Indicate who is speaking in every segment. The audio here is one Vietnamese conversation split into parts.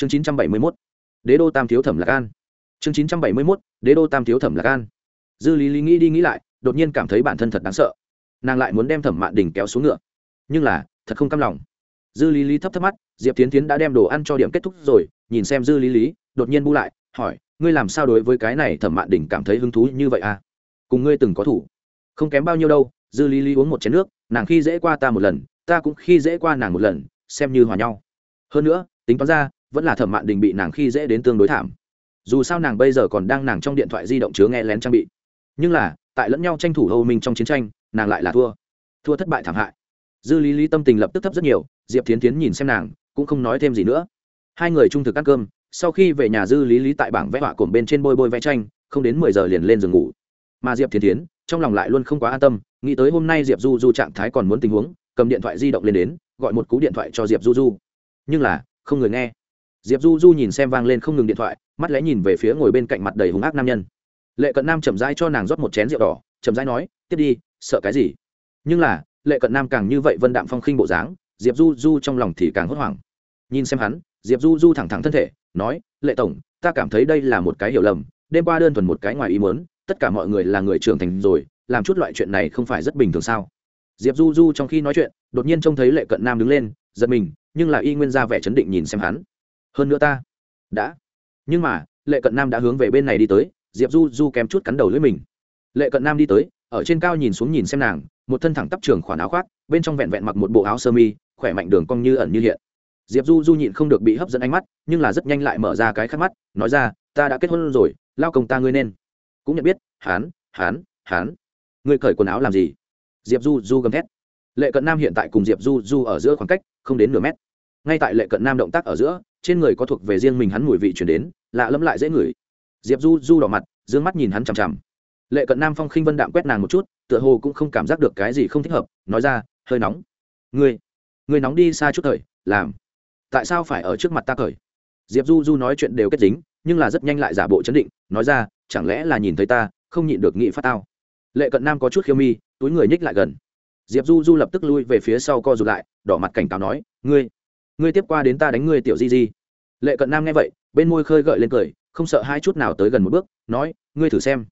Speaker 1: chương chín trăm bảy mươi mốt, đế đô tam thiếu thẩm lạc an. Chương chín trăm bảy mươi mốt, đế đô tam thiếu thẩm lạc an. Dư lý lý nghĩ đi nghĩ lại, đột nhiên cảm thấy bản thân thật đáng sợ. Nàng lại muốn đem thẩm mạn đình kéo xuống ngựa. Nhưng là, thật không cam lòng. Dư lý lý thấp thấp mắt, diệp tiến tiến đã đem đồ ăn cho điểm kết thúc rồi, nhìn xem dư lý lý, đột nhiên bu lại, hỏi, ngươi làm sao đối với cái này thẩm mạn đình cảm thấy hứng thú như vậy à? Cùng ngươi từng có thủ. Không kém bao nhiêu đâu. Dư lý lý uống một chén nước, nàng khi dễ qua ta một lần, ta cũng khi dễ qua nàng một lần, xem như hòa nhau. Hơn nữa tính toán ra, vẫn là thẩm mạn đình bị nàng khi dễ đến tương đối thảm. Dù sao nàng bây giờ còn đang nàng trong điện thoại di động chứa nghe lén trang bị. Nhưng là, tại lẫn nhau tranh thủ hầu minh trong chiến tranh, nàng lại là thua. Thua thất bại thảm hại. Dư lý lý tâm tình lập tức thấp rất nhiều, diệp tiến tiến nhìn xem nàng, cũng không nói thêm gì nữa. Hai người trung thực ăn cơm, sau khi về nhà dư lý lý tại bảng vẽ họa cổm bên trên bôi bôi vẽ tranh, không đến mười giờ liền lên giường ngủ. Mà diệp tiến tiến trong lòng lại luôn không quá an tâm, nghĩ tới hôm nay diệp du du trạng thái còn muốn tình huống, cầm điện thoại di động lên đến, gọi một cú điện thoại cho diệp du du. Nhưng là không người nghe. Diệp du du nhìn xem vang lên không ngừng điện thoại, mắt lẽ nhìn về phía ngồi bên cạnh mặt đầy hung ác nam nhân. Lệ cận nam chậm rãi cho nàng rót một chén rượu đỏ, chậm rãi nói, tiếp đi, sợ cái gì? Nhưng là, lệ cận nam càng như vậy vân đạm phong khinh bộ dáng, diệp du du trong lòng thì càng hốt hoảng. Nhìn xem hắn, diệp du du thẳng thẳng thân thể, nói, lệ tổng, ta cảm thấy đây là một cái hiểu lầm, đêm qua đơn thuần một cái ngoài ý muốn, tất cả mọi người là người trưởng thành rồi, làm chút loại chuyện này không phải rất bình thường sao? Diệp du du trong khi nói chuyện, đột nhiên trông thấy lệ cận nam đứng lên, giật mình nhưng là y nguyên ra vẻ chấn định nhìn xem hắn. Hơn nữa ta đã. Nhưng mà, lệ cận nam đã hướng về bên này đi tới, diệp du du kém chút cắn đầu lưỡi mình. Lệ cận nam đi tới, ở trên cao nhìn xuống nhìn xem nàng, một thân thẳng tắp trường khoản áo khoác, bên trong vẹn vẹn mặc một bộ áo sơ mi, khỏe mạnh đường cong như ẩn như hiện. Diệp du du nhịn không được bị hấp dẫn ánh mắt, nhưng là rất nhanh lại mở ra cái khắc mắt, nói ra, ta đã kết hôn rồi, lao công ta ngươi nên. Cũng nhận biết hán hán hán ngươi cởi quần áo làm gì? Diệp du du gầm thét. Lệ cận nam hiện tại cùng diệp du du ở giữa khoảng cách, không đến nửa mét ngay tại lệ cận nam động tác ở giữa, trên người có thuộc về riêng mình hắn mùi vị chuyển đến, lạ lẫm lại dễ ngửi. Diệp du du đỏ mặt d ư ơ n g mắt nhìn hắn chằm chằm. Lệ cận nam phong khinh vân đạm quét nàng một chút, tựa hồ cũng không cảm giác được cái gì không thích hợp, nói ra, hơi nóng. Ngươi ngươi nóng đi xa chút thời, làm. Tại sao phải ở trước mặt ta cởi? Diệp du du nói chuyện đều kết dính, nhưng là rất nhanh lại giả bộ chấn định, nói ra, chẳng lẽ là nhìn thấy ta, không nhịn được nghị phát tao? Lệ cận nam có chút khiêu mi, túi người nhích lại gần. Diệp du du lập tức lui về phía sau co rụt lại, đỏ mặt cảnh cáo nói, ngươi ngươi tiếp qua đến ta đánh ngươi tiểu di di. Lệ cận nam nghe vậy, bên môi khơi gợi lên cười, không sợ hai chút nào tới gần một bước, nói, ngươi thử xem.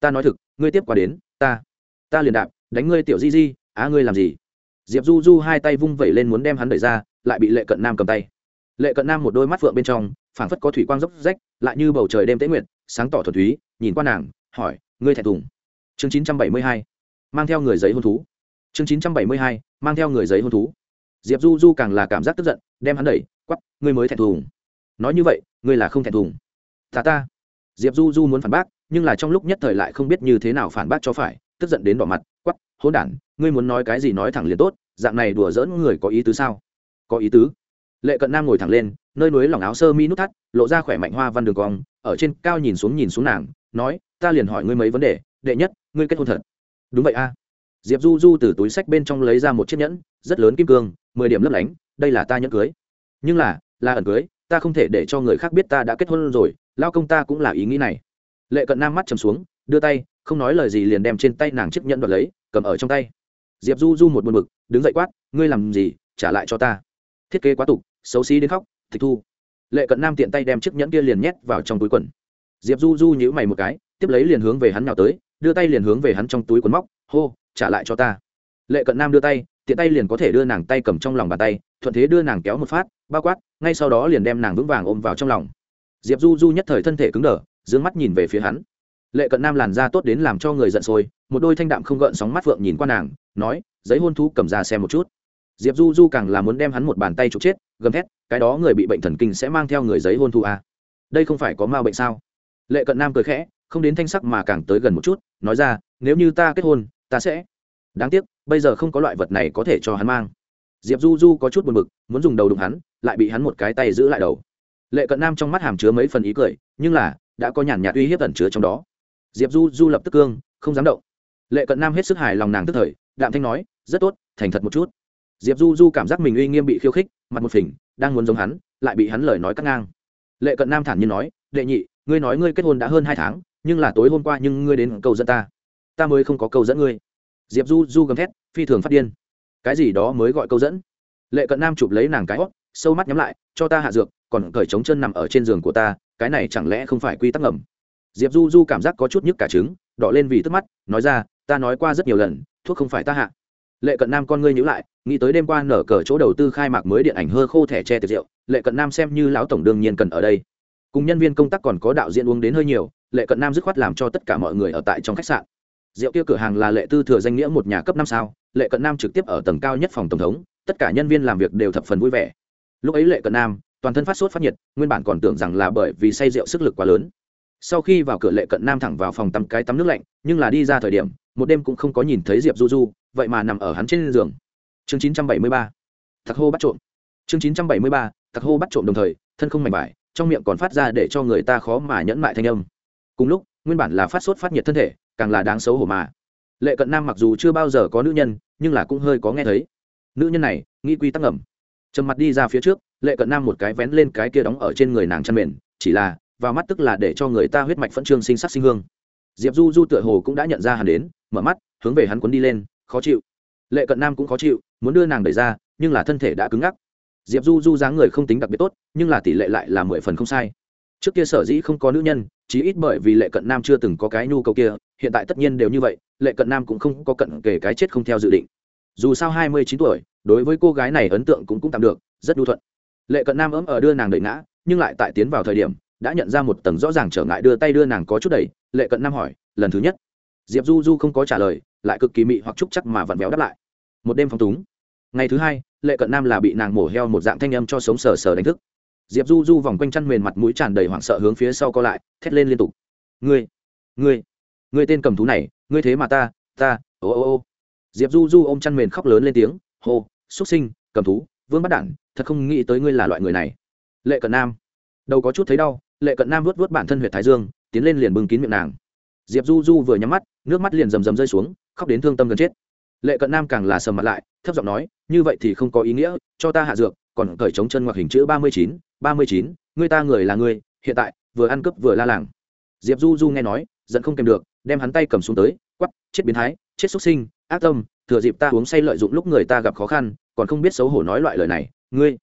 Speaker 1: Ta nói thực, ngươi tiếp qua đến, ta ta liền đạp, đánh ngươi tiểu di di, á ngươi làm gì? Diệp du du hai tay vung vẩy lên muốn đem hắn đẩy ra, lại bị lệ cận nam cầm tay. Lệ cận nam một đôi mắt phượng bên trong, phảng phất có thủy quang dốc rách, lại như bầu trời đêm tế nguyện sáng tỏ thuần túy, nhìn qua nàng, hỏi, ngươi thẹn thùng. Chương chín trăm bảy mươi hai, mang theo người giấy hôn thú. Chương chín trăm bảy mươi hai, mang theo người giấy hôn thú. Diệp du du càng là cảm giác tức giận đem hắn đẩy, quắp, ngươi mới thẹn thùng. Nói như vậy, ngươi là không thẹn thùng. Ta ta. Diệp du du muốn phản bác, nhưng là trong lúc nhất thời lại không biết như thế nào phản bác cho phải, tức giận đến đỏ mặt, quắp hôn đản, ngươi muốn nói cái gì nói thẳng liền tốt, dạng này đùa dỡn người có ý tứ sao? Có ý tứ. Lệ cận nam ngồi thẳng lên, nơi núi lỏng áo sơ mi nút thắt, lộ ra khỏe mạnh hoa văn đường cong, ở trên cao nhìn xuống nhìn xuống nàng, nói, ta liền hỏi ngươi mấy vấn đề, đệ nhất, ngươi kết hôn thật? Đúng vậy a. Diệp du du từ túi sách bên trong lấy ra một chiếc nhẫn, rất lớn kim cương, mười điểm lấp lánh đây là ta nhẫn cưới. Nhưng là là ẩn cưới ta không thể để cho người khác biết ta đã kết hôn rồi lao công ta cũng là ý nghĩ này. Lệ cận nam mắt chầm xuống đưa tay không nói lời gì liền đem trên tay nàng chiếc nhẫn đoạt lấy cầm ở trong tay. Diệp du du một buồn bực, đứng dậy quát ngươi làm gì? Trả lại cho ta. Thiết kế quá tục xấu xí đến khóc tịch thu. Lệ cận nam tiện tay đem chiếc nhẫn kia liền nhét vào trong túi quần. Diệp du du nhữ mày một cái tiếp lấy liền hướng về hắn nào tới đưa tay liền hướng về hắn trong túi quần móc hô trả lại cho ta. Lệ cận nam đưa tay tiện tay liền có thể đưa nàng tay cầm trong lòng bàn tay thuận thế đưa nàng kéo một phát bao quát, ngay sau đó liền đem nàng vững vàng ôm vào trong lòng. Diệp du du nhất thời thân thể cứng đờ d ư ơ n g mắt nhìn về phía hắn. Lệ cận nam làn da tốt đến làm cho người giận sôi, một đôi thanh đạm không gợn sóng mắt phượng nhìn qua nàng, nói, giấy hôn thú cầm ra xem một chút. Diệp du du càng là muốn đem hắn một bàn tay trục chết, gầm thét, cái đó người bị bệnh thần kinh sẽ mang theo người giấy hôn thú à. đây không phải có ma bệnh sao? Lệ cận nam cười khẽ, không đến thanh sắc mà càng tới gần một chút, nói ra, nếu như ta kết hôn, ta sẽ. Đáng tiếc, bây giờ không có loại vật này có thể cho hắn mang diệp du du có chút buồn b ự c muốn dùng đầu đụng hắn, lại bị hắn một cái tay giữ lại đầu. Lệ cận nam trong mắt hàm chứa mấy phần ý cười, nhưng là, đã có nhàn nhạt uy hiếp ẩn chứa trong đó. Diệp du du lập tức cương, không dám động. Lệ cận nam hết sức hài lòng nàng tức thời, đạm thanh nói, rất tốt, thành thật một chút. Diệp du du cảm giác mình uy nghiêm bị khiêu khích, mặt một phình, đang muốn giống hắn, lại bị hắn lời nói cắt ngang. Lệ cận nam thản nhiên nói, đệ nhị, ngươi nói ngươi kết hôn đã hơn hai tháng, nhưng là tối hôm qua nhưng ngươi đến cầu dẫn ta. Ta mới không có cầu dẫn ngươi. Diệp du du gầm thét, phi thường phát điên cái gì đó mới gọi câu dẫn. Lệ cận nam chụp lấy nàng cái hót sâu mắt nhắm lại, cho ta hạ dược, còn cởi trống chân nằm ở trên giường của ta, cái này chẳng lẽ không phải quy tắc ngầm? Diệp du du cảm giác có chút nhức cả trứng, đỏ lên vì tức mắt, nói ra, ta nói qua rất nhiều lần, thuốc không phải ta hạ. Lệ cận nam con ngươi nhữ lại, nghĩ tới đêm qua nở cờ chỗ đầu tư khai mạc mới điện ảnh hơ khô thẻ che tiệc rượu, lệ cận nam xem như lão tổng đương nhiên cần ở đây. Cùng nhân viên công tác còn có đạo diễn uống đến hơi nhiều, lệ cận nam dứt khoát làm cho tất cả mọi người ở tại trong khách sạn. Rượu kia cửa hàng là lệ tư thừa danh nghĩa một nhà cấp năm sao? Lệ cận nam trực tiếp ở tầng cao nhất phòng tổng thống, tất cả nhân viên làm việc đều thập phần vui vẻ. Lúc ấy lệ cận nam, toàn thân phát sốt phát nhiệt, nguyên bản còn tưởng rằng là bởi vì say rượu sức lực quá lớn. Sau khi vào cửa lệ cận nam thẳng vào phòng tắm cái tắm nước lạnh, nhưng là đi ra thời điểm, một đêm cũng không có nhìn thấy diệp du du, vậy mà nằm ở hắn trên giường. Chương 973. thật hô bắt trộm. Chương 973. thật hô bắt trộm đồng thời, thân không mảnh vải, trong miệng còn phát ra để cho người ta khó mà nhẫn mại thanh âm. Cùng lúc, nguyên bản là phát sốt phát nhiệt thân thể, càng là đáng xấu hổ mà lệ cận nam mặc dù chưa bao giờ có nữ nhân, nhưng là cũng hơi có nghe thấy. Nữ nhân này nghĩ quy tắc ngầm. Trầm mặt đi ra phía trước, lệ cận nam một cái vén lên cái kia đóng ở trên người nàng chăn mền, chỉ là, vào mắt tức là để cho người ta huyết mạch phẫn trương sinh sắc sinh hương. Diệp du du tựa hồ cũng đã nhận ra hắn đến, mở mắt, hướng về hắn cuốn đi lên, khó chịu. Lệ cận nam cũng khó chịu, muốn đưa nàng đẩy ra, nhưng là thân thể đã cứng ngắc. Diệp du du dáng người không tính đặc biệt tốt, nhưng là tỷ lệ lại là mười phần không sai trước kia sở dĩ không có nữ nhân, chí ít bởi vì lệ cận nam chưa từng có cái nhu cầu kia, hiện tại tất nhiên đều như vậy, lệ cận nam cũng không có cận kể cái chết không theo dự định. Dù sao hai mươi chín tuổi, đối với cô gái này ấn tượng cũng cũng tạm được, rất đu thuận. Lệ cận nam ấm ở đưa nàng đợi ngã, nhưng lại tại tiến vào thời điểm, đã nhận ra một tầng rõ ràng trở ngại đưa tay đưa nàng có chút đẩy, lệ cận nam hỏi, lần thứ nhất? Diệp du du không có trả lời, lại cực kỳ mị hoặc trúc chắc mà vặn véo đáp lại. Một đêm phong túng. Ngày thứ hai, lệ cận nam là bị nàng mổ heo một dạng thanh âm cho sống sờ sờ đánh thức diệp du du vòng quanh chăn mền mặt mũi tràn đầy hoảng sợ hướng phía sau co lại, thét lên liên tục. Ngươi ngươi ngươi tên cầm thú này, ngươi thế mà ta ta, ô ô ô. Diệp du du ôm chăn mền khóc lớn lên tiếng, hô, xuất sinh, cầm thú, vương bắt đản, thật không nghĩ tới ngươi là loại người này. Lệ cận nam, đầu có chút thấy đau, lệ cận nam vuốt vuốt bản thân huyện thái dương, tiến lên liền bưng kín miệng nàng. Diệp du du vừa nhắm mắt, nước mắt liền rầm rầm rơi xuống, khóc đến thương tâm gần chết. Lệ cận nam càng là sầm mặt lại, thấp giọng nói, như vậy thì không có ý nghĩa, cho ta hạ dược còn cởi trống chân ngoặc hình chữ ba mươi chín, ba mươi chín người ta người là người hiện tại, vừa ăn cướp vừa la làng. Diệp du du nghe nói, giận không kèm được, đem hắn tay cầm xuống tới quắp chết biến thái, chết xuất sinh, ác tâm, thừa dịp ta uống say lợi dụng lúc người ta gặp khó khăn, còn không biết xấu hổ nói loại lời này, ngươi.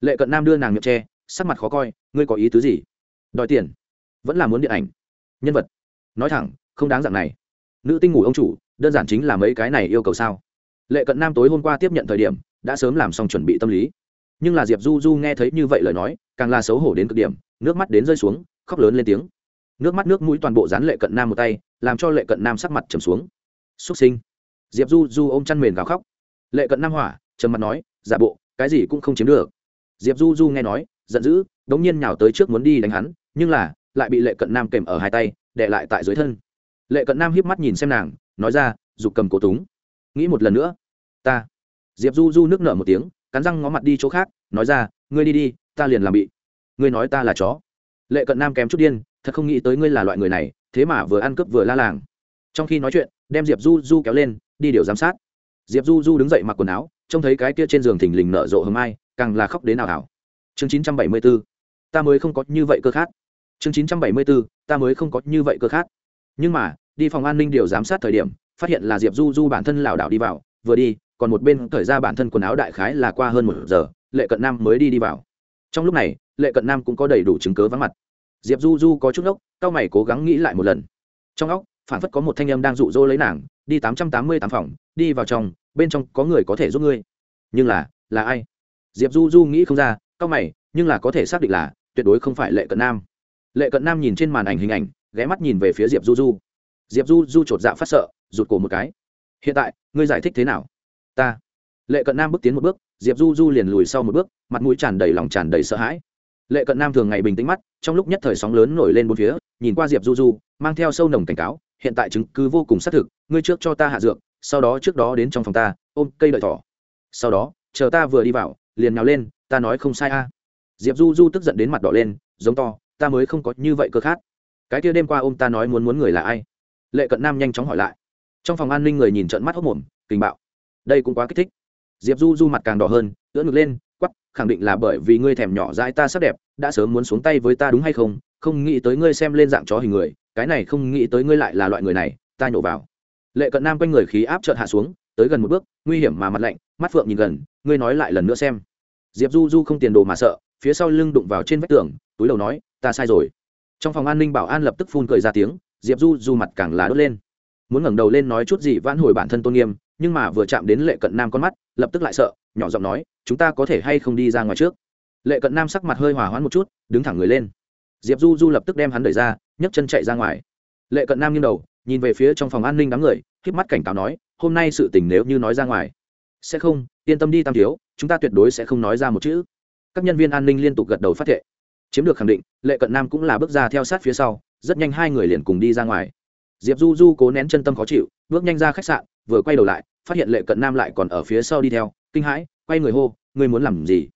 Speaker 1: Lệ cận nam đưa nàng miệng tre sắc mặt khó coi, ngươi có ý tứ gì? Đòi tiền. Vẫn là muốn điện ảnh. Nhân vật. Nói thẳng, không đáng dạng này. Nữ tinh ngủ ông chủ, đơn giản chính là mấy cái này yêu cầu sao? Lệ cận nam tối hôm qua tiếp nhận thời điểm, đã sớm làm xong chuẩn bị tâm lý nhưng là diệp du du nghe thấy như vậy lời nói, càng là xấu hổ đến cực điểm, nước mắt đến rơi xuống, khóc lớn lên tiếng. Nước mắt nước mũi toàn bộ dán lệ cận nam một tay, làm cho lệ cận nam sắc mặt trầm xuống. Xúc sinh. Diệp du du ôm chăn mền gào khóc. Lệ cận nam hỏa, trầm mặt nói, giả bộ, cái gì cũng không chiếm được. Diệp du du nghe nói, giận dữ, đống nhiên nhào tới trước muốn đi đánh hắn, nhưng là, lại bị lệ cận nam kèm ở hai tay đệ lại tại dưới thân. Lệ cận nam hiếp mắt nhìn xem nàng, nói ra, dục cầm cổ túng. Nghĩ một lần nữa, ta. Diệp du du nước nở một tiếng cắn răng ngó mặt đi chỗ khác, nói ra, ngươi đi đi, ta liền làm bị. Ngươi nói ta là chó. Lệ cận nam kém chút điên, thật không nghĩ tới ngươi là loại người này, thế mà vừa ăn cướp vừa la làng. Trong khi nói chuyện, đem diệp du du kéo lên, đi điều giám sát. Diệp du du đứng dậy mặc quần áo, trông thấy cái kia trên giường thình lình nở rộ hầm ai càng là khóc đến nào hảo chương chín trăm bảy mươi b ố ta mới không có như vậy cơ khát chương chín trăm bảy mươi b ố ta mới không có như vậy cơ khát nhưng mà, đi phòng an ninh điều giám sát thời điểm, phát hiện là diệp du du bản thân lảo đảo đi vào, vừa đi còn một bên thời ra bản thân quần áo đại khái là qua hơn một giờ, lệ cận nam mới đi đi vào. Trong lúc này, lệ cận nam cũng có đầy đủ chứng cớ vắng mặt. Diệp du du có chút ốc, cao mày cố gắng nghĩ lại một lần. Trong óc, phản phất có một thanh âm đang rụ rỗ lấy nàng, đi tám trăm tám mươi tám phòng, đi vào trong, bên trong có người có thể giúp ngươi. Nhưng là là ai? Diệp du du nghĩ không ra, cao mày, nhưng là có thể xác định là, tuyệt đối không phải lệ cận nam. Lệ cận nam nhìn trên màn ảnh hình ảnh, ghé mắt nhìn về phía diệp du du. Diệp du du chột dạ phát sợ, rụt cổ một cái. Hiện tại, ngươi giải thích thế nào? Ta. Lệ cận nam bước tiến một bước, diệp du du liền lùi sau một bước, mặt mũi tràn đầy lòng tràn đầy sợ hãi. Lệ cận nam thường ngày bình tĩnh mắt, trong lúc nhất thời sóng lớn nổi lên bốn phía, nhìn qua diệp du du, mang theo sâu nồng cảnh cáo, hiện tại chứng cứ vô cùng xác thực, ngươi trước cho ta hạ dược, sau đó trước đó đến trong phòng ta, ôm cây đợi thỏ. Sau đó, chờ ta vừa đi vào, liền nhào lên, ta nói không sai a. Diệp du du tức giận đến mặt đỏ lên, giống to, ta mới không có như vậy cơ khát cái kia đêm qua ôm ta nói muốn muốn người là ai? Lệ cận nam nhanh chóng hỏi lại. Trong phòng an ninh người nhìn trận mắt hốc mồm, kinh bạo đây cũng quá kích thích. Diệp du du mặt càng đỏ hơn, ưỡn ngực lên quắp khẳng định là bởi vì ngươi thèm nhỏ dãi ta sắc đẹp, đã sớm muốn xuống tay với ta đúng hay không? Không nghĩ tới ngươi xem lên dạng chó hình người, cái này không nghĩ tới ngươi lại là loại người này, ta nhổ vào. Lệ cận nam quanh người khí áp trợn hạ xuống, tới gần một bước, nguy hiểm mà mặt lạnh, mắt phượng nhìn gần, ngươi nói lại lần nữa xem. Diệp du du không tiền đồ mà sợ, phía sau lưng đụng vào trên vách tường, túi đầu nói, ta sai rồi. Trong phòng an ninh bảo an lập tức phun cười ra tiếng, diệp du du mặt càng là đốt lên. Muốn ngẩng đầu lên nói chút gì vãn hồi bản thân tôn nghiêm nhưng mà vừa chạm đến lệ cận nam con mắt, lập tức lại sợ, nhỏ giọng nói, chúng ta có thể hay không đi ra ngoài trước? Lệ cận nam sắc mặt hơi hòa hoãn một chút, đứng thẳng người lên. Diệp du du lập tức đem hắn đẩy ra, nhấc chân chạy ra ngoài. Lệ cận nam nghiêng đầu, nhìn về phía trong phòng an ninh đám người k mắt cảnh cáo nói, hôm nay sự tình nếu như nói ra ngoài, sẽ không, yên tâm đi tam thiếu, chúng ta tuyệt đối sẽ không nói ra một chữ. Các nhân viên an ninh liên tục gật đầu phát thệ. Chiếm được khẳng định, lệ cận nam cũng là bước ra theo sát phía sau, rất nhanh hai người liền cùng đi ra ngoài diệp du du cố nén chân tâm khó chịu, bước nhanh ra khách sạn, vừa quay đầu lại, phát hiện lệ cận nam lại còn ở phía sau đi theo, kinh hãi, quay người hô, ngươi muốn làm gì?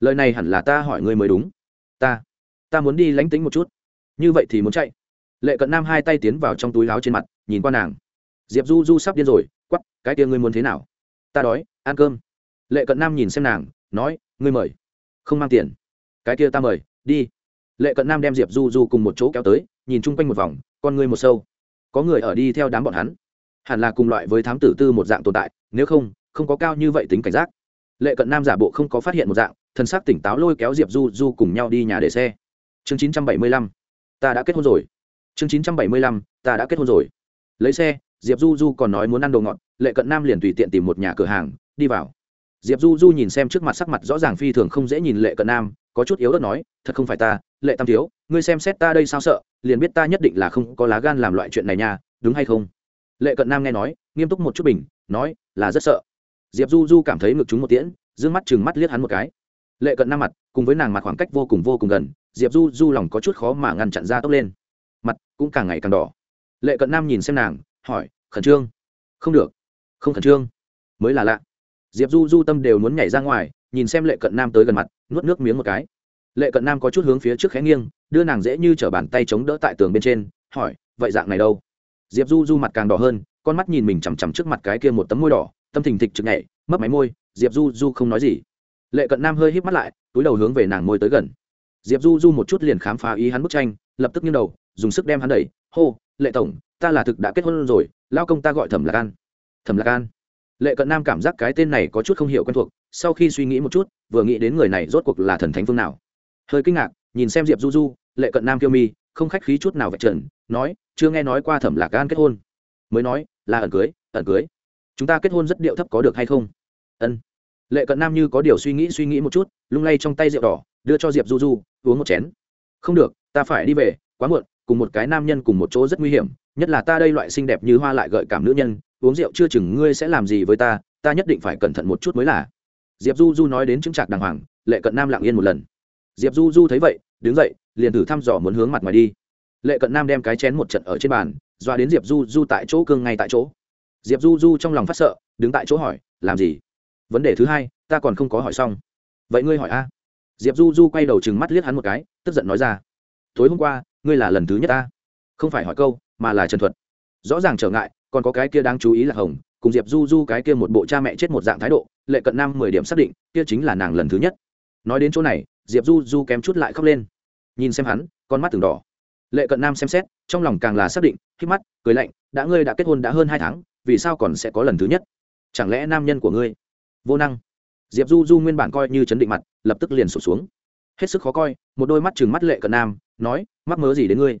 Speaker 1: Lời này hẳn là ta hỏi ngươi mới đúng. Ta ta muốn đi lánh tính một chút. Như vậy thì muốn chạy. Lệ cận nam hai tay tiến vào trong túi áo trên mặt, nhìn qua nàng. Diệp du du sắp điên rồi quắp cái kia ngươi muốn thế nào? Ta đói, ăn cơm. Lệ cận nam nhìn xem nàng, nói, ngươi mời. Không mang tiền. Cái kia ta mời, đi. Lệ cận nam đem diệp du du cùng một chỗ kéo tới, nhìn chung quanh một vòng, con ngươi một sâu có người ở đi theo đám bọn hắn. Hẳn là cùng loại với thám tử tư một dạng tồn tại, nếu không không có cao như vậy tính cảnh giác. Lệ cận nam giả bộ không có phát hiện một dạng thân xác tỉnh táo lôi kéo diệp du du cùng nhau đi nhà để xe. Chương chín trăm bảy mươi lăm, ta đã kết hôn rồi. Chương chín trăm bảy mươi lăm, ta đã kết hôn rồi. Lấy xe, diệp du du còn nói muốn ăn đồ ngọt, lệ cận nam liền tùy tiện tìm một nhà cửa hàng, đi vào. Diệp du du nhìn xem trước mặt sắc mặt rõ ràng phi thường không dễ nhìn lệ cận nam có chút yếu ớt nói, thật không phải ta, lệ tam thiếu, ngươi xem xét ta đây sao sợ, liền biết ta nhất định là không có lá gan làm loại chuyện này nha, đúng hay không? Lệ cận nam nghe nói, nghiêm túc một chút bình, nói, là rất sợ. Diệp du du cảm thấy ngực chúng một tiễn d ư ơ n g mắt chừng mắt liếc hắn một cái. Lệ cận nam mặt, cùng với nàng mặt khoảng cách vô cùng vô cùng gần, diệp du du lòng có chút khó mà ngăn chặn ra tốc lên. Mặt cũng càng ngày càng đỏ. Lệ cận nam nhìn xem nàng, hỏi, khẩn trương? Không được. Không khẩn trương. Mới là lạ. Diệp du du tâm đều muốn nhảy ra ngoài nhìn xem lệ cận nam tới gần mặt, nuốt nước miếng một cái. Lệ cận nam có chút hướng phía trước khé nghiêng, đưa nàng dễ như t r ở bàn tay chống đỡ tại tường bên trên, hỏi, vậy dạng này đâu? Diệp du du mặt càng đỏ hơn, con mắt nhìn mình chằm chằm trước mặt cái kia một tấm môi đỏ, tâm thình thịch chực nhảy mất máy môi, diệp du du không nói gì. Lệ cận nam hơi híp mắt lại, túi đầu hướng về nàng môi tới gần. Diệp du du một chút liền khám phá ý hắn bức tranh, lập tức nghiêng đầu, dùng sức đem hắn đẩy, hô, lệ tổng, ta là thực đã kết hôn rồi, lao công ta gọi thẩm lạc an. Thẩm lạc an? Lệ cận nam cảm giác cái tên này có chút không hiểu quen thuộc, sau khi suy nghĩ một chút, vừa nghĩ đến người này rốt cuộc là thần thánh phương nào. Hơi kinh ngạc, nhìn xem diệp du du, lệ cận nam kiêu mi, không khách khí chút nào vạch trần, nói, chưa nghe nói qua thẩm lạc gan kết hôn. Mới nói, là ẩn cưới ẩn cưới. Chúng ta kết hôn rất điệu thấp có được hay không? Ân. Lệ cận nam như có điều suy nghĩ suy nghĩ một chút, lung lay trong tay rượu đỏ, đưa cho diệp du du, uống một chén. Không được, ta phải đi về, quá muộn, cùng một cái nam nhân cùng một chỗ rất nguy hiểm, nhất là ta đây loại xinh đẹp như hoa lại gợi cảm nữ nhân uống rượu chưa chừng ngươi sẽ làm gì với ta ta nhất định phải cẩn thận một chút mới là. Diệp du du nói đến chứng trạc đàng hoàng, lệ cận nam lặng yên một lần. Diệp du du thấy vậy, đứng dậy, liền thử thăm dò muốn hướng mặt ngoài đi. Lệ cận nam đem cái chén một trận ở trên bàn doa đến diệp du du tại chỗ cương ngay tại chỗ. Diệp du du trong lòng phát sợ, đứng tại chỗ hỏi, làm gì? Vấn đề thứ hai, ta còn không có hỏi xong. Vậy ngươi hỏi a? Diệp du du quay đầu chừng mắt liếc hắn một cái, tức giận nói ra, tối hôm qua, ngươi là lần thứ nhất ta. Không phải hỏi câu, mà là trần thuật. Rõ ràng trở ngại còn có cái kia đáng chú ý là hồng, cùng diệp du du cái kia một bộ cha mẹ chết một dạng thái độ, lệ cận nam mười điểm xác định, kia chính là nàng lần thứ nhất. Nói đến chỗ này, diệp du du kém chút lại khóc lên. Nhìn xem hắn, con mắt từng đỏ. Lệ cận nam xem xét, trong lòng càng là xác định khi mắt, cười lạnh, đã ngươi đã kết hôn đã hơn hai tháng, vì sao còn sẽ có lần thứ nhất? Chẳng lẽ nam nhân của ngươi? Vô năng. Diệp du du nguyên bản coi như chấn định mặt, lập tức liền sụp xuống. Hết sức khó coi, một đôi mắt chừng mắt lệ cận nam, nói, mắc mớ gì đến ngươi?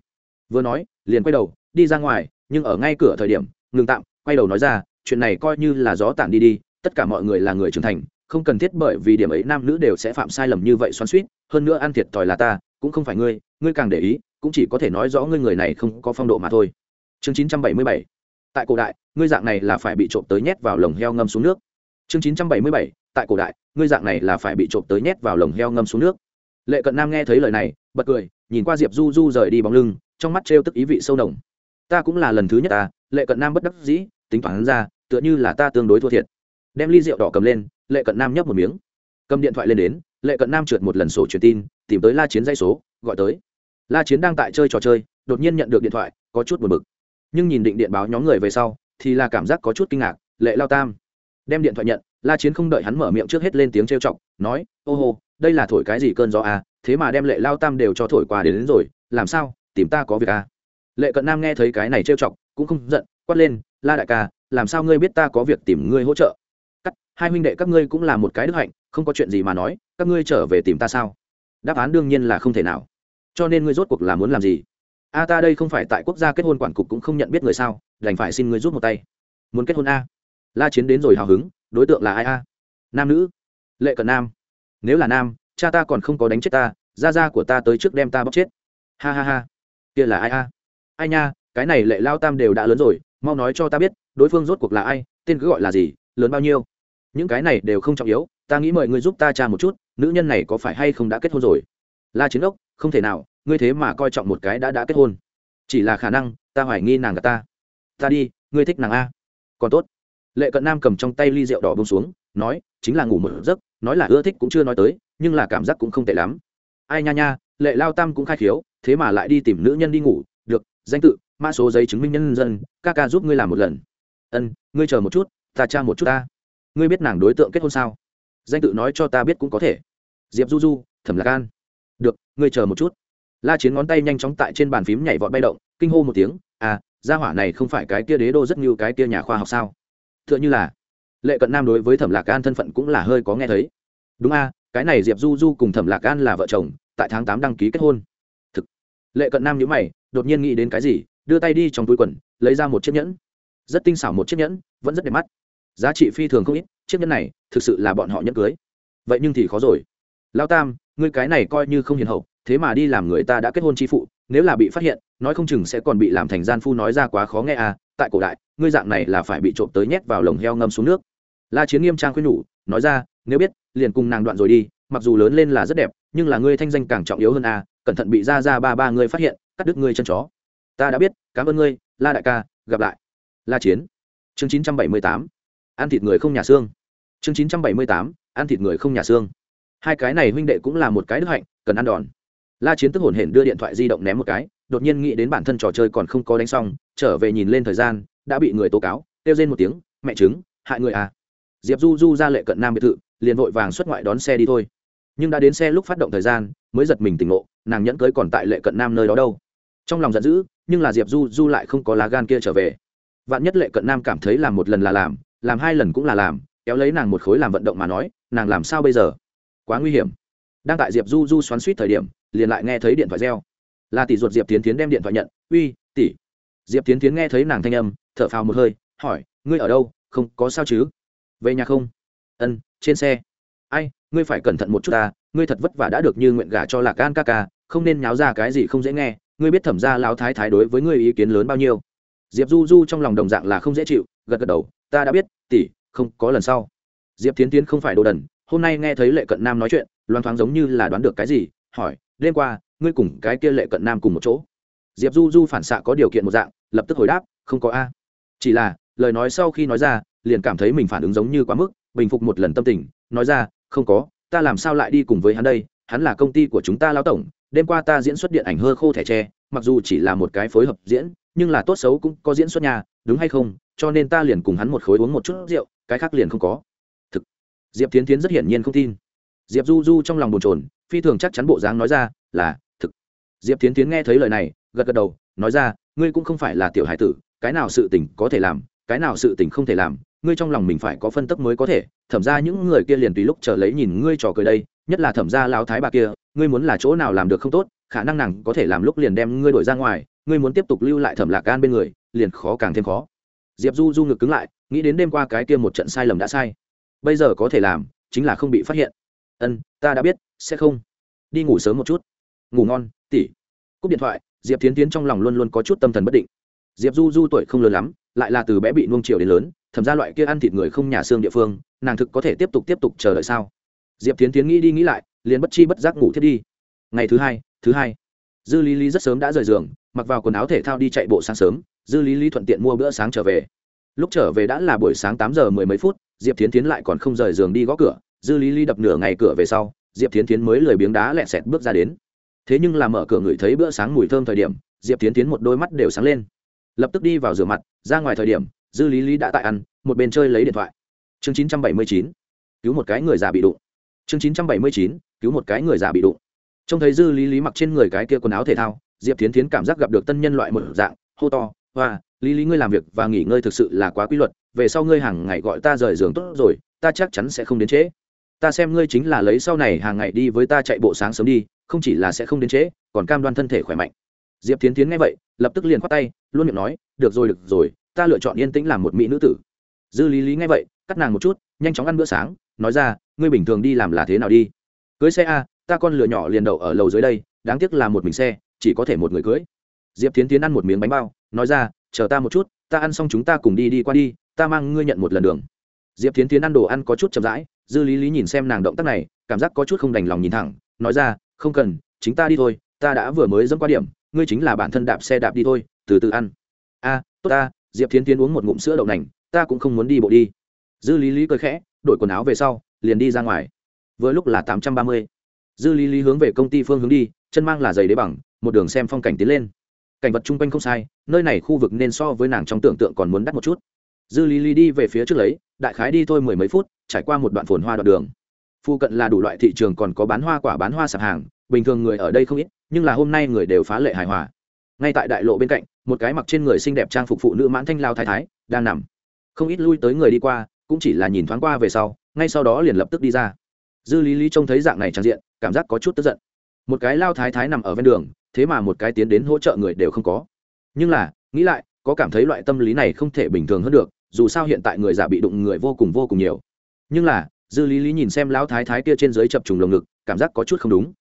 Speaker 1: Vừa nói, liền quay đầu, đi ra ngoài, nhưng ở ngay cửa thời điểm ngừng tạm, quay đầu nói ra, chuyện này coi như là gió tản đi đi, tất cả mọi người là người trưởng thành, không cần thiết bởi vì điểm ấy nam nữ đều sẽ phạm sai lầm như vậy xoắn suýt hơn nữa ăn thiệt thòi là ta, cũng không phải ngươi ngươi càng để ý, cũng chỉ có thể nói rõ ngươi người này không có phong độ mà thôi. Chương 977 tại cổ đại, ngươi dạng này là phải bị trộm tới nhét vào lồng heo ngâm xuống nước. Chương 977 tại cổ đại, ngươi dạng này là phải bị trộm tới nhét vào lồng heo ngâm xuống nước. Lệ cận nam nghe thấy lời này, bật cười, nhìn qua diệp du du rời đi bóng lưng, trong mắt trêu tức ý vị sâu nồng. Ta cũng là lần thứ nhất ta lệ cận nam bất đắc dĩ tính toán ra tựa như là ta tương đối thua thiệt. Đem ly rượu đỏ cầm lên lệ cận nam nhấp một miếng. Cầm điện thoại lên đến lệ cận nam trượt một lần sổ truyền tin tìm tới la chiến dây số gọi tới. La chiến đang tại chơi trò chơi đột nhiên nhận được điện thoại có chút buồn bực. Nhưng nhìn định điện báo nhóm người về sau thì là cảm giác có chút kinh ngạc lệ lao tam. Đem điện thoại nhận la chiến không đợi hắn mở miệng trước hết lên tiếng trêu chọc nói ô hô đây là thổi cái gì cơn gió à? Thế mà đem lệ lao tam đều cho thổi qua đến, đến rồi làm sao? Tìm ta có việc à? Lệ cận nam nghe thấy cái này trêu chọc cũng không giận, quát lên, la đại ca, làm sao ngươi biết ta có việc tìm ngươi hỗ trợ? Cắt, hai huynh đệ các ngươi cũng là một cái đức hạnh, không có chuyện gì mà nói, các ngươi trở về tìm ta sao? Đáp án đương nhiên là không thể nào. Cho nên ngươi rốt cuộc là muốn làm gì? A, ta đây không phải tại quốc gia kết hôn quản cục cũng không nhận biết người sao, đành phải xin ngươi rút một tay. Muốn kết hôn a? La chiến đến rồi hào hứng, đối tượng là ai a? Nam nữ. Lệ cận nam. Nếu là nam, cha ta còn không có đánh chết ta, gia gia của ta tới trước đem ta bóc chết. Ha ha ha. Kia là ai a? Ai nha cái này lệ lao tam đều đã lớn rồi, mau nói cho ta biết, đối phương rốt cuộc là ai, tên cứ gọi là gì, lớn bao nhiêu. Những cái này đều không trọng yếu, ta nghĩ mời ngươi giúp ta tra một chút, nữ nhân này có phải hay không đã kết hôn rồi? La chiến ốc không thể nào, ngươi thế mà coi trọng một cái đã đã kết hôn. Chỉ là khả năng, ta hoài nghi nàng gặp ta. Ta đi, ngươi thích nàng a. Còn tốt. Lệ cận nam cầm trong tay ly rượu đỏ bông xuống, nói, chính là ngủ một giấc, nói là ưa thích cũng chưa nói tới, nhưng là cảm giác cũng không tệ lắm. Ai nha nha, lệ lao tam cũng khai khiếu, thế mà lại đi tìm nữ nhân đi ngủ, được, danh tự mã số giấy chứng minh nhân dân, ca ca giúp ngươi làm một lần. Ân, ngươi chờ một chút, ta tra một chút ta. Ngươi biết nàng đối tượng kết hôn sao? Danh tự nói cho ta biết cũng có thể. Diệp du du, thẩm lạc an. Được, ngươi chờ một chút. La chiến ngón tay nhanh chóng tại trên bàn phím nhảy vọt bay động, kinh hô một tiếng à gia hỏa này không phải cái kia đế đô rất như cái kia nhà khoa học sao? T h ư ợ n h ư là, lệ cận nam đối với thẩm lạc an thân phận cũng là hơi có nghe thấy. Đúng a, cái này diệp du du cùng thẩm lạc an là vợ chồng, tại tháng tám đăng ký kết hôn. Thực, lệ cận nam nhữ mày, đột nhiên nghĩ đến cái gì? Đưa tay đi trong túi quần, lấy ra một chiếc nhẫn. Rất tinh xảo một chiếc nhẫn, vẫn rất đẹp mắt. Giá trị phi thường không ít, chiếc nhẫn này thực sự là bọn họ nhẫn cưới. Vậy nhưng thì khó rồi. Lao tam, ngươi cái này coi như không hiền hậu, thế mà đi làm người ta đã kết hôn chi phụ, nếu là bị phát hiện, nói không chừng sẽ còn bị làm thành gian phu nói ra quá khó nghe à tại cổ đại, ngươi dạng này là phải bị trộm tới nhét vào lồng heo ngâm xuống nước. La chiến nghiêm trang khuyên nhủ, nói ra, nếu biết, liền cùng nàng đoạn rồi đi, mặc dù lớn lên là rất đẹp, nhưng là ngươi thanh danh càng trọng yếu hơn à cẩn thận bị ra ra ba ba ngươi phát hiện, cắt đứt ngươi chân chó ta đã biết, cảm ơn ngươi, la đại ca, gặp lại. La chiến. Chương chín trăm bảy mươi tám. Ăn thịt người không nhà xương. Chương chín trăm bảy mươi tám. Ăn thịt người không nhà xương. Hai cái này huynh đệ cũng là một cái đức hạnh, cần ăn đòn. La chiến tức hổn hển đưa điện thoại di động ném một cái, đột nhiên nghĩ đến bản thân trò chơi còn không có đánh xong, trở về nhìn lên thời gian, đã bị người tố cáo, kêu rên một tiếng, mẹ chứng hại người à. Diệp du du ra lệ cận nam biệt thự, liền vội vàng xuất ngoại đón xe đi thôi. Nhưng đã đến xe lúc phát động thời gian, mới giật mình tỉnh ngộ, nàng nhẫn cưới còn tại lệ cận nam nơi đó đâu. Trong lòng giận dữ nhưng là diệp du du lại không có lá gan kia trở về. Vạn nhất lệ cận nam cảm thấy làm một lần là làm làm hai lần cũng là làm, kéo lấy nàng một khối làm vận động mà nói, nàng làm sao bây giờ? Quá nguy hiểm. Đang tại diệp du du xoắn suýt thời điểm, liền lại nghe thấy điện thoại reo. Là tỷ ruột diệp tiến tiến đem điện thoại nhận, uy, tỷ. Diệp tiến tiến nghe thấy nàng thanh âm, thở phào một hơi, hỏi, ngươi ở đâu? Không, có sao chứ? Về nhà không? Ân, trên xe. Ai, ngươi phải cẩn thận một chút ta, ngươi thật vất vả đã được như nguyện gả cho lạc gan ca ca, không nên nháo ra cái gì không dễ nghe ngươi biết thẩm ra lão thái thái đối với ngươi ý kiến lớn bao nhiêu? Diệp du du trong lòng đồng dạng là không dễ chịu, gật gật đầu, ta đã biết, tỷ, không, có lần sau. Diệp tiến tiến không phải đồ đần, hôm nay nghe thấy lệ cận nam nói chuyện, loan thoáng giống như là đoán được cái gì, hỏi, đêm qua, ngươi cùng cái kia lệ cận nam cùng một chỗ? Diệp du du phản xạ có điều kiện một dạng, lập tức hồi đáp, không có a. Chỉ là, lời nói sau khi nói ra, liền cảm thấy mình phản ứng giống như quá mức, bình phục một lần tâm tình, nói ra, không có, ta làm sao lại đi cùng với hắn đây, hắn là công ty của chúng ta lao tổng đêm qua ta diễn xuất điện ảnh hơ khô thẻ tre, mặc dù chỉ là một cái phối hợp diễn, nhưng là tốt xấu cũng có diễn xuất nhà đúng hay không? Cho nên ta liền cùng hắn một khối uống một chút rượu, cái khác liền không có. Thực. Diệp tiến tiến rất hiển nhiên không tin. Diệp du du trong lòng bồn trồn phi thường chắc chắn bộ dáng nói ra, là, thực. Diệp tiến tiến nghe thấy lời này, gật gật đầu, nói ra, ngươi cũng không phải là tiểu hải tử, cái nào sự tình có thể làm, cái nào sự tình không thể làm, ngươi trong lòng mình phải có phân tấp mới có thể, thẩm ra những người kia liền tùy lúc chờ lấy nhìn ngươi trò cười đây nhất là thẩm gia lão thái bà kia, ngươi muốn là chỗ nào làm được không tốt, khả năng nàng có thể làm lúc liền đem ngươi đổi ra ngoài, ngươi muốn tiếp tục lưu lại thẩm lạc gan bên người, liền khó càng thêm khó. Diệp du du ngực cứng lại, nghĩ đến đêm qua cái kia một trận sai lầm đã sai. Bây giờ có thể làm, chính là không bị phát hiện. Ân, ta đã biết, sẽ không. Đi ngủ sớm một chút. Ngủ ngon, tỉ. Cúp điện thoại, diệp tiến tiến trong lòng luôn luôn có chút tâm thần bất định. Diệp du du tuổi không lớn lắm, lại là từ bé bị nuông chiều đến lớn, thẩm ra loại kia ăn thịt người không nhà xương địa phương, nàng thực có thể tiếp tục tiếp tục chờ đợi sao? Diệp tiến tiến nghĩ đi nghĩ lại, liền bất chi bất giác ngủ thiết đi. Ngày thứ hai thứ hai. Dư lý lý rất sớm đã rời giường, mặc vào quần áo thể thao đi chạy bộ sáng sớm, dư lý lý thuận tiện mua bữa sáng trở về. Lúc trở về đã là buổi sáng tám giờ mười mấy phút, diệp tiến tiến lại còn không rời giường đi gõ cửa, dư lý lý đập nửa ngày cửa về sau, diệp tiến tiến mới lười biếng đá lẹ sẹt bước ra đến. Thế nhưng là mở cửa ngửi thấy bữa sáng mùi thơm thời điểm, diệp tiến tiến một đôi mắt đều sáng lên. Lập tức đi vào rửa mặt, ra ngoài thời điểm, dư lý lý đã tại ăn, một bên chơi lấy điện thoại. Chương chín trăm bảy mươi chín. Cứu một cái người già bị đụng chương chín trăm bảy mươi chín, cứu một cái người già bị đụng. Trông thấy dư lý lý mặc trên người cái kia quần áo thể thao, diệp tiến tiến cảm giác gặp được tân nhân loại một dạng, hô to và lý lý ngươi làm việc và nghỉ ngơi thực sự là quá quy luật, về sau ngươi hàng ngày gọi ta rời giường tốt rồi, ta chắc chắn sẽ không đến trễ. Ta xem ngươi chính là lấy sau này hàng ngày đi với ta chạy bộ sáng sớm đi, không chỉ là sẽ không đến trễ, còn cam đoan thân thể khỏe mạnh. Diệp tiến tiến nghe vậy, lập tức liền khoát tay, luôn miệng nói, được rồi được rồi, ta lựa chọn yên tĩnh làm một mỹ nữ tử. Dư lý lý nghe vậy, cắt nàng một chút nhanh chóng ăn bữa sáng, nói ra, ngươi bình thường đi làm là thế nào đi? Cưới xe a ta con lửa nhỏ liền đậu ở lầu dưới đây, đáng tiếc là một mình xe, chỉ có thể một người cưới. Diệp tiến tiến ăn một miếng bánh bao, nói ra, chờ ta một chút, ta ăn xong chúng ta cùng đi đi qua đi, ta mang ngươi nhận một lần đường. Diệp tiến tiến ăn đồ ăn có chút chậm rãi, dư lý lý nhìn xem nàng động tác này, cảm giác có chút không đành lòng nhìn thẳng, nói ra, không cần, chính ta đi thôi, ta đã vừa mới dẫm qua điểm, ngươi chính là bản thân đạp xe đạp đi thôi, từ từ ăn. A, tốt ta. Diệp tiến tiến uống một ngụm sữa đậu nành, ta cũng không muốn đi bộ đi dư lý lý cười khẽ, đổi quần áo về sau, liền đi ra ngoài. Vừa lúc là tám trăm ba mươi. Dư lý lý hướng về công ty phương hướng đi, chân mang là giày đế bằng, một đường xem phong cảnh tiến lên. Cảnh vật chung quanh không sai, nơi này khu vực nên so với nàng trong tưởng tượng còn muốn đắt một chút. Dư lý lý đi về phía trước lấy, đại khái đi thôi mười mấy phút, trải qua một đoạn phồn hoa đoạn đường. Phu cận là đủ loại thị trường còn có bán hoa quả bán hoa sạp hàng, bình thường người ở đây không ít, nhưng là hôm nay người đều phá lệ hài hòa. Ngay tại đại lộ bên cạnh, một cái mặc trên người xinh đẹp trang phục phụ nữ mãn thanh lao thái thái, đang nằm. Không ít lui tới người đi qua cũng chỉ là nhìn thoáng qua về sau, ngay sau đó liền lập tức đi ra. Dư lý lý trông thấy dạng này trang diện, cảm giác có chút tức giận. Một cái lao thái thái nằm ở ven đường, thế mà một cái tiến đến hỗ trợ người đều không có. Nhưng là, nghĩ lại, có cảm thấy loại tâm lý này không thể bình thường hơn được, dù sao hiện tại người già bị đụng người vô cùng vô cùng nhiều. Nhưng là, dư lý lý nhìn xem lão thái thái kia trên dưới chập trùng lồng ngực, cảm giác có chút không đúng.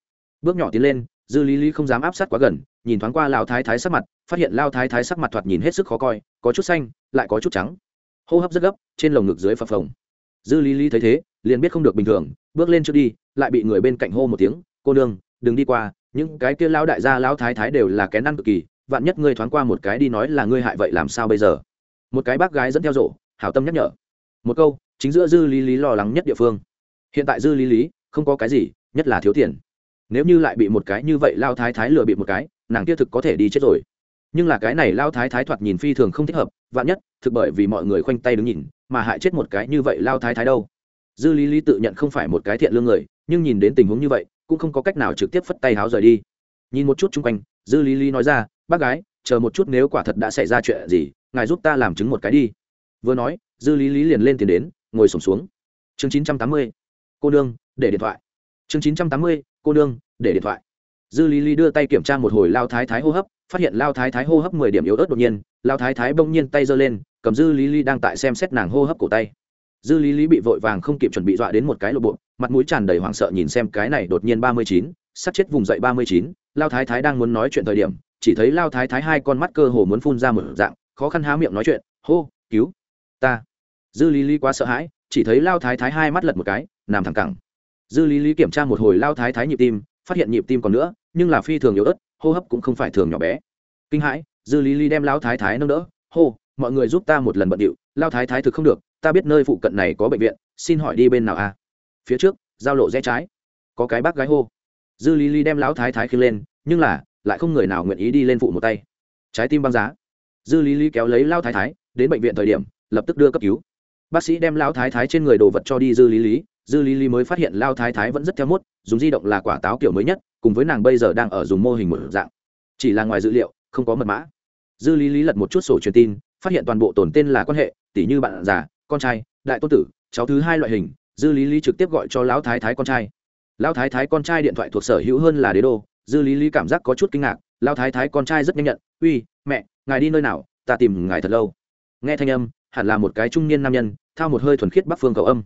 Speaker 1: Bước nhỏ tiến lên, dư lý lý không dám áp sát quá gần, nhìn thoáng qua lão thái thái sắc mặt, phát hiện lao thái thái sắc mặt thoạt nhìn hết sức khó coi, có chút xanh, lại có chút trắng hô hấp rất gấp, trên lồng ngực dưới phập phồng. Dư lý lý thấy thế, liền biết không được bình thường, bước lên trước đi, lại bị người bên cạnh hô một tiếng, cô nương, đừng đi qua, những cái kia lão đại gia, lão thái thái đều là kén ăn cực kỳ, vạn nhất ngươi thoáng qua một cái đi nói là ngươi hại vậy làm sao bây giờ? Một cái bác gái dẫn theo rổ, hảo tâm nhắc nhở. Một câu, chính giữa dư lý lý lo lắng nhất địa phương. Hiện tại dư lý lý không có cái gì, nhất là thiếu tiền. Nếu như lại bị một cái như vậy lao thái thái lừa bị một cái, nàng kia thực có thể đi chết rồi. Nhưng là cái này lao thái thái thoạt nhìn phi thường không thích hợp vạn nhất, thực bởi vì mọi người khoanh tay đứng nhìn, mà hại chết một cái như vậy lao thái thái đâu. Dư lý lý tự nhận không phải một cái thiện lương người, nhưng nhìn đến tình huống như vậy, cũng không có cách nào trực tiếp phất tay háo rời đi. Nhìn một chút chung quanh, dư lý lý nói ra, bác gái, chờ một chút nếu quả thật đã xảy ra chuyện gì, ngài giúp ta làm chứng một cái đi. Vừa nói, dư lý lý liền lên tiền đến, ngồi sổm xuống. Chương chín trăm tám mươi, cô nương, để điện thoại. Chương chín trăm tám mươi, cô nương, để điện thoại. Dư lý lý đưa tay kiểm tra một hồi lao thái thái hô hấp, phát hiện lao thái thái hô hấp mười điểm yếu ớt đột nhiên lao thái thái bỗng nhiên tay giơ lên, cầm dư lý lý đang tại xem xét nàng hô hấp cổ tay. Dư lý lý bị vội vàng không kịp chuẩn bị dọa đến một cái lộ bộ, mặt mũi tràn đầy hoảng sợ nhìn xem cái này đột nhiên ba mươi chín, sắp chết vùng dậy ba mươi chín. Lao thái thái đang muốn nói chuyện thời điểm, chỉ thấy lao thái thái hai con mắt cơ hồ muốn phun ra một dạng, khó khăn há miệng nói chuyện, hô, cứu ta. Dư lý lý quá sợ hãi, chỉ thấy lao thái thái hai mắt lật một cái, nằm thẳng cẳng. Dư lý lý kiểm tra một hồi lao thái thái nhịp tim, phát hiện nhịp tim còn nữa, nhưng là phi thường yếu ớt, hô hấp cũng không phải thường nhỏ bé. Kinh hãi dư lý lý đem lao thái thái nâng đỡ, hô, mọi người giúp ta một lần bận điệu lao thái thái thực không được, ta biết nơi phụ cận này có bệnh viện, xin hỏi đi bên nào à? phía trước, giao lộ rẽ trái, có cái bác gái hô. Dư lý lý đem lão thái thái khiêng lên, nhưng là, lại không người nào nguyện ý đi lên phụ một tay. Trái tim băng giá. Dư lý lý kéo lấy lao thái thái, đến bệnh viện thời điểm, lập tức đưa cấp cứu. Bác sĩ đem lao thái thái trên người đồ vật cho đi dư lý lý, dư lý lý mới phát hiện lao thái thái vẫn rất theo mốt, dùng di động là quả táo kiểu mới nhất, cùng với nàng bây giờ đang ở dùng mô hình một dạng. Chỉ là ngoài dữ liệu, không có mật mã dư lý lý lật một chút sổ truyền tin, phát hiện toàn bộ tổn tên là quan hệ tỷ như bạn già, con trai, đại tôn tử, cháu thứ hai loại hình, dư lý lý trực tiếp gọi cho lão thái thái con trai. Lão thái thái con trai điện thoại thuộc sở hữu hơn là đế đô, dư lý lý cảm giác có chút kinh ngạc, lão thái thái con trai rất nhanh nhận, uy, mẹ, ngài đi nơi nào, ta tìm ngài thật lâu. Nghe thanh âm, hẳn là một cái trung niên nam nhân, thao một hơi thuần khiết bắc phương cầu âm.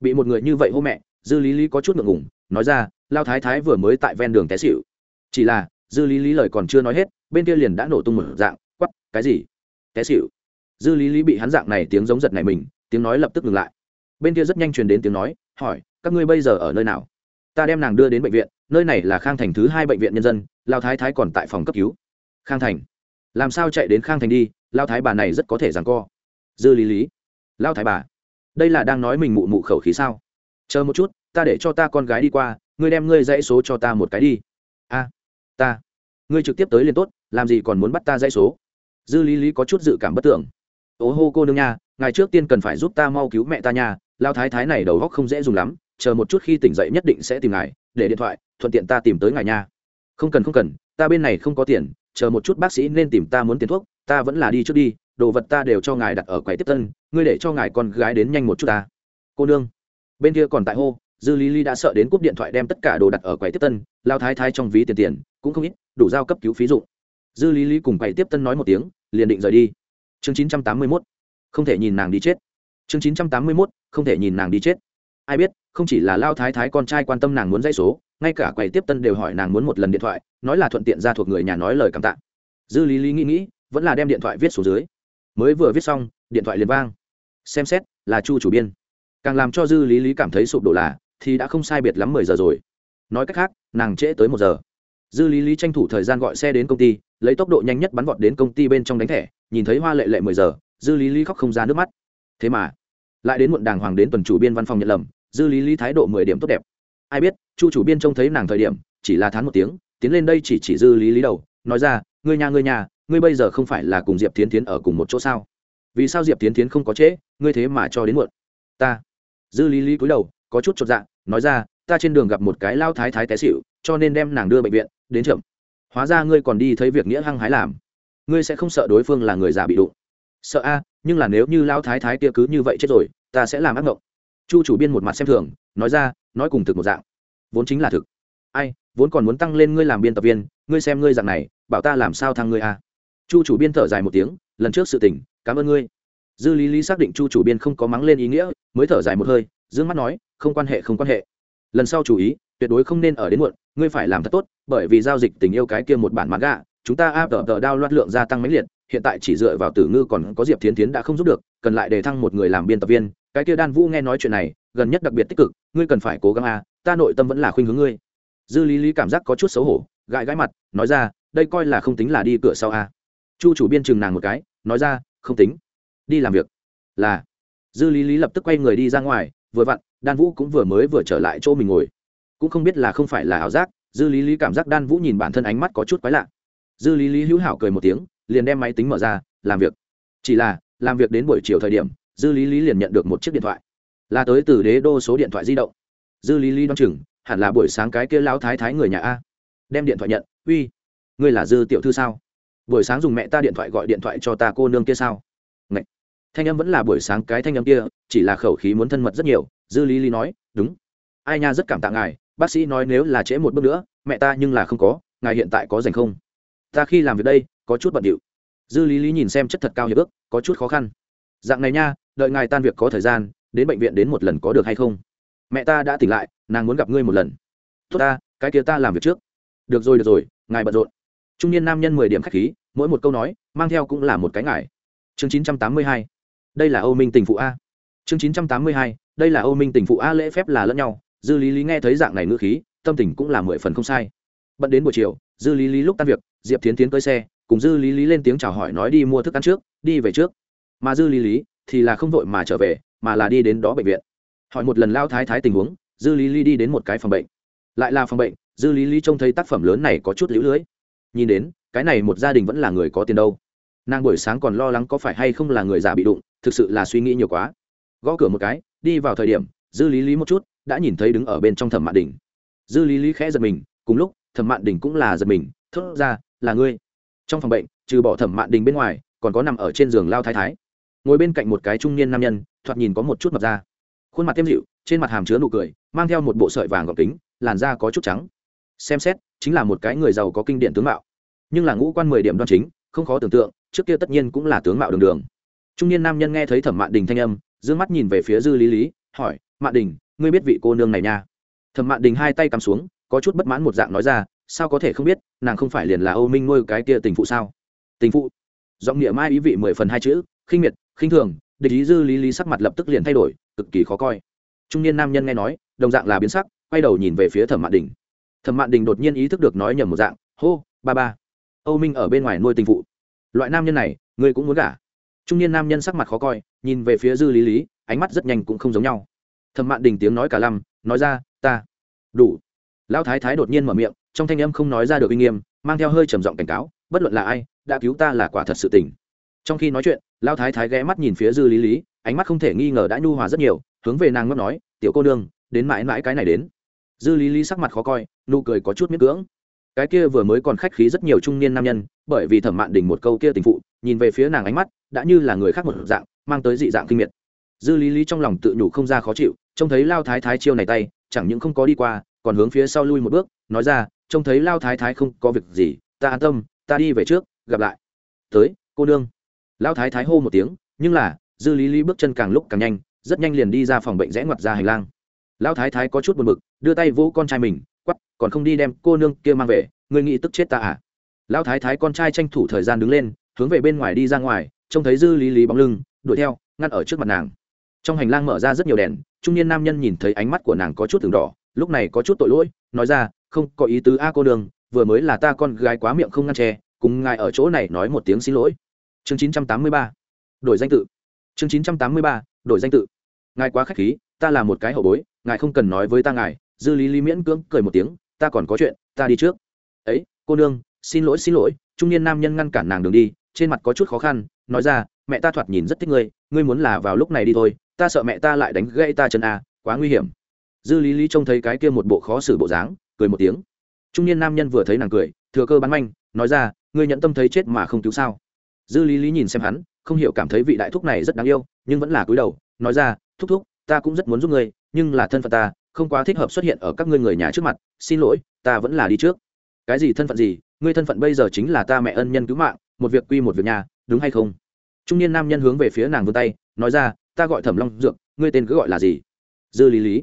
Speaker 1: Bị một người như vậy hô mẹ, dư lý lý có chút ngượng ngủng nói ra lao thái thái vừa mới tại ven đường té xịu chỉ là, dư lý lý lời còn chưa nói hết, bên kia liền đã nổ tung một dạng cái gì? Té xịu dư lý lý bị hắn dạng này tiếng giống giật này mình, tiếng nói lập tức ngừng lại. Bên kia rất nhanh truyền đến tiếng nói, hỏi, các ngươi bây giờ ở nơi nào? Ta đem nàng đưa đến bệnh viện, nơi này là khang thành thứ hai bệnh viện nhân dân, lao thái thái còn tại phòng cấp cứu. Khang thành? Làm sao chạy đến khang thành đi? Lao thái bà này rất có thể rằng co. Dư lý lý. Lao thái bà, đây là đang nói mình mụ mụ khẩu khí sao? Chờ một chút, ta để cho ta con gái đi qua, ngươi đem ngươi dãy số cho ta một cái đi. A, ta. Ngươi trực tiếp tới liền tốt, làm gì còn muốn bắt ta dãy số? Dư lý lý có chút dự cảm bất tưởng. Ố hô cô nương nha, ngày trước tiên cần phải giúp ta mau cứu mẹ ta nha lao thái thái này đầu góc không dễ dùng lắm, chờ một chút khi tỉnh dậy nhất định sẽ tìm ngài, để điện thoại, thuận tiện ta tìm tới ngài nha. Không cần không cần, ta bên này không có tiền, chờ một chút bác sĩ nên tìm ta muốn tiền thuốc, ta vẫn là đi trước đi, đồ vật ta đều cho ngài đặt ở quầy tiếp tân, ngươi để cho ngài con gái đến nhanh một chút ta. Cô nương. Bên kia còn tại hô, dư lý lý đã sợ đến cúp điện thoại đem tất cả đồ đặt ở quầy tiếp tân lao thái thái trong ví tiền tiền, cũng không ít, đủ giao cấp cứu phí dụng dư lý lý cùng quầy tiếp tân nói một tiếng, liền định rời đi. Chương chín trăm tám mươi mốt, không thể nhìn nàng đi chết. Chương chín trăm tám mươi mốt, không thể nhìn nàng đi chết. Ai biết, không chỉ là lao thái thái con trai quan tâm nàng muốn dãy số, ngay cả quầy tiếp tân đều hỏi nàng muốn một lần điện thoại, nói là thuận tiện ra thuộc người nhà nói lời cảm tạ. Dư lý lý nghĩ nghĩ, vẫn là đem điện thoại viết xuống dưới. Mới vừa viết xong, điện thoại liền vang. Xem xét, là chu chủ biên. Càng làm cho dư lý lý cảm thấy sụp đổ là, thì đã không sai biệt lắm mười giờ rồi. Nói cách khác, nàng trễ tới một giờ dư lý lý tranh thủ thời gian gọi xe đến công ty, lấy tốc độ nhanh nhất bắn vọt đến công ty bên trong đánh thẻ, nhìn thấy hoa lệ lệ mười giờ, dư lý lý khóc không ra nước mắt. Thế mà, lại đến muộn đàng hoàng đến tuần chủ biên văn phòng nhận lầm, dư lý lý thái độ mười điểm tốt đẹp. Ai biết, chu chủ biên trông thấy nàng thời điểm, chỉ là thán một tiếng, tiến lên đây chỉ chỉ dư lý lý đầu, nói ra, ngươi nhà ngươi nhà, ngươi bây giờ không phải là cùng diệp tiến tiến ở cùng một chỗ sao? Vì sao diệp tiến tiến không có trễ, ngươi thế mà cho đến muộn? Ta. Dư lý lý cúi đầu, có chút chột dạ nói ra, ta trên đường gặp một cái lao thái thái té xịu cho nên đem nàng đưa bệnh viện đến chậm. Hóa ra ngươi còn đi thấy việc nghĩa hăng hái làm. Ngươi sẽ không sợ đối phương là người già bị đụng. Sợ a, nhưng là nếu như lao thái thái kia cứ như vậy chết rồi, ta sẽ làm ác mộng chu chủ biên một mặt xem thường, nói ra, nói cùng thực một dạng. Vốn chính là thực. Ai, vốn còn muốn tăng lên ngươi làm biên tập viên, ngươi xem ngươi dạng này, bảo ta làm sao thăng ngươi a? Chu chủ biên thở dài một tiếng, lần trước sự tình, cảm ơn ngươi. Dư lý lý xác định chu chủ biên không có mắng lên ý nghĩa, mới thở dài một hơi d ư ơ n g mắt nói, không quan hệ, không quan hệ. Lần sau chú ý tuyệt đối không nên ở đến muộn, ngươi phải làm thật tốt, bởi vì giao dịch tình yêu cái kia một bản mãn gà chúng ta áp tờ tờ đao loát lượng gia tăng mấy liệt, hiện tại chỉ dựa vào tử ngư còn có diệp thiến tiến đã không giúp được, cần lại đề thăng một người làm biên tập viên, cái kia đan vũ nghe nói chuyện này, gần nhất đặc biệt tích cực, ngươi cần phải cố gắng a ta nội tâm vẫn là khuynh hướng ngươi. Dư lý lý cảm giác có chút xấu hổ, gãi gãi mặt, nói ra, đây coi là không tính là đi cửa sau a chu chủ biên chừng nàng một cái, nói ra, không tính. Đi làm việc. Là. Dư lý lý lập tức quay người đi ra ngoài, vừa vặn, đan vũ cũng vừa mới vừa trở lại chỗ mình ngồi cũng không biết là không phải là ảo giác, dư lý lý cảm giác đan vũ nhìn bản thân ánh mắt có chút quái lạ. Dư lý lý hữu hảo cười một tiếng, liền đem máy tính mở ra, làm việc. Chỉ là, làm việc đến buổi chiều thời điểm, dư lý lý liền nhận được một chiếc điện thoại. Là tới từ đế đô số điện thoại di động. Dư lý lý đ o á n chừng, hẳn là buổi sáng cái kia lao thái thái người nhà a. Đem điện thoại nhận, uy, ngươi là dư tiểu thư sao? Buổi sáng dùng mẹ ta điện thoại gọi điện thoại cho ta cô nương kia sao? Ngậy. thanh âm vẫn là buổi sáng cái thanh âm kia, chỉ là khẩu khí muốn thân mật rất nhiều, dư lý lý nói, đúng. Ai nha, rất cảm tạ ngài bác sĩ nói nếu là trễ một bước nữa, mẹ ta nhưng là không có, ngài hiện tại có dành không? Ta khi làm việc đây, có chút bận điệu. Dư lý lý nhìn xem chất thật cao hiệp ước, có chút khó khăn. Dạng này nha, đợi ngài tan việc có thời gian, đến bệnh viện đến một lần có được hay không? Mẹ ta đã tỉnh lại, nàng muốn gặp ngươi một lần. Tốt ta, cái kia ta làm việc trước. Được rồi được rồi, ngài bận rộn. Trung niên nam nhân mười điểm khách khí, mỗi một câu nói, mang theo cũng là một cái ngải chương chín trăm tám mươi hai. Đây là âu minh tình phụ a. Chương chín trăm tám mươi hai. Đây là âu minh tình phụ a, lễ phép là lẫn nhau dư lý lý nghe thấy dạng này ngữ khí, tâm tình cũng là mười phần không sai. Bận đến buổi chiều, dư lý lý lúc tan việc, diệp tiến tiến tới xe, cùng dư lý lý lên tiếng chào hỏi nói đi mua thức ăn trước, đi về trước. Mà dư lý lý thì là không vội mà trở về, mà là đi đến đó bệnh viện. Hỏi một lần lao thái thái tình huống, dư lý lý đi đến một cái phòng bệnh. Lại là phòng bệnh, dư lý lý trông thấy tác phẩm lớn này có chút lũ lưới. Nhìn đến, cái này một gia đình vẫn là người có tiền đâu. Nàng buổi sáng còn lo lắng có phải hay không là người già bị đụng, thực sự là suy nghĩ nhiều quá. Gõ cửa một cái, đi vào thời điểm, dư lý lý một chút đã nhìn thấy đứng ở bên trong thẩm mạn đình dư lý lý khẽ giật mình, cùng lúc, thẩm mạn đình cũng là giật mình, thốt ra, là ngươi. Trong phòng bệnh, trừ bỏ thẩm mạn đình bên ngoài, còn có nằm ở trên giường lao thái thái. Ngồi bên cạnh một cái trung niên nam nhân, thoạt nhìn có một chút mập da. Khuôn mặt tiêm dịu, trên mặt hàm chứa nụ cười, mang theo một bộ sợi vàng gọc kính, làn da có chút trắng. Xem xét, chính là một cái người giàu có kinh điển tướng mạo. Nhưng là ngũ quan mười điểm đoan chính, không khó tưởng tượng, trước kia tất nhiên cũng là tướng mạo đường đường. Trung niên nam nhân nghe thấy thẩm mạn đình thanh âm d ư ơ n g mắt nhìn về phía dư lý lý, hỏi, mạn đình ngươi biết vị cô nương này nha. Thẩm mạn đình hai tay cắm xuống, có chút bất mãn một dạng nói ra, sao có thể không biết, nàng không phải liền là âu minh nuôi cái kia tình phụ sao? Tình phụ? Giọng nghĩa mai ý vị mười phần hai chữ, khinh miệt, khinh thường, địch ý dư lý lý sắc mặt lập tức liền thay đổi, cực kỳ khó coi. Trung niên nam nhân nghe nói, đồng dạng là biến sắc, quay đầu nhìn về phía thẩm mạn đình. Thẩm mạn đình đột nhiên ý thức được nói nhầm một dạng, hô, ba ba, âu minh ở bên ngoài nuôi tình phụ. Loại nam nhân này, ngươi cũng muốn gả? Trung niên nam nhân sắc mặt khó coi, nhìn về phía dư lý lý, ánh mắt rất nhanh cũng không giống nhau thẩm mạn đình tiếng nói cả lăm, nói ra, ta. Đủ. Lão thái thái đột nhiên mở miệng, trong thanh âm không nói ra được uy nghiêm, mang theo hơi trầm giọng cảnh cáo, bất luận là ai, đã cứu ta là quả thật sự tình. Trong khi nói chuyện, lão thái thái ghé mắt nhìn phía dư lý lý, ánh mắt không thể nghi ngờ đã nhu hòa rất nhiều, hướng về nàng ngấp nói, tiểu cô nương, đến mãi mãi cái này đến. Dư lý lý sắc mặt khó coi, nụ cười có chút miết cưỡng. Cái kia vừa mới còn khách khí rất nhiều trung niên nam nhân, bởi vì thẩm mạn đình một câu kia tình phụ, nhìn về phía nàng ánh mắt, đã như là người khác một dạng, mang tới dị dạng kinh miệt dư lý lý trong lòng tự nhủ không ra khó chịu, trông thấy lao thái thái chiêu này tay, chẳng những không có đi qua, còn hướng phía sau lui một bước, nói ra, trông thấy lao thái thái không có việc gì, ta an tâm, ta đi về trước, gặp lại. Tới, cô đương. lao thái thái hô một tiếng, nhưng là, dư lý lý bước chân càng lúc càng nhanh, rất nhanh liền đi ra phòng bệnh rẽ ngoặt ra hành lang. Lao thái thái có chút buồn b ự c đưa tay vỗ con trai mình, quắp, còn không đi đem cô nương kia mang về người nghĩ tức chết ta à? Lao thái thái con trai tranh thủ thời gian đứng lên, hướng về bên ngoài đi ra ngoài, trông thấy dư lý lý bóng lưng, đuổi theo, ngăn ở trước mặt nàng trong hành lang mở ra rất nhiều đèn, trung niên nam nhân nhìn thấy ánh mắt của nàng có chút từng đỏ, lúc này có chút tội lỗi, nói ra, không có ý tứ a cô đường vừa mới là ta con gái quá miệng không ngăn tre cùng ngài ở chỗ này nói một tiếng xin lỗi. Chương chín trăm tám mươi ba. Đổi danh tự. Chương chín trăm tám mươi ba, đổi danh tự. Ngài quá k h á c h khí, ta là một cái hậu bối, ngài không cần nói với ta ngài. Dư lý lý miễn cưỡng cười một tiếng, ta còn có chuyện, ta đi trước. Ấy, cô nương, xin lỗi xin lỗi. Trung niên nam nhân ngăn cản nàng đường đi, trên mặt có chút khó khăn, nói ra, mẹ ta thoạt nhìn rất thích ngươi ngươi muốn là vào lúc này đi thôi ta sợ mẹ ta lại đánh gãy ta chân a, quá nguy hiểm. Dư lý lý trông thấy cái kia một bộ khó xử bộ dáng, cười một tiếng. Trung niên nam nhân vừa thấy nàng cười, thừa cơ bắn manh, nói ra, ngươi nhận tâm thấy chết mà không cứu sao? Dư lý lý nhìn xem hắn, không hiểu cảm thấy vị đại thúc này rất đáng yêu, nhưng vẫn là cúi đầu, nói ra, thúc thúc, ta cũng rất muốn giúp ngươi, nhưng là thân phận ta không quá thích hợp xuất hiện ở các ngươi người nhà trước mặt, xin lỗi, ta vẫn là đi trước. Cái gì thân phận gì? Ngươi thân phận bây giờ chính là ta mẹ ân nhân cứu mạng, một việc quy một việc nhà, đúng hay không? Trung niên nam nhân hướng về phía nàng vươn tay, nói ra ta gọi thẩm long dược, ngươi tên cứ gọi là gì? Dư lý lý.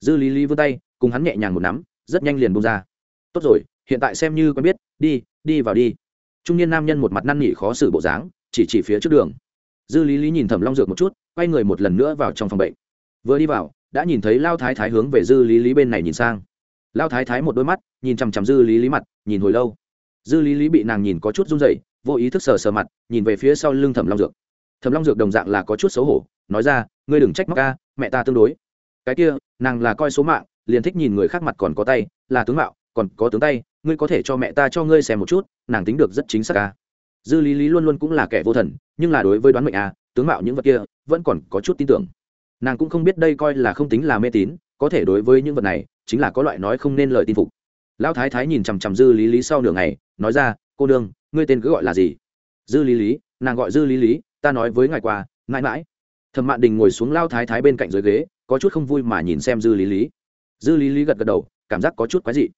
Speaker 1: Dư lý lý vươn tay, cùng hắn nhẹ nhàng một nắm, rất nhanh liền bông ra. Tốt rồi, hiện tại xem như quen biết, đi đi vào đi. Trung niên nam nhân một mặt năn nỉ khó xử bộ dáng, chỉ chỉ phía trước đường. Dư lý lý nhìn thẩm long dược một chút, quay người một lần nữa vào trong phòng bệnh. Vừa đi vào, đã nhìn thấy lao thái thái hướng về dư lý lý bên này nhìn sang. Lao thái thái một đôi mắt, nhìn chằm chằm dư lý lý mặt, nhìn hồi lâu. Dư lý lý bị nàng nhìn có chút run rẩy, vô ý thức sờ sờ mặt, nhìn về phía sau lưng thẩm long dược thẩm long dược đồng dạng là có chút xấu hổ, nói ra, ngươi đừng trách móc ca mẹ ta tương đối. Cái kia, nàng là coi số mạng, liền thích nhìn người khác mặt còn có tay, là tướng mạo, còn có tướng tay, ngươi có thể cho mẹ ta cho ngươi xem một chút, nàng tính được rất chính xác ca dư lý lý luôn luôn cũng là kẻ vô thần, nhưng là đối với đoán mệnh a, tướng mạo những vật kia, vẫn còn có chút tin tưởng. Nàng cũng không biết đây coi là không tính là mê tín, có thể đối với những vật này, chính là có loại nói không nên lời tin phục. Lão thái thái nhìn chằm chằm dư lý lý sau nửa ngày, nói ra, cô đương ngươi tên cứ gọi là gì? Dư lý lý, nàng gọi dư lý lý ta nói với ngài qua, mãi mãi. Thẩm mạn đình ngồi xuống lao thái thái bên cạnh dưới ghế, có chút không vui mà nhìn xem dư lý lý. Dư lý lý gật gật đầu, cảm giác có chút quái dị.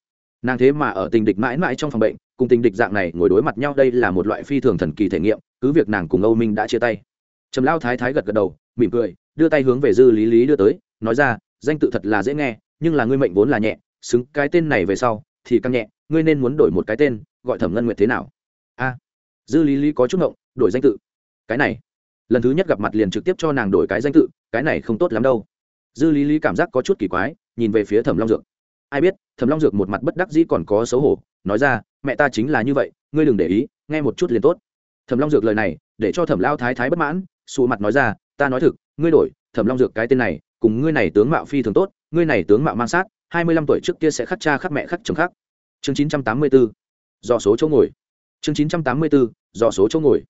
Speaker 1: Nàng thế mà ở tình địch mãi mãi trong phòng bệnh, cùng tình địch dạng này ngồi đối mặt nhau đây là một loại phi thường thần kỳ thể nghiệm, cứ việc nàng cùng âu minh đã chia tay. Trầm lao thái thái gật gật đầu, mỉm cười, đưa tay hướng về dư lý lý đưa tới, nói ra, danh tự thật là dễ nghe, nhưng là ngươi mệnh vốn là nhẹ, xứng cái tên này về sau thì căng nhẹ, ngươi nên muốn đổi một cái tên, gọi thẩm ngân nguyệt thế nào? A. Dư lý lý có chút ngộng, đổi danh tự cái này. Lần thứ nhất gặp mặt liền trực tiếp cho nàng đổi cái danh tự, cái này không tốt lắm đâu. Dư lý lý cảm giác có chút kỳ quái, nhìn về phía thẩm long dược. Ai biết, thẩm long dược một mặt bất đắc dĩ còn có xấu hổ, nói ra, mẹ ta chính là như vậy, ngươi đừng để ý, nghe một chút liền tốt. Thẩm long dược lời này, để cho thẩm lao thái thái bất mãn xù mặt nói ra, ta nói thực, ngươi đổi, thẩm long dược cái tên này, cùng ngươi này tướng mạo phi thường tốt, ngươi này tướng mạo mang sát, hai mươi lăm tuổi trước kia sẽ khắc cha khắc mẹ khắc chồng khắc chương chín trăm tám mươi bốn do số chỗ ngồi. Chương chín trăm tám mươi bốn do số chỗ ngồi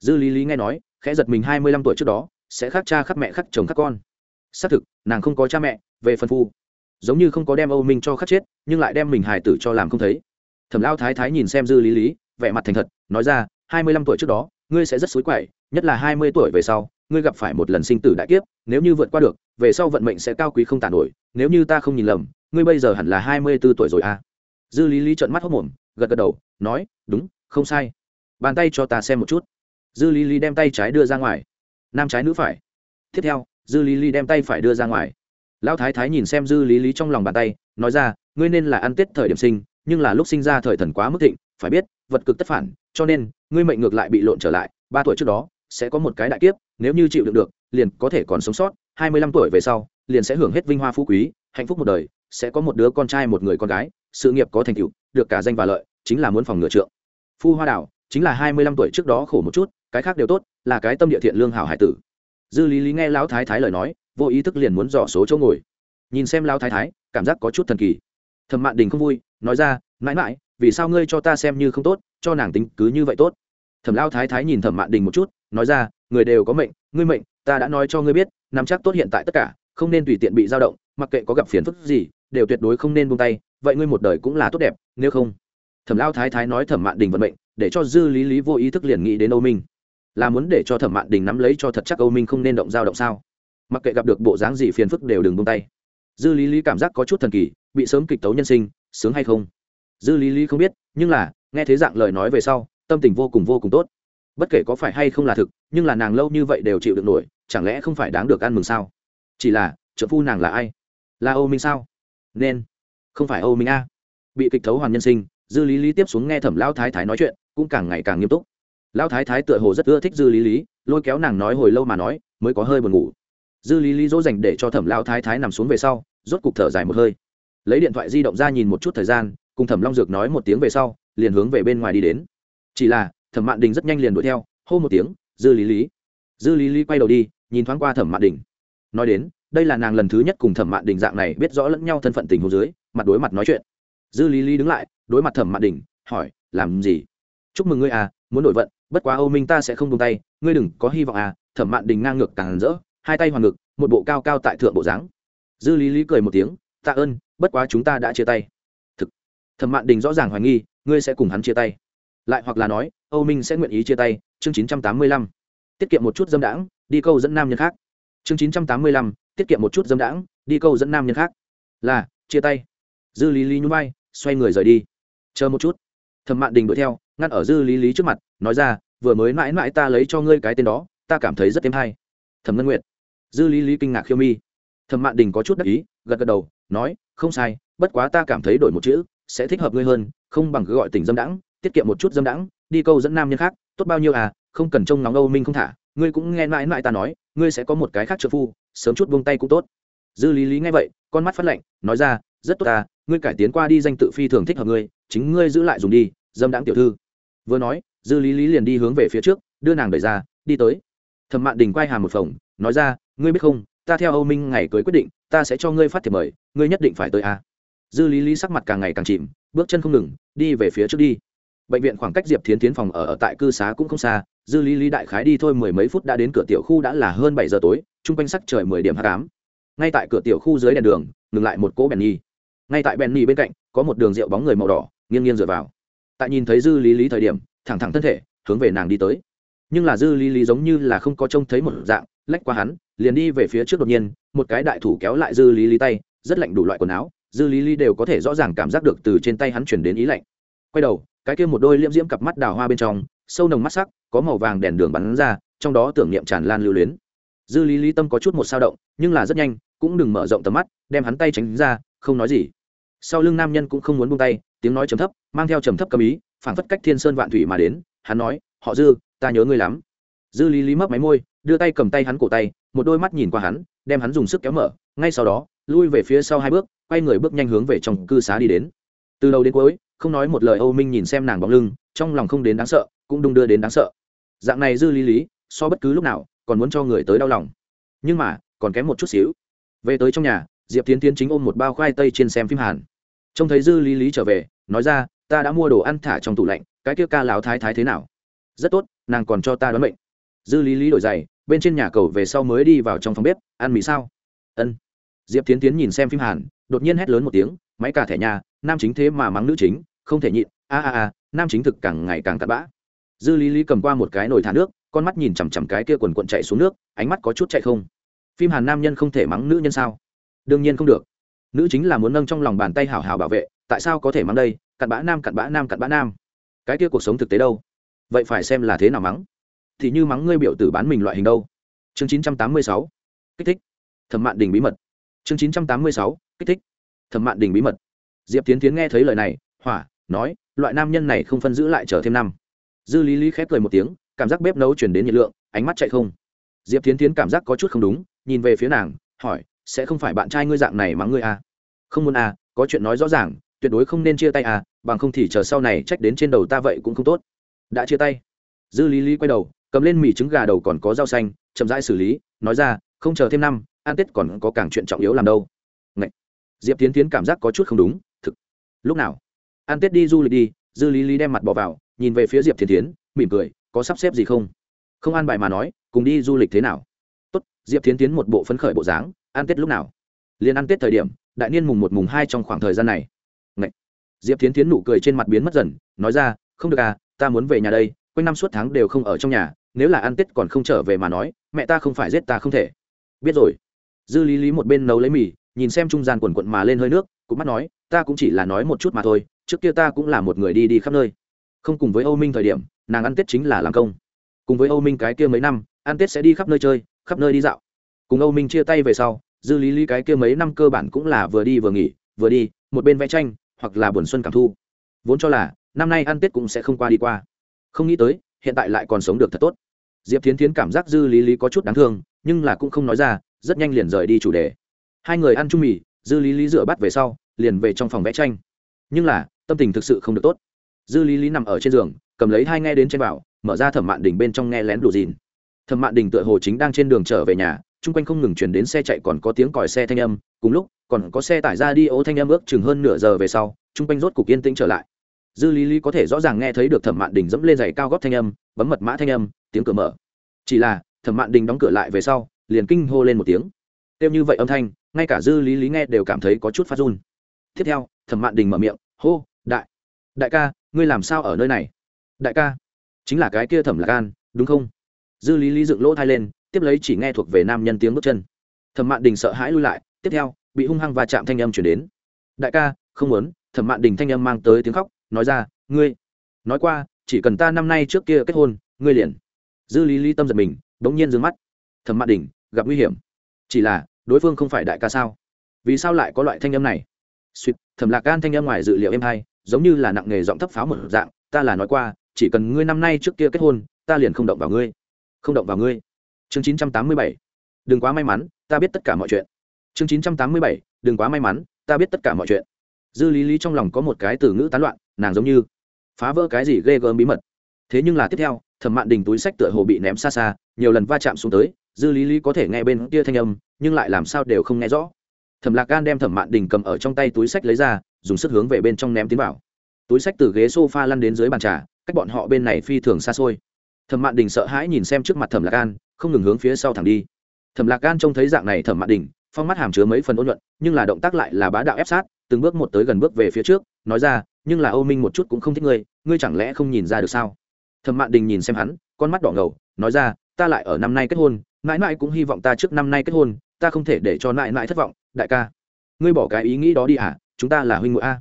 Speaker 1: dư lý lý nghe nói, khẽ giật mình hai mươi lăm tuổi trước đó, sẽ khác cha khắc mẹ khắc chồng khắc con. Xác thực, nàng không có cha mẹ, về phần phu. Giống như không có đem âu minh cho khắc chết, nhưng lại đem mình hài tử cho làm không thấy. Thẩm lao thái thái nhìn xem dư lý lý, vẻ mặt thành thật, nói ra, hai mươi lăm tuổi trước đó, ngươi sẽ rất xối quậy, nhất là hai mươi tuổi về sau, ngươi gặp phải một lần sinh tử đại kiếp, nếu như vượt qua được, về sau vận mệnh sẽ cao quý không tàn nổi, nếu như ta không nhìn lầm, ngươi bây giờ hẳn là hai mươi b ố tuổi rồi à. Dư lý lý trợn mắt hốc mồm, gật gật đầu, nói, đúng, không sai. Bàn tay cho ta xem một chút dư lý lý đem tay trái đưa ra ngoài. Nam trái nữ phải. Tiếp theo, dư lý lý đem tay phải đưa ra ngoài. Lão thái thái nhìn xem dư lý lý trong lòng bàn tay, nói ra, ngươi nên là ăn tết thời điểm sinh, nhưng là lúc sinh ra thời thần quá mức thịnh, phải biết, vật cực tất phản, cho nên, ngươi mệnh ngược lại bị lộn trở lại, ba tuổi trước đó, sẽ có một cái đại kiếp, nếu như chịu được được, liền có thể còn sống sót, hai mươi lăm tuổi về sau, liền sẽ hưởng hết vinh hoa phú quý, hạnh phúc một đời, sẽ có một đứa con trai một người con gái, sự nghiệp có thành tựu, được cả danh và lợi, chính là muốn phòng ngừa trượng. Phu hoa đảo, chính là hai mươi lăm tuổi trước đó khổ một chút cái khác đều tốt, là cái tâm địa thiện lương hảo hải tử. Dư lý lý nghe lão thái thái lời nói, vô ý thức liền muốn dò số chỗ ngồi. Nhìn xem lão thái thái, cảm giác có chút thần kỳ. Thẩm mạn đình không vui, nói ra, mãi mãi, vì sao ngươi cho ta xem như không tốt, cho nàng tính cứ như vậy tốt? Thẩm lao thái thái nhìn thẩm mạn đình một chút, nói ra, người đều có mệnh, ngươi mệnh, ta đã nói cho ngươi biết, nắm chắc tốt hiện tại tất cả, không nên tùy tiện bị dao động, mặc kệ có gặp phiền phức gì, đều tuyệt đối không nên buông tay, vậy ngươi một đời cũng là tốt đẹp, nếu không. Thẩm lao thái thái nói thẩm mạn đình vận mệnh, để cho dư lý lý vô ý thức liền nghĩ đến âu minh là muốn để cho thẩm mạn đình nắm lấy cho thật chắc âu minh không nên động dao động sao? Mặc kệ gặp được bộ dáng gì phiền phức đều đừng buông tay. Dư lý lý cảm giác có chút thần kỳ, bị sớm kịch tấu nhân sinh, sướng hay không? Dư lý lý không biết, nhưng là, nghe thế dạng lời nói về sau, tâm tình vô cùng vô cùng tốt. Bất kể có phải hay không là thực, nhưng là nàng lâu như vậy đều chịu được nổi, chẳng lẽ không phải đáng được ăn mừng sao? Chỉ là, trợ phu nàng là ai? Là âu minh sao? Nên, không phải âu minh a. Bị kịch thấu hoàn nhân sinh, dư lý lý tiếp xuống nghe thẩm lão thái thái nói chuyện, cũng càng ngày càng nghiêm túc lão thái thái tựa hồ rất ưa thích dư lý lý, lôi kéo nàng nói hồi lâu mà nói, mới có hơi buồn ngủ. Dư lý lý dỗ dành để cho thẩm lão thái thái nằm xuống về sau, rốt cục thở dài một hơi. Lấy điện thoại di động ra nhìn một chút thời gian, cùng thẩm long dược nói một tiếng về sau, liền hướng về bên ngoài đi đến. Chỉ là, thẩm mạn đình rất nhanh liền đuổi theo, hô một tiếng, dư lý lý. Dư lý lý quay đầu đi, nhìn thoáng qua thẩm mạn đình. Nói đến, đây là nàng lần thứ nhất cùng thẩm mạn đình dạng này biết rõ lẫn nhau thân phận tình hồ dưới, mặt đối mặt nói chuyện. Dư lý lý đứng lại, đối mặt thẩm mạn đình, hỏi, làm gì? Chúc mừng ngươi à muốn đổi vận, bất quá âu minh ta sẽ không tung tay, ngươi đừng có hy vọng à thẩm mạn đình ngang ngược càng rỡ, hai tay hoàng ngực, một bộ cao cao tại thượng bộ dáng. Dư lý lý cười một tiếng, tạ ơn, bất quá chúng ta đã chia tay. Thực. Thẩm mạn đình rõ ràng hoài nghi, ngươi sẽ cùng hắn chia tay. Lại hoặc là nói, âu minh sẽ nguyện ý chia tay. Chương chín trăm tám mươi lăm. Tiết kiệm một chút dâm đãng, đi câu dẫn nam nhân khác. Chương chín trăm tám mươi lăm. Tiết kiệm một chút dâm đãng, đi câu dẫn nam nhân khác. Là, chia tay. Dư lý lý nhún vai, xoay người rời đi. Chờ một chút. Thẩm mạn đình đuổi theo ngăn ở dư lý lý trước mặt, nói ra, vừa mới mãi mãi ta lấy cho ngươi cái tên đó, ta cảm thấy rất êm hay. Thẩm ngân nguyệt. Dư lý lý kinh ngạc khiêu mi. Thẩm mạn đình có chút đắc ý, gật gật đầu, nói, không sai, bất quá ta cảm thấy đổi một chữ, sẽ thích hợp ngươi hơn, không bằng cứ gọi tỉnh dâm đãng, tiết kiệm một chút dâm đãng, đi câu dẫn nam nhân khác, tốt bao nhiêu à không cần trông nóng âu minh không thả, ngươi cũng nghe mãi mãi ta nói, ngươi sẽ có một cái khác trợ phu, sớm chút buông tay cũng tốt. Dư lý lý nghe vậy, con mắt phát lạnh, nói ra, rất tốt ta ngươi cải tiến qua đi danh tự phi thường thích hợp ngươi, chính ngươi giữ lại dùng đi, dâm đãng tiểu thư vừa nói dư lý lý liền đi hướng về phía trước đưa nàng đẩy ra đi tới. Thẩm mạn đình quay hàm một phòng nói ra ngươi biết không ta theo âu minh ngày cưới quyết định ta sẽ cho ngươi phát thiệp mời ngươi nhất định phải tới a. Dư lý lý sắc mặt càng ngày càng chìm bước chân không ngừng đi về phía trước đi. Bệnh viện khoảng cách diệp thiến tiến phòng ở, ở tại cư xá cũng không xa dư lý lý đại khái đi thôi mười mấy phút đã đến cửa tiểu khu đã là hơn bảy giờ tối chung quanh sắc trời mười điểm h tám ngay tại cửa tiểu khu dưới đèn đường ngừng lại một cỗ bèn nhi ngay tại bèn nhi bên cạnh có một đường rượu bóng người màu đỏ nghiêng nghiêng dựa vào tại nhìn thấy dư lý lý thời điểm, thẳng thẳng thân thể, hướng về nàng đi tới. Nhưng là dư lý lý giống như là không có trông thấy một dạng, lách qua hắn, liền đi về phía trước đột nhiên, một cái đại thủ kéo lại dư lý lý tay, rất lạnh đủ loại quần áo, dư lý lý đều có thể rõ ràng cảm giác được từ trên tay hắn chuyển đến ý lạnh. Quay đầu, cái kia một đôi liễm diễm cặp mắt đào hoa bên trong, sâu nồng mắt sắc, có màu vàng đèn đường bắn ra, trong đó tưởng niệm tràn lan lưu luyến. Dư lý lý tâm có chút một sao động, nhưng là rất nhanh, cũng đừng mở rộng tầm mắt, đem hắn tay tránh ra, không nói gì sau lưng nam nhân cũng không muốn buông tay, tiếng nói trầm thấp, mang theo trầm thấp cầm ý phản phất cách thiên sơn vạn thủy mà đến, hắn nói, họ dư, ta nhớ ngươi lắm. Dư lý lý mấp máy môi, đưa tay cầm tay hắn cổ tay, một đôi mắt nhìn qua hắn, đem hắn dùng sức kéo mở, ngay sau đó, lui về phía sau hai bước, quay người bước nhanh hướng về trong cư xá đi đến. Từ đầu đến cuối, không nói một lời âu minh nhìn xem nàng bóng lưng, trong lòng không đến đáng sợ, cũng đung đưa đến đáng sợ. Dạng này dư lý lý, so bất cứ lúc nào, còn muốn cho người tới đau lòng. Nhưng mà, còn kém một chút xíu. Về tới trong nhà, diệp tiến tiến chính ôm một bao khoai tây trên xem phim hàn trông thấy dư lý lý trở về, nói ra, ta đã mua đồ ăn thả trong tủ lạnh, cái kia ca láo thái thái thế nào? Rất tốt, nàng còn cho ta đoán bệnh dư lý lý đổi giày, bên trên nhà cầu về sau mới đi vào trong phòng bếp, ăn mì sao? Ân. Diệp tiến tiến nhìn xem phim hàn, đột nhiên hét lớn một tiếng, máy cả thẻ nhà, nam chính thế mà mắng nữ chính, không thể nhịn, a a a, nam chính thực càng ngày càng cặn bã. Dư lý lý cầm qua một cái nồi thả nước, con mắt nhìn chằm chằm cái kia quần quận chạy xuống nước, ánh mắt có chút chạy không. Phim hàn nam nhân không thể mắng nữ nhân sao? Đương nhiên không được nữ chính là muốn nâng trong lòng bàn tay hảo hảo bảo vệ, tại sao có thể mắng đây, cặn bã nam, cặn bã nam, cặn bã nam. Cái kia cuộc sống thực tế đâu? Vậy phải xem là thế nào mắng. Thì như mắng ngươi biểu tử bán mình loại hình đâu. Chương chín trăm tám mươi sáu, kích thích. Thẩm mạn đình bí mật. Chương chín trăm tám mươi sáu, kích thích. Thẩm mạn đình bí mật. Diệp tiến tiến nghe thấy lời này, hỏa, nói, loại nam nhân này không phân giữ lại chờ thêm năm. Dư lý lý khép cười một tiếng, cảm giác bếp nấu chuyển đến nhiệt lượng, ánh mắt chạy không. Diệp tiến tiến cảm giác có chút không đúng, nhìn về phía nàng, hỏi sẽ không phải bạn trai ngươi dạng này mắng ngươi à? không muốn à có chuyện nói rõ ràng, tuyệt đối không nên chia tay à bằng không thì chờ sau này trách đến trên đầu ta vậy cũng không tốt. Đã chia tay. Dư lý lý quay đầu, cầm lên mì trứng gà đầu còn có rau xanh, chậm rãi xử lý, nói ra, không chờ thêm năm, ăn tết còn có càng chuyện trọng yếu làm đâu. Ngậy. diệp tiến tiến cảm giác có chút không đúng, thực. Lúc nào? Ăn tết đi du lịch đi, dư lý lý đem mặt bỏ vào, nhìn về phía diệp tiến tiến mỉm cười, có sắp xếp gì không? Không an bài mà nói, cùng đi du lịch thế nào? Tốt, diệp tiến tiến một bộ phấn khởi bộ dáng ăn tết lúc nào? Liền ăn tết thời điểm, đại niên mùng một, mùng hai trong khoảng thời gian này. Ngậy. diệp tiến tiến nụ cười trên mặt biến mất dần, nói ra, không được à ta muốn về nhà đây, quanh năm suốt tháng đều không ở trong nhà, nếu là ăn tết còn không trở về mà nói, mẹ ta không phải giết ta không thể. Biết rồi. Dư lý lý một bên nấu lấy mì, nhìn xem trung gian quần quận mà lên hơi nước, cũng mắt nói, ta cũng chỉ là nói một chút mà thôi, trước kia ta cũng là một người đi đi khắp nơi. Không cùng với âu minh thời điểm, nàng ăn tết chính là làm công. Cùng với âu minh cái kia mấy năm, ăn tết sẽ đi khắp nơi chơi, khắp nơi đi dạo. Cùng âu minh chia tay về sau dư lý lý cái kia mấy năm cơ bản cũng là vừa đi vừa nghỉ, vừa đi, một bên vẽ tranh, hoặc là buồn xuân cảm thu. Vốn cho là, năm nay ăn tết cũng sẽ không qua đi qua. Không nghĩ tới, hiện tại lại còn sống được thật tốt. Diệp Thiến Thiến cảm giác dư lý lý có chút đáng thương, nhưng là cũng không nói ra, rất nhanh liền rời đi chủ đề. Hai người ăn chung mì, dư lý lý rửa bắt về sau, liền về trong phòng vẽ tranh. Nhưng là, tâm tình thực sự không được tốt. Dư lý lý nằm ở trên giường, cầm lấy hai nghe đến trên bảo, mở ra thẩm mạn đình bên trong nghe lén đủ dìn. Thẩm mạn đình tựa hồ chính đang trên đường trở về nhà chung quanh không ngừng chuyển đến xe chạy còn có tiếng còi xe thanh âm, cùng lúc, còn có xe tải ra đi ô thanh âm ước chừng hơn nửa giờ về sau, chung quanh rốt cục yên tĩnh trở lại. Dư lý lý có thể rõ ràng nghe thấy được thẩm mạn đình dẫm lên giày cao góp thanh âm, bấm mật mã thanh âm, tiếng cửa mở. Chỉ là, thẩm mạn đình đóng cửa lại về sau, liền kinh hô lên một tiếng. Kêu như vậy âm thanh, ngay cả dư lý lý nghe đều cảm thấy có chút phát run. Tiếp theo, thẩm mạn đình mở miệng, hô, đại đại ca, ngươi làm sao ở nơi này? Đại ca, chính là cái kia thẩm lạc an, đúng không? Dư lý lý dựng lỗ thai lên tiếp lấy chỉ nghe thuộc về nam nhân tiếng bước chân. Thẩm mạn đình sợ hãi lui lại, tiếp theo, bị hung hăng và chạm thanh âm chuyển đến. Đại ca, không muốn. Thẩm mạn đình thanh âm mang tới tiếng khóc, nói ra, ngươi, nói qua, chỉ cần ta năm nay trước kia kết hôn, ngươi liền. Dư lý lý tâm giật mình đ ố n g nhiên d ư ơ n g mắt. Thẩm mạn đình, gặp nguy hiểm. Chỉ là, đối phương không phải đại ca sao? Vì sao lại có loại thanh âm này? Suýt thẩm lạc gan thanh âm ngoài dự liệu em hai giống như là nặng nghề giọng thấp pháo một dạng, ta là nói qua, chỉ cần ngươi năm nay trước kia kết hôn, ta liền không động vào ngươi. Không động vào ngươi chương chín trăm tám mươi bảy. Đừng quá may mắn, ta biết tất cả mọi chuyện. Chương chín trăm tám mươi bảy, đừng quá may mắn, ta biết tất cả mọi chuyện. Dư lý lý trong lòng có một cái từ ngữ tán loạn, nàng giống như phá vỡ cái gì ghê gớm bí mật. Thế nhưng là tiếp theo, thẩm mạn đình túi sách tựa hồ bị ném xa xa, nhiều lần va chạm xuống tới, dư lý lý có thể nghe bên kia thanh âm, nhưng lại làm sao đều không nghe rõ. Thẩm lạc gan đem thẩm mạn đình cầm ở trong tay túi sách lấy ra, dùng sức hướng về bên trong ném tiến vào. Túi sách từ ghế s o f a lăn đến dưới bàn trà, cách bọn họ bên này phi thường xa xôi thẩm mạn đình sợ hãi nhìn xem trước mặt thẩm lạc gan không ngừng hướng phía sau thẳng đi. Thẩm lạc gan trông thấy dạng này thẩm mạn đình, phong mắt hàm chứa mấy phần ôn nhuận, nhưng là động tác lại là bá đạo ép sát, từng bước một tới gần bước về phía trước, nói ra, nhưng là âu minh một chút cũng không thích ngươi ngươi chẳng lẽ không nhìn ra được sao? Thẩm mạn đình nhìn xem hắn, con mắt đỏ ngầu, nói ra, ta lại ở năm nay kết hôn, mãi mãi cũng hy vọng ta trước năm nay kết hôn, ta không thể để cho mãi mãi thất vọng, đại ca. Ngươi bỏ cái ý nghĩ đó đi à chúng ta là huynh muội a.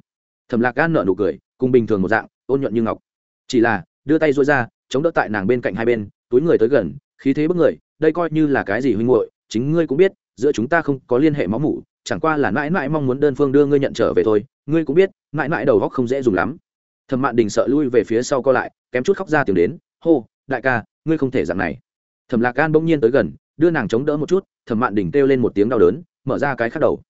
Speaker 1: Thẩm lạc gan nở nụ cười, cùng bình thường một dạng, ôn nhuận như ngọc. Chỉ là, đưa tay dối ra chống đỡ tại nàng bên cạnh hai bên, túi người tới gần, khí thế bức người, đây coi như là cái gì huynh hội chính ngươi cũng biết, giữa chúng ta không có liên hệ máu mủ, chẳng qua là mãi mãi mong muốn đơn phương đưa ngươi nhận trở về thôi, ngươi cũng biết, mãi mãi đầu góc không dễ dùng lắm. Thẩm mạn đình sợ lui về phía sau co lại, kém chút khóc ra tiếng đến, hô, đại ca, ngươi không thể dạng này. Thẩm lạc gan bỗng nhiên tới gần, đưa nàng chống đỡ một chút, thẩm mạn đình kêu lên một tiếng đau đớn, mở ra cái khắc đầu.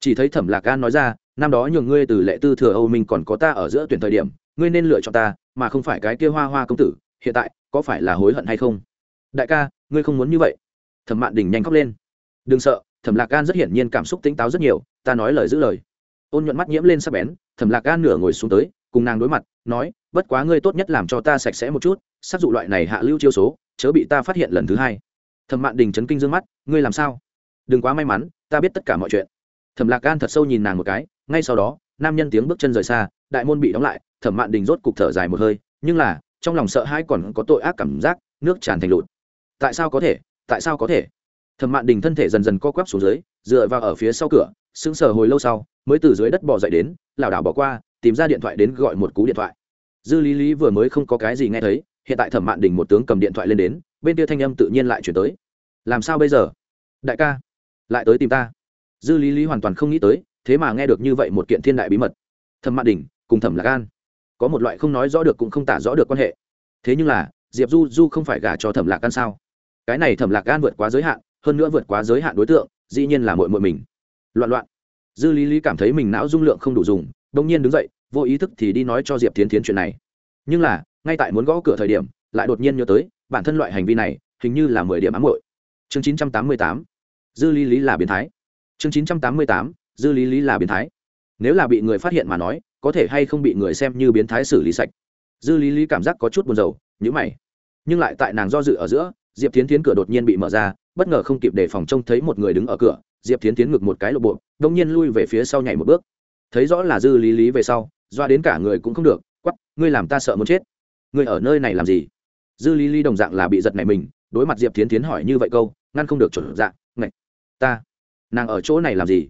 Speaker 1: Chỉ thấy thẩm lạc gan nói ra, năm đó nhường ngươi từ lệ tư thừa âu minh còn có ta ở giữa tuyển thời điểm, ngươi nên lựa chọn ta, mà không phải cái kia hoa hoa công tử hiện tại có phải là hối hận hay không? Đại ca, ngươi không muốn như vậy. Thẩm mạn đình nhanh khóc lên. Đừng sợ, thẩm lạc gan rất hiển nhiên cảm xúc tỉnh táo rất nhiều, ta nói lời giữ lời. Ôn nhuận mắt nhiễm lên sắc bén, thẩm lạc gan nửa ngồi xuống tới, cùng nàng đối mặt, nói, bất quá ngươi tốt nhất làm cho ta sạch sẽ một chút sắc dụ loại này hạ lưu chiêu số, chớ bị ta phát hiện lần thứ hai. Thẩm mạn đình chấn kinh d ư ơ n g mắt, ngươi làm sao? Đừng quá may mắn, ta biết tất cả mọi chuyện. Thẩm lạc gan thật sâu nhìn nàng một cái, ngay sau đó, nam nhân tiếng bước chân rời xa, đại môn bị đóng lại, thẩm mạn đình rốt cục thở dài một hơi, nhưng là trong lòng sợ hãi còn có tội ác cảm giác, nước tràn thành lụt. Tại sao có thể? Tại sao có thể? Thẩm mạn đình thân thể dần dần co quắp xuống dưới, dựa vào ở phía sau cửa, sững sờ hồi lâu sau, mới từ dưới đất bỏ dậy đến, lảo đảo bỏ qua, tìm ra điện thoại đến gọi một cú điện thoại. Dư lý lý vừa mới không có cái gì nghe thấy, hiện tại thẩm mạn đình một tướng cầm điện thoại lên đến, bên kia thanh âm tự nhiên lại chuyển tới. Làm sao bây giờ? Đại ca, lại tới tìm ta. Dư lý lý hoàn toàn không nghĩ tới, thế mà nghe được như vậy một kiện thiên đại bí mật. Thẩm mạn đình, cùng thẩm lạc an có một loại không nói rõ được cũng không tả rõ được quan hệ. Thế nhưng là, diệp du du không phải gả cho thẩm lạc Gan sao? Cái này thẩm lạc Gan vượt quá giới hạn, hơn nữa vượt quá giới hạn đối tượng, dĩ nhiên là mội mội mình. Loạn loạn. Dư lý lý cảm thấy mình não dung lượng không đủ dùng đông nhiên đứng dậy, vô ý thức thì đi nói cho diệp tiến tiến chuyện này. Nhưng là, ngay tại muốn gõ cửa thời điểm, lại đột nhiên nhớ tới, bản thân loại hành vi này, hình như là mười điểm ám hội chương chín trăm tám mươi tám. Dư lý lý là biến thái. Chương chín trăm tám mươi tám. Dư lý lý là biến thái. Nếu là bị người phát hiện mà nói có thể hay không bị người xem như biến thái xử lý sạch. Dư lý lý cảm giác có chút buồn rầu nhữ mày. Nhưng lại tại nàng do dự ở giữa, diệp tiến tiến cửa đột nhiên bị mở ra, bất ngờ không kịp đề phòng trông thấy một người đứng ở cửa, diệp tiến tiến ngực một cái lộp bộ, đông nhiên lui về phía sau nhảy một bước. Thấy rõ là dư lý lý về sau, doa đến cả người cũng không được quắp ngươi làm ta sợ muốn chết. Ngươi ở nơi này làm gì? Dư lý lý đồng dạng là bị giật này mình, đối mặt diệp tiến tiến hỏi như vậy câu, ngăn không được chuẩn dạng ngạch, ta, nàng ở chỗ này làm gì?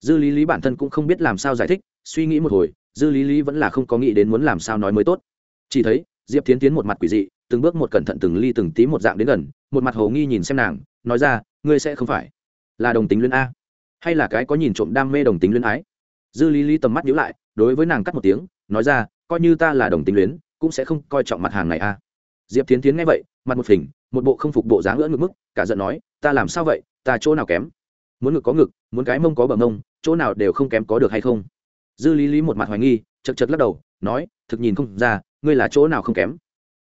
Speaker 1: Dư lý lý bản thân cũng không biết làm sao giải thích, suy nghĩ một hồi dư lý lý vẫn là không có nghĩ đến muốn làm sao nói mới tốt. Chỉ thấy, diệp tiến tiến một mặt quỷ dị, từng bước một cẩn thận từng ly từng tí một dạng đến gần, một mặt hồ nghi nhìn xem nàng, nói ra, ngươi sẽ không phải là đồng tính luyến a? Hay là cái có nhìn trộm đam mê đồng tính luyến ái? Dư lý lý tầm mắt nhíu lại, đối với nàng cắt một tiếng, nói ra, coi như ta là đồng tính luyến, cũng sẽ không coi trọng mặt hàng này a. Diệp tiến tiến nghe vậy, mặt một phình, một bộ không phục bộ dáng ngỡ ngực mức, cả giận nói, ta làm sao vậy? Ta chỗ nào kém? Muốn ngực có ngực, muốn cái mông có bờ mông, chỗ nào đều không kém có được hay không? Dư lý lý một mặt hoài nghi, chật chật lắc đầu, nói, thực nhìn không ra, ngươi là chỗ nào không kém?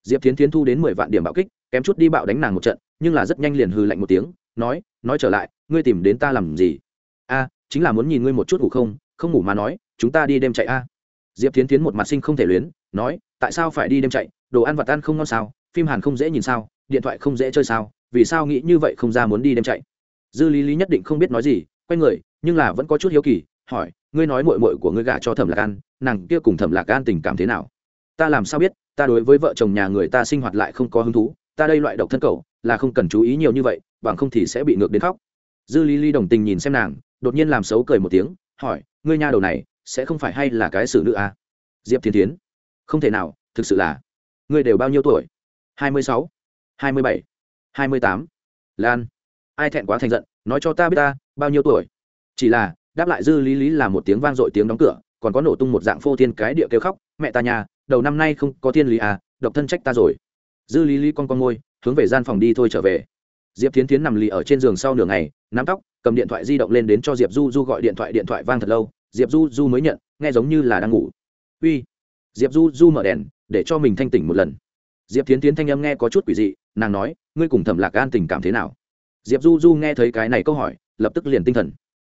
Speaker 1: Diệp tiến tiến thu đến mười vạn điểm bạo kích, kém chút đi bạo đánh nàng một trận, nhưng là rất nhanh liền hư lạnh một tiếng, nói nói trở lại, ngươi tìm đến ta làm gì? A, chính là muốn nhìn ngươi một chút ngủ không không ngủ mà nói, chúng ta đi đêm chạy a. Diệp tiến tiến một mặt sinh không thể luyến, nói, tại sao phải đi đêm chạy? Đồ ăn vặt ăn không ngon sao? Phim hàn không dễ nhìn sao? Điện thoại không dễ chơi sao? Vì sao nghĩ như vậy không ra muốn đi đêm chạy? Dư lý lý nhất định không biết nói gì, quay người, nhưng là vẫn có chút hiếu kỳ hỏi, ngươi nói mội mội của ngươi gả cho thẩm lạc an, nàng kia cùng thẩm lạc an tình cảm thế nào? Ta làm sao biết, ta đối với vợ chồng nhà người ta sinh hoạt lại không có hứng thú, ta đây loại độc thân cầu là không cần chú ý nhiều như vậy, bằng không thì sẽ bị ngược đến khóc. Dư lý lý đồng tình nhìn xem nàng, đột nhiên làm xấu cười một tiếng, hỏi, ngươi nha đầu này, sẽ không phải hay là cái xử nữ à? diệp thiên tiến không thể nào, thực sự là, ngươi đều bao nhiêu tuổi? Hai mươi sáu, hai mươi bảy, hai mươi tám. Lan, ai thẹn quá thành giận, nói cho ta biết ta, bao nhiêu tuổi? Chỉ là đáp lại dư lý lý là một tiếng vang dội tiếng đóng cửa còn có nổ tung một dạng phô thiên cái địa kêu khóc mẹ ta nhà đầu năm nay không có thiên lý à độc thân trách ta rồi. Dư lý lý con con môi, hướng về gian phòng đi thôi trở về. Diệp tiến tiến nằm lì ở trên giường sau nửa ngày nắm tóc cầm điện thoại di động lên đến cho diệp du du gọi điện thoại điện thoại vang thật lâu diệp du du mới nhận nghe giống như là đang ngủ. Uy. Diệp du du mở đèn để cho mình thanh tỉnh một lần. Diệp tiến tiến thanh âm nghe có chút quỷ dị nàng nói ngươi cùng thẩm lạc an tình cảm thế nào? Diệp du du nghe thấy cái này câu hỏi lập tức liền tinh thần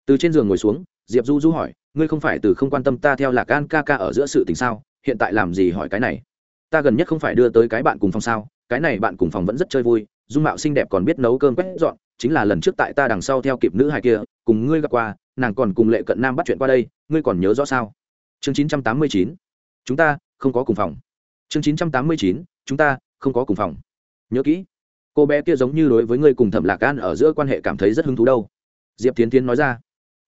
Speaker 1: từ trên giường ngồi xuống, diệp du du hỏi, ngươi không phải từ không quan tâm ta theo lạc an ca ca ở giữa sự tình sao? Hiện tại làm gì hỏi cái này? Ta gần nhất không phải đưa tới cái bạn cùng phòng sao? Cái này bạn cùng phòng vẫn rất chơi vui, dung mạo xinh đẹp còn biết nấu cơm quét dọn, chính là lần trước tại ta đằng sau theo kịp nữ hài kia, cùng ngươi gặp qua, nàng còn cùng lệ cận nam bắt chuyện qua đây, ngươi còn nhớ rõ sao? Chương chín trăm tám mươi chín, chúng ta không có cùng phòng. Chương chín trăm tám mươi chín, chúng ta không có cùng phòng. Nhớ kỹ, cô bé kia giống như đối với ngươi cùng thẩm lạc an ở giữa quan hệ cảm thấy rất hứng thú đâu. Diệp tiến tiến nói ra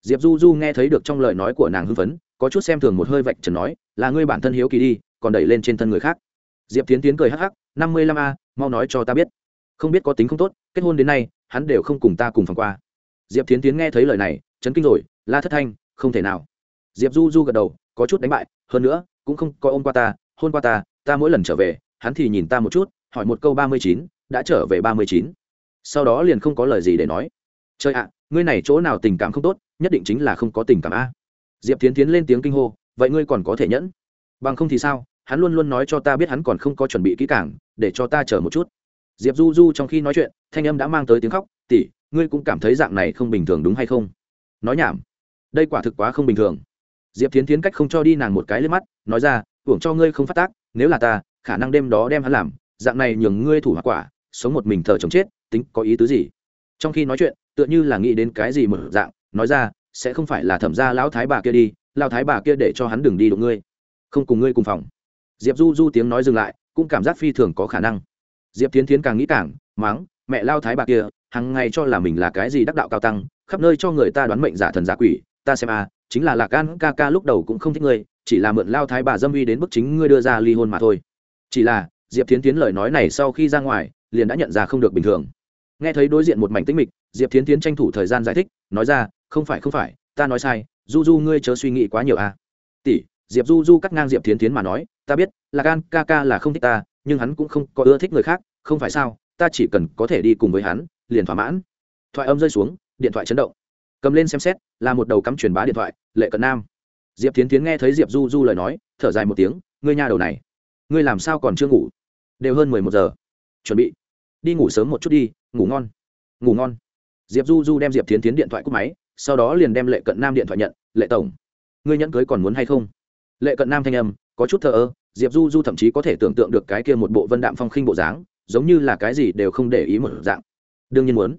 Speaker 1: diệp du du nghe thấy được trong lời nói của nàng hưng phấn, có chút xem thường một hơi vạch trần nói, là ngươi bản thân hiếu kỳ đi, còn đẩy lên trên thân người khác. Diệp tiến tiến cười hắc hắc, năm mươi lăm a, mau nói cho ta biết. Không biết có tính không tốt, kết hôn đến nay, hắn đều không cùng ta cùng phòng qua. Diệp tiến tiến nghe thấy lời này, chấn kinh rồi, la thất thanh, không thể nào. Diệp du du gật đầu, có chút đánh bại, hơn nữa, cũng không có ôm qua ta, hôn qua ta ta mỗi lần trở về, hắn thì nhìn ta một chút, hỏi một câu ba mươi chín, đã trở về ba mươi chín. Sau đó liền không có lời gì để nói. Chơi ạ ngươi này chỗ nào tình cảm không tốt, nhất định chính là không có tình cảm a. Diệp tiến tiến lên tiếng kinh hô, vậy ngươi còn có thể nhẫn? Bằng không thì sao, hắn luôn luôn nói cho ta biết hắn còn không có chuẩn bị kỹ càng, để cho ta chờ một chút. Diệp du du trong khi nói chuyện, thanh âm đã mang tới tiếng khóc tỉ ngươi cũng cảm thấy dạng này không bình thường đúng hay không? Nói nhảm, đây quả thực quá không bình thường. Diệp tiến tiến cách không cho đi nàng một cái lên mắt, nói ra, hưởng cho ngươi không phát tác, nếu là ta, khả năng đêm đó đem hắn làm, dạng này nhường ngươi thủ hoa quả, sống một mình thờ chồng chết, tính có ý tứ gì? Trong khi nói chuyện tựa như là nghĩ đến cái gì một dạng nói ra sẽ không phải là thẩm ra lão thái bà kia đi lao thái bà kia để cho hắn đừng đi đụng ngươi. Không cùng ngươi cùng phòng. Diệp du du tiếng nói dừng lại cũng cảm giác phi thường có khả năng. Diệp tiến tiến càng nghĩ càng mắng mẹ lao thái bà kia hằng ngày cho là mình là cái gì đắc đạo cao tăng khắp nơi cho người ta đoán mệnh giả thần giả quỷ ta xem à, chính là lạc an ca ca lúc đầu cũng không thích ngươi chỉ là mượn lao thái bà dâm uy đến bức chính ngươi đưa ra ly hôn mà thôi. Chỉ là diệp tiến tiến lời nói này sau khi ra ngoài liền đã nhận ra không được bình thường nghe thấy đối diện một mảnh tĩnh mịch, diệp tiến tiến tranh thủ thời gian giải thích, nói ra, không phải không phải, ta nói sai, du du ngươi chớ suy nghĩ quá nhiều a tỷ, diệp du du cắt ngang diệp tiến tiến mà nói, ta biết, là gan ca ca là không thích ta, nhưng hắn cũng không có ưa thích người khác, không phải sao, ta chỉ cần có thể đi cùng với hắn, liền thỏa mãn. Thoại âm rơi xuống, điện thoại chấn động. Cầm lên xem xét, là một đầu cắm truyền bá điện thoại, lệ cận nam. Diệp tiến tiến nghe thấy diệp du du lời nói, thở dài một tiếng, ngươi nhà đầu này, ngươi làm sao còn chưa ngủ? Đều hơn mười một giờ. Chuẩn bị đi ngủ sớm một chút đi, ngủ ngon. Ngủ ngon. Diệp du du đem diệp tiến tiến điện thoại cúp máy, sau đó liền đem lệ cận nam điện thoại nhận. Lệ tổng, ngươi nhẫn cưới còn muốn hay không? Lệ cận nam thanh âm, có chút thờ ơ, diệp du du thậm chí có thể tưởng tượng được cái kia một bộ vân đạm phong khinh bộ dáng, giống như là cái gì đều không để ý một dạng. Đương nhiên muốn.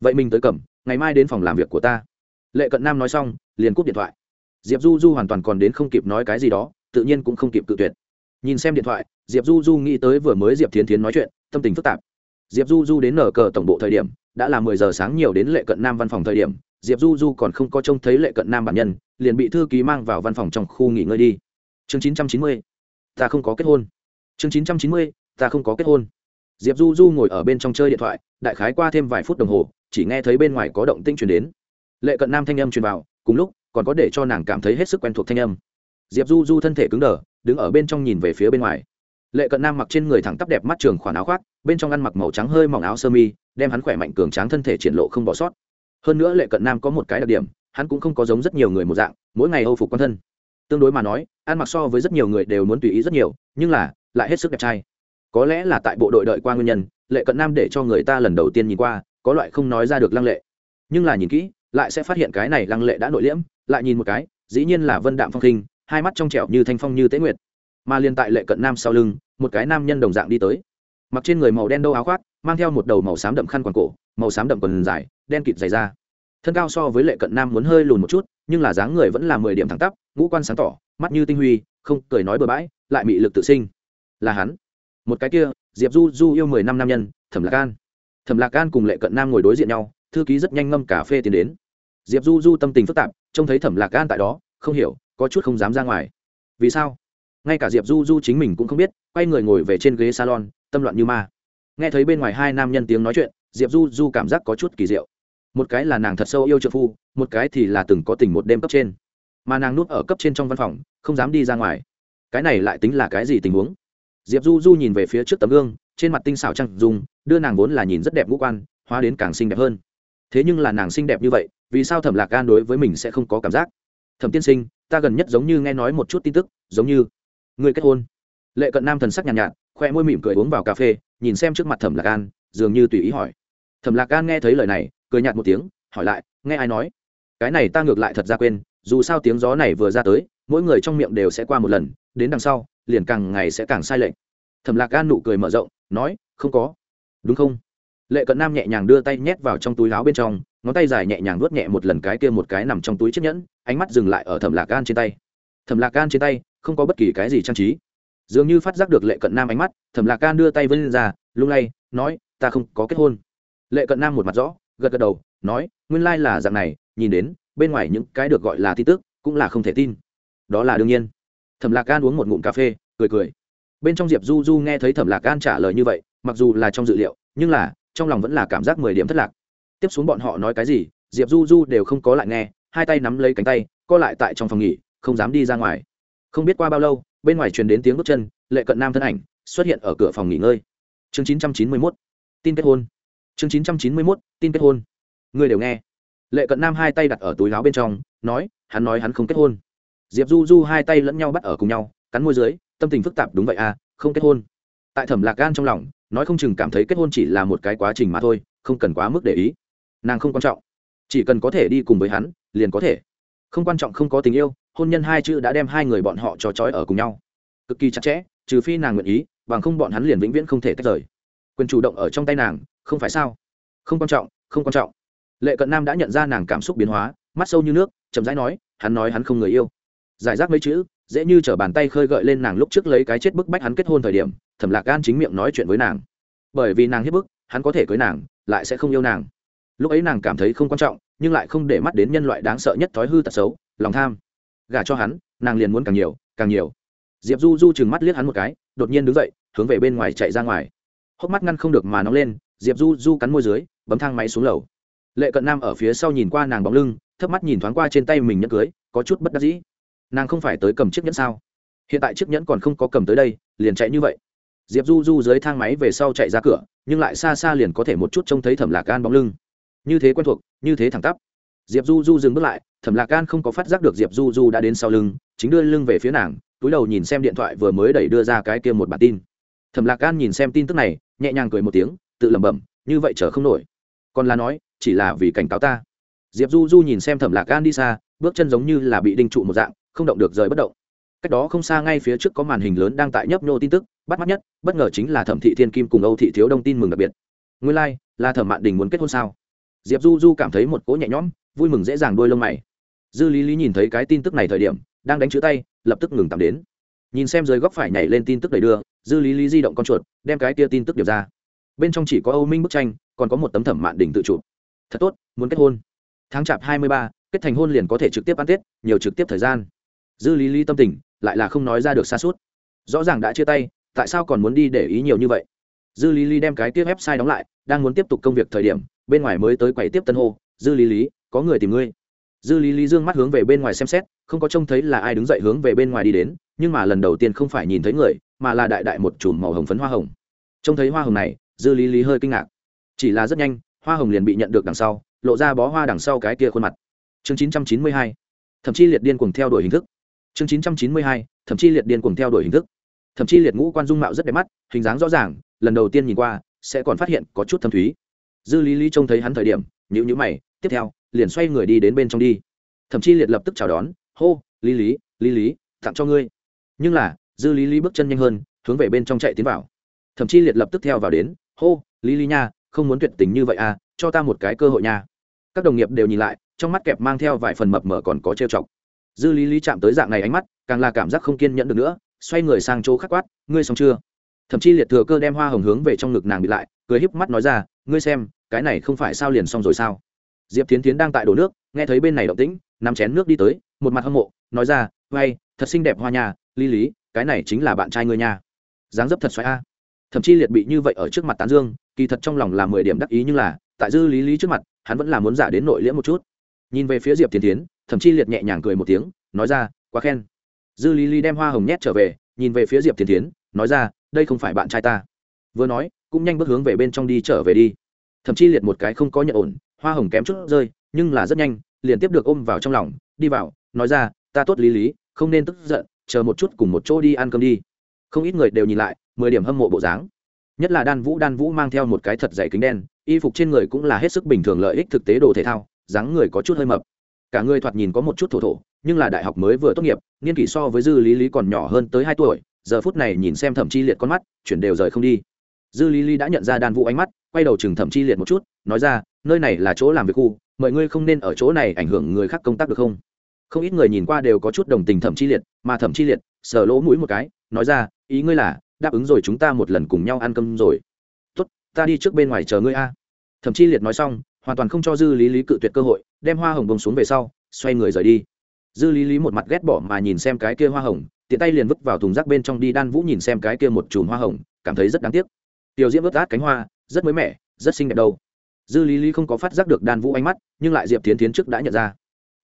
Speaker 1: Vậy mình tới cầm, ngày mai đến phòng làm việc của ta. Lệ cận nam nói xong, liền cúp điện thoại. Diệp du du hoàn toàn còn đến không kịp nói cái gì đó, tự nhiên cũng không kịp cự tuyệt. Nhìn xem điện thoại, diệp du du nghĩ tới vừa mới diệp thiến thiến nói chuyện, tâm tình phức tạp diệp du du đến nở cờ tổng bộ thời điểm, đã là mười giờ sáng nhiều đến lệ cận nam văn phòng thời điểm, diệp du du còn không có trông thấy lệ cận nam bản nhân, liền bị thư ký mang vào văn phòng trong khu nghỉ ngơi đi. Chương chín trăm chín mươi, ta không có kết hôn. Chương chín trăm chín mươi, ta không có kết hôn. Diệp du du ngồi ở bên trong chơi điện thoại, đại khái qua thêm vài phút đồng hồ, chỉ nghe thấy bên ngoài có động tinh truyền đến. Lệ cận nam thanh âm truyền vào, cùng lúc, còn có để cho nàng cảm thấy hết sức quen thuộc thanh âm. Diệp du du thân thể cứng đờ, đứng ở bên trong nhìn về phía bên ngoài. Lệ cận nam mặc trên người thẳng tắp đẹp mắt trường khoản áo khoác bên trong ăn mặc màu trắng hơi mỏng áo sơ mi, đem hắn khỏe mạnh cường tráng thân thể triển lộ không bỏ sót. Hơn nữa lệ cận nam có một cái đặc điểm, hắn cũng không có giống rất nhiều người một dạng, mỗi ngày âu phục quan thân. Tương đối mà nói, ăn mặc so với rất nhiều người đều muốn tùy ý rất nhiều, nhưng là, lại hết sức đẹp trai. Có lẽ là tại bộ đội đợi qua nguyên nhân, lệ cận nam để cho người ta lần đầu tiên nhìn qua, có loại không nói ra được lăng lệ. Nhưng là nhìn kỹ, lại sẽ phát hiện cái này lăng lệ đã nội liễm, lại nhìn một cái, dĩ nhiên là vân đạm phong khinh hai mắt trong trẻo như thanh phong như tế nguyệt. Mà liên tại lệ cận nam sau lưng, một cái nam nhân đồng dạng đi tới mặc trên người màu đen đâu áo khoác, mang theo một đầu màu xám đậm khăn quàng cổ, màu xám đậm quần dài, đen kịt dày da. Thân cao so với lệ cận nam muốn hơi lùn một chút, nhưng là dáng người vẫn là mười điểm thẳng tắp, ngũ quan sáng tỏ, mắt như tinh huy, không cười nói bừa bãi, lại bị lực tự sinh. Là hắn. Một cái kia, diệp du du yêu mười năm nam nhân, thẩm lạc an. Thẩm lạc an cùng lệ cận nam ngồi đối diện nhau, thư ký rất nhanh ngâm cà phê tiến đến. Diệp du du tâm tình phức tạp, trông thấy thẩm lạc an tại đó, không hiểu, có chút không dám ra ngoài. Vì sao? Ngay cả diệp du du chính mình cũng không biết, quay người ngồi về trên ghế salon tâm loạn như ma. Nghe thấy bên ngoài hai nam nhân tiếng nói chuyện diệp du du cảm giác có chút kỳ diệu. Một cái là nàng thật sâu yêu trợ phu một cái thì là từng có tình một đêm cấp trên. Mà nàng nuốt ở cấp trên trong văn phòng không dám đi ra ngoài. Cái này lại tính là cái gì tình huống? Diệp du du nhìn về phía trước tấm gương trên mặt tinh xảo trăng dùng đưa nàng vốn là nhìn rất đẹp ngũ quan hóa đến càng xinh đẹp hơn. Thế nhưng là nàng xinh đẹp như vậy vì sao thẩm lạc gan đối với mình sẽ không có cảm giác? Thẩm tiên sinh ta gần nhất giống như nghe nói một chút tin tức giống như người kết hôn. Lệ cận nam thần sắc nhàn nhạt, nhạt khoe môi mỉm cười uống vào cà phê, nhìn xem trước mặt thẩm lạc gan dường như tùy ý hỏi. Thẩm lạc gan nghe thấy lời này, cười nhạt một tiếng, hỏi lại, nghe ai nói? Cái này ta ngược lại thật ra quên, dù sao tiếng gió này vừa ra tới, mỗi người trong miệng đều sẽ qua một lần, đến đằng sau, liền càng ngày sẽ càng sai lệch. Thẩm lạc gan nụ cười mở rộng, nói, không có. Đúng không? Lệ cận nam nhẹ nhàng đưa tay nhét vào trong túi áo bên trong, ngón tay dài nhẹ nhàng nuốt nhẹ một lần cái kia một cái nằm trong túi chiếc nhẫn, ánh mắt dừng lại ở thẩm lạc gan trên tay. Thẩm lạc gan trên tay, không có bất kỳ cái gì trang trí dường như phát giác được lệ cận nam ánh mắt, thẩm lạc can đưa tay vân ra, lung lay, nói, ta không có kết hôn. Lệ cận nam một mặt rõ, gật gật đầu, nói, nguyên lai là dạng này, nhìn đến, bên ngoài những cái được gọi là tin tức, cũng là không thể tin. Đó là đương nhiên. Thẩm lạc can uống một ngụm cà phê, cười cười. Bên trong diệp du du nghe thấy thẩm lạc can trả lời như vậy, mặc dù là trong dự liệu, nhưng là, trong lòng vẫn là cảm giác mười điểm thất lạc. Tiếp xuống bọn họ nói cái gì, diệp du du đều không có lại nghe, hai tay nắm lấy cánh tay, co lại tại trong phòng nghỉ, không dám đi ra ngoài không biết qua bao lâu, bên ngoài truyền đến tiếng bước chân, lệ cận nam thân ảnh xuất hiện ở cửa phòng nghỉ ngơi. Chương chín trăm chín mươi mốt, tin kết hôn. Chương chín trăm chín mươi mốt, tin kết hôn. Người đều nghe. Lệ cận nam hai tay đặt ở túi láo bên trong, nói, hắn nói hắn không kết hôn. Diệp du du hai tay lẫn nhau bắt ở cùng nhau, cắn môi dưới, tâm tình phức tạp đúng vậy à không kết hôn. Tại thẩm lạc gan trong lòng, nói không chừng cảm thấy kết hôn chỉ là một cái quá trình mà thôi, không cần quá mức để ý. Nàng không quan trọng. Chỉ cần có thể đi cùng với hắn, liền có thể. Không quan trọng không có tình yêu hôn nhân hai chữ đã đem hai người bọn họ cho trói ở cùng nhau. Cực kỳ chặt chẽ, trừ phi nàng nguyện ý, bằng không bọn hắn liền vĩnh viễn không thể tách rời. Quyền chủ động ở trong tay nàng, không phải sao? Không quan trọng, không quan trọng. Lệ cận nam đã nhận ra nàng cảm xúc biến hóa, mắt sâu như nước, chậm rãi nói, hắn nói hắn không người yêu. Giải rác mấy chữ, dễ như t bàn tay khơi gợi lên nàng lúc trước lấy cái chết bức bách hắn kết hôn thời điểm, thẩm lạc gan chính miệng nói chuyện với nàng. Bởi vì nàng hiếp bức, hắn có thể cưới nàng, lại sẽ không yêu nàng. Lúc ấy nàng cảm thấy không quan trọng, nhưng lại không để mắt đến nhân loại đáng sợ nhất thói hư tật xấu, lòng tham gả cho hắn, nàng liền muốn càng nhiều càng nhiều. Diệp du du chừng mắt liếc hắn một cái, đột nhiên đứng dậy, hướng về bên ngoài chạy ra ngoài. Hốc mắt ngăn không được mà nóng lên, diệp du du cắn môi dưới, bấm thang máy xuống lầu. Lệ cận nam ở phía sau nhìn qua nàng bóng lưng, thấp mắt nhìn thoáng qua trên tay mình nhẫn cưới, có chút bất đắc dĩ. Nàng không phải tới cầm chiếc nhẫn sao? Hiện tại chiếc nhẫn còn không có cầm tới đây, liền chạy như vậy. Diệp du du dưới thang máy về sau chạy ra cửa, nhưng lại xa xa liền có thể một chút trông thấy thẩm lạc gan bóng lưng. Như thế quen thuộc, như thế thẳng tắp diệp du du dừng bước lại thẩm lạc gan không có phát giác được diệp du du đã đến sau lưng chính đưa lưng về phía nàng túi đầu nhìn xem điện thoại vừa mới đẩy đưa ra cái kia một bản tin. Thẩm lạc gan nhìn xem tin tức này nhẹ nhàng cười một tiếng tự lẩm bẩm như vậy chờ không nổi. Còn là nói chỉ là vì cảnh cáo ta. Diệp du du nhìn xem thẩm lạc gan đi xa bước chân giống như là bị đinh trụ một dạng không động được rời bất động. Cách đó không xa ngay phía trước có màn hình lớn đang tại nhấp nhô tin tức bắt mắt nhất bất ngờ chính là thẩm thị thiên kim cùng âu thị thiếu đông tin mừng đặc biệt. Nguyên lai、like, là thẩm mạn đình muốn kết hôn sao? Diệp du du cảm thấy một cỗ nhẹ nhõm vui mừng dễ dàng đôi lông mày. Dư lý lý nhìn thấy cái tin tức này thời điểm, đang đánh chữ tay, lập tức ngừng tạm đến. Nhìn xem dưới góc phải nhảy lên tin tức đầy đưa, dư lý lý di động con chuột, đem cái kia tin tức điệp ra. Bên trong chỉ có âu minh bức tranh, còn có một tấm thẩm mạn đỉnh tự chụp. Thật tốt, muốn kết hôn. Tháng chạp hai mươi ba, kết thành hôn liền có thể trực tiếp ăn tết, nhiều trực tiếp thời gian. Dư lý lý tâm tình, lại là không nói ra được xa suốt. Rõ ràng đã chia tay, tại sao còn muốn đi để ý nhiều như vậy? Dư lý lý đem cái tiếp website đóng lại, đang muốn tiếp tục công việc thời điểm, bên ngoài mới tới quầy tiếp tân hô, dư lý lý có người tìm ngươi. Dư lý lý dương mắt hướng về bên ngoài xem xét, không có trông thấy là ai đứng dậy hướng về bên ngoài đi đến, nhưng mà lần đầu tiên không phải nhìn thấy người, mà là đại đại một chùm màu hồng phấn hoa hồng. Trông thấy hoa hồng này, dư lý lý hơi kinh ngạc. Chỉ là rất nhanh, hoa hồng liền bị nhận được đằng sau, lộ ra bó hoa đằng sau cái kia khuôn mặt. Chương 992. thậm chí liệt điên cuồng theo đuổi hình thức. Chương 992. thậm chí liệt điên cuồng theo đuổi hình thức. Thậm chí liệt ngũ quan dung mạo rất đẹp mắt, hình dáng rõ ràng, lần đầu tiên nhìn qua, sẽ còn phát hiện có chút thâm thúy. Dư lý lý trông thấy hắn thời điểm nhữ nhữ mày, tiếp theo liền xoay người đi đến bên trong đi. Thậm chí liệt lập tức chào đón, hô, lý lý lý lý, tặng cho ngươi. Nhưng là, dư lý lý bước chân nhanh hơn, hướng về bên trong chạy tiến vào. Thậm chí liệt lập tức theo vào đến, hô, lý lý nha, không muốn tuyệt tình như vậy à cho ta một cái cơ hội nha. Các đồng nghiệp đều nhìn lại, trong mắt kẹp mang theo vài phần mập mờ còn có trêu chọc. Dư lý lý chạm tới dạng này ánh mắt, càng là cảm giác không kiên nhẫn được nữa, xoay người sang chỗ khắc quát, ngươi xong chưa? Thậm chí liệt thừa cơ đem hoa hồng hướng về trong ngực nàng bị lại, cười híp mắt nói ra, ngươi xem, cái này không phải sao liền xong rồi sao? Diệp tiến tiến đang tại đổ nước, nghe thấy bên này động tĩnh, nắm chén nước đi tới, một mặt hâm mộ, nói ra vay thật xinh đẹp hoa nhà lý lý, cái này chính là bạn trai ngươi nha. Dáng dấp thật xoáy a. Thậm chí liệt bị như vậy ở trước mặt tán dương, kỳ thật trong lòng là mười điểm đắc ý nhưng là, tại dư lý lý trước mặt, hắn vẫn là muốn giả đến nội liễm một chút. Nhìn về phía diệp tiến tiến thậm chí liệt nhẹ nhàng cười một tiếng, nói ra, quá khen. Dư lý lý đem hoa hồng nhét trở về, nhìn về phía diệp tiến tiến nói ra, đây không phải bạn trai ta. Vừa nói, cũng nhanh bước hướng về bên trong đi trở về đi. Thậm chí liệt một cái không có nhận ổn hoa hồng kém chút rơi, nhưng là rất nhanh, liền tiếp được ôm vào trong lòng, đi vào, nói ra, ta tốt lý lý, không nên tức giận, chờ một chút cùng một chỗ đi ăn cơm đi. Không ít người đều nhìn lại, mười điểm hâm mộ bộ dáng. Nhất là đan vũ đan vũ mang theo một cái thật dày kính đen, y phục trên người cũng là hết sức bình thường lợi ích thực tế đồ thể thao, dáng người có chút hơi mập. Cả người thoạt nhìn có một chút thổ thổ, nhưng là đại học mới vừa tốt nghiệp, niên kỷ so với dư lý lý còn nhỏ hơn tới hai tuổi, giờ phút này nhìn xem thẩm chi liệt con mắt, chuyển đều rời không đi. Dư lý lý đã nhận ra đan vũ ánh mắt, quay đầu chừng thẩm chi liệt một chút nói ra, nơi này là chỗ làm việc khu, mọi ngươi không nên ở chỗ này ảnh hưởng người khác công tác được không? Không ít người nhìn qua đều có chút đồng tình thẩm chi liệt, mà thẩm chi liệt sờ lỗ mũi một cái, nói ra, ý ngươi là, đáp ứng rồi chúng ta một lần cùng nhau ăn cơm rồi. Tốt, ta đi trước bên ngoài chờ ngươi a. Thẩm chi liệt nói xong, hoàn toàn không cho dư lý lý cự tuyệt cơ hội, đem hoa hồng bông xuống về sau, xoay người rời đi. Dư lý lý một mặt ghét bỏ mà nhìn xem cái kia hoa hồng, tiện tay liền vứt vào thùng rác bên trong đi đan vũ nhìn xem cái kia một chùm hoa hồng, cảm thấy rất đáng tiếc. Tiểu diễm vớt át cánh hoa, rất mới mẻ, rất xinh đẹp đâu dư lý lý không có phát giác được đan vũ ánh mắt, nhưng lại diệp tiến tiến trước đã nhận ra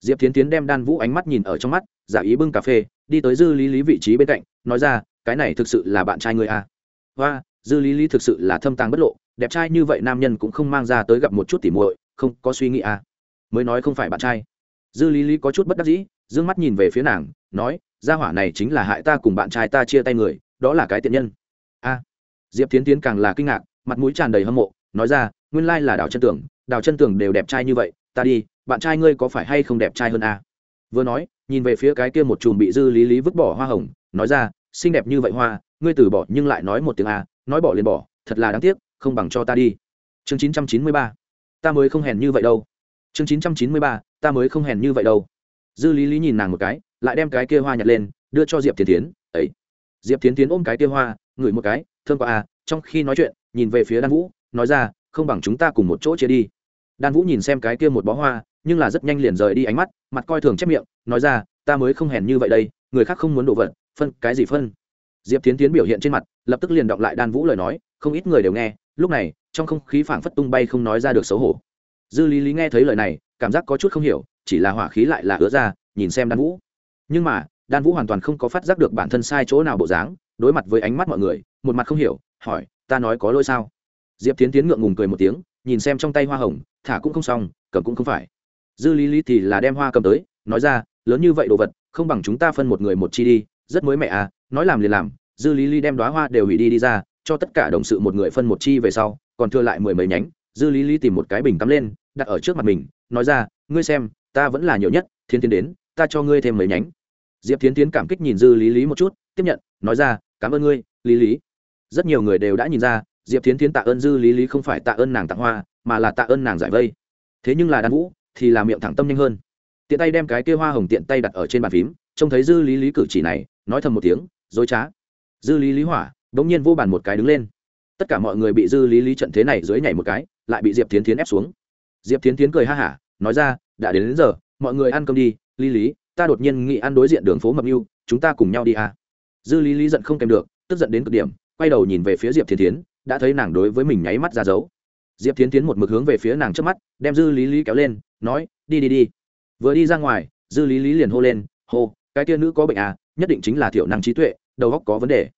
Speaker 1: diệp tiến tiến đem đan vũ ánh mắt nhìn ở trong mắt, giả ý bưng cà phê, đi tới dư lý lý vị trí bên cạnh, nói ra, cái này thực sự là bạn trai người à. hoa dư lý lý thực sự là thâm tàng bất lộ, đẹp trai như vậy nam nhân cũng không mang ra tới gặp một chút tỉ muội, không có suy nghĩ à. mới nói không phải bạn trai dư lý lý có chút bất đắc dĩ d ư ơ n g mắt nhìn về phía nàng, nói, gia hỏa này chính là hại ta cùng bạn trai ta chia tay người, đó là cái tiện nhân a diệp tiến tiến càng là kinh ngạc, mặt mũi tràn đầy hâm mộ, nói ra nguyên lai là đào chân tường đào chân tường đều đẹp trai như vậy, ta đi, bạn trai ngươi có phải hay không đẹp trai hơn a vừa nói, nhìn về phía cái kia một chùm bị dư lý lý vứt bỏ hoa hồng, nói ra, xinh đẹp như vậy hoa, ngươi từ bỏ nhưng lại nói một tiếng a nói bỏ liền bỏ, thật là đáng tiếc, không bằng cho ta đi. Chương chín trăm chín mươi ba, ta mới không hèn như vậy đâu. Chương chín trăm chín mươi ba, ta mới không hèn như vậy đâu. Dư lý lý nhìn nàng một cái, lại đem cái kia hoa nhặt lên, đưa cho diệp tiến tiến ấy. Diệp tiến tiến ôm cái kia hoa, ngửi một cái thương qua à. Trong khi nói chuyện, nhìn về phía đan vũ, nói ra không bằng chúng ta cùng một chỗ chia đi. Đan vũ nhìn xem cái kia một bó hoa, nhưng là rất nhanh liền rời đi ánh mắt, mặt coi thường chép miệng, nói ra, ta mới không hèn như vậy đây, người khác không muốn đổ vật, phân, cái gì phân? Diệp tiến tiến biểu hiện trên mặt, lập tức liền đọc lại đan vũ lời nói, không ít người đều nghe, lúc này, trong không khí phảng phất tung bay không nói ra được xấu hổ. Dư lý lý nghe thấy lời này, cảm giác có chút không hiểu, chỉ là hỏa khí lại là ứa ra, nhìn xem đan vũ. Nhưng mà, đan vũ hoàn toàn không có phát giác được bản thân sai chỗ nào bộ dáng, đối mặt với ánh mắt mọi người, một mặt không hiểu, hỏi, ta nói có lỗi sao? Diệp tiến tiến ngượng ngùng cười một tiếng, nhìn xem trong tay hoa hồng, thả cũng không xong, cầm cũng không phải. Dư lý lý thì là đem hoa cầm tới, nói ra, lớn như vậy đồ vật, không bằng chúng ta phân một người một chi đi, rất mới mẹ à nói làm liền làm. Dư lý lý đem đoá hoa đều hủy đi đi ra, cho tất cả đồng sự một người phân một chi về sau, còn thừa lại mười mấy nhánh. Dư lý lý tìm một cái bình tắm lên, đặt ở trước mặt mình, nói ra, ngươi xem, ta vẫn là nhiều nhất thiên tiến đến, ta cho ngươi thêm mấy nhánh. Diệp tiến tiến cảm kích nhìn dư lý lý một chút, tiếp nhận, nói ra, cảm ơn ngươi, lý lý. Rất nhiều người đều đã nhìn ra diệp tiến tiến tạ ơn dư lý lý không phải tạ ơn nàng tặng hoa mà là tạ ơn nàng giải vây. Thế nhưng là đan vũ thì là miệng thẳng tâm nhanh hơn. Tiện tay đem cái kia hoa hồng tiện tay đặt ở trên bàn phím trông thấy dư lý lý cử chỉ này nói thầm một tiếng dối trá. Dư lý lý hỏa đ ỗ n g nhiên vô bàn một cái đứng lên. Tất cả mọi người bị dư lý lý trận thế này dưới nhảy một cái lại bị diệp tiến tiến ép xuống. Diệp tiến tiến cười ha hả nói ra đã đến, đến giờ mọi người ăn cơm đi lý lý ta đột nhiên nghĩ ăn đối diện đường phố mập mưu chúng ta cùng nhau đi à. dư lý lý giận không kèm được tức giận đến cực điểm quay đầu nhìn về phía diệp thiên tiến đã thấy nàng đối với mình nháy mắt ra dấu. Diệp tiến tiến một mực hướng về phía nàng trước mắt, đem dư lý lý kéo lên, nói, đi đi đi. Vừa đi ra ngoài, dư lý lý liền hô lên, hô, cái tia nữ có bệnh à nhất định chính là thiểu năng trí tuệ, đầu óc có vấn đề.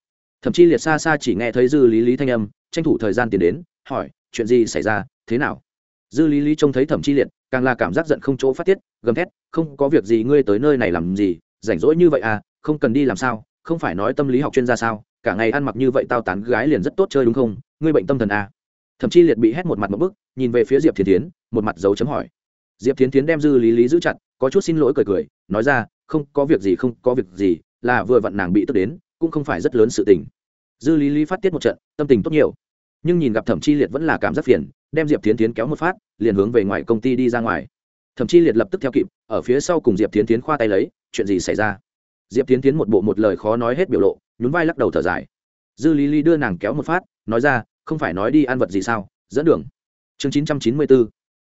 Speaker 1: Thậm chí liệt xa xa chỉ nghe thấy dư lý lý thanh âm, tranh thủ thời gian tiến đến, hỏi, chuyện gì xảy ra, thế nào? Dư lý lý trông thấy thẩm chi liệt, càng là cảm giác giận không chỗ phát tiết, gầm thét, không có việc gì, ngươi tới nơi này làm gì, rảnh rỗi như vậy à không cần đi làm sao không phải nói tâm lý học chuyên gia sao, cả ngày ăn mặc như vậy tao tán gái liền rất tốt chơi đúng không? Ngươi bệnh tâm thần à. thậm chí liệt bị hét một mặt một bức, nhìn về phía diệp thiên tiến một mặt dấu chấm hỏi. Diệp Thiến tiến đem dư lý lý giữ chặt, có chút xin lỗi cười cười, nói ra, không có việc gì, không có việc gì, là vừa vặn nàng bị tức đến, cũng không phải rất lớn sự tình. Dư lý lý phát tiết một trận, tâm tình tốt nhiều. Nhưng nhìn gặp thẩm chi liệt vẫn là cảm giác phiền, đem diệp tiến tiến kéo một phát, liền hướng về ngoài công ty đi ra ngoài. Thẩm chi liệt lập tức theo kịp, ở phía sau cùng diệp tiến tiến khoa tay lấy, chuyện gì xảy ra? Diệp tiến tiến một bộ một lời khó nói hết biểu lộ, nhún vai lắc đầu thở dài. Dư lý lý đưa nàng kéo một phát, nói ra, không phải nói đi ăn vật gì sao? Dẫn đường. Chương chín trăm chín mươi bốn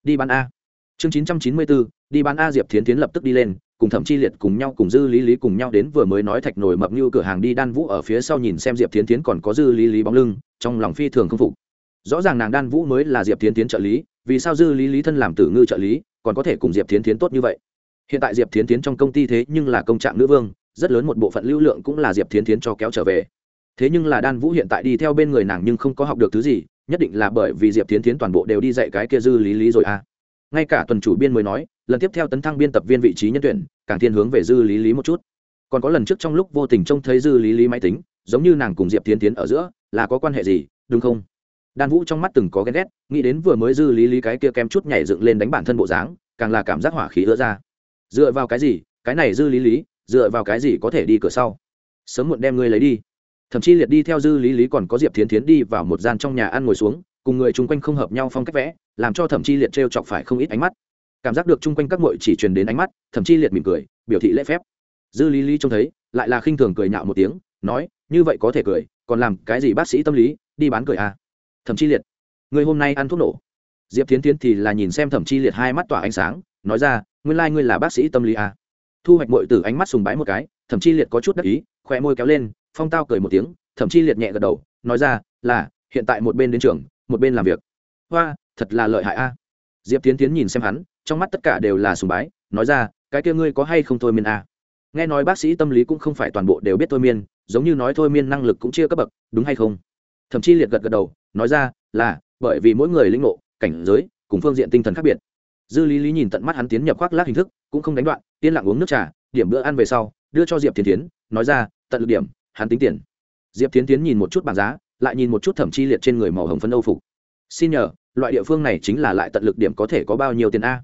Speaker 1: đi bán a. Chương chín trăm chín mươi bốn đi bán a, diệp tiến tiến lập tức đi lên, cùng thẩm chi liệt cùng nhau, cùng dư lý lý cùng nhau đến vừa mới nói thạch nổi mập như cửa hàng đi đan vũ ở phía sau nhìn xem diệp tiến tiến còn có dư lý lý bóng lưng, trong lòng phi thường không phục. Rõ ràng nàng đan vũ mới là diệp tiến tiến trợ lý, vì sao dư lý lý thân làm tử ngư trợ lý, còn có thể cùng diệp tiến tiến tốt như vậy? Hiện tại diệp tiến tiến trong công ty thế nhưng là công trạng nữ vương, rất lớn một bộ phận lưu lượng cũng là diệp tiến tiến cho kéo trở về. Thế nhưng là đan vũ hiện tại đi theo bên người nàng nhưng không có học được thứ gì, nhất định là bởi vì diệp tiến tiến toàn bộ đều đi dạy cái kia dư lý lý rồi à. Ngay cả tuần chủ biên mới nói, lần tiếp theo tấn thăng biên tập viên vị trí nhân tuyển, càng thiên hướng về dư lý lý một chút. Còn có lần trước trong lúc vô tình trông thấy dư lý lý máy tính, giống như nàng cùng diệp tiến tiến ở giữa, là có quan hệ gì, đúng không? Đan vũ trong mắt từng có ghen ghét, nghĩ đến vừa mới dư lý lý cái kia kém chút nhảy dựng lên đánh bản thân bộ dáng, càng là cảm giác hỏa khí ứa ra dựa vào cái gì? Cái này dư lý lý, dựa vào cái gì có thể đi cửa sau? Sớm muộn đem ngươi lấy đi. Thậm chí liệt đi theo dư lý lý còn có diệp thiến thiến đi vào một gian trong nhà ăn ngồi xuống, cùng người chung quanh không hợp nhau phong cách vẽ, làm cho thậm chí liệt t r e o chọc phải không ít ánh mắt. Cảm giác được chung quanh các mội chỉ truyền đến ánh mắt, thậm chí liệt mỉm cười, biểu thị lễ phép. Dư lý lý trông thấy, lại là khinh thường cười nhạo một tiếng, nói, như vậy có thể cười, còn làm cái gì bác sĩ tâm lý, đi bán cười à? Thậm chí liệt người hôm nay ăn thuốc nổ. Diệp Thiến Thiến thì là nhìn xem thẩm chi liệt hai mắt tỏa ánh sáng, nói ra nguyên lai、like、ngươi là bác sĩ tâm lý à. thu hoạch mội từ ánh mắt sùng bái một cái thẩm chi liệt có chút đắc ý khỏe môi kéo lên, phong tao cười một tiếng thẩm chi liệt nhẹ gật đầu, nói ra, là, hiện tại một bên đến trường, một bên làm việc. Hoa, thật là lợi hại a. Diệp tiến tiến nhìn xem hắn, trong mắt tất cả đều là sùng bái, nói ra, cái kia ngươi có hay không thôi miên a? Nghe nói bác sĩ tâm lý cũng không phải toàn bộ đều biết thôi miên, giống như nói thôi miên năng lực cũng chia cấp bậc, đúng hay không? Thậm chí liệt gật gật đầu, nói ra, là, bởi vì mỗi người linh ngộ, cảnh giới, cùng phương diện tinh thần khác biệt dư lý lý nhìn tận mắt hắn tiến nhập khoác lác hình thức, cũng không đánh đoạn, yên lặng uống nước trà, điểm bữa ăn về sau, đưa cho diệp tiến tiến nói ra, tận lực điểm, hắn tính tiền. Diệp tiến tiến nhìn một chút bảng giá, lại nhìn một chút thẩm chi liệt trên người màu hồng phấn âu phục. Xin nhờ, loại địa phương này chính là lại tận lực điểm có thể có bao nhiêu tiền a?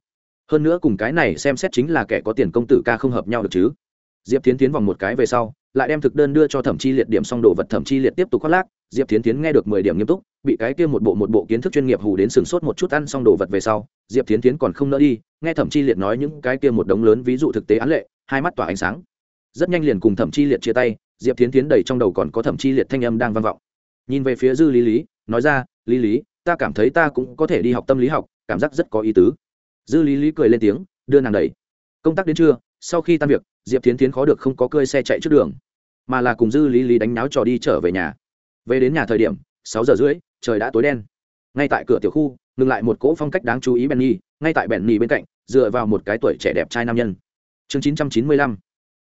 Speaker 1: Hơn nữa cùng cái này xem xét chính là kẻ có tiền công tử ca không hợp nhau được chứ. Diệp tiến tiến vòng một cái về sau, lại đem thực đơn đưa cho thẩm chi liệt điểm xong đồ vật thẩm chi liệt tiếp tục khoác lác diệp tiến tiến nghe được mười điểm nghiêm túc, bị cái kia một bộ một bộ kiến thức chuyên nghiệp hù đến sừng sốt một chút ăn xong đồ vật về sau, diệp tiến tiến còn không nỡ đi, nghe thẩm chi liệt nói những cái kia một đống lớn ví dụ thực tế án lệ, hai mắt tỏa ánh sáng. Rất nhanh liền cùng thẩm chi liệt chia tay, diệp tiến tiến đầy trong đầu còn có thẩm chi liệt thanh âm đang vang vọng. Nhìn về phía dư lý lý, nói ra, lý lý, ta cảm thấy ta cũng có thể đi học tâm lý học, cảm giác rất có ý tứ. Dư lý lý cười lên tiếng, đưa nàng đẩy. Công tác đến trưa, sau khi tan việc, diệp tiến tiến khó được không có cơi xe chạy trước đường, mà là cùng dư lý lý đánh náo trò đi trở về nhà về đến nhà thời điểm, sáu giờ rưỡi, trời đã tối đen. Ngay tại cửa tiểu khu, ngừng lại một cỗ phong cách đáng chú ý benny, ngay tại benny bên cạnh, dựa vào một cái tuổi trẻ đẹp trai nam nhân. Chương chín trăm chín mươi lăm,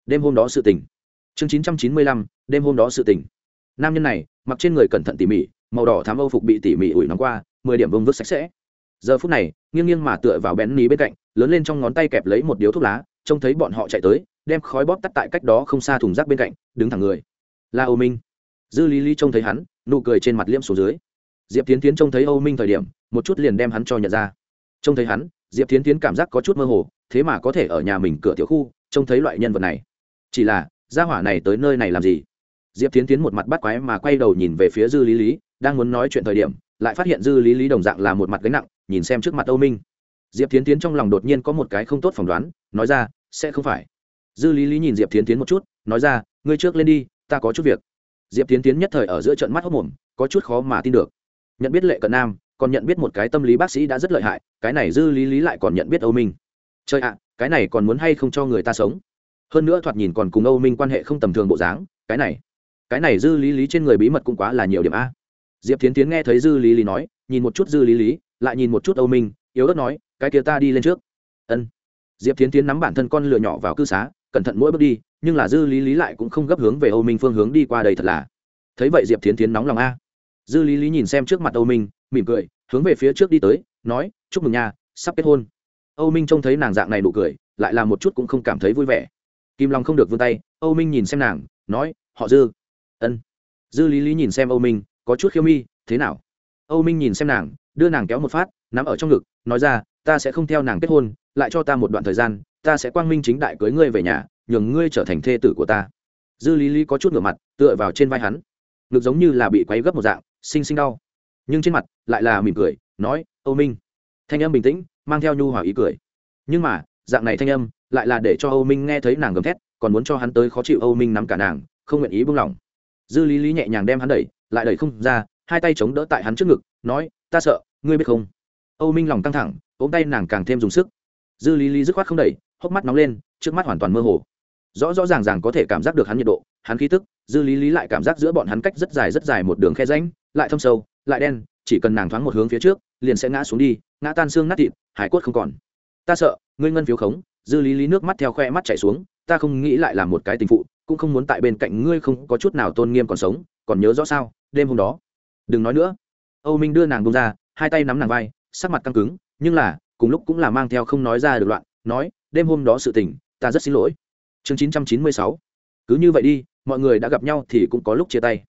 Speaker 1: đêm hôm đó sự tình. Chương chín trăm chín mươi lăm, đêm hôm đó sự tình. Nam nhân này, mặc trên người cẩn thận tỉ mỉ, màu đỏ thám âu phục bị tỉ mỉ ủi nóng qua, mười điểm vương vứt sạch sẽ. Giờ phút này, nghiêng nghiêng mà tựa vào bén ní bên cạnh, lớn lên trong ngón tay kẹp lấy một điếu thuốc lá, trông thấy bọn họ chạy tới, đem khói bóp tắt tại cách đó không xa thùng rác bên cạnh, đứng thẳng người. Là ô minh dư lý lý trông thấy hắn, nụ cười trên mặt liễm xuống dưới. Diệp tiến tiến trông thấy âu minh thời điểm, một chút liền đem hắn cho nhận ra. Trông thấy hắn, diệp tiến tiến cảm giác có chút mơ hồ, thế mà có thể ở nhà mình cửa tiểu khu, trông thấy loại nhân vật này. Chỉ là, gia hỏa này tới nơi này làm gì? Diệp tiến tiến một mặt bắt quái mà quay đầu nhìn về phía dư lý lý, đang muốn nói chuyện thời điểm, lại phát hiện dư lý lý đồng dạng là một mặt gánh nặng, nhìn xem trước mặt âu minh. Diệp tiến tiến trong lòng đột nhiên có một cái không tốt phỏng đoán, nói ra, sẽ không phải. Dư lý lý nhìn diệp tiến tiến một chút, nói ra, ngươi trước lên đi, ta có chút việc diệp tiến tiến nhất thời ở giữa trận mắt hốc mồm, có chút khó mà tin được. Nhận biết lệ cận nam, còn nhận biết một cái tâm lý bác sĩ đã rất lợi hại, cái này dư lý lý lại còn nhận biết âu minh. Chơi ạ, cái này còn muốn hay không cho người ta sống? Hơn nữa thoạt nhìn còn cùng âu minh quan hệ không tầm thường bộ dáng, cái này cái này dư lý lý trên người bí mật cũng quá là nhiều điểm a. Diệp tiến tiến nghe thấy dư lý lý nói, nhìn một chút dư lý lý, lại nhìn một chút âu minh, yếu ớt nói, cái kia ta đi lên trước. Ân. Diệp tiến tiến nắm bản thân con lửa nhỏ vào cư xá, cẩn thận mỗi bước đi nhưng là dư lý lý lại cũng không gấp hướng về âu minh phương hướng đi qua đây thật là. Thấy vậy diệp Thiến tiến nóng lòng a. Dư lý lý nhìn xem trước mặt âu minh, mỉm cười, hướng về phía trước đi tới, nói, chúc mừng nha, sắp kết hôn. Âu minh trông thấy nàng dạng này nụ cười, lại là một chút cũng không cảm thấy vui vẻ. Kim long không được vươn tay, âu minh nhìn xem nàng, nói, họ dư. Ân. Dư lý lý nhìn xem âu minh, có chút khiêu mi, thế nào? Âu minh nhìn xem nàng, đưa nàng kéo một phát, nắm ở trong ngực, nói ra, ta sẽ không theo nàng kết hôn, lại cho ta một đoạn thời gian, ta sẽ quang minh chính đại cưới ngươi về nhà nhường ngươi trở thành thê tử của ta. Dư lý lý có chút ngửa mặt, tựa vào trên vai hắn. Ngực giống như là bị quấy gấp một dạng xinh xinh đau. Nhưng trên mặt lại là mỉm cười, nói, âu minh. Thanh âm bình tĩnh, mang theo nhu hòa ý cười. Nhưng mà, dạng này thanh âm lại là để cho âu minh nghe thấy nàng gầm thét, còn muốn cho hắn tới khó chịu âu minh nắm cả nàng, không nguyện ý buông lỏng. Dư lý lý nhẹ nhàng đem hắn đẩy, lại đẩy không ra, hai tay chống đỡ tại hắn trước ngực, nói, ta sợ, ngươi biết không? Âu minh lòng căng thẳng ôm tay nàng càng thêm dùng sức. Dư lý lý dứt khoát không đẩy, hốc mắt nóng lên, trước mắt hoàn toàn mơ hồ rõ rõ ràng ràng có thể cảm giác được hắn nhiệt độ, hắn khí tức, dư lý lý lại cảm giác giữa bọn hắn cách rất dài rất dài một đường khe ránh lại thâm sâu, lại đen, chỉ cần nàng thoáng một hướng phía trước, liền sẽ ngã xuống đi, ngã tan xương nát thịt, hải cốt không còn. Ta sợ, ngươi ngân phiếu khống, dư lý lý nước mắt theo khoe mắt chảy xuống, ta không nghĩ lại là một cái tình phụ, cũng không muốn tại bên cạnh ngươi không có chút nào tôn nghiêm còn sống, còn nhớ rõ sao, đêm hôm đó. Đừng nói nữa. Âu minh đưa nàng bông ra, hai tay nắm nàng vai, sắc mặt căng cứng, nhưng là, cùng lúc cũng là mang theo không nói ra được loạn, nói, đêm hôm đó sự tình, ta rất xin lỗi chương chín trăm chín mươi sáu. Cứ như vậy đi, mọi người đã gặp nhau thì cũng có lúc chia tay.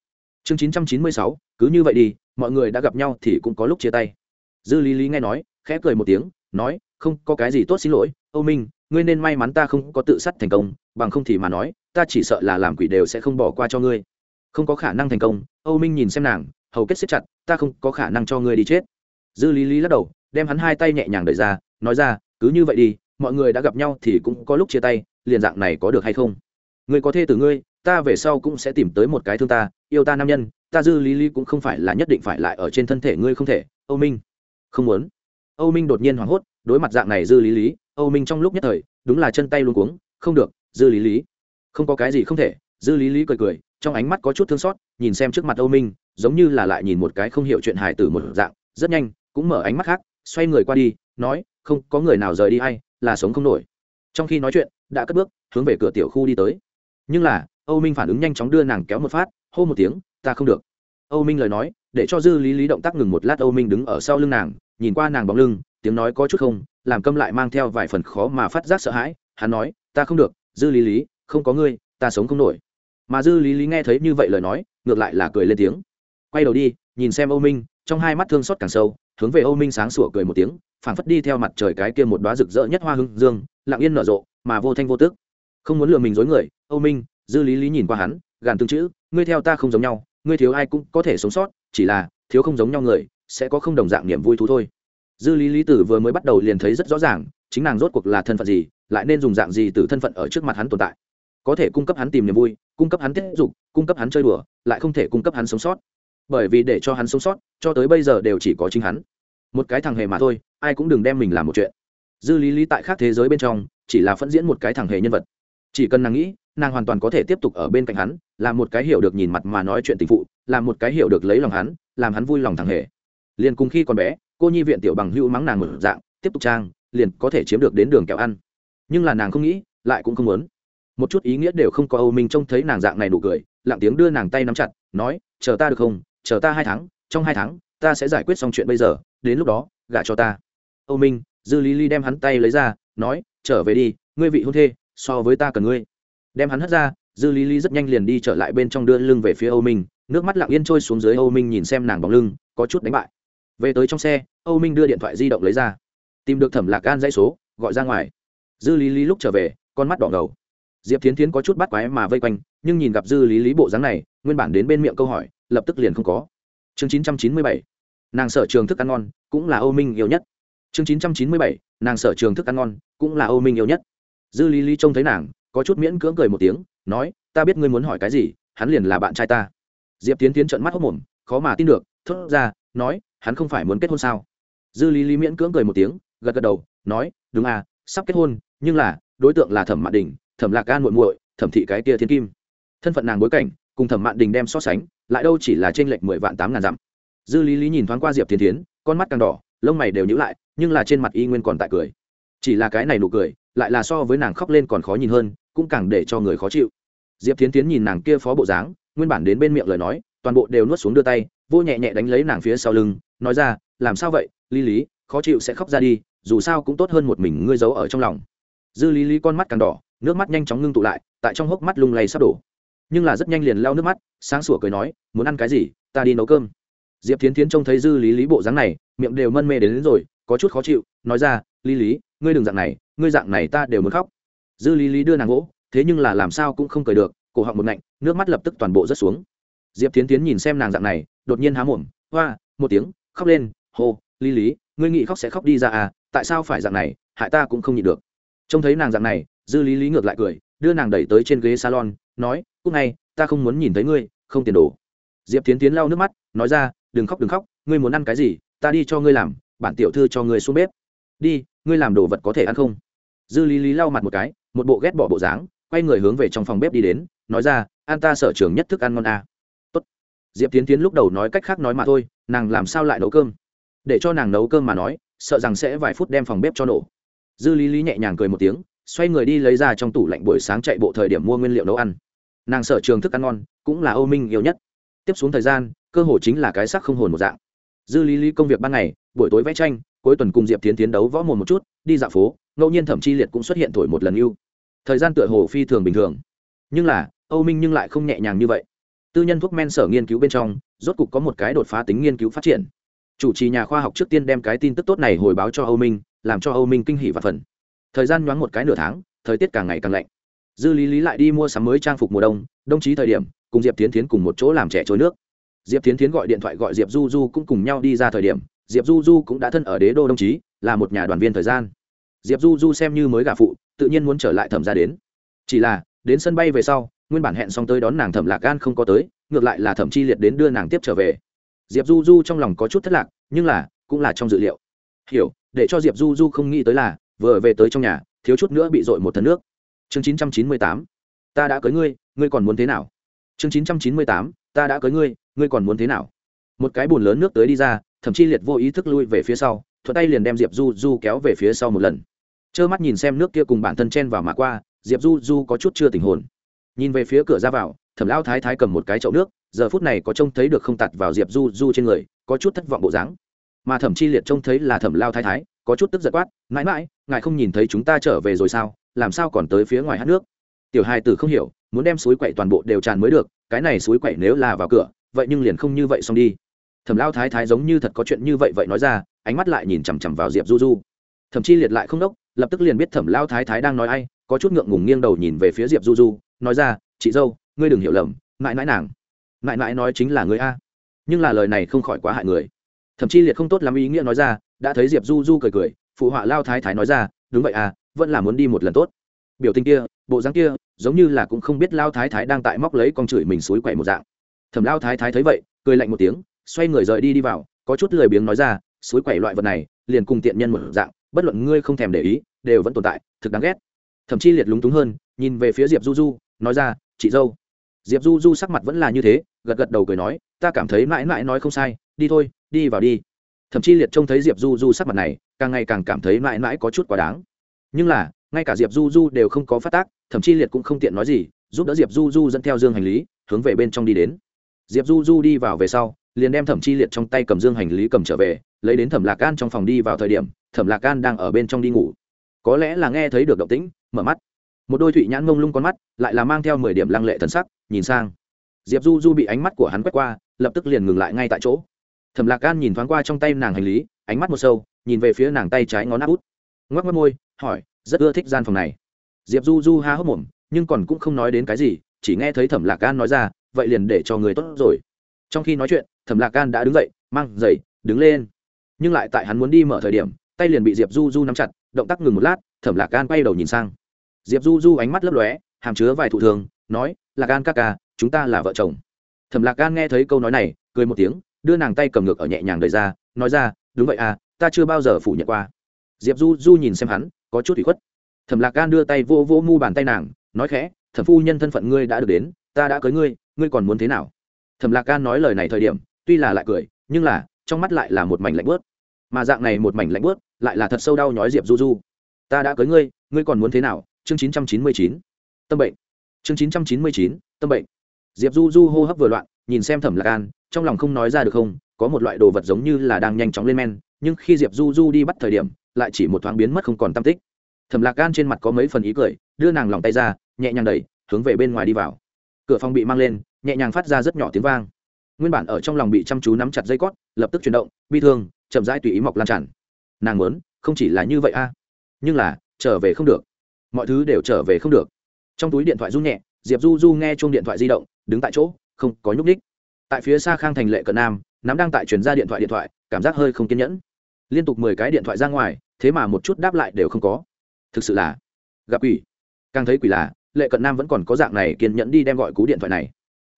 Speaker 1: Chương chín trăm chín mươi sáu. Cứ như vậy đi, mọi người đã gặp nhau thì cũng có lúc chia tay. Dư lý lý nghe nói, khẽ cười một tiếng, nói, không có cái gì tốt xin lỗi, âu minh, ngươi nên may mắn ta không có tự sát thành công, bằng không thì mà nói, ta chỉ sợ là làm quỷ đều sẽ không bỏ qua cho ngươi. Không có khả năng thành công. Âu minh nhìn xem nàng, hầu kết xếp chặt, ta không có khả năng cho ngươi đi chết. Dư lý lý lắc đầu, đem hắn hai tay nhẹ nhàng đợi ra, nói ra, cứ như vậy đi, mọi người đã gặp nhau thì cũng có lúc chia tay liền dạng này có được hay không? Người có thê từ ngươi, ta về sau cũng sẽ tìm tới một cái thương ta, yêu ta nam nhân, ta dư lý lý cũng không phải là nhất định phải lại ở trên thân thể ngươi không thể, âu minh. Không muốn. Âu minh đột nhiên hoảng hốt, đối mặt dạng này dư lý lý, âu minh trong lúc nhất thời, đúng là chân tay luôn cuống, không được, dư lý lý. Không có cái gì không thể, dư lý lý cười cười, trong ánh mắt có chút thương xót, nhìn xem trước mặt âu minh, giống như là lại nhìn một cái không hiểu chuyện hài tử một dạng, rất nhanh, cũng mở ánh mắt khác, xoay người qua đi, nói, không, có người nào rời đi hay, là sống không nổi. Trong khi nói chuyện đã cất bước, hướng về cửa tiểu khu đi tới. Nhưng là, âu minh phản ứng nhanh chóng đưa nàng kéo một phát, hô một tiếng, ta không được. Âu minh lời nói, để cho dư lý lý động tác ngừng một lát, âu minh đứng ở sau lưng nàng, nhìn qua nàng bóng lưng, tiếng nói có chút không, làm câm lại mang theo vài phần khó mà phát giác sợ hãi. Hắn nói, ta không được, dư lý lý, không có ngươi, ta sống không nổi. Mà dư lý lý nghe thấy như vậy lời nói, ngược lại là cười lên tiếng. Quay đầu đi, nhìn xem âu minh. Trong hai mắt thương xót càng sâu, hướng về âu minh sáng sủa cười một tiếng phảng phất đi theo mặt trời cái kia một đóa rực rỡ nhất hoa hưng dương, lặng yên nở rộ, mà vô thanh vô tức. Không muốn lừa mình dối người, âu minh, dư lý lý nhìn qua hắn, gàn tương chữ, ngươi theo ta không giống nhau, ngươi thiếu ai cũng có thể sống sót, chỉ là, thiếu không giống nhau người, sẽ có không đồng dạng niềm vui thú thôi. Dư lý lý tử vừa mới bắt đầu liền thấy rất rõ ràng, chính nàng rốt cuộc là thân phận gì, lại nên dùng dạng gì từ thân phận ở trước mặt hắn tồn tại. Có thể cung cấp hắn tìm niềm vui, cung cấp hắn tiết dục, cung cấp hắn chơi đùa, lại không thể cung cấp hắn sống sót. Bởi vì để cho hắn sống sót, cho tới bây giờ đều chỉ có chính hắn một cái thằng hề mà thôi, ai cũng đừng đem mình làm một chuyện. Dư lý lý tại khác thế giới bên trong, chỉ là phẫn diễn một cái thằng hề nhân vật. Chỉ cần nàng nghĩ, nàng hoàn toàn có thể tiếp tục ở bên cạnh hắn, làm một cái hiểu được nhìn mặt mà nói chuyện tình phụ, làm một cái hiểu được lấy lòng hắn, làm hắn vui lòng thằng hề. Liền cùng khi còn bé, cô nhi viện tiểu bằng hữu mắng nàng một dạng, tiếp tục trang, liền có thể chiếm được đến đường kẹo ăn. Nhưng là nàng không nghĩ, lại cũng không muốn. Một chút ý nghĩa đều không có âu minh trông thấy nàng dạng này nụ cười, lặng tiếng đưa nàng tay nắm chặt, nói, chờ ta được không? Chờ ta hai tháng, trong hai tháng ta sẽ giải quyết xong chuyện bây giờ, đến lúc đó, gả cho ta. Âu minh, dư lý lý đem hắn tay lấy ra, nói, trở về đi, ngươi vị hôn thê, so với ta cần ngươi. Đem hắn hất ra, dư lý lý rất nhanh liền đi trở lại bên trong đưa lưng về phía âu minh, nước mắt lặng yên trôi xuống dưới âu minh nhìn xem nàng bóng lưng, có chút đánh bại. Về tới trong xe, âu minh đưa điện thoại di động lấy ra. Tìm được thẩm lạc gan dãy số, gọi ra ngoài. Dư lý lý lúc trở về, con mắt đỏ ngầu. Diệp tiến tiến có chút bắt quái mà vây quanh, nhưng nhìn gặp dư lý lý bộ dáng này, nguyên bản đến bên miệng câu hỏi, lập tức liền không có chương chín trăm chín mươi bảy, nàng sở trường thức ăn ngon cũng là ô minh yêu nhất. Chương chín trăm chín mươi bảy, nàng sở trường thức ăn ngon cũng là ô minh yêu nhất. Dư lý lý trông thấy nàng, có chút miễn cưỡng cười một tiếng, nói, ta biết ngươi muốn hỏi cái gì, hắn liền là bạn trai ta. Diệp tiến tiến trận mắt hốc mồm, khó mà tin được, thốt ra, nói, hắn không phải muốn kết hôn sao? Dư lý lý miễn cưỡng cười một tiếng, gật gật đầu, nói, đúng à sắp kết hôn, nhưng là, đối tượng là thẩm mạn đình, thẩm lạc gan muội muội, thẩm thị cái kia thiên kim. Thân phận nàng bối cảnh cùng thẩm mạn đình đem so sánh, lại đâu chỉ là trên lệch mười vạn tám ngàn dặm. Dư lý lý nhìn thoáng qua diệp thiên tiến con mắt càng đỏ, lông mày đều nhữ lại, nhưng là trên mặt y nguyên còn tại cười. Chỉ là cái này nụ cười, lại là so với nàng khóc lên còn khó nhìn hơn, cũng càng để cho người khó chịu. Diệp tiến tiến nhìn nàng kia phó bộ dáng, nguyên bản đến bên miệng lời nói, toàn bộ đều nuốt xuống đưa tay, vô nhẹ nhẹ đánh lấy nàng phía sau lưng, nói ra, làm sao vậy, lý lý, khó chịu sẽ khóc ra đi, dù sao cũng tốt hơn một mình ngươi giấu ở trong lòng. Dư lý lý con mắt càng đỏ, nước mắt nhanh chóng ngưng tụ lại, tại trong hốc mắt lung lay sắp đổ nhưng là rất nhanh liền lau nước mắt sáng sủa cười nói muốn ăn cái gì ta đi nấu cơm. Diệp tiến tiến trông thấy dư lý lý bộ dáng này miệng đều mân mê đến, đến rồi có chút khó chịu nói ra lý lý ngươi đừng dạng này ngươi dạng này ta đều muốn khóc. Dư lý lý đưa nàng gỗ thế nhưng là làm sao cũng không cười được cổ họng một ngạnh nước mắt lập tức toàn bộ rớt xuống. Diệp tiến tiến nhìn xem nàng dạng này đột nhiên há mồm hoa một tiếng khóc lên hô lý lý ngươi nghĩ khóc sẽ khóc đi ra à tại sao phải dạng này hại ta cũng không nhịn được. Trông thấy nàng dạng này dư lý lý ngược lại cười đưa nàng đẩy tới trên ghế salon nói cúc ngay ta không muốn nhìn thấy ngươi, không tiền đồ. Diệp tiến tiến lau nước mắt, nói ra, đừng khóc đừng khóc, ngươi muốn ăn cái gì, ta đi cho ngươi làm, bản tiểu thư cho ngươi xuống bếp. Đi, ngươi làm đồ vật có thể ăn không? Dư lý lý lau mặt một cái, một bộ ghét bỏ bộ dáng, quay người hướng về trong phòng bếp đi đến, nói ra, an ta sở trường nhất thức ăn ngon à. Tốt. diệp tiến tiến lúc đầu nói cách khác nói mà thôi, nàng làm sao lại nấu cơm? Để cho nàng nấu cơm mà nói, sợ rằng sẽ vài phút đem phòng bếp cho nổ. Dư lý lý nhẹ nhàng cười một tiếng, xoay người đi lấy ra trong tủ lạnh buổi sáng chạy bộ thời điểm mua nguyên liệu nấu ăn nàng sở trường thức ăn ngon cũng là âu minh yêu nhất. Tiếp xuống thời gian, cơ hội chính là cái sắc không hồn một dạng. Dư lý lý công việc ban ngày, buổi tối vẽ tranh, cuối tuần cùng diệp tiến tiến đấu võ mồm một chút, đi dạo phố, ngẫu nhiên thẩm chi liệt cũng xuất hiện thổi một lần yêu thời gian tựa hồ phi thường bình thường. Nhưng là, âu minh nhưng lại không nhẹ nhàng như vậy. Tư nhân thuốc men sở nghiên cứu bên trong, rốt cục có một cái đột phá tính nghiên cứu phát triển. Chủ trì nhà khoa học trước tiên đem cái tin tức tốt này hồi báo cho âu minh, làm cho âu minh kinh hỉ và phần thời gian nhoáng một cái nửa tháng, thời tiết càng ngày càng lạnh dư lý lý lại đi mua sắm mới trang phục mùa đông, đồng chí thời điểm, cùng diệp tiến tiến cùng một chỗ làm trẻ trôi nước. Diệp tiến tiến gọi điện thoại gọi diệp du du cũng cùng nhau đi ra thời điểm, diệp du du cũng đã thân ở đế đô đồng chí, là một nhà đoàn viên thời gian. Diệp du du xem như mới gà phụ, tự nhiên muốn trở lại thẩm ra đến. Chỉ là, đến sân bay về sau, nguyên bản hẹn xong tới đón nàng thẩm lạc gan không có tới, ngược lại là thẩm chi liệt đến đưa nàng tiếp trở về. Diệp du du trong lòng có chút thất lạc, nhưng là, cũng là trong dự liệu. Hiểu, để cho diệp du du không nghĩ tới là, vừa về tới trong nhà, thiếu chút nữa bị dội một thân nước chương chín trăm chín mươi tám. Ta đã cưới ngươi ngươi còn muốn thế nào? Chương chín trăm chín mươi tám. Ta đã cưới ngươi ngươi còn muốn thế nào? Một cái bùn lớn nước tới đi ra, thậm chí liệt vô ý thức lui về phía sau, thuận tay liền đem diệp du du kéo về phía sau một lần. Trơ mắt nhìn xem nước kia cùng bản thân chen vào mà qua, diệp du du có chút chưa tình hồn. Nhìn về phía cửa ra vào, thẩm lão thái thái cầm một cái chậu nước, giờ phút này có trông thấy được không tặt vào diệp du du trên người, có chút thất vọng bộ dáng. Mà thẩm chi liệt trông thấy là thẩm lao thái thái, có chút tức giật quát, mãi mãi, ngài không nhìn thấy chúng ta trở về rồi sao? Làm sao còn tới phía ngoài hát nước? Tiểu hai tử không hiểu, muốn đem suối quậy toàn bộ đều tràn mới được, cái này suối quậy nếu là vào cửa, vậy nhưng liền không như vậy xong đi. Thẩm lao thái thái giống như thật có chuyện như vậy vậy nói ra, ánh mắt lại nhìn chằm chằm vào diệp du du. Thẩm chi liệt lại không đốc, lập tức liền biết thẩm lao thái thái đang nói ai, có chút ngượng ngùng nghiêng đầu nhìn về phía diệp du du, nói ra, chị dâu, ngươi đừng hiểu lầm, mãi mãi nàng, mãi mãi nói chính là người a, nhưng là lời này không khỏi quá hại người. Thậm chi liệt không tốt lắm ý nghĩa nói ra, đã thấy diệp du du cười cười, phụ họa lao thái thái nói ra, đúng vậy à vẫn là muốn đi một lần tốt. Biểu tình kia, bộ dáng kia, giống như là cũng không biết lao thái thái đang tại móc lấy con chửi mình suối quậy một dạng. Thẩm lao thái thái thấy vậy, cười lạnh một tiếng, xoay người rời đi đi vào, có chút lười biếng nói ra, suối quậy loại vật này, liền cùng tiện nhân một dạng, bất luận ngươi không thèm để ý, đều vẫn tồn tại, thực đáng ghét. Thậm chí liệt lúng túng hơn, nhìn về phía diệp du du, nói ra, chị dâu. Diệp du du sắc mặt vẫn là như thế, gật gật đầu cười nói, ta cảm thấy mãi mãi nói không sai, đi thôi, đi vào đi. Thậm chí liệt trông thấy diệp du du sắc mặt này, càng ngày càng cảm thấy mãi mãi có chút quá đáng nhưng là, ngay cả diệp du du đều không có phát tác, thậm chí liệt cũng không tiện nói gì, giúp đỡ diệp du du dẫn theo dương hành lý, hướng về bên trong đi đến. Diệp du du đi vào về sau, liền đem thẩm chi liệt trong tay cầm dương hành lý cầm trở về, lấy đến thẩm lạc can trong phòng đi vào thời điểm, thẩm lạc can đang ở bên trong đi ngủ. Có lẽ là nghe thấy được động tĩnh, mở mắt. Một đôi thụy nhãn mông lung con mắt, lại là mang theo mười điểm lăng lệ thần sắc, nhìn sang. Diệp du du bị ánh mắt của hắn quét qua, lập tức liền ngừng lại ngay tại chỗ. Thẩm lạc Can nhìn thoáng qua trong tay nàng hành lý, ánh mắt một sâu, nhìn về phía nàng tay trái ngón áp út. Ngoắc mất môi hỏi, rất ưa thích gian phòng này. Diệp du du ha hốc mồm, nhưng còn cũng không nói đến cái gì, chỉ nghe thấy thẩm lạc gan nói ra, vậy liền để cho người tốt rồi. Trong khi nói chuyện, thẩm lạc gan đã đứng dậy, mang giày, đứng lên. Nhưng lại tại hắn muốn đi mở thời điểm, tay liền bị diệp du du nắm chặt, động tác ngừng một lát, thẩm lạc gan quay đầu nhìn sang. Diệp du du ánh mắt lấp lóe, hàm chứa vài thủ thường, nói, lạc gan ca ca, chúng ta là vợ chồng. Thẩm lạc gan nghe thấy câu nói này, cười một tiếng, đưa nàng tay cầm ngược ở nhẹ nhàng đời ra, nói ra, đúng vậy à ta chưa bao giờ phủ nhận qua diệp du du nhìn xem hắn, có chút ủy khuất. Thẩm lạc gan đưa tay vô vô mu bàn tay nàng, nói khẽ, thẩm phu nhân thân phận ngươi đã được đến, ta đã cưới ngươi ngươi còn muốn thế nào? Thẩm lạc gan nói lời này thời điểm, tuy là lại cười, nhưng là, trong mắt lại là một mảnh lạnh bớt mà dạng này một mảnh lạnh bớt lại là thật sâu đau nhói diệp du du. Ta đã cưới ngươi ngươi còn muốn thế nào? Chương chín trăm chín mươi chín. Tâm bệnh. Chương chín trăm chín mươi chín, tâm bệnh. Diệp du du hô hấp vừa loạn, nhìn xem thẩm lạc gan trong lòng không nói ra được không, có một loại đồ vật giống như là đang nhanh chóng lên men, nhưng khi diệp du du đi bắt thời điểm lại chỉ một thoáng biến mất không còn tam tích. Thẩm lạc gan trên mặt có mấy phần ý cười, đưa nàng lòng tay ra, nhẹ nhàng đẩy, hướng về bên ngoài đi vào. Cửa phòng bị mang lên, nhẹ nhàng phát ra rất nhỏ tiếng vang. Nguyên bản ở trong lòng bị chăm chú nắm chặt dây cót, lập tức chuyển động, bi thương, chậm rãi tùy ý mọc lan tràn. Nàng muốn, không chỉ là như vậy a, nhưng là, trở về không được. Mọi thứ đều trở về không được. Trong túi điện thoại rung nhẹ, diệp du du nghe chuông điện thoại di động, đứng tại chỗ, không có nhúc ních tại phía xa khang thành lệ cận nam, nắm đang tại chuyển ra điện thoại điện thoại, cảm giác hơi không kiên nhẫn. Liên tục mười cái điện thoại ra ngoài thế mà một chút đáp lại đều không có. Thực sự là, gặp quỷ. Càng thấy quỷ là, lệ cận nam vẫn còn có dạng này kiên nhẫn đi đem gọi cú điện thoại này.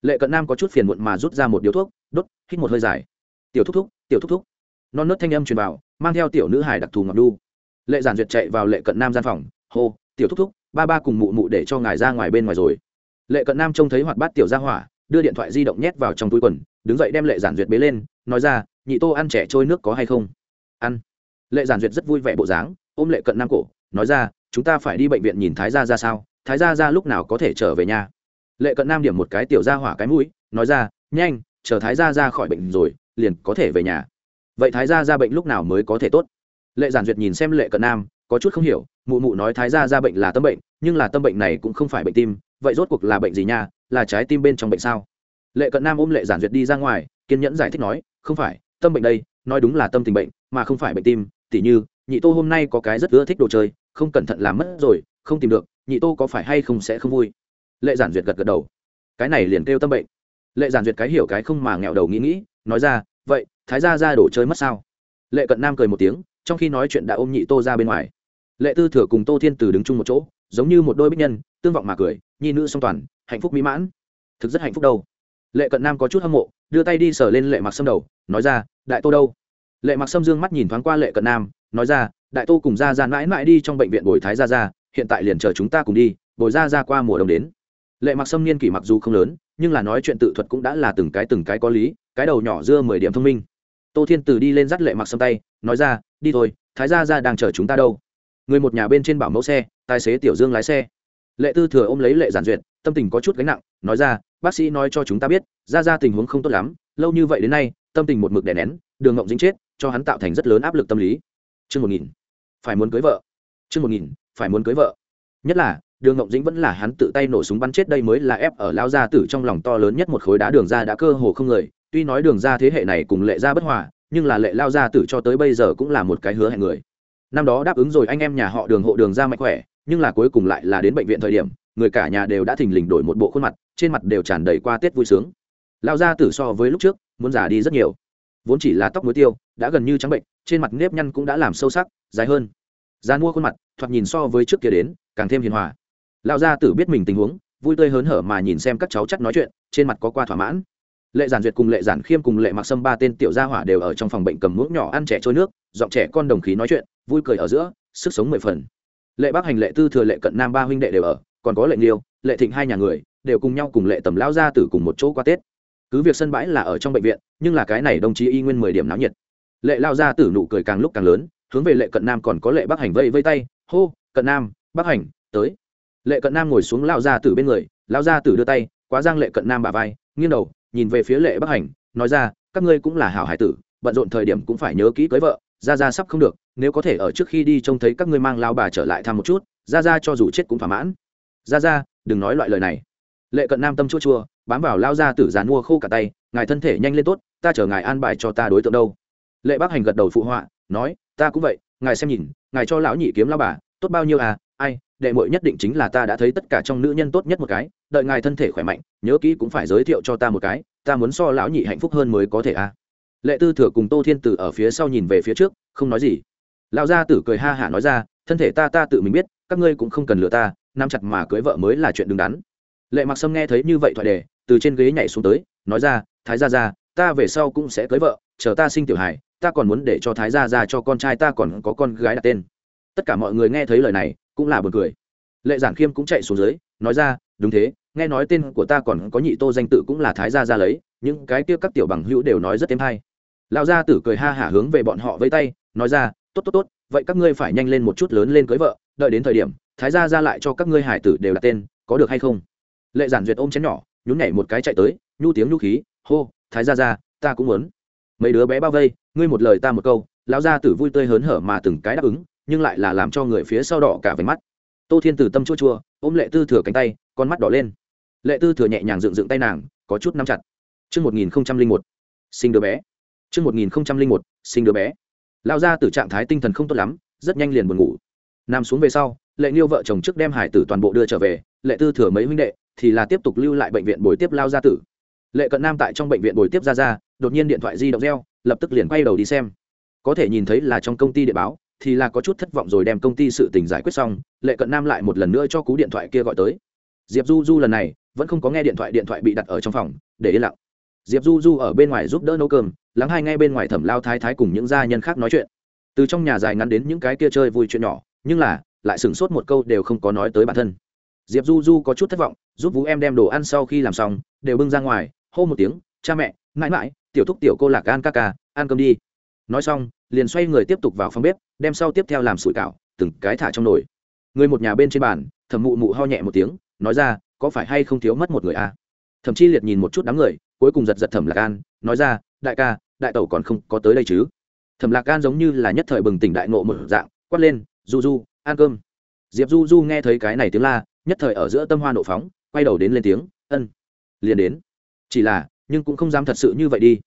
Speaker 1: Lệ cận nam có chút phiền muộn mà rút ra một điếu thuốc, đốt, hít một hơi dài. Tiểu thúc thúc, tiểu thúc thúc. Non nớt thanh âm truyền vào, mang theo tiểu nữ hải đặc thù ngọc đu. Lệ giản duyệt chạy vào lệ cận nam gian phòng, hô, tiểu thúc thúc, ba ba cùng mụ mụ để cho ngài ra ngoài bên ngoài rồi. Lệ cận nam trông thấy hoạt bát tiểu ra hỏa, đưa điện thoại di động nhét vào trong túi quần, đứng dậy đem lệ giản duyệt bế lên, nói ra, nhị tô ăn trẻ trôi nước có hay không? Ăn lệ giản duyệt rất vui vẻ bộ dáng, ôm lệ cận nam cổ, nói ra, chúng ta phải đi bệnh viện nhìn thái gia ra sao? Thái gia ra lúc nào có thể trở về nhà lệ cận nam điểm một cái tiểu ra hỏa cái mũi, nói ra, nhanh, chờ thái gia ra khỏi bệnh rồi, liền có thể về nhà. Vậy thái gia ra bệnh lúc nào mới có thể tốt? Lệ giản duyệt nhìn xem lệ cận nam, có chút không hiểu, mụ mụ nói thái gia ra bệnh là tâm bệnh, nhưng là tâm bệnh này cũng không phải bệnh tim, vậy rốt cuộc là bệnh gì nha, là trái tim bên trong bệnh sao? Lệ cận nam ôm lệ giản duyệt đi ra ngoài, kiên nhẫn giải thích nói, không phải, tâm bệnh đây, nói đúng là tâm tình bệnh, mà không phải bệnh tim tỉ như, nhị tô hôm nay có cái rất ưa thích đồ chơi, không cẩn thận làm mất rồi, không tìm được, nhị tô có phải hay không sẽ không vui? Lệ giản duyệt gật gật đầu. Cái này liền kêu tâm bệnh. Lệ giản duyệt cái hiểu cái không mà nghẹo đầu nghĩ nghĩ, nói ra, vậy, thái gia ra đồ chơi mất sao? Lệ cận nam cười một tiếng, trong khi nói chuyện đã ôm nhị tô ra bên ngoài. Lệ tư thừa cùng tô thiên từ đứng chung một chỗ, giống như một đôi bích nhân, tương vọng mà cười, nhi nữ song toàn, hạnh phúc mỹ mãn. Thực rất hạnh phúc đâu. Lệ cận nam có chút hâm mộ, đưa tay đi sờ lên lệ mặc sâm đầu, nói ra, đại tô đâu? Lệ mặc sâm dương mắt nhìn thoáng qua lệ cận nam, nói ra, đại tô cùng ra ra mãi mãi đi trong bệnh viện bồi thái ra ra hiện tại liền chờ chúng ta cùng đi, bồi ra ra qua mùa đông đến. Lệ mặc sâm niên kỷ mặc dù không lớn, nhưng là nói chuyện tự thuật cũng đã là từng cái từng cái có lý, cái đầu nhỏ dưa mười điểm thông minh. Tô thiên từ đi lên dắt lệ mặc sâm tay, nói ra, đi thôi, thái Ra ra đang chờ chúng ta đâu. Người một nhà bên trên bảo mẫu xe, tài xế tiểu dương lái xe. Lệ tư thừa ôm lấy lệ giản duyệt, tâm tình có chút gánh nặng, nói ra, bác sĩ nói cho chúng ta biết ra ra tình huống không tốt lắm, lâu như vậy đến nay, tâm tình một mực đè nén, đường ngộng dính chết cho hắn tạo thành rất lớn áp lực tâm lý. Chương một nghìn. Phải muốn cưới vợ. Chương một nghìn, phải muốn cưới vợ. Nhất là, đường ngộng dĩnh vẫn là hắn tự tay nổ súng bắn chết đây mới là ép ở lao gia tử trong lòng to lớn nhất một khối đá đường ra đã cơ hồ không người. Tuy nói đường ra thế hệ này cùng lệ ra bất hòa, nhưng là lệ lao gia tử cho tới bây giờ cũng là một cái hứa hẹn người. Năm đó đáp ứng rồi anh em nhà họ đường hộ đường ra mạnh khỏe, nhưng là cuối cùng lại là đến bệnh viện thời điểm, người cả nhà đều đã thình lình đổi một bộ khuôn mặt, trên mặt đều tràn đầy qua tết vui sướng. Lao gia tử so với lúc trước, muốn già đi rất nhiều vốn chỉ là tóc muối tiêu, đã gần như trắng bệnh, trên mặt nếp nhăn cũng đã làm sâu sắc, dài hơn. Gian mua khuôn mặt, thoạt nhìn so với trước kia đến, càng thêm hiền hòa. Lão gia tử biết mình tình huống, vui tươi hớn hở mà nhìn xem các cháu chắc nói chuyện, trên mặt có qua thỏa mãn. Lệ giản duyệt cùng lệ giản khiêm cùng lệ mặc sâm ba tên tiểu gia hỏa đều ở trong phòng bệnh cầm muỗng nhỏ ăn trẻ trôi nước, giọng trẻ con đồng khí nói chuyện, vui cười ở giữa, sức sống mười phần. Lệ bác hành, lệ tư thừa, lệ cận nam ba huynh đệ đều ở, còn có lệ nghiêu, lệ thịnh hai nhà người, đều cùng nhau cùng lệ tầm lão gia tử cùng một chỗ qua tết cứ việc sân bãi là ở trong bệnh viện, nhưng là cái này đồng chí y nguyên mười điểm náo nhiệt. Lệ lao ra tử nụ cười càng lúc càng lớn, hướng về lệ cận nam còn có lệ bác hành vây vây tay, hô, cận nam bác hành, tới. Lệ cận nam ngồi xuống lao gia tử bên người, lao gia tử đưa tay, quá giang lệ cận nam bà vai, nghiêng đầu, nhìn về phía lệ bác hành, nói ra, các ngươi cũng là hảo hải tử, bận rộn thời điểm cũng phải nhớ kỹ cưới vợ ra ra sắp không được, nếu có thể ở trước khi đi trông thấy các ngươi mang lao bà trở lại thăm một chút ra ra cho dù chết cũng thỏa mãn. Ra ra đừng nói loại lời này. Lệ cận nam tâm chua chua bám vào lao ra tử dán mua khô cả tay, ngài thân thể nhanh lên tốt, ta chở ngài an bài cho ta đối tượng đâu. Lệ bác hành gật đầu phụ họa, nói, ta cũng vậy, ngài xem nhìn, ngài cho lão nhị kiếm lao bà, tốt bao nhiêu à ai, đệ muội nhất định chính là ta đã thấy tất cả trong nữ nhân tốt nhất một cái, đợi ngài thân thể khỏe mạnh, nhớ kỹ cũng phải giới thiệu cho ta một cái, ta muốn so lão nhị hạnh phúc hơn mới có thể à. Lệ tư thừa cùng tô thiên tử ở phía sau nhìn về phía trước, không nói gì. Lão gia tử cười ha hả nói ra, thân thể ta ta tự mình biết, các ngươi cũng không cần lừa ta, nắm chặt mà cưới vợ mới là chuyện đứng đắn lệ mặc sâm nghe thấy như vậy thoại đề, từ trên ghế nhảy xuống tới, nói ra, thái gia ra ta về sau cũng sẽ cưới vợ, chờ ta sinh tiểu hải ta còn muốn để cho thái gia ra cho con trai ta còn có con gái đặt tên. Tất cả mọi người nghe thấy lời này, cũng là buồn cười. Lệ giản khiêm cũng chạy xuống dưới, nói ra, đúng thế, nghe nói tên của ta còn có nhị tô danh tự cũng là thái gia ra lấy, những cái kia các tiểu bằng hữu đều nói rất êm hay. Lão gia tử cười ha hả hướng về bọn họ với tay, nói ra, tốt tốt tốt, vậy các ngươi phải nhanh lên một chút lớn lên cưới vợ, đợi đến thời điểm, thái gia ra lại cho các ngươi hải tử đều đặt tên, có được hay không? Lệ giản duyệt ôm chén nhỏ nhún nhảy một cái chạy tới nhu tiếng nhu khí hô thái gia ra ta cũng muốn mấy đứa bé bao vây ngươi một lời ta một câu lão gia tử vui tươi hớn hở mà từng cái đáp ứng nhưng lại là làm cho người phía sau đỏ cả váy mắt tô thiên tử tâm chua chua ôm lệ tư thừa cánh tay con mắt đỏ lên lệ tư thừa nhẹ nhàng dựng dựng tay nàng có chút nắm chặt Trước 1001, sinh đứa bé. Trước 1001, sinh đứa bé. Lão gia tử trạng thái tinh thần không tốt lắm, rất nhanh liền buồn ngủ. Nằm xuống về sau, Lệ Nghiêu vợ chồng trước đem hải tử toàn bộ đưa trở về, Lệ Tư thừa mấy huynh đệ thì là tiếp tục lưu lại bệnh viện bồi tiếp lao gia tử. Lệ Cận Nam tại trong bệnh viện bồi tiếp ra ra, đột nhiên điện thoại di động reo, lập tức liền quay đầu đi xem. Có thể nhìn thấy là trong công ty địa báo, thì là có chút thất vọng rồi đem công ty sự tình giải quyết xong, Lệ Cận Nam lại một lần nữa cho cú điện thoại kia gọi tới. Diệp Du Du lần này vẫn không có nghe điện thoại điện thoại bị đặt ở trong phòng, để yên lặng diệp du du ở bên ngoài giúp đỡ nấu cơm lắng hai ngay bên ngoài thẩm lao thái thái cùng những gia nhân khác nói chuyện từ trong nhà dài ngắn đến những cái kia chơi vui chuyện nhỏ nhưng là lại sửng sốt một câu đều không có nói tới bản thân diệp du du có chút thất vọng, giúp vũ em đem đồ ăn sau khi làm xong, đều bưng ra ngoài, hô một tiếng, cha mẹ, mãi mãi, tiểu thúc tiểu cô lạc an ca ca, ăn cơm đi. Nói xong, liền xoay người tiếp tục vào phòng bếp, đem sau tiếp theo làm sủi cảo, từng cái thả trong nồi. Người một nhà bên trên bàn, thẩm mụ mụ ho nhẹ một tiếng, nói ra, có phải hay không thiếu mất một người à? thậm chí liệt nhìn một chút đám người, cuối cùng giật giật thẩm lạc an nói ra, đại ca, đại tẩu còn không có tới đây chứ? Thẩm lạc an giống như là nhất thời bừng tỉnh đại nộ một dạng, quát lên, du du, ăn cơm. Diệp du du nghe thấy cái này tiếng la nhất thời ở giữa tâm hoa nộ phóng, quay đầu đến lên tiếng, ân, liền đến. Chỉ là, nhưng cũng không dám thật sự như vậy đi.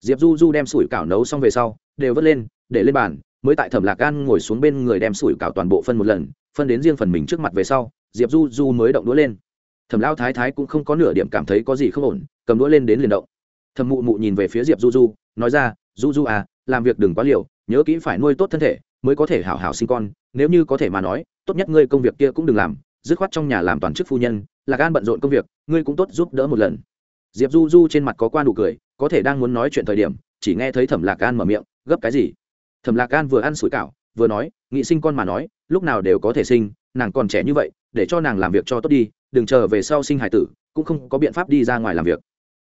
Speaker 1: Diệp du du đem sủi cảo nấu xong về sau, đều vớt lên, để lên bàn, mới tại thẩm lạc gan ngồi xuống bên người đem sủi cảo toàn bộ phân một lần, phân đến riêng phần mình trước mặt về sau, diệp du du mới động đũa lên. Thẩm lao thái thái cũng không có nửa điểm cảm thấy có gì không ổn, cầm đũa lên đến liền động. Thẩm mụ mụ nhìn về phía diệp du du, nói ra, du du à làm việc đừng quá liều, nhớ kỹ phải nuôi tốt thân thể, mới có thể hảo hảo sinh con, nếu như có thể mà nói, tốt nhất ngươi công việc kia cũng đừng làm dứt khoát trong nhà làm toàn chức phu nhân là gan bận rộn công việc, ngươi cũng tốt giúp đỡ một lần. Diệp du du trên mặt có qua nụ cười, có thể đang muốn nói chuyện thời điểm, chỉ nghe thấy thẩm lạc gan mở miệng, gấp cái gì? Thẩm lạc gan vừa ăn sủi cảo, vừa nói, nghị sinh con mà nói, lúc nào đều có thể sinh, nàng còn trẻ như vậy, để cho nàng làm việc cho tốt đi, đừng chờ về sau sinh hải tử, cũng không có biện pháp đi ra ngoài làm việc.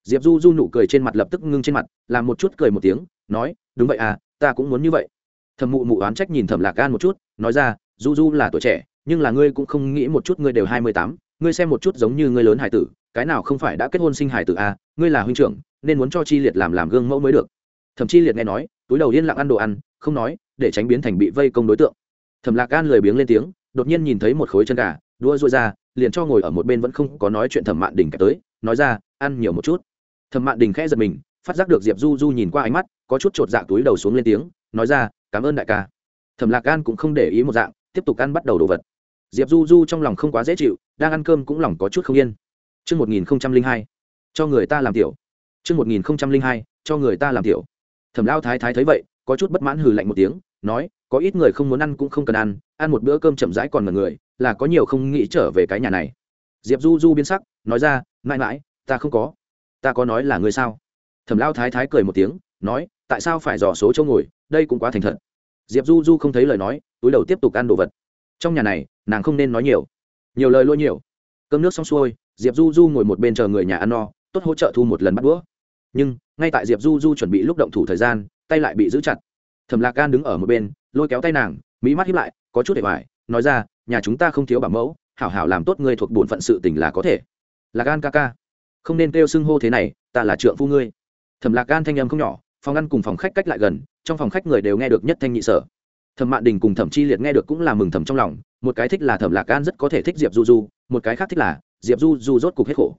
Speaker 1: Diệp du du nụ cười trên mặt lập tức ngưng trên mặt, làm một chút cười một tiếng, nói, đúng vậy à ta cũng muốn như vậy. Thẩm mụ mụ oán trách nhìn thẩm lạc gan một chút, nói ra, du du là tuổi trẻ nhưng là ngươi cũng không nghĩ một chút ngươi đều hai mươi tám, ngươi xem một chút giống như ngươi lớn hải tử, cái nào không phải đã kết hôn sinh hải tử à ngươi là huynh trưởng, nên muốn cho chi liệt làm làm gương mẫu mới được. Thẩm chi liệt nghe nói, túi đầu yên lặng ăn đồ ăn, không nói, để tránh biến thành bị vây công đối tượng. Thẩm lạc gan lười biếng lên tiếng, đột nhiên nhìn thấy một khối chân gà, đua rôi ra, liền cho ngồi ở một bên vẫn không có nói chuyện thẩm mạn đình cả tới, nói ra, ăn nhiều một chút. Thẩm mạn đình khẽ giật mình, phát giác được diệp du du nhìn qua ánh mắt, có chút chột dạ túi đầu xuống lên tiếng, nói ra, cảm ơn đại ca. Thẩm lạc gan cũng không để ý một dạng, tiếp tục ăn bắt đầu đồ vật diệp du du trong lòng không quá dễ chịu đang ăn cơm cũng lòng có chút không yên Trước 1002, cho người ta làm tiểu. Trước 1002, cho người ta làm tiểu. Thẩm Lao Thái Thái thấy vậy, có chút bất mãn hừ lạnh một tiếng, nói, có ít người không muốn ăn cũng không cần ăn, ăn một bữa cơm chậm rãi còn mà người, là có nhiều không nghĩ trở về cái nhà này. Diệp Du Du biến sắc, nói ra, mãi mãi, ta không có ta có nói là người sao thẩm lao thái thái cười một tiếng nói tại sao phải dò số chỗ ngồi đây cũng quá thành thật diệp du du không thấy lời nói túi đầu tiếp tục ăn đồ vật trong nhà này, nàng không nên nói nhiều. Nhiều lời lôi nhiều. Cơm nước xong xuôi, diệp du du ngồi một bên chờ người nhà ăn no, tốt hỗ trợ thu một lần bắt đũa. Nhưng, ngay tại diệp du du chuẩn bị lúc động thủ thời gian, tay lại bị giữ chặt. Thẩm lạc gan đứng ở một bên, lôi kéo tay nàng, mỹ mắt hiếp lại, có chút để hoài nói ra, nhà chúng ta không thiếu bảo mẫu, hảo hảo làm tốt người thuộc bổn phận sự tình là có thể. Lạc gan ca ca, không nên kêu xưng hô thế này, ta là trượng phu ngươi. Thẩm lạc gan thanh âm không nhỏ, phòng ăn cùng phòng khách cách lại gần, trong phòng khách người đều nghe được nhất thanh nhị sở thẩm mạn đình cùng thẩm chi liệt nghe được cũng là mừng thầm trong lòng, một cái thích là thẩm lạc gan rất có thể thích diệp du du, một cái khác thích là diệp du du rốt cục hết khổ.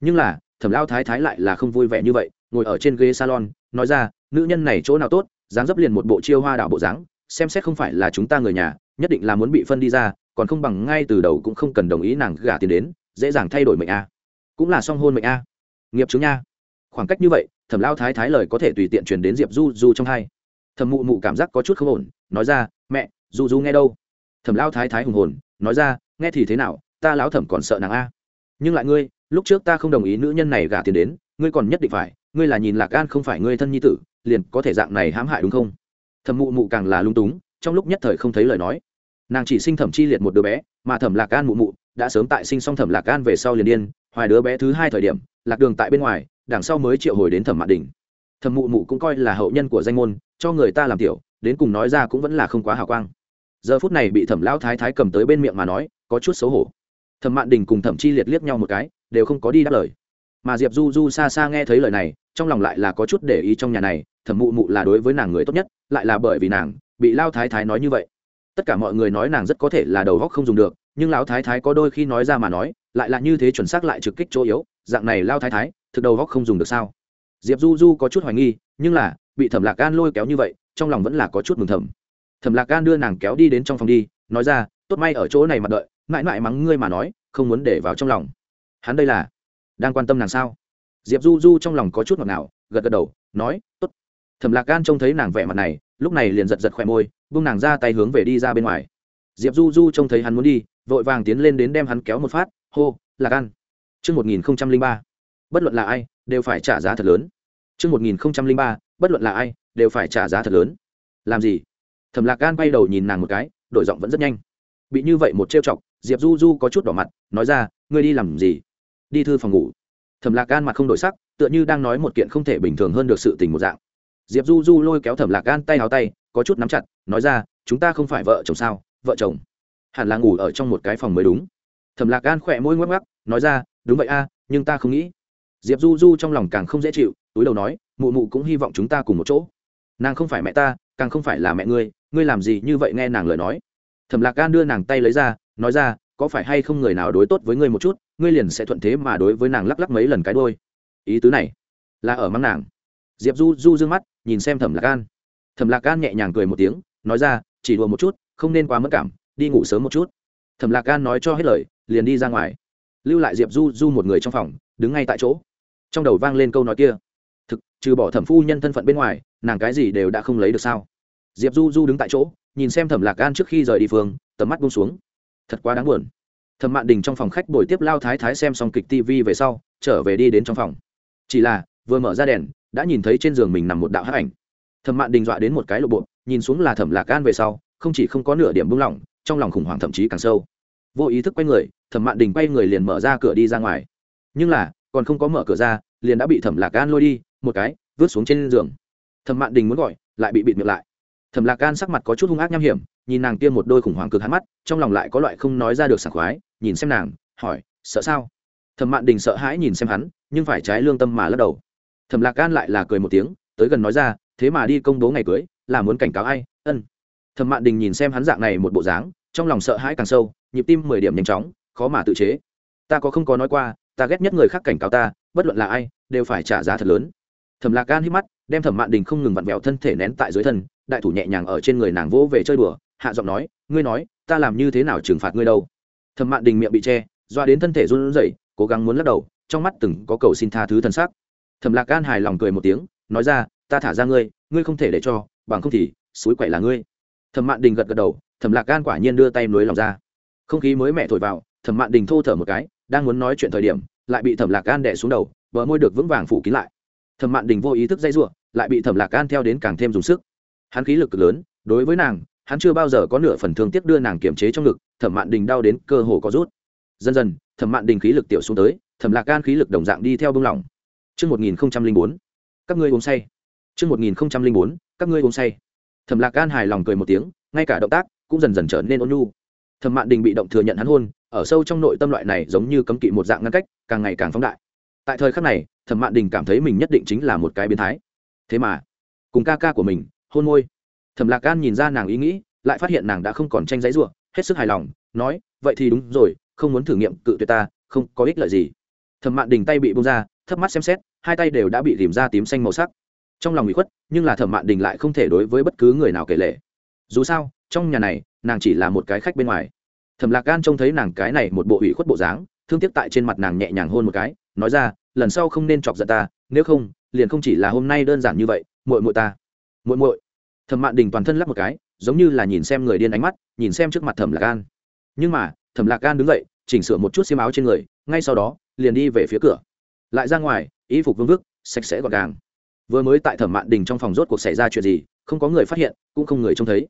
Speaker 1: Nhưng là, thẩm lao thái thái lại là không vui vẻ như vậy, ngồi ở trên ghế salon, nói ra, nữ nhân này chỗ nào tốt, dáng dấp liền một bộ chiêu hoa đảo bộ dáng, xem xét không phải là chúng ta người nhà, nhất định là muốn bị phân đi ra, còn không bằng ngay từ đầu cũng không cần đồng ý nàng gả tiền đến, dễ dàng thay đổi mệnh a. Cũng là song hôn mệnh a. Nghiệp chứng nha. Khoảng cách như vậy, thẩm lao thái thái lời có thể tùy tiện truyền đến diệp du du trong hai thẩm mụ mụ cảm giác có chút không ổn, nói ra, mẹ du du nghe đâu. Thẩm lao thái thái hùng hồn, nói ra, nghe thì thế nào, ta lão thẩm còn sợ nàng a. Nhưng lại ngươi, lúc trước ta không đồng ý nữ nhân này gả tiền đến, ngươi còn nhất định phải, ngươi là nhìn lạc an không phải ngươi thân nhi tử, liền có thể dạng này hãm hại đúng không? Thẩm mụ mụ càng là lung túng, trong lúc nhất thời không thấy lời nói. Nàng chỉ sinh thẩm chi liệt một đứa bé, mà thẩm lạc an mụ mụ đã sớm tại sinh xong thẩm lạc an về sau liền điên, hoài đứa bé thứ hai thời điểm, lạc đường tại bên ngoài, đằng sau mới triệu hồi đến thẩm mạn đình thẩm mụ mụ cũng coi là hậu nhân của danh môn, cho người ta làm tiểu, đến cùng nói ra cũng vẫn là không quá hào quang. Giờ phút này bị thẩm lão thái thái cầm tới bên miệng mà nói, có chút xấu hổ. Thẩm mạn đình cùng thẩm chi liệt liếc nhau một cái, đều không có đi đáp lời. Mà diệp du du xa xa nghe thấy lời này, trong lòng lại là có chút để ý trong nhà này, thẩm mụ mụ là đối với nàng người tốt nhất, lại là bởi vì nàng, bị lao thái thái nói như vậy. Tất cả mọi người nói nàng rất có thể là đầu góc không dùng được, nhưng lão thái thái có đôi khi nói ra mà nói, lại là như thế chuẩn xác lại trực kích chỗ yếu, dạng này lao thái thái, thực đầu góc không dùng được sao? Diệp du du có chút hoài nghi nhưng là bị thẩm lạc gan lôi kéo như vậy trong lòng vẫn là có chút mừng thầm. Thẩm lạc gan đưa nàng kéo đi đến trong phòng đi nói ra tốt may ở chỗ này mà đợi mãi mãi mắng ngươi mà nói không muốn để vào trong lòng. Hắn đây là đang quan tâm nàng sao? Diệp du du trong lòng có chút ngọt ngào gật gật đầu nói tốt. Thẩm lạc gan trông thấy nàng vẻ mặt này lúc này liền giật giật khỏe môi buông nàng ra tay hướng về đi ra bên ngoài. Diệp du du trông thấy hắn muốn đi vội vàng tiến lên đến đem hắn kéo một phát hô lạc gan Trước 1003, bất luận là ai, đều phải trả giá thật lớn. Trước 1003, bất luận là ai, đều phải trả giá thật lớn. Làm gì? Thẩm Lạc Gan bay đầu nhìn nàng một cái, đổi giọng vẫn rất nhanh. Bị như vậy một trêu chọc, Diệp Du Du có chút đỏ mặt, nói ra, ngươi đi làm gì? Đi thư phòng ngủ. Thẩm Lạc Gan mặt không đổi sắc, tựa như đang nói một kiện không thể bình thường hơn được sự tình một dạng. Diệp Du Du lôi kéo Thẩm Lạc Gan tay áo tay, có chút nắm chặt, nói ra, chúng ta không phải vợ chồng sao? Vợ chồng. Hẳn là ngủ ở trong một cái phòng mới đúng. Thẩm Lạc Gan khỏe môi ngoắc ngoắc, nói ra, đúng vậy a nhưng ta không nghĩ diệp du du trong lòng càng không dễ chịu, túi đầu nói, mụ mụ cũng hy vọng chúng ta cùng một chỗ. Nàng không phải mẹ ta, càng không phải là mẹ ngươi ngươi làm gì như vậy nghe nàng lời nói. Thẩm lạc gan đưa nàng tay lấy ra, nói ra, có phải hay không người nào đối tốt với ngươi một chút, ngươi liền sẽ thuận thế mà đối với nàng lắc lắc mấy lần cái đôi. Ý tứ này là ở mắng nàng. Diệp du du d ư ơ n g mắt, nhìn xem thẩm lạc gan thẩm lạc gan nhẹ nhàng cười một tiếng, nói ra, chỉ đùa một chút, không nên quá mất cảm, đi ngủ sớm một chút. Thẩm lạc gan nói cho hết lời, liền đi ra ngoài. Lưu lại diệp du du một người trong phòng, đứng ngay tại chỗ trong đầu vang lên câu nói kia. Thực, trừ bỏ thẩm phu nhân thân phận bên ngoài, nàng cái gì đều đã không lấy được sao? Diệp du du đứng tại chỗ, nhìn xem thẩm lạc gan trước khi rời đi phương, tầm mắt bung xuống. Thật quá đáng buồn. Thẩm mạn đình trong phòng khách buổi tiếp lao thái thái xem xong kịch tv về sau, trở về đi đến trong phòng. Chỉ là, vừa mở ra đèn, đã nhìn thấy trên giường mình nằm một đạo hát ảnh. Thẩm mạn đình dọa đến một cái lộ bộ, nhìn xuống là thẩm lạc gan về sau, không chỉ không có nửa điểm buông lỏng, trong lòng khủng hoảng thậm chí càng sâu. Vô ý thức quay người, thẩm mạn đình quay người liền mở ra cửa đi ra ngoài. Nhưng là còn không có mở cửa ra, liền đã bị thẩm lạc gan lôi đi, một cái, vứt xuống trên giường. Thẩm mạn đình muốn gọi, lại bị bịt miệng lại. Thẩm lạc gan sắc mặt có chút hung ác nham hiểm, nhìn nàng kia một đôi khủng hoảng cực hắn mắt, trong lòng lại có loại không nói ra được sảng khoái, nhìn xem nàng, hỏi, sợ sao? Thẩm mạn đình sợ hãi nhìn xem hắn, nhưng phải trái lương tâm mà lắc đầu. Thẩm lạc gan lại là cười một tiếng, tới gần nói ra, thế mà đi công bố ngày cưới, là muốn cảnh cáo ai? Ân. Thẩm mạn đình nhìn xem hắn dạng này một bộ dáng, trong lòng sợ hãi càng sâu, nhịp tim mười điểm nhanh chóng, khó mà tự chế. Ta có không có nói qua ta ghét nhất người khác cảnh cáo ta, bất luận là ai, đều phải trả giá thật lớn. Thẩm lạc gan hít mắt, đem thẩm mạn đình không ngừng vặn vẹo thân thể nén tại dưới thân, đại thủ nhẹ nhàng ở trên người nàng vỗ về chơi đùa, hạ giọng nói, ngươi nói, ta làm như thế nào trừng phạt ngươi đâu? Thẩm mạn đình miệng bị che, doa đến thân thể run rẩy, cố gắng muốn lắc đầu, trong mắt từng có cầu xin tha thứ thân xác. Thẩm lạc gan hài lòng cười một tiếng, nói ra, ta thả ra ngươi ngươi không thể để cho, bằng không thì, suối quậy là ngươi. Thẩm mạn đình gật gật đầu, thẩm lạc gan quả nhiên đưa tay nối lòng ra. Không khí mới mẹ thổi vào, thẩm mạn đình thô thở một cái đang muốn nói chuyện thời điểm lại bị thẩm lạc gan đẻ xuống đầu vợ môi được vững vàng phủ kín lại. Thẩm mạn đình vô ý thức dây r u ộ lại bị thẩm lạc gan theo đến càng thêm dùng sức. Hắn khí lực cực lớn đối với nàng hắn chưa bao giờ có nửa phần thương tiếc đưa nàng kiềm chế trong ngực thẩm mạn đình đau đến cơ hồ có rút. Dần dần thẩm mạn đình khí lực tiểu xuống tới thẩm lạc gan khí lực đồng dạng đi theo bông lỏng. Trước 1004, các ngươi uống say. Trước 1004, các ngươi uống say. Thẩm Lạc Gan hài lòng cười một tiếng, ngay cả động tác cũng dần dần trở nên ôn nhu. Thẩm mạn đình bị động thừa nhận hắn hôn ở sâu trong nội tâm loại này giống như cấm kỵ một dạng ngăn cách, càng ngày càng phóng đại. Tại thời khắc này, thẩm mạn đình cảm thấy mình nhất định chính là một cái biến thái. Thế mà, cùng ca ca của mình, hôn môi. Thẩm lạc gan nhìn ra nàng ý nghĩ, lại phát hiện nàng đã không còn tranh giấy ruộng hết sức hài lòng, nói, vậy thì đúng rồi, không muốn thử nghiệm cự tuyệt ta, không có ích lợi gì. Thẩm mạn đình tay bị bông ra, thấp mắt xem xét, hai tay đều đã bị tìm ra tím xanh màu sắc. Trong lòng bị khuất, nhưng là thẩm mạn đình lại không thể đối với bất cứ người nào kể lệ dù sao, trong nhà này, nàng chỉ là một cái khách bên ngoài thẩm lạc gan trông thấy nàng cái này một bộ ủy khuất bộ dáng, thương tiếc tại trên mặt nàng nhẹ nhàng hôn một cái, nói ra, lần sau không nên chọc giận ta, nếu không, liền không chỉ là hôm nay đơn giản như vậy, muội muội ta, muội muội. Thẩm mạn đình toàn thân lắp một cái, giống như là nhìn xem người điên ánh mắt, nhìn xem trước mặt thẩm lạc gan nhưng mà, thẩm lạc gan đứng dậy, chỉnh sửa một chút xiêm áo trên người, ngay sau đó, liền đi về phía cửa. Lại ra ngoài, y phục vương vức, sạch sẽ gọn gàng. Vừa mới tại thẩm mạn đình trong phòng rốt cuộc xảy ra chuyện gì, không có người phát hiện, cũng không người trông thấy.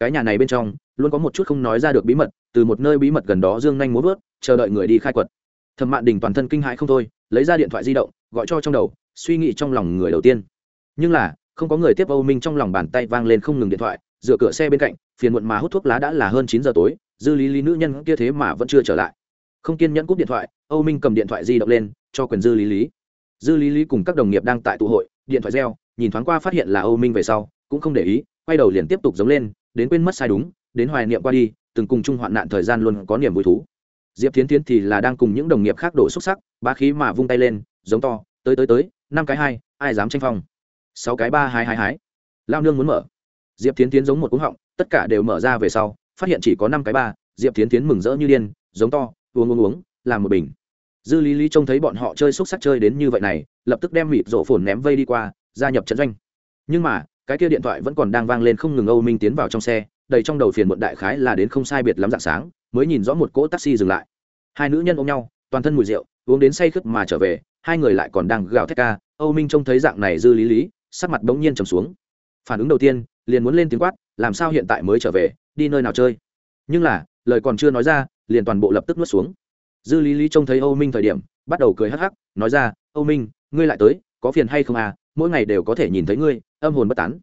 Speaker 1: Cái nhà này bên trong, luôn có một chút không nói ra được bí mật từ một nơi bí mật gần đó dương nhanh muốn vớt, chờ đợi người đi khai quật. Thẩm mạn đình toàn thân kinh hãi không thôi, lấy ra điện thoại di động, gọi cho trong đầu, suy nghĩ trong lòng người đầu tiên. Nhưng là, không có người tiếp âu minh trong lòng bàn tay vang lên không ngừng điện thoại, dựa cửa xe bên cạnh, phiền muộn mà hút thuốc lá đã là hơn chín giờ tối, dư lý lý nữ nhân kia thế mà vẫn chưa trở lại. Không kiên nhẫn cúp điện thoại, âu minh cầm điện thoại di động lên, cho quyền dư lý lý. Dư lý lý cùng các đồng nghiệp đang tại tụ hội, điện thoại reo, nhìn thoáng qua phát hiện là âu minh về sau, cũng không để ý, quay đầu liền tiếp tục giống lên, đến quên mất sai đúng, đến hoài niệm qua đi từng cùng chung hoạn nạn thời gian luôn có niềm vui thú. Diệp tiến tiến thì là đang cùng những đồng nghiệp khác đổ xúc sắc ba khí mà vung tay lên, giống to, tới tới tới, năm cái hai, ai dám tranh phong? Sáu cái ba, hai hai hái lao nương muốn mở. Diệp tiến tiến giống một cúng họng, tất cả đều mở ra về sau, phát hiện chỉ có năm cái ba, diệp tiến tiến mừng rỡ như điên, giống to, uống uống uống, làm một bình. Dư lý lý trông thấy bọn họ chơi xúc sắc chơi đến như vậy này, lập tức đem mịt rổ phồn ném vây đi qua, gia nhập trận doanh. Nhưng mà, cái kia điện thoại vẫn còn đang vang lên không ngừng âu minh tiến vào trong xe đầy trong đầu phiền muộn đại khái là đến không sai biệt lắm dạng sáng, mới nhìn rõ một cỗ taxi dừng lại. Hai nữ nhân ôm nhau, toàn thân mùi rượu, uống đến say khướt mà trở về, hai người lại còn đang gào thét ca, âu minh trông thấy dạng này dư lý lý, sắc mặt bỗng nhiên trầm xuống. Phản ứng đầu tiên, liền muốn lên tiếng quát, làm sao hiện tại mới trở về, đi nơi nào chơi? Nhưng là, lời còn chưa nói ra, liền toàn bộ lập tức nuốt xuống. Dư lý lý trông thấy âu minh thời điểm, bắt đầu cười hắc hắc, nói ra, âu minh, ngươi lại tới, có phiền hay không à? Mỗi ngày đều có thể nhìn thấy ngươi, âm hồn bất tán.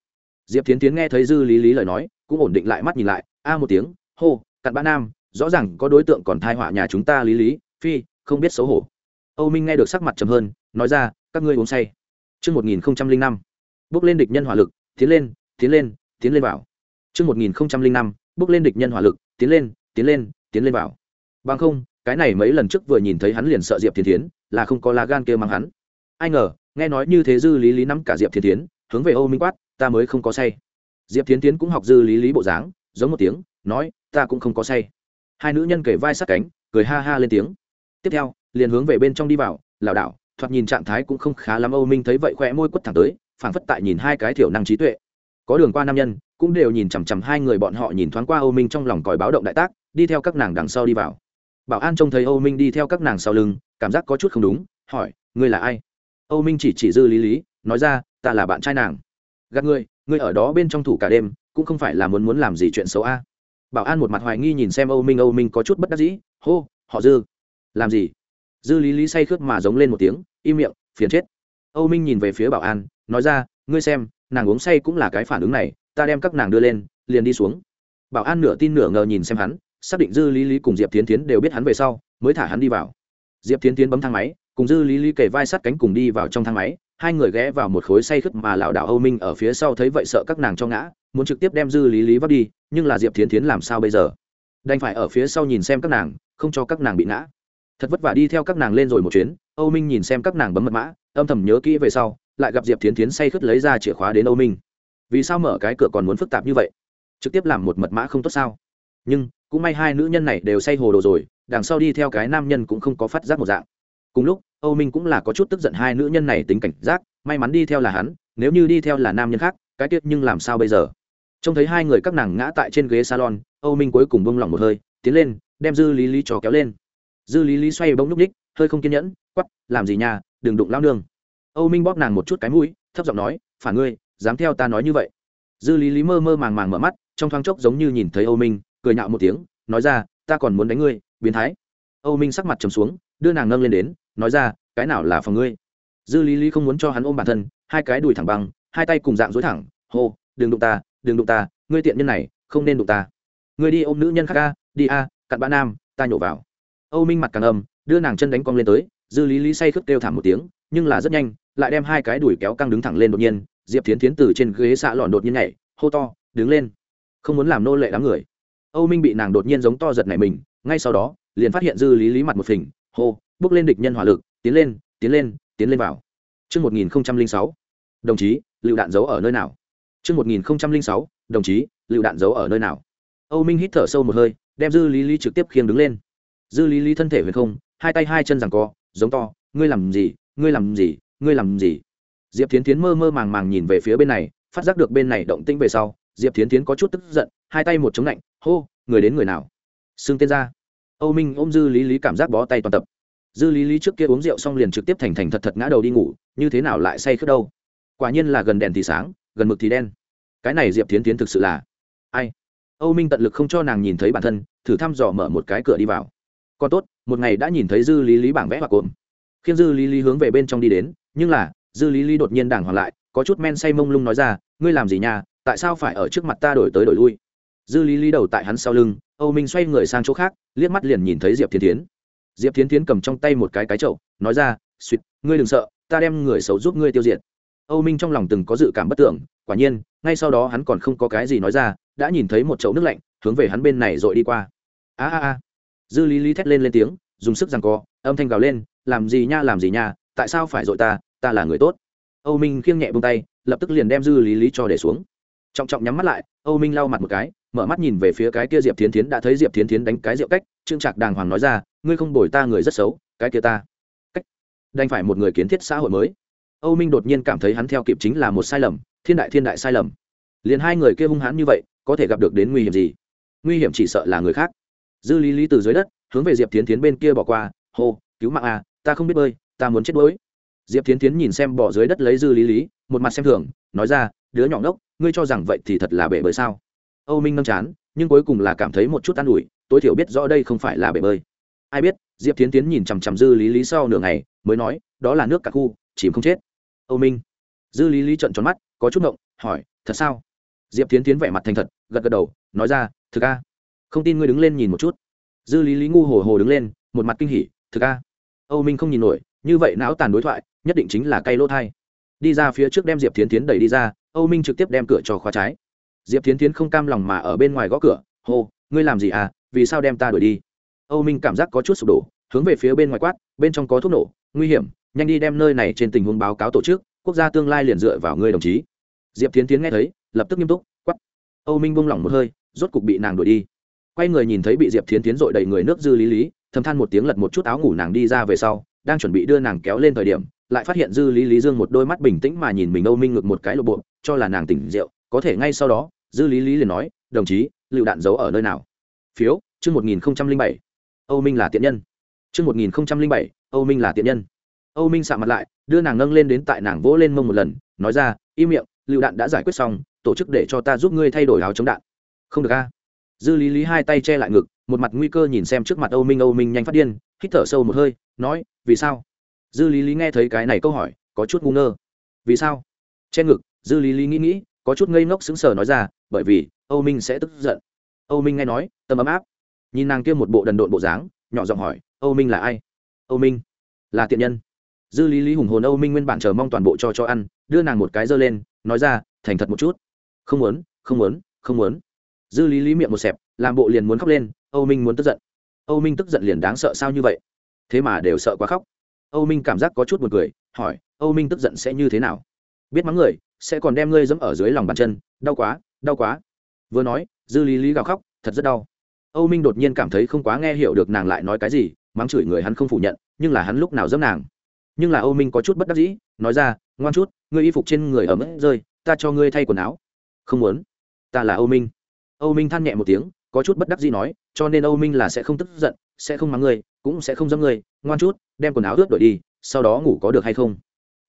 Speaker 1: Diệp tiến tiến nghe thấy dư lý lý lời nói cũng ổn định lại mắt nhìn lại a một tiếng hô cặn bã nam rõ ràng có đối tượng còn thai họa nhà chúng ta lý lý phi không biết xấu hổ âu minh nghe được sắc mặt trầm hơn nói ra các ngươi uống say chương một nghìn năm bước lên địch nhân hỏa lực, tiến lên, tiến lên, tiến lên vào. Trước 1005, bước lên địch nhân hỏa lực, tiến lên, tiến lên, tiến lên vào. Bằng không, cái này mấy lần trước vừa nhìn thấy hắn liền sợ Diệp Thiên Thiến, là không có lá gan kia mang hắn. Ai ngờ, nghe nói như thế dư lý lý nắm cả Diệp Thiên Thiến, hướng về Âu Minh quát, ta mới không có say. Diệp tiến Thiến cũng học dư lý lý bộ dáng, giống một tiếng, nói, ta cũng không có say. Hai nữ nhân kể vai sát cánh, cười ha ha lên tiếng. Tiếp theo, liền hướng về bên trong đi vào, lảo đảo, thoạt nhìn trạng thái cũng không khá lắm âu minh thấy vậy khỏe môi quất thẳng tới phảng phất tại nhìn hai cái thiểu năng trí tuệ. Có đường qua nam nhân cũng đều nhìn chằm chằm hai người bọn họ nhìn thoáng qua âu minh trong lòng còi báo động đại tác đi theo các nàng đằng sau đi vào. Bảo an trông thấy âu minh đi theo các nàng sau lưng cảm giác có chút không đúng hỏi ngươi là ai? Âu minh chỉ chỉ dư lý lý nói ra ta là bạn trai nàng. Gạt ngươi ngươi ở đó bên trong thủ cả đêm, cũng không phải là muốn muốn làm gì chuyện xấu a. Bảo an một mặt hoài nghi nhìn xem âu minh âu minh có chút bất đắc dĩ, hô, họ dư. Làm gì? Dư lý lý say khướt mà giống lên một tiếng, im miệng, phiền chết. Âu minh nhìn về phía bảo an, nói ra, ngươi xem, nàng uống say cũng là cái phản ứng này, ta đem các nàng đưa lên, liền đi xuống. Bảo an nửa tin nửa ngờ nhìn xem hắn, xác định dư lý lý cùng diệp tiến tiến đều biết hắn về sau, mới thả hắn đi vào. Diệp tiến tiến bấm thang máy, cùng dư lý lý kề vai sát cánh cùng đi vào trong thang máy hai người ghé vào một khối say khướt mà lão đạo âu minh ở phía sau thấy vậy sợ các nàng cho ngã, muốn trực tiếp đem dư lý lý vấp đi, nhưng là diệp Thiến Thiến làm sao bây giờ? Đành phải ở phía sau nhìn xem các nàng, không cho các nàng bị ngã. Thật vất vả đi theo các nàng lên rồi một chuyến, âu minh nhìn xem các nàng bấm mật mã, âm thầm nhớ kỹ về sau, lại gặp diệp Thiến Thiến say khướt lấy ra chìa khóa đến âu minh. Vì sao mở cái cửa còn muốn phức tạp như vậy? Trực tiếp làm một mật mã không tốt sao? Nhưng, cũng may hai nữ nhân này đều say hồ đồ rồi, đằng sau đi theo cái nam nhân cũng không có phát giác một dạng cùng lúc, âu minh cũng là có chút tức giận hai nữ nhân này tính cảnh giác, may mắn đi theo là hắn, nếu như đi theo là nam nhân khác, cái tiết nhưng làm sao bây giờ? Trông thấy hai người các nàng ngã tại trên ghế salon, âu minh cuối cùng bông lỏng một hơi, tiến lên, đem dư lý lý trò kéo lên. Dư lý lý xoay bỗng nhúc ních hơi không kiên nhẫn quắp làm gì nhà, đừng đụng lao nương. Âu minh bóp nàng một chút cái mũi, thấp giọng nói, phản ngươi, dám theo ta nói như vậy. Dư lý lý mơ mơ màng màng mở mắt, trong thoáng chốc giống như nhìn thấy âu minh, cười nhạo một tiếng, nói ra, ta còn muốn đánh ngươi, biến thái âu minh sắc mặt trầm xuống, đưa nàng nâng lên đến, nói ra, cái nào là phòng ngươi? Dư lý lý không muốn cho hắn ôm bản thân, hai cái đùi thẳng bằng hai tay cùng dạng dối thẳng, hô, đừng đụng ta, đừng đụng ta, ngươi tiện nhân này, không nên đụng ta. Ngươi đi ôm nữ nhân khác ca đi a, cặn bã nam, ta nhổ vào. Âu minh mặt càng âm, đưa nàng chân đánh cong lên tới, dư lý lý say khướt kêu thảm một tiếng, nhưng là rất nhanh, lại đem hai cái đùi kéo căng đứng thẳng lên đột nhiên, diệp tiến tiến từ trên ghế xạ lọn đột nhiên nhảy, hô to, đứng lên. Không muốn làm nô lệ đám người. Âu minh bị nàng đột nhiên giống to giật nảy mình, ngay sau đó liền phát hiện dư lý lý mặt một phình hô bước lên địch nhân hỏa lực tiến lên tiến lên tiến lên vào. Trước 1006, đồng chí, lựu đạn giấu ở nơi nào? Trước 1006, đồng chí, lựu đạn giấu ở nơi nào? Âu Minh hít thở sâu một hơi, đem Dư Lý Lý trực tiếp khiêng đứng lên. Dư lý lý thân thể huyền không hai tay hai chân rằng co giống to ngươi làm gì? Ngươi làm gì? Ngươi làm gì? Diệp tiến tiến mơ mơ màng màng nhìn về phía bên này phát giác được bên này động tĩnh về sau diệp tiến tiến có chút tức giận hai tay một chống lạnh hô người đến người nào? Xưng tên ra âu minh ôm dư lý lý cảm giác bó tay toàn tập. Dư lý lý trước kia uống rượu xong liền trực tiếp thành thành thật thật ngã đầu đi ngủ, như thế nào lại say khướt đâu? Quả nhiên là gần đèn thì sáng, gần mực thì đen. Cái này diệp tiến tiến thực sự là ai? Âu minh tận lực không cho nàng nhìn thấy bản thân, thử thăm dò mở một cái cửa đi vào. Còn tốt, một ngày đã nhìn thấy dư lý lý bảng vẽ hoặc cộm khiến dư lý lý hướng về bên trong đi đến, nhưng là, dư lý lý đột nhiên đàng hoàng lại, có chút men say mông lung nói ra, ngươi làm gì nhà tại sao phải ở trước mặt ta đổi tới đổi lui? Dư lý lý đầu tại hắn sau lưng âu minh xoay người sang chỗ khác, liếc mắt liền nhìn thấy diệp thiên tiến diệp thiên tiến cầm trong tay một cái cái chậu, nói ra suýt ngươi đừng sợ, ta đem người xấu giúp ngươi tiêu diệt. Âu minh trong lòng từng có dự cảm bất tưởng, quả nhiên, ngay sau đó hắn còn không có cái gì nói ra, đã nhìn thấy một chậu nước lạnh, hướng về hắn bên này rồi đi qua. A a a. Dư lý lý thét lên lên tiếng, dùng sức rằng co, âm thanh gào lên, làm gì nha, làm gì nha, tại sao phải dội ta ta là người tốt. Âu minh khiêng nhẹ bông tay, lập tức liền đem dư lý lý cho để xuống trọng trọng nhắm mắt lại, âu minh lau mặt một cái, mở mắt nhìn về phía cái kia diệp tiến tiến đã thấy diệp tiến tiến đánh cái rượu cách, trương trạc đàng hoàng nói ra, ngươi không bồi ta người rất xấu, cái kia ta cách đành phải một người kiến thiết xã hội mới. Âu minh đột nhiên cảm thấy hắn theo kịp chính là một sai lầm, thiên đại thiên đại sai lầm. Liền hai người kia hung hãn như vậy, có thể gặp được đến nguy hiểm gì? Nguy hiểm chỉ sợ là người khác. Dư lý lý từ dưới đất, hướng về diệp tiến tiến bên kia bỏ qua, hô, cứu mạng à ta không biết bơi, ta muốn chết đuối. Diệp tiến tiến nhìn xem bỏ dưới đất lấy dư lý lý, một mặt xem thường, nói ra đứa nhỏ ngốc, ngươi cho rằng vậy thì thật là bể bơi sao? Âu minh nâm chán, nhưng cuối cùng là cảm thấy một chút an ủi, tối thiểu biết rõ đây không phải là bể bơi. Ai biết, diệp tiến tiến nhìn chằm chằm dư lý lý sau nửa ngày, mới nói, đó là nước cả khu, chìm không chết. Âu minh, dư lý lý trận tròn mắt, có chút ngộng, hỏi, thật sao? Diệp tiến tiến vẻ mặt thành thật, gật gật đầu, nói ra, thực a. Không tin ngươi đứng lên nhìn một chút. Dư lý lý ngu hồ hồ đứng lên, một mặt kinh hỉ, thực a. Âu minh không nhìn nổi, như vậy não tàn đối thoại, nhất định chính là cây lỗ thai đi ra phía trước đem diệp tiến tiến đẩy đi ra, âu minh trực tiếp đem cửa cho khóa trái. Diệp tiến tiến không cam lòng mà ở bên ngoài gõ cửa, hô, ngươi làm gì à? Vì sao đem ta đuổi đi? Âu minh cảm giác có chút sụp đổ, hướng về phía bên ngoài quát, bên trong có thuốc nổ, nguy hiểm, nhanh đi đem nơi này trên tình huống báo cáo tổ chức, quốc gia tương lai liền dựa vào ngươi đồng chí. Diệp tiến tiến nghe thấy, lập tức nghiêm túc quắt âu minh bông lỏng một hơi, rốt cục bị nàng đuổi đi. Quay người nhìn thấy bị diệp tiến tiến dội đầy người nước dư lý lý, thầm than một tiếng lật một chút áo ngủ nàng đi ra về sau, đang chuẩn bị đưa nàng kéo lên thời điểm lại phát hiện dư lý lý dương một đôi mắt bình tĩnh mà nhìn mình âu minh ngực một cái lộ bộ, cho là nàng tỉnh rượu, có thể ngay sau đó, dư lý lý liền nói, đồng chí, lựu đạn giấu ở nơi nào? Phiếu, chương một nghìn bảy. Âu minh là tiện nhân. Chương một nghìn bảy, âu minh là tiện nhân. Âu minh sạ mặt lại, đưa nàng nâng lên đến tại nàng vỗ lên mông một lần, nói ra, im miệng, lựu đạn đã giải quyết xong, tổ chức để cho ta giúp ngươi thay đổi áo chống đạn. Không được a. Dư lý lý hai tay che lại ngực, một mặt nguy cơ nhìn xem trước mặt âu minh âu minh nhanh phát điên, hít thở sâu một hơi, nói, vì sao? Dư lý lý nghe thấy cái này câu hỏi, có chút ngu ngơ. Vì sao? Che ngực, dư lý lý nghĩ nghĩ, có chút ngây ngốc sững sờ nói ra, bởi vì, âu minh sẽ tức giận. Âu minh nghe nói, tâm ấm áp. Nhìn nàng kia một bộ đần độn bộ dáng, nhỏ giọng hỏi, âu minh là ai? Âu minh là tiện nhân. Dư lý lý hùng hồn âu minh nguyên bản chờ mong toàn bộ cho cho ăn, đưa nàng một cái dơ lên, nói ra, thành thật một chút. Không muốn không muốn không muốn. Dư lý lý miệng một xẹp, làm bộ liền muốn khóc lên, âu minh muốn tức giận. Âu minh tức giận liền đáng sợ sao như vậy? Thế mà đều sợ quá khóc âu minh cảm giác có chút b u ồ n cười, hỏi, âu minh tức giận sẽ như thế nào? Biết mắng người, sẽ còn đem ngươi dẫm ở dưới lòng bàn chân, đau quá đau quá. Vừa nói, dư lý lý gào khóc, thật rất đau. Âu minh đột nhiên cảm thấy không quá nghe hiểu được nàng lại nói cái gì, mắng chửi người hắn không phủ nhận, nhưng là hắn lúc nào dẫm nàng. Nhưng là âu minh có chút bất đắc dĩ, nói ra, ngoan chút, ngươi y phục trên người ở mức rơi, ta cho ngươi thay quần áo. Không muốn. Ta là âu minh. Âu minh than nhẹ một tiếng có chút bất đắc gì nói, cho nên âu minh là sẽ không tức giận, sẽ không mắng ngươi cũng sẽ không dâm ngươi ngoan chút, đem quần áo ướt đổi đi, sau đó ngủ có được hay không?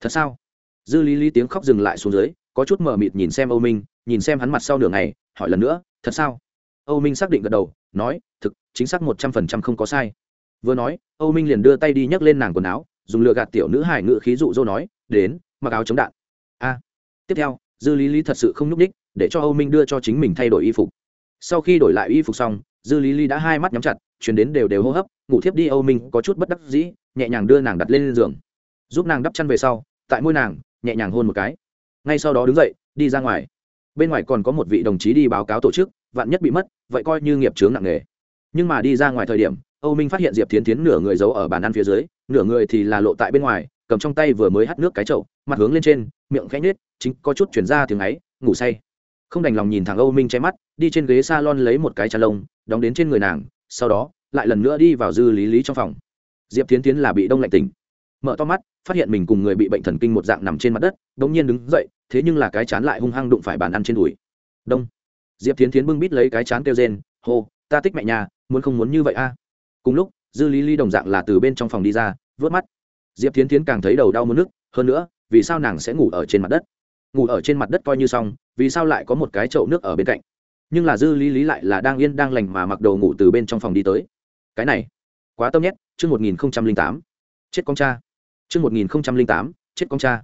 Speaker 1: Thật sao? Dư lý lý tiếng khóc dừng lại xuống dưới, có chút mờ mịt nhìn xem âu minh, nhìn xem hắn mặt sau nửa ngày, hỏi lần nữa, thật sao? Âu minh xác định gật đầu, nói, thực, chính xác một trăm phần trăm không có sai. Vừa nói, âu minh liền đưa tay đi nhấc lên nàng quần áo, dùng lựa gạt tiểu nữ hải ngự khí dụ dỗ nói, đến, mặc áo chống đạn. A. Tiếp theo, dư lý lý thật sự không nhúc ních để cho âu minh đưa cho chính mình thay đổi y phục sau khi đổi lại y phục xong dư lý lý đã hai mắt nhắm chặt chuyển đến đều đều hô hấp ngủ thiếp đi âu minh có chút bất đắc dĩ nhẹ nhàng đưa nàng đặt lên giường. Giúp nàng đắp chăn về sau tại môi nàng nhẹ nhàng hôn một cái. Ngay sau đó đứng dậy đi ra ngoài. Bên ngoài còn có một vị đồng chí đi báo cáo tổ chức vạn nhất bị mất vậy coi như nghiệp chướng nặng nề. Nhưng mà đi ra ngoài thời điểm âu minh phát hiện diệp tiến tiến nửa người giấu ở bàn ăn phía dưới nửa người thì là lộ tại bên ngoài cầm trong tay vừa mới hắt nước cái chậu mặt hướng lên trên miệng khẽ nhếch, chính có chút chuyển ra tiếng ấy ngủ say không đành lòng nhìn thằng âu minh che mắt, đi trên ghế s a lon lấy một cái chăn lông, đóng đến trên người nàng, sau đó, lại lần nữa đi vào dư lý lý trong phòng. Diệp tiến tiến là bị đông lạnh tỉnh. Mở to mắt, phát hiện mình cùng người bị bệnh thần kinh một dạng nằm trên mặt đất đ ỗ n g nhiên đứng dậy, thế nhưng là cái chán lại hung hăng đụng phải bàn ăn trên đùi. Đông. Diệp tiến tiến bưng bít lấy cái chán kêu rên, hô, ta tích mẹ nhà, muốn không muốn như vậy a? À? Cùng lúc, dư lý lý đồng dạng là từ bên trong phòng đi ra, vớt mắt. Diệp tiến tiến càng thấy đầu đau mất nước hơn nữa, vì sao nàng sẽ ngủ ở trên mặt đất? Ngủ ở trên mặt đất coi như xong, vì sao lại có một cái chậu nước ở bên cạnh? Nhưng là dư lý lý lại là đang yên đang lành mà mặc đồ ngủ từ bên trong phòng đi tới. Cái này, quá tâm nhét, chương một nghìn tám. Chết con cha. Chương một nghìn tám, chết con cha.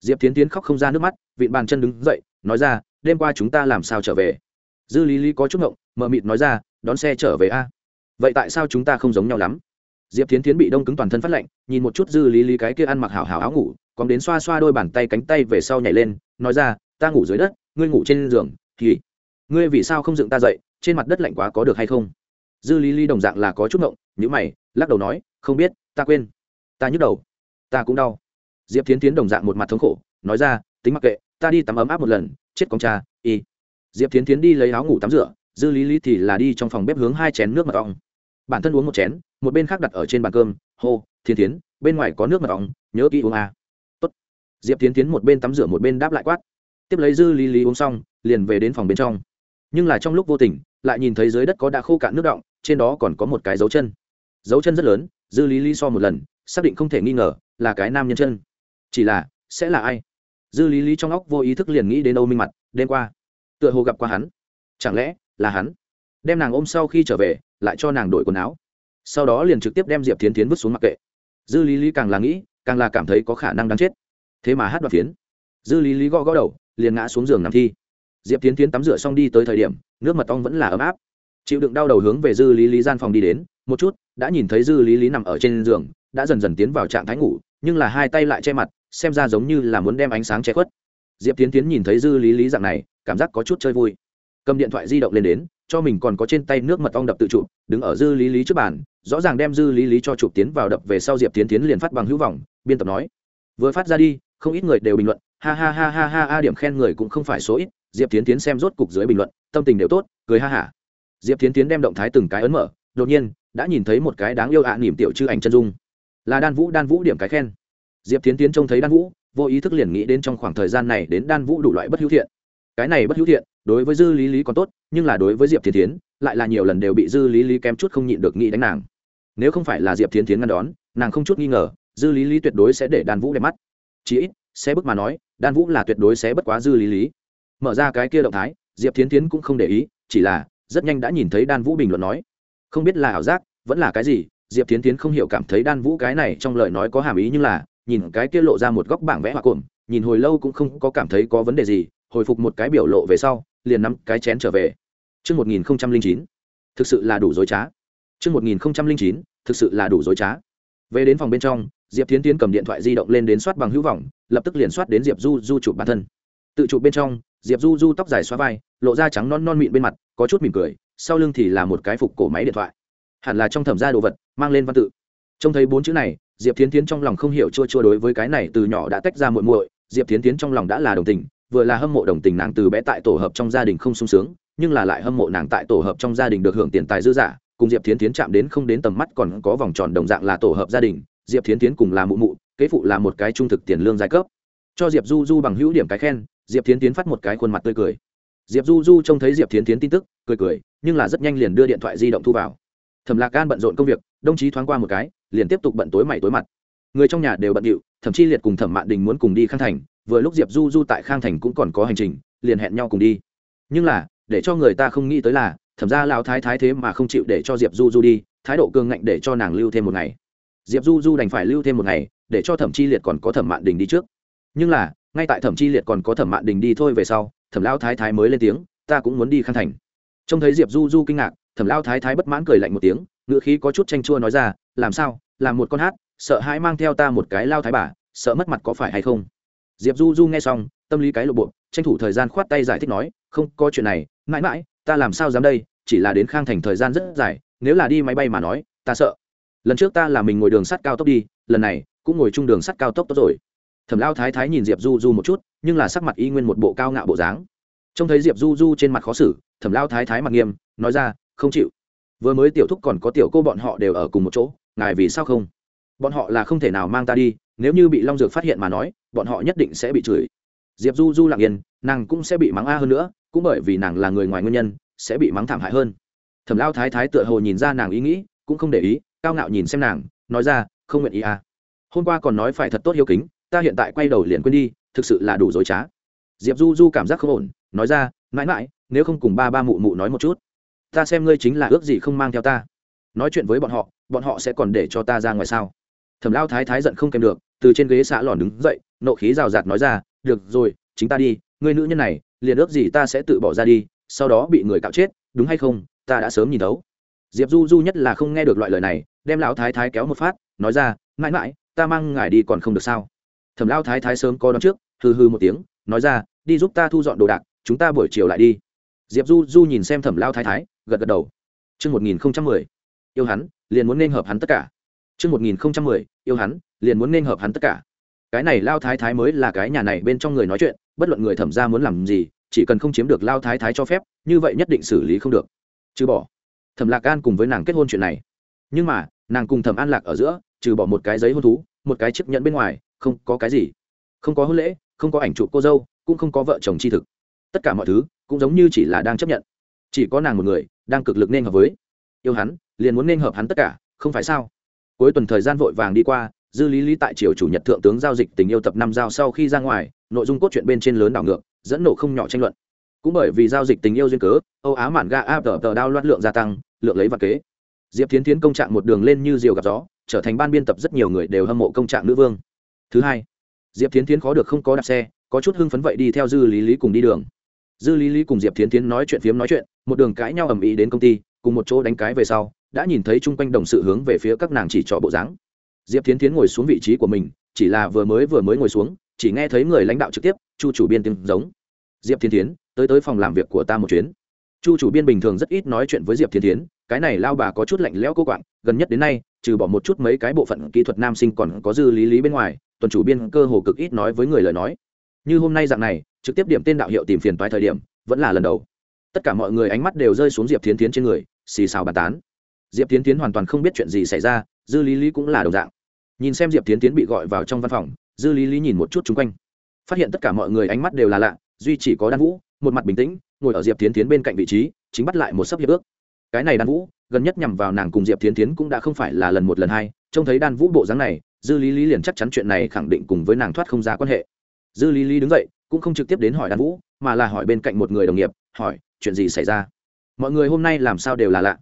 Speaker 1: Diệp tiến tiến khóc không ra nước mắt, vịn bàn chân đứng dậy, nói ra, đêm qua chúng ta làm sao trở về? Dư lý lý có chút ngộng mờ mịt nói ra, đón xe trở về a. Vậy tại sao chúng ta không giống nhau lắm? Diệp tiến tiến bị đông cứng toàn thân phát lạnh, nhìn một chút dư lý lý cái kia ăn mặc hảo hảo áo ngủ còn đến xoa xoa đôi bàn tay cánh tay về sau nhảy lên, nói ra, ta ngủ dưới đất, ngươi ngủ trên giường, thì ngươi vì sao không dựng ta dậy, trên mặt đất lạnh quá có được hay không? Dư lý lý đồng dạng là có chút ngộng nhữ mày, lắc đầu nói, không biết, ta quên. Ta nhức đầu, ta cũng đau. Diệp tiến tiến đồng dạng một mặt thống khổ, nói ra, tính mặc kệ, ta đi tắm ấm áp một lần, chết con cha, y. Diệp tiến tiến đi lấy áo ngủ tắm rửa, dư lý lý thì là đi trong phòng bếp hướng hai chén nước mật ong. Bản thân uống một chén, một bên khác đặt ở trên bàn cơm, hô thiên tiến bên ngoài có nước mật ong, nhớ kỹ uống à. Diệp tiến tiến một bên tắm rửa một bên đáp lại quát. Tiếp lấy dư lý lý uống xong, liền về đến phòng bên trong. Nhưng là trong lúc vô tình, lại nhìn thấy dưới đất có đã khô cạn nước động, trên đó còn có một cái dấu chân. Dấu chân rất lớn, dư lý lý so một lần, xác định không thể nghi ngờ là cái nam nhân chân. Chỉ là, sẽ là ai? Dư lý lý trong óc vô ý thức liền nghĩ đến âu minh mặt, đêm qua. Tựa hồ gặp qua hắn. Chẳng lẽ là hắn? Đem nàng ôm sau khi trở về, lại cho nàng đổi quần áo. Sau đó liền trực tiếp đem diệp tiến tiến vứt xuống mặc kệ. Dư lý lý càng là nghĩ, càng là cảm thấy có khả năng đáng chết thế mà hát đoạt phiến. Dư lý lý gõ gõ đầu, liền ngã xuống giường nằm thi. Diệp tiến tiến tắm rửa xong đi tới thời điểm, nước mật ong vẫn là ấm áp. Chịu đựng đau đầu hướng về dư lý lý gian phòng đi đến, một chút, đã nhìn thấy dư lý lý nằm ở trên giường, đã dần dần tiến vào trạng thái ngủ, nhưng là hai tay lại che mặt, xem ra giống như là muốn đem ánh sáng che khuất. Diệp tiến tiến nhìn thấy dư lý lý dạng này, cảm giác có chút chơi vui. Cầm điện thoại di động lên đến, cho mình còn có trên tay nước mật ong đập tự chụp, đứng ở dư lý lý trước bàn, rõ ràng đem dư lý lý cho chụp tiến vào đập về sau diệp tiến tiến liền phát bằng hữu vọng, biên tập nói, vừa phát ra đi không ít người đều bình luận ha ha ha ha ha ha điểm khen người cũng không phải số ít diệp tiến tiến xem rốt cục dưới bình luận tâm tình đều tốt cười ha hả. Diệp tiến tiến đem động thái từng cái ấn mở đột nhiên đã nhìn thấy một cái đáng yêu ạ à, nỉm tiểu chư ảnh chân dung. Là đan vũ đan vũ điểm cái khen. Diệp tiến tiến trông thấy đan vũ vô ý thức liền nghĩ đến trong khoảng thời gian này đến đan vũ đủ loại bất hữu thiện. Cái này bất hữu thiện đối với dư lý lý còn tốt nhưng là đối với diệp tiến tiến lại là nhiều lần đều bị dư lý lý kém chút không nhịn được nghĩ đánh nàng. Nếu không phải là diệp tiến tiến ngăn đón nàng không chút nghi ngờ dư lý lý tuyệt đối sẽ để đan vũ đẹp mắt chí ít sẽ bức mà nói đan vũ là tuyệt đối sẽ bất quá dư lý lý mở ra cái kia động thái diệp tiến tiến cũng không để ý chỉ là rất nhanh đã nhìn thấy đan vũ bình luận nói không biết là ảo giác vẫn là cái gì diệp tiến tiến không hiểu cảm thấy đan vũ cái này trong lời nói có hàm ý nhưng là nhìn cái kia lộ ra một góc bảng vẽ hoa cồn nhìn hồi lâu cũng không có cảm thấy có vấn đề gì hồi phục một cái biểu lộ về sau liền nắm cái chén trở về Trước 1009, thực sự là đủ dối trá. Trước 1009, thực sự là đủ dối trá. Về đến phòng bên trong, Diệp Thiến Tiến cầm điện thoại di động lên đến soát bằng hữu vọng, lập tức liền soát đến Diệp Du Du chụp bản thân. Tự chụp bên trong, Diệp Du Du tóc dài xóa vai, lộ ra trắng non non mịn bên mặt, có chút mỉm cười, sau lưng thì là một cái phục cổ máy điện thoại. Hẳn là trong thẩm gia đồ vật, mang lên văn tự. Trông thấy bốn chữ này, Diệp Thiến Tiến trong lòng không hiểu chua chua đối với cái này từ nhỏ đã tách ra muội muội, Diệp Thiến Tiến trong lòng đã là đồng tình, vừa là hâm mộ đồng tình nàng từ bé tại tổ hợp trong gia đình không sung sướng nhưng là lại hâm mộ nàng tại tổ hợp trong gia đình được hưởng tiền tài dư giả cùng diệp thiến tiến chạm đến không đến tầm mắt còn có vòng tròn đồng dạng là tổ hợp gia đình diệp thiến tiến cùng là mụ mụ, kế phụ là một cái trung thực tiền lương giai cấp. Cho diệp du du bằng hữu điểm cái khen, diệp thiến tiến phát một cái khuôn mặt tươi cười. Diệp du du trông thấy diệp thiến tiến tin tức, cười cười, nhưng là rất nhanh liền đưa điện thoại di động thu vào. Thẩm lạc gan bận rộn công việc, đồng chí thoáng qua một cái, liền tiếp tục bận tối mày tối mặt. Người trong nhà đều bận điệu, thậm chí liệt cùng thẩm mạn đình muốn cùng đi khang thành, vừa lúc diệp du du tại khang thành cũng còn có hành trình, liền hẹn nhau cùng đi. Nhưng là, để cho người ta không nghĩ tới là, thẩm ra lao thái thái thế mà không chịu để cho diệp du du đi, thái độ cương ngạnh để cho nàng lưu thêm một ngày diệp du du đành phải lưu thêm một ngày, để cho thẩm chi liệt còn có thẩm mạn đình đi trước. Nhưng là, ngay tại thẩm chi liệt còn có thẩm mạn đình đi thôi về sau, thẩm lao thái thái mới lên tiếng, ta cũng muốn đi khang thành. Trông thấy diệp du du kinh ngạc, thẩm lao thái thái bất mãn cười lạnh một tiếng ngựa khí có chút tranh chua nói ra, làm sao? Làm một con hát, sợ hãi mang theo ta một cái lao thái bà, sợ mất mặt có phải hay không? Diệp du du nghe xong, tâm lý cái lộ bộ, tranh thủ thời gian khoát tay giải thích nói, không, có chuyện này, mãi mãi, ta làm sao dám đây, chỉ là đến khang thành thời gian rất dài, nếu là đi máy bay mà nói, ta sợ lần trước ta là mình ngồi đường sắt cao tốc đi, lần này cũng ngồi chung đường sắt cao tốc tốt rồi. Thẩm lao thái thái nhìn diệp du du một chút, nhưng là sắc mặt y nguyên một bộ cao ngạo bộ dáng. Trông thấy diệp du du trên mặt khó xử, thẩm lao thái thái mặt nghiêm, nói ra, không chịu. Vừa mới tiểu thúc còn có tiểu cô bọn họ đều ở cùng một chỗ, ngài vì sao không? Bọn họ là không thể nào mang ta đi, nếu như bị long dược phát hiện mà nói, bọn họ nhất định sẽ bị chửi. Diệp du du lặng yên, nàng cũng sẽ bị mắng a hơn nữa, cũng bởi vì nàng là người ngoài nguyên nhân, sẽ bị mắng thảm hại hơn. Thẩm lao thái thái tựa hồ nhìn ra nàng ý nghĩ, cũng không để ý cao ngạo nhìn xem nàng, nói ra, không nguyện ý à. Hôm qua còn nói phải thật tốt hiếu kính, ta hiện tại quay đầu liền quên đi, thực sự là đủ dối trá. Diệp du du cảm giác không ổn, nói ra, mãi mãi, nếu không cùng ba ba mụ mụ nói một chút, ta xem ngươi chính là ước gì không mang theo ta. Nói chuyện với bọn họ bọn họ sẽ còn để cho ta ra ngoài sao? Thẩm lao thái thái giận không kèm được, từ trên ghế xã lòn đứng dậy, nộ khí rào rạt nói ra, được rồi, chính ta đi, ngươi nữ nhân này, liền ước gì ta sẽ tự bỏ ra đi, sau đó bị người cạo chết, đúng hay không, ta đã sớm nhìn thấu. Diệp du du nhất là không nghe được loại lời này đem lão thái thái kéo một phát, nói ra mãi mãi ta mang ngài đi còn không được sao? Thẩm lao thái thái sớm có đón trước, hừ hừ một tiếng, nói ra, đi giúp ta thu dọn đồ đạc, chúng ta buổi chiều lại đi. Diệp du du nhìn xem thẩm lao thái thái, gật gật đầu. Chương một nghìn không trăm mười, yêu hắn, liền muốn nên hợp hắn tất cả. Chương một nghìn không trăm mười, yêu hắn, liền muốn nên hợp hắn tất cả. Cái này lao thái thái mới là cái nhà này bên trong người nói chuyện, bất luận người thẩm ra muốn làm gì, chỉ cần không chiếm được lao thái thái cho phép, như vậy nhất định xử lý không được. Trừ bỏ, thẩm lạc an cùng với nàng kết hôn chuyện này nhưng mà, nàng cùng thẩm an lạc ở giữa, trừ bỏ một cái giấy hôn thú, một cái chiếc nhẫn bên ngoài, không có cái gì. Không có hôn lễ, không có ảnh chụp cô dâu, cũng không có vợ chồng tri thực. Tất cả mọi thứ cũng giống như chỉ là đang chấp nhận. Chỉ có nàng một người đang cực lực nên hợp với. Yêu hắn, liền muốn nên hợp hắn tất cả, không phải sao? Cuối tuần thời gian vội vàng đi qua, dư lý lý tại triều chủ nhật thượng tướng giao dịch tình yêu tập năm giao sau khi ra ngoài, nội dung cốt truyện bên trên lớn đảo ngược, dẫn nổ không nhỏ tranh luận. Cũng bởi vì giao dịch tình yêu duyên cớ, âu á mạn ga áp tờ tờ đao loát lượng gia tăng, lượng lấy và kế diệp tiến tiến công trạng một đường lên như diều gặp gió, trở thành ban biên tập rất nhiều người đều hâm mộ công trạng nữ vương. Thứ hai, diệp tiến tiến khó được không có đạp xe, có chút hưng phấn vậy đi theo dư lý lý cùng đi đường. Dư lý lý cùng diệp tiến tiến nói chuyện phiếm nói chuyện, một đường cãi nhau ầm ĩ đến công ty, cùng một chỗ đánh cái về sau, đã nhìn thấy chung quanh đồng sự hướng về phía các nàng chỉ trỏ bộ dáng. Diệp tiến tiến ngồi xuống vị trí của mình, chỉ là vừa mới vừa mới ngồi xuống, chỉ nghe thấy người lãnh đạo trực tiếp, chu chủ biên tiếng giống. Diệp tiến tiến tới tới phòng làm việc của ta một chuyến. Chu chủ biên bình thường rất ít nói chuyện với diệp tiến tiến cái này lao bà có chút lạnh lẽo cô quạng, gần nhất đến nay, trừ bỏ một chút mấy cái bộ phận kỹ thuật nam sinh còn có dư lý lý bên ngoài, tuần chủ biên cơ hồ cực ít nói với người lời nói. Như hôm nay dạng này, trực tiếp điểm tên đạo hiệu tìm phiền toái thời điểm, vẫn là lần đầu. Tất cả mọi người ánh mắt đều rơi xuống diệp tiến tiến trên người, xì xào bàn tán. Diệp tiến tiến hoàn toàn không biết chuyện gì xảy ra, dư lý lý cũng là đồng dạng. Nhìn xem diệp tiến tiến bị gọi vào trong văn phòng, dư lý lý nhìn một chút chung quanh. Phát hiện tất cả mọi người ánh mắt đều là lạ, duy chỉ có đan vũ, một mặt bình tĩnh, ngồi ở diệp tiến tiến bên cạnh vị trí, chính bắt lại một sấp hiệp ước cái này đan vũ, gần nhất nhằm vào nàng cùng diệp tiến tiến cũng đã không phải là lần một lần hai, trông thấy đan vũ bộ dáng này, dư lý lý liền chắc chắn chuyện này khẳng định cùng với nàng thoát không ra quan hệ. Dư lý lý đứng dậy, cũng không trực tiếp đến hỏi đan vũ, mà là hỏi bên cạnh một người đồng nghiệp, hỏi, chuyện gì xảy ra? Mọi người hôm nay làm sao đều là lạ?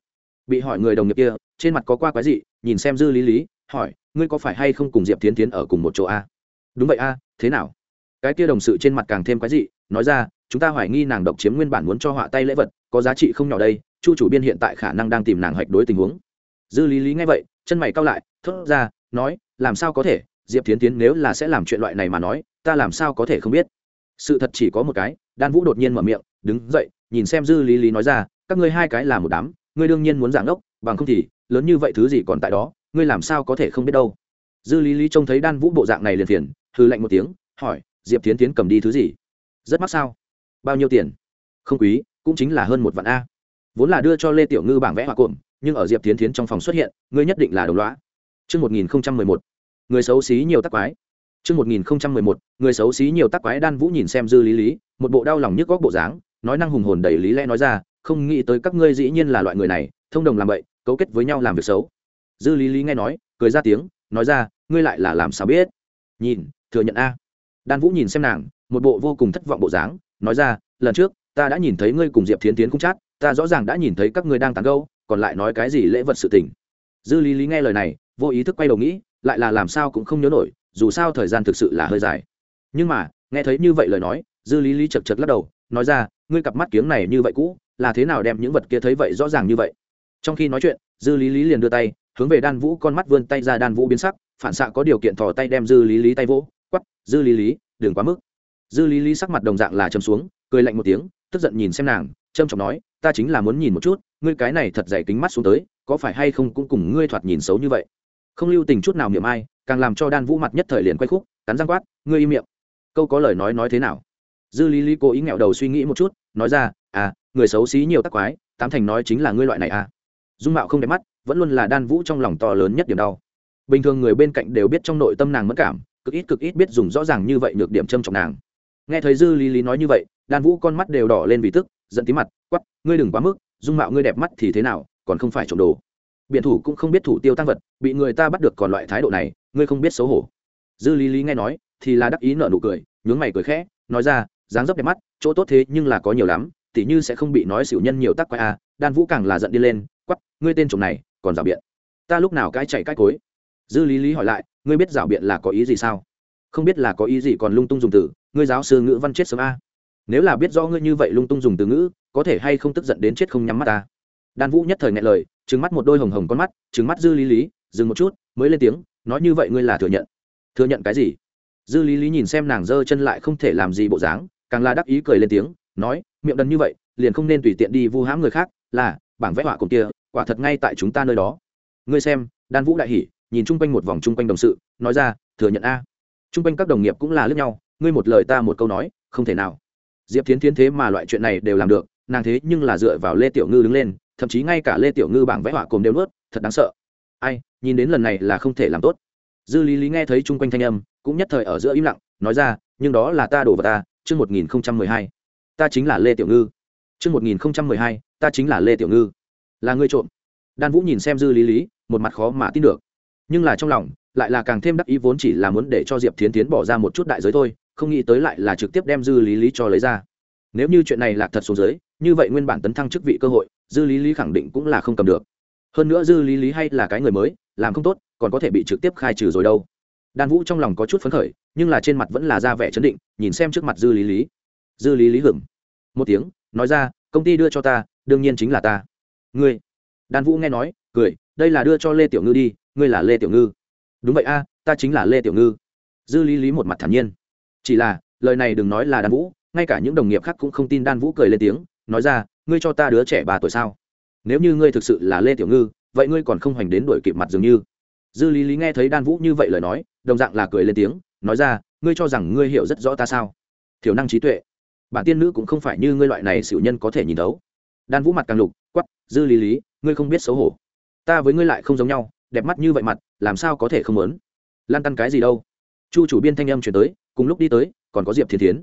Speaker 1: Bị hỏi người đồng nghiệp kia, trên mặt có qua quái gì nhìn xem dư lý lý, hỏi, ngươi có phải hay không cùng diệp tiến tiến ở cùng một chỗ a? Đúng vậy a, thế nào? Cái kia đồng sự trên mặt càng thêm quái dị, nói ra, chúng ta hoài nghi nàng độc chiếm nguyên bản muốn cho họa tay lễ vật, có giá trị không nhỏ đây chu chủ biên hiện tại khả năng đang tìm nàng hạch đối tình huống. Dư lý lý nghe vậy, chân mày cao lại, thốt ra, nói, làm sao có thể? Diệp tiến tiến nếu là sẽ làm chuyện loại này mà nói, ta làm sao có thể không biết? Sự thật chỉ có một cái, đan vũ đột nhiên mở miệng, đứng dậy, nhìn xem dư lý lý nói ra, các ngươi hai cái là một đám, ngươi đương nhiên muốn giảng đốc bằng không thì, lớn như vậy thứ gì còn tại đó, ngươi làm sao có thể không biết đâu? Dư lý lý trông thấy đan vũ bộ dạng này liền phiền hư lạnh một tiếng, hỏi, diệp tiến tiến cầm đi thứ gì? Rất mắc sao? Bao nhiêu tiền? Không quý, cũng chính là hơn một vạn a vốn là đưa cho lê tiểu ngư bảng vẽ họa cuộn nhưng ở diệp tiến tiến trong phòng xuất hiện ngươi nhất định là đồng loá Trước 1011, người xấu xí nhiều tắc quái. Trước 1011, người xấu xí nhiều tắc quái đan vũ nhìn xem dư lý lý, một bộ đau lòng nhức góc bộ dáng, nói năng hùng hồn đầy lý lẽ nói ra, không nghĩ tới các ngươi dĩ nhiên là loại người này, thông đồng làm vậy, cấu kết với nhau làm việc xấu. Dư lý lý nghe nói, cười ra tiếng, nói ra, ngươi lại là làm sao biết? Nhìn, thừa nhận a. Đan Vũ nhìn xem nàng, một bộ vô cùng thất vọng bộ dáng, nói ra, lần trước, ta đã nhìn thấy ngươi cùng Diệp Thiến Tiến cũng chát, ta rõ ràng đã nhìn thấy các ngươi đang tán gẫu, còn lại nói cái gì lễ vật sự tình. Dư Lý Lý nghe lời này, vô ý thức quay đầu nghĩ, lại là làm sao cũng không nhớ nổi, dù sao thời gian thực sự là hơi dài. Nhưng mà, nghe thấy như vậy lời nói, Dư Lý Lý chật chật lắc đầu, nói ra, ngươi cặp mắt kiếng này như vậy cũ, là thế nào đem những vật kia thấy vậy rõ ràng như vậy? Trong khi nói chuyện, Dư Lý Lý liền đưa tay, hướng về Đan Vũ con mắt vươn tay ra Đan Vũ biến sắc, phản xạ có điều kiện thò tay đem Dư Lý Lý tay vỗ, quắp, "Dư Lý Lý, đừng quá mức." Dư Lý Lý sắc mặt đồng dạng là trầm xuống, cười lạnh một tiếng, tức giận nhìn xem nàng, trâm trọng nói, "Ta chính là muốn nhìn một chút, ngươi cái này thật dày kính mắt xuống tới, có phải hay không cũng cùng ngươi thoạt nhìn xấu như vậy?" Không lưu tình chút nào miệng ai, càng làm cho Đan Vũ mặt nhất thời liền quay khúc, cắn răng quát, "Ngươi im miệng." Câu có lời nói nói thế nào? Dư Lý Lý cố ý nghẹo đầu suy nghĩ một chút, nói ra, "À, người xấu xí nhiều tắc quái, tám thành nói chính là ngươi loại này à?" Dung mạo không đẹp mắt, vẫn luôn là Đan Vũ trong lòng to lớn nhất điểm đau. Bình thường người bên cạnh đều biết trong nội tâm nàng mất cảm, cực ít cực ít biết dùng rõ ràng như vậy nhược điểm châm trọng nàng nghe thấy dư lý lý nói như vậy đan vũ con mắt đều đỏ lên vì tức giận tí mặt quắp ngươi đừng quá mức, dung mạo ngươi đẹp mắt thì thế nào, còn không phải trộm đồ. Biện thủ cũng không biết thủ tiêu tăng vật, bị người ta bắt được còn loại thái độ này, ngươi không biết xấu hổ. Dư lý lý nghe nói, thì là đắc ý nợ nụ cười, nhướng mày cười khẽ, nói ra, dáng dấp đẹp mắt, chỗ tốt thế nhưng là có nhiều lắm, tỉ như sẽ không bị nói xỉu nhân nhiều tắc quay a, đan vũ càng là giận đi lên quắp ngươi tên chồng này, còn rào biện. Ta lúc nào cái chạy cái cối? Dư lý lý hỏi lại, ngươi biết rào biện là có ý gì sao? Không biết là có ý gì còn lung tung dùng từ, ngươi giáo sư ngữ văn chết sớm a nếu là biết rõ ngươi như vậy lung tung dùng từ ngữ, có thể hay không tức giận đến chết không nhắm mắt ta? Đan vũ nhất thời ngại lời, trừng mắt một đôi hồng hồng con mắt, trừng mắt dư lý lý, dừng một chút, mới lên tiếng, nói như vậy ngươi là thừa nhận. Thừa nhận cái gì? Dư lý lý nhìn xem nàng giơ chân lại không thể làm gì bộ dáng, càng là đắc ý cười lên tiếng, nói, miệng đần như vậy, liền không nên tùy tiện đi vu hãm người khác, là, bảng vẽ họa cùng kia, quả thật ngay tại chúng ta nơi đó. Ngươi xem, đan vũ đại hỉ, nhìn chung quanh một vòng chung quanh đồng sự, nói ra, thừa nhận a. Chung quanh các đồng nghiệp cũng là lướt nhau, ngươi một lời ta một câu nói, không thể nào diệp Thiến Thiến thế mà loại chuyện này đều làm được, nàng thế nhưng là dựa vào lê tiểu ngư đứng lên, thậm chí ngay cả lê tiểu ngư bảng vẽ họa cồm đều nuốt, thật đáng sợ. Ai, nhìn đến lần này là không thể làm tốt. Dư lý lý nghe thấy chung quanh thanh âm, cũng nhất thời ở giữa im lặng, nói ra, nhưng đó là ta đổ vào ta, chương một nghìn không trăm mười hai. Ta chính là lê tiểu ngư. Chương một nghìn không trăm mười hai, ta chính là lê tiểu ngư. Là ngươi trộm. Đan vũ nhìn xem dư lý lý, một mặt khó mà tin được. Nhưng là trong lòng, lại là càng thêm đắc ý vốn chỉ là muốn để cho diệp thiến tiến bỏ ra một chút đại giới thôi không nghĩ tới lại là trực tiếp đem dư lý lý cho lấy ra. Nếu như chuyện này là thật xuống dưới, như vậy nguyên bản tấn thăng chức vị cơ hội, dư lý lý khẳng định cũng là không cầm được. Hơn nữa dư lý lý hay là cái người mới, làm không tốt, còn có thể bị trực tiếp khai trừ rồi đâu. Đan vũ trong lòng có chút phấn khởi, nhưng là trên mặt vẫn là ra vẻ chấn định, nhìn xem trước mặt dư lý lý. Dư lý lý hưởng một tiếng, nói ra, công ty đưa cho ta, đương nhiên chính là ta. Ngươi? Đan vũ nghe nói, cười, đây là đưa cho lê tiểu ngư đi, ngươi là lê tiểu ngư. Đúng vậy a, ta chính là lê tiểu ngư. Dư lý lý một mặt thản nhiên chỉ là, lời này đừng nói là đan vũ, ngay cả những đồng nghiệp khác cũng không tin đan vũ cười lên tiếng, nói ra, ngươi cho ta đứa trẻ ba tuổi sao? Nếu như ngươi thực sự là lê tiểu ngư, vậy ngươi còn không hoành đến đuổi kịp mặt dường như. Dư lý lý nghe thấy đan vũ như vậy lời nói, đồng dạng là cười lên tiếng, nói ra, ngươi cho rằng ngươi hiểu rất rõ ta sao? Thiểu năng trí tuệ. Bản tiên nữ cũng không phải như ngươi loại này xỉu nhân có thể nhìn thấu. Đan vũ mặt càng lục quắp dư lý lý, ngươi không biết xấu hổ. Ta với ngươi lại không giống nhau, đẹp mắt như vậy mặt, làm sao có thể không lớn lan tăn cái gì đâu? Chu chủ biên thanh âm chuyển tới cùng lúc đi tới, còn có diệp thiên tiến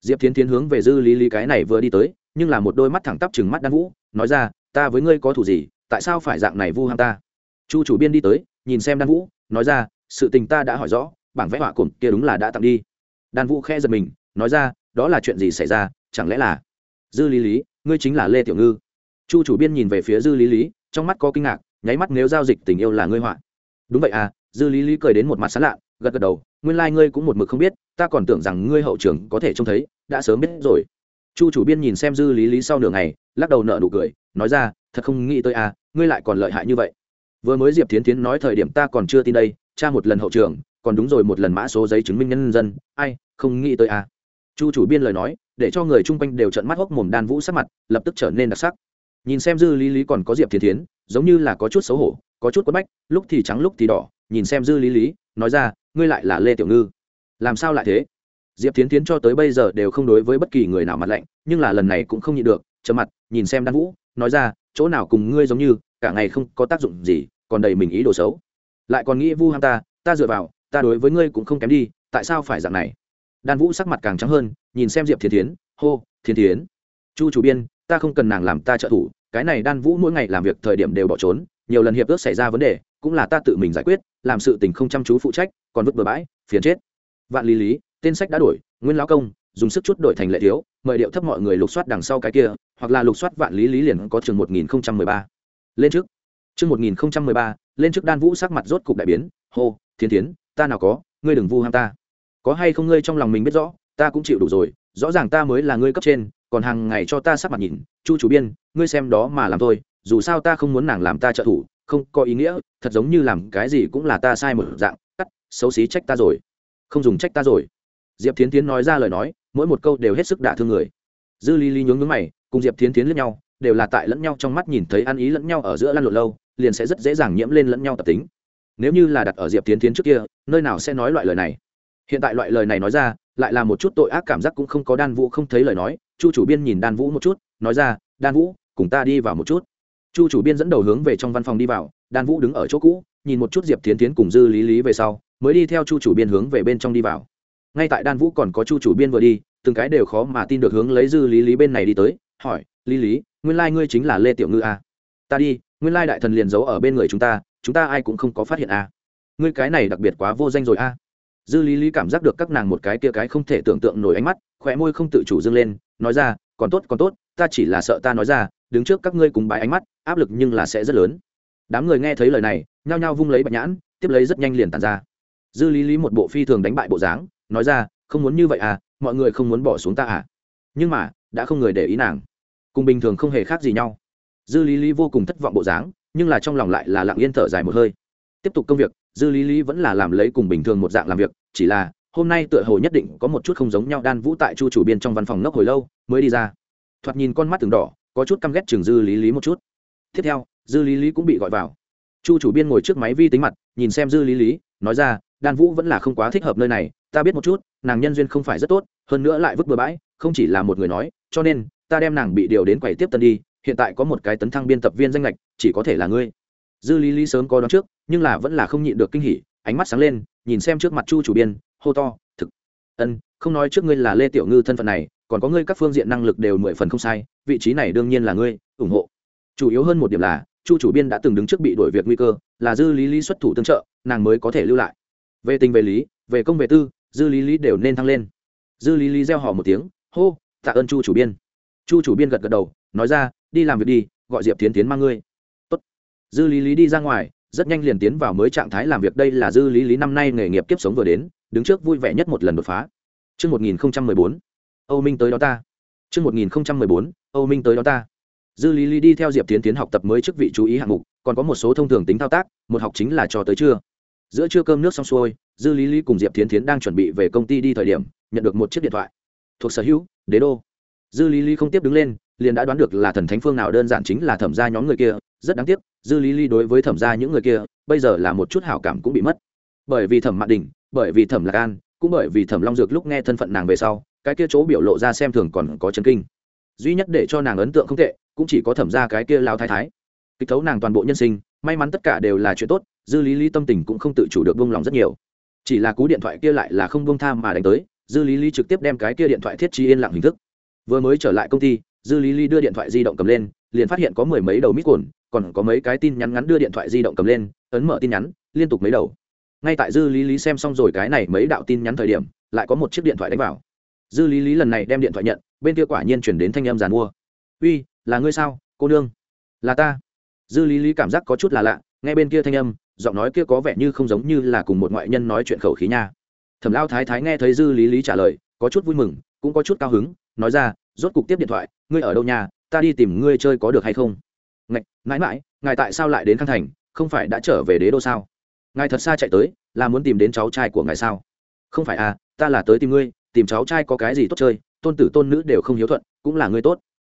Speaker 1: diệp thiên tiến hướng về dư lý lý cái này vừa đi tới, nhưng là một đôi mắt thẳng tắp chừng mắt đan vũ, nói ra, ta với ngươi có thủ gì, tại sao phải dạng này vu ham ta? Chu chủ biên đi tới, nhìn xem đan vũ, nói ra, sự tình ta đã hỏi rõ, bảng vẽ họa cồn kia đúng là đã tặng đi. Đan vũ khe giật mình, nói ra, đó là chuyện gì xảy ra, chẳng lẽ là dư lý lý, ngươi chính là lê tiểu ngư? Chu chủ biên nhìn về phía dư lý lý, trong mắt có kinh ngạc, nháy mắt nếu giao dịch tình yêu là ngươi họa. Đúng vậy à dư lý lý cười đến một mặt sán lạ gật gật đầu, nguyên lai、like、ngươi cũng một mực không biết, ta còn tưởng rằng ngươi hậu trường có thể trông thấy, đã sớm biết rồi. Chu chủ biên nhìn xem dư lý lý sau nửa ngày, lắc đầu nợ nụ cười, nói ra, thật không nghĩ tới à ngươi lại còn lợi hại như vậy. Vừa mới diệp tiến tiến nói thời điểm ta còn chưa tin đây tra một lần hậu trường, còn đúng rồi một lần mã số giấy chứng minh nhân dân, ai, không nghĩ tới à. Chu chủ biên lời nói, để cho người chung quanh đều trận mắt hốc mồm đan vũ sắc mặt, lập tức trở nên đặc sắc. Nhìn xem dư lý lý còn có diệp thiên tiến giống như là có chút xấu hổ, có chút quất bách, lúc thì trắng lúc thì đỏ, nhìn xem dư lý lý, nói ra ngươi lại là lê tiểu ngư. Làm sao lại thế? Diệp tiến tiến cho tới bây giờ đều không đối với bất kỳ người nào mặt lạnh, nhưng là lần này cũng không nhịn được chớ mặt, nhìn xem đan vũ, nói ra, chỗ nào cùng ngươi giống như, cả ngày không có tác dụng gì, còn đầy mình ý đồ xấu. Lại còn nghĩ vu ham ta ta dựa vào, ta đối với ngươi cũng không kém đi, tại sao phải dạng này? Đan vũ sắc mặt càng trắng hơn, nhìn xem diệp thiên tiến hô thiên tiến chu chủ biên, ta không cần nàng làm ta trợ thủ, cái này đan vũ mỗi ngày làm việc thời điểm đều bỏ trốn, nhiều lần hiệp ước xảy ra vấn đề cũng là ta tự mình giải quyết, làm sự tình không chăm chú phụ trách, còn vứt bừa bãi, phiền chết. Vạn lý lý, tên sách đã đổi, nguyên lão công, dùng sức chút đổi thành lệ thiếu, mời điệu thấp mọi người lục soát đằng sau cái kia, hoặc là lục soát vạn lý lý liền có trường một nghìn không trăm mười ba. Lên trước. Chương một nghìn không trăm mười ba, lên trước đan vũ sắc mặt rốt cục đại biến, hô, thiên tiến ta nào có, ngươi đừng vu ham ta. Có hay không ngươi trong lòng mình biết rõ, ta cũng chịu đủ rồi, rõ ràng ta mới là ngươi cấp trên, còn hàng ngày cho ta sắc mặt nhìn, chu chủ biên, ngươi xem đó mà làm thôi, dù sao ta không muốn nàng làm ta trợ thủ không có ý nghĩa, thật giống như làm cái gì cũng là ta sai một dạng, cắt, xấu xí trách ta rồi. Không dùng trách ta rồi. Diệp thiến tiến nói ra lời nói, mỗi một câu đều hết sức đả thương người. Dư ly ly nhướng nhướng mày, cùng diệp thiến tiến lẫn nhau, đều là tại lẫn nhau trong mắt nhìn thấy ăn ý lẫn nhau ở giữa lăn lộn lâu, liền sẽ rất dễ dàng nhiễm lên lẫn nhau tập tính. Nếu như là đặt ở diệp tiến tiến trước kia, nơi nào sẽ nói loại lời này? Hiện tại loại lời này nói ra, lại là một chút tội ác cảm giác cũng không có đan vũ không thấy lời nói, chu chủ biên nhìn đan vũ một chút, nói ra, đan vũ, cùng ta đi vào một chút chu chủ biên dẫn đầu hướng về trong văn phòng đi vào, đan vũ đứng ở chỗ cũ, nhìn một chút diệp tiến tiến cùng dư lý lý về sau, mới đi theo chu chủ biên hướng về bên trong đi vào. Ngay tại đan vũ còn có chu chủ biên vừa đi, từng cái đều khó mà tin được hướng lấy dư lý lý bên này đi tới, hỏi, lý lý, nguyên lai、like、ngươi chính là lê tiểu ngư à? ta đi, nguyên lai đại thần liền giấu ở bên người chúng ta chúng ta ai cũng không có phát hiện a ngươi cái này đặc biệt quá vô danh rồi a dư lý lý cảm giác được các nàng một cái kia cái không thể tưởng tượng nổi ánh mắt khỏe môi không tự chủ dâng lên, nói ra, còn tốt còn tốt ta chỉ là sợ ta nói ra, đứng trước các ngươi cùng bái ánh mắt, áp lực nhưng là sẽ rất lớn. Đám người nghe thấy lời này, nhao nhao vung lấy bạch nhãn, tiếp lấy rất nhanh liền tàn ra. Dư lý lý một bộ phi thường đánh bại bộ dáng, nói ra, không muốn như vậy à mọi người không muốn bỏ xuống ta à. Nhưng mà, đã không người để ý nàng. Cùng bình thường không hề khác gì nhau. Dư lý lý vô cùng thất vọng bộ dáng, nhưng là trong lòng lại là lặng yên thở dài một hơi. Tiếp tục công việc, dư lý lý vẫn là làm lấy cùng bình thường một dạng làm việc, chỉ là, hôm nay tựa hồ nhất định có một chút không giống nhau đan vũ tại chu chủ biên trong văn phòng ngốc hồi lâu, mới đi ra thoạt nhìn con mắt từng đỏ, có chút căm ghét chừng dư lý lý một chút. Tiếp theo, dư lý lý cũng bị gọi vào. Chu chủ biên ngồi trước máy vi tính mặt, nhìn xem dư lý lý, nói ra, đan vũ vẫn là không quá thích hợp nơi này, ta biết một chút, nàng nhân duyên không phải rất tốt, hơn nữa lại vứt bừa bãi, không chỉ là một người nói, cho nên, ta đem nàng bị điều đến quầy tiếp tân đi, hiện tại có một cái tấn thăng biên tập viên danh lệch chỉ có thể là ngươi. Dư lý lý sớm có đón trước, nhưng là vẫn là không nhịn được kinh hỉ, ánh mắt sáng lên, nhìn xem trước mặt chu chủ biên, hô to, thực, ân, không nói trước ngươi là lê tiểu ngư thân phận này còn có ngươi các phương diện năng lực đều mười phần không sai vị trí này đương nhiên là ngươi ủng hộ. Chủ yếu hơn một điểm là chu chủ biên đã từng đứng trước bị đổi việc nguy cơ là dư lý lý xuất thủ tương trợ nàng mới có thể lưu lại. Về tình về lý về công về tư dư lý lý đều nên thăng lên. Dư lý lý gieo họ một tiếng hô tạ ơn chu chủ biên. Chu chủ biên gật gật đầu nói ra đi làm việc đi gọi diệp tiến tiến mang ngươi. Tốt. dư lý lý đi ra ngoài rất nhanh liền tiến vào mới trạng thái làm việc đây là dư lý lý năm nay nghề nghiệp kiếp sống vừa đến đứng trước vui vẻ nhất một lần đột phá. Trước 1014, Âu Minh tới đó ta. Trước 1014, Âu Minh tới đó ta. Dư Lý Lý đi theo Diệp Tiến tiến học tập mới chức vị chú ý hạng mục, còn có một số thông thường tính thao tác, một học chính là cho tới trưa. Giữa trưa cơm nước xong xuôi, Dư Lý Lý cùng Diệp Tiến tiến đang chuẩn bị về công ty đi thời điểm, nhận được một chiếc điện thoại. Thuộc sở hữu, Đế đô. Dư Lý Lý không tiếp đứng lên, liền đã đoán được là thần thánh phương nào đơn giản chính là thẩm gia nhóm người kia, rất đáng tiếc, Dư Lý Lý đối với thẩm gia những người kia, bây giờ là một chút hảo cảm cũng bị mất. Bởi vì Thẩm Mạn Đình, bởi vì Thẩm Lạc An, cũng bởi vì Thẩm Long Dược lúc nghe thân phận nàng về sau, cái kia chỗ biểu lộ ra xem thường còn có chấn kinh. Duy nhất để cho nàng ấn tượng không tệ, cũng chỉ có thẩm ra cái kia lao thái thái. Kịch thấu nàng toàn bộ nhân sinh, may mắn tất cả đều là chuyện tốt, dư lý lý tâm tình cũng không tự chủ được buông lòng rất nhiều. Chỉ là cú điện thoại kia lại là không buông tham mà đánh tới, dư lý lý trực tiếp đem cái kia điện thoại thiết trí yên lặng hình thức. Vừa mới trở lại công ty, dư lý lý đưa điện thoại di động cầm lên, liền phát hiện có mười mấy đầu mít cồn còn có mấy cái tin nhắn ngắn đưa điện thoại di động cầm lên, ấn mở tin nhắn, liên tục mấy đầu. Ngay tại dư lý lý xem xong rồi cái này mấy đạo tin nhắn thời điểm, lại có một chiếc điện thoại đánh vào dư lý lý lần này đem điện thoại nhận, bên kia quả nhiên chuyển đến thanh em giàn mua. Uy, là ngươi sao, cô nương? Là ta. Dư lý lý cảm giác có chút là lạ, nghe bên kia thanh âm, giọng nói kia có vẻ như không giống như là cùng một ngoại nhân nói chuyện khẩu khí nha. Thẩm lao thái thái nghe thấy dư lý lý trả lời, có chút vui mừng, cũng có chút cao hứng, nói ra, rốt cục tiếp điện thoại, ngươi ở đâu nhà ta đi tìm ngươi chơi có được hay không? Ngạch, mãi mãi, ngài tại sao lại đến khang thành, không phải đã trở về đế đô sao? Ngài thật xa chạy tới, là muốn tìm đến cháu trai của ngài sao? Không phải à ta là tới tìm ngươi tìm cháu trai có cái gì tốt chơi, tôn tử tôn nữ đều không hiếu thuận, cũng là người tốt.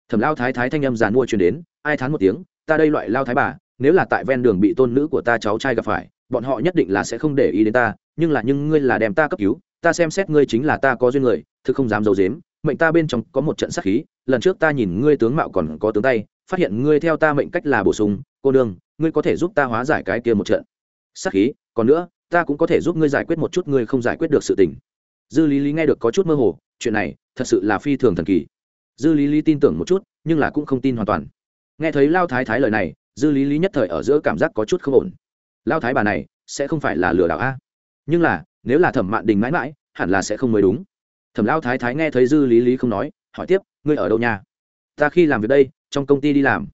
Speaker 1: Thẩm lao thái thái thanh âm giàn mua truyền đến, ai thán một tiếng, ta đây loại lao thái bà, nếu là tại ven đường bị tôn nữ của ta cháu trai gặp phải, bọn họ nhất định là sẽ không để ý đến ta, nhưng là, nhưng ngươi là đem ta cấp cứu, ta xem xét ngươi chính là ta có duyên người, thực không dám d i ấ u dếm mệnh ta bên trong có một trận sắc khí, lần trước ta nhìn ngươi tướng mạo còn có tướng tay, phát hiện ngươi theo ta mệnh cách là bổ sung, cô đương ngươi có thể giúp ta hóa giải cái kia một trận sắc khí, còn nữa, ta cũng có thể giúp ngươi giải quyết một chút ngươi không giải quyết được sự tình dư lý lý nghe được có chút mơ hồ, chuyện này thật sự là phi thường thần kỳ. Dư lý lý tin tưởng một chút, nhưng là cũng không tin hoàn toàn. Nghe thấy lao thái thái lời này, dư lý lý nhất thời ở giữa cảm giác có chút không ổn. Lao thái bà này, sẽ không phải là lừa đảo a? Nhưng là, nếu là thẩm mạn đình mãi mãi, hẳn là sẽ không mới đúng. Thẩm lao thái thái nghe thấy dư lý lý không nói, hỏi tiếp, ngươi ở đâu nha? Ta khi làm việc đây, trong công ty đi làm.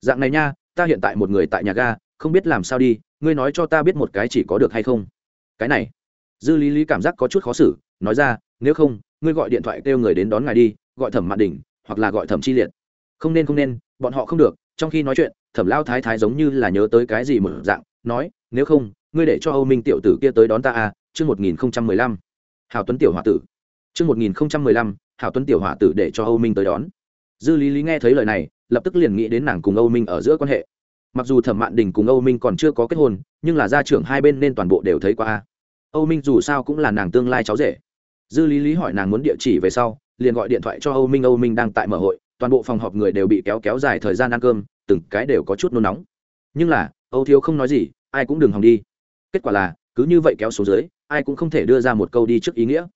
Speaker 1: Dạng này nha, ta hiện tại một người tại nhà ga, không biết làm sao đi, ngươi nói cho ta biết một cái chỉ có được hay không? Cái này. Dư lý lý cảm giác có chút khó xử nói ra, nếu không, ngươi gọi điện thoại kêu người đến đón ngài đi, gọi thẩm mạn đình hoặc là gọi thẩm chi liệt. Không nên không nên, bọn họ không được. Trong khi nói chuyện, thẩm lao thái thái giống như là nhớ tới cái gì một dạng, nói, nếu không, ngươi để cho âu minh tiểu tử kia tới đón ta à chương một nghìn không trăm mười lăm. Hào tuấn tiểu h ỏ a tử. Chương một nghìn không trăm mười lăm hào tuấn tiểu h ỏ a tử để cho âu minh tới đón. Dư lý lý nghe thấy lời này, lập tức liền nghĩ đến nàng cùng âu minh ở giữa quan hệ. Mặc dù thẩm mạn đình cùng âu minh còn chưa có kết hôn, nhưng là gia trưởng hai bên nên toàn bộ đều thấy qua a. Âu minh dù sao cũng là nàng tương lai cháu rể dư lý lý hỏi nàng muốn địa chỉ về sau, liền gọi điện thoại cho âu minh âu minh đang tại mở hội, toàn bộ phòng họp người đều bị kéo kéo dài thời gian ăn cơm, từng cái đều có chút nôn nóng. Nhưng là, âu thiếu không nói gì, ai cũng đừng hòng đi. Kết quả là, cứ như vậy kéo xuống dưới, ai cũng không thể đưa ra một câu đi trước ý nghĩa.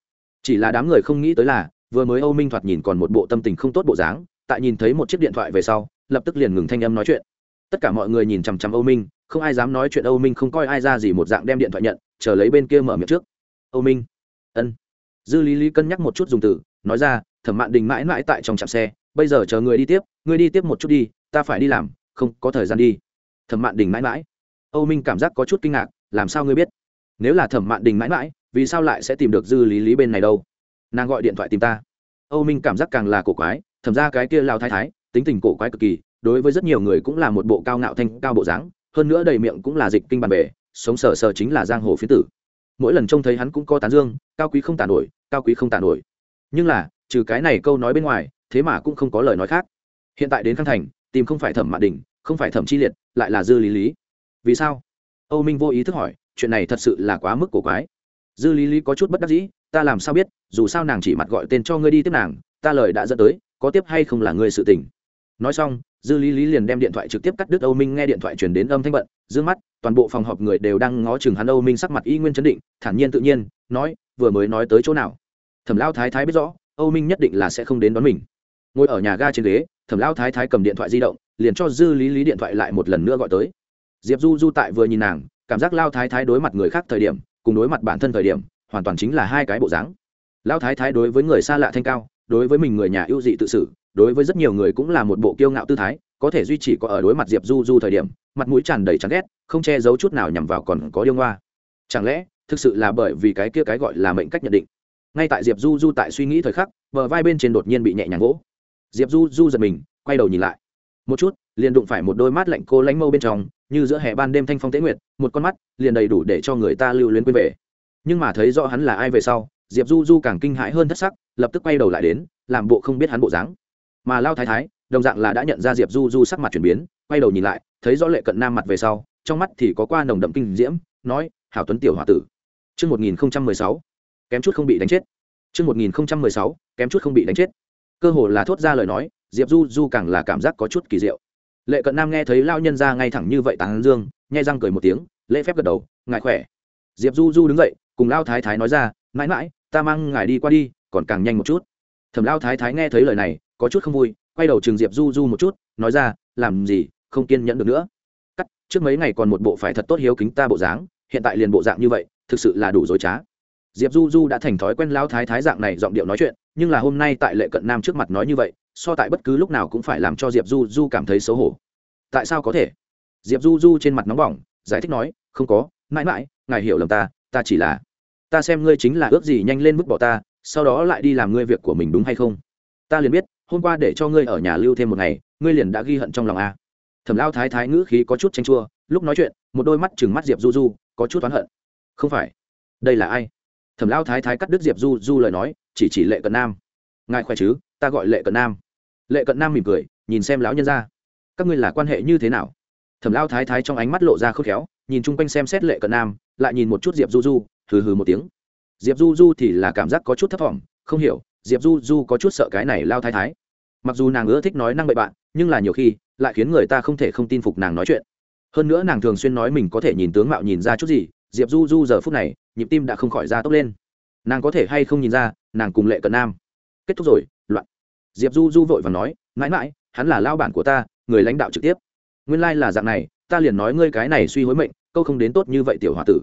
Speaker 1: Chỉ là đám người không nghĩ tới là, vừa mới âu minh thoạt nhìn còn một bộ tâm tình không tốt bộ dáng, tại nhìn thấy một chiếc điện thoại về sau, lập tức liền ngừng thanh âm nói chuyện. Tất cả mọi người nhìn chằm chằm âu minh, không ai dám nói chuyện âu minh không coi ai ra gì một dạng đem điện thoại nhận, chờ lấy bên kia mở miệng trước. Âu minh. Ân dư lý lý cân nhắc một chút dùng từ, nói ra, thẩm mạn đình mãi mãi tại trong trạm xe, bây giờ chờ người đi tiếp, người đi tiếp một chút đi, ta phải đi làm, không có thời gian đi. Thẩm mạn đình mãi mãi. Âu minh cảm giác có chút kinh ngạc, làm sao ngươi biết? Nếu là thẩm mạn đình mãi mãi, vì sao lại sẽ tìm được dư lý lý bên này đâu? Nàng gọi điện thoại tìm ta. Âu minh cảm giác càng là cổ quái, thẩm ra cái kia lao thái thái, tính tình cổ quái cực kỳ, đối với rất nhiều người cũng là một bộ cao ngạo thanh cao bộ dáng, hơn nữa đầy miệng cũng là dịch kinh bàn bể sống sờ sờ chính là giang hồ phía tử mỗi lần trông thấy hắn cũng có tán dương, cao quý không tàn nổi, cao quý không tàn nổi. Nhưng là, trừ cái này câu nói bên ngoài, thế mà cũng không có lời nói khác. Hiện tại đến khang thành, tìm không phải thẩm mạ đình, không phải thẩm chi liệt, lại là dư lý lý. Vì sao? Âu minh vô ý thức hỏi, chuyện này thật sự là quá mức cổ quái. Dư lý lý có chút bất đắc dĩ, ta làm sao biết, dù sao nàng chỉ mặt gọi tên cho ngươi đi tiếp nàng, ta lời đã dẫn tới, có tiếp hay không là ngươi sự tình. Nói xong dư lý lý liền đem điện thoại trực tiếp cắt đứt âu minh nghe điện thoại chuyển đến âm thanh bận d ư ơ n g mắt, toàn bộ phòng họp người đều đang ngó chừng hắn âu minh sắc mặt y nguyên chấn định, thản nhiên tự nhiên, nói, vừa mới nói tới chỗ nào? Thẩm lao thái thái biết rõ, âu minh nhất định là sẽ không đến đón mình. Ngồi ở nhà ga trên ghế, thẩm lao thái thái cầm điện thoại di động, liền cho dư lý lý điện thoại lại một lần nữa gọi tới. Diệp du du tại vừa nhìn nàng, cảm giác lao thái thái đối mặt người khác thời điểm, cùng đối mặt bản thân thời điểm, hoàn toàn chính là hai cái bộ dáng. Lao thái thái đối với người xa lạ thanh cao, đối với mình người nhà ưu dị tự xử đối với rất nhiều người cũng là một bộ kiêu ngạo tư thái, có thể duy trì có ở đối mặt diệp du du thời điểm, mặt mũi tràn đầy chán ghét, không che giấu chút nào nhằm vào còn có điêu ngoa. Chẳng lẽ, thực sự là bởi vì cái kia cái gọi là mệnh cách nhận định? Ngay tại diệp du du tại suy nghĩ thời khắc, bờ vai bên trên đột nhiên bị nhẹ nhàng gỗ. Diệp du du giật mình, quay đầu nhìn lại. Một chút, liền đụng phải một đôi mắt lạnh cô lánh mâu bên trong, như giữa hè ban đêm thanh phong tế nguyệt, một con mắt liền đầy đủ để cho người ta lưu luyến quên về. Nhưng mà thấy rõ hắn là ai về sau, diệp du du càng kinh hãi hơn thất sắc, lập tức quay đầu lại đến, làm bộ không biết hắn bộ dáng mà lao thái thái đồng dạng là đã nhận ra diệp du du sắc mặt chuyển biến quay đầu nhìn lại thấy rõ lệ cận nam mặt về sau trong mắt thì có qua nồng đậm kinh diễm nói hảo tuấn tiểu h o a tử Trước 1016, kém chút không bị đánh chết. Trước 1016, kém chút không bị đánh chết. Cơ hồ là thốt ra lời nói, Diệp Du Du càng là cảm giác có chút kỳ diệu. Lệ Cận Nam nghe thấy lao nhân ra ngay thẳng như vậy tán dương, nhai răng cười một tiếng, lễ phép gật đầu, ngài khỏe. Diệp Du Du đứng dậy, cùng lao thái thái nói ra, mãi mãi, ta mang ngài đi qua đi, còn càng nhanh một chút. Thẩm lao thái thái nghe thấy lời này, có chút không vui, quay đầu trường diệp du du một chút, nói ra, làm gì, không kiên nhẫn được nữa? Cắt, trước mấy ngày còn một bộ phải thật tốt hiếu kính ta bộ dáng, hiện tại liền bộ dạng như vậy, thực sự là đủ dối trá. Diệp du du đã thành thói quen lao thái thái dạng này giọng điệu nói chuyện, nhưng là hôm nay tại lệ cận nam trước mặt nói như vậy, so tại bất cứ lúc nào cũng phải làm cho diệp du du cảm thấy xấu hổ. Tại sao có thể? Diệp du du trên mặt nóng bỏng, giải thích nói, không có, mãi mãi, ngài hiểu lầm ta ta chỉ là, ta xem ngươi chính là ước gì nhanh lên mức bỏ ta, sau đó lại đi làm ngươi việc của mình đúng hay không? Ta liền biết hôm qua để cho ngươi ở nhà lưu thêm một ngày, ngươi liền đã ghi hận trong lòng a. Thẩm lao thái thái ngữ khí có chút tranh chua, lúc nói chuyện, một đôi mắt chừng mắt diệp du du, có chút oán hận. Không phải, đây là ai? Thẩm lao thái thái cắt đứt diệp du du lời nói, chỉ chỉ lệ cận nam. Ngài khỏe chứ? Ta gọi lệ cận nam. Lệ cận nam mỉm cười, nhìn xem lão nhân ra. Các ngươi là quan hệ như thế nào? Thẩm lao thái thái trong ánh mắt lộ ra khớp khéo, nhìn chung quanh xem xét lệ cận nam, lại nhìn một chút diệp du du, hừ hừ một tiếng. Diệp du du thì là cảm giác có chút thấp t không hiểu diệp du du có chút sợ cái này lao thái thái. Mặc dù nàng ưa thích nói năng bậy bạn, nhưng là nhiều khi, lại khiến người ta không thể không tin phục nàng nói chuyện. Hơn nữa nàng thường xuyên nói mình có thể nhìn tướng mạo nhìn ra chút gì, diệp du du giờ phút này, nhịp tim đã không khỏi ra tốc lên. Nàng có thể hay không nhìn ra, nàng cùng lệ cận nam. Kết thúc rồi, loạn. Diệp du du vội và nói, mãi mãi, hắn là lao bản của ta, người lãnh đạo trực tiếp. Nguyên lai、like、là dạng này, ta liền nói ngươi cái này suy hối mệnh, câu không đến tốt như vậy tiểu h o a tử.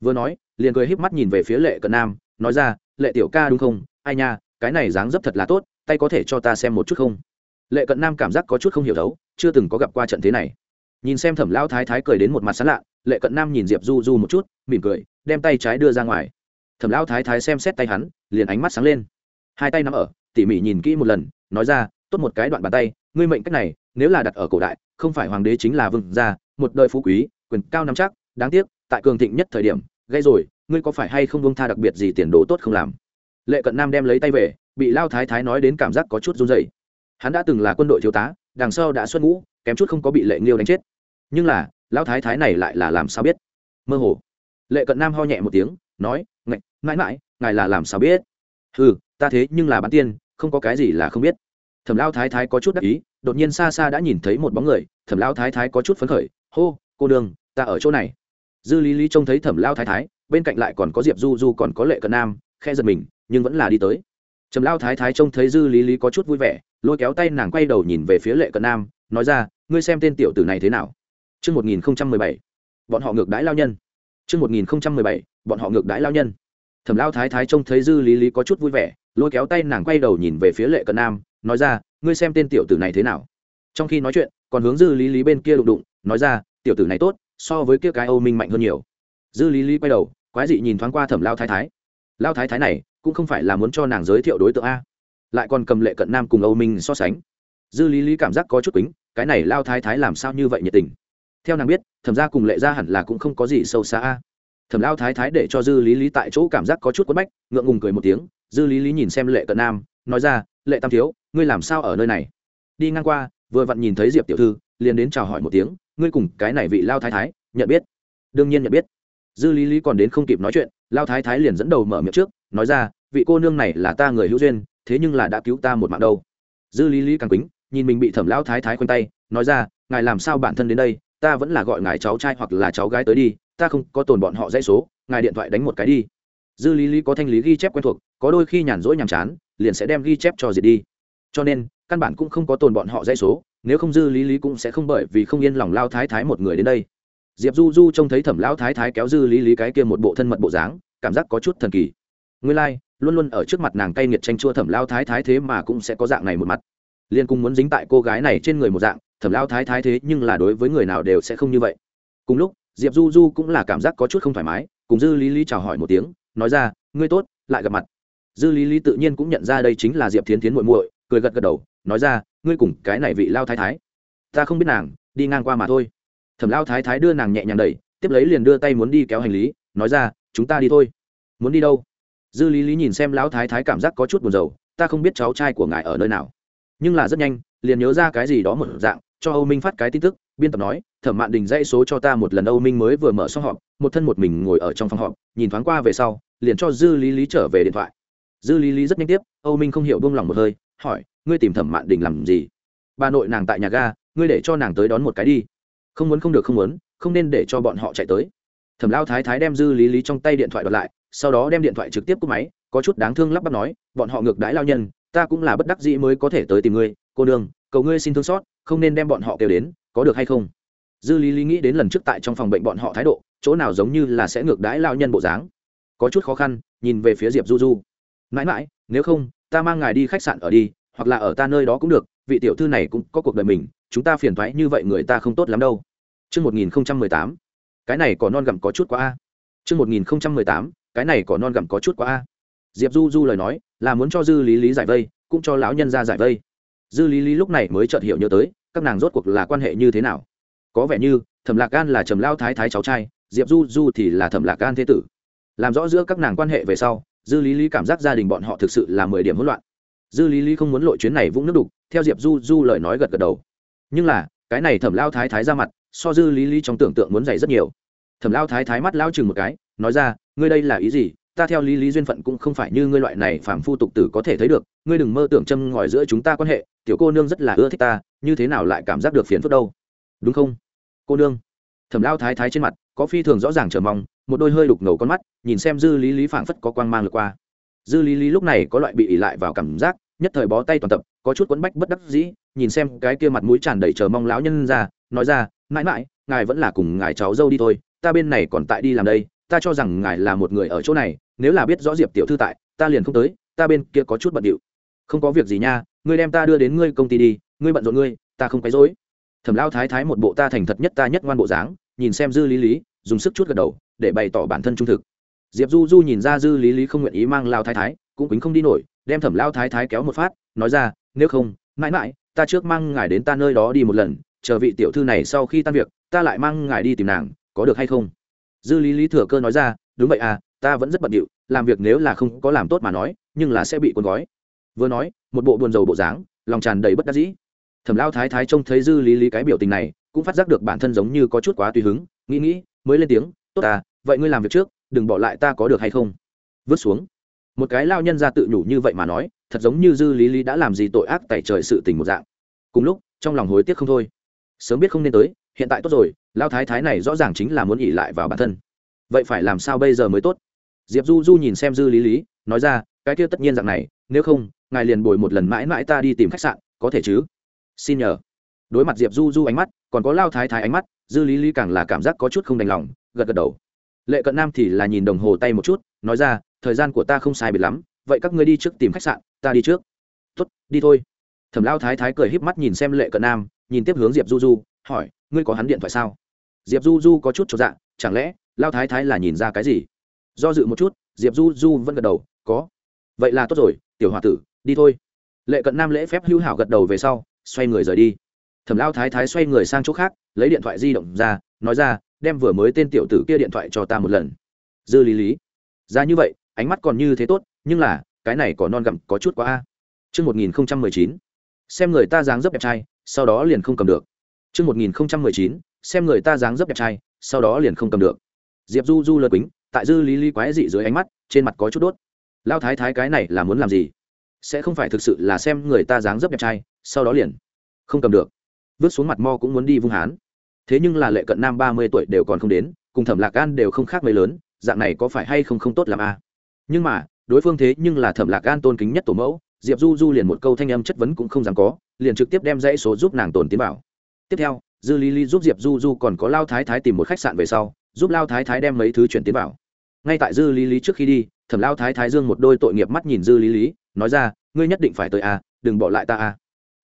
Speaker 1: Vừa nói, liền cười híp mắt nhìn về phía lệ cận nam, nói ra, lệ tiểu ca đúng không? Ai nha cái này dáng dấp thật là tốt, tay có thể cho ta xem một chút không? Lệ cận nam cảm giác có chút không hiểu đấu chưa từng có gặp qua trận thế này. Nhìn xem thẩm lao thái thái cười đến một mặt sán lạ, lệ cận nam nhìn diệp du du một chút, mỉm cười, đem tay trái đưa ra ngoài. Thẩm lao thái thái xem xét tay hắn, liền ánh mắt sáng lên. Hai tay nắm ở, tỉ mỉ nhìn kỹ một lần, nói ra, tốt một cái đoạn bàn tay, ngươi mệnh cách này, nếu là đặt ở cổ đại, không phải hoàng đế chính là vương gia, một đời phú quý, quyền cao nắm chắc, đáng tiếc, tại cường thịnh nhất thời điểm gây rồi, ngươi có phải hay không bông tha đặc biệt gì tiền đồ tốt không làm? Lệ cận nam đem lấy tay về, bị lao thái thái nói đến cảm giác có chút run dày hắn đã từng là quân đội thiếu tá, đằng sau đã xuất ngũ, kém chút không có bị lệ nghiêu đánh chết. Nhưng là, lao thái thái này lại là làm sao biết? Mơ hồ. Lệ cận nam ho nhẹ một tiếng, nói, ngạch, mãi mãi, ngài là làm sao biết? Ừ ta thế nhưng là bán tiên, không có cái gì là không biết. Thẩm lao thái thái có chút đắc ý, đột nhiên xa xa đã nhìn thấy một bóng người, thẩm lao thái thái có chút phấn khởi, hô, cô đường ta ở chỗ này. Dư lý lý trông thấy thẩm lao thái thái, bên cạnh lại còn có diệp du du còn có lệ cận nam khe giật mình nhưng vẫn là đi tới trầm lao thái thái trông thấy dư lý lý có chút vui vẻ lôi kéo tay nàng quay đầu nhìn về phía lệ cận nam nói ra ngươi xem tên tiểu tử này thế nào Trước 1017, bọn họ ngược đãi lao nhân. Trước 1017, bọn họ ngược đãi lao nhân. Thẩm lao thái thái trông thấy dư lý lý có chút vui vẻ, lôi kéo tay nàng quay đầu nhìn về phía lệ cận nam, nói ra, ngươi xem tên tiểu tử này thế nào. Trong khi nói chuyện, còn hướng dư lý lý bên kia đụng đụng, nói ra, tiểu tử này tốt, so với kia cái Âu Minh mạnh hơn nhiều. Dư lý lý quay đầu, quái dị nhìn thoáng qua thẩm lao thái thái. Lao thái thái này, cũng không phải là muốn cho nàng giới thiệu đối tượng a. Lại còn cầm lệ cận nam cùng âu minh so sánh. Dư lý lý cảm giác có chút kính, cái này lao thái thái làm sao như vậy nhiệt tình? Theo nàng biết thẩm ra cùng lệ ra hẳn là cũng không có gì sâu xa a. Thẩm lao thái thái để cho dư lý lý tại chỗ cảm giác có chút quất bách ngượng ngùng cười một tiếng dư lý lý nhìn xem lệ cận nam nói ra lệ tam thiếu ngươi làm sao ở nơi này? Đi ngang qua vừa vặn nhìn thấy diệp tiểu thư liền đến chào hỏi một tiếng ngươi cùng cái này vị lao thái thái nhận biết? Đương nhiên nhận biết. Dư lý lý còn đến không kịp nói chuyện lao thái thái liền dẫn đầu mở miệng trước nói ra vị cô nương này là ta người hữu duyên thế nhưng là đã cứu ta một mạng đâu. Dư lý lý càng kính, nhìn mình bị thẩm lão thái thái khoanh tay nói ra ngài làm sao bản thân đến đây ta vẫn là gọi ngài cháu trai hoặc là cháu gái tới đi ta không có tồn bọn họ dãy số ngài điện thoại đánh một cái đi. Dư lý lý có thanh lý ghi chép quen thuộc có đôi khi nhàn rỗi nhàm chán liền sẽ đem ghi chép cho diệt đi. Cho nên căn bản cũng không có tồn bọn họ dãy số nếu không dư lý lý cũng sẽ không bởi vì không yên lòng lao thái thái một người đến đây diệp du du trông thấy thẩm lão thái thái kéo dư lý lý cái kia một bộ thân mật bộ dáng cảm giác có chút thần kỳ. Nguyên lai、like, luôn luôn ở trước mặt nàng cay nghiệt tranh chua thẩm lao thái thái thế mà cũng sẽ có dạng này một mặt. Liên cung muốn dính tại cô gái này trên người một dạng thẩm lao thái thái thế nhưng là đối với người nào đều sẽ không như vậy. Cùng lúc diệp du du cũng là cảm giác có chút không thoải mái cùng dư lý lý chào hỏi một tiếng nói ra ngươi tốt lại gặp mặt. Dư lý lý tự nhiên cũng nhận ra đây chính là diệp thiến thiến muội muội cười gật gật đầu nói ra ngươi cùng cái này vị lao thái thái ta không biết nàng đi ngang qua mà thôi thẩm lao thái thái đưa nàng nhẹ nhàng đẩy, tiếp lấy liền đưa tay muốn đi kéo hành lý, nói ra, chúng ta đi thôi. Muốn đi đâu? Dư lý lý nhìn xem lão thái thái cảm giác có chút buồn rầu, ta không biết cháu trai của ngài ở nơi nào. Nhưng là rất nhanh, liền nhớ ra cái gì đó một dạng, cho âu minh phát cái tin tức, biên tập nói, thẩm mạn đình dãy số cho ta một lần âu minh mới vừa mở xong họp, một thân một mình ngồi ở trong phòng họp, nhìn thoáng qua về sau, liền cho dư lý lý trở về điện thoại. Dư lý lý rất nhanh tiếp, âu minh không hiểu buông lòng một hơi, hỏi, ngươi tìm thẩm mạn đình làm gì? Bà nội nàng tại nhà ga, ngươi để cho nàng tới đón một cái đi không muốn không được không muốn, không nên để cho bọn họ chạy tới. Thẩm lao thái thái đem dư lý lý trong tay điện thoại đoạt lại, sau đó đem điện thoại trực tiếp cúp máy, có chút đáng thương lắp bắp nói, bọn họ ngược đãi lao nhân, ta cũng là bất đắc dĩ mới có thể tới tìm ngươi, cô đường cầu ngươi xin thương xót, không nên đem bọn họ kêu đến, có được hay không? Dư lý lý nghĩ đến lần trước tại trong phòng bệnh bọn họ thái độ, chỗ nào giống như là sẽ ngược đãi lao nhân bộ dáng. Có chút khó khăn, nhìn về phía diệp du du. Mãi mãi, nếu không, ta mang ngài đi khách sạn ở đi, hoặc là ở ta nơi đó cũng được, vị tiểu thư này cũng có cuộc đời mình chúng ta phiền thoái như vậy người ta không tốt lắm đâu. Trước 1018, cái này có non gặm có chút quá a. Trước 1018, cái này có non gặm có chút quá a. Diệp du du lời nói là muốn cho dư lý lý giải vây cũng cho lão nhân ra giải vây. Dư lý lý lúc này mới chợt hiểu nhớ tới các nàng rốt cuộc là quan hệ như thế nào. Có vẻ như thẩm lạc gan là trầm lao thái thái cháu trai diệp du du thì là thẩm lạc gan thế tử. Làm rõ giữa các nàng quan hệ về sau dư lý lý cảm giác gia đình bọn họ thực sự là mười điểm hỗn loạn. Dư lý lý không muốn lội chuyến này vũng nước đục theo diệp du du lời nói gật gật đầu nhưng là, cái này thẩm lao thái thái ra mặt, so dư lý lý trong tưởng tượng muốn dày rất nhiều. Thẩm lao thái thái mắt lao chừng một cái, nói ra, ngươi đây là ý gì? Ta theo lý lý duyên phận cũng không phải như ngươi loại này phàm phu tục tử có thể thấy được. Ngươi đừng mơ tưởng châm ngòi giữa chúng ta quan hệ, tiểu cô nương rất là ưa thích ta, như thế nào lại cảm giác được phiền phức đâu? Đúng không? Cô nương. Thẩm lao thái thái trên mặt có phi thường rõ ràng chờ mong, một đôi hơi đục ngầu con mắt, nhìn xem dư lý lý phảng phất có quang mang lượt qua dư lý lý lúc này có loại bị ỉ lại vào cảm giác, nhất thời bó tay toàn tập, có chút quấn bách bất đắc dĩ, nhìn xem cái kia mặt mũi tràn đầy chờ mong lão nhân ra, nói ra, mãi mãi, ngài vẫn là cùng ngài cháu dâu đi thôi, ta bên này còn tại đi làm đây, ta cho rằng ngài là một người ở chỗ này, nếu là biết rõ diệp tiểu thư tại, ta liền không tới, ta bên kia có chút bận điệu. Không có việc gì nha, ngươi đem ta đưa đến ngươi công ty đi, ngươi bận rộn ngươi, ta không quấy rối. Thẩm lao thái thái một bộ ta thành thật nhất ta nhất ngoan bộ dáng, nhìn xem dư lý lý, dùng sức chút gật đầu, để bày tỏ bản thân trung thực diệp du du nhìn ra dư lý lý không nguyện ý mang lao thái thái cũng quýnh không đi nổi đem thẩm lao thái thái kéo một phát nói ra nếu không mãi mãi ta trước mang ngài đến ta nơi đó đi một lần chờ vị tiểu thư này sau khi tan việc ta lại mang ngài đi tìm nàng có được hay không? Dư lý lý thừa cơ nói ra đúng vậy à ta vẫn rất bận điệu làm việc nếu là không có làm tốt mà nói nhưng là sẽ bị cuốn gói. Vừa nói một bộ buồn rầu bộ dáng lòng tràn đầy bất đắc dĩ. Thẩm lao thái thái trông thấy dư lý lý cái biểu tình này cũng phát giác được bản thân giống như có chút quá tùy hứng nghĩ nghĩ mới lên tiếng tốt à, vậy ngươi làm việc trước đừng bỏ lại ta có được hay không? Vứt xuống. Một cái lao nhân ra tự nhủ như vậy mà nói, thật giống như dư lý lý đã làm gì tội ác tại trời sự tình một dạng. Cùng lúc, trong lòng hối tiếc không thôi. Sớm biết không nên tới, hiện tại tốt rồi, lao thái thái này rõ ràng chính là muốn ỉ lại vào bản thân. Vậy phải làm sao bây giờ mới tốt? Diệp du du nhìn xem dư lý lý, nói ra, cái kia tất nhiên dạng này, nếu không, ngài liền bồi một lần mãi mãi ta đi tìm khách sạn, có thể chứ? Xin nhờ. Đối mặt diệp du du ánh mắt, còn có lao thái thái ánh mắt, dư lý lý càng là cảm giác có chút không đành lòng, gật gật đầu lệ cận nam thì là nhìn đồng hồ tay một chút, nói ra, thời gian của ta không sai biệt lắm, vậy các ngươi đi trước tìm khách sạn, ta đi trước. Tuất đi thôi. Thẩm lao thái thái cười híp mắt nhìn xem lệ cận nam, nhìn tiếp hướng diệp du du, hỏi, ngươi có hắn điện thoại sao? Diệp du du có chút cho dạ chẳng lẽ, lao thái thái là nhìn ra cái gì? Do dự một chút, diệp du du vẫn gật đầu, có. Vậy là tốt rồi, tiểu h o a tử, đi thôi. Lệ cận nam lễ phép hữu hảo gật đầu về sau, xoay người rời đi. Thẩm lao thái thái xoay người sang chỗ khác, lấy điện thoại di động ra, nói ra đem vừa mới tên tiểu tử kia điện thoại cho ta một lần. Dư lý lý. Ra như vậy, ánh mắt còn như thế tốt, nhưng là, cái này có non gặm, có chút quá a. Chương một nghìn không trăm mười chín. Xem người ta dáng dấp đẹp trai, sau đó liền không cầm được. Chương một nghìn không trăm mười chín. Xem người ta dáng dấp đẹp trai, sau đó liền không cầm được. Diệp du du lơ quýnh tại dư lý lý quái dị dưới ánh mắt, trên mặt có chút đốt. Lao thái thái cái này là muốn làm gì? Sẽ không phải thực sự là xem người ta dáng dấp đẹp trai, sau đó liền không cầm được. Vứt xuống mặt mo cũng muốn đi vung hán thế nhưng là lệ cận nam ba mươi tuổi đều còn không đến cùng thẩm lạc gan đều không khác mấy lớn dạng này có phải hay không không tốt làm a à? nhưng mà đối phương thế nhưng là thẩm lạc gan tôn kính nhất tổ mẫu diệp du du liền một câu thanh âm chất vấn cũng không dám có liền trực tiếp đem dãy số giúp nàng tồn tiến bảo. tiếp theo dư lý lý giúp diệp du du còn có lao thái thái tìm một khách sạn về sau giúp lao thái thái đem mấy thứ chuyển tiến bảo. ngay tại dư lý lý trước khi đi thẩm lao thái thái dương một đôi tội nghiệp mắt nhìn dư lý lý nói ra ngươi nhất định phải tới a à, đừng bỏ lại ta a à.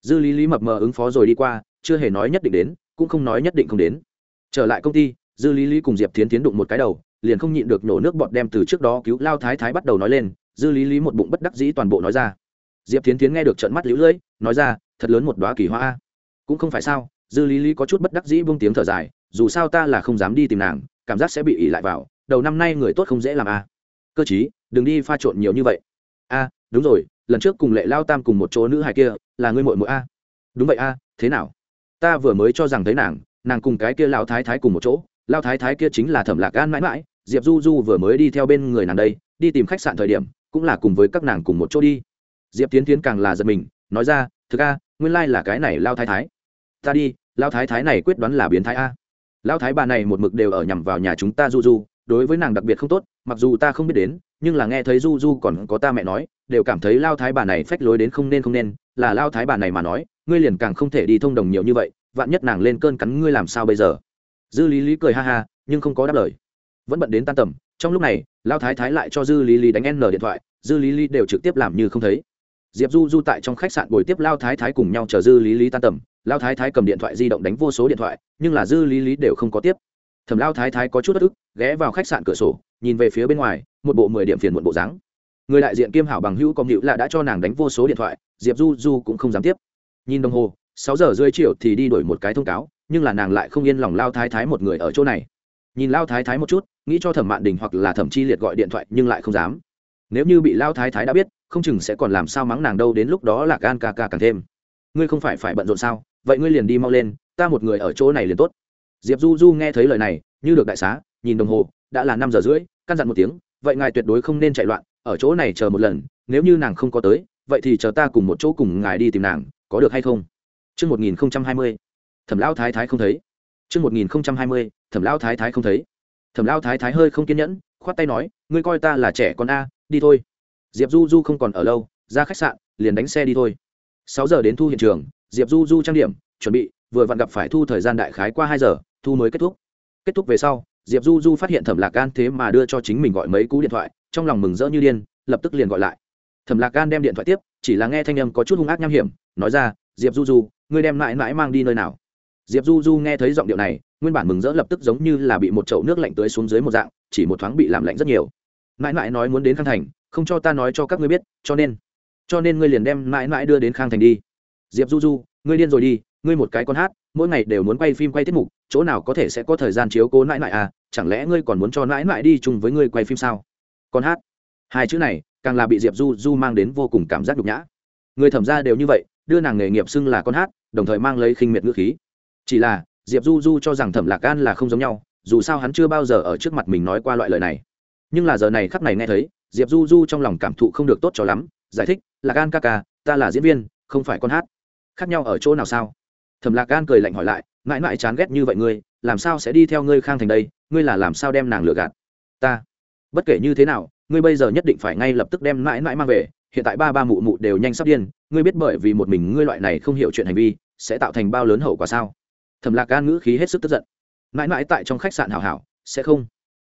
Speaker 1: dư lý lý mập mờ ứng phó rồi đi qua chưa hề nói nhất định đến cũng không nói nhất định không đến. Trở lại công ty, dư lý lý cùng diệp tiến tiến đụng một cái đầu, liền không nhịn được nổ nước bọt đem từ trước đó cứu lao thái thái bắt đầu nói lên, dư lý lý một bụng bất đắc dĩ toàn bộ nói ra. Diệp tiến tiến nghe được trận mắt lũ lưỡi, nói ra, thật lớn một đoá kỳ hoa cũng không phải sao, dư lý lý có chút bất đắc dĩ buông tiếng thở dài, dù sao ta là không dám đi tìm nàng, cảm giác sẽ bị ỉ lại vào, đầu năm nay người tốt không dễ làm a. Cơ chí, đừng đi pha trộn nhiều như vậy. A, đúng rồi, lần trước cùng lệ lao tam cùng một chỗ nữ hài kia, là ngươi mội mội a. Đúng vậy a, thế nào? Ta vừa mới cho rằng thấy nàng nàng cùng cái kia lao thái thái cùng một chỗ lao thái thái kia chính là thẩm lạc gan mãi mãi, diệp du du vừa mới đi theo bên người nàng đây, đi tìm khách sạn thời điểm, cũng là cùng với các nàng cùng một chỗ đi. Diệp tiến tiến càng là giật mình, nói ra, thực a nguyên lai là cái này lao thái thái. Ta đi lao thái thái này quyết đoán là biến thái a. Lao thái bà này một mực đều ở nhằm vào nhà chúng ta du du, đối với nàng đặc biệt không tốt, mặc dù ta không biết đến, nhưng là nghe thấy du du còn có ta mẹ nói, đều cảm thấy lao thái bà này phách lối đến không nên không nên, là lao thái bà này mà nói ngươi liền càng không thể đi thông đồng nhiều như vậy, vạn nhất nàng lên cơn cắn ngươi làm sao bây giờ? Dư lý lý cười ha ha, nhưng không có đáp lời. Vẫn bận đến tan tầm, trong lúc này lao thái thái lại cho dư lý lý đánh n điện thoại, dư lý lý đều trực tiếp làm như không thấy. Diệp du du tại trong khách sạn buổi tiếp lao thái thái cùng nhau chờ dư lý lý tan tầm lao thái thái cầm điện thoại di động đánh vô số điện thoại, nhưng là dư lý lý đều không có tiếp. Thẩm lao thái thái có chút bất ức, ghé vào khách sạn cửa sổ, nhìn về phía bên ngoài, một bộ mười điểm phiền muộn bộ dáng. Người đại diện kiêm hảo bằng hữu công hữu là đã cho nàng đánh vô số điện thoại, diệp du du cũng không dám tiếp nhìn đồng hồ, sáu giờ rưỡi chiều thì đi đổi một cái thông cáo, nhưng là nàng lại không yên lòng lao thái thái một người ở chỗ này. Nhìn lao thái thái một chút, nghĩ cho thẩm mạn đình hoặc là thẩm chi liệt gọi điện thoại nhưng lại không dám. Nếu như bị lao thái thái đã biết, không chừng sẽ còn làm sao mắng nàng đâu, đến lúc đó là gan ca ca càng thêm. Ngươi không phải phải bận rộn sao? Vậy ngươi liền đi mau lên, ta một người ở chỗ này liền tốt. Diệp du du nghe thấy lời này, như được đại xá, nhìn đồng hồ, đã là năm giờ rưỡi, căn dặn một tiếng, vậy ngài tuyệt đối không nên chạy loạn, ở chỗ này chờ một lần, nếu như nàng không có tới, vậy thì chờ ta cùng một chỗ cùng ngài đi tìm nàng có được hay không Trước 1020, thẩm lao thái thái không thấy. Trước 1020, thẩm lao thái thái không thấy. Thẩm lao thái thái hơi không kiên nhẫn, khoát tay nói, ngươi coi ta là trẻ con a, đi thôi. Diệp Du Du không còn ở lâu, ra khách sạn, liền đánh xe đi thôi. Sáu giờ đến thu hiện trường, Diệp Du Du trang điểm, chuẩn bị, vừa vặn gặp phải thu thời gian đại khái qua hai giờ, thu mới kết thúc. Kết thúc về sau, Diệp Du Du phát hiện Thẩm Lạc Gan thế mà đưa cho chính mình gọi mấy cú điện thoại, trong lòng mừng rỡ như điên, lập tức liền gọi lại. Thẩm Lạc Gan đem điện thoại tiếp, chỉ là nghe thanh âm có chút hung ác nham hiểm, nói ra, "Diệp Du Du, ngươi đem mãi mãi mang đi nơi nào?" diệp du du nghe thấy giọng điệu này nguyên bản mừng rỡ lập tức giống như là bị một chậu nước lạnh tưới xuống dưới một dạng chỉ một thoáng bị làm lạnh rất nhiều. Mãi mãi nói muốn đến khang thành không cho ta nói cho các ngươi biết cho nên cho nên ngươi liền đem mãi mãi đưa đến khang thành đi. Diệp du du ngươi điên rồi đi ngươi một cái con hát mỗi ngày đều muốn quay phim quay tiết mục chỗ nào có thể sẽ có thời gian chiếu cố nãi nãi à? Chẳng lẽ ngươi còn muốn cho nãi nãi đi chung với ngươi quay phim sao? Con hát. Hai chữ này càng là bị diệp du du mang đến vô cùng cảm giác nhục nhã người thẩm ra đều như vậy, đưa nàng nghề nghiệp xưng là con hát, đồng thời mang lấy khinh miệt ngữ khí. Chỉ là, diệp du du cho rằng thẩm lạc gan là không giống nhau, dù sao hắn chưa bao giờ ở trước mặt mình nói qua loại lời này. Nhưng là giờ này khắp này nghe thấy, diệp du du trong lòng cảm thụ không được tốt cho lắm, giải thích, lạc gan ca ca, ta là diễn viên, không phải con hát. Khác nhau ở chỗ nào sao? Thẩm lạc gan cười lạnh hỏi lại, mãi mãi chán ghét như vậy ngươi, làm sao sẽ đi theo ngươi khang thành đây? Ngươi là làm sao đem nàng lừa gạt? Ta? Bất kể như thế nào, ngươi bây giờ nhất định phải ngay lập tức đem mãi mãi mang về hiện tại ba ba mụ mụ đều nhanh sắp điên, ngươi biết bởi vì một mình ngươi loại này không hiểu chuyện hành vi, sẽ tạo thành bao lớn hậu quả sao? Thẩm lạc gan ngữ khí hết sức tức giận. Mãi mãi tại trong khách sạn hảo hảo, sẽ không.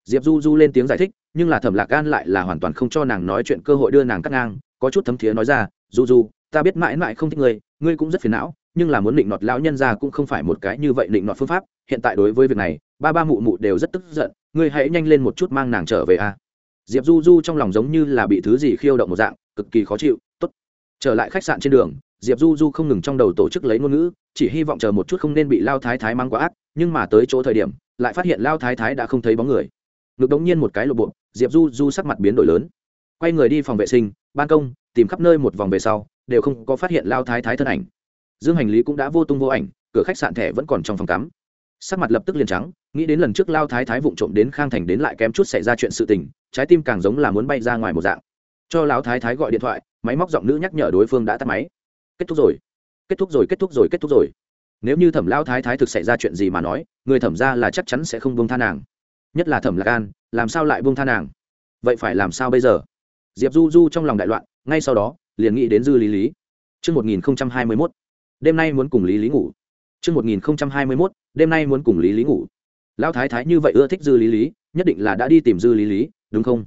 Speaker 1: Diệp du du lên tiếng giải thích, nhưng là thẩm lạc gan lại là hoàn toàn không cho nàng nói chuyện cơ hội đưa nàng cắt ngang, có chút thấm thiế nói ra, du du, ta biết mãi mãi không thích ngươi ngươi cũng rất phiền não, nhưng là muốn định nọt lão nhân ra cũng không phải một cái như vậy định nọt phương pháp, hiện tại đối với việc này, ba ba mụ mụ đều rất tức giận, ngươi hãy nhanh lên một chút mang nàng trở về a diệp du du trong lòng giống như là bị thứ gì khiêu động một dạng, cực kỳ khó chịu t ố t trở lại khách sạn trên đường. Diệp du du không ngừng trong đầu tổ chức lấy ngôn ngữ, chỉ hy vọng chờ một chút không nên bị lao thái thái mang quá ác, nhưng mà tới chỗ thời điểm, lại phát hiện lao thái thái đã không thấy bóng người. Ngực đống nhiên một cái lộ bộ, diệp du du sắc mặt biến đổi lớn. Quay người đi phòng vệ sinh, ban công, tìm khắp nơi một vòng về sau, đều không có phát hiện lao thái thái thân ảnh. Dương hành lý cũng đã vô tung vô ảnh, cửa khách sạn thẻ vẫn còn trong phòng tắm. Sắc mặt lập tức liền trắng nghĩ đến lần trước lao thái thái vụng trộm đến khang thành đến lại kém chút xảy ra chuyện sự tình trái tim càng giống là muốn bay ra ngoài một dạng. Cho lão thái thái gọi điện thoại máy móc giọng nữ nhắc nhở đối phương đã tắt máy. Kết thúc rồi. Kết thúc rồi kết thúc rồi kết thúc rồi. Nếu như thẩm lao thái thái thực xảy ra chuyện gì mà nói người thẩm ra là chắc chắn sẽ không buông tha nàng. Nhất là thẩm lạc an làm sao lại buông tha nàng? Vậy phải làm sao bây giờ? Diệp du du trong lòng đại loạn ngay sau đó liền nghĩ đến dư lý lý. Trước 1021, đêm nay muốn cùng lý lý ngủ. Trước 1021, đêm nay muốn cùng lý lý ngủ. Lão thái thái như vậy ưa thích dư lý lý, nhất định là đã đi tìm dư lý lý, đúng không?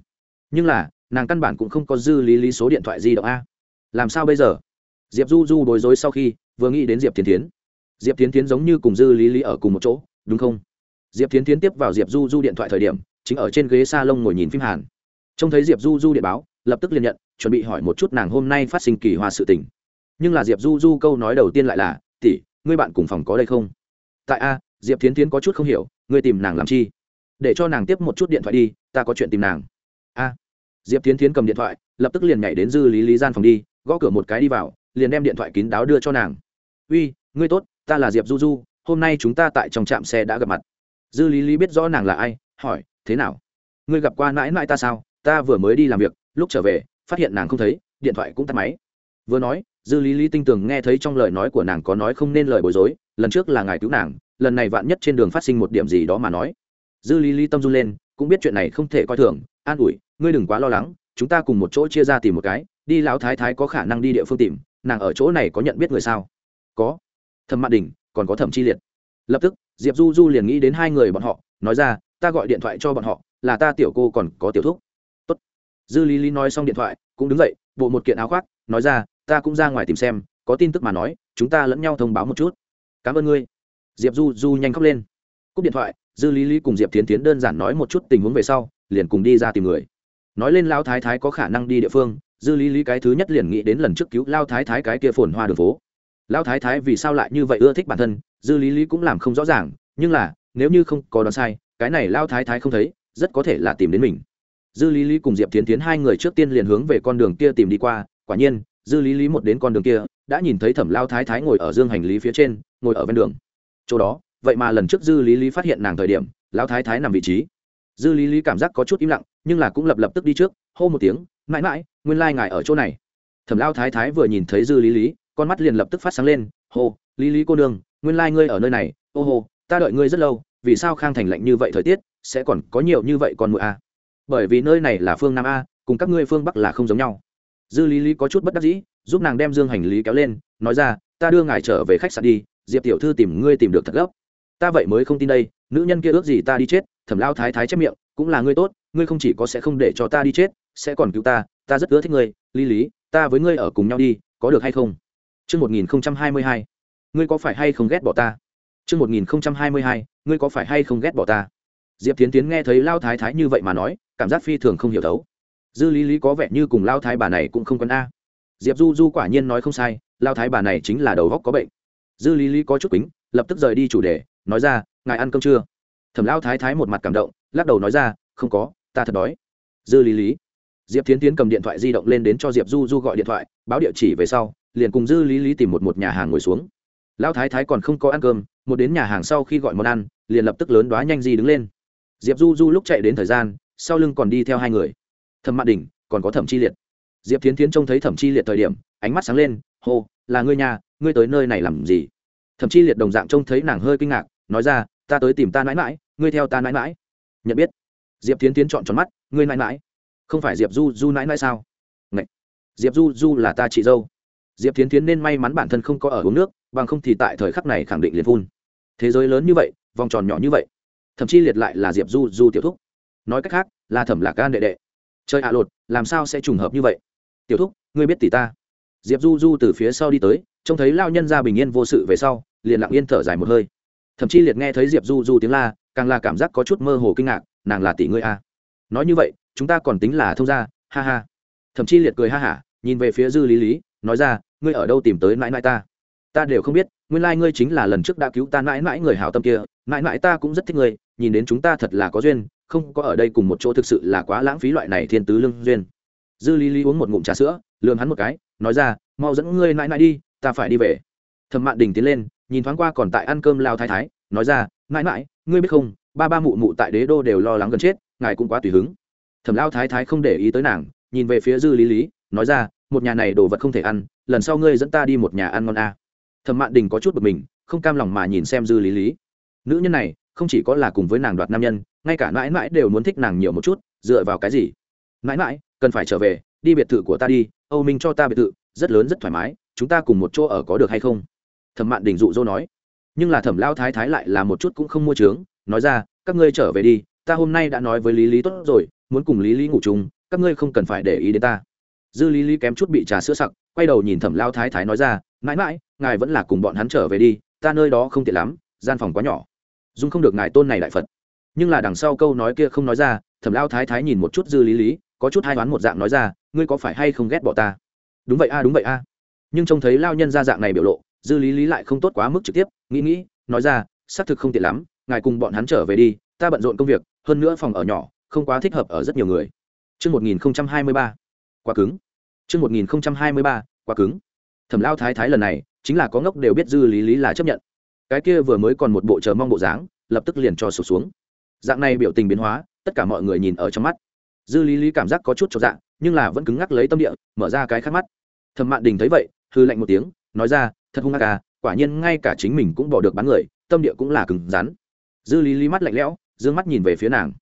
Speaker 1: Nhưng là, nàng căn bản cũng không có dư lý lý số điện thoại di động a. Làm sao bây giờ? diệp du du bối rối sau khi vừa nghĩ đến diệp tiến tiến diệp tiến tiến giống như cùng dư lý lý ở cùng một chỗ đúng không diệp tiến tiến tiếp vào diệp du du điện thoại thời điểm chính ở trên ghế s a lông ngồi nhìn phim hàn trông thấy diệp du du điện báo lập tức liền nhận chuẩn bị hỏi một chút nàng hôm nay phát sinh kỳ hoa sự tình nhưng là diệp du du câu nói đầu tiên lại là tỷ ngươi bạn cùng phòng có đây không tại a diệp tiến tiến có chút không hiểu ngươi tìm nàng làm chi để cho nàng tiếp một chút điện thoại đi ta có chuyện tìm nàng a diệp tiến tiến cầm điện thoại lập tức liền nhảy đến dư lý lý gian phòng đi gõ cửa một cái đi vào liền đem điện thoại kín đáo đưa cho nàng uy ngươi tốt ta là diệp du du hôm nay chúng ta tại trong trạm xe đã gặp mặt dư lý lý biết rõ nàng là ai hỏi thế nào ngươi gặp qua mãi mãi ta sao ta vừa mới đi làm việc lúc trở về phát hiện nàng không thấy điện thoại cũng tắt máy vừa nói dư lý lý tinh tường nghe thấy trong lời nói của nàng có nói không nên lời bối rối lần trước là ngài cứu nàng lần này vạn nhất trên đường phát sinh một điểm gì đó mà nói. Dư lý lý tâm run lên, cũng biết chuyện này không thể coi thường. An ủi, ngươi đừng quá lo lắng, chúng ta cùng một chỗ chia ra tìm một cái, đi lão thái thái có khả năng đi địa phương tìm, nàng ở chỗ này có nhận biết người sao? Có. Thẩm mạn đình, còn có thẩm chi liệt. Lập tức, diệp du du liền nghĩ đến hai người bọn họ, nói ra, ta gọi điện thoại cho bọn họ, là ta tiểu cô còn có tiểu thúc. Tốt. dư lý lý nói xong điện thoại, cũng đứng dậy, bộ một kiện áo khoác, nói ra, ta cũng ra ngoài tìm xem, có tin tức mà nói, chúng ta lẫn nhau thông báo một chút. Cảm ơn ngươi diệp du du nhanh khóc lên. Cúp điện thoại, dư lý lý cùng diệp tiến tiến đơn giản nói một chút tình huống về sau, liền cùng đi ra tìm người. Nói lên lao thái thái có khả năng đi địa phương, dư lý lý cái thứ nhất liền nghĩ đến lần trước cứu lao thái thái cái kia phồn hoa đường phố. Lao thái thái vì sao lại như vậy ưa thích bản thân, dư lý lý cũng làm không rõ ràng, nhưng là, nếu như không có đoán sai, cái này lao thái thái không thấy, rất có thể là tìm đến mình. Dư lý lý cùng diệp tiến tiến hai người trước tiên liền hướng về con đường kia tìm đi qua, quả nhiên, dư lý lý một đến con đường kia, đã nhìn thấy thẩm lao thái thái ngồi ở dương hành lý phía trên, ngồi ở ven đường chỗ đó, vậy mà lần trước dư lý lý phát hiện nàng thời điểm, lão thái thái nằm vị trí. Dư lý lý cảm giác có chút im lặng, nhưng là cũng lập lập tức đi trước, hô một tiếng, mãi mãi, nguyên lai、like、ngài ở chỗ này. Thẩm lao thái thái vừa nhìn thấy dư lý lý, con mắt liền lập tức phát sáng lên, hô, lý lý cô nương, nguyên lai、like、ngươi ở nơi này, ô hô, ta đợi ngươi rất lâu, vì sao khang thành lạnh như vậy thời tiết, sẽ còn có nhiều như vậy con mũi a à? bởi vì nơi này là phương nam a, cùng các ngươi phương bắc là không giống nhau. Dư lý lý có chút bất đắc dĩ, giúp nàng đem dương hành lý kéo lên, nói ra, ta đưa ngài trở về khách sạn đi diệp tiểu thư tìm ngươi tìm được thật gấp ta vậy mới không tin đây nữ nhân kia ước gì ta đi chết thẩm lao thái thái chép miệng cũng là ngươi tốt ngươi không chỉ có sẽ không để cho ta đi chết sẽ còn cứu ta ta rất ưa thích ngươi lý lý ta với ngươi ở cùng nhau đi có được hay không Trước 1022, ngươi có phải hay không ghét bỏ ta? Trước 1022, ngươi có phải hay không ghét bỏ ta? Diệp Tiến Tiến nghe thấy Lao Thái Thái như vậy mà nói, cảm giác phi thường không hiểu thấu. Dư Lý Lý có vẻ như cùng Lao Thái bà này cũng không quen a. Diệp Du Du quả nhiên nói không sai, Lao Thái bà này chính là đầu óc có bệnh. Dư Lý Lý có chút kính, lập tức rời đi chủ đề, nói ra, ngài ăn cơm chưa? Thẩm Lao Thái Thái một mặt cảm động, lắc đầu nói ra, không có, ta thật đói. Dư Lý Lý. Diệp tiến tiến cầm điện thoại di động lên đến cho diệp du du gọi điện thoại báo địa chỉ về sau liền cùng dư lý lý tìm một một nhà hàng ngồi xuống. Lão thái thái còn không có ăn cơm một đến nhà hàng sau khi gọi món ăn liền lập tức lớn đoá nhanh di đứng lên. Diệp du du lúc chạy đến thời gian sau lưng còn đi theo hai người. Thẩm mạn đình còn có thẩm chi liệt. Diệp tiến tiến trông thấy thẩm chi liệt thời điểm ánh mắt sáng lên hô, là ngươi nhà ngươi tới nơi này làm gì? Thẩm chi liệt đồng dạng trông thấy nàng hơi kinh ngạc, nói ra, ta tới tìm ta mãi mãi, ngươi theo ta mãi mãi. Nhận biết. Diệp tiến tiến chọn tròn mắt, ngươi mãi mãi? Không phải diệp du du mãi mãi sao? Ngậy. diệp du du là ta chị dâu. Diệp tiến tiến nên may mắn bản thân không có ở uống nước, bằng không thì tại thời khắc này khẳng định liền phun. Thế giới lớn như vậy, vòng tròn nhỏ như vậy, thậm chí liệt lại là diệp du du tiểu thúc. Nói cách khác, là thẩm lạc gan đệ đệ. Chơi ạ, lột, làm sao sẽ trùng hợp như vậy? Tiểu thúc, ngươi biết tỷ ta diệp du du từ phía sau đi tới, trông thấy lao nhân ra bình yên vô sự về sau, liền lặng yên thở dài một hơi. Thậm chí liệt nghe thấy diệp du du tiếng la, càng là cảm giác có chút mơ hồ kinh ngạc, nàng là tỷ ngươi a. À. nói như vậy, chúng ta còn tính là thông gia, ha ha. Thậm chí liệt cười ha hả, nhìn về phía dư lý lý, nói ra, ngươi ở đâu tìm tới mãi mãi ta? Ta đều không biết, nguyên lai ngươi chính là lần trước đã cứu ta mãi mãi người hảo tâm kia, mãi mãi ta cũng rất thích ngươi, nhìn đến chúng ta thật là có duyên, không có ở đây cùng một chỗ thực sự là quá lãng phí loại này thiên tứ lương duyên. Dư lý lý uống một ngụm trà sữa lường hắn một cái nói ra mau dẫn ngươi nãi nãi đi ta phải đi về. Thẩm mạn đình tiến lên nhìn thoáng qua còn tại ăn cơm lao thái thái nói ra nãi nãi, ngươi biết không ba ba mụ mụ tại đế đô đều lo lắng gần chết ngài cũng quá tùy hứng. Thẩm lao thái thái không để ý tới nàng nhìn về phía dư lý lý nói ra một nhà này đồ vật không thể ăn lần sau ngươi dẫn ta đi một nhà ăn ngon a. À. thẩm mạn đình có chút bực mình không cam lòng mà nhìn xem dư lý lý. Nữ nhân này không chỉ có là cùng với nàng đoạt nam nhân ngay cả mãi mãi đều muốn thích nàng nhiều một chút dựa vào cái gì? Mãi mãi cần phải trở về đi biệt thự của ta đi âu minh cho ta biệt thự, rất lớn, rất thoải mái, chúng ta cùng một chỗ ở có được hay không? Thẩm mạn đình dụ dỗ nói. Nhưng là thẩm lao thái thái lại là một chút cũng không mua trướng, nói ra, các ngươi trở về đi, ta hôm nay đã nói với lý lý tốt rồi, muốn cùng lý lý ngủ chung, các ngươi không cần phải để ý đến ta. Dư lý lý kém chút bị trà sữa sặc, quay đầu nhìn thẩm lao thái thái nói ra, mãi mãi, ngài vẫn là cùng bọn hắn trở về đi, ta nơi đó không tiện lắm, gian phòng quá nhỏ. Dung không được ngài tôn này đại phật. Nhưng là đằng sau câu nói kia không nói ra, thẩm lao thái thái nhìn một chút dư lý lý, có chút hai đoán một dạng nói ra ngươi có phải hay không ghét bỏ ta đúng vậy a đúng vậy a nhưng trông thấy lao nhân ra dạng này biểu lộ dư lý lý lại không tốt quá mức trực tiếp nghĩ nghĩ nói ra xác thực không tiện lắm ngài cùng bọn hắn trở về đi ta bận rộn công việc hơn nữa phòng ở nhỏ không quá thích hợp ở rất nhiều người Trước 1023, quá cứng. Trước 1023, quá cứng. Thẩm Lao Thái Thái lần này, chính là có ngốc đều biết dư lý lý là chấp nhận. Cái kia vừa mới còn một bộ chờ mong bộ dáng, lập tức liền cho sụp xuống. Dạng này biểu tình biến hóa, tất cả mọi người nhìn ở trong mắt. Dư lý lý cảm giác có chút cho dạ, nhưng là vẫn cứng ngắc lấy tâm địa, mở ra cái khát mắt. Thẩm Mạn Đình thấy vậy, hư lạnh một tiếng, nói ra, thật hung ác à, quả nhiên ngay cả chính mình cũng bỏ được bán người, tâm địa cũng là cứng rắn. Dư lý lý mắt lạnh lẽo, dương mắt nhìn về phía nàng.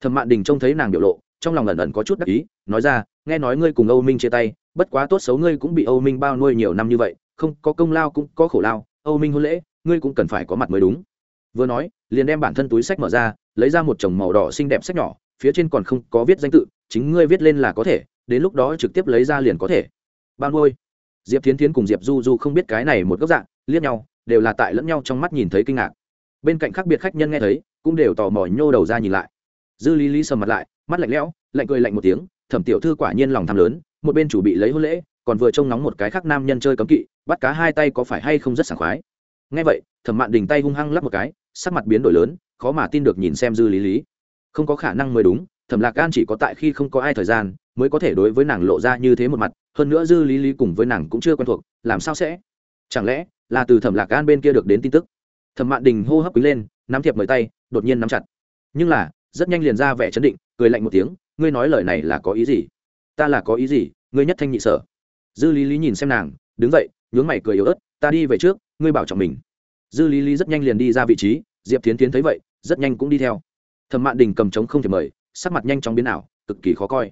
Speaker 1: Thẩm Mạn Đình trông thấy nàng biểu lộ, trong lòng ẩn ẩn có chút đắc ý nói ra nghe nói ngươi cùng âu minh chia tay bất quá tốt xấu ngươi cũng bị âu minh bao nuôi nhiều năm như vậy không có công lao cũng có khổ lao âu minh hôn lễ ngươi cũng cần phải có mặt mới đúng vừa nói liền đem bản thân túi sách mở ra lấy ra một chồng màu đỏ xinh đẹp sách nhỏ phía trên còn không có viết danh tự, chính ngươi viết lên là có thể, đến lúc đó trực tiếp lấy ra liền có thể. Ban nuôi. Diệp Thiến Thiến cùng diệp du du không biết cái này một góc dạng, liếc nhau, đều là tại lẫn nhau trong mắt nhìn thấy kinh ngạc. Bên cạnh khác biệt khách nhân nghe thấy, cũng đều tò mò nhô đầu ra nhìn lại. Dư lý lý sầm mặt lại, mắt lạnh lẽo, lạnh cười lạnh một tiếng, thẩm tiểu thư quả nhiên lòng tham lớn, một bên chủ bị lấy hôn lễ, còn vừa trông nóng một cái khác nam nhân chơi cấm kỵ, bắt cá hai tay có phải hay không rất sảng khoái. Ngay vậy, thẩm mạn đình tay hung hăng lắp một cái, sắc mặt biến đổi lớn, khó mà tin được nhìn xem dư lý lý không có khả năng mới đúng, thẩm lạc gan chỉ có tại khi không có ai thời gian, mới có thể đối với nàng lộ ra như thế một mặt, hơn nữa dư lý lý cùng với nàng cũng chưa quen thuộc, làm sao sẽ? Chẳng lẽ là từ thẩm lạc gan bên kia được đến tin tức? Thẩm mạn đình hô hấp quý lên, nắm thiệp mời tay, đột nhiên nắm chặt. Nhưng là, rất nhanh liền ra vẻ chấn định, cười lạnh một tiếng, ngươi nói lời này là có ý gì? Ta là có ý gì? Ngươi nhất thanh nhị sở. Dư lý lý nhìn xem nàng, đứng dậy, nhướng mày cười yếu ớt, ta đi về trước, ngươi bảo trọng mình. Dư lý lý rất nhanh liền đi ra vị trí, diệp tiến tiến thấy vậy, rất nhanh cũng đi theo thẩm mạn đình cầm trống không thể mời, sắc mặt nhanh chóng biến ảo, cực kỳ khó coi.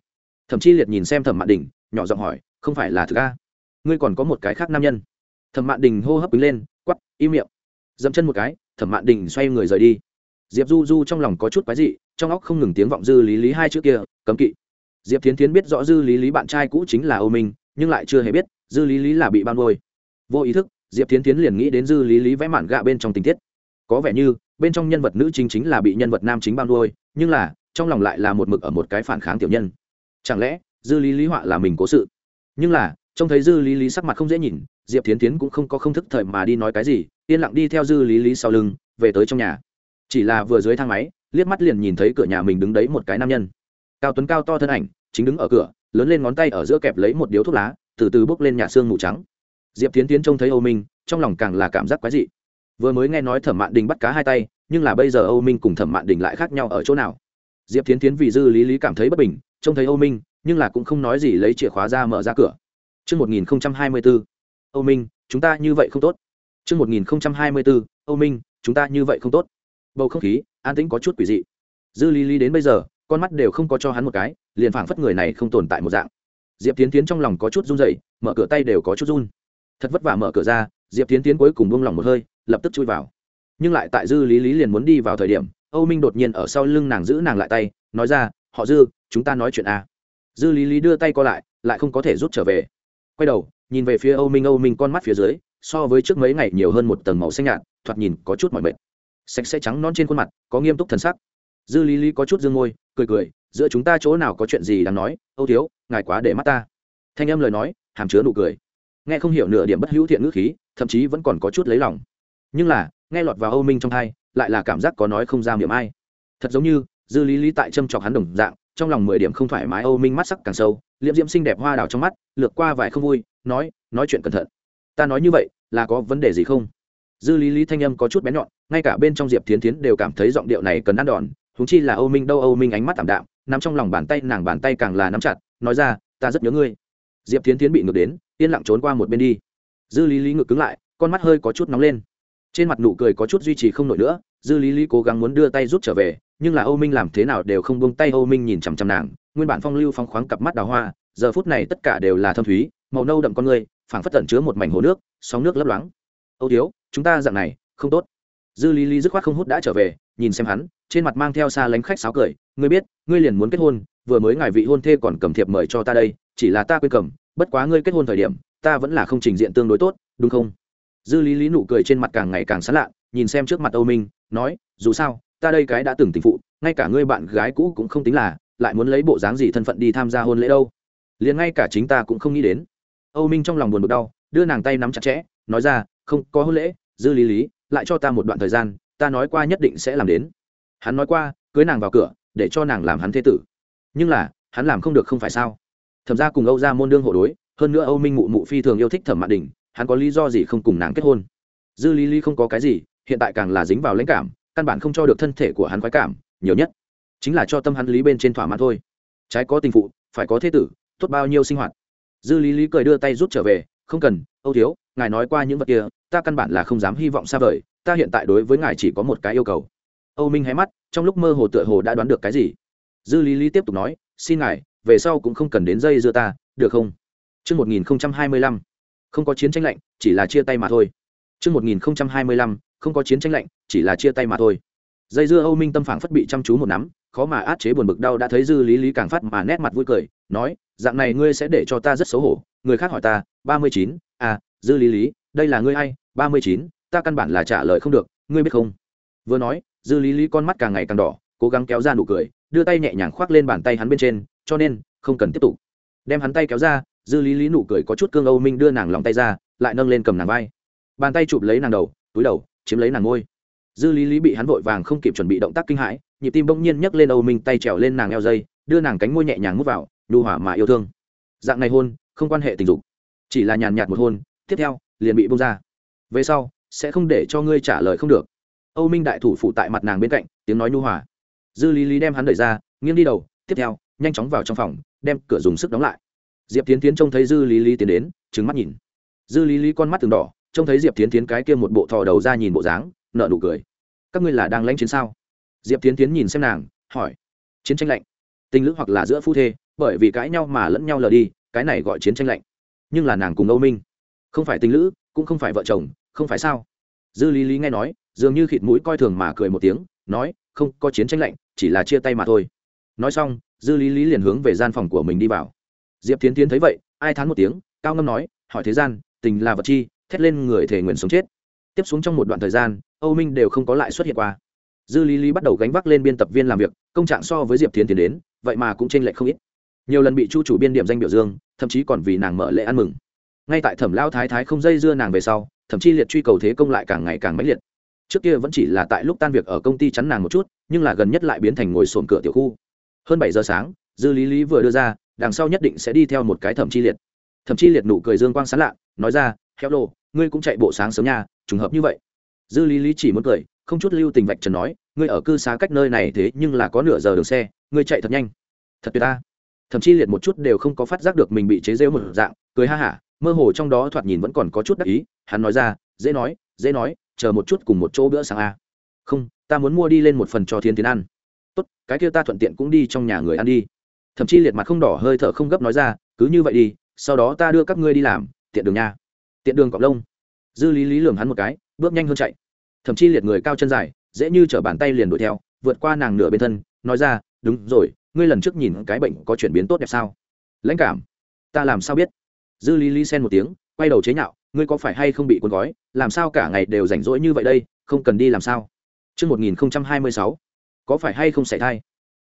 Speaker 1: Thậm chí liệt nhìn xem thẩm mạn đình, nhỏ giọng hỏi, không phải là thực a? Ngươi còn có một cái khác nam nhân? Thẩm mạn đình hô hấp đứng lên quắp im miệng. Dẫm chân một cái, thẩm mạn đình xoay người rời đi. Diệp du du trong lòng có chút quái dị, trong óc không ngừng tiếng vọng dư lý lý hai chữ kia, cấm kỵ. Diệp tiến tiến biết rõ dư lý lý bạn trai cũ chính là âu minh, nhưng lại chưa hề biết dư lý lý là bị ban ngôi vô ý thức, diệp tiến tiến liền nghĩ đến dư lý lý vẽ mạn gạ bên trong tình tiết có vẻ như, bên trong nhân vật nữ chính chính là bị nhân vật nam chính bao nuôi, nhưng là, trong lòng lại là một mực ở một cái phản kháng tiểu nhân. Chẳng lẽ, dư lý lý họa là mình cố sự? Nhưng là, trông thấy dư lý lý sắc mặt không dễ nhìn, diệp tiến tiến cũng không có không thức thời mà đi nói cái gì, yên lặng đi theo dư lý lý sau lưng, về tới trong nhà. Chỉ là vừa dưới thang máy, liếc mắt liền nhìn thấy cửa nhà mình đứng đấy một cái nam nhân. Cao tuấn cao to thân ảnh, chính đứng ở cửa, lớn lên ngón tay ở giữa kẹp lấy một điếu thuốc lá, từ từ bốc lên nhà xương mù trắng. Diệp tiến tiến trông thấy âu minh, trong lòng càng là cảm giác quái dị vừa mới nghe nói thẩm mạn đình bắt cá hai tay nhưng là bây giờ âu minh cùng thẩm mạn đình lại khác nhau ở chỗ nào? Diệp tiến tiến vì dư lý lý cảm thấy bất bình trông thấy âu minh nhưng là cũng không nói gì lấy chìa khóa ra mở ra cửa. Trước 1024, Âu Minh, chúng ta như vậy không tốt. Trước 1024, Âu Minh, chúng ta như vậy không tốt. Bầu không khí an tĩnh có chút quỷ dị. Dư lý lý đến bây giờ con mắt đều không có cho hắn một cái liền phảng phất người này không tồn tại một dạng. Diệp tiến tiến trong lòng có chút run dậy mở cửa tay đều có chút run. Thật vất vả mở cửa ra diệp tiến tiến cuối cùng buông lỏng một hơi lập tức chui vào. Nhưng lại tại dư lý lý liền muốn đi vào thời điểm, âu minh đột nhiên ở sau lưng nàng giữ nàng lại tay, nói ra, họ dư, chúng ta nói chuyện a dư lý lý đưa tay co lại lại không có thể rút trở về. Quay đầu, nhìn về phía âu minh âu minh con mắt phía dưới, so với trước mấy ngày nhiều hơn một tầng màu xanh nhạt, thoạt nhìn có chút mỏi mệt. Sạch sẽ trắng non trên khuôn mặt, có nghiêm túc thần sắc. Dư lý lý có chút dương môi, cười cười, giữa chúng ta chỗ nào có chuyện gì đáng nói, âu thiếu, ngài quá để mắt ta. Thanh âm lời nói, hàm chứa nụ cười. Nghe không hiểu nửa điểm bất hữu thiện ngữ khí, thậm chí vẫn còn có chút lấy lòng nhưng là, nghe lọt vào âu minh trong thai, lại là cảm giác có nói không ra miệng ai. Thật giống như, dư lý lý tại châm chọc hắn đồng dạng, trong lòng mười điểm không thoải mái âu minh mắt sắc càng sâu liệm diễm xinh đẹp hoa đào trong mắt, lược qua vài không vui, nói nói chuyện cẩn thận. Ta nói như vậy, là có vấn đề gì không? Dư lý lý thanh âm có chút bén nhọn, ngay cả bên trong diệp tiến tiến đều cảm thấy giọng điệu này cần ăn đòn húng chi là âu minh đâu, âu minh ánh mắt t đạm nằm trong lòng bàn tay, nàng bàn tay càng là nắm chặt, nói ra, ta rất nhớ ngươi. Diệp tiến tiến bị ngược đến, yên lặng trốn qua một bên đi. Dư lý lý ngược cứng lại, con mắt hơi có chút nóng lên trên mặt nụ cười có chút duy trì không nổi nữa, dư lý lý cố gắng muốn đưa tay rút trở về, nhưng là âu minh làm thế nào đều không buông tay âu minh nhìn chằm chằm nàng, nguyên bản phong lưu phong khoáng cặp mắt đào hoa, giờ phút này tất cả đều là thâm thúy, màu nâu đậm con người, phảng phất tẩn chứa một mảnh hồ nước, sóng nước lấp loáng. Âu thiếu, chúng ta dạng này, không tốt. Dư lý lý dứt khoát không hút đã trở về, nhìn xem hắn, trên mặt mang theo xa lánh khách sáo cười, ngươi biết, ngươi liền muốn kết hôn, vừa mới ngài vị hôn thê còn cầm thiệp mời cho ta đây, chỉ là ta quên cầm, bất quá ngươi kết hôn thời điểm, ta vẫn là không trình diện tương đối tốt, đúng không? Dư lý lý nụ cười trên mặt càng ngày càng sán lạ, nhìn xem trước mặt âu minh, nói, dù sao, ta đây cái đã từng tình phụ, ngay cả ngươi bạn gái cũ cũng không tính là, lại muốn lấy bộ dáng gì thân phận đi tham gia hôn lễ đâu. Liền ngay cả chính ta cũng không nghĩ đến. Âu minh trong lòng buồn bực đau, đưa nàng tay nắm chặt chẽ, nói ra, không, có hôn lễ, dư lý lý, lại cho ta một đoạn thời gian, ta nói qua nhất định sẽ làm đến. Hắn nói qua, cưới nàng vào cửa, để cho nàng làm hắn thế tử. Nhưng là, hắn làm không được không phải sao? Thẩm ra cùng âu ra môn đương hộ đối, hơn nữa âu minh mụ mụ phi thường yêu thích thẩm mạn đình hắn có lý do gì không cùng nàng kết hôn? Dư lý lý không có cái gì hiện tại càng là dính vào lãnh cảm căn bản không cho được thân thể của hắn khoái cảm nhiều nhất chính là cho tâm hắn lý bên trên thỏa mãn thôi. Trái có tình phụ phải có thế tử tốt bao nhiêu sinh hoạt. Dư lý lý cười đưa tay rút trở về không cần âu thiếu ngài nói qua những vật kia ta căn bản là không dám hy vọng xa vời ta hiện tại đối với ngài chỉ có một cái yêu cầu. Âu minh hé mắt trong lúc mơ hồ tựa hồ đã đoán được cái gì. Dư lý lý tiếp tục nói xin ngài về sau cũng không cần đến dây dưa ta được không? Trước 1025, không có chiến tranh lạnh chỉ là chia tay mà thôi. Trước 1025, không có chiến tranh lạnh chỉ là chia tay mà thôi. Dây dưa âu minh tâm phản phất bị chăm chú một nắm khó mà át chế buồn bực đau đã thấy dư lý lý càng phát mà nét mặt vui cười nói dạng này ngươi sẽ để cho ta rất xấu hổ người khác hỏi ta ba mươi chín à dư lý lý đây là ngươi hay ba mươi chín ta căn bản là trả lời không được ngươi biết không? Vừa nói dư lý lý con mắt càng ngày càng đỏ cố gắng kéo ra nụ cười đưa tay nhẹ nhàng khoác lên bàn tay hắn bên trên cho nên không cần tiếp tục. Đem hắn tay kéo ra dư lý lý nụ cười có chút cương âu minh đưa nàng lòng tay ra, lại nâng lên cầm nàng vai. Bàn tay chụp lấy nàng đầu, túi đầu, chiếm lấy nàng ngôi. Dư lý lý bị hắn vội vàng không kịp chuẩn bị động tác kinh hãi, nhịp tim bỗng nhiên nhấc lên âu minh tay trèo lên nàng eo dây, đưa nàng cánh môi nhẹ nhàng mút vào, nhu hỏa mà yêu thương. Dạng này hôn, không quan hệ tình dục, chỉ là nhàn nhạt một hôn, tiếp theo, liền bị bông ra. Về sau, sẽ không để cho ngươi trả lời không được. Âu minh đại thủ phụ tại mặt nàng bên cạnh, tiếng nói nhu hòa. Dư lý lý đem hắn đẩy ra, nghiêng đi đầu, tiếp theo, nhanh chóng vào trong phòng, đem cửa dùng sức đóng lại diệp tiến tiến trông thấy dư lý lý tiến đến trứng mắt nhìn. Dư lý lý con mắt từng đỏ, trông thấy diệp tiến tiến cái kia một bộ thò đầu ra nhìn bộ dáng nợ nụ cười. Các ngươi là đang lãnh chiến sao? Diệp tiến tiến nhìn xem nàng, hỏi. Chiến tranh lạnh. Tình lữ hoặc là giữa phu thê, bởi vì cãi nhau mà lẫn nhau lờ đi, cái này gọi chiến tranh lạnh. Nhưng là nàng cùng âu minh. Không phải tình lữ, cũng không phải vợ chồng, không phải sao? Dư lý lý nghe nói, dường như khịt mũi coi thường mà cười một tiếng, nói, không, có chiến tranh lạnh, chỉ là chia tay mà thôi. Nói xong, dư lý lý liền hướng về gian phòng của mình đi vào diệp tiến tiến thấy vậy, ai thán một tiếng, cao ngâm nói, hỏi thế gian, tình là vật chi, thét lên người thể nguyện sống chết. Tiếp xuống trong một đoạn thời gian, âu minh đều không có lại xuất hiện qua. Dư lý lý bắt đầu gánh vác lên biên tập viên làm việc, công trạng so với diệp tiến tiến đến, vậy mà cũng tranh lệch không ít. Nhiều lần bị chu chủ biên điểm danh biểu dương, thậm chí còn vì nàng mở lễ ăn mừng. Ngay tại thẩm lao thái thái không dây dưa nàng về sau, thậm chí liệt truy cầu thế công lại càng ngày càng mãnh liệt. Trước kia vẫn chỉ là tại lúc tan việc ở công ty chắn nàng một chút, nhưng là gần nhất lại biến thành ngồi sồn cửa tiểu khu. Hơn bảy giờ sáng, dư lý lý vừa đưa ra đằng sau nhất định sẽ đi theo một cái thẩm chi liệt. Thẩm chi liệt nụ cười dương quang sán lạ, nói ra, khéo lô ngươi cũng chạy bộ sáng sớm nha, trùng hợp như vậy. Dư lý lý chỉ muốn cười, không chút lưu tình vạch trần nói, ngươi ở cư xá cách nơi này thế nhưng là có nửa giờ đường xe, ngươi chạy thật nhanh. Thật tuyệt ta. Thậm chí liệt một chút đều không có phát giác được mình bị chế rêu một dạng, cười ha hả, mơ hồ trong đó thoạt nhìn vẫn còn có chút đắc ý, hắn nói ra, dễ nói dễ nói, chờ một chút cùng một chỗ bữa sáng a. Không, ta muốn mua đi lên một phần cho thiên tiến ăn tốt, cái kia ta thuận tiện cũng đi trong nhà người ăn đi thậm chí liệt mặt không đỏ hơi thở không gấp nói ra cứ như vậy đi sau đó ta đưa các ngươi đi làm tiện đường nha. Tiện đường cọc lông. Dư lý lý lường hắn một cái bước nhanh hơn chạy. Thậm chí liệt người cao chân dài dễ như chở bàn tay liền đuổi theo vượt qua nàng nửa bên thân nói ra đúng rồi ngươi lần trước nhìn cái bệnh có chuyển biến tốt đẹp sao? Lãnh cảm. Ta làm sao biết? Dư lý lý xen một tiếng quay đầu chế nhạo ngươi có phải hay không bị cuốn gói làm sao cả ngày đều rảnh rỗi như vậy đây không cần đi làm sao? Trước 1026, có phải hay không xảy thai?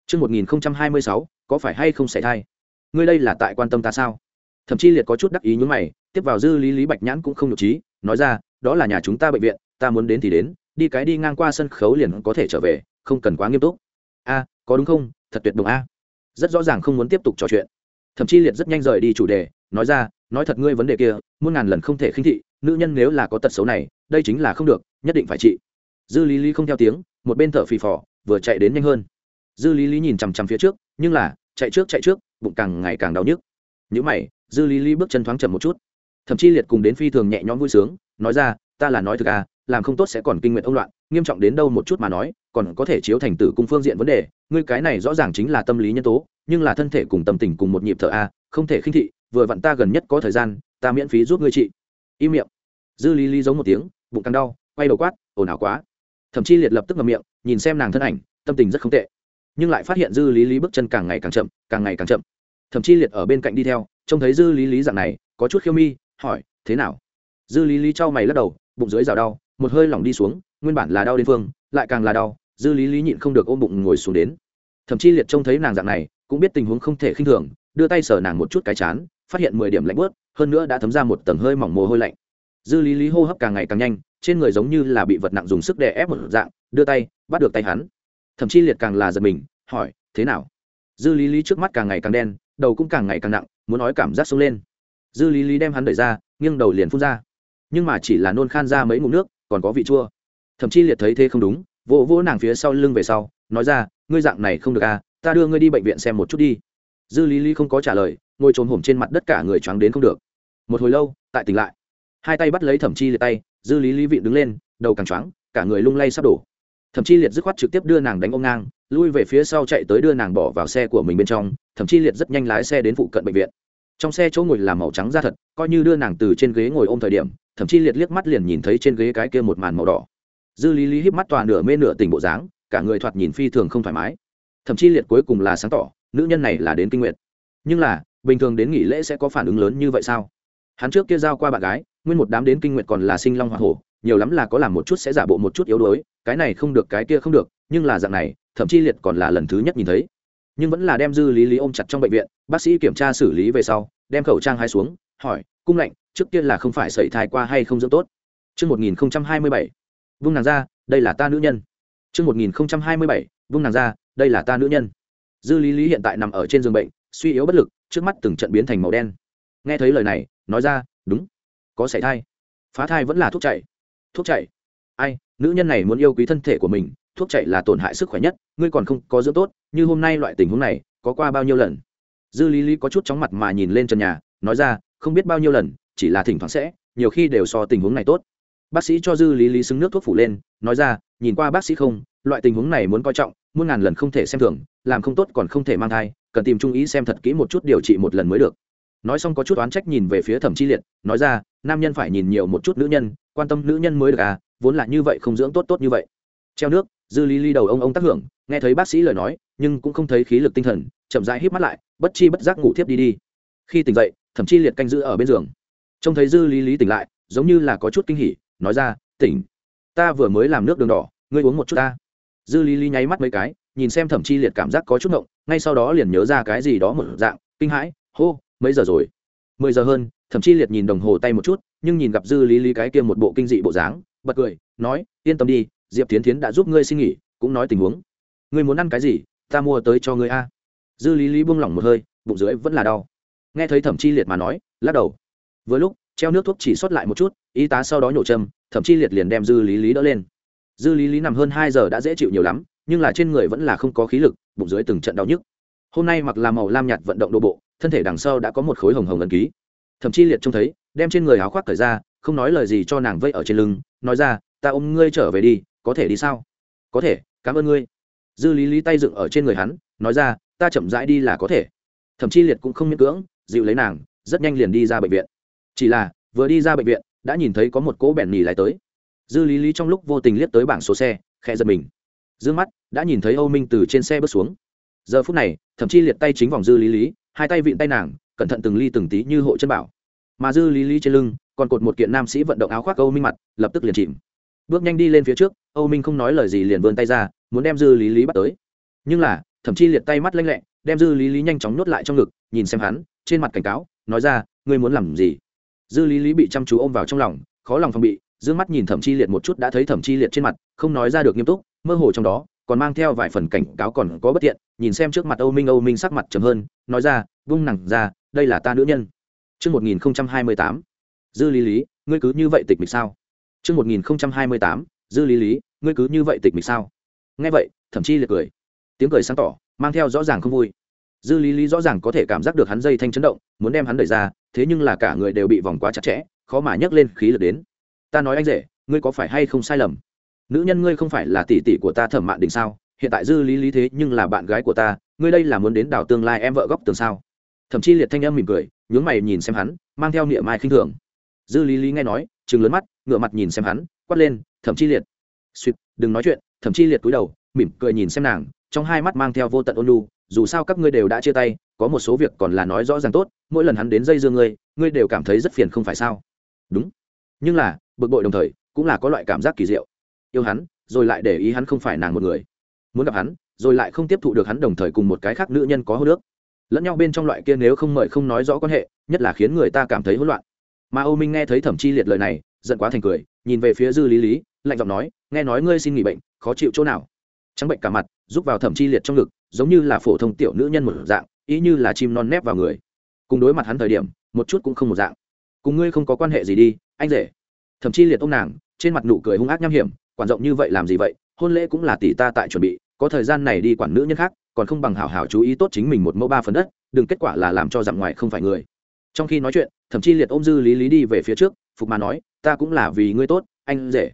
Speaker 1: Trước 1026, có phải hay không xảy thai? Ngươi đây là tại quan tâm ta sao? Thậm chí liệt có chút đắc ý nhún mày, tiếp vào dư lý lý bạch nhãn cũng không nhục trí, nói ra, đó là nhà chúng ta bệnh viện, ta muốn đến thì đến, đi cái đi ngang qua sân khấu liền có thể trở về, không cần quá nghiêm túc. A, có đúng không? Thật tuyệt đồng a. Rất rõ ràng không muốn tiếp tục trò chuyện. Thậm chí liệt rất nhanh rời đi chủ đề, nói ra, nói thật ngươi vấn đề kia, muôn ngàn lần không thể khinh thị, nữ nhân nếu là có tật xấu này, đây chính là không được, nhất định phải trị. Dư Lý Lý không theo tiếng, một bên thở phì phò, vừa chạy đến nhanh hơn. Dư Lý Lý nhìn chằm chằm phía trước, nhưng là, chạy trước chạy trước, bụng càng ngày càng đau nhức. nhữ mày, Dư Lý Lý bước chân thoáng chậm một chút. Thậm chí liệt cùng đến phi thường nhẹ nhõm vui sướng, nói ra, ta là nói thực à, làm không tốt sẽ còn kinh nguyện ông loạn, nghiêm trọng đến đâu một chút mà nói, còn có thể chiếu thành tử cung phương diện vấn đề, ngươi cái này rõ ràng chính là tâm lý nhân tố, nhưng là thân thể cùng tâm tình cùng một nhịp thở a, không thể khinh thị, vừa vặn ta gần nhất có thời gian, ta miễn phí giúp ngươi trị. Im miệng. Dư Lý Lý giống một tiếng, bụng căng đau, quay đầu quát, ồn ào quá. Thậm chí liệt lập tức ngậm miệng, nhìn xem nàng thân ảnh, tâm tình rất không tệ, nhưng lại phát hiện Dư Lý Lý bước chân càng ngày càng chậm, càng ngày càng chậm. Thậm chí liệt ở bên cạnh đi theo, trông thấy Dư Lý Lý dạng này, có chút khiêu mi, hỏi, thế nào? Dư Lý Lý trao mày lắc đầu, bụng dưới rào đau, một hơi lỏng đi xuống, nguyên bản là đau đến phương, lại càng là đau, Dư Lý Lý nhịn không được ôm bụng ngồi xuống đến. Thậm chí liệt trông thấy nàng dạng này, cũng biết tình huống không thể khinh thường, đưa tay sờ nàng một chút cái chán, phát hiện mười điểm lạnh bớt hơn nữa đã thấm ra một tầng hơi mỏng mồ hôi lạnh dư lý lý hô hấp càng ngày càng nhanh trên người giống như là bị vật nặng dùng sức đè ép một dạng đưa tay bắt được tay hắn thậm chí liệt càng là giật mình, hỏi, thế nào? Dư lý lý trước mắt càng ngày càng đen, đầu cũng càng ngày càng nặng, muốn nói cảm giác sông lên. Dư lý lý đem hắn đẩy ra, nghiêng đầu liền phun ra. Nhưng mà chỉ là nôn khan ra mấy ngụm nước, còn có vị chua. Thậm chí liệt thấy thế không đúng, vỗ vỗ nàng phía sau lưng về sau, nói ra, ngươi dạng này không được à ta đưa ngươi đi bệnh viện xem một chút đi. Dư lý lý không có trả lời, ngồi trồm hổm trên mặt đất cả người choáng đến không được. Một hồi lâu, tại tỉnh lại. Hai tay bắt lấy thẩm chi liệt tay, dư lý lý vị đứng lên, đầu càng choáng, cả người lung lay sắp đổ thẩm chi liệt dứt khoát trực tiếp đưa nàng đánh ông ngang, lui về phía sau chạy tới đưa nàng bỏ vào xe của mình bên trong thẩm chi liệt rất nhanh lái xe đến phụ cận bệnh viện. Trong xe chỗ ngồi là màu trắng ra thật, coi như đưa nàng từ trên ghế ngồi ôm thời điểm, thậm chí liệt liếc mắt liền nhìn thấy trên ghế cái kia một màn màu đỏ. Dư lý lý híp mắt toàn nửa mê nửa tỉnh bộ dáng, cả người thoạt nhìn phi thường không thoải mái. Thậm chí liệt cuối cùng là sáng tỏ, nữ nhân này là đến kinh nguyện nhưng là, bình thường đến nghỉ lễ sẽ có phản ứng lớn như vậy sao? Hắn trước kia giao qua bạn gái, nguyên một đám đến kinh nguyện còn là sinh long hoa hổ nhiều lắm là có làm một chút sẽ giả bộ một chút yếu đuối cái này không được cái kia không được nhưng là dạng này thậm chí liệt còn là lần thứ nhất nhìn thấy. Nhưng vẫn là đem dư lý lý ôm chặt trong bệnh viện bác sĩ kiểm tra xử lý về sau đem khẩu trang hai xuống hỏi cung lạnh trước tiên là không phải sẩy thai qua hay không dưỡng tốt? Trước 1027, vung nàng ra, đây là ta nữ nhân. Trước 1027, vung nàng ra, đây là ta nữ nhân. Dư Lý Lý hiện tại nằm ở trên giường bệnh, suy yếu bất lực trước mắt từng trận biến thành màu đen. Nghe thấy lời này nói ra đúng có sẩy thai. Phá thai vẫn là thuốc chạy thuốc chạy ai, nữ nhân này muốn yêu quý thân thể của mình, thuốc chạy là tổn hại sức khỏe nhất, ngươi còn không có dưỡng tốt, như hôm nay loại tình huống này, có qua bao nhiêu lần? Dư lý lý có chút chóng mặt mà nhìn lên trần nhà, nói ra, không biết bao nhiêu lần, chỉ là thỉnh thoảng sẽ, nhiều khi đều so tình huống này tốt. Bác sĩ cho dư lý lý xứng nước thuốc phủ lên, nói ra, nhìn qua bác sĩ không, loại tình huống này muốn coi trọng, muôn ngàn lần không thể xem thường, làm không tốt còn không thể mang thai, cần tìm trung ý xem thật kỹ một chút điều trị một lần mới được. Nói xong có chút oán trách nhìn về phía thẩm chi liệt, nói ra, nam nhân phải nhìn nhiều một chút nữ nhân quan tâm nữ nhân mới được à vốn là như vậy không dưỡng tốt tốt như vậy. Treo nước, dư lý ly đầu ông ông tác hưởng, nghe thấy bác sĩ lời nói, nhưng cũng không thấy khí lực tinh thần, chậm rãi hít mắt lại, bất chi bất giác ngủ thiếp đi đi. Khi tỉnh dậy, thẩm chi liệt canh giữ ở bên giường. Trông thấy dư lý lý tỉnh lại, giống như là có chút kinh hỉ, nói ra, tỉnh, ta vừa mới làm nước đường đỏ, ngươi uống một chút ta. Dư lý lý nháy mắt mấy cái, nhìn xem thẩm chi liệt cảm giác có chút ngộng, ngay sau đó liền nhớ ra cái gì đó một dạng, kinh hãi, hô, mấy giờ rồi? Mười giờ hơn, thẩm chi liệt nhìn đồng hồ tay một chút nhưng nhìn gặp dư lý lý cái kia một bộ kinh dị bộ dáng, bật cười, nói, yên tâm đi, diệp tiến tiến đã giúp ngươi xin nghỉ, cũng nói tình huống. Ngươi muốn ăn cái gì, ta mua tới cho ngươi a. Dư lý lý buông lỏng một hơi, bụng dưới vẫn là đau. Nghe thấy thẩm chi liệt mà nói, lắc đầu. Với lúc, treo nước thuốc chỉ sót lại một chút, y tá sau đó nhổ châm, thẩm chi liệt liền đem dư lý lý đỡ lên. Dư lý lý nằm hơn hai giờ đã dễ chịu nhiều lắm, nhưng là trên người vẫn là không có khí lực, bụng dưới từng trận đau nhức. Hôm nay mặc là màu lam nhạt vận động đô bộ, thân thể đằng sau đã có một khối hồng hồng ẩn ký thậm chí liệt trông thấy, đem trên người áo khoác cởi ra, không nói lời gì cho nàng vây ở trên lưng, nói ra, ta ôm ngươi trở về đi, có thể đi sao? Có thể, cảm ơn ngươi. Dư lý lý tay dựng ở trên người hắn, nói ra, ta chậm rãi đi là có thể. Thậm chí liệt cũng không miễn cưỡng, dịu lấy nàng, rất nhanh liền đi ra bệnh viện. Chỉ là, vừa đi ra bệnh viện, đã nhìn thấy có một cỗ bèn nhì lại tới. Dư lý lý trong lúc vô tình liếc tới bảng số xe, khẽ giật mình. D ư ơ n g mắt đã nhìn thấy âu minh từ trên xe bước xuống. Giờ phút này, thậm chí liệt tay chính vòng dư lý lý, hai tay vịn tay nàng cẩn thận từng ly từng tí như hộ chân bảo. Mà dư lý lý trên lưng, còn cột một kiện nam sĩ vận động áo khoác âu minh mặt, lập tức liền chìm. Bước nhanh đi lên phía trước, âu minh không nói lời gì liền vươn tay ra, muốn đem dư lý lý bắt tới. Nhưng là, thậm chí liệt tay mắt lanh lẹ, đem dư lý lý nhanh chóng nhốt lại trong ngực, nhìn xem hắn, trên mặt cảnh cáo, nói ra, ngươi muốn làm gì? Dư lý lý bị chăm chú ôm vào trong lòng, khó lòng phòng bị d ư ơ n g mắt nhìn thẩm chi liệt một chút đã thấy thẩm chi liệt trên mặt, không nói ra được nghiêm túc, mơ hồ trong đó, còn mang theo vài phần cảnh cáo còn có bất tiện, nhìn xem trước mặt âu minh âu minh sắc mặt trầm hơn, nói ra, vung nặng ra đây là ta nữ nhân. Chương 1028, dư lý lý ngươi cứ như vậy tịch mịch sao? Chương 1028, dư lý lý ngươi cứ như vậy tịch mịch sao? Nghe vậy thẩm chi liệt cười. Tiếng cười sáng tỏ mang theo rõ ràng không vui. Dư lý lý rõ ràng có thể cảm giác được hắn dây thanh chấn động muốn đem hắn đẩy ra thế nhưng là cả người đều bị vòng quá chặt chẽ khó mà nhấc lên khí lực đến. Ta nói anh rể ngươi có phải hay không sai lầm? Nữ nhân ngươi không phải là tỷ tỷ của ta thẩm mạn đình sao? Hiện tại dư lý lý thế nhưng là bạn gái của ta ngươi đây là muốn đến đảo tương lai em vợ góc tường sao? Thậm chí liệt thanh âm mỉm cười, nhướng mày nhìn xem hắn, mang theo niệm mai khinh thường. Dư lý lý nghe nói chừng lớn mắt ngựa mặt nhìn xem hắn, quát lên thậm chí liệt. Suýt đừng nói chuyện. Thậm chí liệt cúi đầu, mỉm cười nhìn xem nàng, trong hai mắt mang theo vô tận ôn lu dù sao các ngươi đều đã chia tay, có một số việc còn là nói rõ ràng tốt, mỗi lần hắn đến dây dương ngươi ngươi đều cảm thấy rất phiền không phải sao? Đúng. Nhưng là, bực bội đồng thời, cũng là có loại cảm giác kỳ diệu. Yêu hắn, rồi lại để ý hắn không phải nàng một người. Muốn gặp hắn, rồi lại không tiếp thụ được hắn đồng thời cùng một cái khác nữ nhân có hô nước lẫn nhau bên trong loại kia nếu không mời không nói rõ quan hệ, nhất là khiến người ta cảm thấy hỗn loạn. Mà âu minh nghe thấy thẩm chi liệt lời này, giận quá thành cười, nhìn về phía dư lý lý, lạnh giọng nói, nghe nói ngươi xin nghỉ bệnh, khó chịu chỗ nào? Trắng bệnh cả mặt giúp vào thẩm chi liệt trong ngực, giống như là phổ thông tiểu nữ nhân một dạng, ý như là chim non nép vào người. Cùng đối mặt hắn thời điểm, một chút cũng không một dạng. Cùng ngươi không có quan hệ gì đi, anh rể. Thậm chí liệt ông nàng, trên mặt nụ cười hung ác nham hiểm, quản rộng như vậy làm gì vậy? Hôn lễ cũng là tỷ ta tại chuẩn bị, có thời gian này đi quản nữ nhân khác còn không bằng hảo hảo chú ý tốt chính mình một mẫu ba phần đất, đừng kết quả là làm cho dặm ngoài không phải người. Trong khi nói chuyện, thậm chí liệt ôm dư lý lý đi về phía trước, phục mà nói, ta cũng là vì ngươi tốt, anh rể.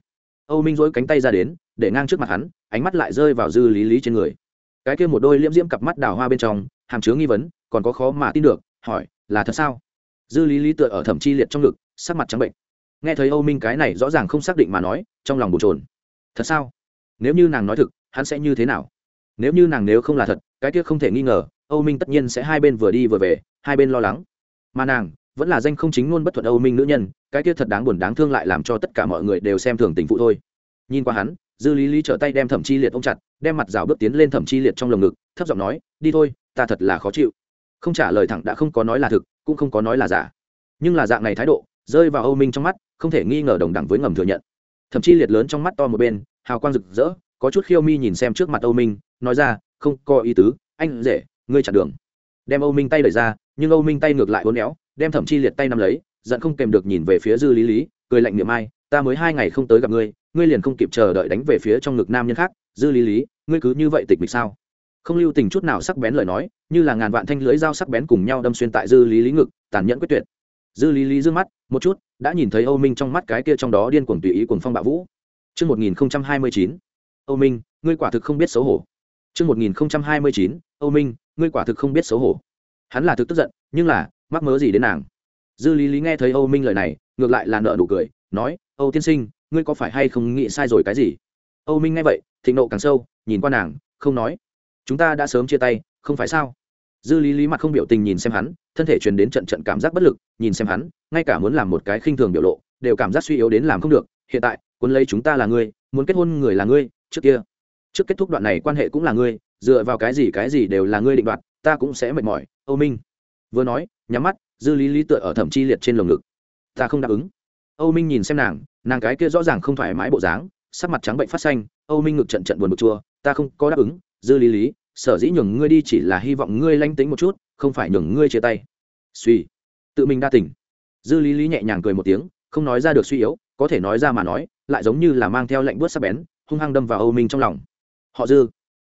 Speaker 1: Âu minh dối cánh tay ra đến, để ngang trước mặt hắn, ánh mắt lại rơi vào dư lý lý trên người. Cái kia một đôi liễm diễm cặp mắt đào hoa bên trong, hàm chứa nghi vấn, còn có khó mà tin được, hỏi, là thật sao? Dư lý lý tựa ở thẩm chi liệt trong ngực, sắc mặt trắng bệnh. Nghe thấy âu minh cái này rõ ràng không xác định mà nói, trong lòng bồn trồn thật sao? Nếu như nàng nói thực, hắn sẽ như thế nào? Nếu như nàng nếu không là thật, cái kia không thể nghi ngờ, âu minh tất nhiên sẽ hai bên vừa đi vừa về, hai bên lo lắng. Mà nàng, vẫn là danh không chính luôn bất thuận âu minh nữ nhân, cái kia thật đáng buồn đáng thương lại làm cho tất cả mọi người đều xem thường tình phụ thôi. Nhìn qua hắn, dư lý lý trở tay đem thẩm chi liệt ôm chặt, đem mặt rào bước tiến lên thẩm chi liệt trong lồng ngực, thấp giọng nói, đi thôi, ta thật là khó chịu. Không trả lời thẳng đã không có nói là thực, cũng không có nói là giả. Nhưng là dạng này thái độ, rơi vào âu minh trong mắt, không thể nghi ngờ đồng đẳng với ngầm thừa nhận. Thậm chí liệt lớn trong mắt to một bên, hào quang rực rỡ có chút khiêu mi nhìn xem trước mặt âu minh nói ra không có ý tứ anh rể ngươi chặn đường. Đem âu minh tay đẩy ra nhưng âu minh tay ngược lại hôn éo đem Thẩm chi liệt tay nắm lấy giận không kèm được nhìn về phía dư lý lý cười lạnh miệng ai ta mới hai ngày không tới gặp ngươi ngươi liền không kịp chờ đợi đánh về phía trong ngực nam nhân khác dư lý lý ngươi cứ như vậy tịch mịch sao? Không lưu tình chút nào sắc bén lời nói như là ngàn vạn thanh lưới dao sắc bén cùng nhau đâm xuyên tại dư lý lý ngực tàn nhẫn quyết tuyệt. Dư lý lý d mắt một chút đã nhìn thấy âu minh trong mắt cái kia trong đó điên cuồng tùy ý cuồng phong bạo vũ. Trước 1029, Âu Minh, ngươi quả thực không biết xấu hổ. Chương 1029, Âu Minh, ngươi quả thực không biết xấu hổ. Hắn là thực tức giận, nhưng là, mắc mớ gì đến nàng. Dư Lý Lý nghe thấy Âu Minh lời này, ngược lại là nở nụ cười, nói, "Âu tiên sinh, ngươi có phải hay không nghĩ sai rồi cái gì?" Âu Minh nghe vậy, thịnh nộ càng sâu, nhìn qua nàng, không nói. "Chúng ta đã sớm chia tay, không phải sao?" Dư Lý Lý mặt không biểu tình nhìn xem hắn, thân thể truyền đến trận trận cảm giác bất lực, nhìn xem hắn, ngay cả muốn làm một cái khinh thường biểu lộ, đều cảm giác suy yếu đến làm không được. Hiện tại, quân lấy chúng ta là ngươi, muốn kết hôn người là ngươi, trước kia, trước kết thúc đoạn này quan hệ cũng là ngươi, dựa vào cái gì cái gì đều là ngươi định đoạt, ta cũng sẽ mệt mỏi. Âu Minh vừa nói, nhắm mắt, Dư Lý Lý tựa ở thẩm chi liệt trên lồng ngực. Ta không đáp ứng. Âu Minh nhìn xem nàng, nàng cái kia rõ ràng không thoải mái bộ dáng, sắc mặt trắng bệnh phát xanh, Âu Minh ngực trận trận buồn bực chua, ta không có đáp ứng, Dư Lý Lý, sở dĩ nhường ngươi đi chỉ là hy vọng ngươi lanh tính một chút, không phải nhường ngươi chia tay suy tự mình đa tỉnh dư lý lý nhẹ nhàng cười một tiếng không nói ra được suy yếu có thể nói ra mà nói lại giống như là mang theo lệnh bớt sắc bén hung hăng đâm vào âu minh trong lòng. Họ dư.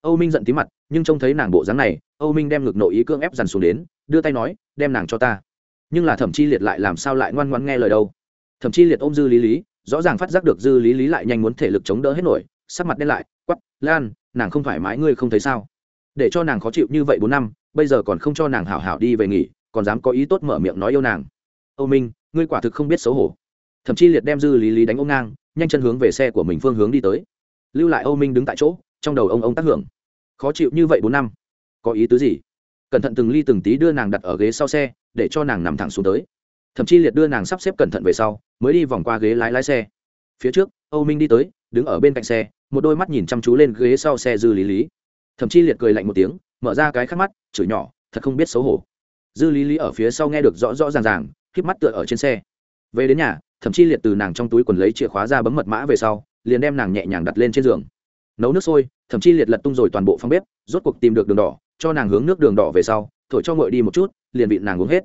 Speaker 1: Âu minh giận tí mặt, nhưng trông thấy nàng bộ dáng này, âu minh đem ngực nội ý cưỡng ép dằn xuống đến, đưa tay nói, đem nàng cho ta. Nhưng là thẩm chi liệt lại làm sao lại ngoan ngoan nghe lời đâu? Thẩm chi liệt ôm dư lý lý, rõ ràng phát giác được dư lý lý lại nhanh muốn thể lực chống đỡ hết nổi, sắc mặt đen lại quắp lan, nàng không thoải mái, ngươi không thấy sao? Để cho nàng khó chịu như vậy bốn năm, bây giờ còn không cho nàng hảo hảo đi về nghỉ, còn dám có ý tốt mở miệng nói yêu nàng. Âu minh, ngươi quả thực không biết xấu hổ. Thậm chí liệt đem dư lý lý đánh ôm ngang, nhanh chân hướng về xe của mình phương hướng đi tới lưu lại âu minh đứng tại chỗ, trong đầu ông ông tác hưởng. Khó chịu như vậy bốn năm, có ý tứ gì? Cẩn thận từng ly từng tí đưa nàng đặt ở ghế sau xe, để cho nàng nằm thẳng xuống tới. Thậm chí liệt đưa nàng sắp xếp cẩn thận về sau, mới đi vòng qua ghế lái lái xe. Phía trước, âu minh đi tới, đứng ở bên cạnh xe, một đôi mắt nhìn chăm chú lên ghế sau xe dư lý lý. Thậm chí liệt cười lạnh một tiếng, mở ra cái khắc mắt, chửi nhỏ, thật không biết xấu hổ. Dư lý lý ở phía sau nghe được rõ rõ ràng ràng k mắt tựa ở trên xe. Về đến nhà, thậm chí liệt từ nàng trong túi quần lấy chìa khóa ra bấm mật mã về sau liền đem nàng nhẹ nhàng đặt lên trên giường. Nấu nước sôi, thậm chí liệt lật tung rồi toàn bộ phòng bếp, rốt cuộc tìm được đường đỏ, cho nàng hướng nước đường đỏ về sau, thổi cho ngội đi một chút, liền bị nàng uống hết.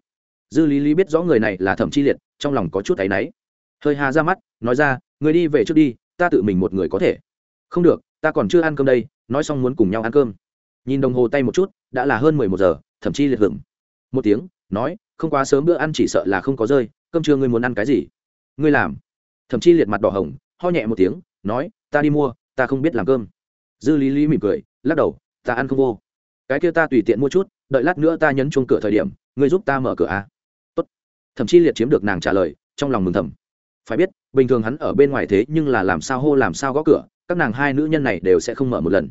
Speaker 1: Dư lý lý biết rõ người này là thẩm chi liệt, trong lòng có chút áy náy. Hơi hà ra mắt, nói ra, người đi về trước đi, ta tự mình một người có thể. Không được, ta còn chưa ăn cơm đây, nói xong muốn cùng nhau ăn cơm. Nhìn đồng hồ tay một chút, đã là hơn mười một giờ thậm chí liệt hưởng một tiếng, nói, không quá sớm bữa ăn chỉ sợ là không có rơi, cơm trưa ngươi muốn ăn cái gì? Ngươi làm. Thậm chí liệt mặt đỏ hồng, ho nhẹ một tiếng nói, ta đi mua, ta không biết làm cơm. Dư lý lý mỉm cười, lắc đầu, ta ăn không vô. Cái kia ta tùy tiện mua chút, đợi lát nữa ta nhấn chuông cửa thời điểm, ngươi giúp ta mở cửa à? tốt. Thậm chí liệt chiếm được nàng trả lời, trong lòng mừng thầm. Phải biết, bình thường hắn ở bên ngoài thế nhưng là làm sao hô làm sao gõ cửa, các nàng hai nữ nhân này đều sẽ không mở một lần.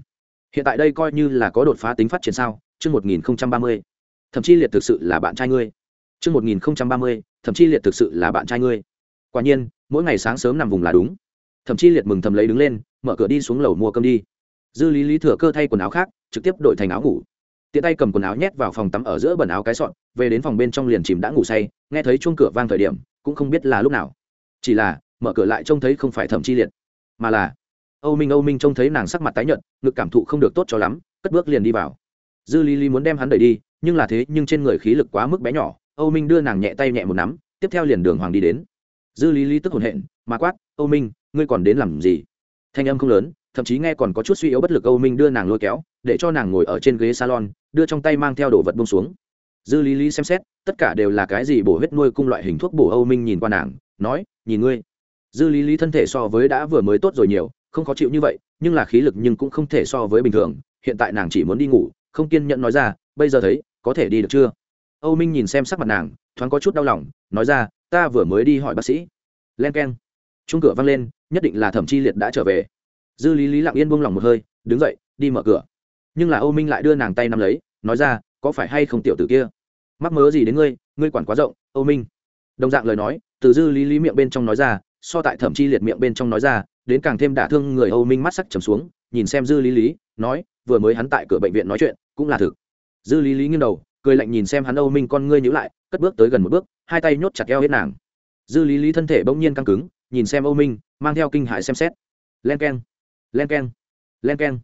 Speaker 1: Hiện tại đây coi như là có đột phá tính phát triển sao? Chương một nghìn không trăm ba mươi. Thậm chí liệt thực sự là bạn trai ngươi. Chương một nghìn không trăm ba mươi thậm chí liệt thực sự là bạn trai ngươi. Quả nhiên, mỗi ngày sáng sớm nằm vùng là đúng thậm chí liệt mừng thầm lấy đứng lên, mở cửa đi xuống lầu mua cơm đi. Dư lý lý thừa cơ thay quần áo khác, trực tiếp đổi thành áo ngủ. Tiện tay cầm quần áo nhét vào phòng tắm ở giữa bẩn áo cái sọn về đến phòng bên trong liền chìm đã ngủ say, nghe thấy chuông cửa vang thời điểm, cũng không biết là lúc nào. Chỉ là, mở cửa lại trông thấy không phải thẩm chi liệt, mà là âu minh âu minh trông thấy nàng sắc mặt tái nhợt, ngực cảm thụ không được tốt cho lắm, cất bước liền đi vào. Dư lý lý muốn đem hắn đẩy đi, nhưng là thế nhưng trên người khí lực quá mức bé nhỏ, âu minh đưa nàng nhẹ tay nhẹ một nắm, tiếp theo liền đường hoàng đi đến. Dư lý lý tức hồn hện, mà quát, âu minh ngươi còn đến làm gì? Thanh âm không lớn, thậm chí nghe còn có chút suy yếu bất lực âu minh đưa nàng lôi kéo, để cho nàng ngồi ở trên ghế salon, đưa trong tay mang theo đồ vật bông xuống. Dư lý lý xem xét, tất cả đều là cái gì bổ huyết nuôi cung loại hình thuốc bổ âu minh nhìn qua nàng, nói, nhìn ngươi. Dư lý lý thân thể so với đã vừa mới tốt rồi nhiều, không khó chịu như vậy, nhưng là khí lực nhưng cũng không thể so với bình thường, hiện tại nàng chỉ muốn đi ngủ, không kiên nhẫn nói ra, bây giờ thấy, có thể đi được chưa? Âu minh nhìn xem sắc mặt nàng, thoáng có chút đau lòng, nói ra, ta vừa mới đi hỏi bác sĩ. Len k e n chung cửa văng lên, nhất định là thẩm chi liệt đã trở về. Dư lý lý lặng yên buông lòng một hơi, đứng dậy, đi mở cửa. Nhưng là âu minh lại đưa nàng tay nắm lấy, nói ra, có phải hay không tiểu tử kia? Mắc mớ gì đến ngươi ngươi quản quá rộng, âu minh. Đồng dạng lời nói, từ dư lý lý miệng bên trong nói ra, so tại thẩm chi liệt miệng bên trong nói ra, đến càng thêm đả thương người âu minh mắt sắc trầm xuống, nhìn xem dư lý lý, nói, vừa mới hắn tại cửa bệnh viện nói chuyện, cũng là thực. Dư lý lý nghiêng đầu, cười lạnh nhìn xem hắn âu minh con ngươi nhữ lại, cất bước tới gần một bước, hai tay nhốt chặt eo hết nàng. Dư lý lý thân thể bỗng nhiên căng cứng nhìn xem âu minh mang theo kinh hãi xem xét. Len keng, leng keng, len keng. len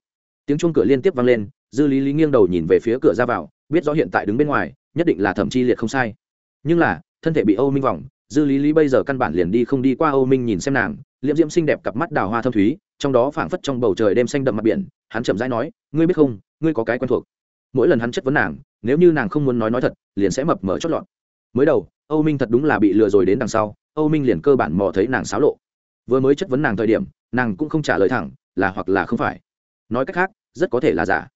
Speaker 1: tiếng chuông cửa liên tiếp vang lên dư lý lý nghiêng đầu nhìn về phía cửa ra vào biết rõ hiện tại đứng bên ngoài nhất định là thẩm chi liệt không sai. Nhưng là thân thể bị âu minh vòng dư lý lý bây giờ căn bản liền đi không đi qua âu minh nhìn xem nàng liễm diễm xinh đẹp cặp mắt đào hoa thâm thúy trong đó phảng phất trong bầu trời đêm xanh đậm mặt biển hắn chậm rãi nói ngươi biết không ngươi có cái quen thuộc. Mỗi lần hắn chất vấn nàng nếu như nàng không muốn nói nói thật liền sẽ mập mờ chót lọt. Mới đầu âu minh thật đúng là bị lừa rồi đến đằng sau âu minh liền cơ bản mò thấy nàng xáo lộ. Vừa mới chất vấn nàng thời điểm, nàng cũng không trả lời thẳng, là hoặc là không phải. Nói cách khác, rất có thể là giả.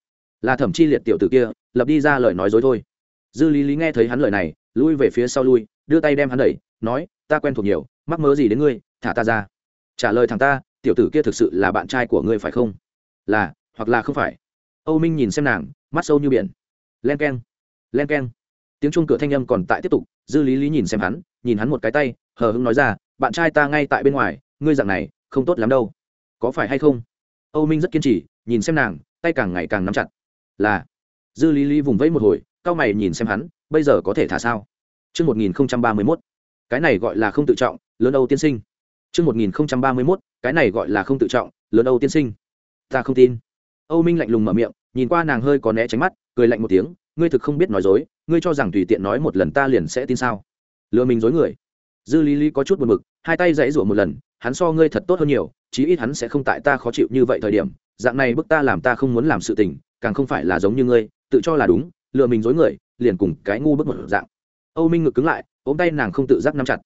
Speaker 1: Là thẩm chi liệt tiểu tử kia, lập đi ra lời nói dối thôi. Dư lý lý nghe thấy hắn lời này, lui về phía sau lui, đưa tay đem hắn đẩy, nói, ta quen thuộc nhiều, mắc mớ gì đến ngươi, thả ta ra. Trả lời thằng ta, tiểu tử kia thực sự là bạn trai của ngươi phải không? Là, hoặc là không phải. Âu minh nhìn xem nàng, mắt sâu như biển. Len k e n len k e n tiếng chuông cửa thanh â m còn tại tiếp tục, dư lý lý nhìn xem hắn, nhìn hắn một cái tay hờ hững nói ra bạn trai ta ngay tại bên ngoài ngươi dặn này không tốt lắm đâu có phải hay không âu minh rất kiên trì nhìn xem nàng tay càng ngày càng nắm chặt là dư lý lý vùng vẫy một hồi c mày nhìn xem hắn bây giờ có thể thả sao Trước 1031, cái này gọi là không tự trọng, lớn Âu tiên sinh. Trước 1031, cái này gọi là không tự trọng, lớn Âu tiên sinh. Ta không tin. Âu Minh lạnh lùng mở miệng, nhìn qua nàng hơi có né tránh mắt, cười lạnh một tiếng, ngươi thực không biết nói dối, ngươi cho rằng tùy tiện nói một lần ta liền sẽ tin sao? Lừa mình dối người. Dư Lý Lý có chút buồn bực, hai tay giãy giụa một lần, hắn so ngươi thật tốt hơn nhiều, chí ít hắn sẽ không tại ta khó chịu như vậy thời điểm, dạng này bức ta làm ta không muốn làm sự tình, càng không phải là giống như ngươi, tự cho là đúng, lừa mình dối người, liền cùng cái ngu bức một dạng. Âu minh ngực cứng lại ôm tay nàng không tự giác nắm chặt.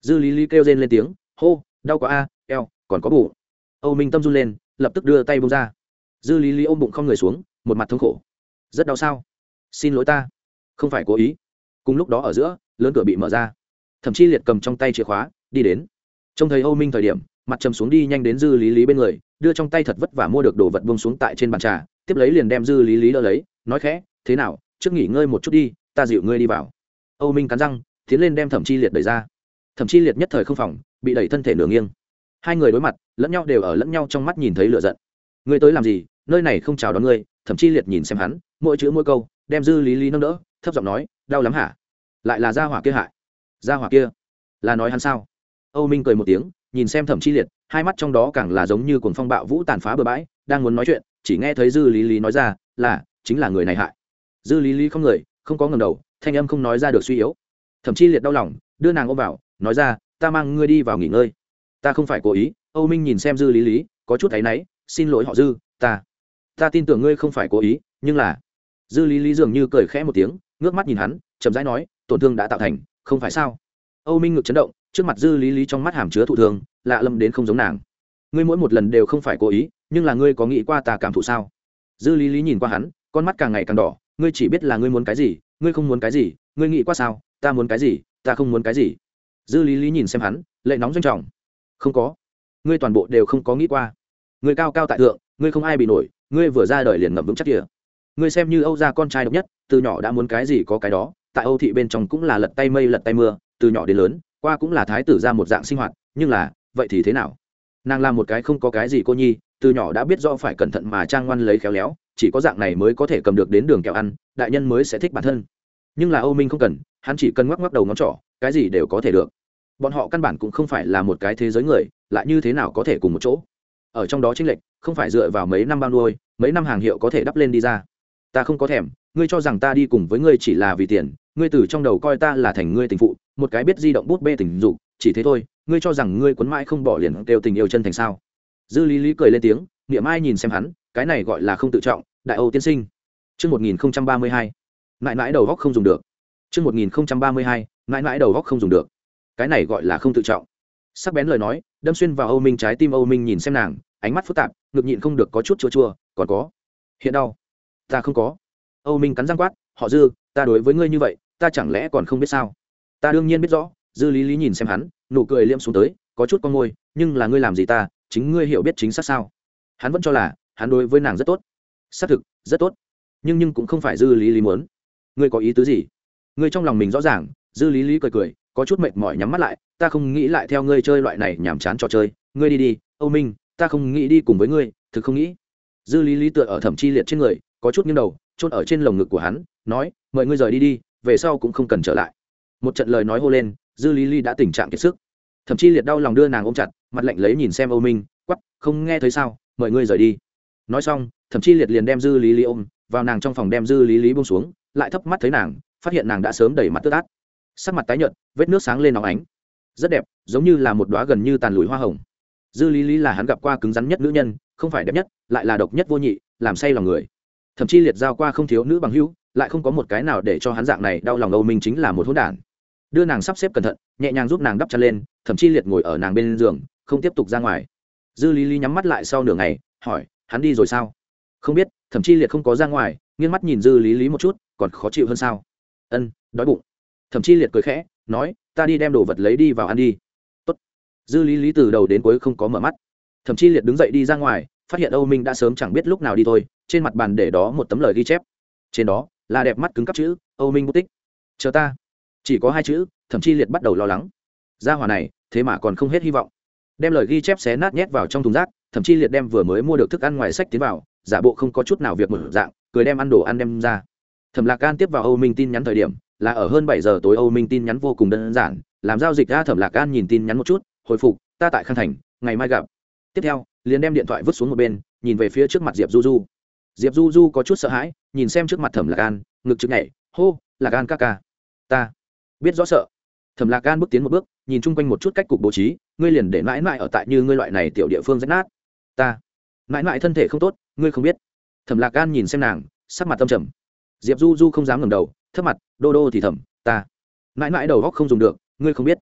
Speaker 1: Dư lý lý kêu rên lên tiếng hô đau quá a eo còn có bụng. Âu minh tâm run lên lập tức đưa tay bông ra. Dư lý lý ôm bụng không người xuống một mặt thống khổ. Rất đau sao? Xin lỗi ta không phải cố ý. Cùng lúc đó ở giữa lớn cửa bị mở ra thậm chí liệt cầm trong tay chìa khóa, đi đến. Trông thấy âu minh thời điểm, mặt trầm xuống đi nhanh đến dư lý lý bên người, đưa trong tay thật vất vả mua được đồ vật buông xuống tại trên bàn trà, tiếp lấy liền đem dư lý lý đỡ lấy, nói khẽ, thế nào, trước nghỉ ngơi một chút đi, ta dịu ngươi đi vào. Âu minh cắn răng, tiến lên đem thẩm chi liệt đẩy ra. Thẩm chi liệt nhất thời không phòng, bị đẩy thân thể nửa nghiêng. Hai người đối mặt, lẫn nhau đều ở lẫn nhau trong mắt nhìn thấy lửa giận. Ngươi tới làm gì? Nơi này không chào đón ngươi. Thẩm chi liệt nhìn xem hắn, mỗi chữ mỗi câu, đem dư lý lý nâng đỡ, thấp giọng nói, đau lắm hả? Lại là gia hỏa kia hại gia hỏa kia, là nói hắn sao? Âu minh cười một tiếng, nhìn xem thẩm chi liệt, hai mắt trong đó càng là giống như cuồng phong bạo vũ tàn phá bừa bãi, đang muốn nói chuyện, chỉ nghe thấy dư lý lý nói ra, là, chính là người này hại. Dư lý lý không người, không có ngầm đầu, thanh âm không nói ra được suy yếu. Thậm chi liệt đau lòng, đưa nàng ôm vào, nói ra, ta mang ngươi đi vào nghỉ ngơi. Ta không phải cố ý. Âu minh nhìn xem dư lý lý, có chút thấy náy, xin lỗi họ dư, ta ta tin tưởng ngươi không phải cố ý, nhưng là dư lý lý dường như cười khẽ một tiếng, ngước mắt nhìn hắn, chậm rãi nói, tổn thương đã tạo thành không phải sao? Âu minh ngực chấn động, trước mặt dư lý lý trong mắt hàm chứa thụ thường lạ lâm đến không giống nàng. Ngươi mỗi một lần đều không phải cố ý, nhưng là ngươi có nghĩ qua ta cảm thụ sao? Dư lý lý nhìn qua hắn, con mắt càng ngày càng đỏ, ngươi chỉ biết là ngươi muốn cái gì, ngươi không muốn cái gì, ngươi nghĩ qua sao, ta muốn cái gì, ta không muốn cái gì. Dư lý lý nhìn xem hắn, lệ nóng doanh trọng. Không có. Ngươi toàn bộ đều không có nghĩ qua. Ngươi cao cao tại thượng, ngươi không ai bị nổi, ngươi vừa ra đời liền ngậm vững chắc kìa ngươi xem như âu gia con trai độc nhất, từ nhỏ đã muốn cái gì có cái đó tại âu thị bên trong cũng là lật tay mây lật tay mưa, từ nhỏ đến lớn, qua cũng là thái tử ra một dạng sinh hoạt, nhưng là, vậy thì thế nào? Nàng là một cái không có cái gì cô nhi, từ nhỏ đã biết rõ phải cẩn thận mà trang ngoan lấy khéo léo, chỉ có dạng này mới có thể cầm được đến đường kẹo ăn, đại nhân mới sẽ thích bản thân. Nhưng là âu minh không cần, hắn chỉ cần ngoắc ngoắc đầu ngón trỏ, cái gì đều có thể được. Bọn họ căn bản cũng không phải là một cái thế giới người, lại như thế nào có thể cùng một chỗ? Ở trong đó chính lệch, không phải dựa vào mấy năm bao nuôi, mấy năm hàng hiệu có thể đắp lên đi ra. Ta không có thèm, ngươi cho rằng ta đi cùng với ngươi chỉ là vì tiền ngươi từ trong đầu coi ta là thành ngươi tình phụ một cái biết di động bút bê tình dục chỉ thế thôi ngươi cho rằng ngươi quấn mãi không bỏ liền đều tình yêu chân thành sao dư lý lý cười lên tiếng niệm ai nhìn xem hắn cái này gọi là không tự trọng đại âu tiên sinh Trước 1032, mãi mãi đầu góc không dùng được. Trước 1032, mãi mãi đầu góc không dùng được. Cái này gọi là không tự trọng. Sắc bén lời nói, đâm xuyên vào Âu Minh trái tim Âu Minh nhìn xem nàng, ánh mắt phức tạp, ngực nhịn không được có chút chua chua, còn có. Hiện đau. Ta không có. Âu Minh cắn răng quát, họ Dư, ta đối với ngươi như vậy, ta chẳng lẽ còn không biết sao? Ta đương nhiên biết rõ, Dư Lý Lý nhìn xem hắn, nụ cười liêm xuống tới, có chút con môi, nhưng là ngươi làm gì ta, chính ngươi hiểu biết chính xác sao? Hắn vẫn cho là, hắn đối với nàng rất tốt. Xác thực, rất tốt. Nhưng nhưng cũng không phải Dư Lý Lý muốn ngươi có ý tứ gì ngươi trong lòng mình rõ ràng dư lý lý cười cười có chút mệt mỏi nhắm mắt lại ta không nghĩ lại theo ngươi chơi loại này nhàm chán trò chơi ngươi đi đi âu minh ta không nghĩ đi cùng với ngươi thực không nghĩ dư lý lý tựa ở thẩm chi liệt trên người có chút nghiêng đầu trôn ở trên lồng ngực của hắn nói mời ngươi rời đi đi về sau cũng không cần trở lại. Một trận lời nói hô lên, dư lý lý đã tình trạng kiệt sức. Thậm chi liệt đau lòng đưa nàng ôm chặt, mặt lạnh lấy nhìn xem âu minh quắp không nghe thấy sao, mời ngươi rời đi. Nói xong, thậm chi liệt liền đem dư lý lý ôm, vào nàng trong phòng đem dư lý lý bông xuống, lại thấp mắt thấy nàng, phát hiện nàng đã sớm đẩy mặt tức át. Sắc mặt tái nhợt, vết nước sáng lên nóng ánh. Rất đẹp, giống như là một đoá gần như tàn lùi hoa hồng. Dư lý lý là hắn gặp qua cứng rắn nhất nữ nhân, không phải đẹp nhất, lại là độc nhất vô nhị, làm say lòng người thậm chí liệt giao qua không thiếu nữ bằng hữu, lại không có một cái nào để cho hắn dạng này đau lòng âu minh chính là một hỗn đản. Đưa nàng sắp xếp cẩn thận, nhẹ nhàng giúp nàng đắp chăn lên, thậm chí liệt ngồi ở nàng bên giường, không tiếp tục ra ngoài. Dư lý lý nhắm mắt lại sau nửa ngày, hỏi, hắn đi rồi sao? Không biết, thậm chí liệt không có ra ngoài, nghiêng mắt nhìn dư lý lý một chút, còn khó chịu hơn sao? Ân, đói bụng. Thậm chí liệt cười khẽ, nói, ta đi đem đồ vật lấy đi vào ăn đi. Tốt. dư lý lý từ đầu đến cuối không có mở mắt. Thậm chí liệt đứng dậy đi ra ngoài, phát hiện âu minh đã sớm chẳng biết lúc nào đi thôi trên mặt bàn để đó một tấm lời ghi chép. Trên đó, là đẹp mắt cứng cắp chữ, âu minh bút tích. Chờ ta. Chỉ có hai chữ, thậm chí liệt bắt đầu lo lắng. Gia hỏa này, thế mà còn không hết hy vọng. Đem lời ghi chép xé nát nhét vào trong thùng rác, thậm chí liệt đem vừa mới mua được thức ăn ngoài sách tiến vào, giả bộ không có chút nào việc mở dạng, cười đem ăn đồ ăn đem ra. Thẩm lạc can tiếp vào âu minh tin nhắn thời điểm, là ở hơn bảy giờ tối âu minh tin nhắn vô cùng đơn giản, làm giao dịch ra thẩm lạc can nhìn tin nhắn một chút, hồi phục, ta tại khang thành, ngày mai gặp. Tiếp theo, liền đem điện thoại vứt xuống một bên, nhìn về phía trước mặt diệp du du diệp du du có chút sợ hãi, nhìn xem trước mặt thẩm lạc an, ngực chực nhảy, hô, lạc an ca ca, ta biết rõ sợ. Thẩm lạc an bước tiến một bước, nhìn chung quanh một chút cách cục bố trí, ngươi liền để mãi mãi ở tại như ngươi loại này tiểu địa phương rách nát. Ta, mãi mãi thân thể không tốt, ngươi không biết. Thẩm lạc Gan nhìn xem nàng, sắc mặt tâm trầm. Diệp du du không dám ngẩng đầu, thấp mặt, đô đô thì thầm, ta mãi mãi đầu góc không dùng được, ngươi không biết.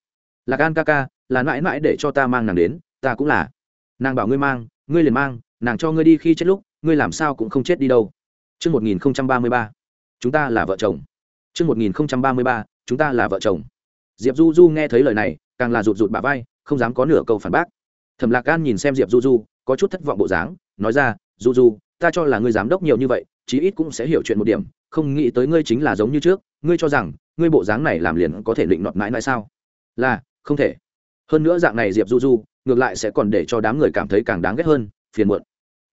Speaker 1: Lạc Gan ca ca là mãi mãi để cho ta mang nàng đến, ta cũng là. Nàng bảo ngươi mang, ngươi liền mang, nàng cho ngươi đi khi chết lúc ngươi làm sao cũng không chết đi đâu. Trước 1033, chúng ta là vợ chồng. Trước 1033, chúng ta là vợ chồng. Diệp Du Du nghe thấy lời này, càng là rụt rụt bả vai, không dám có nửa câu phản bác. Thẩm lạc gan nhìn xem diệp du du có chút thất vọng bộ dáng nói ra du du ta cho là ngươi giám đốc nhiều như vậy chí ít cũng sẽ hiểu chuyện một điểm không nghĩ tới ngươi chính là giống như trước ngươi cho rằng ngươi bộ dáng này làm liền có thể định nọt mãi mãi sao? Là không thể. Hơn nữa dạng này diệp du du ngược lại sẽ còn để cho đám người cảm thấy càng đáng ghét hơn phiền muộn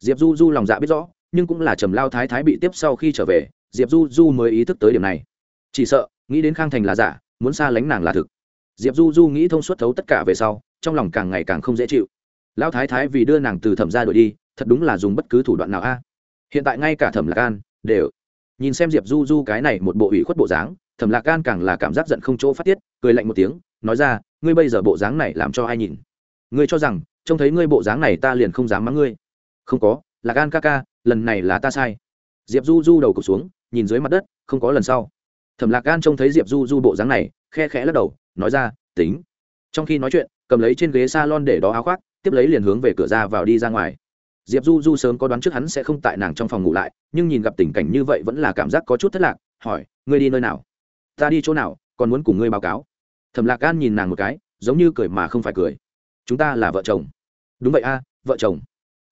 Speaker 1: diệp du du lòng dạ biết rõ, nhưng cũng là trầm lao thái thái bị tiếp sau khi trở về, diệp du du mới ý thức tới điểm này. Chỉ sợ, nghĩ đến khang thành là giả, muốn xa lánh nàng là thực. Diệp du du nghĩ thông suốt thấu tất cả về sau, trong lòng càng ngày càng không dễ chịu. Lão thái thái vì đưa nàng từ thẩm ra đổi đi, thật đúng là dùng bất cứ thủ đoạn nào a. À. Hiện tại ngay cả thẩm lạc an đều nhìn xem diệp du du cái này một bộ ủy khuất bộ dáng, thẩm lạc an càng là cảm giác giận không chỗ phát tiết, cười lạnh một tiếng, nói ra, ngươi bây giờ bộ dáng này làm cho ai nhìn? Ngươi cho rằng, trông thấy ngươi bộ dáng này ta liền không dám mắng ngươi không có, là gan ca ca, lần này là ta sai. Diệp du du đầu cục xuống, nhìn dưới mặt đất, không có lần sau. Thẩm lạc gan trông thấy diệp du du bộ dáng này, khe khẽ lắc đầu, nói ra, tính. Trong khi nói chuyện, cầm lấy trên ghế s a lon để đó áo khoác, tiếp lấy liền hướng về cửa ra vào đi ra ngoài. Diệp du du sớm có đoán trước hắn sẽ không tại nàng trong phòng ngủ lại, nhưng nhìn gặp tình cảnh như vậy vẫn là cảm giác có chút thất lạc, hỏi, ngươi đi nơi nào? Ta đi chỗ nào, còn muốn cùng ngươi báo cáo. Thẩm lạc gan nhìn nàng một cái, giống như cười mà không phải cười. Chúng ta là vợ chồng. Đúng vậy a, vợ chồng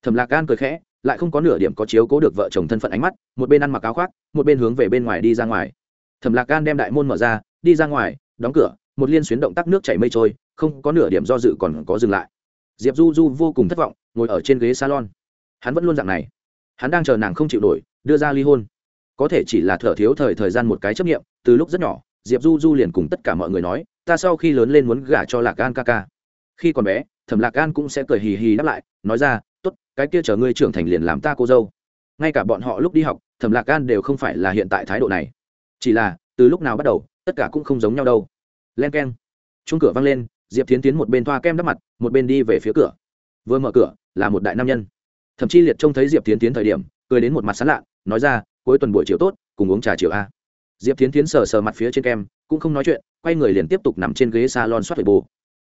Speaker 1: thẩm lạc Gan cười khẽ, lại không có nửa điểm có chiếu cố được vợ chồng thân phận ánh mắt, một bên ăn mặc áo khoác, một bên hướng về bên ngoài đi ra ngoài. Thẩm lạc Gan đem đại môn mở ra, đi ra ngoài, đóng cửa, một liên xuyến động tác nước chảy mây trôi, không có nửa điểm do dự còn có dừng lại. Diệp du du vô cùng thất vọng, ngồi ở trên ghế salon. Hắn vẫn luôn dạng này. Hắn đang chờ nàng không chịu nổi, đưa ra ly hôn. Có thể chỉ là thở thiếu thời thời gian một cái chấp nghiệm từ lúc rất nhỏ, diệp du du liền cùng tất cả mọi người nói, ta sau khi lớn lên muốn gả cho lạc Gan ca ca. Khi còn bé, thẩm lạc Gan cũng sẽ cười hì hì đáp lại, nói ra Tốt, cái kia chờ ngươi trưởng thành liền làm ta cô dâu. Ngay cả bọn họ lúc đi học thẩm lạc gan đều không phải là hiện tại thái độ này. Chỉ là từ lúc nào bắt đầu tất cả cũng không giống nhau đâu. Len k e n chung cửa văng lên diệp tiến tiến một bên thoa kem đắp mặt một bên đi về phía cửa. Vừa mở cửa là một đại nam nhân. Thậm chí liệt trông thấy diệp tiến tiến thời điểm cười đến một mặt sán lạ nói ra cuối tuần buổi chiều tốt cùng uống trà chiều a. Diệp tiến tiến sờ sờ mặt phía trên kem cũng không nói chuyện quay người liền tiếp tục nằm trên ghế s a lon soát về bồ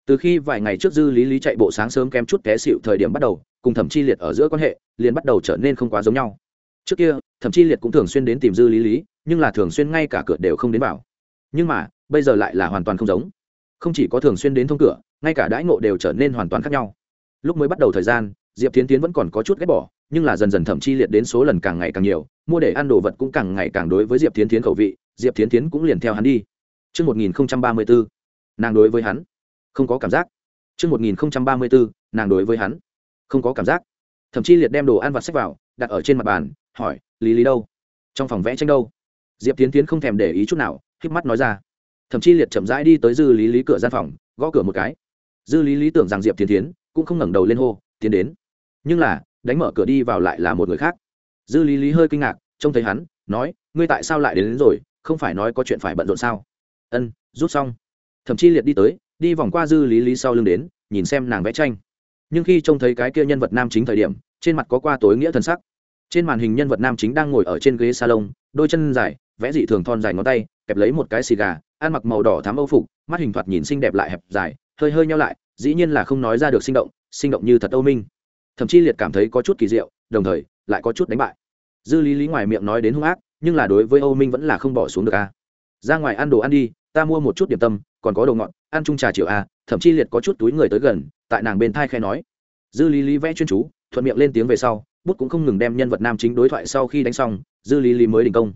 Speaker 1: từ khi vài ngày trước dư lý lý chạy bộ sáng sớm kem chút té xịu thời điểm bắt đầu cùng thẩm chi liệt ở giữa quan hệ liền bắt đầu trở nên không quá giống nhau. Trước kia thẩm chi liệt cũng thường xuyên đến tìm dư lý lý nhưng là thường xuyên ngay cả cửa đều không đến vào. Nhưng mà bây giờ lại là hoàn toàn không giống. Không chỉ có thường xuyên đến thông cửa ngay cả đãi ngộ đều trở nên hoàn toàn khác nhau. Lúc mới bắt đầu thời gian diệp tiến tiến vẫn còn có chút ghét bỏ nhưng là dần dần thẩm chi liệt đến số lần càng ngày càng nhiều mua để ăn đồ vật cũng càng ngày càng đối với diệp tiến tiến khẩu vị diệp tiến tiến cũng liền theo hắn đi. Trước 1034, nàng đối với hắn, không có cảm giác. Trước 1034, nàng đối với hắn, không có cảm giác. thậm chí Liệt đem đồ ăn vặt xếp vào, đặt ở trên mặt bàn, hỏi, "Lý Lý đâu? Trong phòng vẽ tranh đâu?" Diệp Tiến Tiến không thèm để ý chút nào, khép mắt nói ra. thậm chí Liệt chậm rãi đi tới Dư Lý Lý cửa gian phòng, gõ cửa một cái. Dư Lý Lý tưởng rằng Diệp Tiến Tiến cũng không ngẩng đầu lên hô, tiến đến nhưng là đánh mở cửa đi vào lại là một người khác dư lý lý hơi kinh ngạc trông thấy hắn nói ngươi tại sao lại đến, đến rồi không phải nói có chuyện phải bận rộn sao ân rút xong thậm chí liệt đi tới đi vòng qua dư lý lý sau lưng đến nhìn xem nàng vẽ tranh nhưng khi trông thấy cái kia nhân vật nam chính thời điểm, trên mặt có qua tối nghĩa thân sắc. Trên màn hình nhân vật nam chính đang ngồi ở trên ghế salon, đôi chân dài, vẽ dị thường thon dài ngón tay, kẹp lấy một cái xì gà, ăn mặc màu đỏ thám âu phục, mắt hình thoạt nhìn xinh đẹp lại hẹp dài, hơi hơi nhau lại, dĩ nhiên là không nói ra được sinh động sinh động như thật âu minh. Thậm chí liệt cảm thấy có chút kỳ diệu, đồng thời, lại có chút đánh bại. Dư lý lý ngoài miệng nói đến hung ác, nhưng là đối với âu minh vẫn là không bỏ xuống được a. Ra ngoài ăn đồ ăn đi, ta mua một chút điểm tâm còn có đồ ngọt, ăn chung trà chiều a, thậm chí liệt có chút túi người tới gần, tại nàng bên thai khai nói. Dư lý lý vẽ chuyên chú, thuận miệng lên tiếng về sau, bút cũng không ngừng đem nhân vật nam chính đối thoại sau khi đánh xong, dư lý lý mới đình công.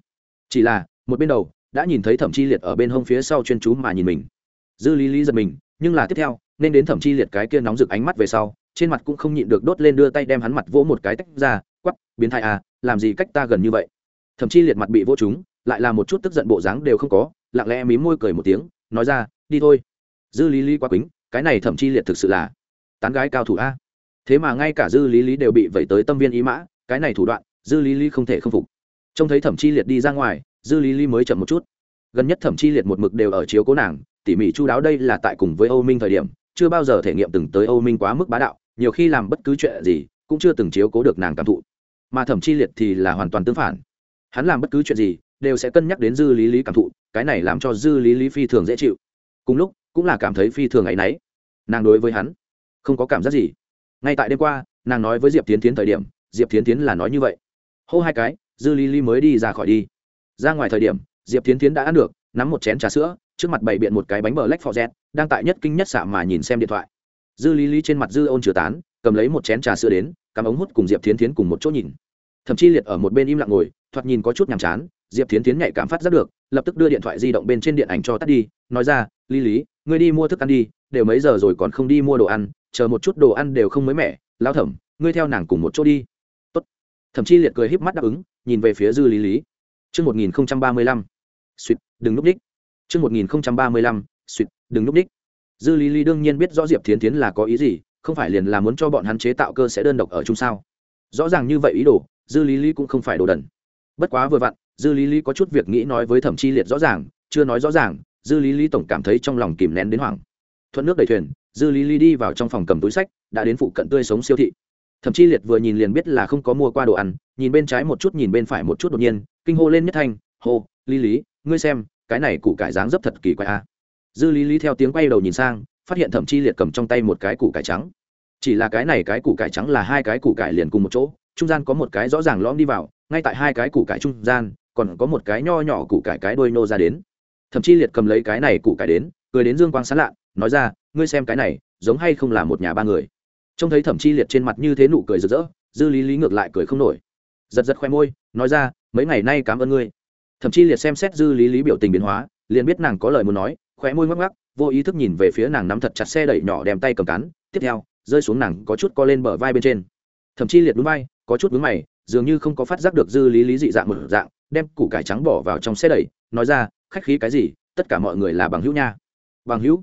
Speaker 1: Chỉ là, một bên đầu, đã nhìn thấy thẩm chi liệt ở bên hông phía sau chuyên chú mà nhìn mình. Dư lý lý giật mình, nhưng là tiếp theo, nên đến thẩm chi liệt cái kia nóng rực ánh mắt về sau, trên mặt cũng không nhịn được đốt lên đưa tay đem hắn mặt vỗ một cái tách ra quắp biến thai à làm gì cách ta gần như vậy? Thậm chí liệt mặt bị vỗ chúng lại là một chút tức giận bộ dáng đều không có, lặng lẽ mím môi cười một tiếng, nói ra đi thôi. Dư lý lý quá quýnh cái này thậm chi liệt thực sự là tán gái cao thủ a. Thế mà ngay cả dư lý lý đều bị vẩy tới tâm viên ý mã, cái này thủ đoạn, dư lý lý không thể không phục. Trông thấy thẩm chi liệt đi ra ngoài, dư lý lý mới chậm một chút. Gần nhất thẩm chi liệt một mực đều ở chiếu cố nàng, tỉ mỉ chu đáo đây là tại cùng với âu minh thời điểm, chưa bao giờ thể nghiệm từng tới âu minh quá mức bá đạo, nhiều khi làm bất cứ chuyện gì, cũng chưa từng chiếu cố được nàng cảm thụ. Mà thẩm chi liệt thì là hoàn toàn tương phản. Hắn làm bất cứ chuyện gì, đều sẽ cân nhắc đến dư lý lý cảm thụ, cái này làm cho dư lý lý phi thường dễ chịu cùng lúc cũng là cảm thấy phi thường ấy nấy nàng đối với hắn không có cảm giác gì. Ngay tại đêm qua, nàng nói với diệp tiến tiến thời điểm, diệp tiến tiến là nói như vậy. Hô hai cái, dư ly ly mới đi ra khỏi đi. Ra ngoài thời điểm, diệp tiến tiến đã ăn được, nắm một chén trà sữa, trước mặt bày biện một cái bánh bờ lách phò rét đang tại nhất kinh nhất xạ mà nhìn xem điện thoại. Dư lý lý trên mặt dư ôn chứa tán, cầm lấy một chén trà sữa đến, cắm ống hút cùng diệp thiến thiến cùng một chỗ nhìn. Thậm chí liệt ở một bên im lặng ngồi, thoạt nhìn có chút nhàm chán, diệp thiến thiến nhạy cảm phát giác được, lập tức đưa điện thoại di động bên trên điện ảnh cho tắt đi, nói ra lý lý ngươi đi mua thức ăn đi đều mấy giờ rồi còn không đi mua đồ ăn chờ một chút đồ ăn đều không mới mẻ lao thẩm ngươi theo nàng cùng một chỗ đi Tốt. thậm chí liệt cười híp mắt đáp ứng nhìn về phía dư lý lý chương một nghìn ba mươi lăm suýt đừng núp đích. Trước 1035. Xuyệt, đừng núp đích. Dư Lý Lý đương nhiên biết rõ Diệp Thiến Thiến là có ý gì, không phải liền là muốn cho bọn hắn chế tạo cơ sẽ đơn độc ở chung sao? Rõ ràng như vậy ý đồ, Dư Lý Lý cũng không phải đồ đần. Bất quá vừa vặn, Dư Lý Lý có chút việc nghĩ nói với Thẩm Chi Liệt rõ ràng, chưa nói rõ ràng, Dư Lý Lý tổng cảm thấy trong lòng kìm nén đến hoảng. Thuận nước đẩy thuyền, Dư Lý Lý đi vào trong phòng cầm túi sách, đã đến phụ cận tươi sống siêu thị. Thẩm Chi Liệt vừa nhìn liền biết là không có mua qua đồ ăn, nhìn bên trái một chút nhìn bên phải một chút đột nhiên, kinh hô lên nhất thanh, "Hô, Lý Lý, ngươi xem, cái này củ cải dáng dấp thật kỳ quái a." dư lý lý theo tiếng quay đầu nhìn sang phát hiện thẩm chi liệt cầm trong tay một cái củ cải trắng chỉ là cái này cái củ cải trắng là hai cái củ cải liền cùng một chỗ trung gian có một cái rõ ràng lõm đi vào ngay tại hai cái củ cải trung gian còn có một cái nho nhỏ củ cải cái đôi nô ra đến thậm chi liệt cầm lấy cái này củ cải đến, cười đến dương quang sán lạ, nói ra, ngươi xem cái này, giống hay không là một nhà ba người? Trông thấy thẩm chi liệt trên mặt như thế nụ cười rực rỡ, dư lý lý ngược lại cười không nổi. Giật giật khoe môi, nói ra, mấy ngày nay cảm ơn ngươi. Thậm chi liệt xem xét dư lý lý biểu tình biến hóa, liền biết nàng có lời muốn nói, khoe môi ngắc ngắc vô ý thức nhìn về phía nàng nắm thật chặt xe đẩy nhỏ đem tay cầm cắn tiếp theo, rơi xuống nàng có chút co lên bờ vai bên trên. Thậm chí liệt đúng vai, có chút vướng mày, dường như không có phát giác được dư lý lý dị dạng một dạng, đem củ cải trắng bỏ vào trong xe đẩy, nói ra khách khí cái gì, tất cả mọi người là bằng hữu nha. Bằng hữu?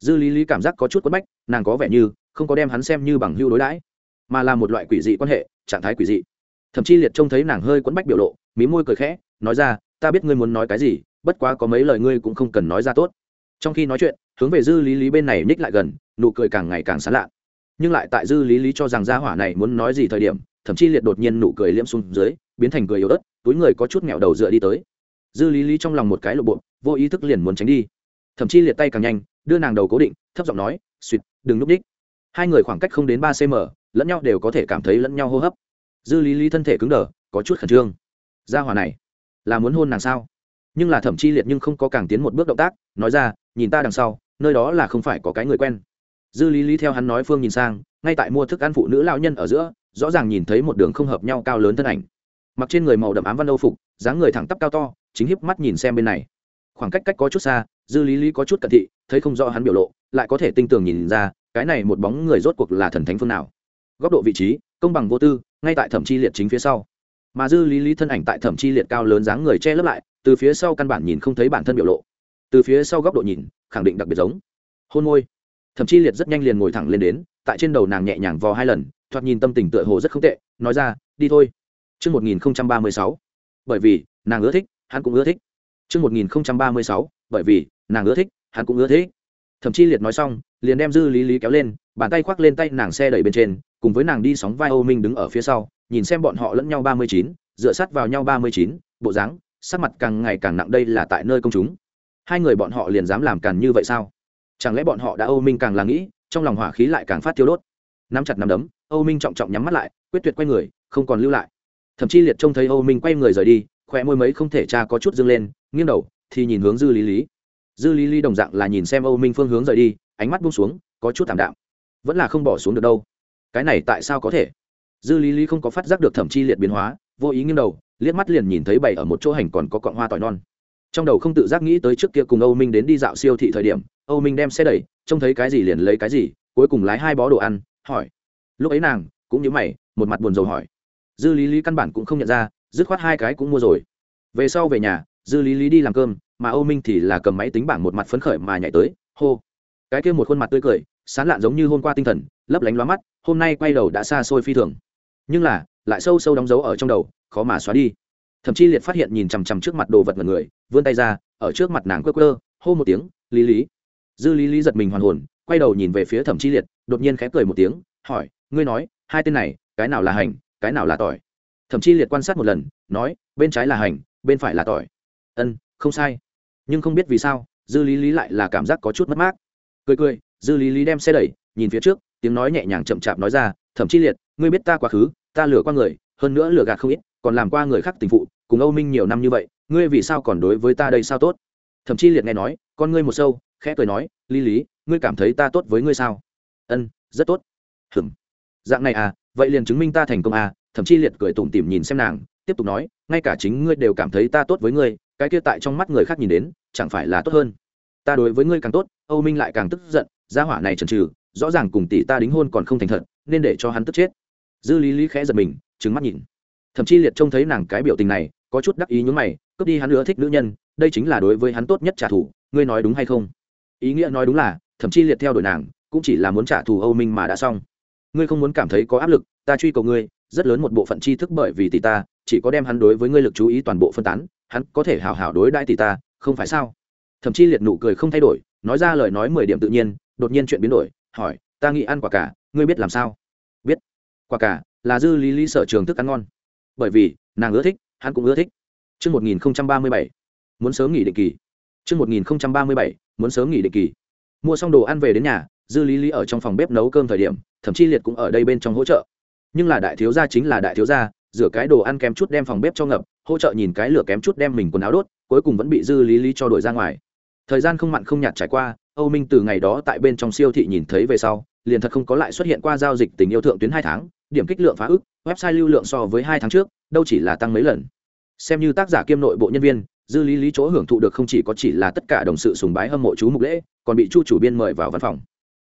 Speaker 1: Dư lý lý cảm giác có chút quất bách, nàng có vẻ như không có đem hắn xem như bằng hữu đối đãi, mà là một loại quỷ dị quan hệ, trạng thái quỷ dị. Thậm chí liệt trông thấy nàng hơi quấn bách biểu lộ, mí môi cười khẽ, nói ra, ta biết ngươi muốn nói cái gì, bất quá có mấy lời ngươi cũng không cần nói ra tốt. Trong khi nói chuyện, hướng về dư lý lý bên này ních lại gần, nụ cười càng ngày càng sán lạ. Nhưng lại tại dư lý lý cho rằng gia hỏa này muốn nói gì thời điểm, thậm chí liệt đột nhiên nụ cười liễm xuống dưới, biến thành cười yếu ớt, túi người có chút nghẹo đầu dựa đi tới dư lý lý trong lòng một cái lộ bộ, vô ý thức liền muốn tránh đi. Thậm chí liệt tay càng nhanh, đưa nàng đầu cố định, thấp giọng nói suỵt đừng núp đích. Hai người khoảng cách không đến ba cm lẫn nhau đều có thể cảm thấy lẫn nhau hô hấp. Dư lý lý thân thể cứng đờ, có chút khẩn trương. Gia hỏa này, là muốn hôn nàng sao? Nhưng là thậm chí liệt nhưng không có càng tiến một bước động tác, nói ra, nhìn ta đằng sau, nơi đó là không phải có cái người quen. Dư lý lý theo hắn nói phương nhìn sang, ngay tại mua thức ăn phụ nữ lao nhân ở giữa, rõ ràng nhìn thấy một đường không hợp nhau cao lớn thân ảnh. Mặc trên người màu đậm ám văn âu phục, dáng người thẳng tắp cao to chính híp mắt nhìn xem bên này. Khoảng cách cách có chút xa dư lý lý có chút cận thị thấy không rõ hắn biểu lộ lại có thể tinh tường nhìn ra cái này một bóng người rốt cuộc là thần thánh phương nào. Góc độ vị trí công bằng vô tư ngay tại thẩm chi liệt chính phía sau. Mà dư lý lý thân ảnh tại thẩm chi liệt cao lớn dáng người che lấp lại từ phía sau căn bản nhìn không thấy bản thân biểu lộ. Từ phía sau góc độ nhìn khẳng định đặc biệt giống. Hôn môi. Thẩm chi liệt rất nhanh liền ngồi thẳng lên đến tại trên đầu nàng nhẹ nhàng vò hai lần thoạt nhìn tâm tình tựa hồ rất không tệ nói ra đi thôi. Trước 1036. Bởi vì, nàng ưa thích, hắn cũng ưa thích. Trước 1036. Bởi vì, nàng ưa thích, hắn cũng ưa thích. Thậm chí liệt nói xong, liền đem dư lý lý kéo lên, bàn tay khoác lên tay nàng xe đẩy bên trên, cùng với nàng đi sóng vai Âu Minh đứng ở phía sau, nhìn xem bọn họ lẫn nhau ba mươi chín, dựa sát vào nhau ba mươi chín, bộ dáng, sắc mặt càng ngày càng nặng đây là tại nơi công chúng hai người bọn họ liền dám làm càn như vậy sao chẳng lẽ bọn họ đã âu minh càng là nghĩ trong lòng hỏa khí lại càng phát thiếu đốt nắm chặt nắm đấm âu minh trọng trọng nhắm mắt lại quyết tuyệt quay người không còn lưu lại thậm chí liệt trông thấy âu minh quay người rời đi khỏe môi mấy không thể cha có chút dâng lên, nghiêng đầu, thì nhìn hướng dư lý lý. Dư lý lý đồng dạng là nhìn xem âu minh phương hướng rời đi, ánh mắt buông xuống, có chút thảm đạm. Vẫn là không bỏ xuống được đâu. Cái này tại sao có thể? Dư lý lý không có phát giác được thẩm chi liệt biến hóa, vô ý nghiêng đầu, liếc mắt liền nhìn thấy bảy ở một chỗ hành còn có cọng hoa tỏi non. Trong đầu không tự giác nghĩ tới trước kia cùng âu minh đến đi dạo siêu thị thời điểm, âu minh đem xe đẩy, trông thấy cái gì liền lấy cái gì, cuối cùng lái hai bó đồ ăn, hỏi. Lúc ấy nàng, cũng như mày, một mặt buồn rầu hỏi. Dư lý lý căn bản cũng không nhận ra dứt khoát hai cái cũng mua rồi. Về sau về nhà, dư lý lý đi làm cơm, mà âu minh thì là cầm máy tính bảng một mặt phấn khởi mà nhảy tới, hô. Cái kia một khuôn mặt tươi cười, sán lạn giống như hôm qua tinh thần, lấp lánh loa mắt, hôm nay quay đầu đã xa xôi phi thường. Nhưng là, lại sâu sâu đóng dấu ở trong đầu, khó mà xóa đi. Thậm chí liệt phát hiện nhìn chằm chằm trước mặt đồ vật mật người, vươn tay ra, ở trước mặt nàng quơ quơ, hô một tiếng, lý lý. Dư lý lý giật mình hoàn hồn, quay đầu nhìn về phía thẩm chi liệt, đột nhiên khẽ cười một tiếng, hỏi, ngươi nói, hai tên này, cái nào là hành, cái nào là tỏi? Thẩm chi liệt quan sát một lần, nói, bên trái là hành, bên phải là tỏi. Ân, không sai. Nhưng không biết vì sao, dư lý lý lại là cảm giác có chút mất mát. Cười cười, dư lý lý đem xe đẩy, nhìn phía trước, tiếng nói nhẹ nhàng chậm chạp nói ra, thẩm chi liệt, ngươi biết ta quá khứ, ta lừa qua người, hơn nữa lừa gạt không ít, còn làm qua người khác tình phụ, cùng âu minh nhiều năm như vậy, ngươi vì sao còn đối với ta đây sao tốt? Thậm chí liệt nghe nói, con ngươi một sâu, khẽ cười nói, lý lý, ngươi cảm thấy ta tốt với ngươi sao? Ân, rất tốt. Hừm, dạng này à vậy liền chứng minh ta thành công à thậm chí liệt cười tủm tỉm nhìn xem nàng, tiếp tục nói, ngay cả chính ngươi đều cảm thấy ta tốt với ngươi, cái kia tại trong mắt người khác nhìn đến, chẳng phải là tốt hơn. Ta đối với ngươi càng tốt. Âu minh lại càng tức giận, gia hỏa này trần trừ rõ ràng cùng tỷ ta đính hôn còn không thành thật, nên để cho hắn tức chết. Dư lý lý khẽ giật mình trứng mắt nhìn. Thậm chí liệt trông thấy nàng cái biểu tình này, có chút đắc ý nhướng mày, cướp đi hắn nữa thích nữ nhân, đây chính là đối với hắn tốt nhất trả thù, ngươi nói đúng hay không? Ý nghĩa nói đúng là, thậm chí liệt theo đuổi nàng, cũng chỉ là muốn trả thù âu minh mà đã xong. Ngươi không muốn cảm thấy có áp lực, ta truy cầu ngươi rất lớn một bộ phận tri thức bởi vì tỷ ta chỉ có đem hắn đối với ngươi lực chú ý toàn bộ phân tán hắn có thể hào hào đối đãi tỷ ta không phải sao thậm chí liệt nụ cười không thay đổi nói ra lời nói mười điểm tự nhiên đột nhiên chuyện biến đổi hỏi ta nghĩ ăn quả cả ngươi biết làm sao biết quả cả là dư lý lý sở trường thức ăn ngon bởi vì nàng ưa thích hắn cũng ưa thích Trước 1037, muốn sớm nghỉ định kỳ. Trước 1037, muốn sớm nghỉ định kỳ. Mua xong đồ ăn về đến nhà, dư lý lý ở trong phòng bếp nấu cơm thời điểm, thậm chí liệt cũng ở đây bên trong hỗ trợ. Nhưng là đại thiếu gia chính là đại thiếu gia, rửa cái đồ ăn kém chút đem phòng bếp cho ngập, hỗ trợ nhìn cái lửa kém chút đem mình quần áo đốt, cuối cùng vẫn bị dư lý lý cho đuổi ra ngoài. Thời gian không mặn không nhạt trải qua, Âu Minh từ ngày đó tại bên trong siêu thị nhìn thấy về sau, liền thật không có lại xuất hiện qua giao dịch tình yêu thượng tuyến hai tháng, điểm kích lượng phá ức, website lưu lượng so với hai tháng trước, đâu chỉ là tăng mấy lần. Xem như tác giả kiêm nội bộ nhân viên, dư lý lý chỗ hưởng thụ được không chỉ có chỉ là tất cả đồng sự sùng bái hâm mộ chú mục lễ, còn bị chu chủ biên mời vào văn phòng.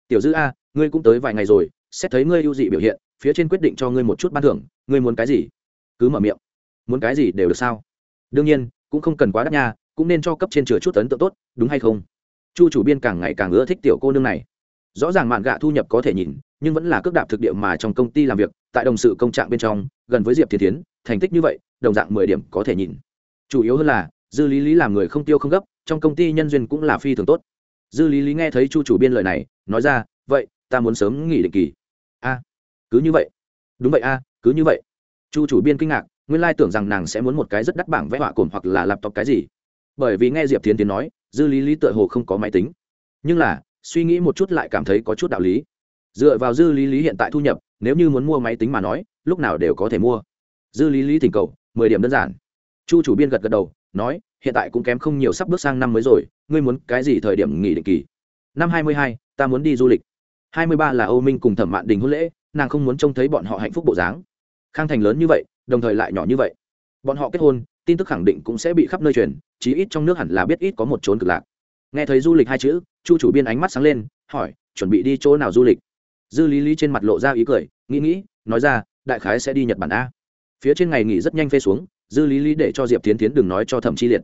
Speaker 1: "Tiểu Dư a, ngươi cũng tới vài ngày rồi, xét thấy ngươi ưu dị biểu hiện, phía trên quyết định cho ngươi một chút ban thưởng, ngươi muốn cái gì?" Cứ mở miệng. "Muốn cái gì đều được sao?" "Đương nhiên, cũng không cần quá đắt nha, cũng nên cho cấp trên chừa chút ấn tượng tốt, đúng hay không?" chu chủ biên càng ngày càng ưa thích tiểu cô nương này rõ ràng mạn gạ thu nhập có thể nhìn nhưng vẫn là cước đạp thực địa mà trong công ty làm việc tại đồng sự công trạng bên trong gần với diệp thiên tiến thành tích như vậy đồng dạng mười điểm có thể nhìn chủ yếu hơn là dư lý lý làm người không tiêu không gấp trong công ty nhân duyên cũng là phi thường tốt dư lý lý nghe thấy chu chủ biên lời này nói ra vậy ta muốn sớm nghỉ định kỳ cứ như vậy. Đúng vậy a, cứ như vậy. Chu chủ biên kinh ngạc, nguyên lai tưởng rằng nàng sẽ muốn một cái rất đắt bảng vẽ họa cồn hoặc là laptop cái gì. Bởi vì nghe diệp tiến tiến nói, dư lý lý tựa hồ không có máy tính. Nhưng là, suy nghĩ một chút lại cảm thấy có chút đạo lý. Dựa vào dư lý lý hiện tại thu nhập, nếu như muốn mua máy tính mà nói, lúc nào đều có thể mua. Dư lý lý thỉnh cầu, mười điểm đơn giản. Chu chủ biên gật gật đầu, nói, hiện tại cũng kém không nhiều sắp bước sang năm mới rồi, ngươi muốn cái gì thời điểm nghỉ định kỳ? Năm hai mươi hai, ta muốn đi du lịch. Hai mươi ba là âu minh cùng thẩm mạn đình hôn lễ nàng không muốn trông thấy bọn họ hạnh phúc bộ dáng. Khang thành lớn như vậy, đồng thời lại nhỏ như vậy. Bọn họ kết hôn, tin tức khẳng định cũng sẽ bị khắp nơi truyền, chí ít trong nước hẳn là biết ít có một trốn cực lạc. Nghe thấy du lịch hai chữ, chu chủ biên ánh mắt sáng lên, hỏi, chuẩn bị đi chỗ nào du lịch? Dư lý lý trên mặt lộ ra ý cười, nghĩ nghĩ, nói ra, đại khái sẽ đi nhật bản a. Phía trên ngày nghỉ rất nhanh phê xuống, dư lý lý để cho diệp tiến tiến đừng nói cho thẩm chi liệt.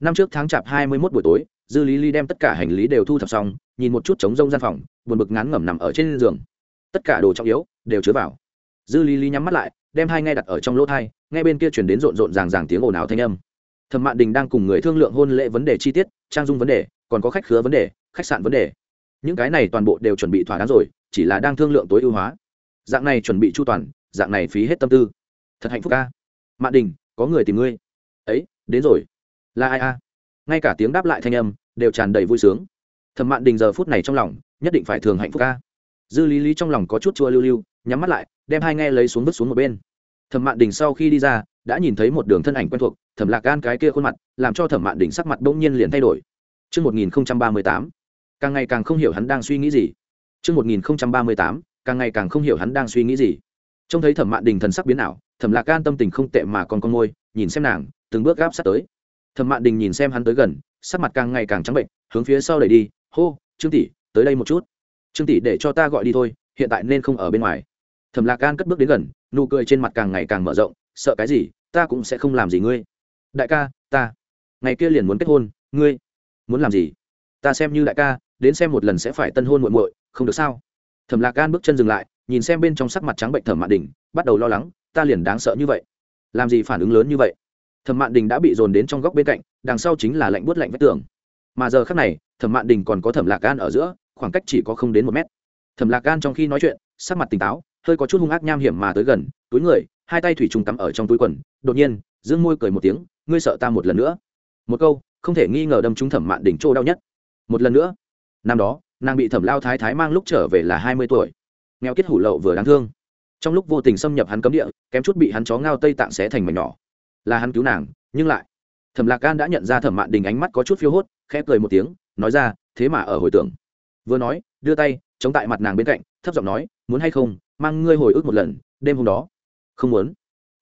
Speaker 1: Năm trước tháng chạp hai mươi mốt buổi tối, dư lý lý đem tất cả hành lý đều thu thập xong, nhìn một chút trống rông gian phòng, buồn bực ngán ngẩm nằm ở trên giường tất cả đồ trọng yếu đều chứa vào. Dư lý lý nhắm mắt lại, đem hai ngay đặt ở trong lỗ thai ngay bên kia chuyển đến rộn rộn ràng ràng tiếng ồn ào thanh âm. Thẩm mạn đình đang cùng người thương lượng hôn lễ vấn đề chi tiết, trang dung vấn đề, còn có khách khứa vấn đề, khách sạn vấn đề. Những cái này toàn bộ đều chuẩn bị thỏa đáng rồi, chỉ là đang thương lượng tối ưu hóa. Dạng này chuẩn bị chu toàn, dạng này phí hết tâm tư. Thật hạnh phúc ca. Mạn đình, có người tìm ngươi. Ấy, đến rồi. Là ai a? Ngay cả tiếng đáp lại thanh âm đều tràn đầy vui sướng. Thẩm mạn đình giờ phút này trong lòng, nhất định phải thường hạnh phúc ca dư lý lý trong lòng có chút chua lưu lưu nhắm mắt lại đem hai nghe lấy xuống vứt xuống một bên thẩm mạn đình sau khi đi ra đã nhìn thấy một đường thân ảnh quen thuộc thẩm lạc gan cái kia khuôn mặt làm cho thẩm mạn đình sắc mặt bỗng nhiên liền thay đổi Trước 1038, càng ngày càng không hiểu hắn đang suy nghĩ gì. Trước 1038, càng ngày càng không hiểu hắn đang suy nghĩ gì. Trông thấy thẩm mạn đình thần sắc biến ảo, thẩm lạc gan tâm tình không tệ mà còn con môi, nhìn xem nàng, từng bước gáp sát tới. Thẩm mạn đình nhìn xem hắn tới gần, sắc mặt càng ngày càng trắng bệnh, hướng phía sau đẩy đi, hô, trương tỷ, tới đây một chút. Trương tỷ để cho ta gọi đi thôi, hiện tại nên không ở bên ngoài. Thẩm lạc gan cất bước đến gần, nụ cười trên mặt càng ngày càng mở rộng, sợ cái gì, ta cũng sẽ không làm gì ngươi. Đại ca ta ngày kia liền muốn kết hôn ngươi muốn làm gì? Ta xem như đại ca đến xem một lần sẽ phải tân hôn muội muội không được sao? Thẩm lạc gan bước chân dừng lại nhìn xem bên trong sắc mặt trắng bệnh thẩm mạn đình bắt đầu lo lắng ta liền đáng sợ như vậy. Làm gì phản ứng lớn như vậy? Thẩm mạn đình đã bị dồn đến trong góc bên cạnh đằng sau chính là lạnh buốt lạnh vách tường. Mà giờ khác này thẩm mạn đình còn có thẩm lạc gan ở giữa khoảng cách chỉ có không đến một mét. Thẩm lạc gan trong khi nói chuyện, sắc mặt tỉnh táo, hơi có chút hung ác nham hiểm mà tới gần, túi người, hai tay thủy trùng cắm ở trong túi quần, đột nhiên, dương môi cười một tiếng, ngươi sợ ta một lần nữa? Một câu, không thể nghi ngờ đâm trúng thẩm mạn đỉnh trô đau nhất. Một lần nữa? Năm đó, nàng bị thẩm lao thái thái mang lúc trở về là hai mươi tuổi. Nghèo kết hủ lậu vừa đáng thương. Trong lúc vô tình xâm nhập hắn cấm địa, kém chút bị hắn chó ngao tây tạng xé thành mảnh nhỏ. Là hắn cứu nàng, nhưng lại. Thẩm lạc gan đã nhận ra thẩm mạn đình ánh mắt có chút phiêu hốt, khẽ cười một tiếng, nói ra, thế mà ở hồi tưởng vừa nói, đưa tay, chống tại mặt nàng bên cạnh, thấp giọng nói, muốn hay không, mang ngươi hồi ức một lần, đêm hôm đó. Không muốn.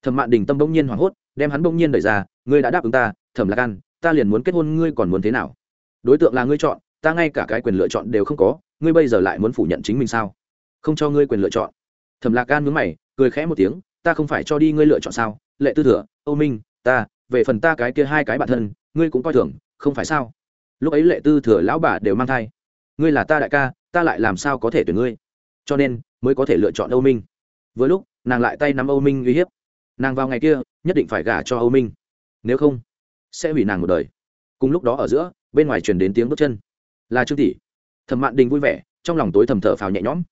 Speaker 1: Thẩm mạn đình tâm bỗng nhiên hoảng hốt, đem hắn bỗng nhiên đẩy ra, ngươi đã đáp ứng ta, thẩm lạc ăn ta liền muốn kết hôn, ngươi còn muốn thế nào? Đối tượng là ngươi chọn, ta ngay cả cái quyền lựa chọn đều không có, ngươi bây giờ lại muốn phủ nhận chính mình sao? Không cho ngươi quyền lựa chọn. Thẩm lạc gan mướn mày, cười khẽ một tiếng, ta không phải cho đi ngươi lựa chọn sao? Lệ tư thừa, âu minh, ta, về phần ta cái kia hai cái bạn thân, ngươi cũng coi thường, không phải sao? Lúc ấy lệ tư thừa lão bà đều mang thai ngươi là ta đại ca, ta lại làm sao có thể tuyển ngươi? Cho nên, mới có thể lựa chọn âu minh. Vừa lúc, nàng lại tay nắm âu minh uy hiếp. Nàng vào ngày kia, nhất định phải gả cho âu minh. Nếu không, sẽ hủy nàng một đời. Cùng lúc đó ở giữa, bên ngoài truyền đến tiếng bước chân. Là trương tỷ. Thẩm mạn đình vui vẻ, trong lòng tối thầm thở phào nhẹ nhõm.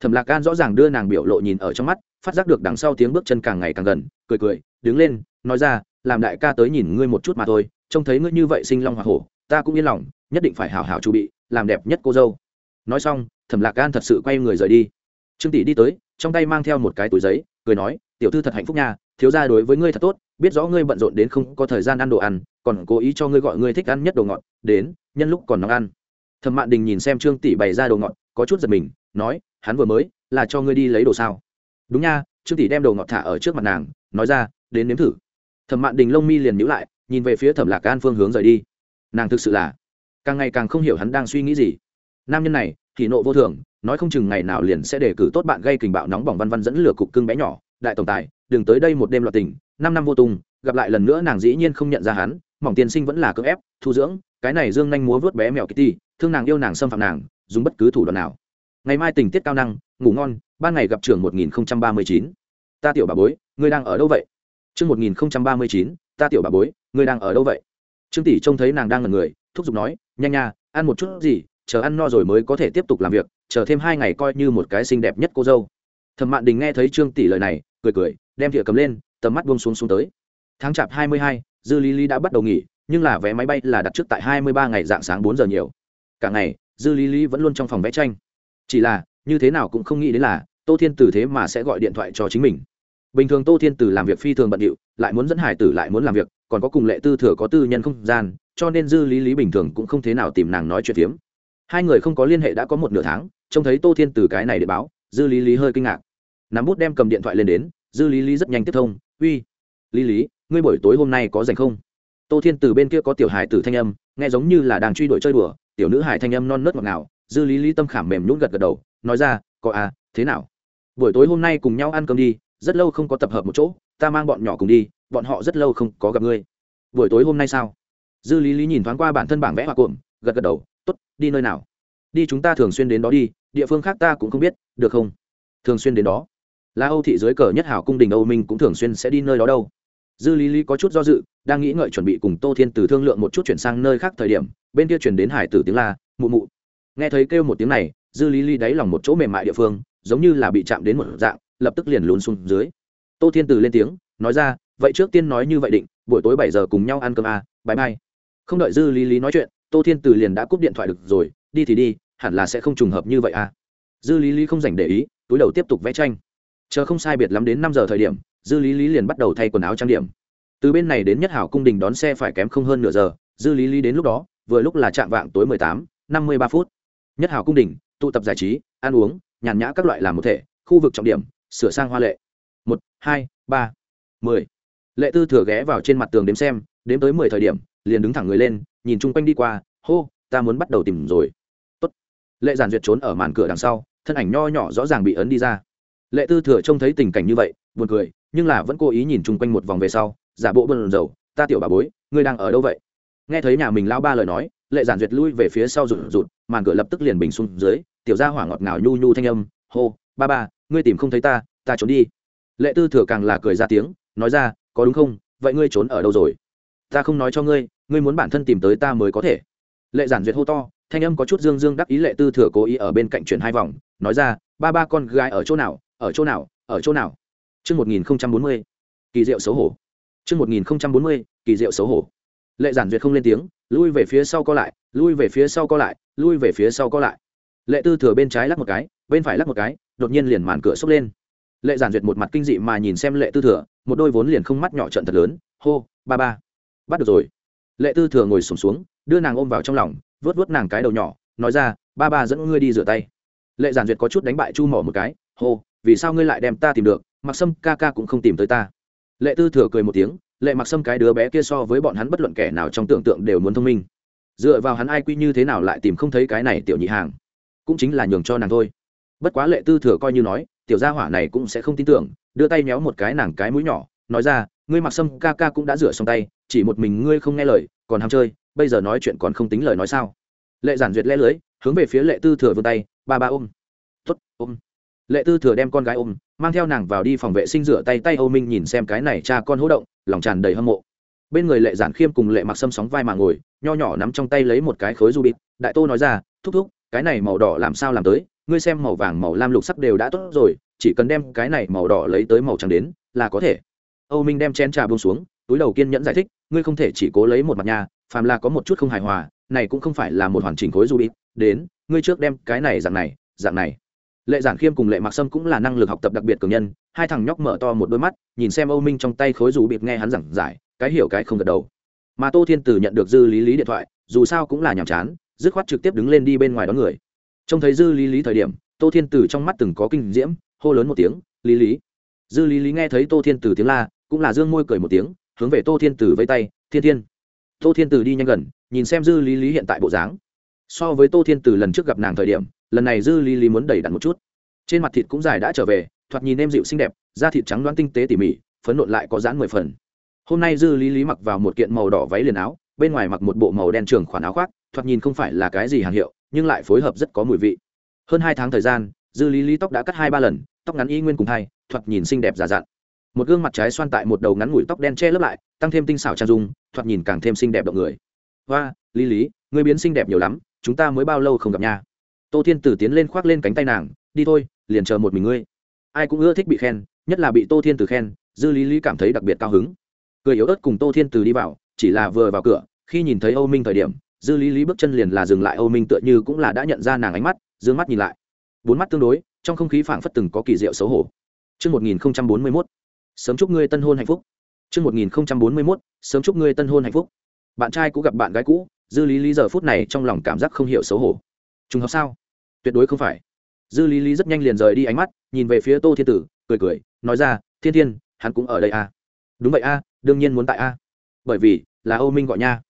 Speaker 1: Thẩm lạc gan rõ ràng đưa nàng biểu lộ nhìn ở trong mắt, phát giác được đằng sau tiếng bước chân càng ngày càng gần, cười cười, đứng lên, nói ra, làm đại ca tới nhìn ngươi một chút mà thôi, trông thấy ngươi như vậy sinh long hoa hổ, ta cũng yên lòng, nhất định phải hảo hảo chu bị làm đẹp nhất cô dâu. Nói xong, thẩm lạc gan thật sự quay người rời đi. Trương tỷ đi tới, trong tay mang theo một cái túi giấy, cười nói, tiểu thư thật hạnh phúc nha, thiếu gia đối với ngươi thật tốt, biết rõ ngươi bận rộn đến không có thời gian ăn đồ ăn, còn cố ý cho ngươi gọi ngươi thích ăn nhất đồ ngọt, đến, nhân lúc còn nóng ăn. Thẩm mạn đình nhìn xem trương tỷ bày ra đồ ngọt, có chút giật mình, nói, hắn vừa mới, là cho ngươi đi lấy đồ sao? Đúng nha, trương tỷ đem đồ ngọt thả ở trước mặt nàng, nói ra, đến nếm thử. Thẩm mạn đình lông mi liền nhíu lại, nhìn về phía thẩm lạc an phương hướng rời đi. Nàng thực sự là càng ngày càng không hiểu hắn đang suy nghĩ gì. Nam nhân này thì nộ vô thường, nói không chừng ngày nào liền sẽ đề cử tốt bạn gây kình bạo nóng bỏng văn văn dẫn lửa cục cưng bé nhỏ, đại tổng tài, đừng tới đây một đêm loạt tình, năm năm vô tung, gặp lại lần nữa nàng dĩ nhiên không nhận ra hắn, mỏng tiên sinh vẫn là cưỡng ép, thu dưỡng, cái này dương nhanh múa vớt bé mèo kitty, thương nàng yêu nàng xâm phạm nàng, dùng bất cứ thủ đoạn nào. Ngày mai tình tiết cao năng, ngủ ngon, ban ngày gặp trưởng một nghìn ba mươi chín. Ta tiểu bà bối, ngươi đang ở đâu vậy? Chương một nghìn ba mươi chín, ta tiểu bà bối, ngươi đang ở đâu vậy? Trương tỷ trông thấy nàng đang ngần người thúc giục nói nhanh nha, ăn một chút gì, chờ ăn no rồi mới có thể tiếp tục làm việc, chờ thêm hai ngày coi như một cái xinh đẹp nhất cô dâu. Thẩm mạn đình nghe thấy trương tỷ lời này, cười cười, đem thìa cầm lên, tầm mắt buông xuống xuống tới. Tháng chạp hai mươi hai, dư lý lý đã bắt đầu nghỉ, nhưng là vé máy bay là đặt trước tại hai mươi ba ngày dạng sáng bốn giờ nhiều. Cả ngày, dư lý lý vẫn luôn trong phòng vẽ tranh. Chỉ là, như thế nào cũng không nghĩ đến là, tô thiên tử thế mà sẽ gọi điện thoại cho chính mình. Bình thường tô thiên tử làm việc phi thường bận điệu, lại muốn dẫn hải tử lại muốn làm việc còn có cùng lệ tư thừa có tư nhân không gian, cho nên dư lý lý bình thường cũng không thế nào tìm nàng nói chuyện phiếm. Hai người không có liên hệ đã có một nửa tháng, trông thấy tô thiên từ cái này để báo, dư lý lý hơi kinh ngạc. Nắm bút đem cầm điện thoại lên đến, dư lý lý rất nhanh tiếp thông, uy, lý lý, ngươi buổi tối hôm nay có dành không? Tô thiên từ bên kia có tiểu hải tử thanh âm, nghe giống như là đang truy đuổi chơi đùa, tiểu nữ hải thanh âm non nớt ngọt ngào, dư lý lý tâm khảm mềm nhún gật gật đầu, nói ra, có à thế nào? Buổi tối hôm nay cùng nhau ăn cơm đi, rất lâu không có tập hợp một chỗ, ta mang bọn nhỏ cùng đi bọn họ rất lâu không có gặp ngươi. Buổi tối hôm nay sao? Dư lý lý nhìn thoáng qua bản thân bảng vẽ hoa cuộn gật gật đầu t ố t đi nơi nào? Đi chúng ta thường xuyên đến đó đi, địa phương khác ta cũng không biết, được không? Thường xuyên đến đó? Là âu thị dưới cờ nhất hảo cung đình âu minh cũng thường xuyên sẽ đi nơi đó đâu. Dư lý lý có chút do dự, đang nghĩ ngợi chuẩn bị cùng tô thiên từ thương lượng một chút chuyển sang nơi khác thời điểm, bên kia chuyển đến hải tử tiếng la, mụ mụ. Nghe thấy kêu một tiếng này, dư lý lý đáy lòng một chỗ mềm mại địa phương, giống như là bị chạm đến một dạng, lập tức liền lún xuống dưới. Tô thiên từ lên tiếng, nói ra vậy trước tiên nói như vậy định buổi tối bảy giờ cùng nhau ăn cơm à, bãi mai không đợi dư lý lý nói chuyện tô thiên từ liền đã cúp điện thoại được rồi đi thì đi hẳn là sẽ không trùng hợp như vậy à. Dư lý lý không dành để ý túi đầu tiếp tục vẽ tranh. Chờ không sai biệt lắm đến năm giờ thời điểm dư lý lý liền bắt đầu thay quần áo trang điểm. Từ bên này đến nhất hảo cung đình đón xe phải kém không hơn nửa giờ dư lý lý đến lúc đó vừa lúc là chạm vạng tối mười tám năm mươi ba phút. Nhất hảo cung đình tụ tập giải trí ăn uống nhàn nhã các loại làm một thể khu vực trọng điểm sửa sang hoa lệ. Một hai ba mười lệ tư thừa ghé vào trên mặt tường đếm xem, đếm tới mười thời điểm, liền đứng thẳng người lên, nhìn chung quanh đi qua, hô, ta muốn bắt đầu tìm rồi. Tốt. lệ giản duyệt trốn ở màn cửa đằng sau, thân ảnh nho nhỏ rõ ràng bị ấn đi ra. Lệ tư thừa trông thấy tình cảnh như vậy, buồn cười, nhưng là vẫn cố ý nhìn chung quanh một vòng về sau, giả bộ bơn dầu ta tiểu bà bối, ngươi đang ở đâu vậy? Nghe thấy nhà mình lao ba lời nói, lệ giản duyệt lui về phía sau rụt rụt, màn cửa lập tức liền bình xuống dưới, tiểu gia hỏa ngọt ngào nhu nhu thanh âm, hô, ba ba, ngươi tìm không thấy ta ta trốn đi. Lệ tư thừa càng là cười ra tiếng, nói ra có đúng không vậy ngươi trốn ở đâu rồi ta không nói cho ngươi ngươi muốn bản thân tìm tới ta mới có thể lệ giản duyệt hô to thanh âm có chút dương dương đắc ý lệ tư thừa cố ý ở bên cạnh chuyển hai vòng nói ra ba ba con gái ở chỗ nào ở chỗ nào ở chỗ nào chương một nghìn bốn mươi kỳ diệu xấu hổ. Trước 1040, kỳ diệu xấu hổ. Lệ giản duyệt không lên tiếng, lui về phía sau co lại, lui về phía sau co lại, lui về phía sau co lại. Lệ tư thừa bên trái lắc một cái, bên phải lắc một cái, đột nhiên liền màn cửa xốc lên. Lệ giản duyệt một mặt kinh dị mà nhìn xem Lệ tư thừa, một đôi vốn liền không mắt nhỏ trận thật lớn, hô, ba ba, bắt được rồi. Lệ tư thừa ngồi sùng xuống, đưa nàng ôm vào trong lòng, vuốt vuốt nàng cái đầu nhỏ, nói ra, ba ba dẫn ngươi đi rửa tay. lệ giản duyệt có chút đánh bại chu mỏ một cái hô vì sao ngươi lại đem ta tìm được mặc sâm ca ca cũng không tìm tới ta lệ tư thừa cười một tiếng lệ mặc sâm cái đứa bé kia so với bọn hắn bất luận kẻ nào trong tưởng tượng đều muốn thông minh dựa vào hắn ai quy như thế nào lại tìm không thấy cái này tiểu nhị hàng cũng chính là nhường cho nàng thôi bất quá lệ tư thừa coi như nói tiểu gia hỏa này cũng sẽ không tin tưởng, đưa tay méo một cái nàng cái mũi nhỏ, nói ra, ngươi mặc sâm ca ca cũng đã rửa xong tay, chỉ một mình ngươi không nghe lời, còn ham chơi, bây giờ nói chuyện còn không tính lời nói sao? Lệ giản duyệt lẽ lưới, hướng về phía lệ tư thừa vươn tay, ba ba ôm. Tuất ôm. Lệ tư thừa đem con gái ôm, mang theo nàng vào đi phòng vệ sinh rửa tay tay âu minh nhìn xem cái này cha con hỗ động, lòng tràn đầy hâm mộ. Bên người lệ giản khiêm cùng lệ mặc sâm sóng vai mà ngồi, nho nhỏ nắm trong tay lấy một cái khối du bịt đại tô nói ra, thúc thúc cái này màu đỏ làm sao làm tới, ngươi xem màu vàng, màu lam lục sắc đều đã tốt rồi, chỉ cần đem cái này màu đỏ lấy tới màu trắng đến, là có thể. Âu minh đem chén trà buông xuống, túi đầu kiên nhẫn giải thích, ngươi không thể chỉ cố lấy một mặt nhà phàm là có một chút không hài hòa, này cũng không phải là một hoàn chỉnh khối du bịt đến, ngươi trước đem cái này dạng này dạng này. Lệ giản khiêm cùng lệ mạc sâm cũng là năng lực học tập đặc biệt cường nhân, hai thằng nhóc mở to một đôi mắt, nhìn xem âu minh trong tay khối dù bịt nghe hắn giảng giải, cái hiểu cái không gật đầu. Mà tô thiên tử nhận được dư lý lý điện thoại, dù sao cũng là nhàm chán dứt khoát trực tiếp đứng lên đi bên ngoài đón người. Trông thấy dư lý lý thời điểm, tô thiên tử trong mắt từng có kinh diễm, hô lớn một tiếng, lý lý. Dư lý lý nghe thấy tô thiên tử tiếng la, cũng là dương môi cười một tiếng, hướng về tô thiên tử vây tay, thiên thiên. Tô thiên tử đi nhanh gần, nhìn xem dư lý lý hiện tại bộ dáng. So với tô thiên tử lần trước gặp nàng thời điểm, lần này dư lý lý muốn đẩy đặn một chút. Trên mặt thịt cũng dài đã trở về, thoạt nhìn em dịu xinh đẹp, da thịt trắng đoán tinh tế tỉ mỉ, phấn nộn lại có dáng mười phần. Hôm nay dư lý lý mặc vào một kiện màu đỏ váy liền áo bên ngoài mặc một bộ màu đen trường khoản áo khoác, thoạt nhìn không phải là cái gì hàng hiệu, nhưng lại phối hợp rất có mùi vị. Hơn hai tháng thời gian, dư lý lý tóc đã cắt hai ba lần, tóc ngắn y nguyên cùng hai thoạt nhìn xinh đẹp già dặn. Một gương mặt trái xoan tại một đầu ngắn ngủi tóc đen che lấp lại, tăng thêm tinh xảo trang dung, thoạt nhìn càng thêm xinh đẹp động người. Hoa, lý lý người biến xinh đẹp nhiều lắm, chúng ta mới bao lâu không gặp nha? Tô thiên tử tiến lên khoác lên cánh tay nàng, đi thôi, liền chờ một mình ngươi. Ai cũng ưa thích bị khen, nhất là bị tô thiên tử khen, dư lý lý cảm thấy đặc biệt cao hứng. Cười yếu ớt cùng tô thiên tử đi vào, chỉ là vừa vào cửa khi nhìn thấy âu minh thời điểm dư lý lý bước chân liền là dừng lại âu minh tựa như cũng là đã nhận ra nàng ánh mắt d ư ơ n g mắt nhìn lại bốn mắt tương đối trong không khí phảng phất từng có kỳ diệu xấu hổ Trước 1041, sớm chúc ngươi tân hôn hạnh phúc. Trước 1041, sớm chúc ngươi tân hôn hạnh phúc. Bạn trai cũ gặp bạn gái cũ, dư lý lý giờ phút này trong lòng cảm giác không hiểu xấu hổ. Trùng hợp sao? Tuyệt đối không phải dư lý lý rất nhanh liền rời đi ánh mắt nhìn về phía tô thiên tử cười cười nói ra thiên thiên hắn cũng ở đây à. đúng vậy a à, đương nhiên muốn tại a à. bởi vì là âu minh gọi nha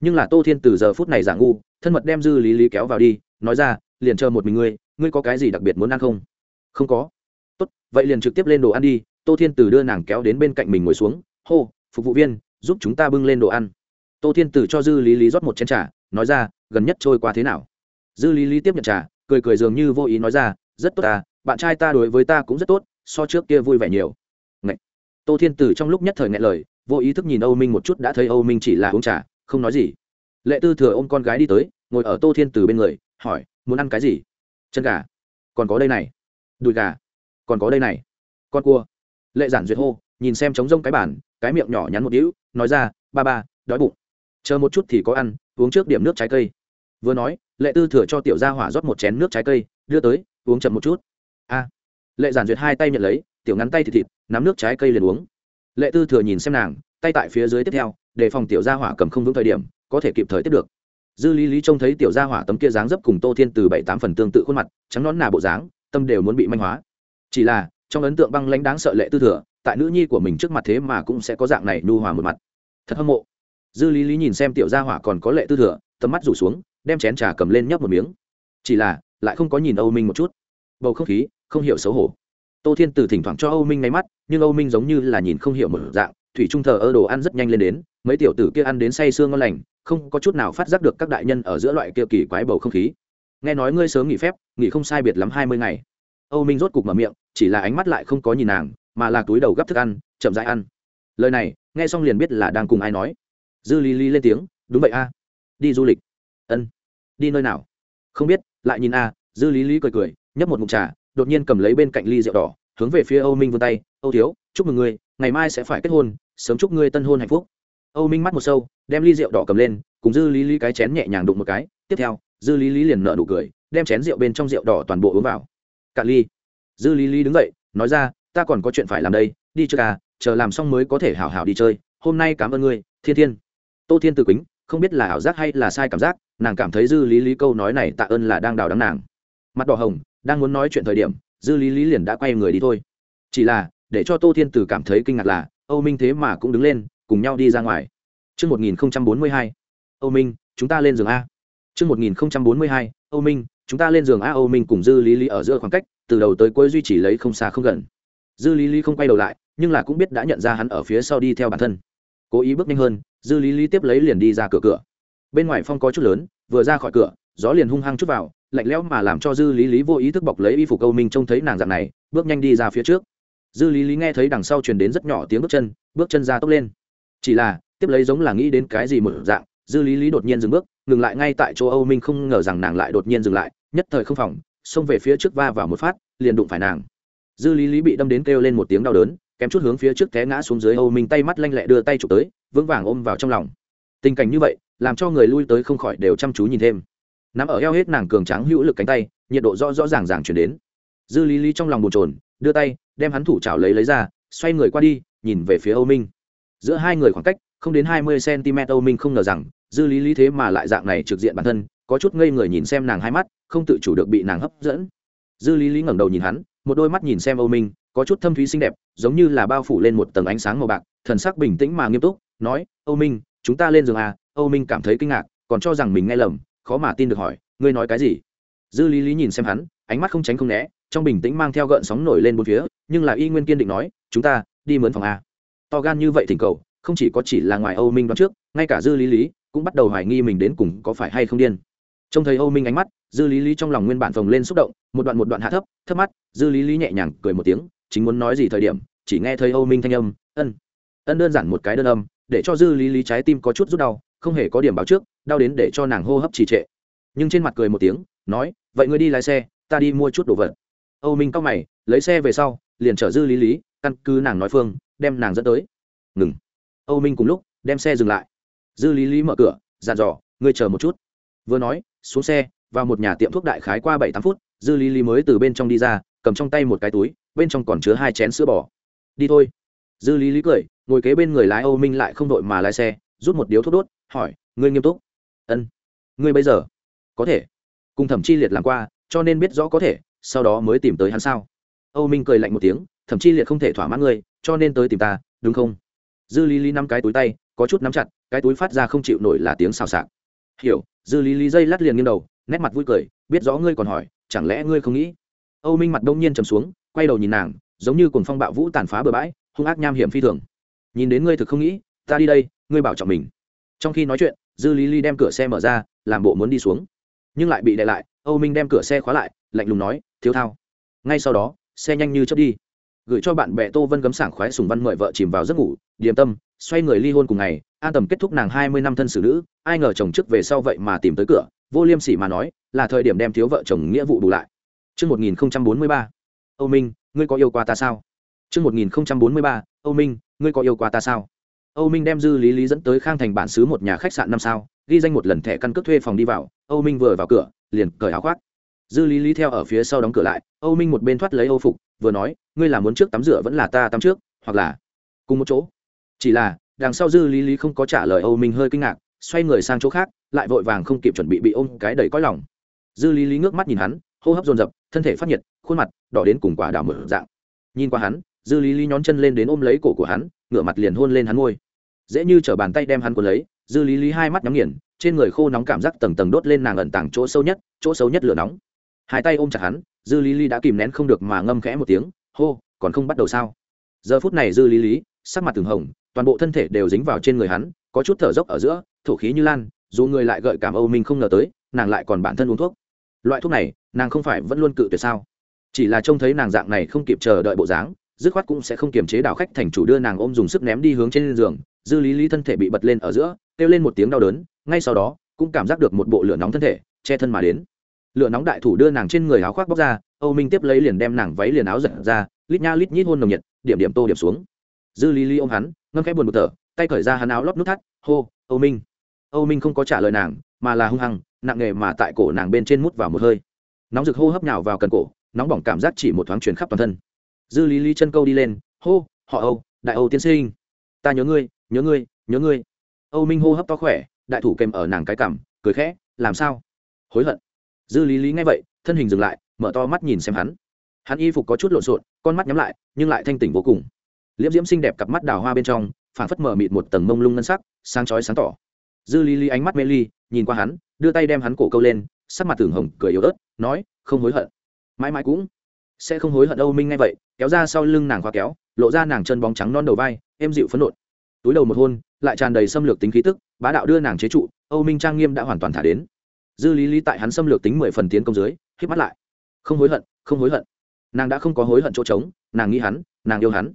Speaker 1: nhưng là tô thiên tử giờ phút này giả ngu, thân mật đem dư lý lý kéo vào đi, nói ra, liền chờ một mình ngươi ngươi có cái gì đặc biệt muốn ăn không? Không có. Tốt, vậy liền trực tiếp lên đồ ăn đi, tô thiên tử đưa nàng kéo đến bên cạnh mình ngồi xuống, hô, phục vụ viên, giúp chúng ta bưng lên đồ ăn. Tô thiên tử cho dư lý lý rót một chén t r à nói ra, gần nhất trôi qua thế nào? Dư lý lý tiếp nhận trà, cười cười dường như vô ý nói ra, rất tốt ta, bạn trai ta đối với ta cũng rất tốt, so trước kia vui vẻ nhiều. Ngậy. tô thiên tử trong lúc nhất thời ngại lời, vô ý thức nhìn âu minh một chút, đã thấy âu minh chỉ là uống trà không nói gì. Lệ tư thừa ôm con gái đi tới, ngồi ở tô thiên tử bên người, hỏi, muốn ăn cái gì? Chân gà. Còn có đây này. Đùi gà. Còn có đây này. Con cua. Lệ giản duyệt hô, nhìn xem trống rông cái bản cái miệng nhỏ nhắn một đĩu nói ra, ba ba, đói bụng. Chờ một chút thì có ăn, uống trước điểm nước trái cây. Vừa nói, lệ tư thừa cho tiểu gia hỏa rót một chén nước trái cây, đưa tới, uống chậm một chút. A. Lệ giản duyệt hai tay nhận lấy, tiểu ngắn tay thịt thịt, nắm nước trái cây liền uống. Lệ tư thừa nhìn xem nàng, tay tại phía dưới tiếp theo để phòng tiểu gia hỏa cầm không vững thời điểm, có thể kịp thời tiếp được. Dư lý lý trông thấy tiểu gia hỏa tấm kia dáng dấp cùng tô thiên từ bảy tám phần tương tự khuôn mặt, trắng nón nà bộ dáng, tâm đều muốn bị manh hóa. Chỉ là, trong ấn tượng băng lãnh đáng sợ lệ tư thừa, tại nữ nhi của mình trước mặt thế mà cũng sẽ có dạng này nu hòa một mặt. Thật hâm mộ. Dư lý lý nhìn xem tiểu gia hỏa còn có lệ tư thừa, tầm mắt rủ xuống, đem chén trà cầm lên nhấp một miếng. Chỉ là, lại không có nhìn âu minh một chút. Bầu không khí, không hiểu xấu hổ. Tô thiên từ thỉnh thoảng cho âu minh ngáy mắt, nhưng âu minh giống như là nhìn không hiểu một dạng, thủy trung thờ ơ đồ ăn rất nhanh lên đến mấy tiểu tử kia ăn đến say sương ngon lành, không có chút nào phát giác được các đại nhân ở giữa loại kia kỳ quái bầu không khí. Nghe nói ngươi sớm nghỉ phép, nghỉ không sai biệt lắm hai mươi ngày. Âu minh rốt cục mở miệng, chỉ là ánh mắt lại không có nhìn nàng, mà là túi đầu gắp thức ăn, chậm dãi ăn. Lời này, nghe xong liền biết là đang cùng ai nói. Dư lý lý lên tiếng, đúng vậy a. Đi du lịch. Ân. Đi nơi nào? Không biết. Lại nhìn a, dư lý lý cười cười, nhấp một mụn trà, đột nhiên cầm lấy bên cạnh ly rượu đỏ, hướng về phía âu minh vươn tay. Âu thiếu, chúc mừng ngươi, ngày mai sẽ phải kết hôn, sớm chúc ngươi tân hôn hạnh phúc âu minh mắt một sâu, đem ly rượu đỏ cầm lên, cùng dư lý lý cái chén nhẹ nhàng đụng một cái. Tiếp theo, dư lý lý liền nợ nụ cười, đem chén rượu bên trong rượu đỏ toàn bộ uống vào. Cạn ly. Dư lý lý đứng dậy, nói ra, ta còn có chuyện phải làm đây, đi trước à chờ làm xong mới có thể hảo hảo đi chơi. Hôm nay cảm ơn ngươi, thiên thiên. Tô thiên từ quýnh không biết là ảo giác hay là sai cảm giác, nàng cảm thấy dư lý lý câu nói này tạ ơn là đang đào đắng nàng. Mặt đỏ hồng, đang muốn nói chuyện thời điểm, dư lý lý liền đã quay người đi thôi. Chỉ là, để cho tô thiên tử cảm thấy kinh ngạc là, âu minh thế mà cũng đứng lên cùng nhau đi ra ngoài Trước 1042, Âu Minh, chúng ta lên giường A. Trước 1042, Âu Minh, chúng ta lên giường A. Âu Minh cùng Dư Lý Lý ở giữa khoảng cách, từ đầu tới cuối duy trì lấy không xa không gần. Dư Lý Lý không quay đầu lại, nhưng là cũng biết đã nhận ra hắn ở phía sau đi theo bản thân. Cố ý bước nhanh hơn, Dư Lý Lý tiếp lấy liền đi ra cửa cửa. Bên ngoài phong có chút lớn, vừa ra khỏi cửa, gió liền hung hăng chút vào, lạnh lẽo mà làm cho Dư Lý Lý vô ý thức bọc lấy y phục Âu Minh trông thấy nàng dạng này, bước nhanh đi ra phía trước. Dư Lý Lý nghe thấy đằng sau truyền đến rất nhỏ tiếng bước chân, bước chân ra tốc lên. Chỉ là, tiếp lấy giống là nghĩ đến cái gì một dạng, dư lý lý đột nhiên dừng bước ngừng lại ngay tại chỗ âu minh không ngờ rằng nàng lại đột nhiên dừng lại nhất thời không phòng xông về phía trước va vào một phát liền đụng phải nàng. Dư lý lý bị đâm đến kêu lên một tiếng đau đớn kém chút hướng phía trước té ngã xuống dưới âu minh tay mắt lanh lẹ đưa tay chụp tới vững vàng ôm vào trong lòng. Tình cảnh như vậy làm cho người lui tới không khỏi đều chăm chú nhìn thêm. Nắm ở eo hết nàng cường tráng hữu lực cánh tay nhiệt độ rõ rõ ràng ràng chuyển đến. Dư lý lý trong lòng bồn trồn đưa tay đem hắn thủ chảo lấy lấy ra xoay người qua đi nhìn về phía âu minh giữa hai người khoảng cách, không đến hai mươi cm âu minh không ngờ rằng, dư lý lý thế mà lại dạng này trực diện bản thân, có chút ngây người nhìn xem nàng hai mắt, không tự chủ được bị nàng hấp dẫn. Dư lý lý ngẩng đầu nhìn hắn, một đôi mắt nhìn xem âu minh, có chút thâm thúy xinh đẹp, giống như là bao phủ lên một tầng ánh sáng màu bạc, thần sắc bình tĩnh mà nghiêm túc, nói, âu minh, chúng ta lên giường à? Âu minh cảm thấy kinh ngạc, còn cho rằng mình nghe lầm, khó mà tin được hỏi, ngươi nói cái gì? Dư lý lý nhìn xem hắn, ánh mắt không tránh không né, trong bình tĩnh mang theo gợn sóng nổi lên bốn phía, nhưng là y nguyên kiên định nói, chúng ta đi mướn phòng a to gan như vậy thỉnh cầu, không chỉ có chỉ là ngoài âu minh đoán trước, ngay cả dư lý lý cũng bắt đầu hoài nghi mình đến cùng có phải hay không điên. Trông thấy âu minh ánh mắt, dư lý lý trong lòng nguyên bản phồng lên xúc động, một đoạn một đoạn hạ thấp thấp mắt, dư lý lý nhẹ nhàng cười một tiếng, chính muốn nói gì thời điểm, chỉ nghe thấy âu minh thanh âm, ân ân đơn giản một cái đơn âm, để cho dư lý lý trái tim có chút rút đau, không hề có điểm báo trước, đau đến để cho nàng hô hấp trì trệ. Nhưng trên mặt cười một tiếng, nói, vậy ngươi đi lái xe, ta đi mua chút đồ vật. Âu minh cau mày, lấy xe về sau, liền chở dư lý lý, căn cứ nàng nói phương đem nàng dẫn tới. Ngừng. Âu minh cùng lúc, đem xe dừng lại. Dư lý lý mở cửa dàn dò, ngươi chờ một chút. Vừa nói, xuống xe, vào một nhà tiệm thuốc đại khái qua bảy tám phút, dư lý lý mới từ bên trong đi ra, cầm trong tay một cái túi, bên trong còn chứa hai chén sữa bò. Đi thôi. Dư lý lý cười, ngồi kế bên người lái âu minh lại không đội mà lái xe, rút một điếu thuốc đốt, hỏi, ngươi nghiêm túc? Ân. Ngươi bây giờ? Có thể. Cùng thẩm chi liệt làm qua, cho nên biết rõ có thể, sau đó mới tìm tới hắn sao. Âu minh cười lạnh một tiếng, thẩm chi liệt không thể thỏa mãn ngươi cho nên tới tìm ta, đúng không? Dư lý lý năm cái túi tay, có chút nắm chặt, cái túi phát ra không chịu nổi là tiếng xào xạc. Hiểu, dư lý lý dây lát liền nghiêng đầu, nét mặt vui cười, biết rõ ngươi còn hỏi, chẳng lẽ ngươi không nghĩ? Âu minh mặt đông nhiên trầm xuống, quay đầu nhìn nàng, giống như cùng phong bạo vũ tàn phá bừa bãi, hung ác nham hiểm phi thường. Nhìn đến ngươi thực không nghĩ, ta đi đây, ngươi bảo trọng mình. Trong khi nói chuyện, dư lý lý đem cửa xe mở ra, làm bộ muốn đi xuống. Nhưng lại bị đè lại, âu minh đem cửa xe khóa lại, lạnh lùng nói, thiếu thao, ngay sau đó, xe nhanh như chớp đi gửi cho bạn bè tô vân gấm sảng khoái sùng văn mời vợ chìm vào giấc ngủ điềm tâm xoay người ly hôn cùng ngày an tầm kết thúc nàng hai mươi năm thân xử nữ ai ngờ chồng trước về sau vậy mà tìm tới cửa vô liêm sỉ mà nói là thời điểm đem thiếu vợ chồng nghĩa vụ bù lại Trước 1043, Âu Minh, ngươi có yêu qua ta sao? Trước 1043, Âu Minh, ngươi có yêu qua ta sao? Âu Minh đem Dư Lý Lý dẫn tới Khang Thành bản xứ một nhà khách sạn năm sao, ghi danh một lần thẻ căn cước thuê phòng đi vào, Âu Minh vừa vào cửa, liền cởi áo khoác. Dư Lý Lý theo ở phía sau đóng cửa lại, Âu Minh một bên thoát lấy Âu phục, vừa nói, ngươi là muốn trước tắm rửa vẫn là ta tắm trước, hoặc là cùng một chỗ. Chỉ là, đằng sau dư lý lý không có trả lời âu minh hơi kinh ngạc xoay người sang chỗ khác lại vội vàng không kịp chuẩn bị bị ôm cái đầy cõi lòng. Dư lý lý ngước mắt nhìn hắn hô hấp dồn dập thân thể phát nhiệt khuôn mặt đỏ đến cùng quả đảo mở dạng. Nhìn qua hắn dư lý lý nhón chân lên đến ôm lấy cổ của hắn ngửa mặt liền hôn lên hắn môi. Dễ như chở bàn tay đem hắn cuốn lấy dư lý lý hai mắt nhắm nghiền trên người khô nóng cảm giác tầng tầng đốt lên nàng ẩn tàng chỗ sâu nhất chỗ sâu nhất lửa nóng hai tay ôm chặt hắn, dư lý lý đã kìm nén không được mà ngâm khẽ một tiếng, hô, còn không bắt đầu sao? Giờ phút này dư lý lý, sắc mặt từng hồng, toàn bộ thân thể đều dính vào trên người hắn, có chút thở dốc ở giữa, thổ khí như lan, dù người lại gợi cảm âu minh không ngờ tới, nàng lại còn bản thân uống thuốc. Loại thuốc này, nàng không phải vẫn luôn cự tuyệt sao? Chỉ là trông thấy nàng dạng này không kịp chờ đợi bộ dáng, dứt khoát cũng sẽ không kiềm chế đảo khách thành chủ đưa nàng ôm dùng sức ném đi hướng trên giường. Dư lý lý thân thể bị bật lên ở giữa, kêu lên một tiếng đau đớn, ngay sau đó, cũng cảm giác được một bộ lửa nóng thân thể, che thân mà đến lửa nóng đại thủ đưa nàng trên người áo khoác bóc ra, âu minh tiếp lấy liền đem nàng váy liền áo giật ra, lít nha lít nhít hôn nồng nhiệt, điểm điểm tô điểm xuống. Dư lý lý ôm hắn, ngâm khẽ buồn một thở, tay cởi ra hắn áo lót nút thắt, hô, âu minh. Âu minh không có trả lời nàng, mà là hung hăng, nặng nghề mà tại cổ nàng bên trên mút vào một hơi. Nóng rực hô hấp nhào vào cần cổ, nóng bỏng cảm giác chỉ một thoáng truyền khắp toàn thân. Dư lý lý chân câu đi lên, hô, họ âu, đại âu tiên sinh. Ta nhớ ngươi nhớ ngươi nhớ ngươi. Âu minh hô hấp to khỏe, đại thủ kèm ở nàng cái cảm cười khẽ, làm sao? Hối hận dư lý lý nghe vậy, thân hình dừng lại, mở to mắt nhìn xem hắn. Hắn y phục có chút lộn xộn, con mắt nhắm lại, nhưng lại thanh tỉnh vô cùng. Liễm diễm xinh đẹp cặp mắt đào hoa bên trong phản phất mở mịt một tầng mông lung ngân sắc, sáng chói sáng tỏ. Dư lý lý ánh mắt mê ly, nhìn qua hắn, đưa tay đem hắn cổ câu lên, sắc mặt tưởng hồng, cười yếu ớt, nói, không hối hận. Mãi mãi cũng sẽ không hối hận âu minh ngay vậy, kéo ra sau lưng nàng khoa kéo, lộ ra nàng chân bóng trắng non đầu vai, êm dịu phấn nộn. Túi đầu một hôn, lại tràn đầy xâm lược tính khí tức, bá đạo đưa nàng chế trụ, âu minh trang nghiêm đã hoàn toàn thả đến dư lý lý tại hắn xâm lược tính mười phần tiến công dưới k mắt lại. Không hối hận, không hối hận. Nàng đã không có hối hận chỗ trống, nàng nghĩ hắn, nàng yêu hắn.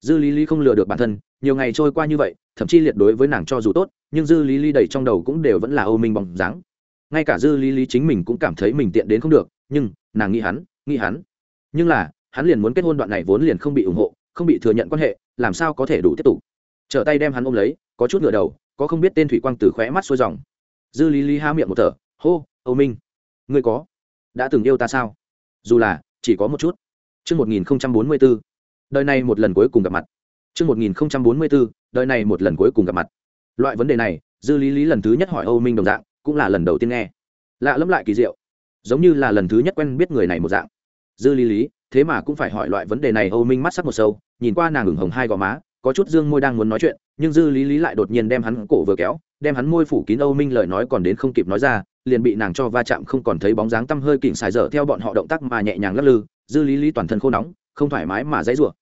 Speaker 1: Dư lý lý không lừa được bản thân, nhiều ngày trôi qua như vậy, thậm chí liệt đối với nàng cho dù tốt, nhưng dư lý lý đầy trong đầu cũng đều vẫn là ô minh bóng dáng. Ngay cả dư lý lý chính mình cũng cảm thấy mình tiện đến không được, nhưng nàng nghĩ hắn nghĩ hắn. Nhưng là, hắn liền muốn kết hôn đoạn này vốn liền không bị ủng hộ, không bị thừa nhận quan hệ, làm sao có thể đủ tiếp tục? Trở tay đem hắn ôm lấy, có chút ngựa đầu, có không biết tên thủy quang từ khóe mắt xuôi dòng. Dư lý lý há miệng một thở hô âu minh ngươi có đã từng yêu ta sao dù là chỉ có một chút Trước 1044, đời này một lần cuối cùng gặp mặt. Trước 1044, đời này một lần cuối cùng gặp mặt. Loại vấn đề này, Dư Lý Lý lần thứ nhất hỏi Âu Minh đồng dạng, cũng là lần đầu tiên nghe. Lạ lẫm lại kỳ diệu, giống như là lần thứ nhất quen biết người này một dạng. Dư Lý Lý, thế mà cũng phải hỏi loại vấn đề này Âu Minh mắt sắc một sâu, nhìn qua nàng ửng hồng hai gò má, có chút dương môi đang muốn nói chuyện, nhưng Dư Lý Lý lại đột nhiên đem hắn cổ vừa kéo, đem hắn môi phủ kín Âu Minh lời nói còn đến không kịp nói ra, liền bị nàng cho va chạm không còn thấy bóng dáng tăm hơi kỉnh xài dở theo bọn họ động tác mà nhẹ nhàng lắc lư, Dư Lý Lý toàn thân khô nóng, không thoải mái mà dãy rủa.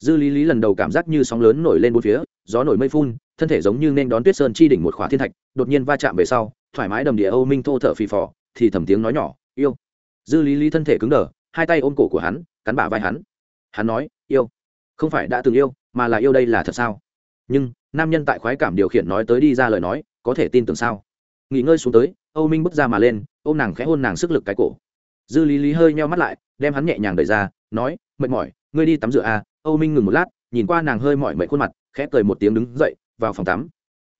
Speaker 1: Dư lý lý lần đầu cảm giác như sóng lớn nổi lên bốn phía gió nổi mây phun thân thể giống như nên đón tuyết sơn chi đỉnh một khỏa thiên thạch đột nhiên va chạm về sau thoải mái đầm địa âu minh thô thở phì phò thì thầm tiếng nói nhỏ yêu. Dư lý lý thân thể cứng đờ hai tay ôm cổ của hắn cắn bả vai hắn. Hắn nói yêu. Không phải đã từng yêu mà là yêu đây là thật sao? Nhưng, nam nhân tại khoái cảm điều khiển nói tới đi ra lời nói, có thể tin tưởng sao? Nghỉ ngơi xuống tới, âu minh bước ra mà lên, ôm nàng khẽ hôn nàng sức lực cái cổ. Dư lý lý hơi meo mắt lại, đem hắn nhẹ nhàng đẩy ra, nói, mệt mỏi, ngươi đi tắm rửa à? Âu minh ngừng một lát, nhìn qua nàng hơi mỏi mệt khuôn mặt, khẽ cười một tiếng đứng dậy, vào phòng tắm.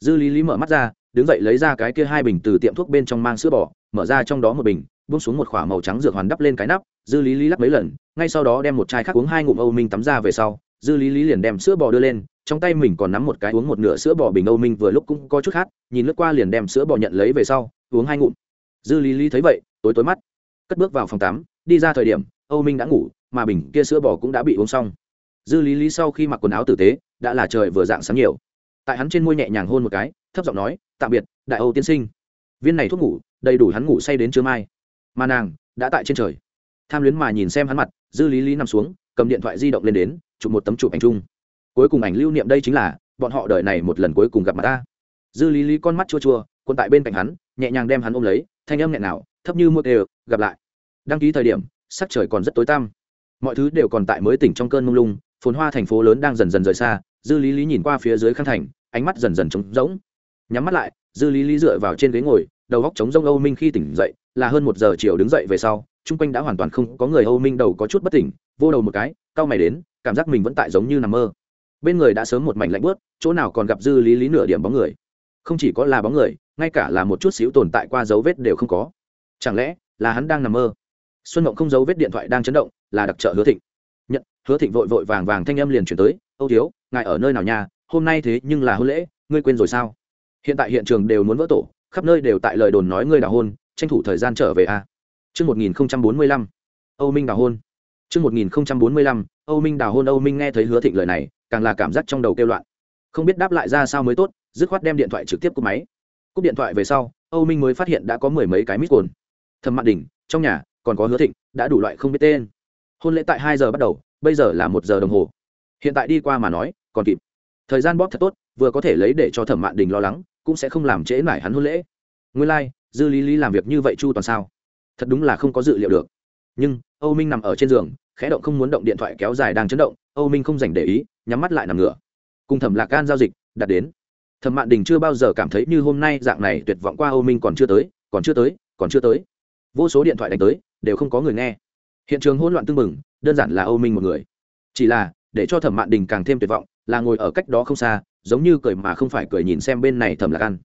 Speaker 1: Dư lý lý mở mắt ra, đứng dậy lấy ra cái kia hai bình từ tiệm thuốc bên trong mang sữa bò, mở ra trong đó một bình, buông xuống một k h ỏ a màu trắng dược hoàn đắp lên cái nắp. Dư lý lý lắc mấy lần, ngay sau đó đem một chai khác uống hai ngụm âu minh tắm ra về sau dư lý lý liền đem sữa bò đưa lên, trong tay mình còn nắm một cái uống một nửa sữa bò bình âu minh vừa lúc cũng có chút khát, nhìn lướt qua liền đem sữa bò nhận lấy về sau, uống hai ngụm. Dư lý lý thấy vậy, tối tối mắt, cất bước vào phòng tắm, đi ra thời điểm, âu minh đã ngủ, mà bình kia sữa bò cũng đã bị uống xong. Dư lý lý sau khi mặc quần áo tử tế, đã là trời vừa dạng sáng nhiều. Tại hắn trên môi nhẹ nhàng hôn một cái, thấp giọng nói, tạm biệt, đại âu tiên sinh. Viên này thuốc ngủ, đầy đủ hắn ngủ say đến trưa mai. Mà nàng, đã tại trên trời. Tham luyến mà nhìn xem hắn mặt, dư lý lý nằm xuống cầm điện thoại di động lên đến, chụp một tấm chụp ảnh chung. Cuối cùng ảnh lưu niệm đây chính là, bọn họ đợi này một lần cuối cùng gặp mặt ta. Dư lý lý con mắt chua chua quân tại bên cạnh hắn, nhẹ nhàng đem hắn ôm lấy, thanh âm nhẹ nào thấp như một đều, gặp lại. Đăng ký thời điểm, sắc trời còn rất tối tăm. Mọi thứ đều còn tại mới tỉnh trong cơn mông lung, phồn hoa thành phố lớn đang dần dần rời xa, dư lý lý nhìn qua phía dưới khăn thành, ánh mắt dần dần trống rỗng. Nhắm mắt lại, dư lý lý dựa vào trên ghế ngồi, đầu góc trống rông âu minh khi tỉnh dậy, là hơn một giờ chiều đứng dậy về sau chung quanh đã hoàn toàn không có người âu minh đầu có chút bất tỉnh, vô đầu một cái, cau mày đến, cảm giác mình vẫn tại giống như nằm mơ. Bên người đã sớm một mảnh lạnh bớt chỗ nào còn gặp dư lý lý nửa điểm bóng người. Không chỉ có là bóng người, ngay cả là một chút xíu tồn tại qua dấu vết đều không có. Chẳng lẽ là hắn đang nằm mơ? Xuân mộng không dấu vết điện thoại đang chấn động, là đặc trợ hứa thịnh. Nhận, hứa thịnh vội vội vàng vàng thanh âm liền chuyển tới, âu thiếu, ngài ở nơi nào nhà hôm nay thế nhưng là hôn lễ, ngươi quên rồi sao? Hiện tại hiện trường đều muốn vỡ tổ, khắp nơi đều tại lời đồn nói ngươi đào hôn, tranh thủ thời gian trở về a. Trước 1045, Âu Minh đào hôn. Trước 1045, Âu Minh đào hôn Âu Minh nghe thấy hứa thịnh lời này, càng là cảm giác trong đầu kêu loạn. Không biết đáp lại ra sao mới tốt, dứt khoát đem điện thoại trực tiếp cúp máy. Cúp điện thoại về sau, Âu Minh mới phát hiện đã có mười mấy cái mít cồn. Thẩm Mạn Đình, trong nhà còn có hứa thịnh, đã đủ loại không biết tên hôn lễ tại hai giờ bắt đầu bây giờ là một giờ đồng hồ hiện tại đi qua mà nói còn kịp thời gian bóp thật tốt vừa có thể lấy để cho thẩm mạn đình lo lắng cũng sẽ không làm trễ nải hắn hôn lễ nguyên lai、like, dư lý lý làm việc như vậy chu toàn sao thật đúng là không có dự liệu được. Nhưng, âu minh nằm ở trên giường, khẽ động không muốn động điện thoại kéo dài đang chấn động, âu minh không dành để ý, nhắm mắt lại nằm ngửa. Cùng thẩm lạc gan giao dịch đặt đến. Thẩm mạn đình chưa bao giờ cảm thấy như hôm nay dạng này tuyệt vọng qua âu minh còn chưa tới, còn chưa tới, còn chưa tới. Vô số điện thoại đánh tới, đều không có người nghe. Hiện trường hỗn loạn tưng bừng, đơn giản là âu minh một người. Chỉ là, để cho thẩm mạn đình càng thêm tuyệt vọng, là ngồi ở cách đó không xa, giống như cười mà không phải cười nhìn xem bên này thẩm lạc ăn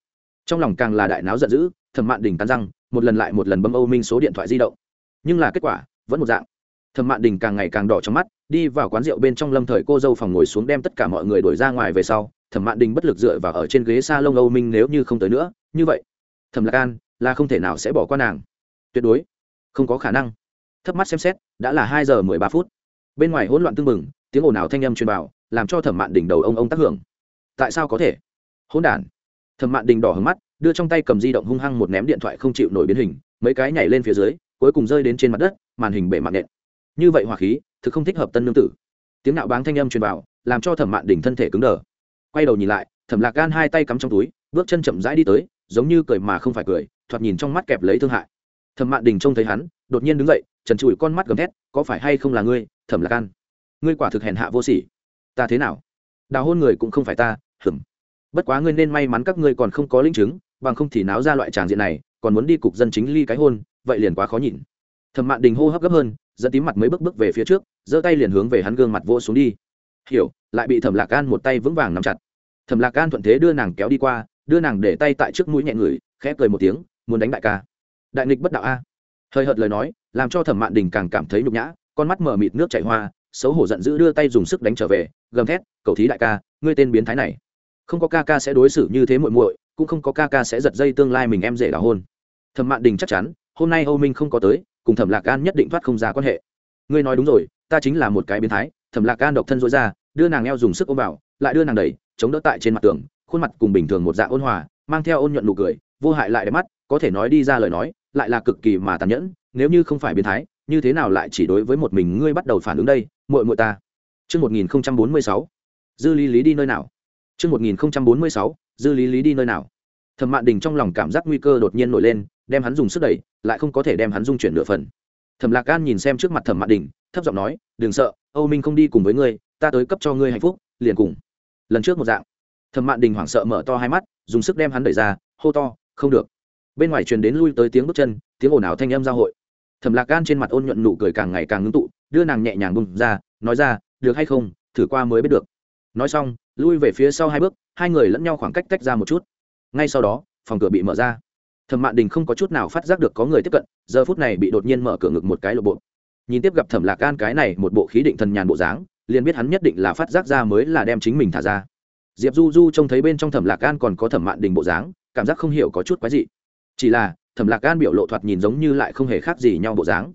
Speaker 1: trong lòng càng là đại náo giận dữ, thẩm mạn đình cắn răng một lần lại một lần bấm âu minh số điện thoại di động. Nhưng là kết quả, vẫn một dạng. Thẩm mạn đình càng ngày càng đỏ trong mắt, đi vào quán rượu bên trong lâm thời cô dâu phòng ngồi xuống đem tất cả mọi người đuổi ra ngoài về sau, thẩm mạn đình bất lực dựa vào ở trên ghế s a lông âu minh nếu như không tới nữa, như vậy, thẩm lạc an là không thể nào sẽ bỏ qua nàng. Tuyệt đối, không có khả năng. Thấp mắt xem xét, đã là hai giờ mười ba phút. Bên ngoài hỗn loạn tưng bừng, tiếng ồn ào thanh âm truyền vào, làm cho thẩm mạn Đình đầu ông ông tác hưởng. Tại sao có thể? Hỗn đản. Thẩm mạn đình đỏ hứng mắt đưa trong tay cầm di động hung hăng một ném điện thoại không chịu nổi biến hình, mấy cái nhảy lên phía dưới, cuối cùng rơi đến trên mặt đất, màn hình bể mạng nện. Như vậy hỏa khí, thực không thích hợp tân nương tử. Tiếng nạo báng thanh âm truyền vào, làm cho thẩm mạn đỉnh thân thể cứng đờ. Quay đầu nhìn lại, thẩm lạc gan hai tay cắm trong túi, bước chân chậm rãi đi tới, giống như cười mà không phải cười, thoạt nhìn trong mắt kẹp lấy thương hại. Thẩm mạn đình trông thấy hắn, đột nhiên đứng dậy, trần trụi con mắt gầm thét, có phải hay không là ngươi, thẩm lạc gan? Ngươi quả thực hèn hạ vô sỉ. Ta thế nào? Đào hôn người cũng không phải ta hừm bất quá ngươi nên may mắn các ngươi còn không có linh chứng bằng không thì náo ra loại tràng diện này, còn muốn đi cục dân chính ly cái hôn, vậy liền quá khó nhìn thẩm mạn đình hô hấp gấp hơn, dẫn tím mặt mấy bước bước về phía trước, giơ tay liền hướng về hắn gương mặt vỗ xuống đi. Hiểu, lại bị thẩm lạc gan một tay vững vàng nắm chặt. Thẩm lạc gan thuận thế đưa nàng kéo đi qua, đưa nàng để tay tại trước mũi nhẹ người, khẽ cười một tiếng, muốn đánh đại ca. Đại nghịch bất đạo a. Hơi hợt lời nói, làm cho thẩm mạn đình càng cảm thấy nhục nhã, con mắt mở mịt nước chảy hoa, xấu hổ giận dữ đưa tay dùng sức đánh trở về, gầm thét, cầu thí đại ca, ngươi tên biến thái này. Không có ca ca sẽ đối xử như thế muội muội cũng không có ca ca sẽ giật dây tương lai mình em dễ đào hôn. Thẩm mạn đình chắc chắn hôm nay âu minh không có tới cùng thẩm lạc an nhất định thoát không ra quan hệ. Ngươi nói đúng rồi ta chính là một cái biến thái thẩm lạc an độc thân dối ra đưa nàng eo dùng sức ôm vào lại đưa nàng đẩy chống đỡ tại trên mặt tường khuôn mặt cùng bình thường một dạng ôn hòa mang theo ôn nhuận nụ cười vô hại lại đẹp mắt có thể nói đi ra lời nói lại là cực kỳ mà tàn nhẫn nếu như không phải biến thái như thế nào lại chỉ đối với một mình ngươi bắt đầu phản ứng đây muội muội ta. Trước 1046, dư lý lý đi nơi nào? Trước 1046, dư lý lý đi nơi nào? Thẩm Mạn Đình trong lòng cảm giác nguy cơ đột nhiên nổi lên, đem hắn dùng sức đẩy, lại không có thể đem hắn dung chuyển nửa phần. Thẩm Lạc Can nhìn xem trước mặt Thẩm Mạn Đình, thấp giọng nói, "Đừng sợ, Âu Minh không đi cùng với ngươi, ta tới cấp cho ngươi hạnh phúc, liền cùng." Lần trước một dạng. Thẩm Mạn Đình hoảng sợ mở to hai mắt, dùng sức đem hắn đẩy ra, hô to, "Không được." Bên ngoài truyền đến lui tới tiếng bước chân, tiếng ồn ào thanh âm giao hội. Thẩm Lạc Can trên mặt ôn nhuận nụ cười càng ngày càng ngưng tụ, đưa nàng nhẹ nhàng bung ra, nói ra, "Được hay không, thử qua mới biết được." Nói xong, lui về phía sau hai bước, hai người lẫn nhau khoảng cách tách ra một chút. Ngay sau đó, phòng cửa bị mở ra. Thẩm mạn đình không có chút nào phát giác được có người tiếp cận, giờ phút này bị đột nhiên mở cửa ngực một cái lộ bộ. Nhìn tiếp gặp thẩm lạc gan cái này một bộ khí định thần nhàn bộ dáng, liền biết hắn nhất định là phát giác ra mới là đem chính mình thả ra. Diệp du du trông thấy bên trong thẩm lạc gan còn có thẩm mạn đình bộ dáng, cảm giác không hiểu có chút quái gì chỉ là, thẩm lạc gan biểu lộ thoạt nhìn giống như lại không hề khác gì nhau bộ dáng.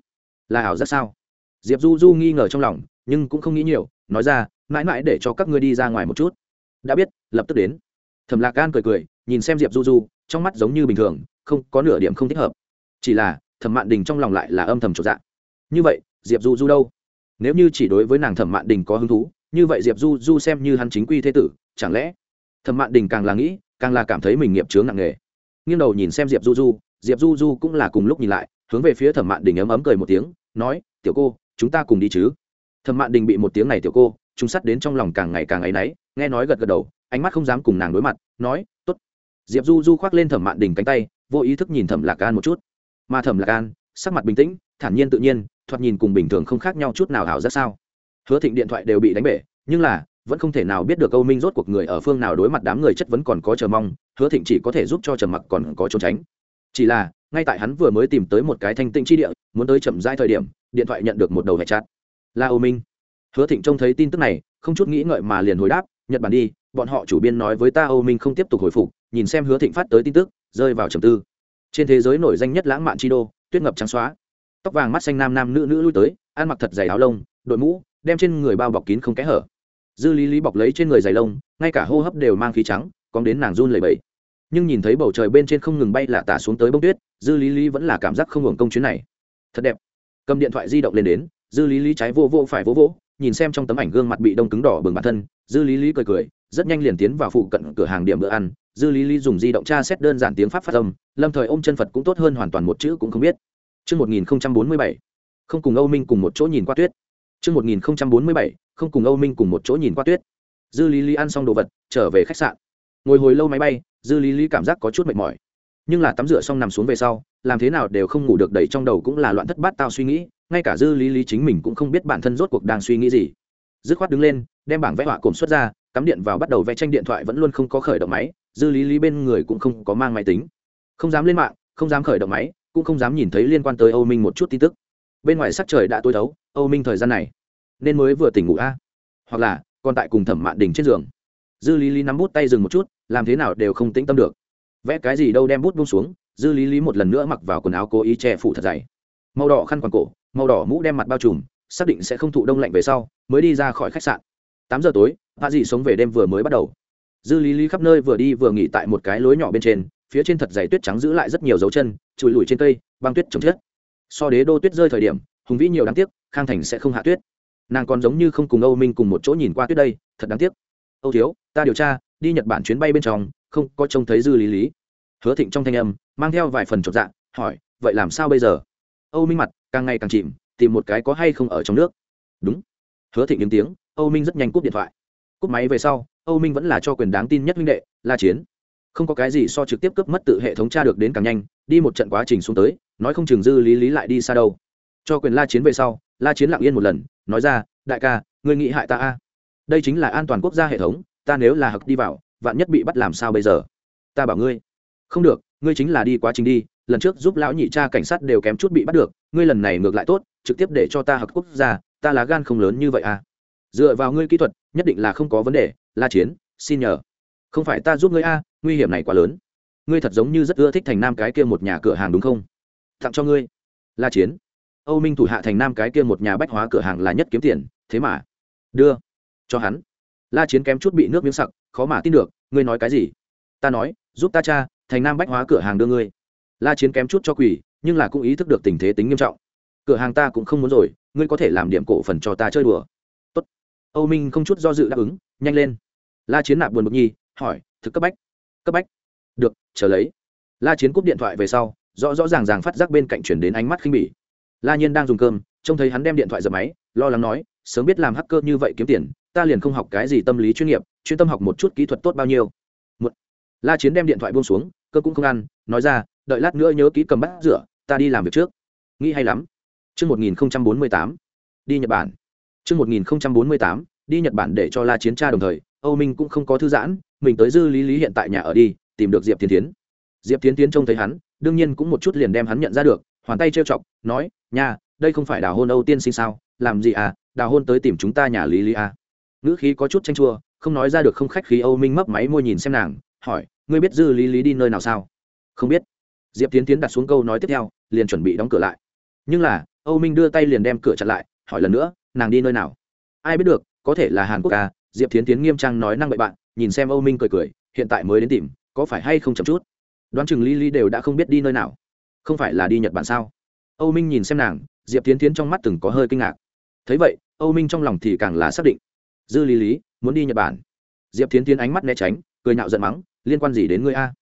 Speaker 1: Là ảo ra sao? Diệp du du nghi ngờ trong lòng, nhưng cũng không nghĩ nhiều, nói ra mãi mãi để cho các ngươi đi ra ngoài một chút. Đã biết, lập tức đến. Thẩm lạc gan cười cười, nhìn xem diệp du du, trong mắt giống như bình thường, không, có nửa điểm không thích hợp. Chỉ là, thẩm mạn đình trong lòng lại là âm thầm trộn dạng như vậy, diệp du du đâu? Nếu như chỉ đối với nàng thẩm mạn đình có hứng thú, như vậy diệp du du xem như hắn chính quy thế tử, chẳng lẽ? Thẩm mạn đình càng là nghĩ, càng là cảm thấy mình nghiệp chướng nặng nề. Nghiêng đầu nhìn xem diệp du du, diệp du du cũng là cùng lúc nhìn lại, hướng về phía thẩm mạn đình ấm ấm cười một tiếng, nói, tiểu cô, chúng ta cùng đi chứ? Thẩm mạn đình bị một tiếng này tiểu cô trung sắt đến trong lòng càng ngày càng áy náy, nghe nói gật gật đầu, ánh mắt không dám cùng nàng đối mặt, nói t ố t diệp du du khoác lên thẩm mạn đình cánh tay, vô ý thức nhìn thẩm lạc an một chút. Mà thẩm lạc an, sắc mặt bình tĩnh, thản nhiên tự nhiên, thoạt nhìn cùng bình thường không khác nhau chút nào hảo ra sao. Hứa thịnh điện thoại đều bị đánh bể, nhưng là, vẫn không thể nào biết được câu minh rốt cuộc người ở phương nào đối mặt đám người chất vấn còn có chờ mong, hứa thịnh chỉ có thể giúp cho trầm mặc còn có trốn tránh. Chỉ là, ngay tại hắn vừa mới tìm tới một cái thanh tĩnh chi địa, muốn tới chậm rãi thời điểm, điện thoại nhận được một đầu hẹn chát là âu minh hứa thịnh trông thấy tin tức này, không chút nghĩ ngợi mà liền hồi đáp, nhật bản đi, bọn họ chủ biên nói với ta âu minh không tiếp tục hồi phục, nhìn xem hứa thịnh phát tới tin tức, rơi vào trầm tư. Trên thế giới nổi danh nhất lãng mạn chi đô, tuyết ngập trắng xóa. Tóc vàng mắt xanh nam nam nữ nữ lui tới, ăn mặc thật dày áo lông, đội mũ, đem trên người bao bọc kín không kẽ hở. Dư lý lý bọc lấy trên người dày lông, ngay cả hô hấp đều mang khí trắng cóng đến nàng run lẩy bẩy. Nhưng nhìn thấy bầu trời bên trên không ngừng bay lả tả xuống tới bông tuyết, dư lý lý vẫn là cảm giác không hưởng công chuyến này. Thật đẹp. Cầm điện thoại di động lên đến, dư lý lý trái vô vô phải vô vỗ nhìn xem trong tấm ảnh gương mặt bị đông cứng đỏ bừng bản thân dư lý lý cười cười rất nhanh liền tiến vào phụ cận cửa hàng điểm bữa ăn dư lý lý dùng di động tra xét đơn giản tiếng pháp phát âm lâm thời ôm chân phật cũng tốt hơn hoàn toàn một chữ cũng không biết Trước 1047, không cùng Âu Minh cùng một chỗ nhìn qua tuyết. Trước 1047, không cùng Âu Minh cùng một chỗ nhìn qua tuyết. Dư Lý Lý ăn xong đồ vật, trở về khách sạn. Ngồi hồi lâu máy bay, Dư Lý Lý cảm giác có chút mệt mỏi. Nhưng là tắm rửa xong nằm xuống về sau, làm thế nào đều không ngủ được đầy trong đầu cũng là loạn thất bát tao suy nghĩ, ngay cả Dư Lý Lý chính mình cũng không biết bản thân rốt cuộc đang suy nghĩ gì. Dứt khoát đứng lên, đem bảng vẽ họa cồn xuất ra, cắm điện vào bắt đầu vẽ tranh điện thoại vẫn luôn không có khởi động máy dư lý lý bên người cũng không có mang máy tính. Không dám lên mạng không dám khởi động máy cũng không dám nhìn thấy liên quan tới âu minh một chút tin tức. Bên ngoài sắc trời đã tối thấu âu minh thời gian này nên mới vừa tỉnh ngủ a. Hoặc là còn tại cùng thẩm mạn đình trên giường. Dư lý lý nắm bút tay dừng một chút làm thế nào đều không tĩnh tâm được. Vẽ cái gì đâu đem bút bung xuống dư lý lý một lần nữa mặc vào quần áo cố ý che phủ thật dày. Màu đỏ khăn quàng cổ, màu đỏ mũ đem mặt bao trùm, xác định sẽ không thụ đông lạnh về sau, mới đi ra khỏi khách sạn. Tám giờ tối, hạ dị sống về đêm vừa mới bắt đầu. Dư lý lý khắp nơi vừa đi vừa nghỉ tại một cái lối nhỏ bên trên, phía trên thật dày tuyết trắng giữ lại rất nhiều dấu chân trụi lùi trên cây, băng tuyết trồng chết so đế đô tuyết rơi thời điểm, hùng vĩ nhiều đáng tiếc, khang thành sẽ không hạ tuyết. Nàng còn giống như không cùng âu minh cùng một chỗ nhìn qua tuyết đây, thật đáng tiếc. Âu thiếu, ta điều tra, đi nhật bản chuyến bay bên trong, không có trông thấy dư lý lý hứa thịnh trong thanh âm mang theo vài phần chột dạ hỏi, vậy làm sao bây giờ? Âu minh mặt càng ngày càng chìm, tìm một cái có hay không ở trong nước. Đúng. Hứa thịnh đứng tiếng, âu minh rất nhanh cúp điện thoại. Cúp máy về sau, âu minh vẫn là cho quyền đáng tin nhất minh đệ, la chiến. Không có cái gì so trực tiếp cướp mất tự hệ thống tra được đến càng nhanh, đi một trận quá trình xuống tới, nói không chừng dư lý lý lại đi xa đâu. Cho quyền la chiến về sau, la chiến lặng yên một lần, nói ra, đại ca người nghĩ hại ta a? Đây chính là an toàn quốc gia hệ thống, ta nếu là hặc đi vào, vạn nhất bị bắt làm sao bây giờ? Ta bảo ngươi không được, ngươi chính là đi quá trình đi, lần trước giúp lão nhị cha cảnh sát đều kém chút bị bắt được, ngươi lần này ngược lại tốt, trực tiếp để cho ta hặc quốc gia, ta là gan không lớn như vậy à. Dựa vào ngươi kỹ thuật, nhất định là không có vấn đề, la chiến, xin nhờ. Không phải ta giúp ngươi a, nguy hiểm này quá lớn. Ngươi thật giống như rất ưa thích thành nam cái kia một nhà cửa hàng đúng không? Tặng cho ngươi. La chiến. Âu minh thủ hạ thành nam cái kia một nhà bách hóa cửa hàng là nhất kiếm tiền, thế mà. Đưa. Cho hắn. La chiến kém chút bị nước miếng sặc, khó mà tin được, ngươi nói cái gì? Ta nói, giúp ta cha thành nam bách hóa cửa hàng đưa ngươi. La chiến kém chút cho quỷ, nhưng là cũng ý thức được tình thế tính nghiêm trọng. Cửa hàng ta cũng không muốn rồi, ngươi có thể làm điểm cổ phần cho ta chơi đùa. Tốt. âu minh không chút do dự đáp ứng, nhanh lên. La chiến nạp buồn bực nhi, hỏi, thực cấp bách? Cấp bách. Được, chờ lấy. La chiến cúp điện thoại về sau, rõ rõ ràng ràng phát giác bên cạnh chuyển đến ánh mắt khinh bỉ. La nhiên đang dùng cơm, trông thấy hắn đem điện thoại dập máy, lo lắng nói, sớm biết làm hacker như vậy kiếm tiền, ta liền không học cái gì tâm lý chuyên nghiệp, chuyên tâm học một chút kỹ thuật tốt bao nhiêu. Một la chiến đem điện thoại buông xuống cơ cũng không ăn nói ra đợi lát nữa nhớ kỹ cầm bát rửa ta đi làm việc trước nghĩ hay lắm Trước 1048, đi Nhật Bản. Trước 1048, đi Nhật Bản để cho La Chiến tra đồng thời, Âu Minh cũng không có thư giãn, mình tới dư lý lý hiện tại nhà ở đi, tìm được Diệp Thiên Thiến. Diệp Thiên Thiến trông thấy hắn, đương nhiên cũng một chút liền đem hắn nhận ra được, hoàn tay trêu chọc, nói, "Nha, đây không phải đào hôn Âu tiên sinh sao, làm gì à, đào hôn tới tìm chúng ta nhà Lý Lý à?" Ngữ khí có chút tranh chua, không nói ra được không khách khí Âu Minh mấp máy môi nhìn xem nàng, hỏi, "Ngươi biết dư Lý Lý đi nơi nào sao?" "Không biết." Diệp Tiến Tiến đặt xuống câu nói tiếp theo, liền chuẩn bị đóng cửa lại. Nhưng là, Âu Minh đưa tay liền đem cửa chặn lại, hỏi lần nữa, "Nàng đi nơi nào?" "Ai biết được, có thể là Hàn Quốc à?" Diệp Tiến Tiến nghiêm trang nói năng bậy bạn, nhìn xem Âu Minh cười cười, hiện tại mới đến tìm, có phải hay không chậm chút? Đoán chừng Lý Lý đều đã không biết đi nơi nào. Không phải là đi Nhật Bản sao? Âu Minh nhìn xem nàng, Diệp Tiến Tiến trong mắt từng có hơi kinh ngạc. Thấy vậy, Âu Minh trong lòng thì càng là xác định. Dư Lý Lý muốn đi Nhật Bản. Diệp Tiến Tiến ánh mắt né tránh, cười nhạo giận mắng, liên quan gì đến ngươi a?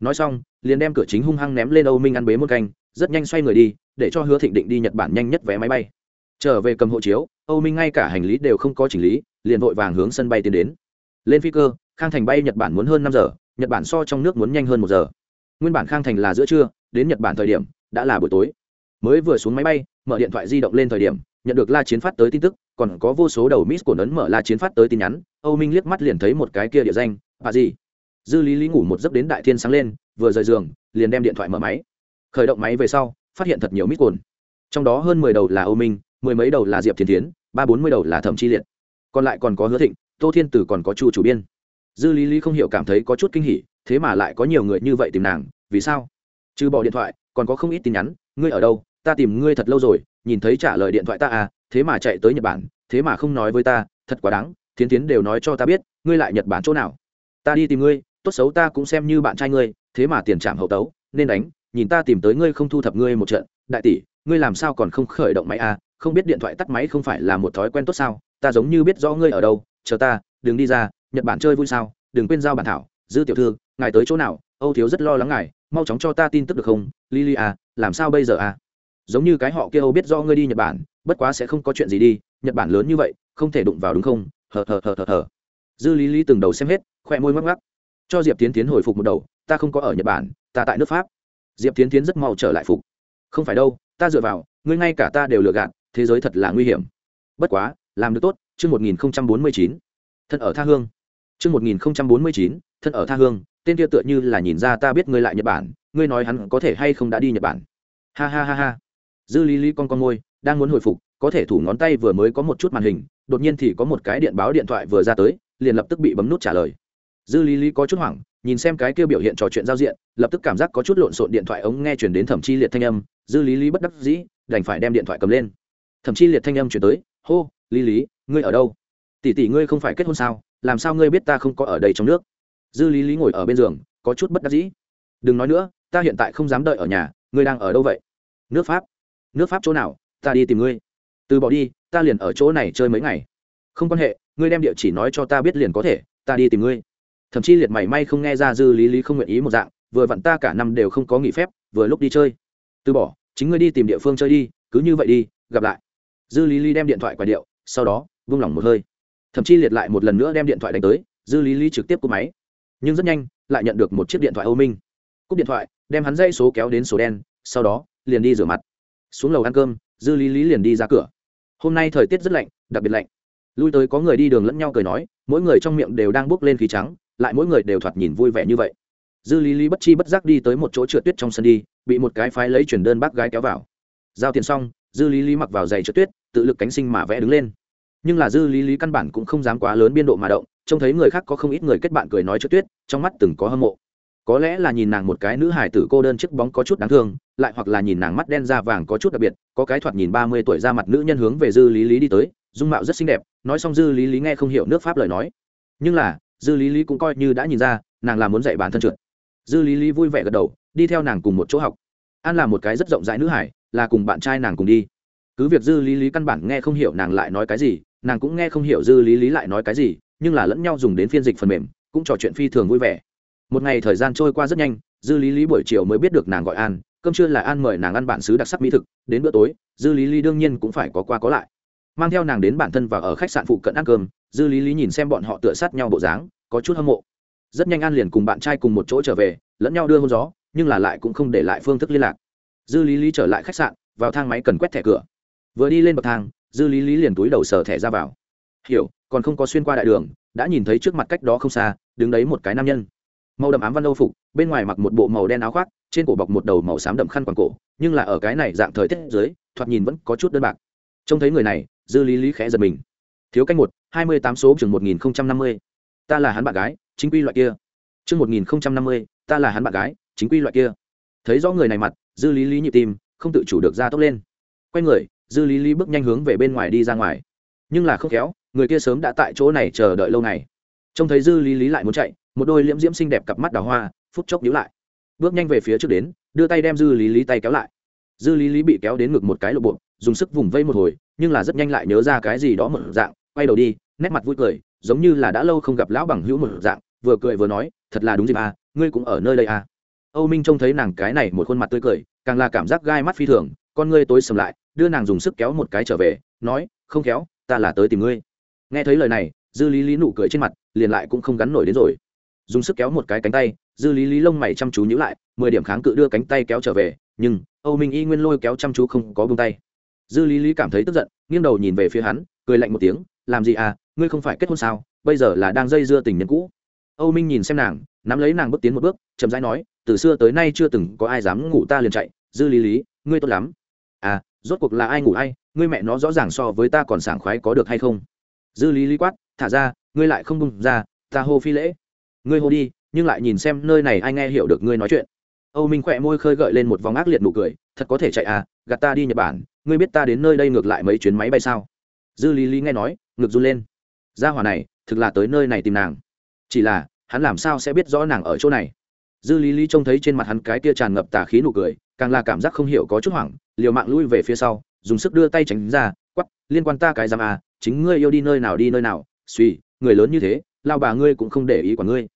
Speaker 1: Nói xong, liền đem cửa chính hung hăng ném lên Âu Minh ăn bế một canh, rất nhanh xoay người đi, để cho Hứa Thịnh định đi Nhật Bản nhanh nhất vé máy bay. Trở về cầm hộ chiếu, Âu Minh ngay cả hành lý đều không có chỉnh lý, liền vội vàng hướng sân bay tiến đến. Lên phi cơ, Khang Thành bay Nhật Bản muốn hơn năm giờ, Nhật Bản so trong nước muốn nhanh hơn một giờ. Nguyên bản Khang Thành là giữa trưa, đến Nhật Bản thời điểm đã là buổi tối. Mới vừa xuống máy bay, mở điện thoại di động lên thời điểm, nhận được La Chiến phát tới tin tức, còn có vô số đầu miss của nấn mở La Chiến phát tới tin nhắn, Âu Minh liếc mắt liền thấy một cái kia địa danh, "Bà gì?" Dư Lý Lý ngủ một giấc đến đại thiên sáng lên, vừa rời giường, liền đem điện thoại mở máy. Khởi động máy về sau, phát hiện thật nhiều mít cồn. Trong đó hơn mười đầu là Âu Minh, mười mấy đầu là Diệp Thiên tiến ba bốn mươi đầu là Thẩm Chi Liệt. Còn lại còn có Hứa Thịnh, Tô Thiên Tử còn có Chu chủ biên. Dư Lý Lý không hiểu cảm thấy có chút kinh hỉ, thế mà lại có nhiều người như vậy tìm nàng, vì sao? Trừ bỏ điện thoại, còn có không ít tin nhắn, ngươi ở đâu? Ta tìm ngươi thật lâu rồi, nhìn thấy trả lời điện thoại ta à, thế mà chạy tới Nhật Bản, thế mà không nói với ta, thật quá đáng, Thiến tiến đều nói cho ta biết, ngươi lại Nhật Bản chỗ nào? Ta đi tìm ngươi, tốt xấu ta cũng xem như bạn trai ngươi, thế mà tiền trạm hậu tấu, nên đánh, nhìn ta tìm tới ngươi không thu thập ngươi một trận, đại tỷ, ngươi làm sao còn không khởi động máy à, không biết điện thoại tắt máy không phải là một thói quen tốt sao? Ta giống như biết rõ ngươi ở đâu, chờ ta, đừng đi ra, Nhật Bản chơi vui sao? Đừng quên giao bản thảo, dư tiểu thư, ngài tới chỗ nào? Âu thiếu rất lo lắng ngài, mau chóng cho ta tin tức được không? Lily à, làm sao bây giờ à? Giống như cái họ kia Âu biết rõ ngươi đi Nhật Bản, bất quá sẽ không có chuyện gì đi, Nhật Bản lớn như vậy, không thể đụng vào đúng không? Hờ hờ hờ hờ hờ. Dư Lý Lý từng đầu xem hết, khoe môi mấp ngắc. Cho Diệp Tiến Tiến hồi phục một đầu, ta không có ở Nhật Bản, ta tại nước Pháp. Diệp Tiến Tiến rất mau trở lại phục. Không phải đâu, ta dựa vào, ngươi ngay cả ta đều lừa gạt, thế giới thật là nguy hiểm. Bất quá, làm được tốt, chương 1049. Thân ở tha hương. Chương 1049, thân ở tha hương, tên kia tựa như là nhìn ra ta biết ngươi lại Nhật Bản, ngươi nói hắn có thể hay không đã đi Nhật Bản. Ha ha ha ha. Dư Lý Lý con con môi, đang muốn hồi phục, có thể thủ ngón tay vừa mới có một chút màn hình, đột nhiên thì có một cái điện báo điện thoại vừa ra tới, liền lập tức bị bấm nút trả lời. Dư Lý Lý có chút hoảng, nhìn xem cái kia biểu hiện trò chuyện giao diện, lập tức cảm giác có chút lộn xộn điện thoại ống nghe truyền đến thẩm chi liệt thanh âm, Dư Lý Lý bất đắc dĩ, đành phải đem điện thoại cầm lên. Thẩm chi liệt thanh âm chuyển tới hô lý lý ngươi ở đâu? Tỷ tỷ ngươi không phải kết hôn sao? Làm sao ngươi biết ta không có ở đây trong nước? Dư lý lý ngồi ở bên giường có chút bất đắc dĩ. Đừng nói nữa ta hiện tại không dám đợi ở nhà ngươi đang ở đâu vậy? Nước pháp nước pháp chỗ nào? Ta đi tìm ngươi. Từ bỏ đi ta liền ở chỗ này chơi mấy ngày. Không quan hệ ngươi đem địa chỉ nói cho ta biết liền có thể ta đi tìm ngươi thậm chí liệt mảy may không nghe ra dư lý lý không nguyện ý một dạng, vừa vặn ta cả năm đều không có nghỉ phép, vừa lúc đi chơi. Từ bỏ, chính ngươi đi tìm địa phương chơi đi, cứ như vậy đi, gặp lại. Dư lý lý đem điện thoại quả điệu, sau đó, vung lòng một hơi. Thậm chí liệt lại một lần nữa đem điện thoại đánh tới, dư lý lý trực tiếp cúp máy. Nhưng rất nhanh, lại nhận được một chiếc điện thoại ô minh. Cúp điện thoại, đem hắn dây số kéo đến số đen, sau đó, liền đi rửa mặt. Xuống lầu ăn cơm, dư lý lý liền đi ra cửa. Hôm nay thời tiết rất lạnh, đặc biệt lạnh. Lui tới có người đi đường lẫn nhau cười nói, mỗi người trong miệng đều đang bốc lên khí trắng lại mỗi người đều thoạt nhìn vui vẻ như vậy. Dư lý lý bất chi bất giác đi tới một chỗ trượt tuyết trong sân đi, bị một cái phái lấy chuyển đơn bác gái kéo vào. Giao tiền xong, dư lý lý mặc vào giày trượt tuyết, tự lực cánh sinh mà vẽ đứng lên. Nhưng là dư lý lý căn bản cũng không dám quá lớn biên độ mà động, trông thấy người khác có không ít người kết bạn cười nói trượt tuyết, trong mắt từng có hâm mộ. Có lẽ là nhìn nàng một cái nữ hải tử cô đơn chiếc bóng có chút đáng thương, lại hoặc là nhìn nàng mắt đen da vàng có chút đặc biệt, có cái thoạt nhìn ba mươi tuổi ra mặt nữ nhân hướng về dư lý lý đi tới, dung mạo rất xinh đẹp, nói xong dư lý lý nghe không hiểu nước pháp lời nói. Nhưng là dư lý lý cũng coi như đã nhìn ra, nàng là muốn dạy bản thân trượt. Dư lý lý vui vẻ gật đầu, đi theo nàng cùng một chỗ học. An là một cái rất rộng rãi nữ hải, là cùng bạn trai nàng cùng đi. Cứ việc dư lý lý căn bản nghe không hiểu nàng lại nói cái gì, nàng cũng nghe không hiểu dư lý lý lại nói cái gì, nhưng là lẫn nhau dùng đến phiên dịch phần mềm, cũng trò chuyện phi thường vui vẻ. Một ngày thời gian trôi qua rất nhanh, dư lý lý buổi chiều mới biết được nàng gọi an, cơm trưa là an mời nàng ăn bản xứ đặc sắc mỹ thực, đến bữa tối, dư lý lý đương nhiên cũng phải có qua có lại. Mang theo nàng đến bản thân và ở khách sạn phụ cận ăn cơm dư lý lý nhìn xem bọn họ tựa sát nhau bộ dáng, có chút hâm mộ. Rất nhanh an liền cùng bạn trai cùng một chỗ trở về, lẫn nhau đưa hôn gió, nhưng là lại cũng không để lại phương thức liên lạc. Dư lý lý trở lại khách sạn, vào thang máy cần quét thẻ cửa. Vừa đi lên bậc thang, dư lý lý liền túi đầu sờ thẻ ra vào. Hiểu, còn không có xuyên qua đại đường, đã nhìn thấy trước mặt cách đó không xa, đứng đấy một cái nam nhân. Màu đậm ám văn âu phục, bên ngoài mặc một bộ màu đen áo khoác, trên cổ bọc một đầu màu xám đậm khăn quàng cổ, nhưng là ở cái này dạng thời tiết dưới, thoạt nhìn vẫn có chút đơn bạc. Trông thấy người này, dư lý lý khẽ giật mình thiếu canh một, hai mươi tám số chừng một nghìn năm mươi. Ta là hắn bạn gái, chính quy loại kia. Chương một nghìn năm mươi, ta là hắn bạn gái, chính quy loại kia. Thấy rõ người này mặt, dư lý lý nhịp tim, không tự chủ được ra tốc lên. Quay người, dư lý lý bước nhanh hướng về bên ngoài đi ra ngoài. Nhưng là không khéo, người kia sớm đã tại chỗ này chờ đợi lâu ngày. Trông thấy dư lý lý lại muốn chạy, một đôi liễm diễm xinh đẹp cặp mắt đào hoa, phút chốc nhíu lại. Bước nhanh về phía trước đến, đưa tay đem dư lý lý tay kéo lại. Dư lý lý bị kéo đến ngực một cái lộ bộ, dùng sức vùng vây một hồi, nhưng là rất nhanh lại nhớ ra cái gì đó một dạng quay đầu đi, nét mặt vui cười, giống như là đã lâu không gặp lão bằng hữu một dạng, vừa cười vừa nói, thật là đúng dịp à ngươi cũng ở nơi đây à? Âu minh trông thấy nàng cái này một khuôn mặt tươi cười, càng là cảm giác gai mắt phi thường, con ngươi tối sầm lại, đưa nàng dùng sức kéo một cái trở về, nói, không kéo, ta là tới tìm ngươi. Nghe thấy lời này, dư lý lý nụ cười trên mặt, liền lại cũng không gắn nổi đến rồi. Dùng sức kéo một cái cánh tay, dư lý lý lông mày chăm chú nhữ lại, mười điểm kháng cự đưa cánh tay kéo trở về, nhưng, âu minh y nguyên lôi kéo chăm chú không có bông tay. Dư lý lý cảm thấy tức giận, nghiêng đầu nhìn về phía hắn, cười lạnh một tiếng làm gì à ngươi không phải kết hôn sao, bây giờ là đang dây dưa tình nhân cũ. Âu minh nhìn xem nàng, nắm lấy nàng bước tiến một bước, chậm rãi nói, từ xưa tới nay chưa từng có ai dám ngủ ta liền chạy, dư lý lý, ngươi tốt lắm. À rốt cuộc là ai ngủ ai, ngươi mẹ nó rõ ràng so với ta còn sảng khoái có được hay không? Dư lý lý quát, thả ra, ngươi lại không bung ra, ta hô phi lễ. Ngươi hô đi, nhưng lại nhìn xem nơi này ai nghe hiểu được ngươi nói chuyện. Âu minh khỏe môi khơi gợi lên một vòng ác liệt nụ cười, thật có thể chạy à gạt ta đi nhật bản, ngươi biết ta đến nơi đây ngược lại mấy chuyến máy bay sao? Dư lý lý nghe nói ngực run lên. Gia hỏa này, thực là tới nơi này tìm nàng. Chỉ là, hắn làm sao sẽ biết rõ nàng ở chỗ này? Dư lý lý trông thấy trên mặt hắn cái kia tràn ngập tà khí nụ cười, càng là cảm giác không hiểu có chút hoảng, liều mạng lui về phía sau, dùng sức đưa tay tránh ra quắp liên quan ta cái giam à chính ngươi yêu đi nơi nào đi nơi nào, suy, người lớn như thế, lao bà ngươi cũng không để ý quản ngươi.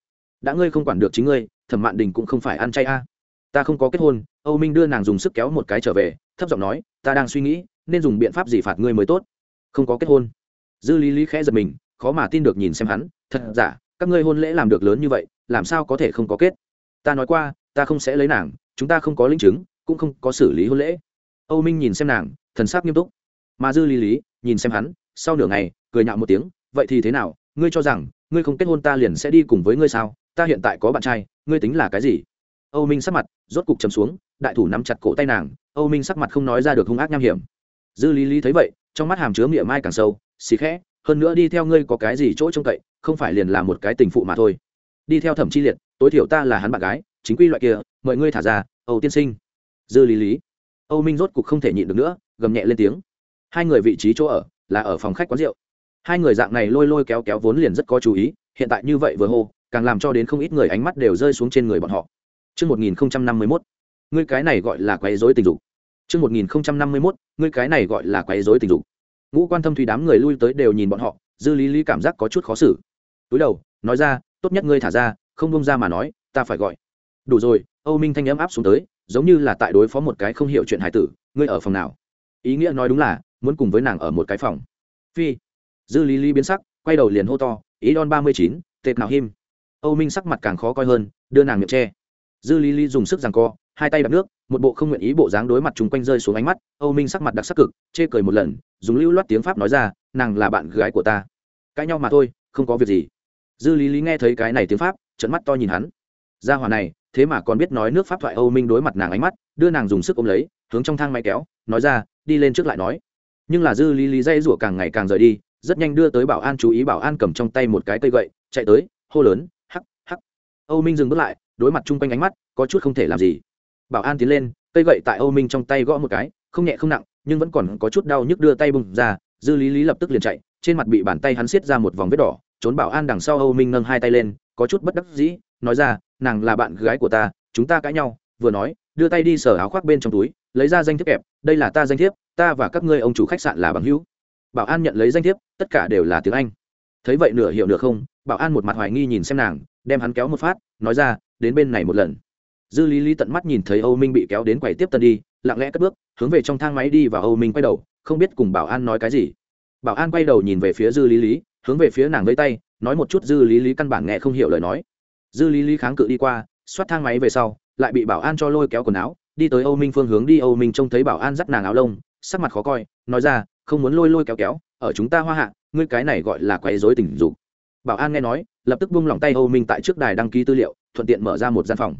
Speaker 1: Đã ngươi không quản được chính ngươi, thẩm mạn đình cũng không phải ăn chay a. Ta không có kết hôn, âu minh đưa nàng dùng sức kéo một cái trở về, thấp giọng nói, ta đang suy nghĩ, nên dùng biện pháp gì phạt ngươi mới tốt? Không có kết hôn dư lý lý khẽ giật mình, khó mà tin được nhìn xem hắn, thật giả, các ngươi hôn lễ làm được lớn như vậy, làm sao có thể không có kết? Ta nói qua, ta không sẽ lấy nàng, chúng ta không có linh chứng, cũng không có xử lý hôn lễ. Âu minh nhìn xem nàng, thần sắc nghiêm túc. Mà dư lý lý nhìn xem hắn, sau nửa ngày, cười nhạo một tiếng, vậy thì thế nào? Ngươi cho rằng, ngươi không kết hôn ta liền sẽ đi cùng với ngươi sao? Ta hiện tại có bạn trai, ngươi tính là cái gì? Âu minh sắc mặt rốt cục chầm xuống, đại thủ nắm chặt cổ tay nàng, âu minh sắc mặt không nói ra được hung ác nham hiểm. Dư lý lý thấy vậy, trong mắt hàm chứa miệng mai càng sâu xì khẽ hơn nữa đi theo ngươi có cái gì chỗ trông cậy không phải liền là một cái tình phụ mà thôi. Đi theo thẩm chi liệt tối thiểu ta là hắn bạn gái chính quy loại kia mời ngươi thả ra âu tiên sinh. Dư lý lý âu minh rốt cục không thể nhịn được nữa gầm nhẹ lên tiếng. Hai người vị trí chỗ ở là ở phòng khách quán rượu. Hai người dạng này lôi lôi kéo kéo vốn liền rất có chú ý hiện tại như vậy vừa hô càng làm cho đến không ít người ánh mắt đều rơi xuống trên người bọn họ. Trước 1051, ngươi cái này gọi là quấy rối tình dục. Trước 1051, ngươi cái này gọi là quấy rối tình dục. Ngũ quan thâm thủy đám người lui tới đều nhìn bọn họ, dư lý lý cảm giác có chút khó xử. Túi đầu, nói ra, tốt nhất ngươi thả ra, không bông ra mà nói, ta phải gọi. Đủ rồi, Âu Minh thanh ấm áp xuống tới, giống như là tại đối phó một cái không hiểu chuyện hải tử, ngươi ở phòng nào? Ý nghĩa nói đúng là, muốn cùng với nàng ở một cái phòng. Phi. Dư Lý Lý biến sắc, quay đầu liền hô to, ý đon ba mươi chín, tệp nào him. Âu Minh sắc mặt càng khó coi hơn, đưa nàng miệng che. Dư Lý Lý dùng sức giằng co, hai tay đập nước một bộ không nguyện ý bộ dáng đối mặt chung quanh rơi xuống ánh mắt, âu minh sắc mặt đặc sắc cực, chê cười một lần, dùng lưu loát tiếng pháp nói ra, nàng là bạn gái của ta. Cãi nhau mà thôi, không có việc gì. Dư lý lý nghe thấy cái này tiếng pháp trận mắt to nhìn hắn. Gia hòa này, thế mà còn biết nói nước pháp thoại âu minh đối mặt nàng ánh mắt, đưa nàng dùng sức ôm lấy, hướng trong thang máy kéo, nói ra, đi lên trước lại nói. Nhưng là dư lý lý dây rủa càng ngày càng rời đi, rất nhanh đưa tới bảo an chú ý, bảo an cầm trong tay một cái cây gậy, chạy tới, hô lớn, hắc hắc. Âu minh dừng bước lại, đối mặt chung quanh ánh mắt, có chút không thể làm gì bảo an tiến lên, cây gậy tại âu minh trong tay gõ một cái, không nhẹ không nặng, nhưng vẫn còn có chút đau nhức đưa tay bùng ra, dư lý lý lập tức liền chạy, trên mặt bị bàn tay hắn xiết ra một vòng vết đỏ, trốn bảo an đằng sau âu minh nâng hai tay lên, có chút bất đắc dĩ, nói ra, nàng là bạn gái của ta, chúng ta cãi nhau. Vừa nói, đưa tay đi sở áo khoác bên trong túi, lấy ra danh thiếp kẹp, đây là ta danh thiếp, ta và các ngươi ông chủ khách sạn là bằng hữu. Bảo an nhận lấy danh thiếp, tất cả đều là tiếng anh. Thấy vậy nửa hiểu nửa không, bảo an một mặt hoài nghi nhìn xem nàng, đem hắn kéo một phát, nói ra, đến bên này một lần dư lý lý tận mắt nhìn thấy âu minh bị kéo đến quầy tiếp tân đi, lặng lẽ cất bước, hướng về trong thang máy đi và âu minh quay đầu, không biết cùng bảo an nói cái gì. Bảo an quay đầu nhìn về phía dư lý lý, hướng về phía nàng vây tay, nói một chút dư lý lý căn bản nghe không hiểu lời nói. Dư lý lý kháng cự đi qua, xoát thang máy về sau, lại bị bảo an cho lôi kéo quần áo, đi tới âu minh phương hướng đi, âu minh trông thấy bảo an dắt nàng áo lông, sắc mặt khó coi, nói ra, không muốn lôi lôi kéo kéo, ở chúng ta hoa hạ, ngươi cái này gọi là quấy dối tình dục. Bảo an nghe nói, lập tức buông lỏng tay âu minh tại trước đài đăng ký tư liệu, thuận tiện mở ra một gian phòng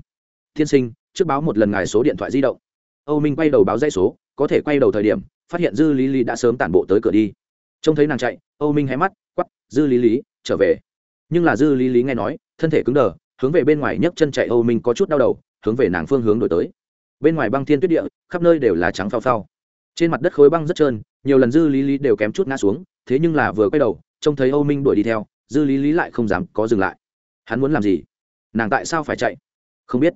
Speaker 1: tiên sinh, trước báo một lần ngài số điện thoại di động. Âu minh quay đầu báo dây số, có thể quay đầu thời điểm, phát hiện dư lý lý đã sớm tản bộ tới cửa đi. Trông thấy nàng chạy, âu minh hé mắt quắp dư lý lý, trở về. Nhưng là dư lý lý nghe nói, thân thể cứng đờ, hướng về bên ngoài nhấc chân chạy, âu minh có chút đau đầu, hướng về nàng phương hướng đổi tới. Bên ngoài băng thiên tuyết địa, khắp nơi đều là trắng phao phao. Trên mặt đất khối băng rất trơn, nhiều lần dư lý lý đều kém chút ngã xuống, thế nhưng là vừa quay đầu, trông thấy âu minh đuổi đi theo, dư lý lý lại không dám có dừng lại. Hắn muốn làm gì? Nàng tại sao phải chạy? Không biết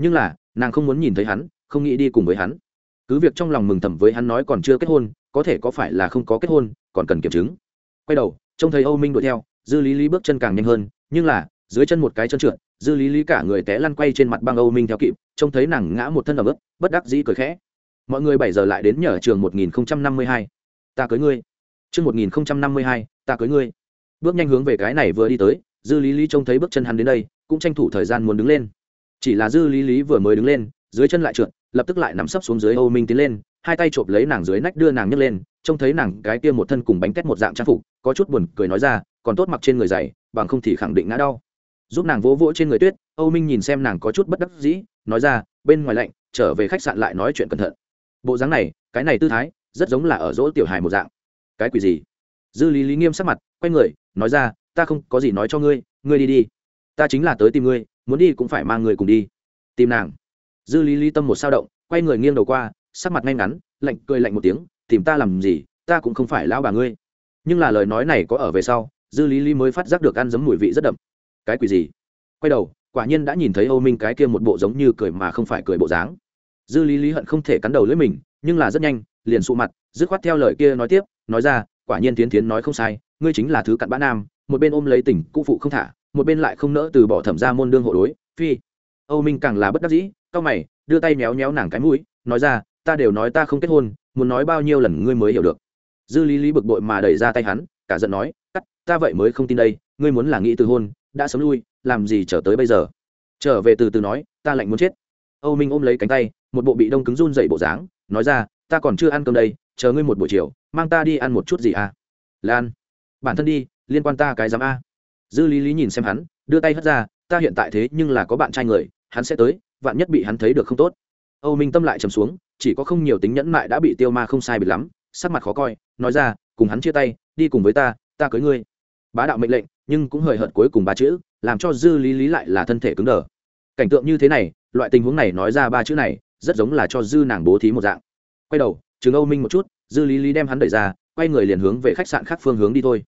Speaker 1: nhưng là nàng không muốn nhìn thấy hắn không nghĩ đi cùng với hắn. Cứ việc trong lòng mừng thầm với hắn nói còn chưa kết hôn có thể có phải là không có kết hôn còn cần kiểm chứng. Quay đầu trông thấy âu minh đuổi theo dư lý lý bước chân càng nhanh hơn nhưng là dưới chân một cái chân trượt dư lý lý cả người té lăn quay trên mặt băng âu minh theo kịp trông thấy nàng ngã một thân ở ướt, bất đắc dĩ cười khẽ. Mọi người bảy giờ lại đến nhở trường một nghìn năm mươi hai. Ta cưới ngươi. Chương một nghìn năm mươi hai ta cưới ngươi. Bước nhanh hướng về cái này vừa đi tới dư lý lý trông thấy bước chân hắn đến đây cũng tranh thủ thời gian muốn đứng lên chỉ là dư lý lý vừa mới đứng lên, dưới chân lại trượt, lập tức lại nằm sấp xuống dưới âu minh tiến lên, hai tay chộp lấy nàng dưới nách đưa nàng nhấc lên, trông thấy nàng cái kia một thân cùng bánh tét một dạng trang phục, có chút buồn cười nói ra, còn tốt mặc trên người dày, bằng không thì khẳng định ngã đau. Giúp nàng vỗ vỗ trên người tuyết, âu minh nhìn xem nàng có chút bất đắc dĩ, nói ra, bên ngoài lạnh, trở về khách sạn lại nói chuyện cẩn thận. Bộ dáng này, cái này tư thái, rất giống là ở dỗ tiểu hài một dạng. Cái quỷ gì? Dư lý lý nghiêm sắc mặt, quay người, nói ra, ta không có gì nói cho ngươi ngươi đi đi ta chính là tới tìm ngươi, muốn đi cũng phải mang người cùng đi. Tìm nàng. Dư lý lý tâm một sao động, quay người nghiêng đầu qua, sắc mặt ngay ngắn, lạnh, cười lạnh một tiếng, tìm ta làm gì, ta cũng không phải lão bà ngươi. Nhưng là lời nói này có ở về sau, dư lý lý mới phát giác được ăn giấm mùi vị rất đậm. Cái quỷ gì? Quay đầu, quả nhiên đã nhìn thấy âu minh cái kia một bộ giống như cười mà không phải cười bộ dáng. Dư lý lý hận không thể cắn đầu lưỡi mình, nhưng là rất nhanh, liền sụ mặt, dứt khoát theo lời kia nói tiếp, nói ra, quả nhiên tiến tiến nói không sai, ngươi chính là thứ cặn bã nam, một bên ôm lấy tỉnh cụ phụ không thả một bên lại không nỡ từ bỏ thẩm ra môn đương hộ đối, phi. Âu minh càng là bất đắc dĩ, cau mày, đưa tay méo méo nàng cái mũi, nói ra, ta đều nói ta không kết hôn, muốn nói bao nhiêu lần ngươi mới hiểu được. Dư lý lý bực bội mà đẩy ra tay hắn, cả giận nói, cắt, ta vậy mới không tin đây, ngươi muốn là nghĩ từ hôn, đã sớm lui, làm gì trở tới bây giờ? Trở về từ từ nói, ta lạnh muốn chết. Âu minh ôm lấy cánh tay, một bộ bị đông cứng run dậy bộ dáng, nói ra, ta còn chưa ăn cơm đây, chờ ngươi một buổi chiều, mang ta đi ăn một chút gì à? Lan, bản thân đi, liên quan ta cái dám a dư lý lý nhìn xem hắn, đưa tay hất ra, ta hiện tại thế nhưng là có bạn trai người, hắn sẽ tới, vạn nhất bị hắn thấy được không tốt. Âu minh tâm lại trầm xuống, chỉ có không nhiều tính nhẫn mại đã bị tiêu ma không sai biệt lắm, sắc mặt khó coi, nói ra, cùng hắn chia tay, đi cùng với ta ta cưới ngươi. Bá đạo mệnh lệnh, nhưng cũng hời hợt cuối cùng ba chữ, làm cho dư lý lý lại là thân thể cứng đờ. Cảnh tượng như thế này, loại tình huống này nói ra ba chữ này, rất giống là cho dư nàng bố thí một dạng. Quay đầu, chừng âu minh một chút, dư lý lý đem hắn đẩy ra, quay người liền hướng về khách sạn khác phương hướng đi thôi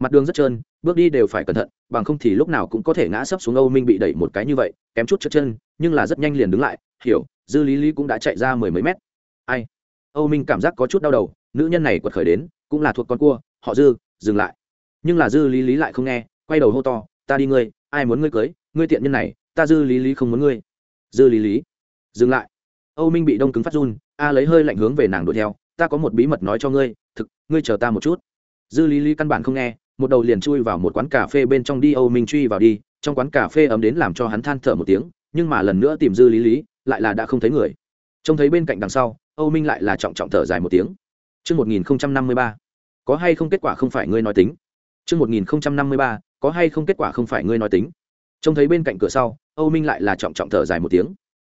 Speaker 1: mặt đường rất trơn, bước đi đều phải cẩn thận, bằng không thì lúc nào cũng có thể ngã sấp xuống âu minh bị đẩy một cái như vậy, kém chút chất chân, nhưng là rất nhanh liền đứng lại, hiểu, dư lý lý cũng đã chạy ra mười mấy mét. Ai? Âu minh cảm giác có chút đau đầu, nữ nhân này quật khởi đến, cũng là thuộc con cua, họ dư, dừng lại. Nhưng là dư lý lý lại không nghe, quay đầu hô to, ta đi ngươi, ai muốn ngươi cưới, ngươi tiện nhân này, ta dư lý lý không muốn ngươi. Dư lý lý, dừng lại. Âu minh bị đông cứng phát run, a lấy hơi lạnh hướng về nàng đuổi theo, ta có một bí mật nói cho ngươi, thực, ngươi chờ ta một chút. Dư lý lý căn bản không nghe một đầu liền chui vào một quán cà phê bên trong đi âu minh truy vào đi trong quán cà phê ấm đến làm cho hắn than thở một tiếng nhưng mà lần nữa tìm dư lý lý lại là đã không thấy người trông thấy bên cạnh đằng sau âu minh lại là trọng trọng thở dài một tiếng Trước 1053, có hay không kết quả không phải ngươi nói tính. Trước 1053, có hay không kết quả không phải ngươi nói tính. Trông thấy bên cạnh cửa sau, Âu Minh lại là trọng trọng thở dài một tiếng.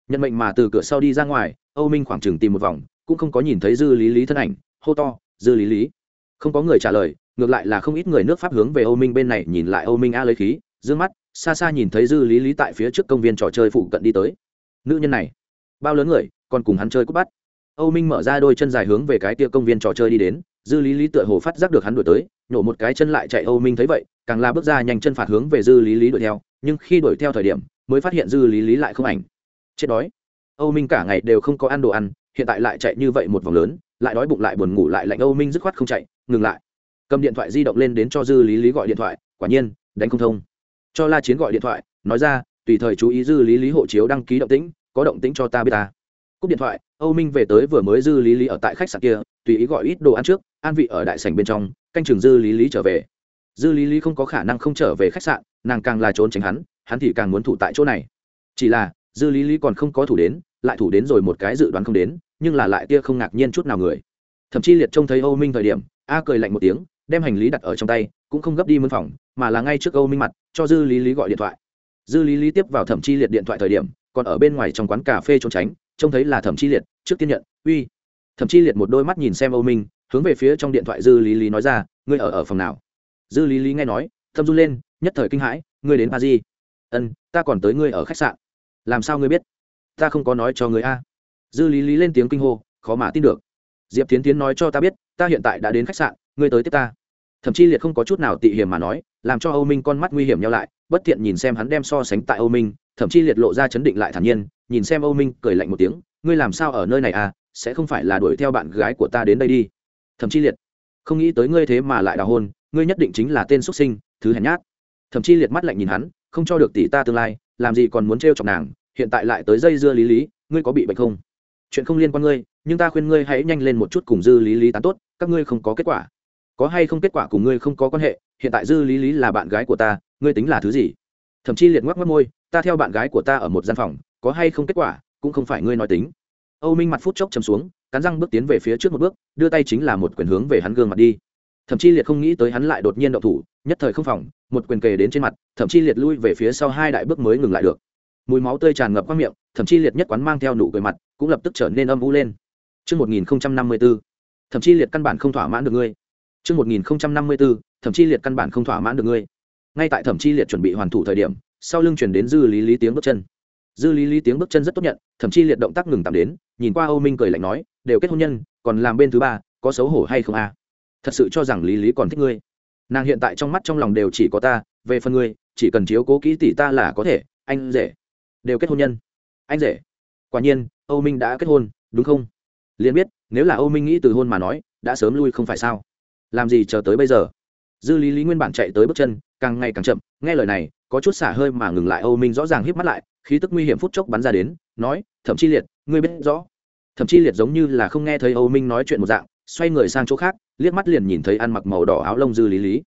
Speaker 1: Nhận mệnh mà từ cửa sau đi ra ngoài, Âu Minh khoảng chừng tìm một vòng, cũng không có nhìn thấy Dư Lý Lý thân ảnh, hô to, "Dư Lý Lý!" Không có người trả lời, ngược lại là không ít người nước pháp hướng về âu minh bên này nhìn lại âu minh a lấy khí d mắt, xa xa nhìn thấy dư lý lý tại phía trước công viên trò chơi phụ cận đi tới. Nữ nhân này, bao lớn người, còn cùng hắn chơi cút bắt. Âu minh mở ra đôi chân dài hướng về cái tia công viên trò chơi đi đến, dư lý lý tựa hồ phát giác được hắn đuổi tới, nhổ một cái chân lại chạy âu minh thấy vậy, càng la bước ra nhanh chân phạt hướng về dư lý lý đuổi theo, nhưng khi đuổi theo thời điểm, mới phát hiện dư lý lý lại không ảnh. Chết đói. Âu minh cả ngày đều không có ăn đồ ăn, hiện tại lại chạy như vậy một vòng lớn, lại đói bụng lại buồn ngủ lại lạnh, âu minh dứt khoát không chạy, ngừng lại cầm điện thoại di động lên đến cho dư lý lý gọi điện thoại, quả nhiên, đánh không thông. Cho la chiến gọi điện thoại, nói ra, tùy thời chú ý dư lý lý hộ chiếu đăng ký động tĩnh, có động tĩnh cho ta biết ta. Cúp điện thoại, âu minh về tới vừa mới dư lý lý ở tại khách sạn kia, tùy ý gọi ít đồ ăn trước, an vị ở đại sảnh bên trong, canh chừng dư lý lý trở về. Dư lý lý không có khả năng không trở về khách sạn, nàng càng là trốn tránh hắn hắn thì càng muốn thủ tại chỗ này. Chỉ là, dư lý lý còn không có thủ đến, lại thủ đến rồi một cái dự đoán không đến, nhưng là lại tia không ngạc nhiên chút nào người. Thậm chí liệt trông thấy âu minh thời điểm, a cười lạnh một tiếng đem hành lý đặt ở trong tay, cũng không gấp đi mân phòng, mà là ngay trước âu minh mặt, cho dư lý lý gọi điện thoại. Dư lý lý tiếp vào thẩm chi liệt điện thoại thời điểm, còn ở bên ngoài trong quán cà phê trốn tránh, trông thấy là thẩm chi liệt, trước tiên nhận, uy. Thẩm chi liệt một đôi mắt nhìn xem âu minh, hướng về phía trong điện thoại dư lý lý nói ra, ngươi ở ở phòng nào? Dư lý lý nghe nói, thâm run lên, nhất thời kinh hãi, ngươi đến pa di ân, ta còn tới ngươi ở khách sạn. Làm sao ngươi biết? Ta không có nói cho ngươi a. Dư lý lý lên tiếng kinh hô, khó mà tin được. Diệp tiến tiến nói cho ta biết, ta hiện tại đã đến khách sạn, ngươi tới tiếp ta thậm chí liệt không có chút nào tị hiểm mà nói, làm cho âu minh con mắt nguy hiểm nhau lại, bất thiện nhìn xem hắn đem so sánh tại âu minh, thậm chí liệt lộ ra chấn định lại thản nhiên, nhìn xem âu minh cười lạnh một tiếng, ngươi làm sao ở nơi này à? Sẽ không phải là đuổi theo bạn gái của ta đến đây đi? Thậm chí liệt, không nghĩ tới ngươi thế mà lại đào hôn, ngươi nhất định chính là tên xuất sinh, thứ hèn nhát. Thậm chí liệt mắt lạnh nhìn hắn, không cho được tỷ ta tương lai, làm gì còn muốn trêu chọc nàng, hiện tại lại tới dây dưa lý lý, ngươi có bị bệnh không? Chuyện không liên quan ngươi, nhưng ta khuyên ngươi hãy nhanh lên một chút cùng dư lý lý tán tốt, các ngươi không có kết quả có hay không kết quả cùng ngươi không có quan hệ hiện tại dư lý lý là bạn gái của ta ngươi tính là thứ gì? Thậm chí liệt ngoắc mất môi ta theo bạn gái của ta ở một gian phòng có hay không kết quả cũng không phải ngươi nói tính. Âu minh mặt phút chốc chầm xuống cắn răng bước tiến về phía trước một bước đưa tay chính là một quyền hướng về hắn gương mặt đi. Thậm chí liệt không nghĩ tới hắn lại đột nhiên động thủ nhất thời không phòng một quyền kề đến trên mặt thậm chí liệt lui về phía sau hai đại bước mới ngừng lại được. Mùi máu tươi tràn ngập qua miệng thậm chí liệt nhất quán mang theo nụ cười mặt cũng lập tức trở nên âm u lên. Trước 1054, thậm chí liệt căn bản không thỏa mãn được ngươi. Trước 1054, thẩm chi liệt căn bản không thỏa mãn được ngươi. Ngay tại thẩm chi liệt chuẩn bị hoàn thủ thời điểm, sau lưng truyền đến dư lý lý tiếng bước chân. Dư lý lý tiếng bước chân rất tốt nhận, thẩm chi liệt động tác ngừng tạm đến, nhìn qua Âu Minh cười lạnh nói, đều kết hôn nhân, còn làm bên thứ ba, có xấu hổ hay không a? À? Thật sự cho rằng lý lý còn thích ngươi. Nàng hiện tại trong mắt trong lòng đều chỉ có ta, về phần ngươi, chỉ cần chiếu cố kỹ tỷ ta là có thể, anh rể. Đều kết hôn nhân. Anh rể. Quả nhiên, Âu Minh đã kết hôn, đúng không? Liên biết, nếu là Âu Minh nghĩ từ hôn mà nói, đã sớm lui không phải sao? Làm gì chờ tới bây giờ? Dư lý lý nguyên bản chạy tới bước chân, càng ngày càng chậm, nghe lời này, có chút xả hơi mà ngừng lại âu minh rõ ràng híp mắt lại, khí tức nguy hiểm phút chốc bắn ra đến, nói thậm Chi liệt, ngươi biết rõ. Thậm Chi liệt giống như là không nghe thấy âu minh nói chuyện một dạng, xoay người sang chỗ khác, liếc mắt liền nhìn thấy ăn mặc màu đỏ áo lông dư lý lý.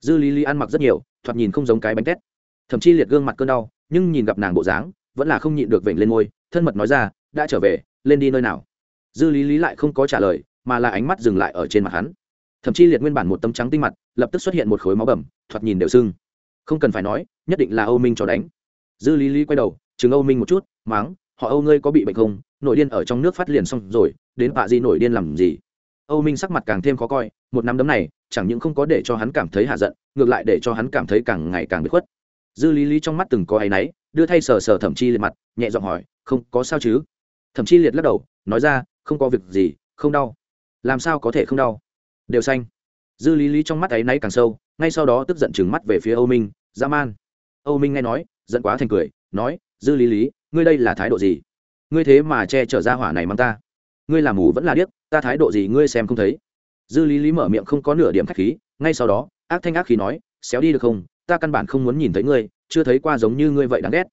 Speaker 1: Dư lý lý ăn mặc rất nhiều, thoạt nhìn không giống cái bánh tét. Thậm Chi liệt gương mặt cơn đau, nhưng nhìn gặp nàng bộ dáng, vẫn là không nhịn được vểnh lên môi, thân mật nói ra, đã trở về, lên đi nơi nào? Dư lý lý lại không có trả lời, mà là ánh mắt dừng lại ở trên mặt hắn thậm chí liệt nguyên bản một tấm trắng tinh mặt, lập tức xuất hiện một khối máu bầm, thoạt nhìn đều sưng. Không cần phải nói, nhất định là âu minh cho đánh. Dư lý lý quay đầu, chừng âu minh một chút, máng, họ âu ngươi có bị bệnh không? Nội điên ở trong nước phát liền xong rồi, đến bạ Di nổi điên làm gì? Âu minh sắc mặt càng thêm khó coi, một năm đấm này, chẳng những không có để cho hắn cảm thấy hạ giận, ngược lại để cho hắn cảm thấy càng ngày càng bị khuất. Dư lý lý trong mắt từng có áy náy, đưa thay sờ sờ thẩm chi liệt mặt, nhẹ giọng hỏi, không, có sao chứ? Thẩm chi liệt lắc đầu, nói ra, không có việc gì, không đau. Làm sao có thể không đau? Đều xanh. Dư lý lý trong mắt ấy náy càng sâu, ngay sau đó tức giận chừng mắt về phía âu minh, dã man. Âu minh nghe nói, giận quá thành cười, nói, dư lý lý, ngươi đây là thái độ gì? Ngươi thế mà che chở ra hỏa này mang ta. Ngươi làm mù vẫn là điếc, ta thái độ gì ngươi xem không thấy. Dư lý lý mở miệng không có nửa điểm khách khí, ngay sau đó, ác thanh ác khí nói, xéo đi được không? Ta căn bản không muốn nhìn thấy ngươi, chưa thấy qua giống như ngươi vậy đáng ghét.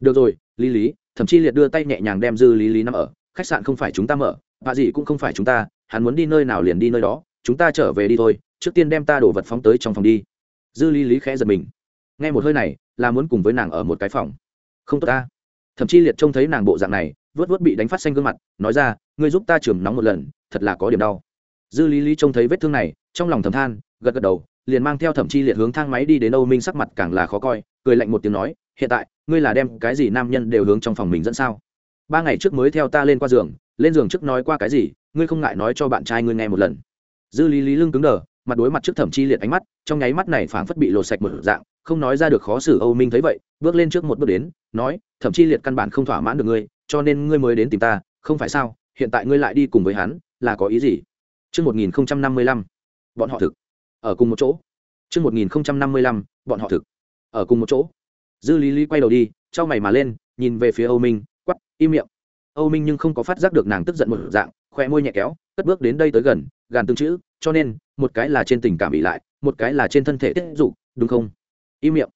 Speaker 1: Được rồi, lý lý. Thậm chí liệt đưa tay nhẹ nhàng đem dư lý lý nằm ở, khách sạn không phải chúng ta mở, bà gì cũng không phải chúng ta, hắn muốn đi nơi nào liền đi nơi đó chúng ta trở về đi thôi, trước tiên đem ta đổ vật phóng tới trong phòng đi. Dư lý lý khẽ giật mình. Nghe một hơi này, là muốn cùng với nàng ở một cái phòng. Không tốt ta. Thậm chí liệt trông thấy nàng bộ dạng này, vớt vớt bị đánh phát xanh gương mặt, nói ra, ngươi giúp ta trường nóng một lần, thật là có điểm đau. Dư lý lý trông thấy vết thương này, trong lòng thầm than, gật gật đầu, liền mang theo thẩm chi liệt hướng thang máy đi đến âu minh sắc mặt càng là khó coi, cười lạnh một tiếng nói, hiện tại, ngươi là đem cái gì nam nhân đều hướng trong phòng mình dẫn sao? Ba ngày trước mới theo ta lên qua giường, lên giường trước nói qua cái gì, ngươi không ngại nói cho bạn trai ngươi nghe một lần dư lý lý lưng cứng đờ mặt đối mặt trước thẩm chi liệt ánh mắt trong nháy mắt này phảng phất bị lột sạch một dạng không nói ra được khó xử âu minh thấy vậy bước lên trước một bước đến nói thẩm chi liệt căn bản không thỏa mãn được ngươi cho nên ngươi mới đến tìm ta không phải sao hiện tại ngươi lại đi cùng với hắn là có ý gì Trước 1055, bọn họ thực. Ở cùng một chỗ. Trước 1055, bọn họ thực. Ở cùng một chỗ. Dư Lý Lý quay đầu đi, trao mày mà lên, nhìn về phía Âu Minh, quắc, im miệng. Âu Minh nhưng không có phát giác được nàng tức giận một dạng, khoe môi nhẹ kéo, cất bước đến đây tới gần, gàn từng chữ, cho nên, một cái là trên tình cảm bị lại, một cái là trên thân thể tiết dục, đúng không? Im miệng.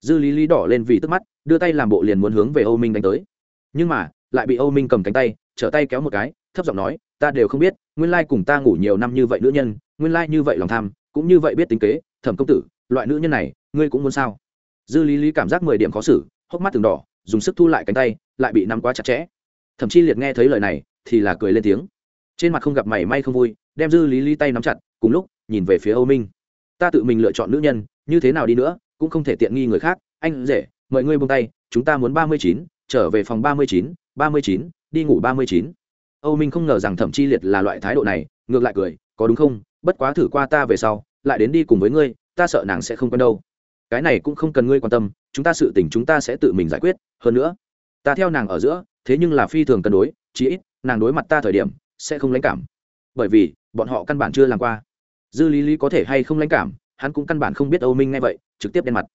Speaker 1: Dư Lý Lý đỏ lên vì tức mắt, đưa tay làm bộ liền muốn hướng về Âu Minh đánh tới. Nhưng mà, lại bị Âu Minh cầm cánh tay, trở tay kéo một cái, thấp giọng nói, ta đều không biết, nguyên lai cùng ta ngủ nhiều năm như vậy nữ nhân, nguyên lai như vậy lòng tham, cũng như vậy biết tính kế, Thẩm công tử, loại nữ nhân này, ngươi cũng muốn sao? Dư Lý Lý cảm giác mười điểm khó xử, hốc mắt từng đỏ, dùng sức thu lại cánh tay, lại bị nắm quá chặt chẽ. Thẩm Chi Liệt nghe thấy lời này, thì là cười lên tiếng. Trên mặt không gặp mảy may không vui, đem Dư Lý Lý tay nắm chặt, cùng lúc nhìn về phía Âu Minh. Ta tự mình lựa chọn nữ nhân, như thế nào đi nữa, cũng không thể tiện nghi người khác, anh rể, mời ngươi buông tay, chúng ta muốn ba mươi chín, trở về phòng ba mươi chín, ba mươi chín, đi ngủ ba mươi chín. Âu minh không ngờ rằng thẩm chi liệt là loại thái độ này ngược lại cười có đúng không? Bất quá thử qua ta về sau lại đến đi cùng với ngươi ta sợ nàng sẽ không quen đâu. Cái này cũng không cần ngươi quan tâm chúng ta sự tình chúng ta sẽ tự mình giải quyết. Hơn nữa ta theo nàng ở giữa thế nhưng là phi thường cân đối chí ít nàng đối mặt ta thời điểm sẽ không lãnh cảm. Bởi vì bọn họ căn bản chưa làm qua. Dư lý lý có thể hay không lãnh cảm, hắn cũng căn bản không biết âu minh ngay vậy, trực tiếp đen mặt.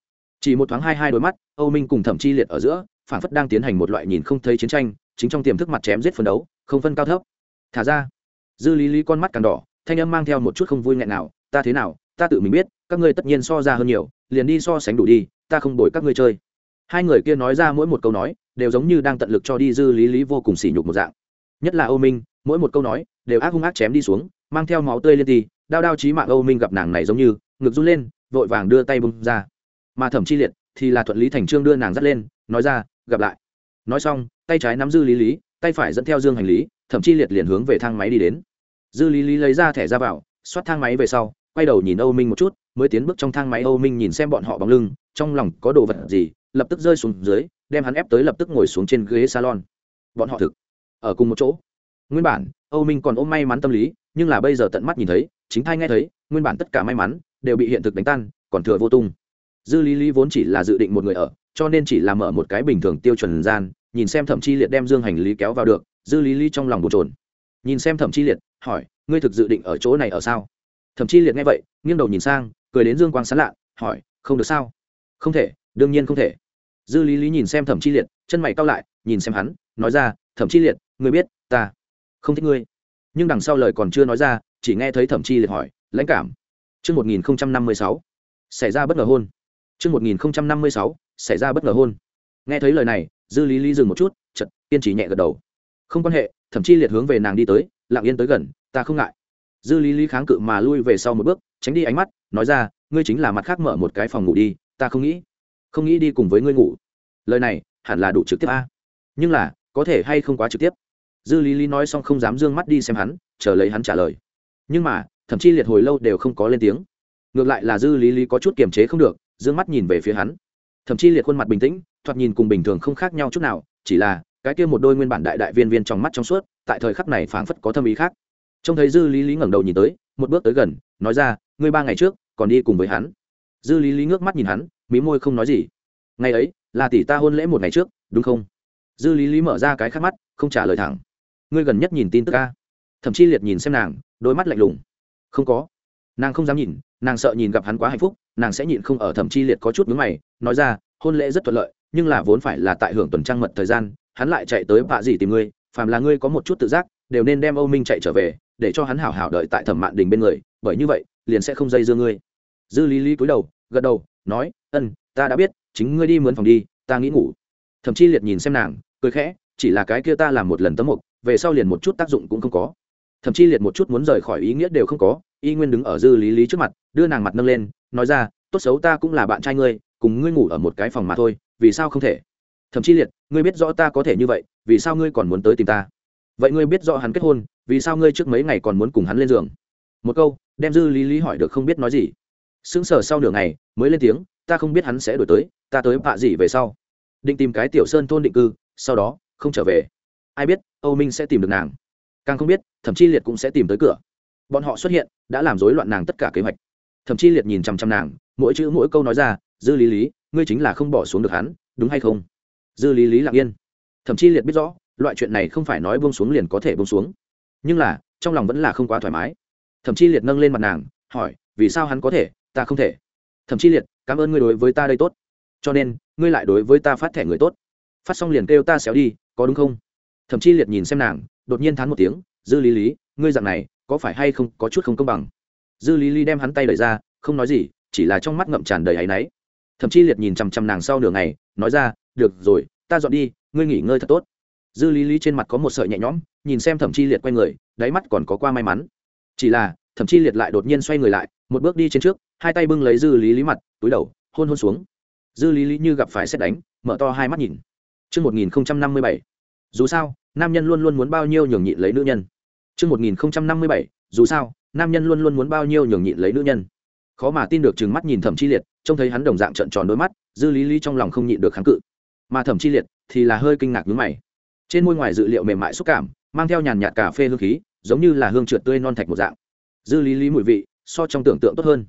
Speaker 1: Chỉ một thoáng hai hai đôi mắt, âu minh cùng thẩm chi liệt ở giữa phản phất đang tiến hành một loại nhìn không thấy chiến tranh, chính trong tiềm thức mặt chém giết phấn đấu, không phân cao thấp. Thả ra. Dư lý lý con mắt càng đỏ, thanh âm mang theo một chút không vui nghẹn nào, ta thế nào, ta tự mình biết, các ngươi tất nhiên so ra hơn nhiều, liền đi so sánh đủ đi, ta không đổi các ngươi chơi. Hai người kia nói ra mỗi một câu nói, đều giống như đang tận lực cho đi dư lý lý vô cùng sỉ nhục một dạng. Nhất là âu minh, mỗi một câu nói, đều ác hung ác chém đi xuống mang theo máu tươi liên ti, đao đao chí mạng âu minh gặp nàng này giống như, ngực run lên, vội vàng đưa tay bung ra. Mà thẩm chi liệt thì là thuận lý thành trương đưa nàng dắt lên, nói ra, gặp lại. Nói xong, tay trái nắm dư lý lý, tay phải dẫn theo dương hành lý, Thẩm Chi liệt liền hướng về thang máy đi đến. Dư lý lý lấy ra thẻ ra vào, xoát thang máy về sau, quay đầu nhìn âu minh một chút, mới tiến bước trong thang máy, âu minh nhìn xem bọn họ bóng lưng, trong lòng có đồ vật gì, lập tức rơi xuống dưới, đem hắn ép tới lập tức ngồi xuống trên ghế salon. Bọn họ thực, ở cùng một chỗ. Nguyên bản âu minh còn ôm may mắn tâm lý, nhưng là bây giờ tận mắt nhìn thấy, chính thai nghe thấy, nguyên bản tất cả may mắn đều bị hiện thực đánh tan, còn thừa vô tung. Dư lý lý vốn chỉ là dự định một người ở, cho nên chỉ làm mở một cái bình thường tiêu chuẩn gian, nhìn xem thẩm chi liệt đem dương hành lý kéo vào được, dư lý lý trong lòng bồn trồn nhìn xem thẩm chi liệt, hỏi, ngươi thực dự định ở chỗ này ở sao? Thẩm chi liệt nghe vậy, nghiêng đầu nhìn sang, cười đến dương quang sán lạ, hỏi, không được sao? Không thể, đương nhiên không thể. Dư lý lý nhìn xem thẩm chi liệt, chân mày cao lại, nhìn xem hắn, nói ra thẩm chi liệt, ngươi biết ta không thích ngươi. Nhưng đằng sau lời còn chưa nói ra chỉ nghe thấy thẩm chi liệt hỏi lãnh cảm chương một nghìn năm mươi sáu xảy ra bất ngờ hôn. chương một nghìn năm mươi sáu xảy ra bất ngờ hôn. Nghe thấy lời này, dư lý lý dừng một chút chật kiên trì nhẹ gật đầu. Không quan hệ. Thậm chí liệt hướng về nàng đi tới lặng yên tới gần ta không ngại. Dư lý lý kháng cự mà lui về sau một bước tránh đi ánh mắt nói ra ngươi chính là mặt khác mở một cái phòng ngủ đi ta không nghĩ không nghĩ đi cùng với ngươi ngủ. Lời này hẳn là đủ trực tiếp a. Nhưng là có thể hay không quá trực tiếp? Dư lý lý nói xong không dám d ư ơ n g mắt đi xem hắn, chờ lấy hắn trả lời. Nhưng mà, thậm chí liệt hồi lâu đều không có lên tiếng. Ngược lại là dư lý lý có chút kiềm chế không được d ư ơ n g mắt nhìn về phía hắn. Thậm chí liệt khuôn mặt bình tĩnh, thoạt nhìn cùng bình thường không khác nhau chút nào, chỉ là, cái kia một đôi nguyên bản đại đại viên viên trong mắt trong suốt, tại thời khắc này phảng phất có thâm ý khác. Trông thấy dư lý lý ngẩng đầu nhìn tới, một bước tới gần, nói ra, ngươi ba ngày trước, còn đi cùng với hắn. Dư lý lý ngước mắt nhìn hắn, mí môi không nói gì. Ngày ấy, là tỷ ta hôn lễ một ngày trước, đúng không? Dư lý lý mở ra cái khắc mắt, không trả lời thẳng ngươi gần nhất nhìn tin tức ca thậm chí liệt nhìn xem nàng, đôi mắt lạnh lùng. Không có. Nàng không dám nhìn, nàng sợ nhìn gặp hắn quá hạnh phúc, nàng sẽ nhịn không ở thẩm chi liệt có chút mướn mày, nói ra, hôn lễ rất thuận lợi, nhưng là vốn phải là tại hưởng tuần trăng mật thời gian, hắn lại chạy tới bạ gì tìm ngươi, phàm là ngươi có một chút tự giác, đều nên đem âu minh chạy trở về, để cho hắn hảo hảo đợi tại thẩm mạn đình bên người, bởi như vậy, liền sẽ không dây dưa ngươi. Dư lý lý cúi đầu, gật đầu, nói, ân, ta đã biết, chính ngươi đi mướn phòng đi, ta nghĩ ngủ. Thậm chí liệt nhìn xem nàng, cười khẽ, chỉ là cái kia ta làm một lần tấm mục về sau liền một chút tác dụng cũng không có. Thậm chí liệt một chút muốn rời khỏi ý nghĩa đều không có, y nguyên đứng ở dư lý lý trước mặt, đưa nàng mặt nâng lên, nói ra, tốt xấu ta cũng là bạn trai ngươi, cùng ngươi ngủ ở một cái phòng mà thôi, vì sao không thể? Thậm chí liệt ngươi biết rõ ta có thể như vậy, vì sao ngươi còn muốn tới tìm ta? Vậy ngươi biết rõ hắn kết hôn, vì sao ngươi trước mấy ngày còn muốn cùng hắn lên giường? Một câu, đem dư lý lý hỏi được không biết nói gì. Sững sờ sau nửa ngày, mới lên tiếng, ta không biết hắn sẽ đổi tới, ta tới bạ gì về sau. Định tìm cái tiểu sơn thôn định cư, sau đó, không trở về ai biết, âu minh sẽ tìm được nàng. Càng không biết thậm chí liệt cũng sẽ tìm tới cửa. Bọn họ xuất hiện, đã làm rối loạn nàng tất cả kế hoạch. Thậm chí liệt nhìn chằm chằm nàng, mỗi chữ mỗi câu nói ra, dư lý lý, ngươi chính là không bỏ xuống được hắn, đúng hay không? Dư lý lý lặng yên. Thậm chí liệt biết rõ, loại chuyện này không phải nói buông xuống liền có thể buông xuống. Nhưng là, trong lòng vẫn là không quá thoải mái. Thậm chí liệt nâng lên mặt nàng, hỏi, vì sao hắn có thể, ta không thể? Thậm chí liệt, cảm ơn ngươi đối với ta đây tốt. Cho nên, ngươi lại đối với ta phát thẻ người tốt. Phát xong liền kêu ta xéo đi, có đúng không? Thậm chí liệt nhìn xem nàng đột nhiên thán một tiếng dư lý lý ngươi dặn này có phải hay không có chút không công bằng? Dư lý lý đem hắn tay đẩy ra không nói gì chỉ là trong mắt ngậm tràn đầy áy náy. Thậm chí liệt nhìn chằm chằm nàng sau nửa ngày nói ra được rồi ta dọn đi ngươi nghỉ ngơi thật tốt. Dư lý lý trên mặt có một sợi nhẹ nhõm nhìn xem thẩm chi liệt quay người đáy mắt còn có qua may mắn. Chỉ là thẩm chi liệt lại đột nhiên xoay người lại một bước đi trên trước hai tay bưng lấy dư lý lý mặt túi đầu hôn hôn xuống. Dư lý lý như gặp phải xét đánh mở to hai mắt nhìn. Trước 1057, dù sao, nam nhân luôn luôn muốn bao nhiêu nhường nhịn lấy nữ nhân. Trước 1057, dù sao, nam nhân luôn luôn muốn bao nhiêu nhường nhịn lấy nữ nhân. Khó mà tin được trừng mắt nhìn Thẩm Chi Liệt, trông thấy hắn đồng dạng trợn tròn đôi mắt, Dư Lý Lý trong lòng không nhịn được kháng cự. Mà Thẩm Chi Liệt thì là hơi kinh ngạc nhướng mày. Trên môi ngoài dự liệu mềm mại xúc cảm, mang theo nhàn nhạt cà phê hương khí, giống như là hương trượt tươi non thạch một dạng. Dư Lý Lý mùi vị, so trong tưởng tượng tốt hơn.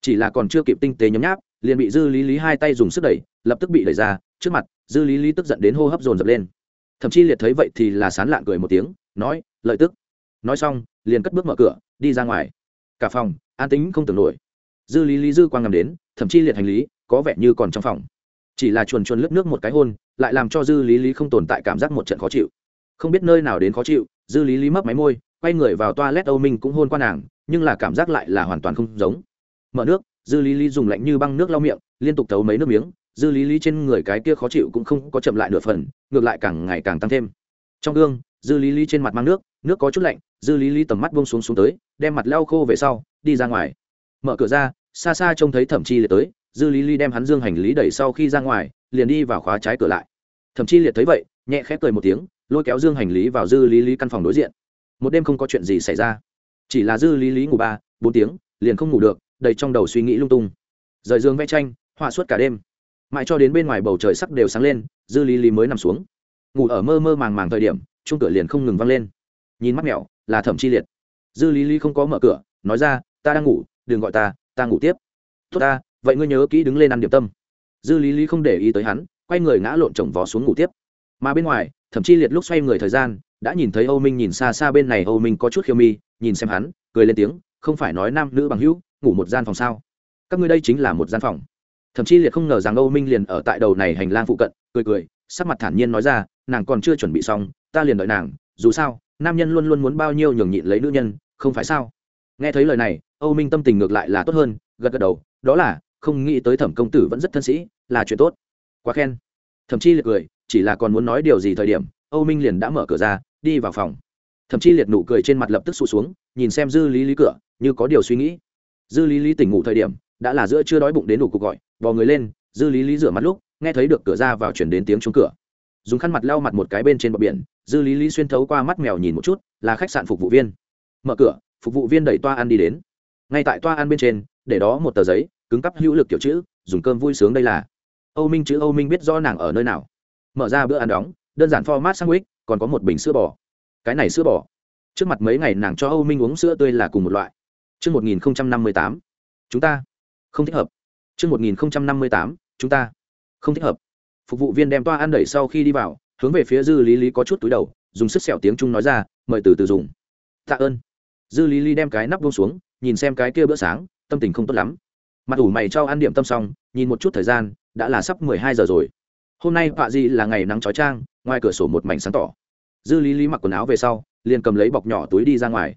Speaker 1: Chỉ là còn chưa kịp tinh tế nhấm nháp, liền bị Dư Lý Lý hai tay dùng sức đẩy, lập tức bị đẩy ra, trước mặt, Dư Lý Lý tức giận đến hô hấp dồn dập lên thậm chí liệt thấy vậy thì là sán lạn cười một tiếng, nói, lợi tức. Nói xong, liền cất bước mở cửa, đi ra ngoài. Cả phòng, an tính không tưởng nổi. Dư lý lý dư quang ngầm đến, thậm chí liệt hành lý, có vẻ như còn trong phòng. Chỉ là chuồn chuồn lướt nước một cái hôn, lại làm cho dư lý lý không tồn tại cảm giác một trận khó chịu. Không biết nơi nào đến khó chịu, dư lý lý mấp máy môi, quay người vào toa led âu minh cũng hôn qua nàng, nhưng là cảm giác lại là hoàn toàn không giống. Mở nước, dư lý lý dùng lạnh như băng nước lau miệng, liên tục thấu mấy nước miếng dư lý lý trên người cái kia khó chịu cũng không có chậm lại nửa phần, ngược lại càng ngày càng tăng thêm. Trong gương, dư lý lý trên mặt mang nước nước có chút lạnh, dư lý lý tầm mắt bông xuống xuống tới, đem mặt leo khô về sau, đi ra ngoài. Mở cửa ra, xa xa trông thấy thẩm chi liệt tới, dư lý lý đem hắn dương hành lý đẩy sau khi ra ngoài, liền đi vào khóa trái cửa lại. Thẩm chi liệt thấy vậy, nhẹ khẽ cười một tiếng, lôi kéo dương hành lý vào dư lý lý căn phòng đối diện. Một đêm không có chuyện gì xảy ra. Chỉ là dư lý lý ngủ ba, bốn tiếng, liền không ngủ được, đầy trong đầu suy nghĩ lung tung. Rời giường vẽ tranh, họa suốt cả đêm mãi cho đến bên ngoài bầu trời sắc đều sáng lên, dư lý lý mới nằm xuống. Ngủ ở mơ mơ màng màng thời điểm chung cửa liền không ngừng văng lên. Nhìn mắt mẹo là thẩm chi liệt. Dư lý lý không có mở cửa, nói ra, ta đang ngủ, đừng gọi ta ta ngủ tiếp. Tốt ta, vậy ngươi nhớ kỹ đứng lên ăn điểm tâm. Dư lý lý không để ý tới hắn, quay người ngã lộn chồng vó xuống ngủ tiếp. Mà bên ngoài, thẩm chi liệt lúc xoay người thời gian, đã nhìn thấy âu minh nhìn xa xa bên này, âu minh có chút khiêu mi, nhìn xem hắn, cười lên tiếng, không phải nói nam nữ bằng hữu, ngủ một gian phòng sao? Các ngươi đây chính là một gian phòng thậm chí liệt không ngờ rằng âu minh liền ở tại đầu này hành lang phụ cận, cười cười, sắc mặt thản nhiên nói ra, nàng còn chưa chuẩn bị xong, ta liền đợi nàng, dù sao, nam nhân luôn luôn muốn bao nhiêu nhường nhịn lấy nữ nhân, không phải sao? Nghe thấy lời này, âu minh tâm tình ngược lại là tốt hơn, gật gật đầu, đó là, không nghĩ tới thẩm công tử vẫn rất thân sĩ, là chuyện tốt. Quá khen. Thậm chí liệt cười, chỉ là còn muốn nói điều gì thời điểm, âu minh liền đã mở cửa ra, đi vào phòng. Thậm chí liệt nụ cười trên mặt lập tức sụt xuống, nhìn xem dư lý lý cửa, như có điều suy nghĩ. Dư lý lý tỉnh ngủ thời điểm đã là giữa chưa đói bụng đến đủ cuộc gọi bò người lên dư lý lý rửa mặt lúc nghe thấy được cửa ra vào chuyển đến tiếng trúng cửa. Dùng khăn mặt lau mặt một cái bên trên bờ biển dư lý lý xuyên thấu qua mắt mèo nhìn một chút là khách sạn phục vụ viên. Mở cửa phục vụ viên đẩy toa ăn đi đến. Ngay tại toa ăn bên trên để đó một tờ giấy cứng cắp hữu lực kiểu chữ dùng cơm vui sướng đây là. Âu minh chữ âu minh biết rõ nàng ở nơi nào. Mở ra bữa ăn đóng đơn giản format sandwich còn có một bình sữa bò. Cái này sữa bò. Trước mặt mấy ngày nàng cho âu minh uống sữa tươi là cùng một loại. Trước 1058, chúng ta không thích hợp. Trước 1058, chúng ta. Không thích hợp. Phục vụ viên đem toa ăn đẩy sau khi đi vào, hướng về phía Dư Lý Lý có chút túi đầu, dùng sức sẹo tiếng Trung nói ra, mời từ từ dùng. Tạ ơn. dư lý lý đem cái nắp buông xuống nhìn xem cái kia bữa sáng tâm tình không tốt lắm. Mặt ủ mày cho ăn điểm tâm xong nhìn một chút thời gian đã là sắp mười hai giờ rồi. Hôm nay vạ gì là ngày nắng trói trang ngoài cửa sổ một mảnh sáng tỏ. Dư lý lý mặc quần áo về sau liền cầm lấy bọc nhỏ túi đi ra ngoài.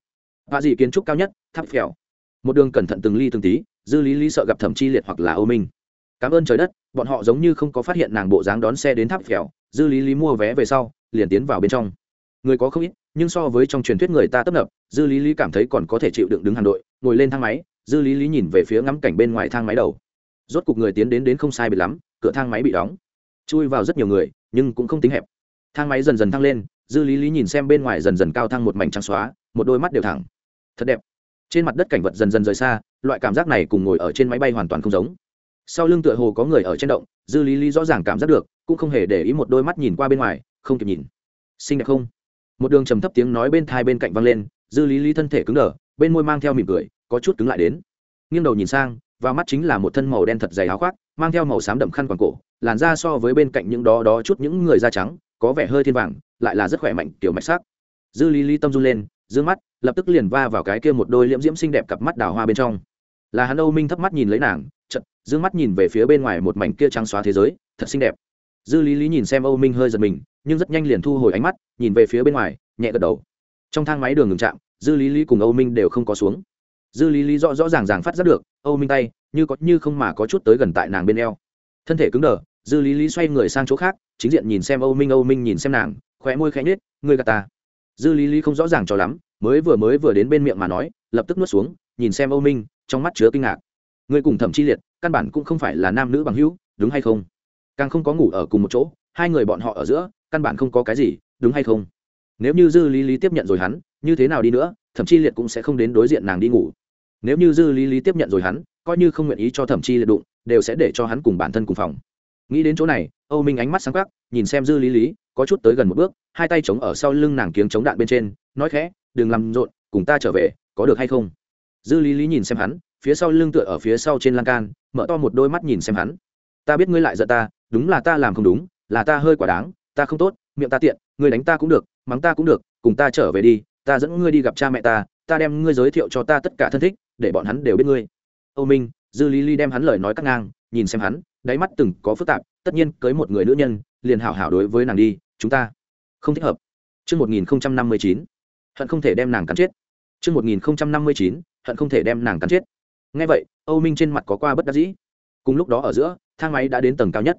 Speaker 1: Vạ gì kiến trúc cao nhất tháp phèo. Một đường cẩn thận từng ly từng tí dư lý lý sợ gặp thẩm chi liệt hoặc là ô minh. Cảm ơn trời đất, bọn họ giống như không có phát hiện nàng bộ dáng đón xe đến tháp phèo, dư lý lý mua vé về sau, liền tiến vào bên trong. Người có không ít, nhưng so với trong truyền thuyết người ta tấp nập, dư lý lý cảm thấy còn có thể chịu đựng đứng hàng đội, ngồi lên thang máy, dư lý lý nhìn về phía ngắm cảnh bên ngoài thang máy đầu. Rốt cục người tiến đến đến không sai bị lắm, cửa thang máy bị đóng. Chui vào rất nhiều người, nhưng cũng không tính hẹp. Thang máy dần dần thăng lên, dư lý lý nhìn xem bên ngoài dần dần cao thăng một mảnh trắng xóa, một đôi mắt đều thẳng. Thật đẹp trên mặt đất cảnh vật dần dần rời xa, loại cảm giác này cùng ngồi ở trên máy bay hoàn toàn không giống. Sau lưng tựa hồ có người ở trên động, dư lý lý rõ ràng cảm giác được, cũng không hề để ý một đôi mắt nhìn qua bên ngoài, không kịp nhìn. Xinh đẹp không? Một đường trầm thấp tiếng nói bên thai bên cạnh vang lên, dư lý lý thân thể cứng đờ, bên môi mang theo mỉm cười, có chút cứng lại đến. Nghiêng đầu nhìn sang và mắt chính là một thân màu đen thật dày áo khoác, mang theo màu xám đậm khăn quàng cổ, làn da so với bên cạnh những đó đó chút những người da trắng, có vẻ hơi thiên vàng, lại là rất khỏe mạnh, kiểu mạch sắc. Dư lý lý tâm run lên d mắt lập tức liền va vào cái kia một đôi liễm diễm xinh đẹp cặp mắt đào hoa bên trong. Là hắn âu minh thấp mắt nhìn lấy nàng chật d mắt nhìn về phía bên ngoài một mảnh kia trắng xóa thế giới, thật xinh đẹp. Dư lý lý nhìn xem âu minh hơi giật mình, nhưng rất nhanh liền thu hồi ánh mắt, nhìn về phía bên ngoài, nhẹ gật đầu. Trong thang máy đường ngừng chạm, dư lý lý cùng âu minh đều không có xuống. Dư lý lý rõ rõ ràng ràng phát giác được, âu minh tay, như có như không mà có chút tới gần tại nàng bên eo. Thân thể cứng đờ, dư lý lý xoay người sang chỗ khác, chính diện nhìn xem âu minh âu minh nhìn xem nàng, khóe môi khẽ nhết ngươi gà ta dư lý lý không rõ ràng cho lắm, mới vừa mới vừa đến bên miệng mà nói, lập tức nuốt xuống, nhìn xem âu minh, trong mắt chứa kinh ngạc. Ngươi cùng thẩm chi liệt, căn bản cũng không phải là nam nữ bằng hữu, đúng hay không? Càng không có ngủ ở cùng một chỗ, hai người bọn họ ở giữa, căn bản không có cái gì, đúng hay không? Nếu như dư lý lý tiếp nhận rồi hắn, như thế nào đi nữa, Thẩm chi liệt cũng sẽ không đến đối diện nàng đi ngủ. Nếu như dư lý lý tiếp nhận rồi hắn, coi như không nguyện ý cho thẩm chi liệt đụng, đều sẽ để cho hắn cùng bản thân cùng phòng. Nghĩ đến chỗ này, âu minh ánh mắt sáng quắc, nhìn xem dư lý lý có chút tới gần một bước, hai tay chống ở sau lưng nàng kiếng chống đạn bên trên, nói khẽ, đừng làm rộn, cùng ta trở về, có được hay không? Dư lý lý nhìn xem hắn, phía sau lưng tựa ở phía sau trên lan can, mở to một đôi mắt nhìn xem hắn. Ta biết ngươi lại giận ta, đúng là ta làm không đúng, là ta hơi quả đáng, ta không tốt, miệng ta tiện, ngươi đánh ta cũng được, mắng ta cũng được, cùng ta trở về đi, ta dẫn ngươi đi gặp cha mẹ ta ta đem ngươi giới thiệu cho ta tất cả thân thích, để bọn hắn đều biết ngươi. Âu minh, dư lý lý đem hắn lời nói cắt ngang, nhìn xem hắn, đáy mắt từng có phức tạp, tất nhiên cưới một người nữ nhân, liền hảo hảo đối với nàng đi chúng ta không thích hợp Trước 1059, hận không thể đem nàng cắn chết. Trước 1059, hận không thể đem nàng cắn chết. Nghe vậy, Âu Minh trên mặt có qua bất đắc dĩ. Cùng lúc đó ở giữa, thang máy đã đến tầng cao nhất.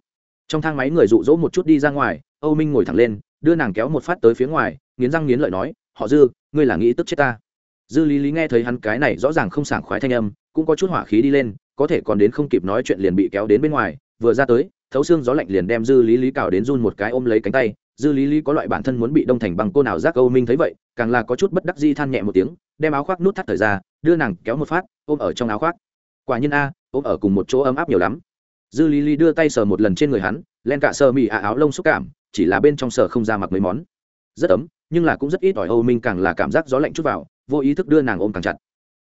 Speaker 1: Trong thang máy người dụ dỗ một chút đi ra ngoài, Âu Minh ngồi thẳng lên, đưa nàng kéo một phát tới phía ngoài, nghiến răng nghiến lợi nói, "Họ Dư, ngươi là nghĩ tức chết ta." Dư Lý Lý nghe thấy hắn cái này rõ ràng không sảng khoái thanh âm, cũng có chút hỏa khí đi lên, có thể còn đến không kịp nói chuyện liền bị kéo đến bên ngoài, vừa ra tới, thấu xương gió lạnh liền đem Dư Lý Lý cào đến run một cái ôm lấy cánh tay, Dư Lý Lý có loại bản thân muốn bị đông thành bằng cô nào giác Âu Minh thấy vậy, càng là có chút bất đắc dĩ than nhẹ một tiếng, đem áo khoác nút thắt thời ra, đưa nàng kéo một phát, ôm ở trong áo khoác. Quả nhiên a, ôm ở cùng một chỗ ấm áp nhiều lắm. Dư Lý Lý đưa tay sờ một lần trên người hắn, len cả sờ mì áo lông xúc cảm, chỉ là bên trong sờ không ra mặc mấy món rất ấm nhưng là cũng rất ít ỏi âu minh càng là cảm giác gió lạnh chút vào vô ý thức đưa nàng ôm càng chặt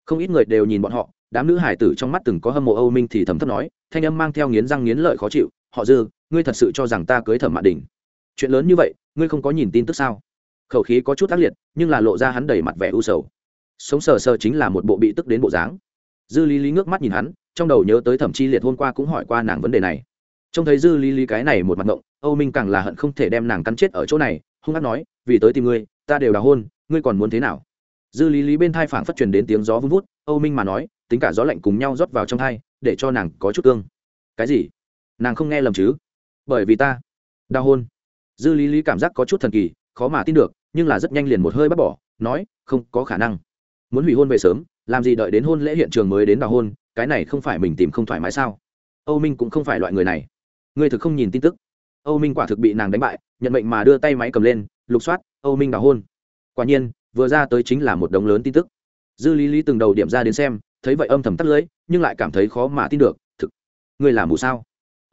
Speaker 1: không ít người đều nhìn bọn họ đám nữ hải tử trong mắt từng có hâm mộ âu minh thì thầm thấp nói thanh âm mang theo nghiến răng nghiến lợi khó chịu họ dư ngươi thật sự cho rằng ta cưới thẩm mạ đình chuyện lớn như vậy, ngươi không có nhìn tin tức sao? Khẩu khí có chút ác liệt, nhưng là lộ ra hắn đầy mặt vẻ u sầu. Sống sờ sờ chính là một bộ bị tức đến bộ dáng. Dư lý lý ngước mắt nhìn hắn, trong đầu nhớ tới thẩm chi liệt hôm qua cũng hỏi qua nàng vấn đề này. Trông thấy dư lý lý cái này một mặt ngộng, âu minh càng là hận không thể đem nàng cắn chết ở chỗ này, hung hát nói, vì tới tìm ngươi, ta đều đào hôn, ngươi còn muốn thế nào? Dư lý lý bên thai phảng phất truyền đến tiếng gió vun vút, âu minh mà nói, tính cả gió lạnh cùng nhau rót vào trong thai, để cho nàng có chút tương cái gì? Nàng không nghe lầm chứ? Bởi vì ta đào hôn dư lý lý cảm giác có chút thần kỳ, khó mà tin được, nhưng là rất nhanh liền một hơi bắt bỏ, nói, không có khả năng. Muốn hủy hôn về sớm, làm gì đợi đến hôn lễ hiện trường mới đến đào hôn, cái này không phải mình tìm không thoải mái sao? Âu minh cũng không phải loại người này. Ngươi thực không nhìn tin tức. Âu minh quả thực bị nàng đánh bại, nhận mệnh mà đưa tay máy cầm lên, lục soát, âu minh đào hôn. Quả nhiên, vừa ra tới chính là một đống lớn tin tức. Dư lý lý từng đầu điểm ra đến xem, thấy vậy âm thầm tắt lưới nhưng lại cảm thấy khó mà tin được, thực, ngươi làm mù sao?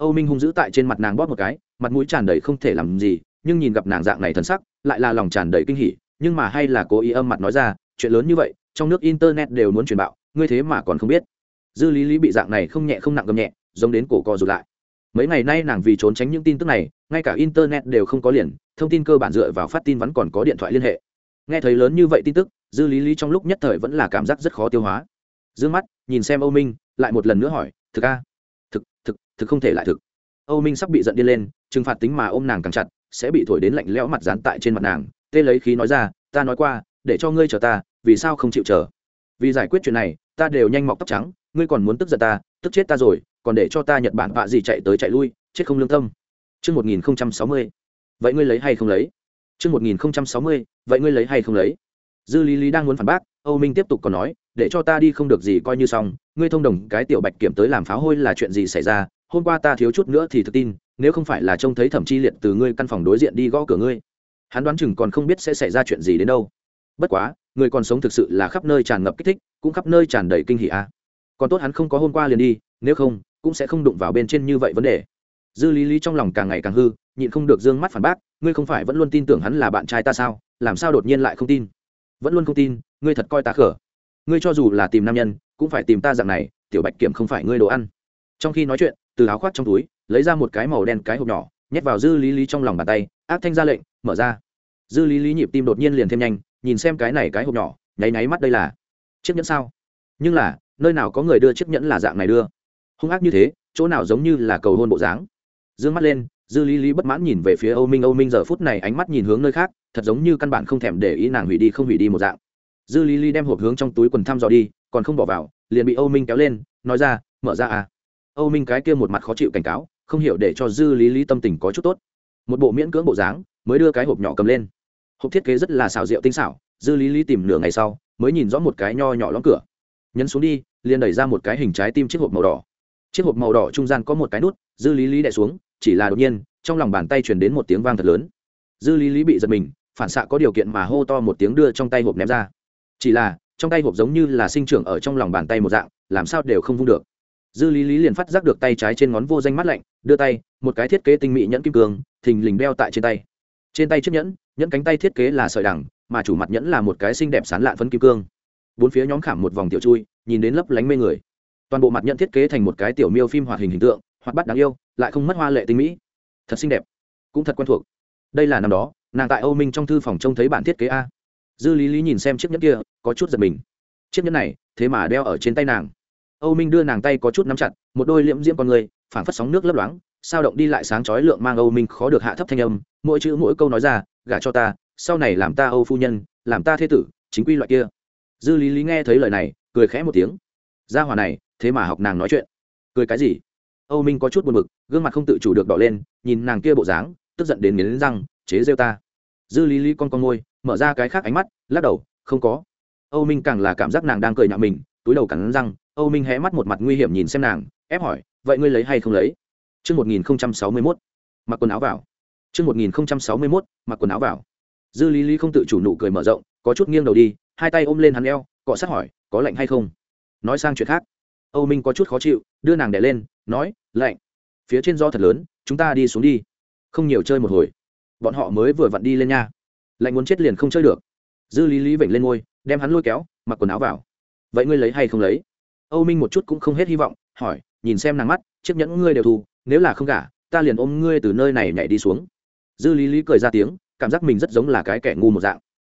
Speaker 1: Âu minh hung dữ tại trên mặt nàng bóp một cái, mặt mũi tràn đầy không thể làm gì, nhưng nhìn gặp nàng dạng này thân sắc, lại là lòng tràn đầy kinh hỉ, nhưng mà hay là cố ý âm mặt nói ra, chuyện lớn như vậy, trong nước internet đều muốn truyền bạo, ngươi thế mà còn không biết. Dư lý lý bị dạng này không nhẹ không nặng gầm nhẹ, giống đến cổ co rụt lại. Mấy ngày nay nàng vì trốn tránh những tin tức này, ngay cả internet đều không có liền, thông tin cơ bản dựa vào phát tin vẫn còn có điện thoại liên hệ. Nghe thấy lớn như vậy tin tức, dư lý lý trong lúc nhất thời vẫn là cảm giác rất khó tiêu hóa. D ư ơ n g mắt, nhìn xem âu minh, lại một lần nữa hỏi, thực a thực thực không thể lại thực âu minh sắp bị giận điên lên trừng phạt tính mà ôm nàng càng chặt sẽ bị thổi đến lạnh lẽo mặt dán tại trên mặt nàng tê lấy khí nói ra ta nói qua để cho ngươi chờ ta vì sao không chịu chờ vì giải quyết chuyện này ta đều nhanh mọc tóc trắng ngươi còn muốn tức giận ta tức chết ta rồi còn để cho ta nhật bản vạ gì chạy tới chạy lui chết không lương tâm Trước 1060. Vậy ngươi lấy hay không lấy? Trước 1060, vậy ngươi lấy hay không lấy? Dư Lý Lý đang muốn phản bác, Âu Minh tiếp tục còn nói, để cho ta đi không được gì coi như xong, ngươi thông đồng cái tiểu bạch kiểm tới làm pháo hôi là chuyện gì xảy ra, hôm qua ta thiếu chút nữa thì thực tin, nếu không phải là trông thấy thẩm chi liệt từ ngươi căn phòng đối diện đi gõ cửa ngươi. Hắn đoán chừng còn không biết sẽ xảy ra chuyện gì đến đâu. Bất quá, người còn sống thực sự là khắp nơi tràn ngập kích thích, cũng khắp nơi tràn đầy kinh hỉ a. Còn tốt hắn không có hôm qua liền đi, nếu không, cũng sẽ không đụng vào bên trên như vậy vấn đề dư lý lý trong lòng càng ngày càng hư nhịn không được d ư ơ n g mắt phản bác ngươi không phải vẫn luôn tin tưởng hắn là bạn trai ta sao làm sao đột nhiên lại không tin vẫn luôn không tin ngươi thật coi ta khở ngươi cho dù là tìm nam nhân cũng phải tìm ta dạng này, tiểu bạch kiểm không phải ngươi đồ ăn. Trong khi nói chuyện, từ áo khoác trong túi, lấy ra một cái màu đen cái hộp nhỏ, nhét vào dư lý lý trong lòng bàn tay, ác thanh ra lệnh, mở ra. Dư lý lý nhịp tim đột nhiên liền thêm nhanh, nhìn xem cái này cái hộp nhỏ, nháy nháy mắt đây là chiếc nhẫn sao? Nhưng là, nơi nào có người đưa chiếc nhẫn là dạng này đưa? Hung ác như thế, chỗ nào giống như là cầu hôn bộ dáng? Dương mắt lên, dư lý lý bất mãn nhìn về phía âu minh âu minh giờ phút này ánh mắt nhìn hướng nơi khác, thật giống như căn bản không thèm để ý nàng hủy đi không hủy đi một dạng. Dư lý lý đem hộp hướng trong túi quần thăm dò đi còn không bỏ vào, liền bị âu minh kéo lên, nói ra, mở ra à. Âu minh cái kia một mặt khó chịu cảnh cáo, không hiểu để cho dư lý lý tâm tình có chút tốt. Một bộ miễn cưỡng bộ dáng, mới đưa cái hộp nhỏ cầm lên. Hộp thiết kế rất là xào rượu tinh xảo, dư lý lý tìm nửa ngày sau, mới nhìn rõ một cái nho nhỏ lóng cửa. Nhấn xuống đi, liền đẩy ra một cái hình trái tim chiếc hộp màu đỏ. Chiếc hộp màu đỏ trung gian có một cái nút, dư lý lý đẻ xuống, chỉ là đột nhiên, trong lòng bàn tay chuyển đến một tiếng vang thật lớn. Dư lý lý bị giật mình, phản xạ có điều kiện mà hô to một tiếng đưa trong tay hộp ném ra. Chỉ là trong tay hộp giống như là sinh trưởng ở trong lòng bàn tay một dạng, làm sao đều không vung được. Dư lý lý liền phát giác được tay trái trên ngón vô danh mắt lạnh, đưa tay, một cái thiết kế tinh mỹ nhẫn kim cương, thình lình đeo tại trên tay. Trên tay chiếc nhẫn nhẫn cánh tay thiết kế là sợi đằng, mà chủ mặt nhẫn là một cái xinh đẹp sán lạn phân kim cương. Bốn phía nhóm khảm một vòng tiểu chui, nhìn đến lấp lánh mê người. Toàn bộ mặt nhẫn thiết kế thành một cái tiểu miêu phim hoạt hình hình tượng, hoạt bắt đáng yêu, lại không mất hoa lệ tinh mỹ. Thật xinh đẹp. Cũng thật quen thuộc. Đây là năm đó, nàng tại âu minh trong thư phòng trông thấy bản thiết kế a dư lý lý nhìn xem chiếc nhẫn kia, có chút giật mình. Chiếc nhẫn này, thế mà đeo ở trên tay nàng. Âu minh đưa nàng tay có chút nắm chặt, một đôi liễm diễm con người, phảng phất sóng nước lấp loáng, sao động đi lại sáng chói lượng mang âu minh khó được hạ thấp thanh âm, mỗi chữ mỗi câu nói ra, gả cho ta, sau này làm ta âu phu nhân, làm ta thế tử, chính quy loại kia. Dư lý lý nghe thấy lời này, cười khẽ một tiếng. Gia hòa này, thế mà học nàng nói chuyện. Cười cái gì? Âu minh có chút buồn b ự c gương mặt không tự chủ được đỏ lên, nhìn nàng kia bộ dáng, tức giận đến nghiến răng, chế rêu ta. Dư lý lý con con môi mở ra cái khác ánh mắt lắc đầu không có âu minh càng là cảm giác nàng đang cười nhạo mình túi đầu cắn răng âu minh hé mắt một mặt nguy hiểm nhìn xem nàng ép hỏi vậy ngươi lấy hay không lấy Trước 1061, mặc quần áo vào. Trước 1061, mặc quần áo vào. Dư Lý Lý không tự chủ nụ cười mở rộng, có chút nghiêng đầu đi, hai tay ôm lên hắn eo, cọ sát hỏi, có lạnh hay không? Nói sang chuyện khác âu minh có chút khó chịu đưa nàng đẻ lên nói lạnh phía trên do thật lớn chúng ta đi xuống đi không nhiều chơi một hồi bọn họ mới vừa vặn đi lên nha lạnh muốn chết liền không chơi được. Dư lý lý vểnh lên ngôi, đem hắn lôi kéo, mặc quần áo vào. Vậy ngươi lấy hay không lấy? Âu minh một chút cũng không hết hy vọng, hỏi, nhìn xem nàng mắt, chiếc nhẫn ngươi đều thu, nếu là không cả ta liền ôm ngươi từ nơi này nhảy đi xuống. Dư lý lý cười ra tiếng, cảm giác mình rất giống là cái kẻ ngu một dạng.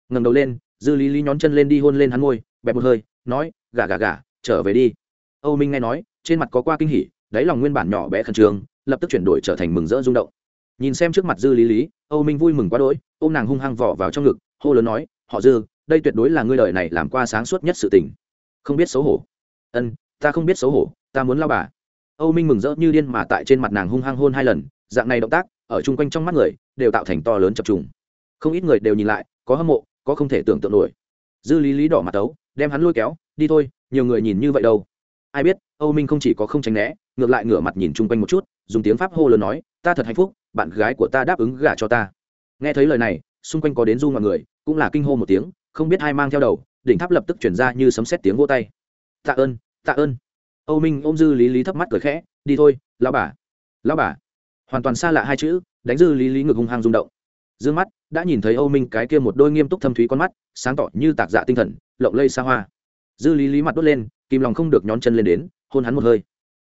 Speaker 1: Ngầm đầu lên, dư lý lý nhón chân lên đi hôn lên hắn ngôi, bẹp một hơi, nói gà gà gà trở về đi. Âu minh nghe nói, trên mặt có qua kinh hỉ, đáy lòng nguyên bản nhỏ bé khẩn trương, lập tức chuyển đổi trở thành mừng rỡ rung động nhìn xem trước mặt dư lý lý, âu minh vui mừng quá đỗi, ôm nàng hung hăng vỏ vào trong ngực, hô lớn nói, họ dư, đây tuyệt đối là ngươi đời này làm qua sáng suốt nhất sự tình. Không biết xấu hổ. Ân, ta không biết xấu hổ, ta muốn lao bà. Âu minh mừng rỡ như điên mà tại trên mặt nàng hung hăng hôn hai lần, dạng này động tác, ở chung quanh trong mắt người, đều tạo thành to lớn chập trùng. Không ít người đều nhìn lại, có hâm mộ, có không thể tưởng tượng nổi. Dư lý lý đỏ mặt tấu, đem hắn lôi kéo, đi thôi, nhiều người nhìn như vậy đâu. Ai biết, âu minh không chỉ có không tránh né, ngược lại ngửa mặt nhìn chung quanh một chút dùng tiếng pháp hô lớn nói, ta thật hạnh phúc, bạn gái của ta đáp ứng gả cho ta. Nghe thấy lời này, xung quanh có đến du mọi người, cũng là kinh hô một tiếng, không biết ai mang theo đầu, đỉnh tháp lập tức chuyển ra như sấm xét tiếng vô tay. Tạ ơn tạ ơn. Âu minh ôm dư lý lý thấp mắt cười khẽ, đi thôi, lão bà. Lão bà? Hoàn toàn xa lạ hai chữ, đánh dư lý lý ngực hung hăng rung động. D ư ơ n g mắt đã nhìn thấy âu minh cái kia một đôi nghiêm túc thâm thúy con mắt, sáng tỏ như tạc dạ tinh thần, lộng lây xa hoa. Dư lý lý mặt đốt lên, kìm lòng không được nhón chân lên đến, hôn hắn một hơi.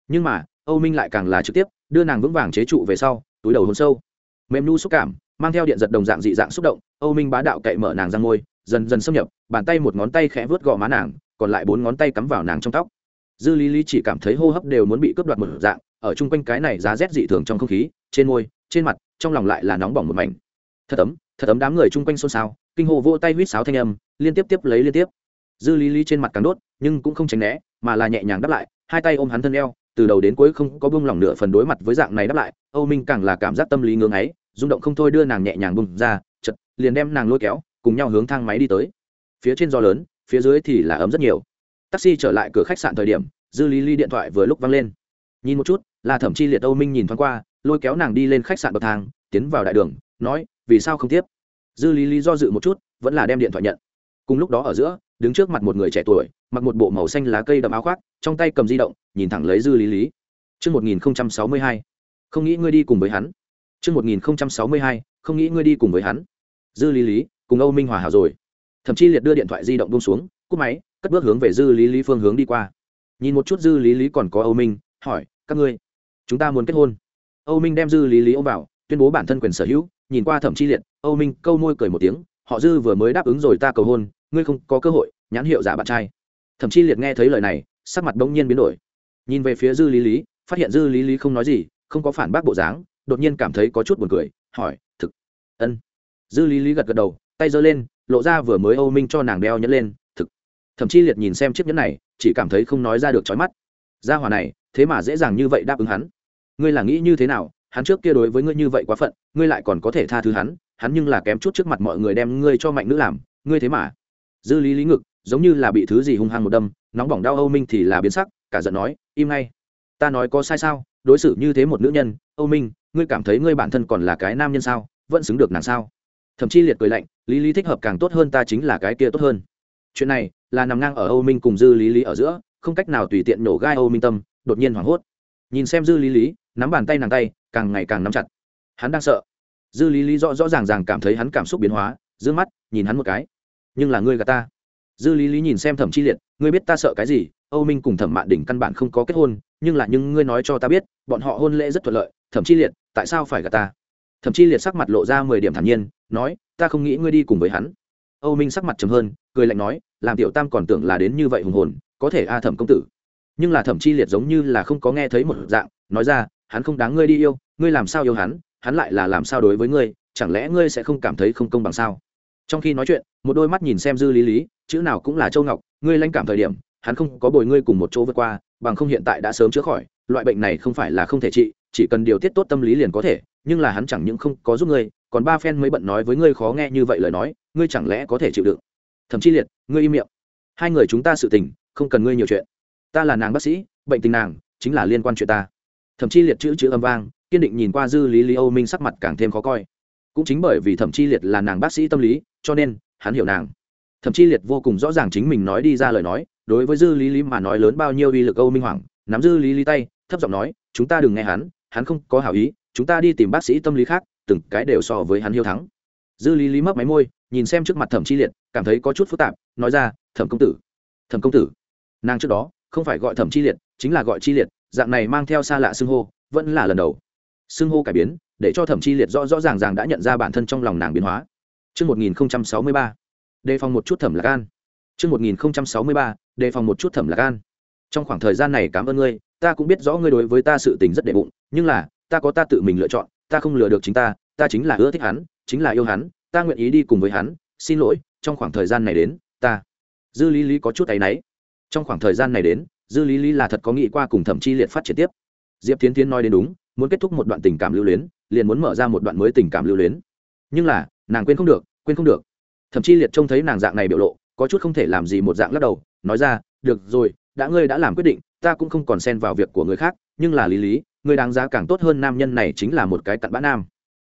Speaker 1: Nhưng mà, âu minh lại càng là trực tiếp đưa nàng vững vàng chế trụ về sau, túi đầu hôn sâu. Mềm nu xúc cảm, mang theo điện giật đồng dạng dị dạng xúc động, âu minh bá đạo cậy mở nàng ra ngôi, dần dần xâm nhập, bàn tay một ngón tay khẽ vớt gò má nàng, còn lại bốn ngón tay cắm vào nàng trong tóc. Dư lý lý chỉ cảm thấy hô hấp đều muốn bị cướp đoạt một dạng, ở chung quanh cái này giá rét dị thường trong không khí, trên môi, trên mặt, trong lòng lại là nóng bỏng một mảnh. Thật ấm thật ấm đám người chung quanh xôn xao, kinh hồ vỗ tay huýt sáo thanh âm, liên tiếp tiếp lấy liên tiếp. Dư lý lý trên mặt càng đốt, nhưng cũng không tránh né, mà là nhẹ nhàng đáp lại, hai tay ôm hắn thân eo từ đầu đến cuối không có buông lỏng nửa phần đối mặt với dạng này đáp lại, âu minh càng là cảm giác tâm lý ngưỡng ấy, rung động không thôi đưa nàng nhẹ nhàng bung ra, chật, liền đem nàng lôi kéo, cùng nhau hướng thang máy đi tới. Phía trên gió lớn, phía dưới thì là ấm rất nhiều. Taxi trở lại cửa khách sạn thời điểm, dư lý ly điện thoại vừa lúc văng lên. Nhìn một chút, là thẩm chi liệt âu minh nhìn thoáng qua, lôi kéo nàng đi lên khách sạn bậc thang, tiến vào đại đường, nói, vì sao không tiếp? Dư lý lý do dự một chút, vẫn là đem điện thoại nhận. Cùng lúc đó ở giữa đứng trước mặt một người trẻ tuổi mặc một bộ màu xanh lá cây đậm áo khoác trong tay cầm di động nhìn thẳng lấy dư lý lý Trước 1062, không nghĩ ngươi đi cùng với hắn. Trước 1062, không nghĩ ngươi đi cùng với hắn. Dư Lý Lý, cùng Âu Minh hòa hảo rồi. Thậm chí liệt đưa điện thoại di động buông xuống, cúp máy, cất bước hướng về Dư Lý Lý phương hướng đi qua. Nhìn một chút Dư Lý Lý còn có Âu Minh, hỏi, các ngươi, chúng ta muốn kết hôn. Âu Minh đem Dư Lý Lý ôm vào, tuyên bố bản thân quyền sở hữu, nhìn qua Thẩm Chi Liệt, Âu Minh câu môi cười một tiếng, họ Dư vừa mới đáp ứng rồi ta cầu hôn, ngươi không có cơ hội, nhãn hiệu giả bạn trai. thậm Chi Liệt nghe thấy lời này, sắc mặt bỗng nhiên biến đổi. Nhìn về phía Dư Lý Lý, phát hiện dư lý lý không nói gì không có phản bác bộ dáng đột nhiên cảm thấy có chút buồn cười hỏi thực ân? Dư lý lý gật gật đầu tay giơ lên lộ ra vừa mới âu minh cho nàng đeo nhẫn lên thực. Thậm chí liệt nhìn xem chiếc nhẫn này chỉ cảm thấy không nói ra được trói mắt. Gia hòa này thế mà dễ dàng như vậy đáp ứng hắn. Ngươi là nghĩ như thế nào? Hắn trước kia đối với ngươi như vậy quá phận ngươi lại còn có thể tha thứ hắn hắn nhưng là kém chút trước mặt mọi người đem ngươi cho mạnh nữ làm ngươi thế mà dư lý lý ngực, giống như là bị thứ gì hung hăng một đâm, nóng bỏng đau âu minh thì là biến sắc, cả giận nói, im ngay. Ta nói có sai sao? Đối xử như thế một nữ nhân, âu minh, ngươi cảm thấy ngươi bản thân còn là cái nam nhân sao? Vẫn xứng được nàng sao? Thậm chí liệt cười lạnh, lý lý thích hợp càng tốt hơn ta chính là cái kia tốt hơn. Chuyện này là nằm ngang ở âu minh cùng dư lý lý ở giữa, không cách nào tùy tiện nổ gai âu minh tâm, đột nhiên hoảng hốt. Nhìn xem dư lý lý, nắm bàn tay nàng tay, càng ngày càng nắm chặt. Hắn đang sợ. Dư lý lý rõ rõ ràng ràng cảm thấy hắn cảm xúc biến hóa d ư ơ n g mắt, nhìn hắn một cái nhưng là ngươi gà ta. Dư lý lý nhìn xem thẩm chi liệt, ngươi biết ta sợ cái gì? Âu minh cùng thẩm mạn đỉnh căn bản không có kết hôn, nhưng là nhưng ngươi nói cho ta biết, bọn họ hôn lễ rất thuận lợi, thẩm chi liệt, tại sao phải gạt ta? Thẩm chi liệt sắc mặt lộ ra mười điểm thản nhiên, nói, ta không nghĩ ngươi đi cùng với hắn. Âu minh sắc mặt trầm hơn, cười lạnh nói, làm tiểu tam còn tưởng là đến như vậy hùng hồn, có thể a thẩm công tử. Nhưng là thẩm chi liệt giống như là không có nghe thấy một dạng, nói ra, hắn không đáng ngươi đi yêu, ngươi làm sao yêu hắn hắn lại là làm sao đối với ngươi, chẳng lẽ ngươi sẽ không cảm thấy không công bằng sao? Trong khi nói chuyện, một đôi mắt nhìn xem dư lý lý, chữ nào cũng là châu ngọc, ngươi lanh cảm thời điểm, hắn không có bồi ngươi cùng một chỗ vượt qua, bằng không hiện tại đã sớm chữa khỏi, loại bệnh này không phải là không thể trị, chỉ cần điều tiết tốt tâm lý liền có thể, nhưng là hắn chẳng những không có giúp ngươi, còn ba phen mới bận nói với ngươi khó nghe như vậy lời nói, ngươi chẳng lẽ có thể chịu đựng? Thậm chí liệt, ngươi im miệng. Hai người chúng ta sự tình, không cần ngươi nhiều chuyện. Ta là nàng bác sĩ, bệnh tình nàng chính là liên quan chuyện ta. Thậm chí liệt chữ chữ âm vang, kiên định nhìn qua dư lý lý âu minh sắc mặt càng thêm khó coi cũng chính bởi vì thẩm chi liệt là nàng bác sĩ tâm lý, cho nên hắn hiểu nàng. Thẩm chi liệt vô cùng rõ ràng chính mình nói đi ra lời nói, đối với dư lý lý mà nói lớn bao nhiêu uy lực âu minh hoàng, nắm dư lý lý tay, thấp giọng nói, chúng ta đừng nghe hắn hắn không có hảo ý, chúng ta đi tìm bác sĩ tâm lý khác, từng cái đều so với hắn hiếu thắng. Dư lý lý mấp máy môi, nhìn xem trước mặt thẩm chi liệt, cảm thấy có chút phức tạp, nói ra, thẩm công tử, thẩm công tử. Nàng trước đó không phải gọi thẩm chi liệt, chính là gọi chi liệt, dạng này mang theo xa lạ xưng hô, vẫn là lần đầu. Xưng hô cải biến để cho thẩm chi liệt rõ rõ ràng ràng đã nhận ra bản thân trong lòng nàng biến hóa Trước 1063, đề phòng một chút thẩm lạc an. Trước 1063, đề phòng một chút thẩm lạc an. Trong khoảng thời gian này cảm ơn ngươi, ta cũng biết rõ ngươi đối với ta sự tình rất đệ bụng, nhưng là, ta có ta tự mình lựa chọn, ta không lừa được chính ta, ta chính là ưa thích hắn, chính là yêu hắn, ta nguyện ý đi cùng với hắn, xin lỗi, trong khoảng thời gian này đến, ta. Dư Lý Lý có chút áy nấy. Trong khoảng thời gian này đến, Dư Lý Lý là thật có nghĩ qua cùng Thẩm Chi Liệt phát triển tiếp. Diệp Tiến Tiến nói đến đúng, muốn kết thúc một đoạn tình cảm lưu luyến, liền muốn mở ra một đoạn mới tình cảm lưu luyến. Nhưng là, nàng quên không được, quên không được. Thậm chí liệt trông thấy nàng dạng này biểu lộ có chút không thể làm gì một dạng lắc đầu nói ra được rồi đã ngươi đã làm quyết định ta cũng không còn xen vào việc của người khác nhưng là lý lý ngươi đáng giá càng tốt hơn nam nhân này chính là một cái tận bã nam.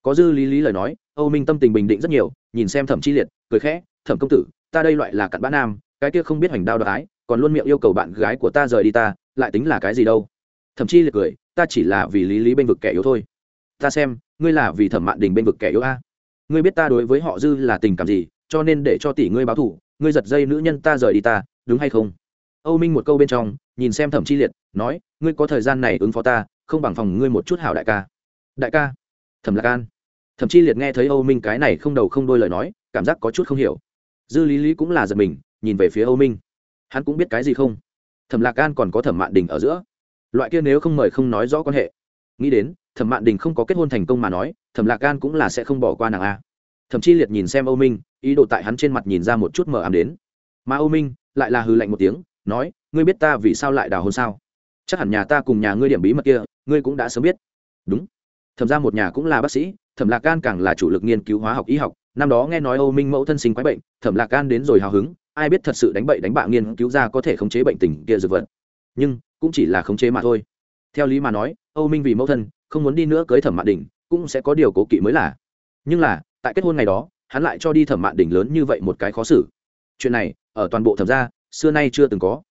Speaker 1: Có dư lý lý lời nói âu minh tâm tình bình định rất nhiều nhìn xem thẩm chi liệt cười khẽ thẩm công tử ta đây loại là cặn bã nam cái kia không biết hành đao đoái còn luôn miệng yêu cầu bạn gái của ta rời đi ta lại tính là cái gì đâu? Thậm chi liệt cười ta chỉ là vì lý lý bên vực kẻ yếu thôi. Ta xem, ngươi là vì thẩm mạn đình bên vực kẻ yếu a. Ngươi biết ta đối với họ dư là tình cảm gì, cho nên để cho tỷ ngươi báo thủ ngươi giật dây nữ nhân ta rời đi ta, đúng hay không? Âu minh một câu bên trong, nhìn xem thẩm chi liệt, nói, ngươi có thời gian này ứng phó ta, không bằng phòng ngươi một chút hảo đại ca. Đại ca? Thẩm lạc an. Thẩm chi liệt nghe thấy âu minh cái này không đầu không đôi lời nói, cảm giác có chút không hiểu. Dư lý lý cũng là giật mình, nhìn về phía âu minh. Hắn cũng biết cái gì không? Thẩm lạc an còn có thẩm mạn đình ở giữa loại kia nếu không mời không nói rõ quan hệ. Nghĩ đến, thẩm mạn đình không có kết hôn thành công mà nói, thẩm lạc gan cũng là sẽ không bỏ qua nàng a. Thậm chi liệt nhìn xem âu minh, ý đồ tại hắn trên mặt nhìn ra một chút mờ ám đến. Mà âu minh lại là hư lạnh một tiếng, nói, ngươi biết ta vì sao lại đào hôn sao? Chắc hẳn nhà ta cùng nhà ngươi điểm bí mật kia, ngươi cũng đã sớm biết. Đúng. Thẩm ra một nhà cũng là bác sĩ, thẩm lạc gan càng là chủ lực nghiên cứu hóa học, y học. Năm đó nghe nói âu minh mẫu thân sinh quái bệnh, thẩm lạc gan đến rồi hào hứng, ai biết thật sự đánh bậy đánh bạ nghiên cứu ra có thể khống chế bệnh tình kia dược vật. Nhưng cũng chỉ là khống chế mà thôi. Theo lý mà nói, âu minh vì mẫu thân, không muốn đi nữa cưới thẩm mạn đình cũng sẽ có điều cố kỵ mới là. Nhưng là, tại kết hôn ngày đó, hắn lại cho đi thẩm mạn đình lớn như vậy một cái khó xử. Chuyện này, ở toàn bộ thẩm gia, xưa nay chưa từng có.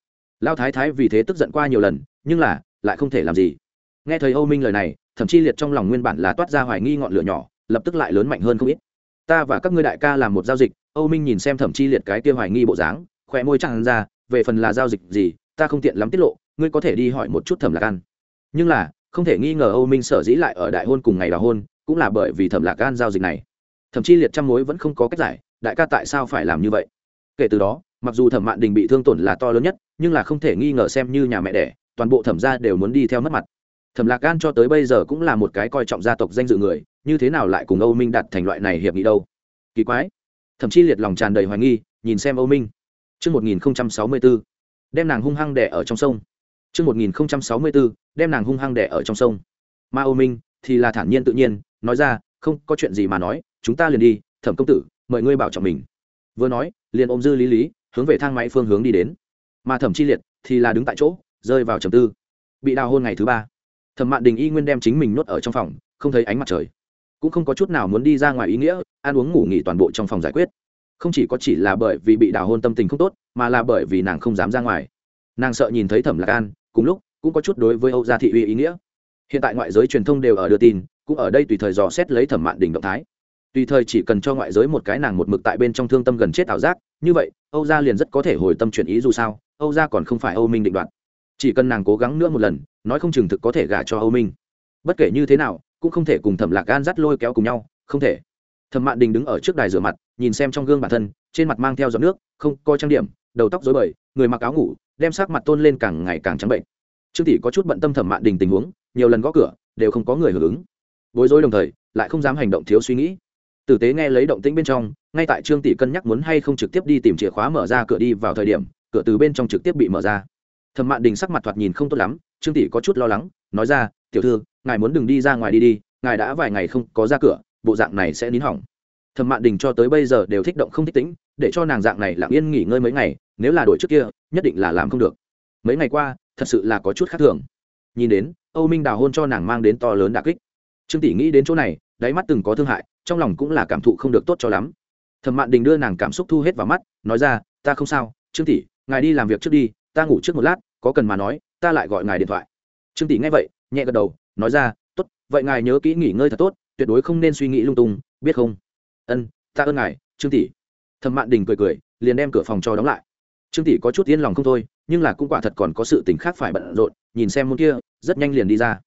Speaker 1: Lao thái thái vì thế tức giận qua nhiều lần, nhưng là, lại không thể làm gì. Nghe thấy âu minh lời này thậm chí liệt trong lòng nguyên bản là toát ra hoài nghi ngọn lửa nhỏ, lập tức lại lớn mạnh hơn không ít. Ta và các ngươi đại ca làm một giao dịch, âu minh nhìn xem thẩm chi liệt cái kia hoài nghi bộ dáng khỏe môi chẳng ra, về phần là giao dịch gì, ta không tiện lắm tiết lộ ngươi có thể đi hỏi một chút thẩm lạc an nhưng là không thể nghi ngờ âu minh sở dĩ lại ở đại hôn cùng ngày đào hôn cũng là bởi vì thẩm lạc an giao dịch này thậm chi liệt trăm mối vẫn không có cách giải đại ca tại sao phải làm như vậy kể từ đó mặc dù thẩm mạn đình bị thương tổn là to lớn nhất nhưng là không thể nghi ngờ xem như nhà mẹ đẻ toàn bộ thẩm gia đều muốn đi theo mất mặt thẩm lạc gan cho tới bây giờ cũng là một cái coi trọng gia tộc danh dự người như thế nào lại cùng âu minh đặt thành loại này hiệp nghị đâu kỳ quái thậm chí liệt lòng tràn đầy hoài nghi nhìn xem âu minh Trước 1064, đem nàng hung hăng đẻ ở trong sông. Trước 1064, đem nàng hung hăng đẻ ở trong sông. Ma Ô Minh thì là thản nhiên tự nhiên, nói ra, không có chuyện gì mà nói, chúng ta liền đi, thẩm công tử, mời ngươi bảo trọng mình. Vừa nói, liền ôm dư lý lý, hướng về thang máy phương hướng đi đến. Mà thẩm chi liệt thì là đứng tại chỗ, rơi vào trầm tư. Bị đào hôn ngày thứ ba, thẩm mạn đình y nguyên đem chính mình nuốt ở trong phòng, không thấy ánh mặt trời cũng không có chút nào muốn đi ra ngoài ý nghĩa ăn uống ngủ nghỉ toàn bộ trong phòng giải quyết không chỉ có chỉ là bởi vì bị đào hôn tâm tình không tốt mà là bởi vì nàng không dám ra ngoài nàng sợ nhìn thấy thẩm lạc an cùng lúc cũng có chút đối với âu gia thị uy ý nghĩa. Hiện tại ngoại giới truyền thông đều ở đưa tin, cũng ở đây tùy thời dò xét lấy thẩm mạn đình động thái. Tùy thời chỉ cần cho ngoại giới một cái nàng một mực tại bên trong thương tâm gần chết ảo giác, như vậy, âu gia liền rất có thể hồi tâm chuyển ý dù sao, âu gia còn không phải âu minh định đoạt. Chỉ cần nàng cố gắng nữa một lần, nói không chừng thực có thể gả cho âu minh. Bất kể như thế nào, cũng không thể cùng thẩm lạc gan dắt lôi kéo cùng nhau, không thể. Thẩm mạn đình đứng ở trước đài rửa mặt, nhìn xem trong gương bản thân, trên mặt mang theo giọt nước, không coi trang điểm, đầu tóc dối bời, người mặc áo ngủ đem sắc mặt tôn lên càng ngày càng trắng bệnh. Trương tỷ có chút bận tâm thẩm mạn đình tình huống, nhiều lần gõ cửa, đều không có người hưởng ứng. Bối rối đồng thời, lại không dám hành động thiếu suy nghĩ. Tử tế nghe lấy động tĩnh bên trong, ngay tại trương tỷ cân nhắc muốn hay không trực tiếp đi tìm chìa khóa mở ra cửa đi vào thời điểm, cửa từ bên trong trực tiếp bị mở ra. Thẩm mạn đình sắc mặt thoạt nhìn không tốt lắm, trương tỷ có chút lo lắng, nói ra, tiểu thư, ngài muốn đừng đi ra ngoài đi đi, ngài đã vài ngày không có ra cửa, bộ dạng này sẽ nín hỏng thẩm mạn đình cho tới bây giờ đều thích động không thích tĩnh, để cho nàng dạng này lặng yên nghỉ ngơi mấy ngày, nếu là đổi trước kia, nhất định là làm không được. Mấy ngày qua, thật sự là có chút khác thường. Nhìn đến, âu minh đào hôn cho nàng mang đến to lớn đà kích. Trương tỷ nghĩ đến chỗ này, đáy mắt từng có thương hại, trong lòng cũng là cảm thụ không được tốt cho lắm. Thẩm mạn đình đưa nàng cảm xúc thu hết vào mắt, nói ra, ta không sao, trương tỷ, ngài đi làm việc trước đi, ta ngủ trước một lát, có cần mà nói, ta lại gọi ngài điện thoại. Trương tỷ nghe vậy, nhẹ gật đầu, nói ra, tốt, vậy ngài nhớ kỹ nghỉ ngơi thật tốt, tuyệt đối không nên suy nghĩ lung tung, biết không? Ân, ta ơn ngài, trương tỷ. Thẩm mạn đình cười cười, liền đem cửa phòng cho đóng lại. Trương tỷ có chút yên lòng không thôi, nhưng là cũng quả thật còn có sự tình khác phải bận rộn, nhìn xem môn kia, rất nhanh liền đi ra.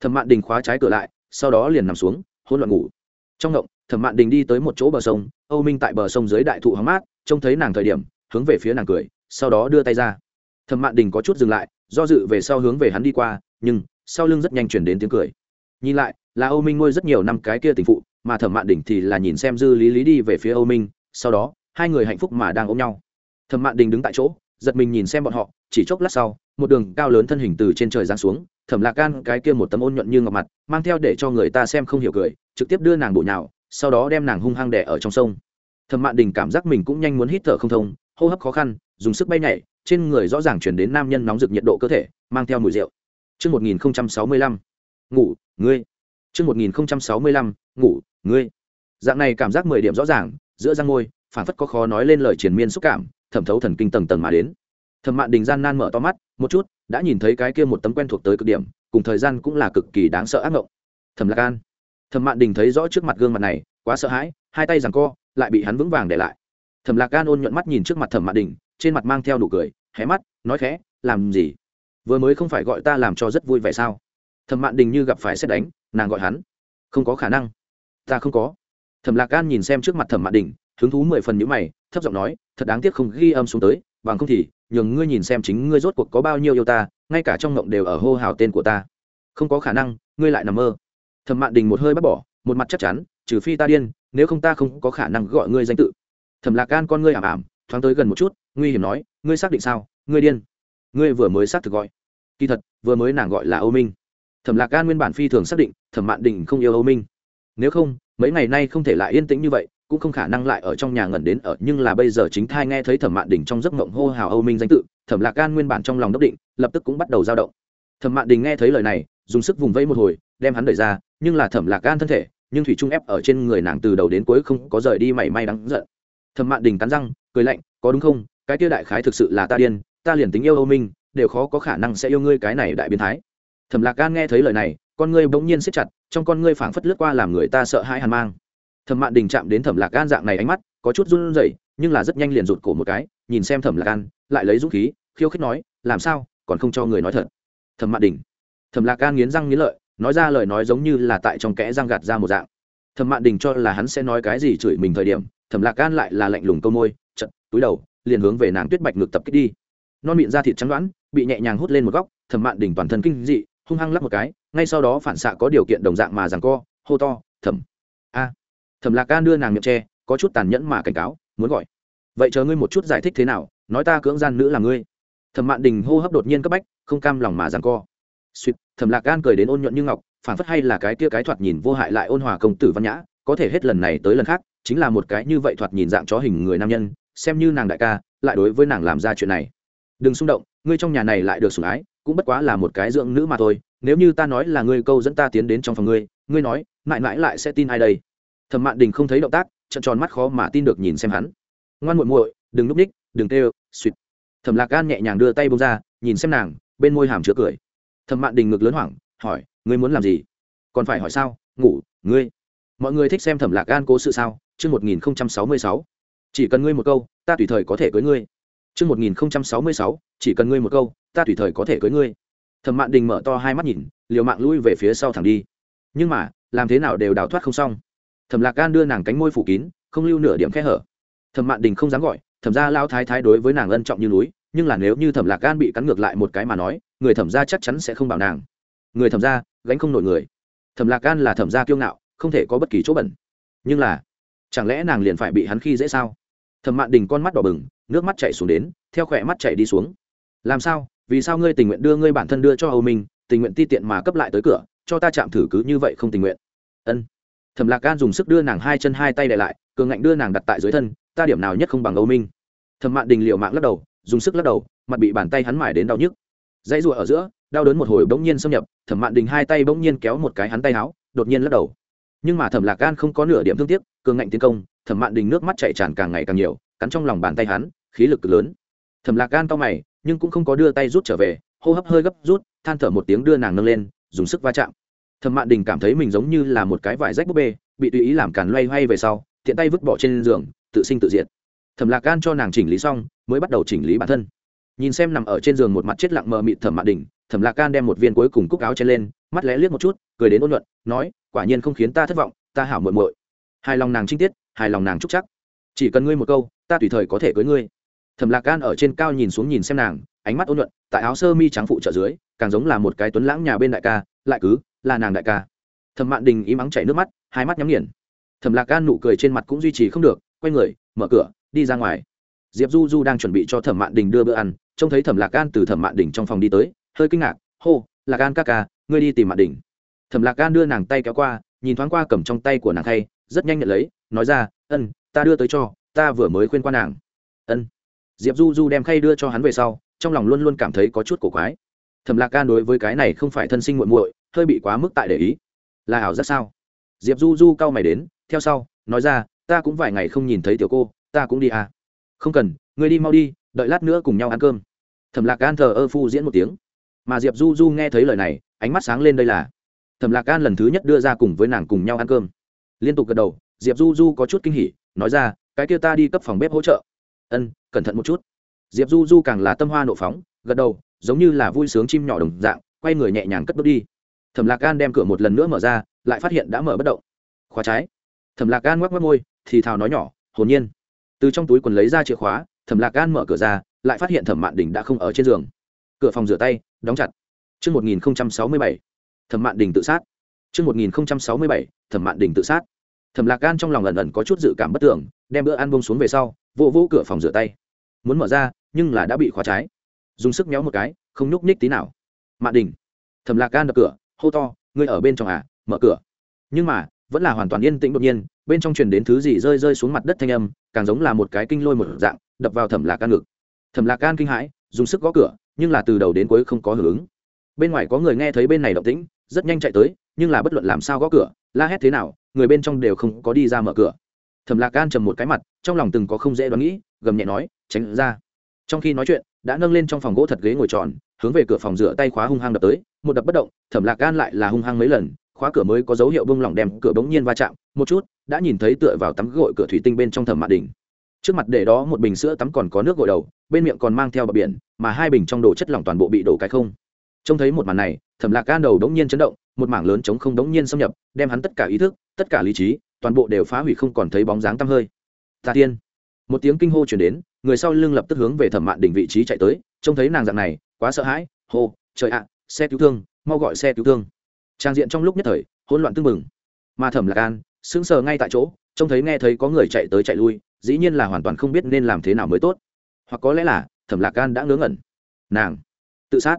Speaker 1: Thẩm mạn đình khóa trái cửa lại, sau đó liền nằm xuống hôn loạn ngủ. Trong ngộng, thẩm mạn đình đi tới một chỗ bờ sông, âu minh tại bờ sông dưới đại thụ hóng mát, trông thấy nàng thời điểm, hướng về phía nàng cười, sau đó đưa tay ra. Thẩm mạn đình có chút dừng lại, do dự về sau hướng về hắn đi qua, nhưng sau lưng rất nhanh chuyển đến tiếng cười. Nhìn lại, là âu minh nuôi rất nhiều năm cái kia tình phụ mà thẩm mạn đình thì là nhìn xem dư lý lý đi về phía âu minh sau đó hai người hạnh phúc mà đang ôm nhau thẩm mạn đình đứng tại chỗ giật mình nhìn xem bọn họ chỉ chốc lát sau một đường cao lớn thân hình từ trên trời giáng xuống thẩm lạc can cái kia một tấm ôn nhuận như ngọc mặt mang theo để cho người ta xem không hiểu cười trực tiếp đưa nàng bụi nhào sau đó đem nàng hung hăng đẻ ở trong sông thẩm mạn đình cảm giác mình cũng nhanh muốn hít thở không thông hô hấp khó khăn dùng sức bay nhảy trên người rõ ràng chuyển đến nam nhân nóng rực nhiệt độ cơ thể mang theo mùi rượu Chương 1065. Ngủ, ngươi. Chương 1065. Ngủ, ngươi. Dạng này cảm giác mười điểm rõ ràng, giữa răng môi, phản phất có khó nói lên lời triền miên xúc cảm, thẩm thấu thần kinh tầng tầng mà đến. Thẩm Mạn Đình gian nan mở to mắt, một chút, đã nhìn thấy cái kia một tấm quen thuộc tới cực điểm, cùng thời gian cũng là cực kỳ đáng sợ ác mộng. Thẩm Lạc An. Thẩm Mạn Đình thấy rõ trước mặt gương mặt này, quá sợ hãi, hai tay giằng co, lại bị hắn vững vàng để lại. Thẩm Lạc An ôn nhuận mắt nhìn trước mặt Thẩm Mạn Đình, trên mặt mang theo nụ cười, hé mắt, nói khẽ, "Làm gì?" vừa mới không phải gọi ta làm cho rất vui vẻ sao thẩm mạn đình như gặp phải xét đánh nàng gọi hắn không có khả năng ta không có. Thẩm lạc gan nhìn xem trước mặt thẩm mạn đình, hứng thú mười phần nhữ mày, thấp giọng nói, thật đáng tiếc không ghi âm xuống tới, bằng không thì, nhường ngươi nhìn xem chính ngươi rốt cuộc có bao nhiêu yêu ta, ngay cả trong ngộng đều ở hô hào tên của ta. Không có khả năng, ngươi lại nằm mơ. Thẩm mạn đình một hơi bắt bỏ, một mặt chắc chắn, trừ phi ta điên, nếu không ta không có khả năng gọi ngươi danh tự. Thẩm lạc gan con ngươi ảm ảm, thoáng tới gần một chút, nguy hiểm nói, ngươi xác định sao? Ngươi điên. Ngươi vừa mới xác thực gọi. Kỳ thật, vừa mới nàng gọi là âu minh. Thẩm lạc gan nguyên bản phi thường xác định, thẩm mạn đình không yêu âu minh nếu không, mấy ngày nay không thể lại yên tĩnh như vậy, cũng không khả năng lại ở trong nhà ngẩn đến ở, nhưng là bây giờ chính thai nghe thấy thẩm mạn đình trong giấc mộng hô hào âu minh danh tự, thẩm lạc gan nguyên bản trong lòng đốc định, lập tức cũng bắt đầu dao động. Thẩm mạn đình nghe thấy lời này, dùng sức vùng vẫy một hồi, đem hắn đẩy ra, nhưng là thẩm lạc gan thân thể, nhưng thủy trung ép ở trên người nàng từ đầu đến cuối không có rời đi mảy may đắng giận. Thẩm mạn đình cắn răng, cười lạnh, có đúng không? Cái kia đại khái thực sự là ta điên, ta liền tính yêu âu minh, đều khó có khả năng sẽ yêu ngươi cái này đại biến thái. Thẩm lạc gan nghe thấy lời này, con ngươi bỗng nhiên siết chặt trong con ngươi phảng phất lướt qua làm người ta sợ hãi hàn mang. Thẩm mạn đình chạm đến thẩm lạc gan dạng này ánh mắt, có chút run rẩy, nhưng là rất nhanh liền rụt cổ một cái, nhìn xem thẩm lạc gan lại lấy dũng khí, khiêu khích nói, làm sao, còn không cho người nói thật? Thẩm mạn đình. Thẩm lạc gan nghiến răng nghiến lợi, nói ra lời nói giống như là tại trong kẽ răng gạt ra một dạng. Thẩm mạn đình cho là hắn sẽ nói cái gì chửi mình thời điểm, thẩm lạc gan lại là lạnh lùng câu môi chật túi đầu, liền hướng về nàng tuyết bạch ngược tập kích đi. Non miệng da thịt trắng đoán, bị nhẹ nhàng hút lên một góc, thẩm mạn đình toàn thân kinh dị hung hăng lắp một cái, ngay sau đó phản xạ có điều kiện đồng dạng mà rằng co, hô to, thẩm. A. Thẩm lạc can đưa nàng miệng tre có chút tàn nhẫn mà cảnh cáo, muốn gọi. Vậy chờ ngươi một chút giải thích thế nào, nói ta cưỡng gian nữ là ngươi. Thẩm mạn đình hô hấp đột nhiên cấp bách, không cam lòng mà rằng co. Suýt, thẩm lạc gan cười đến ôn nhuận như ngọc, phản phất hay là cái tia cái thoạt nhìn vô hại lại ôn hòa công tử văn nhã, có thể hết lần này tới lần khác, chính là một cái như vậy thoạt nhìn dạng chó hình người nam nhân, xem như nàng đại ca, lại đối với nàng làm ra chuyện này. Đừng xung động, ngươi trong nhà này lại được sủng ái cũng bất quá là một cái dưỡng nữ mà thôi, nếu như ta nói là ngươi câu dẫn ta tiến đến trong phòng ngươi ngươi nói, mãi mãi lại sẽ tin ai đây? Thẩm mạn đình không thấy động tác trận tròn mắt khó mà tin được nhìn xem hắn. Ngoan muội muội, đừng núp ních, đừng tê suýt. Thẩm lạc gan nhẹ nhàng đưa tay bông ra, nhìn xem nàng, bên môi hàm chứa cười. Thẩm mạn đình ngực lớn hoảng, hỏi, ngươi muốn làm gì? Còn phải hỏi sao? Ngủ, ngươi. Mọi người thích xem thẩm lạc gan cố sự sao? Chương một nghìn sáu mươi sáu. Chỉ cần ngươi một câu, ta tùy thời có thể cưới ngươi. Chương một nghìn sáu mươi sáu chỉ cần ngươi một câu, ta tùy thời có thể cưới ngươi. Thẩm mạn đình mở to hai mắt nhìn, liều mạng lui về phía sau thẳng đi. Nhưng mà, làm thế nào đều đào thoát không xong. Thẩm lạc gan đưa nàng cánh môi phủ kín, không lưu nửa điểm khe hở. Thẩm mạn đình không dám gọi, thẩm ra lao thái thái đối với nàng ân trọng như núi, nhưng là nếu như thẩm lạc gan bị cắn ngược lại một cái mà nói, người thẩm ra chắc chắn sẽ không bảo nàng. Người thẩm ra gánh không nổi người. Thẩm lạc gan là thẩm ra kiêu ngạo, không thể có bất kỳ chỗ bẩn. Nhưng là, chẳng lẽ nàng liền phải bị hắn khi dễ sao? Thẩm mạn đình con mắt đỏ bừng, nước mắt chạy xuống đến, theo khỏe mắt chạy đi xuống làm sao? Vì sao ngươi tình nguyện đưa ngươi bản thân đưa cho âu minh, tình nguyện ti tiện mà cấp lại tới cửa, cho ta chạm thử cứ như vậy không tình nguyện? Ân. Thẩm lạc gan dùng sức đưa nàng hai chân hai tay đ lại, cường ngạnh đưa nàng đặt tại dưới thân, ta điểm nào nhất không bằng âu minh? Thẩm mạn đình liệu mạng lắc đầu, dùng sức lắc đầu, mặt bị bàn tay hắn mải đến đau nhức. Dãy ruộng ở giữa, đau đớn một hồi bỗng nhiên xâm nhập, thẩm mạn đình hai tay bỗng nhiên kéo một cái hắn tay áo, đột nhiên lắc đầu. Nhưng mà thẩm lạc gan không có nửa điểm thương tiếc, cường ngạnh tiến công, thẩm mạn đình nước mắt chạy tràn càng ngày càng nhiều, cắn trong lòng bàn tay hắn, khí lực cực lớn. Thẩm lạc gan to mày nhưng cũng không có đưa tay rút trở về, hô hấp hơi gấp rút, than thở một tiếng đưa nàng nâng lên, dùng sức va chạm. Thẩm mạn đình cảm thấy mình giống như là một cái vải rách búp bê, bị tùy ý làm càn loay hoay về sau, tiện tay vứt bỏ trên giường, tự sinh tự diệt. Thẩm lạc gan cho nàng chỉnh lý xong, mới bắt đầu chỉnh lý bản thân. Nhìn xem nằm ở trên giường một mặt chết lặng mờ mịt thẩm mạn đình, thẩm lạc gan đem một viên cuối cùng cúc áo chen lên, mắt lẽ liếc một chút, cười đến ôn nhuận, nói, quả nhiên không khiến ta thất vọng, ta hảo muội muội. Hài lòng nàng trinh tiết, hài lòng nàng trúc chắc. Chỉ cần ngươi một câu, ta tùy thời có thể cưới ngươi thẩm lạc gan ở trên cao nhìn xuống nhìn xem nàng, ánh mắt ôn nhuận, tại áo sơ mi trắng phụ trợ dưới, càng giống là một cái tuấn lãng nhà bên đại ca, lại cứ là nàng đại ca. Thẩm mạn đình im ắng chảy nước mắt, hai mắt nhắm nghiền. Thẩm lạc gan nụ cười trên mặt cũng duy trì không được, quay người, mở cửa, đi ra ngoài. Diệp du du đang chuẩn bị cho thẩm mạn đình đưa bữa ăn, trông thấy thẩm lạc gan từ thẩm mạn đình trong phòng đi tới, hơi kinh ngạc, hô, lạc gan ca ca, ngươi đi tìm mạn đình. Thẩm lạc gan đưa nàng tay kéo qua, nhìn thoáng qua cầm trong tay của nàng thay rất nhanh nhận lấy, nói ra, ân, ta đưa tới cho, ta vừa mới khuyên qua nàng. Ân diệp du du đem khay đưa cho hắn về sau, trong lòng luôn luôn cảm thấy có chút cổ quái. Thẩm lạc Ca đối với cái này không phải thân sinh muộn muội, hơi bị quá mức tại để ý. Là ảo rất sao? Diệp du du cau mày đến, theo sau, nói ra, ta cũng vài ngày không nhìn thấy tiểu cô, ta cũng đi à. Không cần, ngươi đi mau đi, đợi lát nữa cùng nhau ăn cơm. Thẩm lạc gan thờ ơ phu diễn một tiếng. Mà diệp du du nghe thấy lời này, ánh mắt sáng lên đây là, thẩm lạc gan lần thứ nhất đưa ra cùng với nàng cùng nhau ăn cơm. Liên tục gật đầu, diệp du du có chút kinh hỉ, nói ra, cái kia ta đi cấp phòng bếp hỗ trợ ân cẩn thận một chút. Diệp du du càng là tâm hoa nộ phóng gật đầu giống như là vui sướng chim nhỏ đồng dạng quay người nhẹ nhàng cất bước đi. Thẩm lạc gan đem cửa một lần nữa mở ra lại phát hiện đã mở bất động. Khóa trái. Thẩm lạc gan ngoắc ngoắc môi thì thào nói nhỏ hồn nhiên. Từ trong túi quần lấy ra chìa khóa thẩm lạc gan mở cửa ra lại phát hiện thẩm mạn đình đã không ở trên giường. Cửa phòng rửa tay đóng chặt. Trước 1067, thẩm mạn đình tự sát. Trước 1067, thẩm mạn đình tự sát. Thẩm Lạc Gan trong lòng ẩn ẩn có chút dự cảm bất tưởng, đem bữa ăn buông xuống về sau, vỗ vỗ cửa phòng rửa tay. Muốn mở ra, nhưng là đã bị khóa trái. Dùng sức méo một cái, không nhúc nhích tí nào. Mạn Đình. Thẩm Lạc Gan đập cửa, hô to, ngươi ở bên trong à, mở cửa. Nhưng mà, vẫn là hoàn toàn yên tĩnh đột nhiên, bên trong truyền đến thứ gì rơi rơi xuống mặt đất thanh âm, càng giống là một cái kinh lôi một dạng, đập vào Thẩm Lạc Gan ngực. Thẩm Lạc Gan kinh hãi, dùng sức gõ cửa, nhưng là từ đầu đến cuối không có hưởng ứng. Bên ngoài có người nghe thấy bên này động tĩnh, rất nhanh chạy tới, nhưng là bất luận làm sao gõ cửa, la hét thế nào, người bên trong đều không có đi ra mở cửa thẩm lạc gan trầm một cái mặt, trong lòng từng có không dễ đoán nghĩ, gầm nhẹ nói, tránh ra. Trong khi nói chuyện, đã nâng lên trong phòng gỗ thật ghế ngồi tròn, hướng về cửa phòng rửa tay khóa hung hăng đập tới, một đập bất động, thẩm lạc gan lại là hung hăng mấy lần, khóa cửa mới có dấu hiệu bông lỏng đem cửa bỗng nhiên va chạm, một chút, đã nhìn thấy tựa vào tắm gội cửa thủy tinh bên trong thẩm mạ đỉnh trước mặt để đó một bình sữa tắm còn có nước gội đầu, bên miệng còn mang theo bờ biển, mà hai bình trong đồ chất lỏng toàn bộ bị đổ cái không. Trông thấy một màn này, thẩm lạc gan đầu đống nhiên chấn động, một mảng lớn chống không đống nhiên xâm nhập, đem hắn tất cả ý thức, tất cả lý trí toàn bộ đều phá hủy không còn thấy bóng dáng tăm hơi. Tà tiên. Một tiếng kinh hô chuyển đến, người sau lưng lập tức hướng về thẩm mạn đỉnh vị trí chạy tới, trông thấy nàng dạng này, quá sợ hãi, hô, trời ạ, xe cứu thương, mau gọi xe cứu thương. Trang diện trong lúc nhất thời, hỗn loạn tưng mừng mà thẩm lạc an, sững sờ ngay tại chỗ, trông thấy nghe thấy có người chạy tới chạy lui, dĩ nhiên là hoàn toàn không biết nên làm thế nào mới tốt. Hoặc có lẽ là, thẩm lạc an đã ngớ ngẩn. Nàng, tự sát.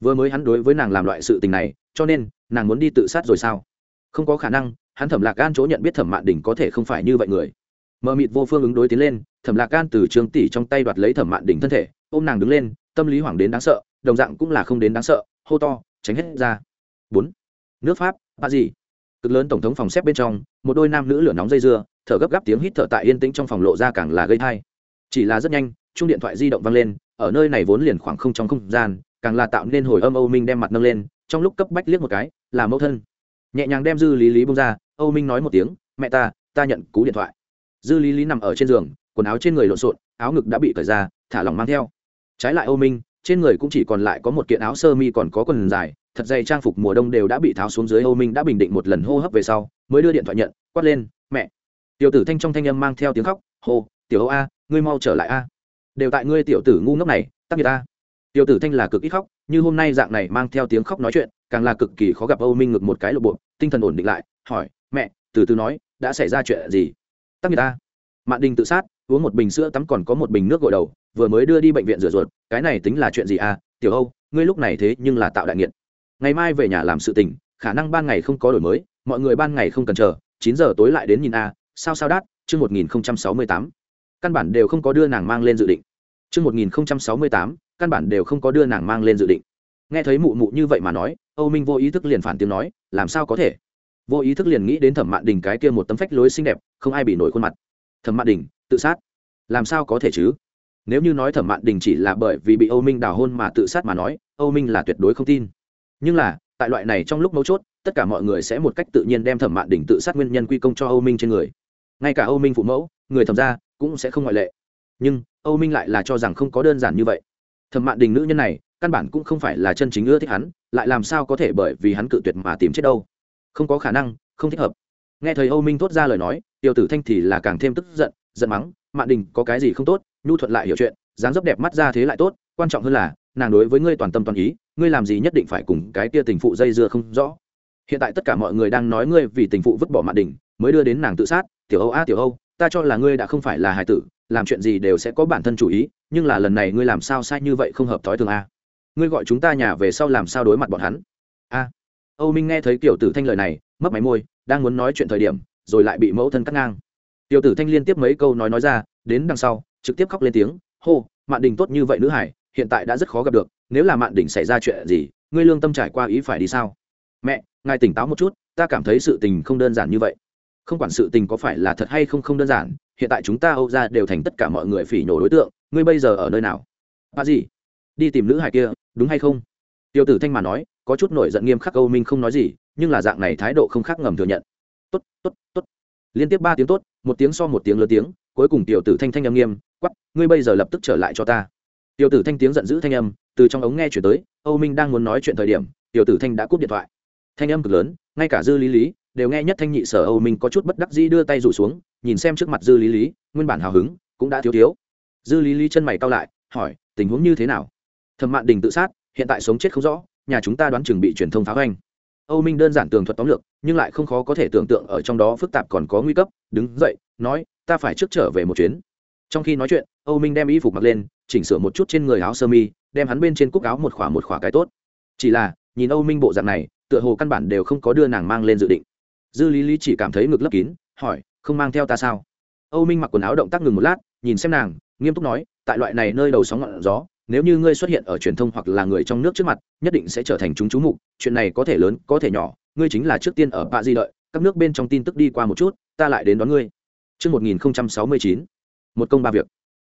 Speaker 1: Vừa mới hắn đối với nàng làm loại sự tình này, cho nên, nàng muốn đi tự sát rồi sao? Không có khả năng hắn thẩm lạc gan chỗ nhận biết thẩm mạn đình có thể không phải như vậy người. Mờ mịt vô phương ứng đối tiến lên, thẩm lạc gan từ trường tỷ trong tay đoạt lấy thẩm mạn đình thân thể, ôm nàng đứng lên, tâm lý hoảng đến đáng sợ, đồng dạng cũng là không đến đáng sợ, hô to, tránh hết ra. Bốn. Nước pháp ba gì cực lớn tổng thống phòng xếp bên trong, một đôi nam nữ lửa nóng dây dưa, thở gấp gáp tiếng hít thở tại yên tĩnh trong phòng lộ ra càng là gây thai chỉ là rất nhanh chung điện thoại di động vang lên, ở nơi này vốn liền khoảng không trong không gian, càng là tạo nên hồi âm âu minh đem mặt nâng lên, trong lúc cấp bách liếc một cái, là mẫu thân nhẹ nhàng đem dư lý lý bông ra, âu minh nói một tiếng, mẹ ta ta nhận cú điện thoại. Dư lý lý nằm ở trên giường, quần áo trên người lộn xộn, áo ngực đã bị cởi ra, thả lỏng mang theo. Trái lại âu minh, trên người cũng chỉ còn lại có một kiện áo sơ mi còn có quần dài, thật dày trang phục mùa đông đều đã bị tháo xuống dưới âu minh đã bình định một lần hô hấp về sau, mới đưa điện thoại nhận, quát lên, mẹ. Tiểu tử thanh trong thanh âm mang theo tiếng khóc, hô, tiểu âu a, ngươi mau trở lại a. Đều tại ngươi tiểu tử ngu ngốc này, tắc người ta tiểu tử thanh là cực ít khóc, như hôm nay dạng này mang theo tiếng khóc nói chuyện càng là cực kỳ khó gặp âu minh ngực một cái lộ bộ tinh thần ổn định lại, hỏi, mẹ, từ từ nói, đã xảy ra chuyện gì? Tắc người ta. Mạn đình tự sát, uống một bình sữa tắm còn có một bình nước gội đầu, vừa mới đưa đi bệnh viện rửa ruột, cái này tính là chuyện gì à? Tiểu âu, ngươi lúc này thế nhưng là tạo đại nghiện. Ngày mai về nhà làm sự tình, khả năng ban ngày không có đổi mới, mọi người ban ngày không cần chờ, chín giờ tối lại đến nhìn a, sao sao đát, chương một nghìn sáu mươi tám. Căn bản đều không có đưa nàng mang lên dự định. Chương một nghìn sáu mươi tám, căn bản đều không có đưa nàng mang lên dự định. Nghe thấy mụ mụ như vậy mà nói âu minh vô ý thức liền phản tiếng nói, làm sao có thể? Vô ý thức liền nghĩ đến thẩm mạn đình cái kia một tấm phách lối xinh đẹp, không ai bị nổi khuôn mặt. Thẩm mạn đình, tự sát? Làm sao có thể chứ? Nếu như nói thẩm mạn đình chỉ là bởi vì bị âu minh đào hôn mà tự sát mà nói, âu minh là tuyệt đối không tin. Nhưng là, tại loại này trong lúc mấu chốt, tất cả mọi người sẽ một cách tự nhiên đem thẩm mạn đình tự sát nguyên nhân quy công cho âu minh trên người. Ngay cả âu minh phụ mẫu, người thẩm ra cũng sẽ không ngoại lệ. Nhưng, âu minh lại là cho rằng không có đơn giản như vậy. Thẩm mạn đình nữ nhân này căn bản cũng không phải là chân chính ưa thích hắn, lại làm sao có thể bởi vì hắn cự tuyệt mà tìm chết đâu. Không có khả năng, không thích hợp. Nghe thầy âu minh thốt ra lời nói tiểu tử thanh thì là càng thêm tức giận giận mắng, mạn đình, có cái gì không tốt? Nhu thuận lại hiểu chuyện, dáng dấp đẹp mắt ra thế lại tốt, quan trọng hơn là, nàng đối với ngươi toàn tâm toàn ý, ngươi làm gì nhất định phải cùng cái kia tình phụ dây dưa không rõ. Hiện tại tất cả mọi người đang nói ngươi vì tình phụ vứt bỏ mạn đình, mới đưa đến nàng tự sát, tiểu âu, a, tiểu âu, ta cho là ngươi đã không phải là hài tử, làm chuyện gì đều sẽ có bản thân chủ ý, nhưng là lần này ngươi làm sao sai như vậy không hợp thói thường a? Ngươi gọi chúng ta nhà về sau làm sao đối mặt bọn hắn? A. Âu minh nghe thấy tiểu tử thanh lời này mất máy môi, đang muốn nói chuyện thời điểm, rồi lại bị mẫu thân cắt ngang. Tiểu tử thanh liên tiếp mấy câu nói nói ra, đến đằng sau, trực tiếp khóc lên tiếng, hô, mạn đình tốt như vậy nữ hải, hiện tại đã rất khó gặp được, nếu là mạn đình xảy ra chuyện gì, ngươi lương tâm trải qua ý phải đi sao? Mẹ, ngài tỉnh táo một chút, ta cảm thấy sự tình không đơn giản như vậy. Không quản sự tình có phải là thật hay không không đơn giản, hiện tại chúng ta âu ra đều thành tất cả mọi người phỉ nhổ đối tượng, ngươi bây giờ ở nơi nào? Bà gì? Đi tìm nữ hải kia, đúng hay không? Tiêu tử thanh mà nói, có chút nổi giận nghiêm khắc âu minh không nói gì, nhưng là dạng này thái độ không khác ngầm thừa nhận. Tốt tốt tốt. Liên tiếp ba tiếng tốt, một tiếng so một tiếng lớn tiếng, cuối cùng tiểu tử thanh thanh âm nghiêm quắp ngươi bây giờ lập tức trở lại cho ta. Tiểu tử thanh tiếng giận dữ thanh âm, từ trong ống nghe chuyển tới, âu minh đang muốn nói chuyện thời điểm tiểu tử thanh đã cúp điện thoại. Thanh âm cực lớn, ngay cả dư lý lý, đều nghe nhất thanh nhị sở âu minh có chút bất đắc dĩ đưa tay rủ xuống, nhìn xem trước mặt dư lý lý, nguyên bản hào hứng, cũng đã thiếu thiếu. Dư lý lý chân mày cao lại, hỏi, tình huống như thế nào? Thẩm mạn đình tự sát, hiện tại sống chết không rõ, nhà chúng ta đoán chừng bị truyền thông phá hoành. Âu minh đơn giản tường thuật tóm lược, nhưng lại không khó có thể tưởng tượng ở trong đó phức tạp còn có nguy cấp, đứng dậy, nói, ta phải trước trở về một chuyến. Trong khi nói chuyện, âu minh đem y phục mặc lên, chỉnh sửa một chút trên người áo sơ mi, đem hắn bên trên cúc áo một khỏa một khỏa cái tốt. Chỉ là, nhìn âu minh bộ dạng này, tựa hồ căn bản đều không có đưa nàng mang lên dự định. Dư lý lý chỉ cảm thấy ngực lấp kín, hỏi, không mang theo ta sao? Âu minh mặc quần áo động tác ngừng một lát, nhìn xem nàng, nghiêm túc nói, tại loại này nơi đầu sóng ngọn gió nếu như ngươi xuất hiện ở truyền thông hoặc là người trong nước trước mặt nhất định sẽ trở thành chúng chú mục chuyện này có thể lớn có thể nhỏ ngươi chính là trước tiên ở bạ di đợi các nước bên trong tin tức đi qua một chút ta lại đến đón ngươi Trước 1069, một công ba việc.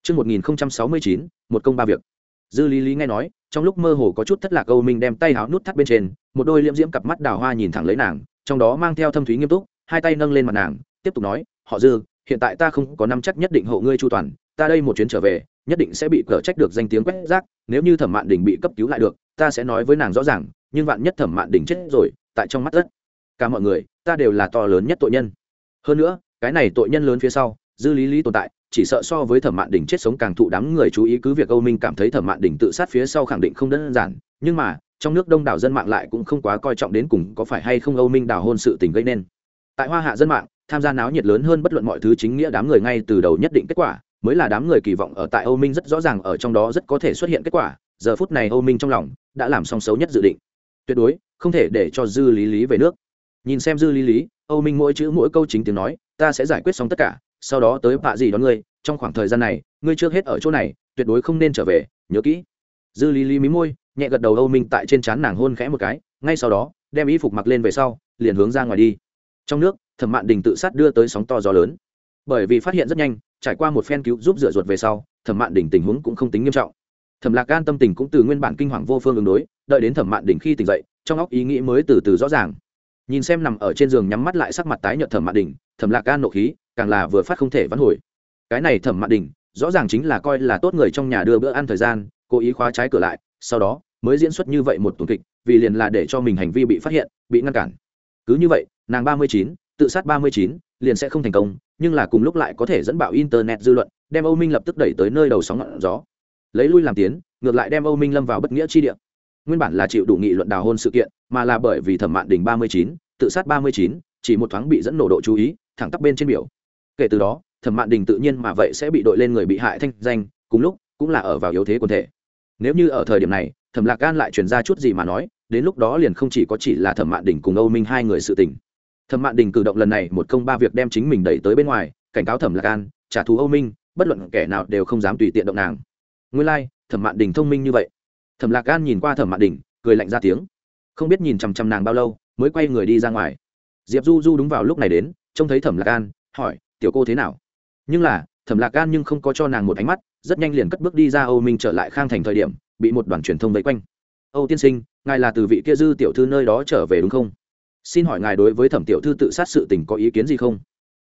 Speaker 1: Trước 1069, một công ba việc. Dư Lý Lý nghe nói, trong lúc mơ hồ có chút thất lạc Âu Minh đem tay háo nút thắt bên trên, một đôi liễm diễm cặp mắt đào hoa nhìn thẳng lấy nàng, trong đó mang theo thâm thúy nghiêm túc, hai tay nâng lên mặt nàng, tiếp tục nói, "Họ Dư, hiện tại ta không có năm chắc nhất định hộ ngươi chu toàn, ta đây một chuyến trở về, nhất định sẽ bị cờ trách được danh tiếng quét rác, nếu như Thẩm Mạn Đình bị cấp cứu lại được, ta sẽ nói với nàng rõ ràng, nhưng vạn nhất Thẩm Mạn Đình chết rồi, tại trong mắt tất cả mọi người, ta đều là to lớn nhất tội nhân. Hơn nữa, cái này tội nhân lớn phía sau, dư lý lý tồn tại, chỉ sợ so với thẩm mạn đình chết sống càng thụ đám người chú ý cứ việc âu minh cảm thấy thẩm mạn đình tự sát phía sau khẳng định không đơn giản nhưng mà trong nước đông đảo dân mạng lại cũng không quá coi trọng đến cùng có phải hay không âu minh đào hôn sự tình gây nên tại hoa hạ dân mạng tham gia náo nhiệt lớn hơn bất luận mọi thứ chính nghĩa đám người ngay từ đầu nhất định kết quả mới là đám người kỳ vọng ở tại âu minh rất rõ ràng ở trong đó rất có thể xuất hiện kết quả, giờ phút này âu minh trong lòng đã làm xong xấu nhất dự định. Tuyệt đối, không thể để cho dư lý lý về nước. Nhìn xem dư lý lý, âu minh mỗi chữ mỗi câu chính tiếng nói, ta sẽ giải quyết xong tất cả, sau đó tới bạ gì đón ngươi, trong khoảng thời gian này, ngươi trước hết ở chỗ này, tuyệt đối không nên trở về, nhớ kỹ. Dư lý lý mí môi, nhẹ gật đầu âu minh tại trên trán nàng hôn khẽ một cái, ngay sau đó, đem y phục mặc lên về sau, liền hướng ra ngoài đi. Trong nước, thẩm mạn đình tự sát đưa tới sóng to gió lớn. Bởi vì phát hiện rất nhanh trải qua một phen cứu giúp rửa ruột về sau thẩm mạn Đỉnh tình huống cũng không tính nghiêm trọng. Thẩm lạc gan tâm tình cũng từ nguyên bản kinh hoàng vô phương ứng đối đợi đến thẩm mạn Đỉnh khi tỉnh dậy trong óc ý nghĩ mới từ từ rõ ràng. Nhìn xem nằm ở trên giường nhắm mắt lại sắc mặt tái nhợt thẩm mạn Đỉnh, thẩm lạc gan nộ khí càng là vừa phát không thể vãn hồi. Cái này thẩm mạn Đỉnh, rõ ràng chính là coi là tốt người trong nhà đưa bữa ăn thời gian cố ý khóa trái cửa lại sau đó mới diễn xuất như vậy một tuần kịch vì liền là để cho mình hành vi bị phát hiện bị ngăn cản. Cứ như vậy nàng ba mươi chín tự sát ba mươi chín liền sẽ không thành công nhưng là cùng lúc lại có thể dẫn bạo internet dư luận, đem âu minh lập tức đẩy tới nơi đầu sóng ngọn gió. Lấy lui làm tiến, ngược lại đem âu minh lâm vào bất nghĩa chi địa. Nguyên bản là chịu đủ nghị luận đào hôn sự kiện, mà là bởi vì thẩm mạn đình ba mươi chín, tự sát ba mươi chín, chỉ một thoáng bị dẫn nổ độ chú ý, thẳng tắp bên trên biểu. Kể từ đó, thẩm mạn đình tự nhiên mà vậy sẽ bị đội lên người bị hại thanh danh, cùng lúc cũng là ở vào yếu thế quần thể. Nếu như ở thời điểm này, thẩm lạc gan lại truyền ra chút gì mà nói, đến lúc đó liền không chỉ có chỉ là thẩm mạn đình cùng âu minh hai người sự tình thẩm mạn đình cử động lần này một công ba việc đem chính mình đẩy tới bên ngoài cảnh cáo thẩm lạc gan trả thù âu minh bất luận kẻ nào đều không dám tùy tiện động nàng. Nguyên lai、like, thẩm mạn đình thông minh như vậy. Thẩm lạc gan nhìn qua thẩm mạn đình cười lạnh ra tiếng. Không biết nhìn chằm chằm nàng bao lâu mới quay người đi ra ngoài. Diệp du du đúng vào lúc này đến trông thấy thẩm lạc gan hỏi tiểu cô thế nào? Nhưng là thẩm lạc gan nhưng không có cho nàng một ánh mắt rất nhanh liền cất bước đi ra âu minh trở lại khang thành thời điểm bị một đoàn truyền thông vây quanh. Âu tiên sinh ngài là từ vị kia dư tiểu thư nơi đó trở về đúng không? Xin hỏi ngài đối với thẩm tiểu thư tự sát sự tình có ý kiến gì không?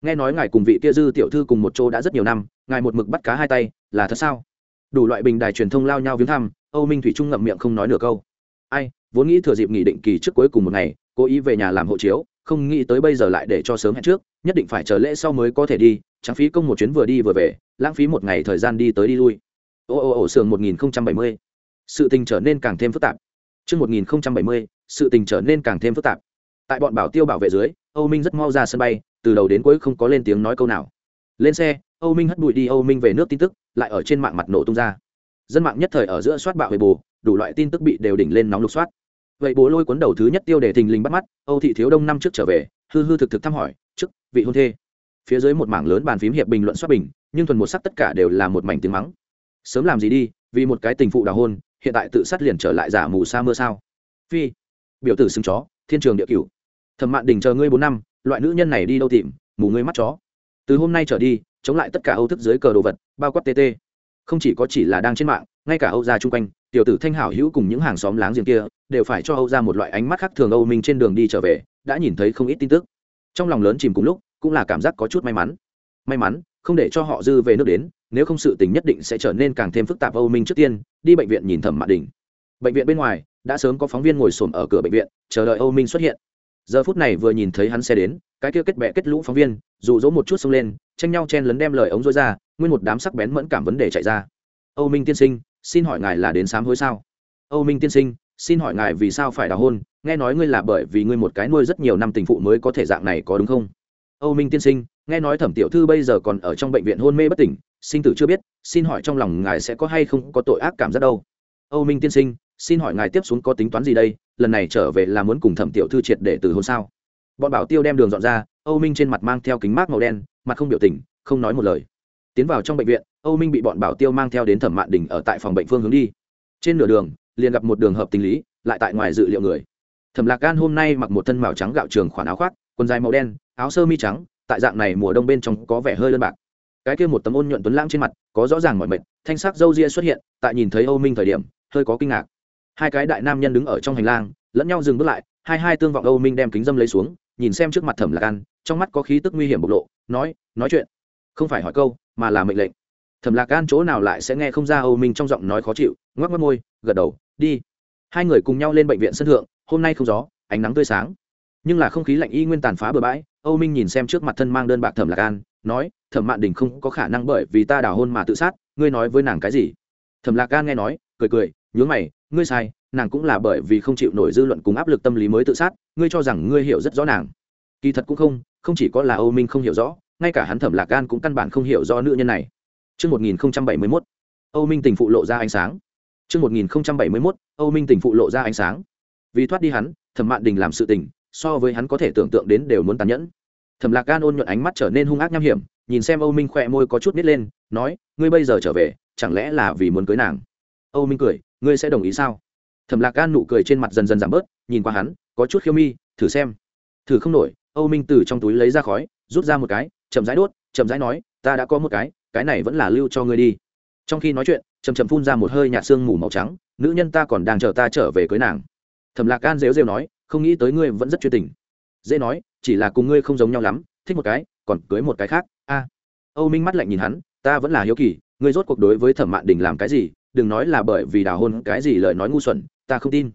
Speaker 1: Nghe nói ngài cùng vị kia dư tiểu thư cùng một chỗ đã rất nhiều năm, ngài một mực bắt cá hai tay, là thật sao? Đủ loại bình đài truyền thông lao nhau viếng thăm, âu minh thủy trung ngậm miệng không nói nửa câu. Ai, vốn nghĩ thừa dịp nghỉ định kỳ trước cuối cùng một ngày, cố ý về nhà làm hộ chiếu, không nghĩ tới bây giờ lại để cho sớm hẹn trước, nhất định phải chờ lễ sau mới có thể đi trang phí công một chuyến vừa đi vừa về, lãng phí một ngày thời gian đi tới đi lui. Ô ô ô, sườn một nghìn bảy mươi. Sự tình trở nên càng thêm phức tạp. Chương một nghìn bảy mươi, sự tình trở nên càng thêm phức tạp tại bọn bảo tiêu bảo vệ dưới, âu minh rất mau ra sân bay, từ đầu đến cuối không có lên tiếng nói câu nào. Lên xe, âu minh hất bụi đi âu minh về nước tin tức, lại ở trên mạng mặt nổ tung ra. Dân mạng nhất thời ở giữa soát bạo về bù đủ loại tin tức bị đều đỉnh lên nóng lục soát. Vậy bố lôi cuốn đầu thứ nhất tiêu để thình lình bắt mắt, âu thị thiếu đông năm trước trở về, hư hư thực thực thăm hỏi, chức, vị hôn thê. Phía dưới một mảng lớn bàn phím hiệp bình luận xoát bình, nhưng thuần một sắc tất cả đều là một mảnh tiếng mắng. Sớm làm gì đi, vì một cái tình phụ đào hôn, hiện tại tự sát liền trở lại giả mù sa mưa sao. Phi, biểu tử xưng chó, thiên trường địa cửu thẩm mạn đình chờ ngươi bốn năm, loại nữ nhân này đi đâu tìm, mù ngươi mắt chó. Từ hôm nay trở đi, chống lại tất cả âu thức dưới cờ đồ vật, bao quát tt không chỉ có chỉ là đang trên mạng, ngay cả âu gia chung quanh, tiểu tử thanh hảo hữu cùng những hàng xóm láng giềng kia, đều phải cho âu ra một loại ánh mắt khác thường âu minh trên đường đi trở về, đã nhìn thấy không ít tin tức. Trong lòng lớn chìm cùng lúc, cũng là cảm giác có chút may mắn. May mắn, không để cho họ dư về nước đến, nếu không sự tình nhất định sẽ trở nên càng thêm phức tạp âu minh trước tiên, đi bệnh viện nhìn thẩm mạn đình. Bệnh viện bên ngoài, đã sớm có phóng viên ngồi xổm ở cửa bệnh viện, chờ đợi âu minh xuất hiện giờ phút này vừa nhìn thấy hắn xe đến, cái kia kết bẹ kết lũ phóng viên, dụ dỗ một chút xông lên, tranh nhau chen lấn đem lời ống rối ra, nguyên một đám sắc bén mẫn cảm vấn đề chạy ra. Âu minh tiên sinh, xin hỏi ngài là đến sám hối sao? Âu minh tiên sinh, xin hỏi ngài vì sao phải đào hôn? Nghe nói ngươi là bởi vì ngươi một cái nuôi rất nhiều năm tình phụ mới có thể dạng này có đúng không? Âu minh tiên sinh, nghe nói thẩm tiểu thư bây giờ còn ở trong bệnh viện hôn mê bất tỉnh, sinh tử chưa biết, xin hỏi trong lòng ngài sẽ có hay không có tội ác cảm giác đâu? Âu minh tiên sinh xin hỏi ngài tiếp xuống có tính toán gì đây? Lần này trở về là muốn cùng thẩm tiểu thư triệt để từ hôn sao? Bọn bảo tiêu đem đường dọn ra, âu minh trên mặt mang theo kính mát màu đen, mặt không biểu tình, không nói một lời. Tiến vào trong bệnh viện, âu minh bị bọn bảo tiêu mang theo đến thẩm mạn đình ở tại phòng bệnh phương hướng đi. Trên nửa đường, liền gặp một đường hợp tình lý, lại tại ngoài dự liệu người. Thẩm lạc gan hôm nay mặc một thân màu trắng gạo trường khoản áo khoác, quần dài màu đen, áo sơ mi trắng, tại dạng này mùa đông bên trong có vẻ hơi đơn bạc. Cái kia một tấm ôn nhuận tuấn lãng trên mặt, có rõ ràng mọi mệt, thanh sắc dâu ria xuất hiện, tại nhìn thấy âu minh thời điểm, hơi có kinh ngạc hai cái đại nam nhân đứng ở trong hành lang, lẫn nhau dừng bước lại, hai hai tương vọng âu minh đem kính dâm lấy xuống, nhìn xem trước mặt thẩm lạc an, trong mắt có khí tức nguy hiểm bộc lộ, nói nói chuyện, không phải hỏi câu, mà là mệnh lệnh. Thẩm lạc an chỗ nào lại sẽ nghe không ra âu minh trong giọng nói khó chịu, ngoắc mắt môi, gật đầu, đi. Hai người cùng nhau lên bệnh viện sân thượng, hôm nay không gió, ánh nắng tươi sáng. Nhưng là không khí lạnh y nguyên tàn phá bừa bãi, âu minh nhìn xem trước mặt thân mang đơn bạc thẩm lạc an, nói, thẩm mạn đình không có khả năng bởi vì ta đào hôn mà tự sát, ngươi nói với nàng cái gì? Thẩm lạc an nghe nói, cười cười, nhướng mày ngươi sai nàng cũng là bởi vì không chịu nổi dư luận cùng áp lực tâm lý mới tự sát ngươi cho rằng ngươi hiểu rất rõ nàng kỳ thật cũng không không chỉ có là âu minh không hiểu rõ ngay cả hắn thẩm lạc gan cũng căn bản không hiểu rõ nữ nhân này Trước 1071, Âu Minh tình phụ lộ ra ánh sáng. Trước 1071, Âu Minh tình phụ lộ ra ánh sáng. Vì thoát đi hắn, Thẩm Mạn Đình làm sự tình, so với hắn có thể tưởng tượng đến đều muốn tàn nhẫn. Thẩm Lạc Gan ôn nhuận ánh mắt trở nên hung ác nham hiểm, nhìn xem Âu Minh khỏe môi có chút nít lên, nói, ngươi bây giờ trở về, chẳng lẽ là vì muốn cưới nàng? Âu Minh cười, ngươi sẽ đồng ý sao? Thẩm Lạc Gan nụ cười trên mặt dần dần giảm bớt, nhìn qua hắn, có chút khiêu mi, thử xem. Thử không nổi, âu minh từ trong túi lấy ra khói rút ra một cái chậm rãi đốt chậm rãi nói ta đã có một cái cái này vẫn là lưu cho ngươi đi. Trong khi nói chuyện chậm chậm phun ra một hơi nhạt xương mù màu trắng nữ nhân ta còn đang chờ ta trở về cưới nàng. Thẩm lạc gan rêu rêu nói không nghĩ tới ngươi vẫn rất chuyên tình. Dễ nói chỉ là cùng ngươi không giống nhau lắm thích một cái còn cưới một cái khác. A. Âu minh mắt lạnh nhìn hắn ta vẫn là hiếu kỳ ngươi rốt cuộc đối với thẩm mạn đình làm cái gì đừng nói là bởi vì đào hôn cái gì lời nói ngu xuẩn, ta không tin.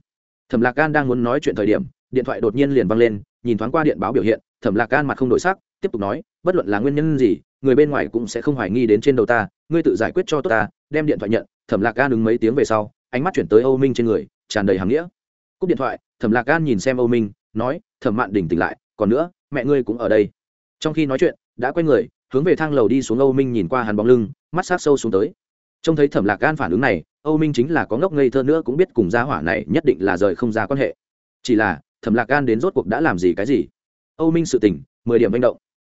Speaker 1: Thẩm lạc gan đang muốn nói chuyện thời điểm, điện thoại đột nhiên liền văng lên, nhìn thoáng qua điện báo biểu hiện, thẩm lạc gan mặt không đổi sắc, tiếp tục nói, bất luận là nguyên nhân gì, người bên ngoài cũng sẽ không hoài nghi đến trên đầu ta, ngươi tự giải quyết cho tốt ta, đem điện thoại nhận. Thẩm lạc gan đứng mấy tiếng về sau, ánh mắt chuyển tới âu minh trên người, tràn đầy hàm nghĩa. Cúp điện thoại, thẩm lạc gan nhìn xem âu minh, nói, thẩm mạn đỉnh tỉnh lại, còn nữa, mẹ ngươi cũng ở đây. Trong khi nói chuyện, đã quay người, hướng về thang lầu đi xuống âu minh nhìn qua hắn bóng lưng, mắt sát sâu xuống tới trông thấy thẩm lạc gan phản ứng này, âu minh chính là có ngốc ngây thơ nữa cũng biết cùng gia hỏa này nhất định là rời không ra quan hệ. Chỉ là, thẩm lạc gan đến rốt cuộc đã làm gì cái gì? Âu minh sự tỉnh mười điểm manh động.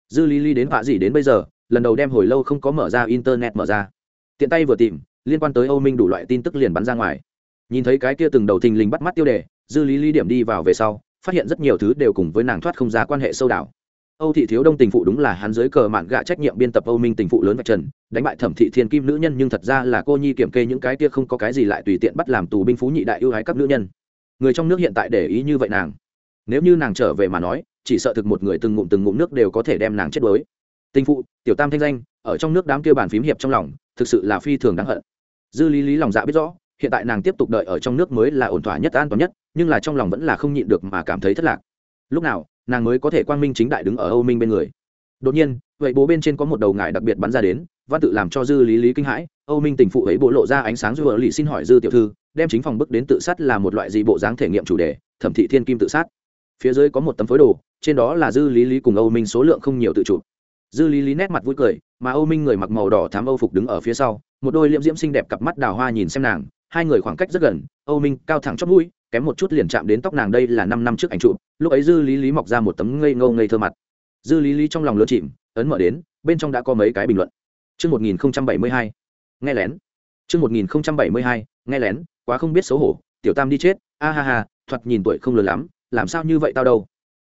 Speaker 1: Dư lý lý đến vạ gì đến bây giờ, lần đầu đem hồi lâu không có mở ra internet mở ra. Tiện tay vừa tìm, liên quan tới âu minh đủ loại tin tức liền bắn ra ngoài. Nhìn thấy cái kia từng đầu thình lình bắt mắt tiêu đề, dư lý lý điểm đi vào về sau, phát hiện rất nhiều thứ đều cùng với nàng thoát không ra quan hệ sâu đảo âu thị thiếu đông tình phụ đúng là hắn dưới cờ mạn gạ trách nhiệm biên tập âu minh tình phụ lớn vạch trần, đánh bại thẩm thị thiên kim nữ nhân nhưng thật ra là cô nhi kiểm kê những cái kia không có cái gì lại tùy tiện bắt làm tù binh phú nhị đại ưu hái các nữ nhân. Người trong nước hiện tại để ý như vậy nàng. Nếu như nàng trở về mà nói, chỉ sợ thực một người từng ngụm từng ngụm nước đều có thể đem nàng chết đuối. Tình phụ, tiểu tam thanh danh, ở trong nước đám kia bàn phím hiệp trong lòng, thực sự là phi thường đáng hận. Dư lý lý lòng dạ biết rõ, hiện tại nàng tiếp tục đợi ở trong nước mới là ổn thỏa nhất, an toàn nhất, nhưng là trong lòng vẫn là không nhịn được mà cảm thấy thất lạc. Lúc nào nàng mới có thể quang minh chính đại đứng ở âu minh bên người. Đột nhiên, vậy bố bên trên có một đầu ngải đặc biệt bắn ra đến, văn tự làm cho dư lý lý kinh hãi, âu minh tình phụ ấy bộ lộ ra ánh sáng dư vợ lì xin hỏi dư tiểu thư, đem chính phòng bức đến tự sát là một loại gì bộ dáng thể nghiệm chủ đề, thẩm thị thiên kim tự sát. Phía dưới có một tấm phối đồ, trên đó là dư lý lý cùng âu minh số lượng không nhiều tự chụp dư lý lý nét mặt vui cười, mà âu minh người mặc màu đỏ thám âu phục đứng ở phía sau, một đôi liễm diễm xinh đẹp cặp mắt đào hoa nhìn xem nàng, hai người khoảng cách rất gần, âu minh cao thẳng chót mũi kém một chút liền chạm đến tóc nàng đây là năm năm trước ảnh chụp lúc ấy dư lý lý mọc ra một tấm ngây ngâu ngây thơ mặt. Dư lý lý trong lòng lớn chìm ấn mở đến bên trong đã có mấy cái bình luận. Chương 1072, nghe lén. chương 1072, nghe lén, quá không biết xấu hổ, tiểu tam đi chết, a ha ha, thoạt nhìn tuổi không lớn lắm, làm sao như vậy tao đâu?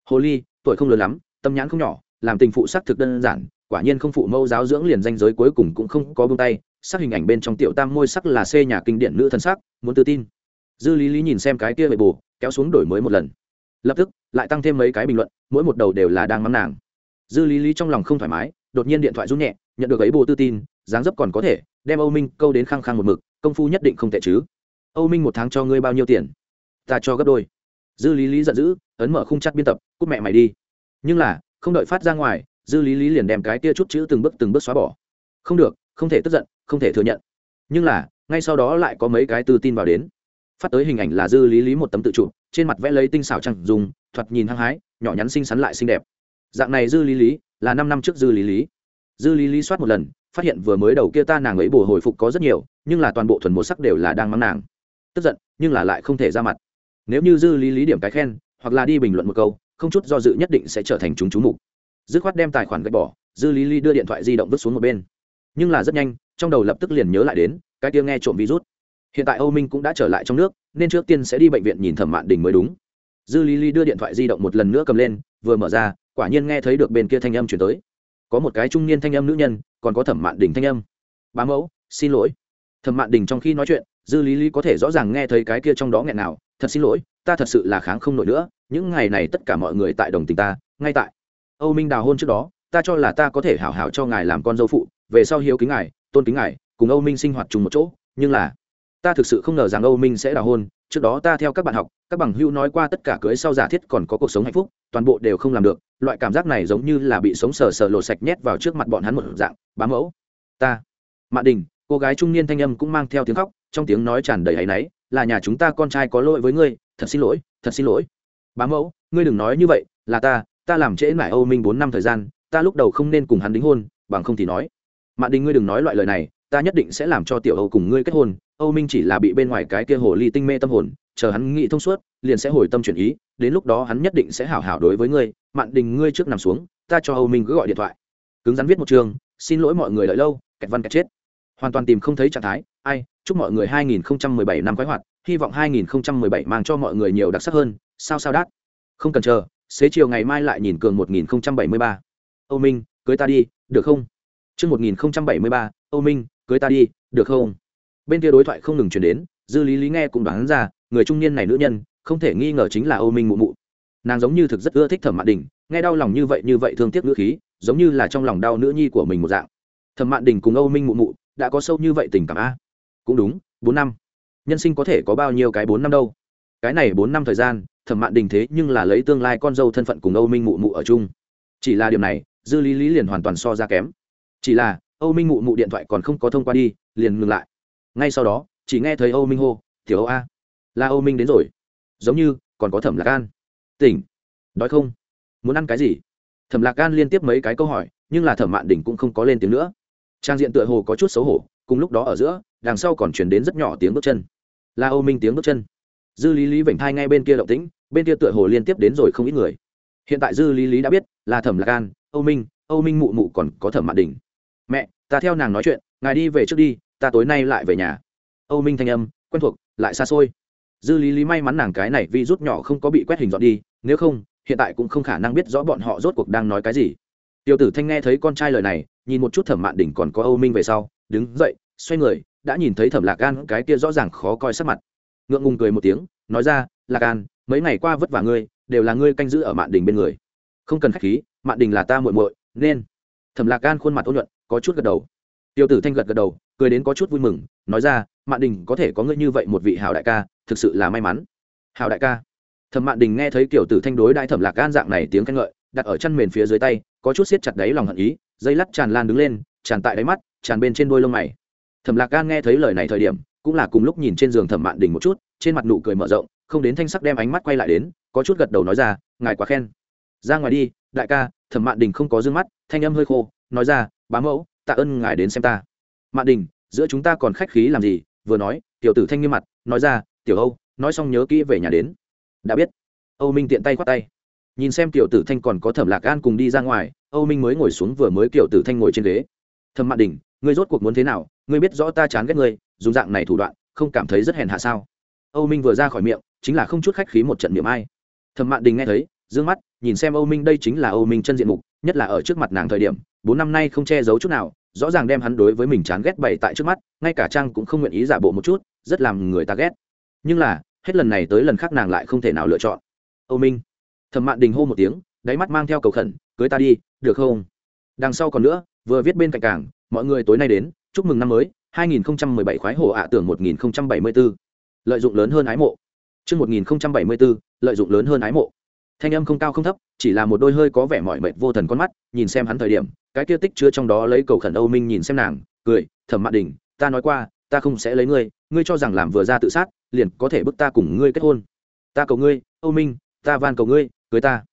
Speaker 1: Hồ ly tuổi không lớn lắm tâm nhãn không nhỏ làm tình phụ sắc thực đơn giản quả nhiên không phụ mẫu giáo dưỡng liền danh giới cuối cùng cũng không có bông tay sắc hình ảnh bên trong tiểu tam môi sắc là xê nhà kinh điển nữ thân sắc muốn tự tin dư lý lý nhìn xem cái kia bệ bù kéo xuống đổi mới một lần. Lập tức, lại tăng thêm mấy cái bình luận, mỗi một đầu đều là đang mắng nàng. Dư lý lý trong lòng không thoải mái, đột nhiên điện thoại rút nhẹ, nhận được ấy bồ tư tin, dáng dấp còn có thể, đem âu minh câu đến khăng khăng một mực, công phu nhất định không tệ chứ. Âu minh một tháng cho ngươi bao nhiêu tiền? Ta cho gấp đôi. Dư lý lý giận dữ, ấn mở khung chặt biên tập, cút mẹ mày đi. Nhưng là, không đợi phát ra ngoài, dư lý lý liền đem cái tia chút chữ từng bước từng bước xóa bỏ. Không được, không thể tức giận, không thể thừa nhận. Nhưng là, ngay sau đó lại có mấy cái tư tin vào đến phát tới hình ảnh là dư lý lý một tấm tự chụp trên mặt vẽ lấy tinh xảo trăng dùng thoạt nhìn hăng hái, nhỏ nhắn xinh xắn lại xinh đẹp. Dạng này dư lý lý là năm năm trước dư lý lý. Dư lý lý soát một lần, phát hiện vừa mới đầu kia ta nàng ấy bổ hồi phục có rất nhiều, nhưng là toàn bộ thuần một sắc đều là đang mắng nàng. Tức giận, nhưng là lại không thể ra mặt. Nếu như dư lý lý điểm cái khen, hoặc là đi bình luận một câu, không chút do dự nhất định sẽ trở thành chúng chú mục. Dứt khoát đem tài khoản gạch bỏ, dư lý lý đưa điện thoại di động vứt xuống một bên. Nhưng là rất nhanh, trong đầu lập tức liền nhớ lại đến, cái kia nghe trộm virus hiện tại âu minh cũng đã trở lại trong nước, nên trước tiên sẽ đi bệnh viện nhìn thẩm mạn đình mới đúng. Dư lý lý đưa điện thoại di động một lần nữa cầm lên, vừa mở ra, quả nhiên nghe thấy được bên kia thanh âm chuyển tới. Có một cái trung niên thanh âm nữ nhân, còn có thẩm mạn đình thanh âm. Bá mẫu, xin lỗi. Thẩm mạn đình trong khi nói chuyện, dư lý lý có thể rõ ràng nghe thấy cái kia trong đó nghẹn nào thật xin lỗi, ta thật sự là kháng không nổi nữa, những ngày này tất cả mọi người tại đồng tình ta, ngay tại. Âu minh đào hôn trước đó, ta cho là ta có thể hảo hảo cho ngài làm con dâu phụ, về sau hiếu kính ngài, tôn kính ngài, cùng âu minh sinh hoạt chung một chỗ, nhưng là ta thực sự không ngờ rằng âu minh sẽ đào hôn, trước đó ta theo các bạn học, các bằng hữu nói qua tất cả cưới sau giả thiết còn có cuộc sống hạnh phúc, toàn bộ đều không làm được, loại cảm giác này giống như là bị sống sờ sờ lột sạch nhét vào trước mặt bọn hắn một dạng bám mẫu. Ta, mạn đình, cô gái trung niên thanh âm cũng mang theo tiếng khóc, trong tiếng nói tràn đầy áy náy, là nhà chúng ta con trai có lỗi với ngươi, thật xin lỗi, thật xin lỗi. Bám mẫu, ngươi đừng nói như vậy, là ta ta làm trễ mãi âu minh bốn năm thời gian, ta lúc đầu không nên cùng hắn đính hôn, bằng không thì nói. Mạn đình, ngươi đừng nói loại lời này ta nhất định sẽ làm cho tiểu âu cùng ngươi kết hôn âu minh chỉ là bị bên ngoài cái kia hồ ly tinh mê tâm hồn chờ hắn nghĩ thông suốt liền sẽ hồi tâm chuyển ý đến lúc đó hắn nhất định sẽ hảo hảo đối với ngươi mạn đình ngươi trước nằm xuống ta cho âu minh cứ gọi điện thoại. Cứng rắn viết một trường xin lỗi mọi người đợi lâu kẹt văn kẹt chết. Hoàn toàn tìm không thấy trạng thái ai chúc mọi người 2017 năm khoái hoạt hy vọng 2017 mang cho mọi người nhiều đặc sắc hơn sao sao đát. Không cần chờ xế chiều ngày mai lại nhìn cường 1073. âu minh cưới ta đi được không? Trước 1073, Âu Minh, cưới ta đi, được không? Bên kia đối thoại không ngừng chuyển đến, Dư Lý Lý nghe cũng đoán ra, người trung niên này nữ nhân, không thể nghi ngờ chính là Âu Minh mụ mụ. Nàng giống như thực rất ưa thích Thẩm Mạn Đình, nghe đau lòng như vậy như vậy thương tiếc nữ khí, giống như là trong lòng đau nữ nhi của mình một dạng. Thẩm Mạn Đình cùng Âu Minh mụ mụ, đã có sâu như vậy tình cảm a? Cũng đúng, bốn năm. Nhân sinh có thể có bao nhiêu cái bốn năm đâu? Cái này bốn năm thời gian, Thẩm Mạn Đình thế nhưng là lấy tương lai con dâu thân phận cùng Âu Minh mụ mụ ở chung. Chỉ là điều này, Dư Lý Lý liền hoàn toàn so ra kém chỉ là âu minh mụ mụ điện thoại còn không có thông qua đi, liền ngừng lại. Ngay sau đó, chỉ nghe thấy âu minh hô, tiểu âu a, là âu minh đến rồi. Giống như, còn có thẩm lạc an. Tỉnh, đói không? Muốn ăn cái gì? Thẩm lạc an liên tiếp mấy cái câu hỏi, nhưng là thẩm mạn đỉnh cũng không có lên tiếng nữa. Trang diện tựa hồ có chút xấu hổ, cùng lúc đó ở giữa, đằng sau còn chuyển đến rất nhỏ tiếng bước chân. Là âu minh tiếng bước chân. Dư lý lý vểnh thai ngay bên kia động tĩnh, bên kia tựa hồ liên tiếp đến rồi không ít người. Hiện tại dư lý lý đã biết, là thẩm lạc an, âu minh âu minh mụ mụ còn có thẩm mạn đỉnh mẹ, ta theo nàng nói chuyện, ngài đi về trước đi, ta tối nay lại về nhà. Âu minh thanh âm, quen thuộc, lại xa xôi. Dư lý lý may mắn nàng cái này vì rút nhỏ không có bị quét hình dọn đi, nếu không, hiện tại cũng không khả năng biết rõ bọn họ rốt cuộc đang nói cái gì. Tiểu tử thanh nghe thấy con trai lời này, nhìn một chút thẩm mạn đỉnh còn có âu minh về sau, đứng dậy, xoay người, đã nhìn thấy thẩm lạc gan cái kia rõ ràng khó coi sắc mặt. Ngượng ngùng cười một tiếng, nói ra, lạc gan mấy ngày qua vất vả ngươi, đều là ngươi canh giữ ở mạn đình bên người. Không cần khách khí, mạn đình là ta muội muội, nên. Thẩm lạc gan khuôn mặt ôn nhuận có chút gật đầu. Tiêu tử thanh gật gật đầu, cười đến có chút vui mừng, nói ra, mạn đình, có thể có ngươi như vậy một vị hảo đại ca, thực sự là may mắn. Hảo đại ca? Thẩm mạn đình nghe thấy kiểu tử thanh đối đại thẩm lạc gan dạng này tiếng khen ngợi, đặt ở chân mền phía dưới tay, có chút siết chặt đáy lòng hận ý, dây lắt tràn lan đứng lên, tràn tại đáy mắt, tràn bên trên đôi lông mày. Thẩm lạc gan nghe thấy lời này thời điểm, cũng là cùng lúc nhìn trên giường thẩm mạn đình một chút, trên mặt nụ cười mở rộng, không đến thanh sắc đem ánh mắt quay lại đến, có chút gật đầu nói ra, ngài quá khen. Ra ngoài đi, đại ca. Thẩm mạn đình không có d ư ơ n g mắt, thanh âm hơi khô, nói ra bá mẫu, tạ ơn ngài đến xem ta. Mạn đình, giữa chúng ta còn khách khí làm gì? Vừa nói, tiểu tử thanh nghiêm mặt, nói ra, tiểu âu, nói xong nhớ kỹ về nhà đến. Đã biết. Âu minh tiện tay khoát tay. Nhìn xem tiểu tử thanh còn có thẩm lạc an cùng đi ra ngoài, âu minh mới ngồi xuống vừa mới tiểu tử thanh ngồi trên ghế. Thẩm mạn đình, ngươi rốt cuộc muốn thế nào? Ngươi biết rõ ta chán ghét ngươi, dùng dạng này thủ đoạn, không cảm thấy rất hèn hạ sao? Âu minh vừa ra khỏi miệng, chính là không chút khách khí một trận miệng ai. Thẩm mạn đình nghe thấy d ư ơ n g mắt, nhìn xem âu minh, đây chính là âu minh chân diện mục, nhất là ở trước mặt nàng thời điểm bốn năm nay không che giấu chút nào rõ ràng đem hắn đối với mình chán ghét bày tại trước mắt ngay cả trang cũng không nguyện ý giả bộ một chút rất làm người ta ghét nhưng là hết lần này tới lần khác nàng lại không thể nào lựa chọn âu minh thẩm mạn đình hô một tiếng đáy mắt mang theo cầu khẩn cưới ta đi được không đằng sau còn nữa vừa viết bên cạnh cảng mọi người tối nay đến chúc mừng năm mới 2017 khoái hồ ạ tưởng 1074. lợi dụng lớn hơn ái mộ Trước 1074, lợi dụng lớn hơn ái mộ. Thanh âm không cao không thấp, chỉ là một đôi hơi có vẻ mỏi mệt vô thần con mắt, nhìn xem hắn thời điểm, cái kia tích chứa trong đó lấy cầu khẩn Âu Minh nhìn xem nàng, cười, "Thẩm Mạn Đình, ta nói qua, ta không sẽ lấy ngươi, ngươi cho rằng làm vừa ra tự sát, liền có thể bức ta cùng ngươi kết hôn. Ta cầu ngươi, Âu Minh, ta van cầu ngươi, cưới ta."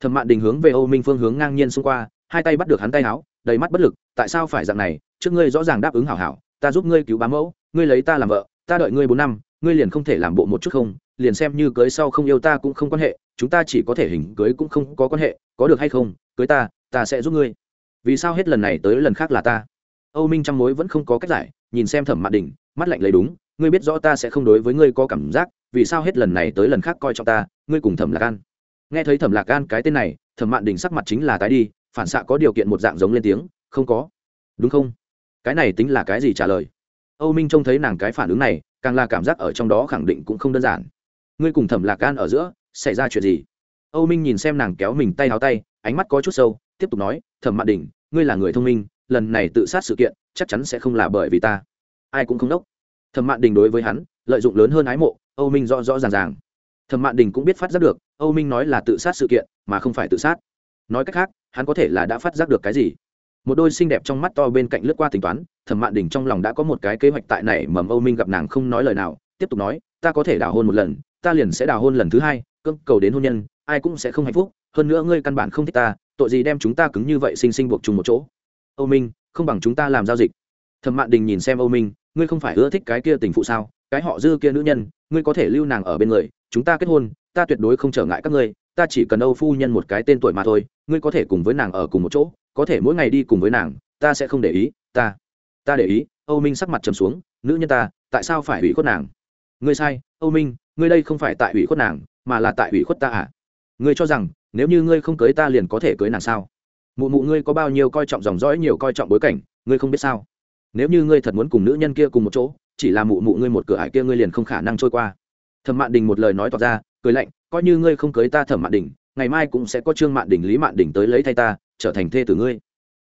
Speaker 1: Thẩm Mạn Đình hướng về Âu Minh phương hướng ngang nhiên xung qua, hai tay bắt được hắn tay áo, đầy mắt bất lực, "Tại sao phải dạng này? Trước ngươi rõ ràng đáp ứng hảo hảo, ta giúp ngươi cứu bá mẫu, ngươi lấy ta làm vợ, ta đợi ngươi bốn năm, ngươi liền không thể làm bộ một chút không liền xem như cưới sau không yêu ta cũng không quan hệ chúng ta chỉ có thể hình cưới cũng không có quan hệ, có được hay không, cưới ta ta sẽ giúp ngươi. Vì sao hết lần này tới lần khác là ta? Âu minh trong mối vẫn không có cách giải, nhìn xem thẩm mạn đình, mắt lạnh lấy đúng, ngươi biết rõ ta sẽ không đối với ngươi có cảm giác, vì sao hết lần này tới lần khác coi trọng ta, ngươi cùng thẩm lạc an. Nghe thấy thẩm lạc an cái tên này, thẩm mạn đình sắc mặt chính là tái đi, phản xạ có điều kiện một dạng giống lên tiếng, không có. Đúng không? Cái này tính là cái gì trả lời? Âu minh trông thấy nàng cái phản ứng này, càng là cảm giác ở trong đó khẳng định cũng không đơn giản. Ngươi cùng thẩm lạc gan ở giữa xảy ra chuyện gì? Âu minh nhìn xem nàng kéo mình tay háo tay, ánh mắt có chút sâu, tiếp tục nói, thẩm mạn đình ngươi là người thông minh, lần này tự sát sự kiện, chắc chắn sẽ không là bởi vì ta. Ai cũng không đốc. Thẩm mạn đình đối với hắn, lợi dụng lớn hơn ái mộ, âu minh rõ rõ ràng ràng. Thẩm mạn đình cũng biết phát giác được, âu minh nói là tự sát sự kiện, mà không phải tự sát. Nói cách khác, hắn có thể là đã phát giác được cái gì? Một đôi xinh đẹp trong mắt to bên cạnh lướt qua tính toán, thẩm mạn đình trong lòng đã có một cái kế hoạch tại này mầm âu minh gặp nàng không nói lời nào, tiếp tục nói, ta có thể đào hôn một lần, ta liền sẽ đào hôn lần thứ hai cưỡng cầu đến hôn nhân, ai cũng sẽ không hạnh phúc, hơn nữa ngươi căn bản không thích ta, tội gì đem chúng ta cứng như vậy sinh sinh buộc chung một chỗ. Âu minh, không bằng chúng ta làm giao dịch. Thẩm mạn đình nhìn xem âu minh, ngươi không phải ưa thích cái kia tình phụ sao? Cái họ dư kia nữ nhân, ngươi có thể lưu nàng ở bên người, chúng ta kết hôn, ta tuyệt đối không trở ngại các ngươi, ta chỉ cần âu phu nhân một cái tên tuổi mà thôi, ngươi có thể cùng với nàng ở cùng một chỗ, có thể mỗi ngày đi cùng với nàng, ta sẽ không để ý, ta ta để ý. Âu minh sắc mặt trầm xuống, nữ nhân ta, tại sao phải hủy khuất nàng? Ngươi sai, âu minh, ngươi đây không phải tại hủy khuất nàng mà là tại ủy khuất ta à? Ngươi cho rằng, nếu như ngươi không cưới ta liền có thể cưới nàng sao? Mụ mụ ngươi có bao nhiêu coi trọng dòng dõi, nhiều coi trọng bối cảnh, ngươi không biết sao? Nếu như ngươi thật muốn cùng nữ nhân kia cùng một chỗ, chỉ là mụ mụ ngươi một cửa ải kia ngươi liền không khả năng trôi qua. Thẩm mạn đình một lời nói tỏ ra, cười lạnh, coi như ngươi không cưới ta thẩm mạn đình, ngày mai cũng sẽ có trương mạn đình, lý mạn đình tới lấy thay ta, trở thành thê tử ngươi.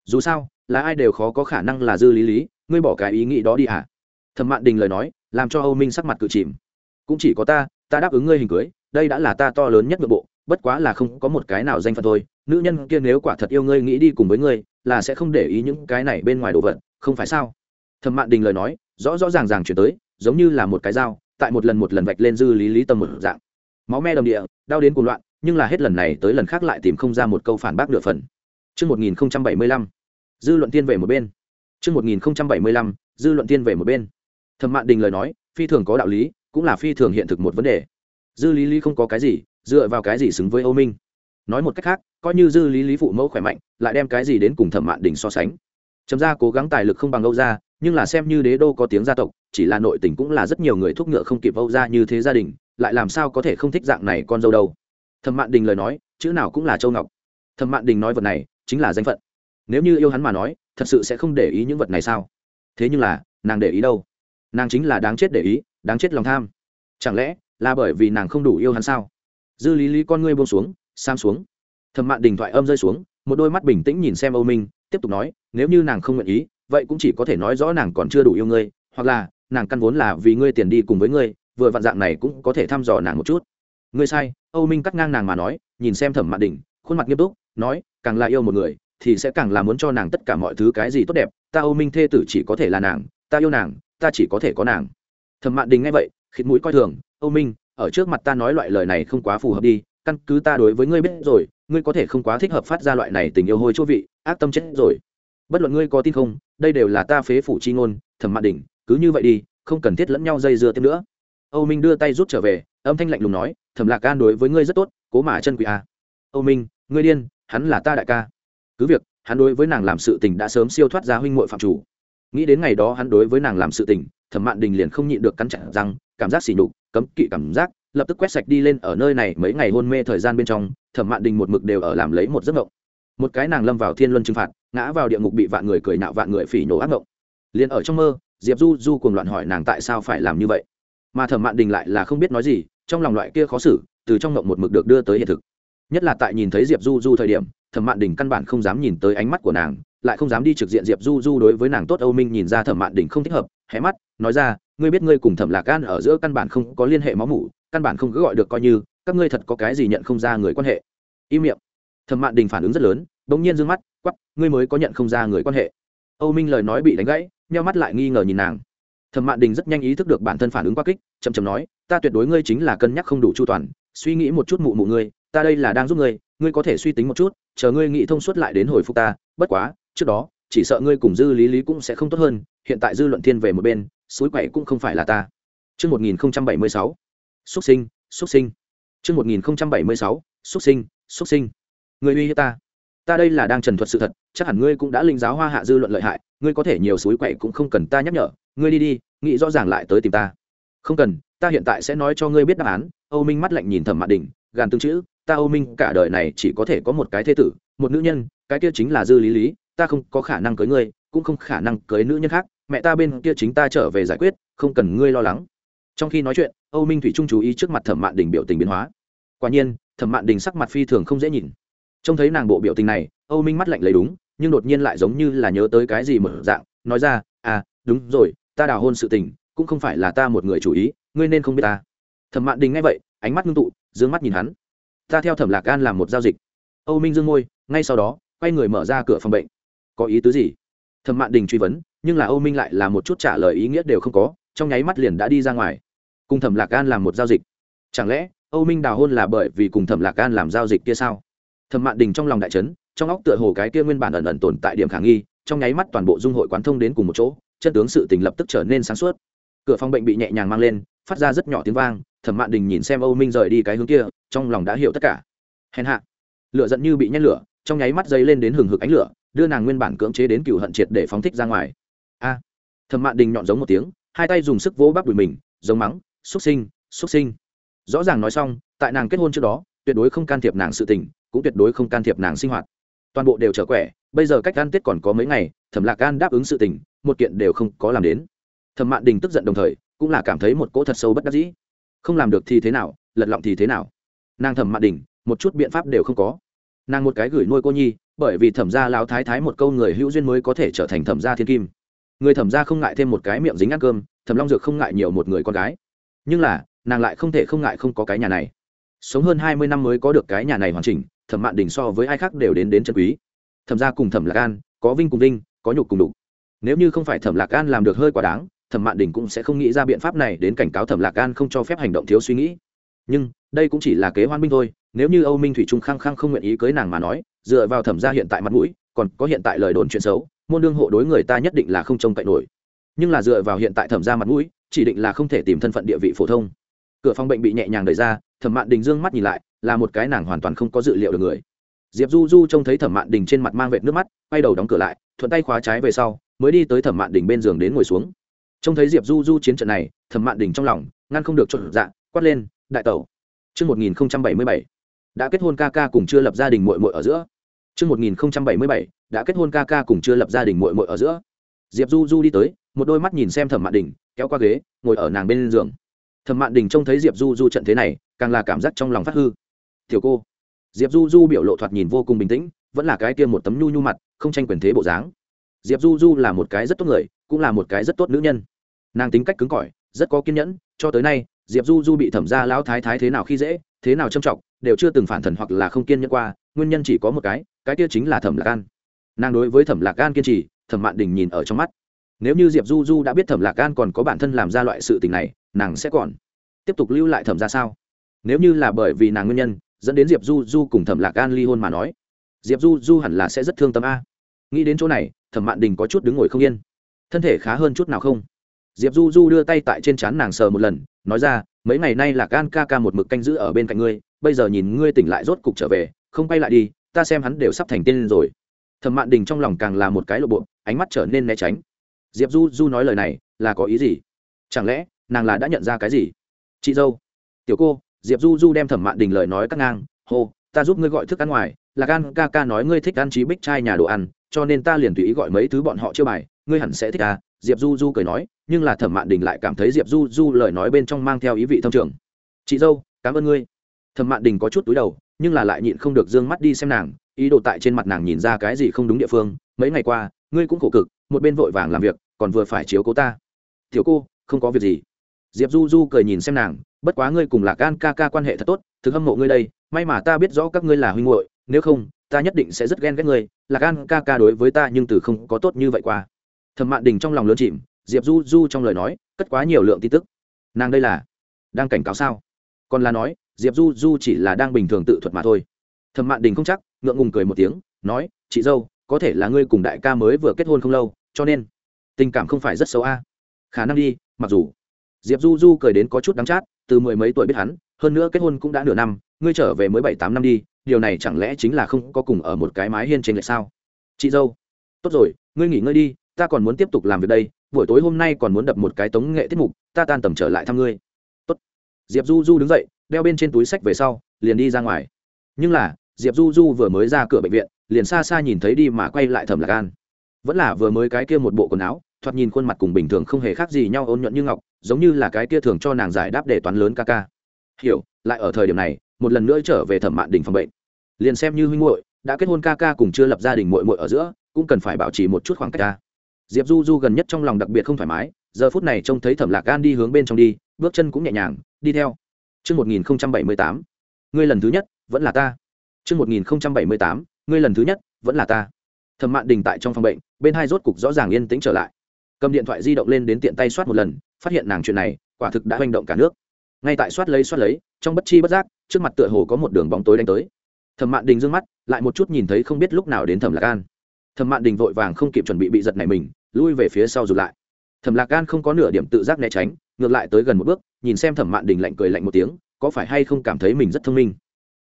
Speaker 1: Dù sao, là ai đều khó có khả năng là dư lý lý, ngươi bỏ cái ý nghĩ đó đi à? thẩm mạn đình lời nói, làm cho âu minh sắc mặt cự chìm cũng chỉ có ta ta đáp ứng ngươi hình cưới đây đã là ta to lớn nhất nội bộ bất quá là không có một cái nào danh phận thôi nữ nhân kia nếu quả thật yêu ngươi nghĩ đi cùng với ngươi là sẽ không để ý những cái này bên ngoài đồ vật không phải sao thẩm mạn đình lời nói rõ rõ ràng ràng chuyển tới giống như là một cái dao tại một lần một lần vạch lên dư lý lý tâm một dạng máu me đầm địa đau đến cuồng loạn nhưng là hết lần này tới lần khác lại tìm không ra một câu phản bác nửa phần Trước 1075, dư luận tiên về một bên. Trước 1075, dư luận tiên về một bên. Thẩm Mạn Đình lời nói, phi thường có đạo lý, cũng là phi thường hiện thực một vấn đề. Dư Lý Lý không có cái gì, dựa vào cái gì xứng với Âu Minh. Nói một cách khác, coi như Dư Lý Lý phụ mẫu khỏe mạnh, lại đem cái gì đến cùng Thẩm Mạn Đình so sánh. trầm gia cố gắng tài lực không bằng Âu gia, nhưng là xem như đế đô có tiếng gia tộc, chỉ là nội tình cũng là rất nhiều người thúc ngựa không kịp Âu gia như thế gia đình, lại làm sao có thể không thích dạng này con dâu đâu? Thẩm mạn đình lời nói chữ nào cũng là châu ngọc. Thẩm mạn đình nói vật này chính là danh phận. Nếu như yêu hắn mà nói thật sự sẽ không để ý những vật này sao? Thế nhưng là nàng để ý đâu? Nàng chính là đáng chết để ý đáng chết lòng tham. Chẳng lẽ là bởi vì nàng không đủ yêu hắn sao? Dư lý lý con ngươi buông xuống, sam xuống. Thẩm mạn đình thoại âm rơi xuống, một đôi mắt bình tĩnh nhìn xem âu minh, tiếp tục nói, nếu như nàng không nguyện ý, vậy cũng chỉ có thể nói rõ nàng còn chưa đủ yêu ngươi, hoặc là, nàng căn vốn là vì ngươi tiền đi cùng với ngươi, vừa vặn dạng này cũng có thể thăm dò nàng một chút. Ngươi sai, âu minh cắt ngang nàng mà nói, nhìn xem thẩm mạn đình, khuôn mặt nghiêm túc, nói, càng là yêu một người, thì sẽ càng là muốn cho nàng tất cả mọi thứ cái gì tốt đẹp, ta âu minh thê tử chỉ có thể là nàng, ta yêu nàng, ta chỉ có thể có nàng. Thẩm mạn đình nghe vậy, khịt mũi coi thường âu minh ở trước mặt ta nói loại lời này không quá phù hợp đi căn cứ ta đối với ngươi biết rồi ngươi có thể không quá thích hợp phát ra loại này tình yêu hôi chỗ vị ác tâm chết rồi. Bất luận ngươi có tin không đây đều là ta phế phủ chi ngôn thẩm mạn đỉnh, cứ như vậy đi không cần thiết lẫn nhau dây dưa thêm nữa. Âu minh đưa tay rút trở về âm thanh lạnh lùng nói thẩm lạc can đối với ngươi rất tốt cố mà chân quỷ a à. âu minh ngươi điên hắn là ta đại ca. Cứ việc hắn đối với nàng làm sự tình đã sớm siêu thoát ra huynh muội phạm chủ nghĩ đến ngày đó hắn đối với nàng làm sự tình thẩm mạn đình liền không nhịn được cắn chặt răng cảm giác xỉ nhục cấm kỵ cảm giác lập tức quét sạch đi lên ở nơi này mấy ngày hôn mê thời gian bên trong thẩm mạn đình một mực đều ở làm lấy một giấc mộng, một cái nàng lâm vào thiên luân trừng phạt ngã vào địa ngục bị vạn người cười nạo vạn người phỉ nổ ác mộng. Liền ở trong mơ diệp du du cùng loạn hỏi nàng tại sao phải làm như vậy. Mà thẩm mạn đình lại là không biết nói gì trong lòng loại kia khó xử từ trong mộng một mực được đưa tới hiện thực. Nhất là tại nhìn thấy diệp du du thời điểm thẩm mạn đình căn bản không dám nhìn tới ánh mắt của nàng lại không dám đi trực diện diệp du du đối với nàng tốt âu minh nhìn ra thẩm mạn đình không thích hợp, hé mắt, nói ra, ngươi biết ngươi cùng thẩm lạc gan ở giữa căn bản không có liên hệ máu mủ, căn bản không cứ gọi được coi như, các ngươi thật có cái gì nhận không ra người quan hệ? Im miệng. Thẩm mạn đình phản ứng rất lớn đ ỗ n g nhiên d ư ơ n g mắt quắp ngươi mới có nhận không ra người quan hệ. Âu minh lời nói bị đánh gãy meo mắt lại nghi ngờ nhìn nàng. Thẩm mạn đình rất nhanh ý thức được bản thân phản ứng quá kích, chậm chậm nói, ta tuyệt đối ngươi chính là cân nhắc không đủ chu toàn, suy nghĩ một chút mụ mụ ngươi, ta đây là đang giúp ngươi ngươi có thể suy tính một chút, chờ ngươi nghĩ thông suốt lại đến hồi phục ta, bất quá trước đó chỉ sợ ngươi cùng dư lý lý cũng sẽ không tốt hơn hiện tại dư luận thiên về một bên suối quậy cũng không phải là ta. Trước 1076, xuất sinh, xuất sinh. Trước 1076, xuất sinh, xuất sinh. Ngươi uy hiếp ta. Ta đây là đang trần thuật sự thật chắc hẳn ngươi cũng đã linh giáo hoa hạ dư luận lợi hại ngươi có thể nhiều suối quậy cũng không cần ta nhắc nhở ngươi đi đi nghĩ rõ ràng lại tới tìm ta. Không cần ta hiện tại sẽ nói cho ngươi biết đáp án âu minh mắt lạnh nhìn thẩm mạn đình gàn tương chữ ta âu minh cả đời này chỉ có thể có một cái thế tử một nữ nhân cái kia chính là dư lý lý ta không có khả năng cưới ngươi, cũng không khả năng cưới nữ nhân khác, mẹ ta bên kia chính ta trở về giải quyết, không cần ngươi lo lắng. Trong khi nói chuyện, âu minh thủy trung chú ý trước mặt thẩm mạn đình biểu tình biến hóa. Quả nhiên, thẩm mạn đình sắc mặt phi thường không dễ nhìn. Trông thấy nàng bộ biểu tình này, âu minh mắt lạnh lấy đúng, nhưng đột nhiên lại giống như là nhớ tới cái gì mở dạng, nói ra à đúng rồi, ta đào hôn sự tình, cũng không phải là ta một người chủ ý, ngươi nên không biết ta. Thẩm mạn đình nghe vậy, ánh mắt ngưng tụ d ư ơ n g mắt nhìn hắn. Ta theo thẩm lạc an làm một giao dịch. Âu minh dương môi, ngay sau đó, quay người mở ra cửa phòng bệnh có ý tứ gì? Thẩm mạn đình truy vấn, nhưng là âu minh lại là một chút trả lời ý nghĩa đều không có, trong nháy mắt liền đã đi ra ngoài. Cùng thẩm lạc gan làm một giao dịch. Chẳng lẽ, âu minh đào hôn là bởi vì cùng thẩm lạc gan làm giao dịch kia sao? Thẩm mạn đình trong lòng đại trấn trong óc tựa hồ cái kia nguyên bản ẩn ẩn tồn tại điểm khả nghi, trong nháy mắt toàn bộ dung hội quán thông đến cùng một chỗ, chân tướng sự tình lập tức trở nên sáng suốt. Cửa phòng bệnh bị nhẹ nhàng mang lên, phát ra rất nhỏ tiếng vang, thẩm mạn đình nhìn xem âu minh rời đi cái hướng kia, trong lòng đã hiểu tất cả. Hèn hạ, lửa giận như bị nhét lửa, trong nháy mắt dây lên đến hừng hực ánh lửa đưa nàng nguyên bản cưỡng chế đến cựu hận triệt để phóng thích ra ngoài. A, thẩm mạn đình nhọn giống một tiếng, hai tay dùng sức vỗ bắp đùi mình, giống mắng xúc sinh xúc sinh. Rõ ràng nói xong, tại nàng kết hôn trước đó, tuyệt đối không can thiệp nàng sự tình, cũng tuyệt đối không can thiệp nàng sinh hoạt. Toàn bộ đều trở quẻ, bây giờ cách gan tết còn có mấy ngày, thẩm lạc gan đáp ứng sự tình, một kiện đều không có làm đến. Thẩm mạn đình tức giận đồng thời, cũng là cảm thấy một cỗ thật sâu bất đắc dĩ. Không làm được thì thế nào, lật lọng thì thế nào. Nàng thẩm mạn đình, một chút biện pháp đều không có. Nàng một cái gửi nuôi cô nhi bởi vì thẩm gia lão thái thái một câu người hữu duyên mới có thể trở thành thẩm gia thiên kim. Người thẩm gia không ngại thêm một cái miệng dính ăn cơm, thẩm long dược không ngại nhiều một người con gái. Nhưng là, nàng lại không thể không ngại không có cái nhà này. Sống hơn hai mươi năm mới có được cái nhà này hoàn chỉnh, thẩm mạn đình so với ai khác đều đến đến chân quý. Thẩm gia cùng thẩm lạc an, có vinh cùng vinh, có nhục cùng đục nếu như không phải thẩm lạc an làm được hơi quá đáng, thẩm mạn đình cũng sẽ không nghĩ ra biện pháp này đến cảnh cáo thẩm lạc an không cho phép hành động thiếu suy nghĩ. Nhưng, đây cũng chỉ là kế hoan binh thôi nếu như âu minh thủy trung khăng khăng không nguyện ý cưới nàng mà nói dựa vào thẩm gia hiện tại mặt mũi còn có hiện tại lời đồn chuyện xấu môn đương hộ đối người ta nhất định là không trông cậy nổi. Nhưng là dựa vào hiện tại thẩm gia mặt mũi chỉ định là không thể tìm thân phận địa vị phổ thông. Cửa phòng bệnh bị nhẹ nhàng đẩy ra thẩm mạn đình dương mắt nhìn lại là một cái nàng hoàn toàn không có dự liệu được người. Diệp du du trông thấy thẩm mạn đình trên mặt mang vệt nước mắt quay đầu đóng cửa lại thuận tay khóa trái về sau mới đi tới thẩm mạn đình bên giường đến ngồi xuống. Trông thấy diệp du du chiến trận này thẩm mạn đình trong lòng ngăn không được trộn dạ quát lên đại tẩu. Trước 1077, đã kết hôn ca ca cùng chưa lập gia đình muội muội ở giữa. Chương 1077, đã kết hôn ca ca cùng chưa lập gia đình muội muội ở giữa. Diệp Du Du đi tới, một đôi mắt nhìn xem Thẩm Mạn Đình, kéo qua ghế, ngồi ở nàng bên giường. Thẩm Mạn Đình trông thấy Diệp Du Du trận thế này, càng là cảm giác trong lòng phát hư tiểu cô diệp du du biểu lộ thoạt nhìn vô cùng bình tĩnh vẫn là cái kia một tấm nhu nhu mặt không tranh quyền thế bộ dáng diệp du du là một cái rất tốt người cũng là một cái rất tốt nữ nhân nàng tính cách cứng cỏi rất có kiên nhẫn cho tới nay diệp du du bị thẩm gia lão thái thái thế nào khi dễ thế nào trâm trọng đều chưa từng phản thần hoặc là không kiên nhẫn qua, nguyên nhân chỉ có một cái cái kia chính là thẩm lạc an. Nàng đối với thẩm lạc an kiên trì, thẩm mạn đình nhìn ở trong mắt. Nếu như diệp du du đã biết thẩm lạc an còn có bản thân làm ra loại sự tình này, nàng sẽ còn tiếp tục lưu lại thẩm ra sao? Nếu như là bởi vì nàng nguyên nhân, dẫn đến diệp du du cùng thẩm lạc an ly hôn mà nói, diệp du du hẳn là sẽ rất thương tâm a. Nghĩ đến chỗ này, thẩm mạn đình có chút đứng ngồi không yên. Thân thể khá hơn chút nào không? Diệp du du đưa tay tại trên trán nàng sờ một lần, nói ra, mấy ngày nay lạc an ca ca một mực canh giữ ở bên cạnh ngươi bây giờ nhìn ngươi tỉnh lại rốt cục trở về, không bay lại đi, ta xem hắn đều sắp thành tiên rồi. Thẩm mạn đình trong lòng càng là một cái lộ bộ, ánh mắt trở nên né tránh. Diệp du du nói lời này, là có ý gì? Chẳng lẽ, nàng là đã nhận ra cái gì? Chị dâu. Tiểu cô, diệp du du đem thẩm mạn đình lời nói cắt ngang, hô, ta giúp ngươi gọi thức ăn ngoài, là gan ca ca nói ngươi thích ăn trí bích chai nhà đồ ăn, cho nên ta liền tùy ý gọi mấy thứ bọn họ chưa bài, ngươi hẳn sẽ thích à? Diệp du du cười nói, nhưng là thẩm mạn đình lại cảm thấy diệp du du lời nói bên trong mang theo ý vị thông trường. Chị dâu, cảm ơn ngươi thẩm mạn đình có chút túi đầu, nhưng là lại nhịn không được d ư ơ n g mắt đi xem nàng, ý đồ tại trên mặt nàng nhìn ra cái gì không đúng địa phương. Mấy ngày qua, ngươi cũng khổ cực, một bên vội vàng làm việc, còn vừa phải chiếu cố ta. Thiếu cô, không có việc gì. Diệp du du cười nhìn xem nàng, bất quá ngươi cùng lạc an ca ca quan hệ thật tốt, thực hâm mộ ngươi đây, may mà ta biết rõ các ngươi là huynh hội nếu không, ta nhất định sẽ rất ghen ghét ngươi. Lạc an ca ca đối với ta nhưng từ không có tốt như vậy qua. Thẩm mạn đình trong lòng lớn chìm, diệp du du trong lời nói, cất quá nhiều lượng tin tức. Nàng đây là đang cảnh cáo sao? Còn là nói diệp du du chỉ là đang bình thường tự thuật mà thôi. Thẩm mạn đình không chắc, ngượng ngùng cười một tiếng, nói, chị dâu, có thể là ngươi cùng đại ca mới vừa kết hôn không lâu, cho nên tình cảm không phải rất xấu a. Khả năng đi, mặc dù. Diệp du du cười đến có chút đắng chát, từ mười mấy tuổi biết hắn, hơn nữa kết hôn cũng đã nửa năm, ngươi trở về mới bảy tám năm đi, điều này chẳng lẽ chính là không có cùng ở một cái mái hiên trên lệ sao? Chị dâu. Tốt rồi, ngươi nghỉ ngơi đi, ta còn muốn tiếp tục làm việc đây, buổi tối hôm nay còn muốn đập một cái tống nghệ tiết mục, ta tan tầm trở lại thăm ngươi. Tốt. diệp du du đứng dậy đeo bên trên túi sách về sau, liền đi ra ngoài. Nhưng là, diệp du du vừa mới ra cửa bệnh viện, liền xa xa nhìn thấy đi mà quay lại thẩm lạc an. Vẫn là vừa mới cái kia một bộ quần áo, thoạt nhìn khuôn mặt cùng bình thường không hề khác gì nhau ôn nhuận như ngọc, giống như là cái kia thường cho nàng giải đáp để toán lớn ca ca. Hiểu, lại ở thời điểm này, một lần nữa trở về thẩm mạn đình phòng bệnh. Liền xem như huynh muội, đã kết hôn ca ca cùng chưa lập gia đình muội muội ở giữa, cũng cần phải bảo trì một chút khoảng cách ca. Diệp du du gần nhất trong lòng đặc biệt không thoải mái, giờ phút này trông thấy thẩm lạc gan đi hướng bên trong đi, bước chân cũng nhẹ nhàng, đi theo. Trước 1078, ngươi lần thứ nhất vẫn là ta. Trước 1078, ngươi lần thứ nhất vẫn là ta. Thẩm Mạn Đình tại trong phòng bệnh, bên hai rốt cục rõ ràng yên tĩnh trở lại. Cầm điện thoại di động lên đến tiện tay soát một lần, phát hiện nàng chuyện này, quả thực đã hoành động cả nước. Ngay tại soát lấy soát lấy, trong bất chi bất giác, trước mặt tựa hồ có một đường bóng tối đánh tới. Thẩm Mạn Đình dương mắt, lại một chút nhìn thấy không biết lúc nào đến Thẩm Lạc An. Thẩm Mạn Đình vội vàng không kịp chuẩn bị bị giật này mình, lui về phía sau rụt lại thẩm lạc An không có nửa điểm tự giác né tránh ngược lại tới gần một bước, nhìn xem thẩm mạn đình lạnh cười lạnh một tiếng, có phải hay không cảm thấy mình rất thông minh?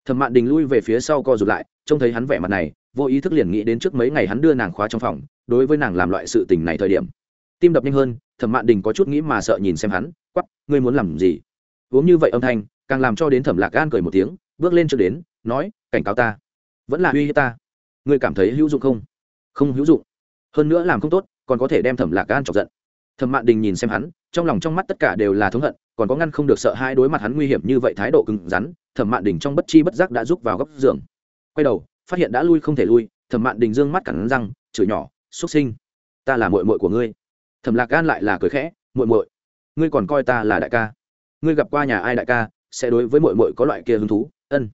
Speaker 1: Thẩm mạn đình lui về phía sau co rụt lại, trông thấy hắn vẻ mặt này, vô ý thức liền nghĩ đến trước mấy ngày hắn đưa nàng khóa trong phòng, đối với nàng làm loại sự tình này thời điểm. Tim đập nhanh hơn, thẩm mạn đình có chút nghĩ mà sợ nhìn xem hắn quắp ngươi muốn làm gì? Uống như vậy âm thanh, càng làm cho đến thẩm lạc gan cười một tiếng, bước lên trước đến, nói, cảnh cáo ta, vẫn là uy hiếp ta. Ngươi cảm thấy hữu dụng không? Không hữu dụng. Hơn nữa làm không tốt, còn có thể đem thẩm lạc gan chọc giận thẩm mạn đình nhìn xem hắn, trong lòng trong mắt tất cả đều là thống hận, còn có ngăn không được sợ hai đối mặt hắn nguy hiểm như vậy thái độ cứng rắn, thẩm mạn đình trong bất chi bất giác đã rút vào góc giường. Quay đầu, phát hiện đã lui không thể lui, thẩm mạn đình dương mắt cẳng răng, chửi nhỏ, xuất sinh. Ta là mội mội của ngươi. Thẩm lạc gan lại là cười khẽ mội mội ngươi còn coi ta là đại ca. Ngươi gặp qua nhà ai đại ca, sẽ đối với mội mội có loại kia hứng thú. Ân.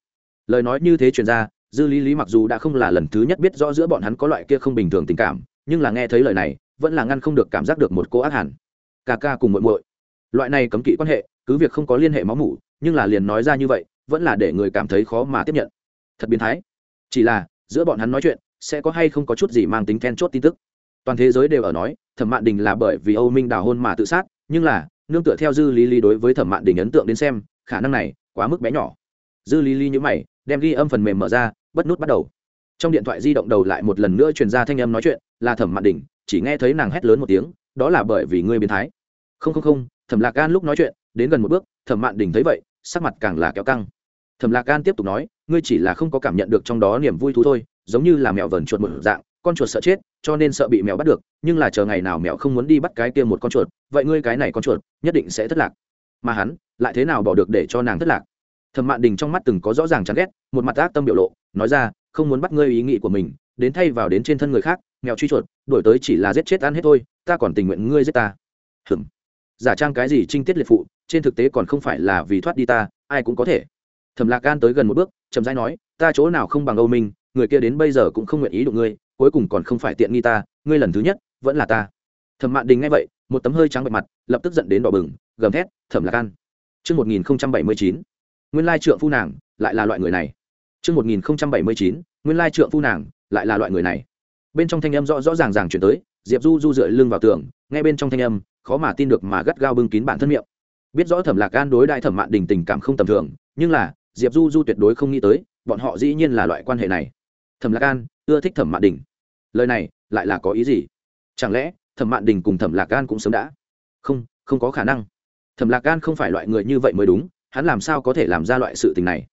Speaker 1: Lời nói như thế truyền ra, dư lý lý mặc dù đã không là lần thứ nhất biết rõ giữa bọn hắn có loại kia không bình thường tình cảm, nhưng là nghe thấy lời này vẫn là ngăn không được cảm giác được một cô ác hẳn. Ca ca cùng muội muội. Loại này cấm kỵ quan hệ, cứ việc không có liên hệ máu mủ, nhưng là liền nói ra như vậy, vẫn là để người cảm thấy khó mà tiếp nhận. Thật biến thái. Chỉ là, giữa bọn hắn nói chuyện, sẽ có hay không có chút gì mang tính then chốt tin tức. Toàn thế giới đều ở nói, thẩm mạn đình là bởi vì âu minh đào hôn mà tự sát, nhưng là, nương tựa theo dư lý lý đối với thẩm mạn đình ấn tượng đến xem, khả năng này quá mức bé nhỏ. Dư lý lý như mày, đem ghi âm phần mềm mở ra, bất nút bắt đầu. Trong điện thoại di động đầu lại một lần nữa truyền ra thanh âm nói chuyện, là thẩm mạn đình chỉ nghe thấy nàng hét lớn một tiếng, đó là bởi vì ngươi biến thái. Không không không, thẩm lạc gan lúc nói chuyện, đến gần một bước, thẩm mạn đình thấy vậy, sắc mặt càng là kéo căng. Thẩm lạc gan tiếp tục nói, ngươi chỉ là không có cảm nhận được trong đó niềm vui thú thôi, giống như là mèo vờn chuột một dạng, con chuột sợ chết, cho nên sợ bị mèo bắt được, nhưng là chờ ngày nào mèo không muốn đi bắt cái kia một con chuột, vậy ngươi cái này con chuột, nhất định sẽ thất lạc. Mà hắn, lại thế nào bỏ được để cho nàng thất lạc? Thẩm mạn đình trong mắt từng có rõ ràng chán ghét, một mặt ác tâm biểu lộ, nói ra, không muốn bắt ngươi ý nghĩ của mình, đến thay vào đến trên thân người khác mèo truy chuột đổi tới chỉ là giết chết ăn hết thôi ta còn tình nguyện ngươi giết ta. Hừm giả trang cái gì trinh tiết liệt phụ trên thực tế còn không phải là vì thoát đi ta ai cũng có thể. Thẩm lạc gan tới gần một bước chậm rãi nói ta chỗ nào không bằng âu minh người kia đến bây giờ cũng không nguyện ý đụng ngươi cuối cùng còn không phải tiện nghi ta ngươi lần thứ nhất vẫn là ta. Thẩm mạn đình nghe vậy một tấm hơi trắng bệ mặt lập tức giận đến đỏ bừng gầm thét thẩm lạc gan Trước 1079, nguyên lai trượng phu nàng lại là loại người này. Trước 1079, nguyên lai trượng phu nàng lại là loại người này bên trong thanh âm rõ rõ ràng ràng chuyển tới, diệp du du dựa lưng vào tường, nghe bên trong thanh âm, khó mà tin được mà gắt gao bưng kín bản thân miệng. Biết rõ thẩm lạc gan đối đại thẩm mạn đình tình cảm không tầm thường, nhưng là, diệp du du tuyệt đối không nghĩ tới, bọn họ dĩ nhiên là loại quan hệ này. Thẩm lạc gan ưa thích thẩm mạn đình. Lời này, lại là có ý gì? Chẳng lẽ, thẩm mạn đình cùng thẩm lạc gan cũng sớm đã? Không không có khả năng. Thẩm lạc gan không phải loại người như vậy mới đúng, hắn làm sao có thể làm ra loại sự tình này?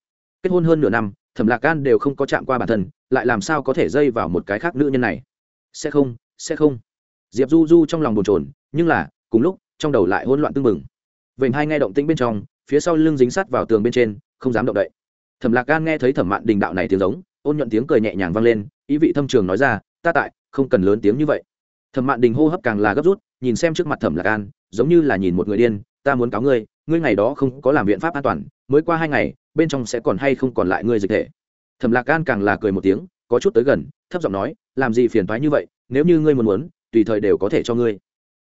Speaker 1: Kết hôn hơn nửa năm thẩm lạc gan đều không có chạm qua bản thân, lại làm sao có thể dây vào một cái khác nữ nhân này? Sẽ không sẽ không. Diệp du du trong lòng bồn chồn, nhưng là, cùng lúc, trong đầu lại hỗn loạn tưng mừng vểnh hai nghe động tĩnh bên trong, phía sau lưng dính sắt vào tường bên trên, không dám động đậy. Thẩm lạc gan nghe thấy thẩm mạn đình đạo này tiếng giống, ôn nhuận tiếng cười nhẹ nhàng vang lên, ý vị thâm trường nói ra, ta tại, không cần lớn tiếng như vậy. Thẩm mạn đình hô hấp càng là gấp rút, nhìn xem trước mặt thẩm lạc gan giống như là nhìn một người điên, ta muốn cáo ngươi ngươi ngày đó không có làm biện pháp an toàn, mới qua hai ngày bên trong sẽ còn hay không còn lại ngươi dịch thể. Thẩm lạc gan càng là cười một tiếng, có chút tới gần, thấp giọng nói, làm gì phiền thoái như vậy, nếu như ngươi muốn muốn, tùy thời đều có thể cho ngươi.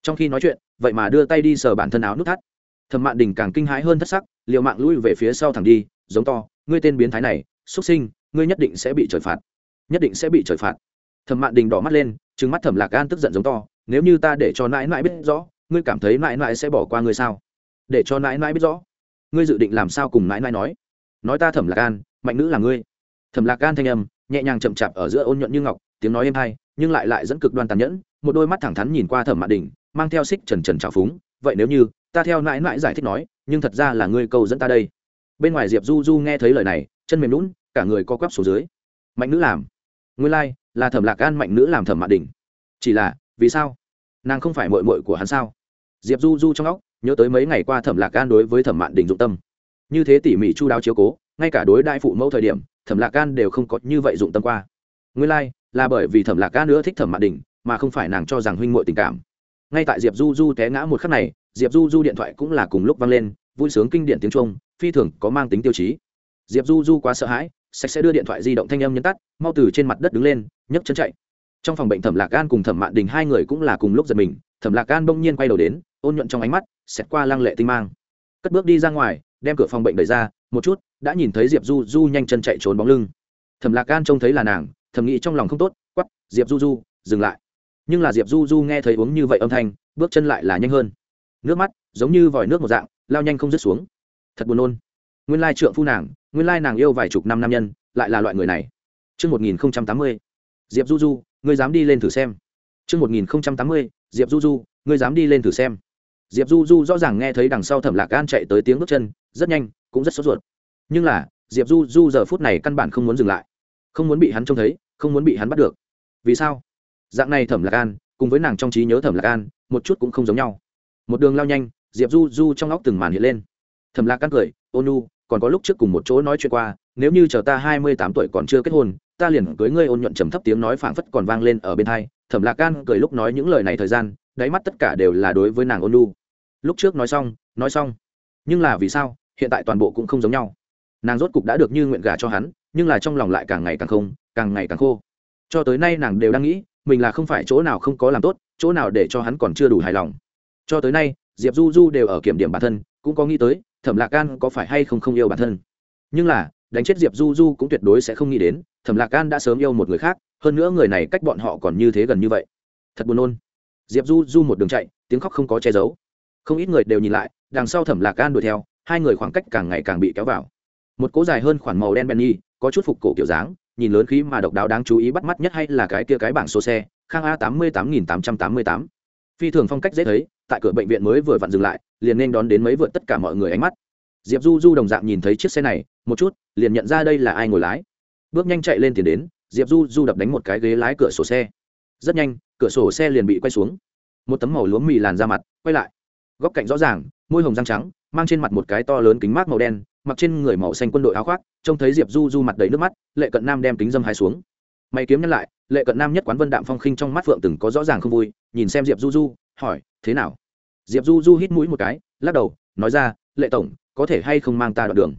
Speaker 1: Trong khi nói chuyện, vậy mà đưa tay đi sờ bản thân áo nút thắt. Thẩm mạn đình càng kinh hãi hơn thất sắc liệu mạng lui về phía sau thẳng đi, giống to, ngươi tên biến thái này, xuất sinh, ngươi nhất định sẽ bị trời phạt. Nhất định sẽ bị trời phạt. Thẩm mạn đình đỏ mắt lên, trừng mắt thẩm lạc gan tức giận giống to, nếu như ta để cho nãi nãi biết rõ, ngươi cảm thấy nãi nãi sẽ bỏ qua ngươi sao? Để cho nãi nãi biết rõ. Ngươi dự định làm sao cùng nãi nãi nói? Nói ta thẩm lạc gan mạnh nữ là ngươi. Thẩm lạc gan thanh âm nhẹ nhàng chậm chạp ở giữa ôn nhuận như ngọc tiếng nói êm hay nhưng lại lại dẫn cực đoan tàn nhẫn một đôi mắt thẳng thắn nhìn qua thẩm mạn đình mang theo xích trần trần trào phúng vậy nếu như ta theo nãi nãi giải thích nói nhưng thật ra là ngươi câu dẫn ta đây? Bên ngoài diệp du du nghe thấy lời này chân mềm lún cả người co quắp xuống dưới. Mạnh nữ làm. Nguyên lai、like, là thẩm lạc gan mạnh nữ làm thẩm mạn đình chỉ là vì sao? Nàng không phải mội mội của hắn sao? Diệp du du trong óc nhớ tới mấy ngày qua thẩm lạc gan đối với thẩm mạn đình dụng tâm như thế tỉ mỉ chu đáo chiếu cố ngay cả đối đại phụ mẫu thời điểm thẩm lạc gan đều không có như vậy dụng tâm qua. Nguyên lai、like, là bởi vì thẩm lạc gan nữa thích thẩm mạn đình mà không phải nàng cho rằng huynh m tình cảm. Ngay tại diệp du du té ngã một khắc này diệp du du điện thoại cũng là cùng lúc vang lên vui sướng kinh điện tiếng trung phi thường có mang tính tiêu chí. Diệp du du quá sợ hãi sạch sẽ đưa điện thoại di động thanh âm nhấn tắt mau từ trên mặt đất đứng lên nhấc chân chạy. Trong phòng bệnh thẩm lạc gan cùng thẩm mạn đình hai người cũng là cùng lúc giật mình thẩm lạc gan bỗng nhiên quay đầu đến ôn nhuận trong ánh mắt xẹt qua lăng lệ tinh mang. Cất bước đi ra ngoài đem cửa phòng bệnh đẩy ra một chút đã nhìn thấy diệp du du nhanh chân chạy trốn bóng lưng. Thẩm lạc gan trông thấy là nàng thầm nghĩ trong lòng không tốt quắp diệp du du dừng lại. Nhưng là diệp du du nghe thấy uống như vậy âm thanh bước chân lại là nhanh hơn. Nước mắt giống như vòi nước một dạng lao nhanh không dứt xuống. Thật buồn nôn. Nguyên lai trượng phu nàng nguyên lai nàng yêu vài chục năm nam nhân lại là loại người này. Trước 1080, Diệp Du Du, ngươi dám đi lên thử xem. Trước 1080, Diệp Du Du, ngươi dám đi lên thử xem. Diệp Du Du rõ ràng nghe thấy đằng sau Thẩm Lạc Gan chạy tới tiếng bước chân, rất nhanh, cũng rất sốt ruột. Nhưng là, Diệp Du Du giờ phút này căn bản không muốn dừng lại, không muốn bị hắn trông thấy, không muốn bị hắn bắt được. Vì sao? Dạng này Thẩm Lạc Gan, cùng với nàng trong trí nhớ Thẩm Lạc Gan, một chút cũng không giống nhau. Một đường lao nhanh, Diệp Du Du trong óc từng màn hiện lên. Thẩm Lạc Gan cười, "Ônu, còn có lúc trước cùng một chỗ nói chuyện qua nếu như chờ ta hai mươi tám tuổi còn chưa kết hôn ta liền cưới ngươi ôn nhuận trầm thấp tiếng nói phảng phất còn vang lên ở bên thai thẩm lạc gan cười lúc nói những lời này thời gian đáy mắt tất cả đều là đối với nàng ôn lu lúc trước nói xong nói xong nhưng là vì sao hiện tại toàn bộ cũng không giống nhau. Nàng rốt cục đã được như nguyện gà cho hắn, nhưng là trong lòng lại càng ngày càng không, càng ngày càng khô. Cho tới nay nàng đều đang nghĩ, mình là không phải chỗ nào không có làm tốt, chỗ nào để cho hắn còn chưa đủ hài lòng. Cho tới nay, diệp du du đều ở kiểm điểm bản thân, cũng có nghĩ tới, thẩm lạc gan có phải hay không không yêu bản thân. Nhưng là, đánh chết diệp du du cũng tuyệt đối sẽ không nghĩ đến, thẩm lạc gan đã sớm yêu một người khác, hơn nữa người này cách bọn họ còn như thế gần như vậy. Thật buồn nôn. Diệp du du một đường chạy, tiếng khóc không có che giấu. Không ít người đều nhìn lại, đằng sau thẩm lạc gan đuổi theo hai người khoảng cách càng ngày càng bị kéo vào. Một cỗ dài hơn khoản màu đen benny, có chút phục cổ kiểu dáng, nhìn lớn khí mà độc đáo đáng chú ý bắt mắt nhất hay là cái kia cái bảng số xe, khang a tám mươi tám nghìn tám trăm tám mươi tám. Phi thường phong cách dễ thấy, tại cửa bệnh viện mới vừa vặn dừng lại, liền nên đón đến mấy vượt tất cả mọi người ánh mắt. Diệp du du đồng dạng nhìn thấy chiếc xe này, một chút, liền nhận ra đây là ai ngồi lái. Bước nhanh chạy lên tiền đến, diệp du du đập đánh một cái ghế lái cửa sổ xe. Rất nhanh, cửa sổ xe liền bị quay xuống. Một tấm màu lúa mì làn ra mặt, quay lại góc cạnh rõ ràng, môi hồng răng trắng, mang trên mặt một cái to lớn kính mát màu đen, mặc trên người màu xanh quân đội áo khoác, trông thấy diệp du du mặt đầy nước mắt, lệ cận nam đem kính dâm hai xuống. Mày kiếm nhân lại, lệ cận nam nhất quán vân đạm phong khinh trong mắt phượng từng có rõ ràng không vui, nhìn xem diệp du du, hỏi, thế nào? Diệp du du hít mũi một cái, lắc đầu, nói ra, lệ tổng, có thể hay không mang ta đoạn đường?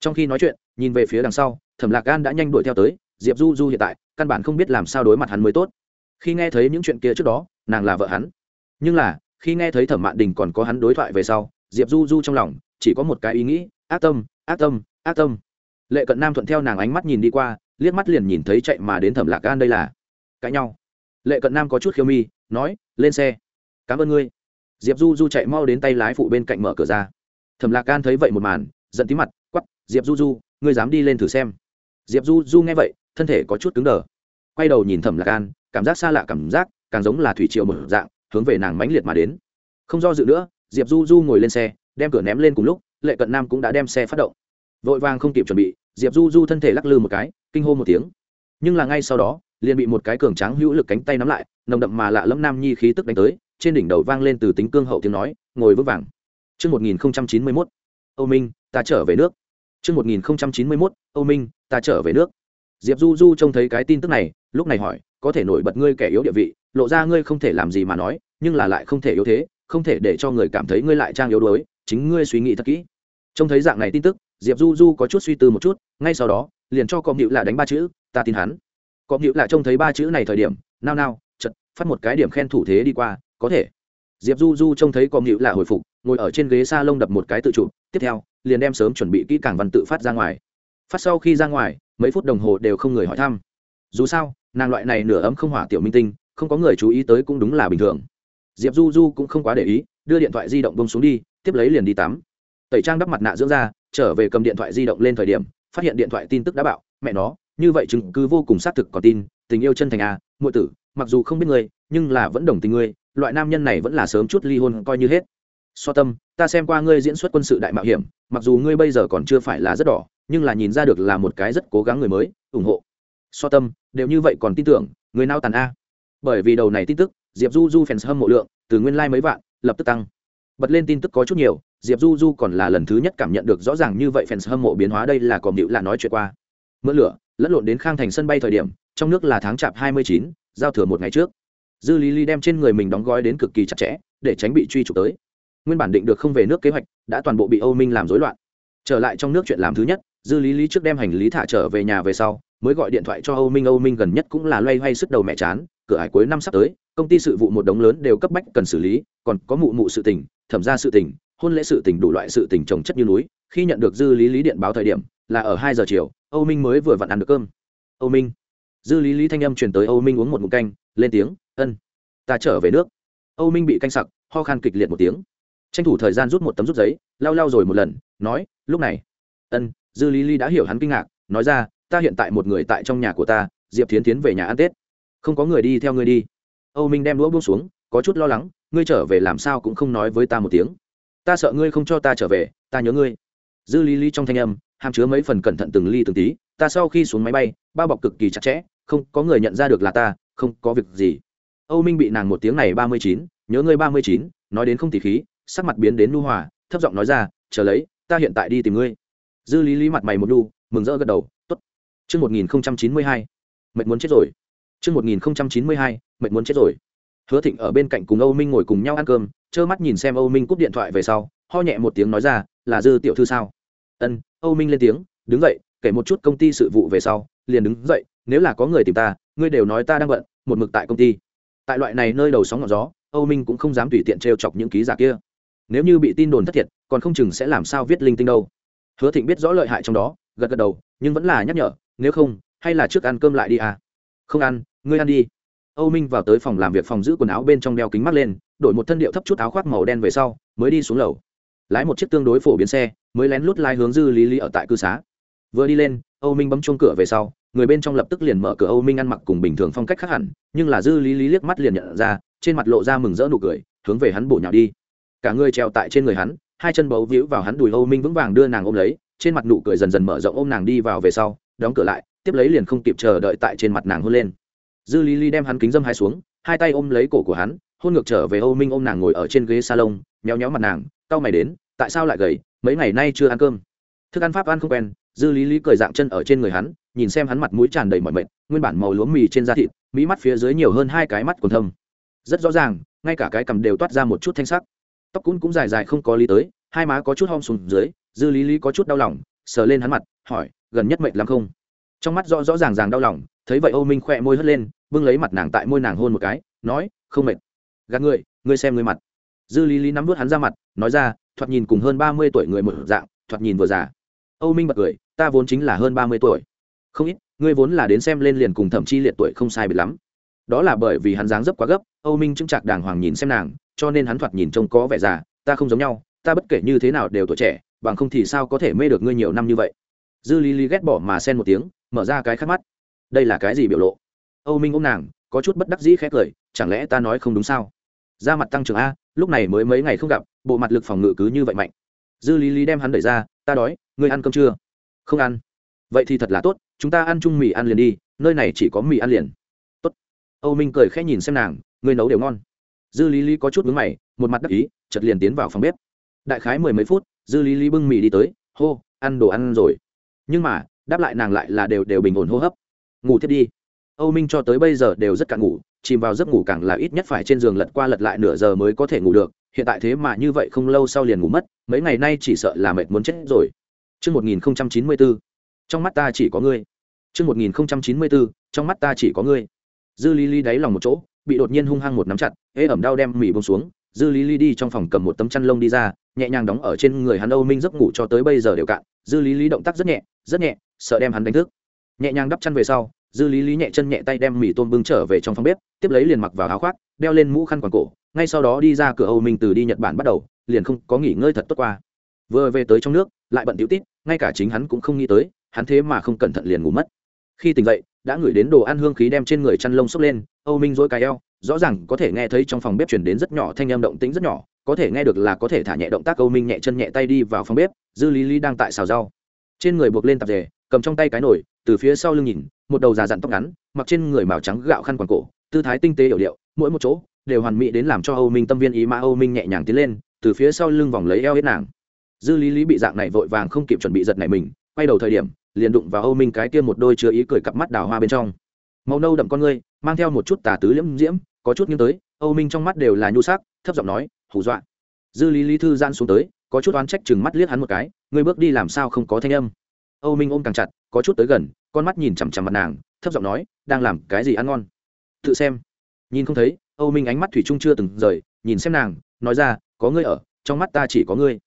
Speaker 1: Trong khi nói chuyện, nhìn về phía đằng sau, thẩm lạc gan đã nhanh đuổi theo tới, diệp du du hiện tại, căn bản không biết làm sao đối mặt hắn mới tốt. Khi nghe thấy những chuyện kia trước đó, nàng là vợ hắn. Nhưng là khi nghe thấy thẩm mạn đình còn có hắn đối thoại về sau, diệp du du trong lòng chỉ có một cái ý nghĩ, ác tâm ác tâm ác tâm. Lệ cận nam thuận theo nàng ánh mắt nhìn đi qua, liếc mắt liền nhìn thấy chạy mà đến thẩm lạc gan đây là cãi nhau. Lệ cận nam có chút khiêu mi, nói, lên xe. Cảm ơn ngươi. Diệp du du chạy mau đến tay lái phụ bên cạnh mở cửa ra. Thẩm lạc gan thấy vậy một màn, giận tí mặt quắp diệp du du, ngươi dám đi lên thử xem. Diệp du du nghe vậy, thân thể có chút cứng đờ. Quay đầu nhìn thẩm lạc gan cảm giác xa lạ cảm giác, càng giống là thủy triều một dạng hướng về nàng mãnh liệt mà đến không do dự nữa diệp du du ngồi lên xe đem cửa ném lên cùng lúc lệ cận nam cũng đã đem xe phát động vội vàng không kịp chuẩn bị diệp du du thân thể lắc lư một cái kinh hô một tiếng nhưng là ngay sau đó liền bị một cái cường tráng hữu lực cánh tay nắm lại nồng đậm mà lạ lẫm nam nhi khí tức đánh tới trên đỉnh đầu vang lên từ tính cương hậu tiếng nói ngồi vững vàng Trước 1091, Âu Minh, ta trở về nước. Trước 1091, Âu Minh, ta trở về nước. Diệp Du Du trông thấy cái tin tức này, lúc này hỏi, có thể nổi bật ngươi kẻ yếu địa vị, lộ ra ngươi không thể làm gì mà nói, nhưng là lại không thể yếu thế, không thể để cho người cảm thấy ngươi lại trang yếu đuối, chính ngươi suy nghĩ thật kỹ. Trông thấy dạng này tin tức diệp du du có chút suy tư một chút ngay sau đó liền cho cọm hữu là đánh ba chữ ta tin hắn. Cọm hữu là trông thấy ba chữ này thời điểm nao nao chật phát một cái điểm khen thủ thế đi qua có thể. Diệp du du trông thấy cọm hữu là hồi phục ngồi ở trên ghế s a lông đập một cái tự chụp tiếp theo liền đem sớm chuẩn bị kỹ càng văn tự phát ra ngoài. Phát sau khi ra ngoài mấy phút đồng hồ đều không người hỏi thăm. Dù sao nàng loại này nửa ấm không hỏa tiểu minh tinh không có người chú ý tới cũng đúng là bình thường. Diệp du du cũng không quá để ý đưa điện thoại di động bông xuống đi tiếp lấy liền đi tắm. Tẩy trang đắp mặt nạ dưỡng ra trở về cầm điện thoại di động lên thời điểm phát hiện điện thoại tin tức đã bạo mẹ nó như vậy chứng cứ vô cùng xác thực còn tin tình yêu chân thành a à, muội tử mặc dù không biết ngươi nhưng là vẫn đồng tình ngươi loại nam nhân này vẫn là sớm chút ly hôn coi như hết. So tâm ta xem qua ngươi diễn xuất quân sự đại mạo hiểm mặc dù ngươi bây giờ còn chưa phải là rất đỏ nhưng là nhìn ra được là một cái rất cố gắng người mới ủng hộ so tâm, đều như vậy còn tin tưởng, người nào tàn a. Bởi vì đầu này tin tức, diệp du du fans hâm mộ lượng, từ nguyên lai、like、mấy vạn, lập tức tăng. Bật lên tin tức có chút nhiều, diệp du du còn là lần thứ nhất cảm nhận được rõ ràng như vậy fans hâm mộ biến hóa đây là còn điệu là nói chuyện qua. Mưa lửa, lẫn lộn đến khang thành sân bay thời điểm, trong nước là tháng chạp hai mươi chín, giao thừa một ngày trước. Dư lý lý đem trên người mình đóng gói đến cực kỳ chặt chẽ, để tránh bị truy trục tới. Nguyên bản định được không về nước kế hoạch, đã toàn bộ bị âu minh làm rối loạn. Trở lại trong nước chuyện làm thứ nhất, dư lý lý trước đem hành lý thả trở về nhà về sau mới gọi điện thoại cho âu minh. Âu minh gần nhất cũng là loay hoay sức đầu mẹ chán, cửa ải cuối năm sắp tới, công ty sự vụ một đống lớn đều cấp bách cần xử lý, còn có mụ mụ sự tình, thẩm ra sự tình, hôn lễ sự tình đủ loại sự tình trồng chất như núi, khi nhận được dư lý lý điện báo thời điểm, là ở hai giờ chiều, âu minh mới vừa vặn ăn được cơm. Âu minh, dư lý lý thanh âm truyền tới âu minh uống một ngụm canh, lên tiếng, ân, ta trở về nước. Âu minh bị canh sặc, ho khan kịch liệt một tiếng. Tranh thủ thời gian rút một tấm rút giấy, lau lau rồi một lần, nói, lúc này. Ân, dư lý lý đã hiểu hắn kinh ngạc, nói ra ta hiện tại một người tại trong nhà của ta, diệp thiến tiến về nhà ăn tết. Không có người đi theo ngươi đi. Âu minh đem đũa buông xuống, có chút lo lắng, ngươi trở về làm sao cũng không nói với ta một tiếng. Ta sợ ngươi không cho ta trở về, ta nhớ ngươi. Dư lý lý trong thanh âm, hàm chứa mấy phần cẩn thận từng ly từng tí, ta sau khi xuống máy bay, bao bọc cực kỳ chặt chẽ, không có người nhận ra được là ta, không có việc gì. Âu minh bị nàng một tiếng này ba mươi chín, nhớ ngươi ba mươi chín, nói đến không tỉ khí, sắc mặt biến đến nu hòa, thấp giọng nói ra, chờ lấy, ta hiện tại đi tìm ngươi. Dư lý lý mặt mày một đu, mừng rỡ gật đầu chương 1092. Mệt muốn chết rồi. Chương 1092. Mệt muốn chết rồi. Hứa thịnh ở bên cạnh cùng âu minh ngồi cùng nhau ăn cơm, trơ mắt nhìn xem âu minh cúp điện thoại về sau, ho nhẹ một tiếng nói ra, là dư tiểu thư sao? Ân. Âu minh lên tiếng, đứng dậy, kể một chút công ty sự vụ về sau, liền đứng dậy, nếu là có người tìm ta, ngươi đều nói ta đang bận, một mực tại công ty. Tại loại này nơi đầu sóng ngọn gió, âu minh cũng không dám tùy tiện trêu chọc những ký giả kia. Nếu như bị tin đồn thất thiệt, còn không chừng sẽ làm sao viết linh tinh đâu. Hứa thịnh biết rõ lợi hại trong đó, gật gật đầu, nhưng vẫn là nhắc nhở nếu không, hay là trước ăn cơm lại đi à? Không ăn, ngươi ăn đi. Âu minh vào tới phòng làm việc phòng giữ quần áo bên trong đeo kính mắt lên, đổi một thân điệu thấp chút áo khoác màu đen về sau, mới đi xuống lầu. Lái một chiếc tương đối phổ biến xe, mới lén lút lai hướng dư lý lý ở tại cư xá. Vừa đi lên, âu minh bấm chuông cửa về sau, người bên trong lập tức liền mở cửa âu minh ăn mặc cùng bình thường phong cách khác hẳn, nhưng là dư lý lý liếc mắt liền nhận ra, trên mặt lộ ra mừng rỡ nụ cười, hướng về hắn bổ nhào đi. Cả người treo tại trên người hắn, hai chân bấu víu vào hắn đùi âu minh vững vàng đưa nàng ôm lấy, trên mặt nụ cười dần dần mở rộng ôm nàng đi vào về sau đóng cửa lại, tiếp lấy liền không kịp chờ đợi tại trên mặt nàng hôn lên. Dư lý lý đem hắn kính dâm hai xuống, hai tay ôm lấy cổ của hắn, hôn ngược trở về âu minh ôm nàng ngồi ở trên ghế salon, méo nhéo mặt nàng, cau mày đến, tại sao lại gầy, mấy ngày nay chưa ăn cơm? Thức ăn pháp ăn không quen, dư lý lý cười dạng chân ở trên người hắn, nhìn xem hắn mặt mũi tràn đầy mọi mệt, nguyên bản màu lúa mì trên da thịt, mỹ mắt phía dưới nhiều hơn hai cái mắt còn thâm. Rất rõ ràng, ngay cả cái cằm đều toát ra một chút thanh sắc. Tóc cũng cũng dài dài không có lý tới, hai má có chút hom xuống dưới, dư lý lý có chút đau lòng sờ lên hắn mặt, hỏi, gần nhất mệt lắm không? Trong mắt rõ rõ ràng ràng đau lòng, thấy vậy âu minh khỏe môi hất lên, bưng lấy mặt nàng tại môi nàng hôn một cái, nói, không mệt. Gạt người ngươi xem ngươi mặt. Dư lý lý nắm vớt hắn ra mặt, nói ra, thoạt nhìn cùng hơn ba mươi tuổi người một dạng, thoạt nhìn vừa già. Âu minh bật cười, ta vốn chính là hơn ba mươi tuổi. Không ít, ngươi vốn là đến xem lên liền cùng thẩm chi liệt tuổi không sai biệt lắm. Đó là bởi vì hắn dáng dấp quá gấp, âu minh chứng chạc đàng hoàng nhìn xem nàng, cho nên hắn thoạt nhìn trông có vẻ già, ta không giống nhau, ta bất kể như thế nào đều tuổi trẻ bằng không thì sao có thể mê được ngươi nhiều năm như vậy? Dư lý lý ghét bỏ mà xen một tiếng, mở ra cái khát mắt. Đây là cái gì biểu lộ? Âu minh ôm nàng, có chút bất đắc dĩ khét cười, chẳng lẽ ta nói không đúng sao? Ra mặt tăng trưởng a, lúc này mới mấy ngày không gặp, bộ mặt lực phòng ngự cứ như vậy mạnh. Dư lý lý đem hắn đẩy ra, ta đói, ngươi ăn cơm chưa? Không ăn. Vậy thì thật là tốt, chúng ta ăn chung mì ăn liền đi, nơi này chỉ có mì ăn liền. Tốt. Âu minh cười khẽ nhìn xem nàng, ngươi nấu đều ngon. Dư lý lý có chút vướng mày, một mặt đắc ý chật liền tiến vào phòng bếp. Đại khái mười mấy phút dư lý lý bưng mì đi tới hô ăn đồ ăn rồi. Nhưng mà đáp lại nàng lại là đều đều bình ổn hô hấp. Ngủ thiết đi. Âu minh cho tới bây giờ đều rất cạn ngủ chìm vào giấc ngủ càng là ít nhất phải trên giường lật qua lật lại nửa giờ mới có thể ngủ được. Hiện tại thế mà như vậy không lâu sau liền ngủ mất mấy ngày nay chỉ sợ là mệt muốn chết rồi. Trước 1094, trong mắt ta chỉ có ngươi. Trước 1094, trong mắt ta chỉ có ngươi. Dư Lý Lý đáy lòng một chỗ, bị đột nhiên hung hăng một nắm chặt, hễ ẩm đau đem mỉ buông xuống, Dư Lý Lý đi trong phòng cầm một tấm chăn lông đi ra, nhẹ nhàng đóng ở trên người hắn Âu Minh giấc ngủ cho tới bây giờ đều cạn, Dư Lý Lý động tác rất nhẹ, rất nhẹ, sợ đem hắn đánh thức. Nhẹ nhàng đắp chăn về sau, Dư Lý Lý nhẹ chân nhẹ tay đem mì tôm bưng trở về trong phòng bếp, tiếp lấy liền mặc vào áo khoác, đeo lên mũ khăn quàng cổ, ngay sau đó đi ra cửa Âu Minh từ đi Nhật Bản bắt đầu, liền không có nghỉ ngơi thật tốt qua. Vừa về tới trong nước, lại bận tiểu tít, ngay cả chính hắn cũng không nghĩ tới, hắn thế mà không cẩn thận liền ngủ mất khi tỉnh dậy đã ngửi đến đồ ăn hương khí đem trên người chăn lông xốc lên âu minh dỗi cái eo rõ ràng có thể nghe thấy trong phòng bếp chuyển đến rất nhỏ thanh âm động tĩnh rất nhỏ, có thể nghe được là có thể thả nhẹ động tác âu minh nhẹ chân nhẹ tay đi vào phòng bếp, dư lý lý đang tại xào rau. Trên người buộc lên tạp dề, cầm trong tay cái nồi, từ phía sau lưng nhìn, một đầu già dặn tóc ngắn, mặc trên người màu trắng gạo khăn quàng cổ, tư thái tinh tế hiểu điệu, mỗi một chỗ đều hoàn mỹ đến làm cho âu minh tâm viên ý mã âu minh nhẹ nhàng tiến lên, từ phía sau lưng vòng lấy eo hết nàng. Dư lý lý bị dạng này vội vàng không kịp chuẩn bị giật này mình, quay đầu thời điểm, liền đụng vào âu minh cái kia một đôi chứa ý cười cặp mắt đào hoa bên trong. Màu nâu đậm con ngươi, mang theo một chút tà tứ liễm diễm có chút nghiêng tới, âu minh trong mắt đều là nhu sắc, thấp giọng nói, hù dọa. Dư lý lý thư gian xuống tới, có chút oán trách chừng mắt liếc hắn một cái, ngươi bước đi làm sao không có thanh âm? Âu minh ôm càng chặt, có chút tới gần, con mắt nhìn chằm chằm mặt nàng, thấp giọng nói, đang làm cái gì ăn ngon? Tự xem. Nhìn không thấy, âu minh ánh mắt thủy chung chưa từng rời, nhìn xem nàng, nói ra, có ngươi ở, trong mắt ta chỉ có ngươi.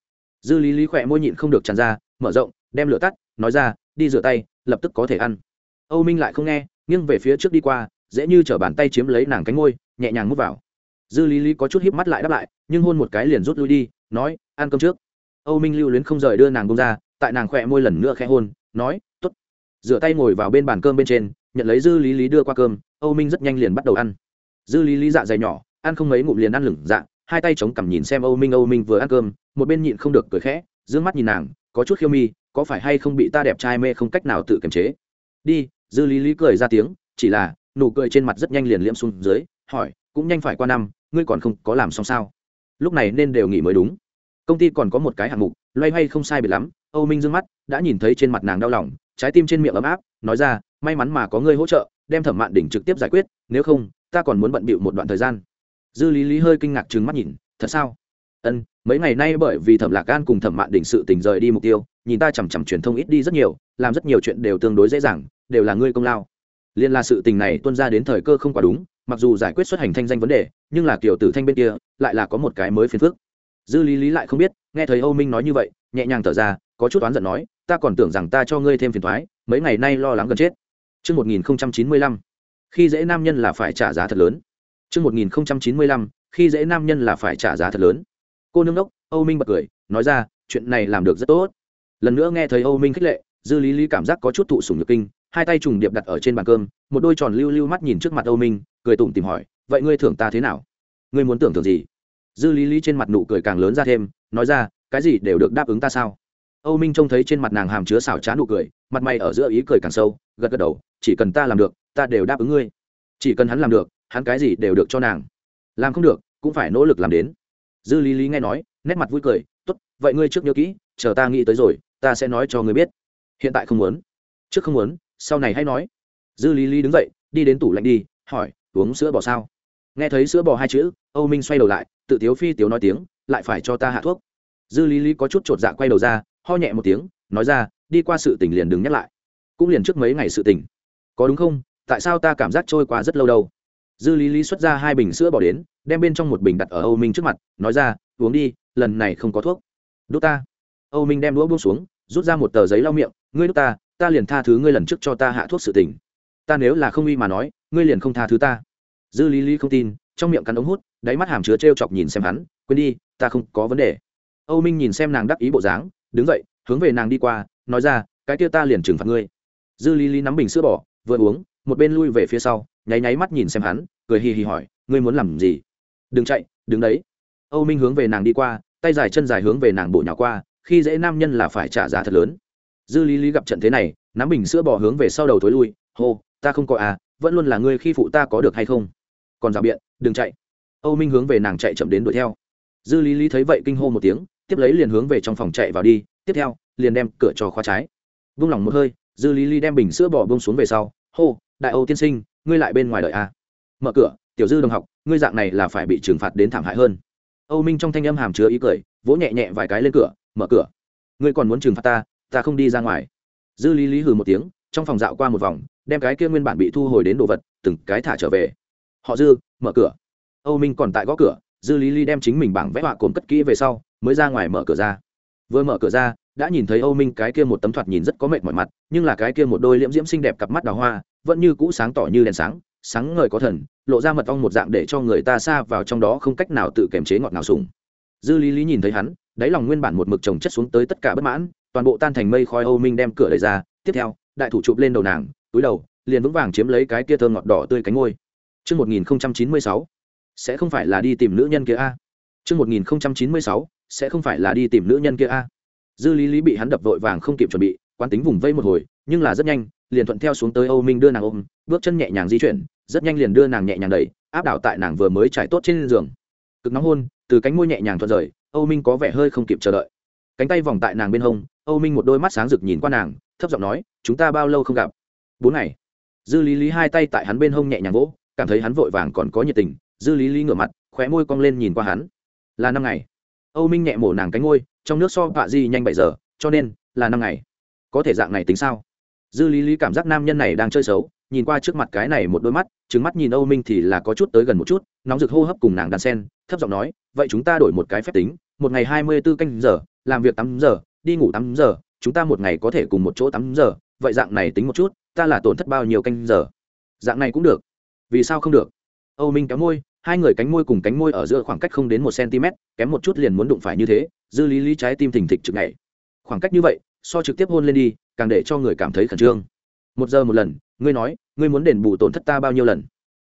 Speaker 1: Dư lý lý khỏe môi nhịn không được tràn ra, mở rộng, đem lửa tắt, nói ra, đi rửa tay, lập tức có thể ăn. Âu minh lại không nghe, nghiêng về phía trước đi qua dễ như chở bàn tay chiếm lấy nàng cánh ngôi nhẹ nhàng mút vào. Dư lý lý có chút híp mắt lại đáp lại, nhưng hôn một cái liền rút lui đi, nói, ăn cơm trước. Âu minh lưu luyến không rời đưa nàng bông ra, tại nàng khỏe môi lần nữa khẽ hôn, nói t ố t rửa tay ngồi vào bên bàn cơm bên trên, nhận lấy dư lý lý đưa qua cơm, âu minh rất nhanh liền bắt đầu ăn. Dư lý lý dạ dày nhỏ, ăn không mấy ngụm liền ăn lửng dạ hai tay chống cằm nhìn xem âu minh âu minh vừa ăn cơm, một bên nhịn không được cười khẽ d ư ơ n g mắt nhìn nàng, có chút khiêu mi, có phải hay không bị ta đẹp trai mê không cách nào tự kiềm chế? Đi. Dư lý lý cười ra tiếng, chỉ là nụ cười trên mặt rất nhanh liền liễm xuống dưới, hỏi, cũng nhanh phải qua năm, ngươi còn không có làm xong sao? Lúc này nên đều nghỉ mới đúng. Công ty còn có một cái hạng mục, loay hoay không sai biệt lắm, âu minh d mắt đã nhìn thấy trên mặt nàng đau lòng, trái tim trên miệng ấm áp, nói ra, may mắn mà có ngươi hỗ trợ, đem thẩm mạn đỉnh trực tiếp giải quyết, nếu không, ta còn muốn bận bịu một đoạn thời gian. Dư lý lý hơi kinh ngạc trừng mắt nhìn, thật sao? Ân, mấy ngày nay bởi vì thẩm lạc gan cùng thẩm mạn đỉnh sự tình rời đi mục tiêu, nhìn ta chằm chằm truyền thông ít đi rất nhiều, làm rất nhiều chuyện đều tương đối dễ dàng, đều là ngươi công lao liên là sự tình này tuân ra đến thời cơ không quá đúng mặc dù giải quyết xuất hành thanh danh vấn đề nhưng là kiểu tử thanh bên kia lại là có một cái mới phiền phức dư lý lý lại không biết nghe thấy âu minh nói như vậy nhẹ nhàng thở ra có chút oán giận nói ta còn tưởng rằng ta cho ngươi thêm phiền thoái mấy ngày nay lo lắng gần chết Trước 1095, khi dễ nam nhân là phải trả giá thật lớn. Trước 1095, khi dễ nam nhân là phải trả giá thật lớn. Cô nương đốc, Âu Minh bật cười, nói ra, chuyện này làm được rất tốt lần nữa nghe thấy âu minh khích lệ dư lý lý cảm giác có chút thụ sủng nhược kinh hai tay trùng điệp đặt ở trên bàn cơm, một đôi tròn lưu lưu mắt nhìn trước mặt âu minh, cười tủm tìm hỏi, vậy ngươi thưởng ta thế nào? Ngươi muốn tưởng thưởng gì? Dư lý lý trên mặt nụ cười càng lớn ra thêm, nói ra, cái gì đều được đáp ứng ta sao? Âu minh trông thấy trên mặt nàng hàm chứa xảo trá nụ cười, mặt mày ở giữa ý cười càng sâu, gật gật đầu, chỉ cần ta làm được, ta đều đáp ứng ngươi. Chỉ cần hắn làm được, hắn cái gì đều được cho nàng. Làm không được, cũng phải nỗ lực làm đến. Dư lý lý nghe nói, nét mặt vui cười, tốt, vậy ngươi trước nhớ kỹ, chờ ta nghĩ tới rồi, ta sẽ nói cho ngươi biết. Hiện tại không muốn. Trước không muốn sau này hãy nói. Dư lý lý đứng dậy, đi đến tủ lạnh đi, hỏi, uống sữa bò sao? Nghe thấy sữa bò hai chữ, âu minh xoay đầu lại, tự tiếu phi tiếu nói tiếng, lại phải cho ta hạ thuốc. Dư lý lý có chút chột dạ quay đầu ra, ho nhẹ một tiếng, nói ra, đi qua sự tình liền đừng nhắc lại. Cũng liền trước mấy ngày sự tình. Có đúng không? Tại sao ta cảm giác trôi qua rất lâu đâu? Dư lý lý xuất ra hai bình sữa bò đến, đem bên trong một bình đặt ở âu minh trước mặt, nói ra, uống đi, lần này không có thuốc. Đốt ta. Âu minh đem đũa buông xuống, rút ra một tờ giấy lau miệng, ngươi đốt ta ta liền tha thứ ngươi lần trước cho ta hạ thuốc sự tình. Ta nếu là không uy mà nói, ngươi liền không tha thứ ta. Dư lý lý không tin, trong miệng cắn ống hút, đáy mắt hàm chứa t chọc nhìn xem hắn, quên đi, ta không có vấn đề. Âu minh nhìn xem nàng đắc ý bộ dáng, đứng dậy, hướng về nàng đi qua, nói ra, cái kia ta liền trừng phạt ngươi. Dư lý lý nắm bình sữa bỏ vừa uống, một bên lui về phía sau, nháy nháy mắt nhìn xem hắn, cười hì hì hỏi, ngươi muốn làm gì? Đừng chạy, đứng đấy. Âu minh hướng về nàng đi qua, tay dài chân dài hướng về nàng bộ nhỏ qua, khi dễ nam nhân là phải trả giá thật lớn dư lý lý gặp trận thế này, nắm bình sữa bỏ hướng về sau đầu thối lui, hô, ta không có à vẫn luôn là ngươi khi phụ ta có được hay không? Còn rào biện, đừng chạy. Âu minh hướng về nàng chạy chậm đến đuổi theo. Dư lý lý thấy vậy kinh hô một tiếng, tiếp lấy liền hướng về trong phòng chạy vào đi, tiếp theo, liền đem cửa cho khóa trái. Vung lòng một hơi, dư lý lý đem bình sữa bỏ bông xuống về sau, hô, đại âu tiên sinh, ngươi lại bên ngoài đợi à. mở cửa, tiểu dư đồng học, ngươi dạng này là phải bị trừng phạt đến thảm hại hơn. Âu minh trong thanh âm hàm chứa ý cười, vỗ nhẹ nhẹ vài cái lên cửa, mở cửa. Ngươi còn muốn trừng phạt ta ta không đi ra ngoài. Dư lý lý hừ một tiếng, trong phòng dạo qua một vòng, đem cái kia nguyên bản bị thu hồi đến đồ vật, từng cái thả trở về. Họ dư, mở cửa. Âu minh còn tại gõ cửa, dư lý lý đem chính mình bảng vẽ họa cồn cất kỹ về sau, mới ra ngoài mở cửa ra. Vừa mở cửa ra, đã nhìn thấy âu minh cái kia một tấm thoạt nhìn rất có mệt mỏi mặt, nhưng là cái kia một đôi liễm diễm xinh đẹp cặp mắt đào hoa, vẫn như cũ sáng tỏ như đèn sáng sáng ngời có thần, lộ ra mật ong một dạng để cho người ta xa vào trong đó không cách nào tự kiềm chế ngọt ngào sùng. Dư lý lý nhìn thấy hắn, đáy lòng nguyên bản một mực trồng chất xuống tới tất cả bất mãn toàn bộ tan thành mây khói âu minh đem cửa đẩy ra tiếp theo đại thủ chụp lên đầu nàng túi đầu liền vững vàng chiếm lấy cái kia thơm ngọt đỏ tươi cánh ngôi Trước 1096, sẽ không phải là đi tìm nữ nhân kia a. Trước 1096, sẽ không phải là đi tìm nữ nhân kia a. Dư Lý Lý bị hắn đập vội vàng không kịp chuẩn bị, quán tính vùng vây một hồi, nhưng là rất nhanh, liền thuận theo xuống tới Âu Minh đưa nàng ôm, bước chân nhẹ nhàng di chuyển, rất nhanh liền đưa nàng nhẹ nhàng đẩy, áp đảo tại nàng vừa mới trải tốt trên giường. Cực nóng hôn, từ cánh môi nhẹ nhàng thuận rời, Âu Minh có vẻ hơi không kịp chờ đợi. Cánh tay vòng tại nàng bên hông, Âu Minh một đôi mắt sáng rực nhìn qua nàng, thấp giọng nói, "Chúng ta bao lâu không gặp?" Bốn ngày." Dư Lý Lý hai tay tại hắn bên hông nhẹ nhàng vỗ, cảm thấy hắn vội vàng còn có nhiệt tình, Dư Lý Lý ngửa mặt, khóe môi cong lên nhìn qua hắn. "Là năm ngày." Âu Minh nhẹ mổ nàng cánh môi, trong nước so vạ di nhanh bảy giờ, cho nên là năm ngày. Có thể dạng này tính sao? Dư Lý Lý cảm giác nam nhân này đang chơi xấu, nhìn qua trước mặt cái này một đôi mắt, trứng mắt nhìn Âu Minh thì là có chút tới gần một chút, nóng rực hô hấp cùng nàng đàn sen, thấp giọng nói, "Vậy chúng ta đổi một cái phép tính, một ngày hai mươi 24 canh giờ, làm việc tám giờ, đi ngủ tám giờ, chúng ta một ngày có thể cùng một chỗ tám giờ vậy dạng này tính một chút ta là tổn thất bao nhiêu canh giờ? Dạng này cũng được. Vì sao không được? Âu minh kéo môi hai người cánh môi cùng cánh môi ở giữa khoảng cách không đến một cm kém một chút liền muốn đụng phải như thế dư lý lý trái tim thình thịch trực nhảy. khoảng cách như vậy so trực tiếp hôn lên đi càng để cho người cảm thấy khẩn trương. Một giờ một lần ngươi nói ngươi muốn đền bù tổn thất ta bao nhiêu lần?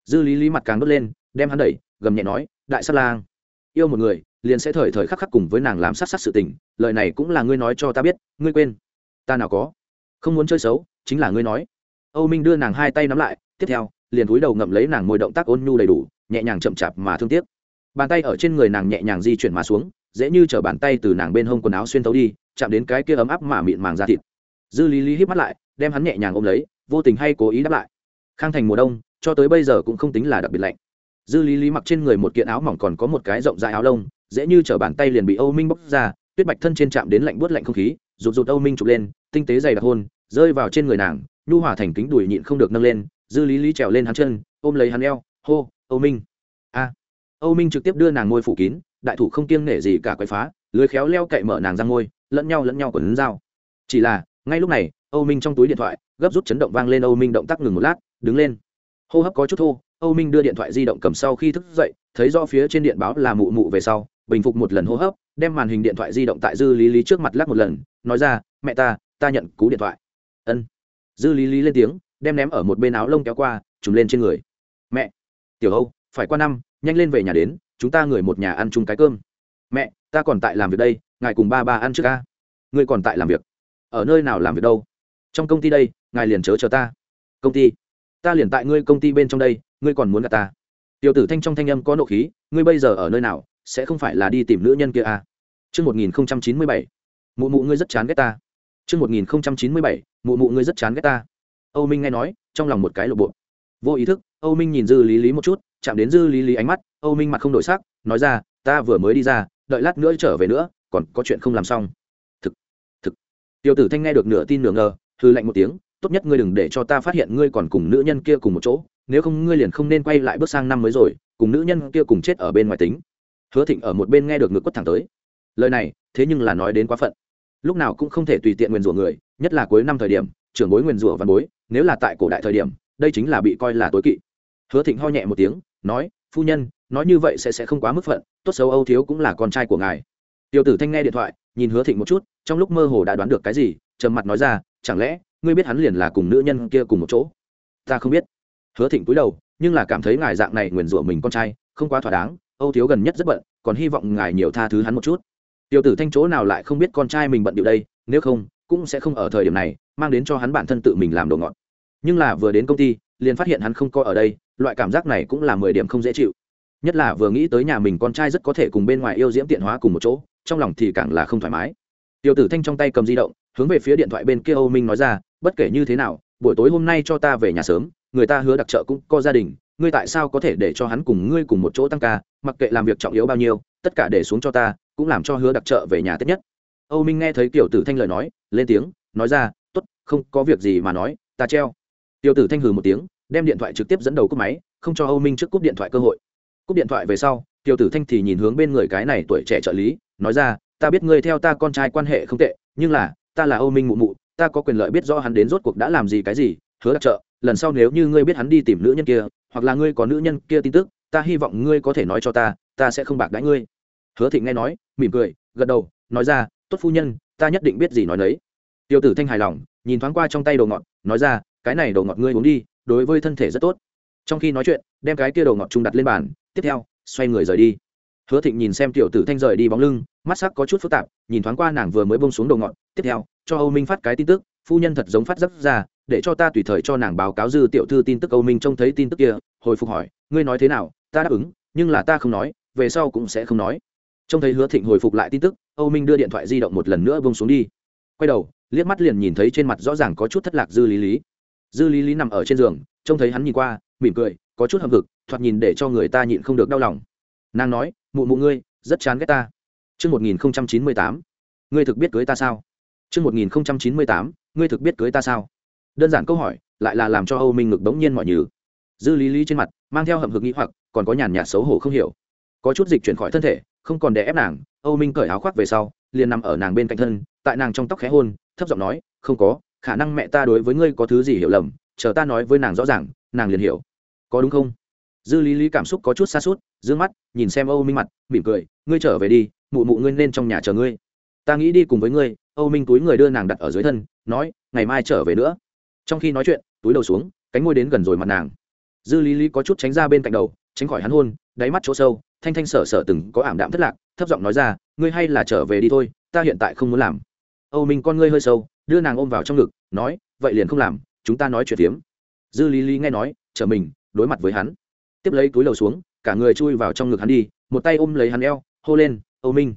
Speaker 1: Dư lý lý mặt càng đốt lên đem hắn đẩy gầm nhẹ nói đại sát lang yêu một người liền sẽ thời thời khắc khắc cùng với nàng làm sát sát sự tình, lời này cũng là ngươi nói cho ta biết, ngươi quên. Ta nào có? Không muốn chơi xấu, chính là ngươi nói. Âu minh đưa nàng hai tay nắm lại, tiếp theo, liền cúi đầu ngậm lấy nàng môi động tác ôn nhu đầy đủ, nhẹ nhàng chậm chạp mà thương tiếc. Bàn tay ở trên người nàng nhẹ nhàng di chuyển mà xuống, dễ như chở bàn tay từ nàng bên hông quần áo xuyên thấu đi, chạm đến cái kia ấm áp mà mịn màng ra thịt. Dư lý lý hít mắt lại, đem hắn nhẹ nhàng ôm lấy, vô tình hay cố ý đáp lại. Khang thành mùa đông, cho tới bây giờ cũng không tính là đặc biệt lạnh. Dư lý lý mặc trên người một kiện áo mỏng còn có một cái rộng dài áo lông dễ như chở bàn tay liền bị âu minh bóc ra, tuyết bạch thân trên chạm đến lạnh buốt lạnh không khí, rụt rụt âu minh chụp lên, tinh tế dày đặc hôn, rơi vào trên người nàng, nhu hòa thành kính đùi nhịn không được nâng lên, dư lý lý trèo lên hắn chân, ôm lấy hắn eo, hô, âu minh. A. Âu minh trực tiếp đưa nàng ngôi phủ kín, đại thủ không kiêng nể gì cả quấy phá, lưới khéo leo cậy mở nàng ra ngôi, lẫn nhau lẫn nhau quấn dao. Chỉ là, ngay lúc này, âu minh trong túi điện thoại, gấp rút chấn động vang lên âu minh động tác ngừng một lát, đứng lên. Hô hấp có chút thô, âu minh đưa điện thoại di động cầm sau khi thức dậy, thấy do phía trên điện báo là mụ mụ về sau bình phục một lần hô hấp, đem màn hình điện thoại di động tại dư lý lý trước mặt lắc một lần, nói ra, mẹ ta ta nhận cú điện thoại. Ân. Dư lý lý lên tiếng, đem ném ở một bên áo lông kéo qua, trùm lên trên người. Mẹ, tiểu âu, phải qua năm, nhanh lên về nhà đến, chúng ta người một nhà ăn chung cái cơm. Mẹ, ta còn tại làm việc đây, ngài cùng ba ba ăn trước ca. Ngươi còn tại làm việc? Ở nơi nào làm việc đâu? Trong công ty đây, ngài liền chớ chờ ta. Công ty? Ta liền tại ngươi công ty bên trong đây, ngươi còn muốn gặp ta. Tiểu tử thanh trong thanh âm có nộ khí, ngươi bây giờ ở nơi nào sẽ không phải là đi tìm nữ nhân kia à? Trước 1097, mụ mụ ngươi rất chán ghét ta. Trước 1097, mụ mụ ngươi rất chán ghét ta. Âu Minh nghe nói, trong lòng một cái lộ bộ. Vô ý thức, Âu Minh nhìn Dư Lý Lý một chút, chạm đến Dư Lý Lý ánh mắt, Âu Minh mặt không đổi sắc, nói ra, ta vừa mới đi ra, đợi lát nữa trở về nữa, còn có chuyện không làm xong. Thực, thực. Tiêu tử Thanh nghe được nửa tin nửa ngờ, hừ lạnh một tiếng, tốt nhất ngươi đừng để cho ta phát hiện ngươi còn cùng nữ nhân kia cùng một chỗ, nếu không ngươi liền không nên quay lại bước sang năm mới rồi, cùng nữ nhân kia cùng chết ở bên ngoài tính hứa thịnh ở một bên nghe được ngực quất thẳng tới. Lời này, thế nhưng là nói đến quá phận. Lúc nào cũng không thể tùy tiện nguyền rủa người, nhất là cuối năm thời điểm, trưởng bối nguyền rủa văn bối, nếu là tại cổ đại thời điểm, đây chính là bị coi là tối kỵ. Hứa thịnh ho nhẹ một tiếng, nói, phu nhân, nói như vậy sẽ sẽ không quá mức phận, tốt xấu âu thiếu cũng là con trai của ngài. Tiểu tử thanh nghe điện thoại, nhìn hứa thịnh một chút, trong lúc mơ hồ đã đoán được cái gì, trầm mặt nói ra, chẳng lẽ, ngươi biết hắn liền là cùng nữ nhân kia cùng một chỗ? Ta không biết. Hứa thịnh cúi đầu, nhưng là cảm thấy ngài dạng này nguyền rủa mình con trai, không quá thỏa đáng âu thiếu gần nhất rất bận, còn hy vọng ngài nhiều tha thứ hắn một chút. Tiểu tử thanh chỗ nào lại không biết con trai mình bận điệu đây, nếu không, cũng sẽ không ở thời điểm này, mang đến cho hắn bản thân tự mình làm đồ ngọt. Nhưng là vừa đến công ty, liền phát hiện hắn không có ở đây, loại cảm giác này cũng là mười điểm không dễ chịu. Nhất là vừa nghĩ tới nhà mình con trai rất có thể cùng bên ngoài yêu diễm tiện hóa cùng một chỗ, trong lòng thì càng là không thoải mái. Tiểu tử thanh trong tay cầm di động, hướng về phía điện thoại bên kia âu minh nói ra, bất kể như thế nào, buổi tối hôm nay cho ta về nhà sớm, người ta hứa đặc trợ cũng có gia đình ngươi tại sao có thể để cho hắn cùng ngươi cùng một chỗ tăng ca, mặc kệ làm việc trọng yếu bao nhiêu, tất cả để xuống cho ta, cũng làm cho hứa đặc trợ về nhà tết nhất. Âu minh nghe thấy tiểu tử thanh lời nói, lên tiếng, nói ra t ố t không có việc gì mà nói, ta treo. Tiểu tử thanh hừ một tiếng, đem điện thoại trực tiếp dẫn đầu cúp máy, không cho âu minh trước cúp điện thoại cơ hội. Cúp điện thoại về sau, tiểu tử thanh thì nhìn hướng bên người cái này tuổi trẻ trợ lý, nói ra, ta biết ngươi theo ta con trai quan hệ không tệ, nhưng là, ta là âu minh mụ mụ, ta có quyền lợi biết rõ hắn đến rốt cuộc đã làm gì cái gì hứa đặc trợ, lần sau nếu như ngươi biết hắn đi tìm nữ nhân kia, hoặc là ngươi có nữ nhân kia tin tức, ta hy vọng ngươi có thể nói cho ta ta sẽ không bạc đãi ngươi. Hứa thịnh nghe nói, mỉm cười, gật đầu, nói ra, tốt phu nhân, ta nhất định biết gì nói nấy. Tiêu tử thanh hài lòng, nhìn thoáng qua trong tay đồ ngọt, nói ra, cái này đồ ngọt ngươi uống đi, đối với thân thể rất tốt. Trong khi nói chuyện, đem cái kia đồ ngọt trung đặt lên bàn, tiếp theo, xoay người rời đi. Hứa thịnh nhìn xem tiểu tử thanh rời đi bóng lưng, mắt sắc có chút phức tạp, nhìn thoáng qua nàng vừa mới bông xuống đồ ngọt, tiếp theo, cho âu minh phát cái tin tức, phu nhân thật giống phát giấc ra để cho ta tùy thời cho nàng báo cáo dư tiểu thư tin tức âu minh trông thấy tin tức kia hồi phục hỏi ngươi nói thế nào? Ta đáp ứng nhưng là ta không nói về sau cũng sẽ không nói. Trông thấy hứa thịnh hồi phục lại tin tức âu minh đưa điện thoại di động một lần nữa bông xuống đi. Quay đầu liếc mắt liền nhìn thấy trên mặt rõ ràng có chút thất lạc dư lý lý. Dư lý lý nằm ở trên giường trông thấy hắn nhìn qua mỉm cười có chút hậm hực thoạt nhìn để cho người ta nhịn không được đau lòng. Nàng nói mụ mụ ngươi rất chán ghét ta. Trước 1098, ngươi thực biết cưới ta sao? Trước 1098, ngươi thực biết cưới ta sao? Đơn giản câu hỏi, lại là làm cho Âu Minh ngực đống nhiên mọi nhừ. Dư Lý Lý trên mặt mang theo hậm hực nghĩ hoặc, còn có nhàn nhạt xấu hổ không hiểu. Có chút dịch chuyển khỏi thân thể, không còn đè ép nàng, Âu Minh cởi áo khoác về sau, liền nằm ở nàng bên cạnh thân, tại nàng trong tóc khẽ hôn, thấp giọng nói, "Không có, khả năng mẹ ta đối với ngươi có thứ gì hiểu lầm, chờ ta nói với nàng rõ ràng, nàng liền hiểu." Có đúng không? Dư Lý Lý cảm xúc có chút xa sút, dương mắt, nhìn xem Âu Minh mặt, mỉm cười, "Ngươi trở về đi, mụ mụ ngươi nên trong nhà chờ ngươi." Ta nghĩ đi cùng với ngươi, Âu Minh túi người đưa nàng đặt ở dưới thân, nói, "Ngày mai trở về nữa." Trong khi nói chuyện, túi đầu xuống, cánh môi đến gần rồi mặt nàng. Dư lý lý có chút tránh ra bên cạnh đầu, tránh khỏi hắn hôn, đáy mắt chỗ sâu, thanh thanh sở sở từng có ảm đạm thất lạc, thấp giọng nói ra, ngươi hay là trở về đi thôi, ta hiện tại không muốn làm. Âu minh con ngươi hơi sâu, đưa nàng ôm vào trong ngực, nói, vậy liền không làm, chúng ta nói chuyện tiếm dư lý lý nghe nói, trở mình, đối mặt với hắn. Tiếp lấy túi đầu xuống, cả người chui vào trong ngực hắn đi, một tay ôm lấy hắn eo, hô lên, âu minh.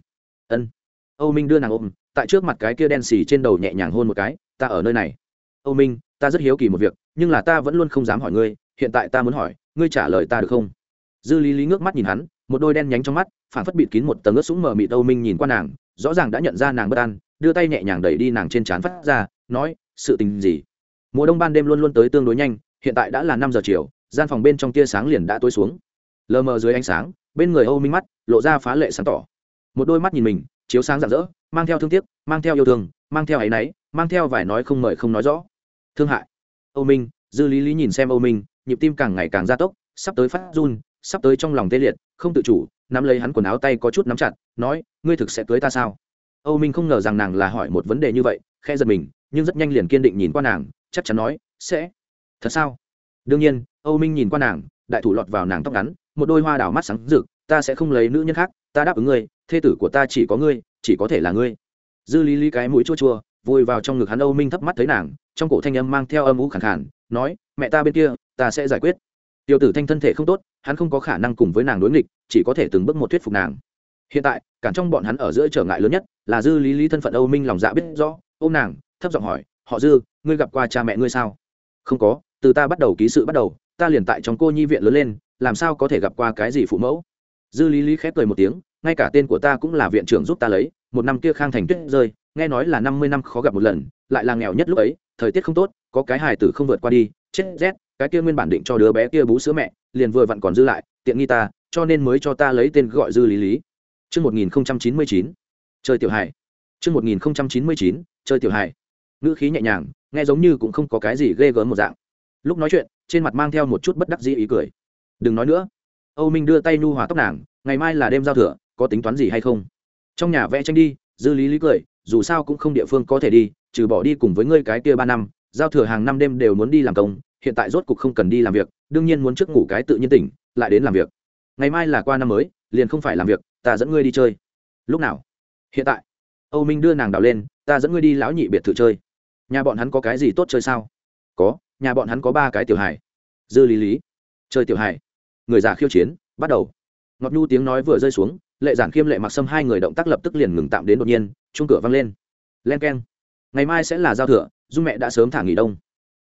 Speaker 1: Ân. Âu minh đưa nàng ôm, tại trước mặt cái kia đen xì trên đầu nhẹ nhàng hôn một cái, ta ở nơi này âu minh, ta rất hiếu kỳ một việc, nhưng là ta vẫn luôn không dám hỏi ngươi, hiện tại ta muốn hỏi, ngươi trả lời ta được không? Dư lý lý ngước mắt nhìn hắn, một đôi đen nhánh trong mắt, phản phất bịt kín một tầng ướt sũng mờ mịt âu minh nhìn qua nàng, rõ ràng đã nhận ra nàng bất an, đưa tay nhẹ nhàng đẩy đi nàng trên trán phát ra, nói, sự tình gì? Mùa đông ban đêm luôn luôn tới tương đối nhanh, hiện tại đã là năm giờ chiều, gian phòng bên trong tia sáng liền đã tối xuống. Lờ mờ dưới ánh sáng, bên người âu minh mắt, lộ ra phá lệ sáng tỏ. Một đôi mắt nhìn mình, chiếu sáng rạng rỡ, mang theo thương tiếc, mang theo yêu thương, mang theo áy náy, mang theo vài nói không mời không nói rõ thương hại. Âu minh, dư lý lý nhìn xem âu minh, nhịp tim càng ngày càng gia tốc, sắp tới phát run, sắp tới trong lòng tê liệt, không tự chủ, nắm lấy hắn quần áo tay có chút nắm chặt, nói, ngươi thực sẽ cưới ta sao? Âu minh không ngờ rằng nàng là hỏi một vấn đề như vậy khe giật mình, nhưng rất nhanh liền kiên định nhìn qua nàng, chắc chắn nói, sẽ. Thật sao? Đương nhiên, âu minh nhìn qua nàng, đại thủ lọt vào nàng tóc ngắn, một đôi hoa đào mắt sáng rực, ta sẽ không lấy nữ nhân khác, ta đáp ứng ngươi, thê tử của ta chỉ có ngươi, chỉ có thể là ngươi. Dư lý lý cái mũi chua chua vùi vào trong ngực hắn âu minh thấp mắt thấy nàng, trong cổ thanh âm mang theo âm ú khẳng khản nói, mẹ ta bên kia, ta sẽ giải quyết. Tiểu tử thanh thân thể không tốt, hắn không có khả năng cùng với nàng đối nghịch, chỉ có thể từng bước một thuyết phục nàng. Hiện tại, cản trong bọn hắn ở giữa trở ngại lớn nhất là dư lý lý thân phận âu minh lòng dạ biết rõ ô m nàng, thấp giọng hỏi, họ dư, ngươi gặp qua cha mẹ ngươi sao? Không có, từ ta bắt đầu ký sự bắt đầu, ta liền tại trong cô nhi viện lớn lên, làm sao có thể gặp qua cái gì phụ mẫu? Dư lý lý khép cười một tiếng, ngay cả tên của ta cũng là viện trưởng giúp ta lấy một năm kia khang thành tuyết rơi nghe nói là năm mươi năm khó gặp một lần lại là nghèo nhất lúc ấy thời tiết không tốt có cái hài tử không vượt qua đi chết rét cái kia nguyên bản định cho đứa bé kia bú sữa mẹ liền vừa vặn còn dư lại tiện nghi ta cho nên mới cho ta lấy tên gọi dư lý lý Trước 1099, chơi tiểu hài. Trước 1099, chơi tiểu hài. Ngữ khí nhẹ nhàng, nghe giống như cũng không có cái gì ghê gớm một dạng. Lúc nói chuyện, trên mặt mang theo một chút bất đắc dĩ ý cười. Đừng nói nữa. Âu Minh đưa tay nhu hòa tóc nàng, ngày mai là đêm giao thừa, có tính toán gì hay không? Trong nhà vẽ tranh đi, dư lý lý cười, dù sao cũng không địa phương có thể đi, trừ bỏ đi cùng với ngươi cái kia ba năm giao thừa hàng năm đêm đều muốn đi làm công hiện tại rốt cục không cần đi làm việc đương nhiên muốn trước ngủ cái tự nhiên tỉnh lại đến làm việc. Ngày mai là qua năm mới liền không phải làm việc ta dẫn ngươi đi chơi. Lúc nào? Hiện tại. Âu minh đưa nàng đào lên ta dẫn ngươi đi lão nhị biệt thự chơi. Nhà bọn hắn có cái gì tốt chơi sao? Có nhà bọn hắn có ba cái tiểu hài. Dư lý lý. Chơi tiểu hài. Người già khiêu chiến bắt đầu. Ngọt nhu tiếng nói vừa rơi xuống lệ giản khiêm lệ mặc Sâm hai người động tác lập tức liền ngừng tạm đến đột nhiên chung cửa văng lên. Len k e n ngày mai sẽ là giao thừa dung mẹ đã sớm thả nghỉ đông.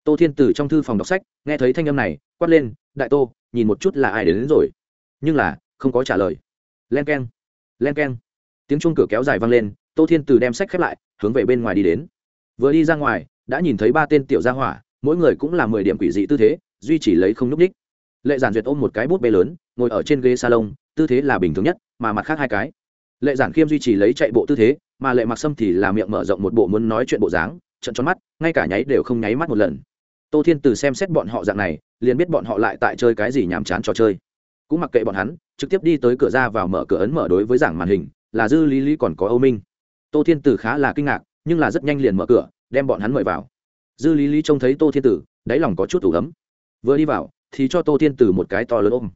Speaker 1: Tô thiên từ trong thư phòng đọc sách nghe thấy thanh âm này quát lên đại tô nhìn một chút là ai đến, đến rồi. Nhưng là không có trả lời. Len k e n len k e n tiếng chung cửa kéo dài vang lên tô thiên từ đem sách khép lại hướng về bên ngoài đi đến. Vừa đi ra ngoài đã nhìn thấy ba tên tiểu gia hỏa mỗi người cũng là mười điểm quỷ dị tư thế duy chỉ lấy không n ú c ních lệ giản duyệt ôm một cái bút bê lớn ngồi ở trên ghế salon tư thế là bình thường nhất mà mặt khác hai cái. Lệ giản khiêm duy trì lấy chạy bộ tư thế, mà lệ mặc sâm thì là miệng mở rộng một bộ muốn nói chuyện bộ dáng trận tròn mắt, ngay cả nháy đều không nháy mắt một lần. Tô thiên từ xem xét bọn họ dạng này, liền biết bọn họ lại tại chơi cái gì nhàm chán trò chơi. Cũng mặc kệ bọn hắn, trực tiếp đi tới cửa ra vào mở cửa ấn mở đối với giảng màn hình, là dư lý lý còn có âu minh. Tô thiên tử khá là kinh ngạc, nhưng là rất nhanh liền mở cửa, đem bọn hắn mời vào. Dư lý lý trông thấy tô thiên tử, đáy lòng có chút tủ ấm. Vừa đi vào, thì cho tô thiên tử một cái to lớn ôm.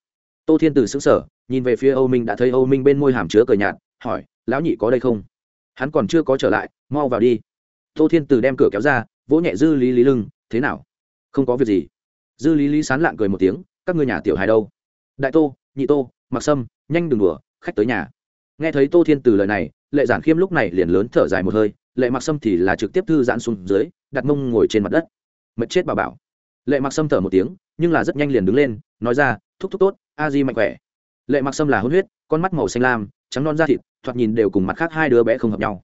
Speaker 1: Tô thiên tử xứng sở nhìn về phía âu minh đã thấy âu minh bên môi hàm chứa cờ nhạt, hỏi, lão nhị có đây không? Hắn còn chưa có trở lại, mau vào đi. Tô thiên tử đem cửa kéo ra, vỗ nhẹ dư lý lý lưng, thế nào? Không có việc gì. Dư lý lý sán lạng cười một tiếng, các ngươi nhà tiểu hài đâu? Đại tô, nhị tô mặc sâm, nhanh đừng đùa, khách tới nhà. Nghe thấy tô thiên từ lời này, lệ giản khiêm lúc này liền lớn thở dài một hơi, lệ mặc sâm thì là trực tiếp thư giãn xuống dưới, đặt mông ngồi trên mặt đất. Mệt chết bà bảo. Lệ mặc sâm thở một tiếng, nhưng là rất nhanh liền đứng lên, nói ra, thúc thúc tốt, a di mạnh khỏe lệ mặc sâm là hôn huyết, con mắt màu xanh lam, trắng non da thịt, thoạt nhìn đều cùng mặt khác hai đứa bé không hợp nhau.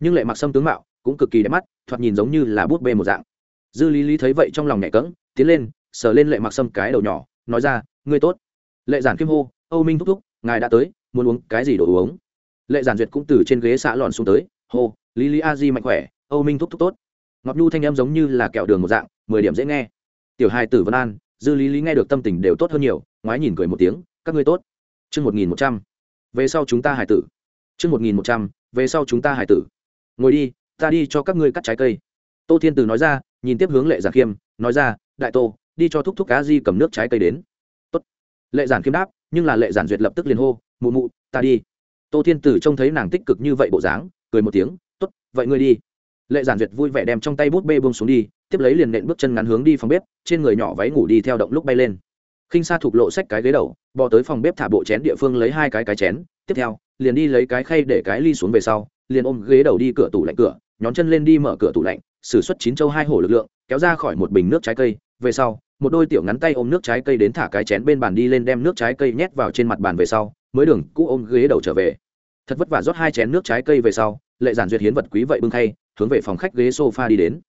Speaker 1: Nhưng lệ mặc sâm tướng mạo cũng cực kỳ đẹp mắt, thoạt nhìn giống như là bút bê một dạng. Dư lý lý thấy vậy trong lòng nhẹ cỡng tiến lên, sờ lên lệ mặc sâm cái đầu nhỏ, nói ra, ngươi tốt. Lệ giản kim hô, âu minh thúc thúc, ngài đã tới, muốn uống cái gì đồ uống? Lệ giản duyệt cũng từ trên ghế xã lòn xuống tới, hô, lý lý a di mạnh khỏe, âu minh thúc thúc tốt. Ngọc nhu thanh em giống như là kẹo đường một dạng, mười điểm dễ nghe. Tiểu hai tử vân an, dư lý lý nghe được tâm tình đều tốt hơn nhiều, ngoái nhìn cười một tiếng, các ngươi tốt chương một nghìn một trăm. Về sau chúng ta hải tử. Chương một nghìn một trăm, về sau chúng ta hải tử. Ngồi đi, ta đi cho các ngươi cắt trái cây. Tô thiên từ nói ra, nhìn tiếp hướng lệ giản khiêm, nói ra, đại tô, đi cho thúc thúc cá di cầm nước trái cây đến. Tốt. lệ giản khiêm đáp, nhưng là lệ giản duyệt lập tức liền hô, mụ mụ, ta đi. Tô thiên tử trông thấy nàng tích cực như vậy bộ dáng, cười một tiếng, tốt, vậy ngươi đi. Lệ giản duyệt vui vẻ đem trong tay bút bê bông xuống đi, tiếp lấy liền nện bước chân ngắn hướng đi phòng bếp, trên người nhỏ váy ngủ đi theo động lúc bay lên khinh sa thục lộ xách cái ghế đầu, bò tới phòng bếp thả bộ chén địa phương lấy hai cái cái chén, tiếp theo, liền đi lấy cái khay để cái ly xuống về sau, liền ôm ghế đầu đi cửa tủ lạnh cửa, nhón chân lên đi mở cửa tủ lạnh, sử xuất chín châu hai hổ lực lượng, kéo ra khỏi một bình nước trái cây, về sau, một đôi tiểu ngắn tay ôm nước trái cây đến thả cái chén bên bàn đi lên đem nước trái cây nhét vào trên mặt bàn về sau, mới đường cũ ôm ghế đầu trở về. Thật vất vả rót hai chén nước trái cây về sau, lệ giản duyệt hiến vật quý vậy bưng khay, hướng về phòng khách ghế sofa đi đến.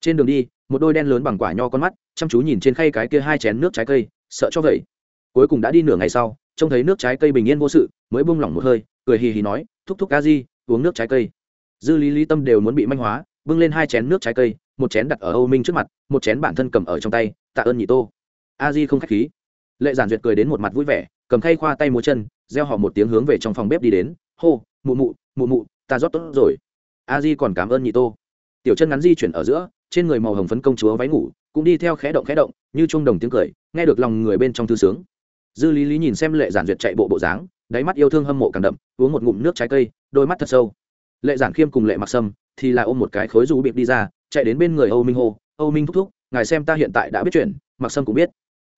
Speaker 1: Trên đường đi, một đôi đen lớn bằng quả nho con mắt, chăm chú nhìn trên khay cái kia hai chén nước trái cây sợ cho vậy. Cuối cùng đã đi nửa ngày sau, trông thấy nước trái cây bình yên vô sự, mới buông lỏng một hơi, cười hì hì nói, thúc thúc ca di, uống nước trái cây. Dư lý lý tâm đều muốn bị manh hóa, bưng lên hai chén nước trái cây, một chén đặt ở âu minh trước mặt, một chén bản thân cầm ở trong tay, tạ ơn nhị tô. A di không k h á c h khí. Lệ giản duyệt cười đến một mặt vui vẻ, cầm khay khoa tay múa chân, gieo họ một tiếng hướng về trong phòng bếp đi đến, hô, mụ mụ mụ mụ, ta rót tốt rồi. A di còn cảm ơn nhị tô. Tiểu chân ngắn di chuyển ở giữa, trên người màu hồng phấn công chúa váy ngủ cũng đi theo khẽ động khẽ động, như chuông đồng tiếng cười, nghe được lòng người bên trong thư sướng. Dư lý lý nhìn xem lệ giản duyệt chạy bộ bộ dáng, đáy mắt yêu thương hâm mộ càng đậm, uống một ngụm nước trái cây, đôi mắt thật sâu. Lệ giản khiêm cùng lệ mặc sâm thì là ôm một cái khối rú bịp đi ra, chạy đến bên người âu minh hô, âu minh thúc thúc, ngài xem ta hiện tại đã biết chuyện. Mặc sâm cũng biết.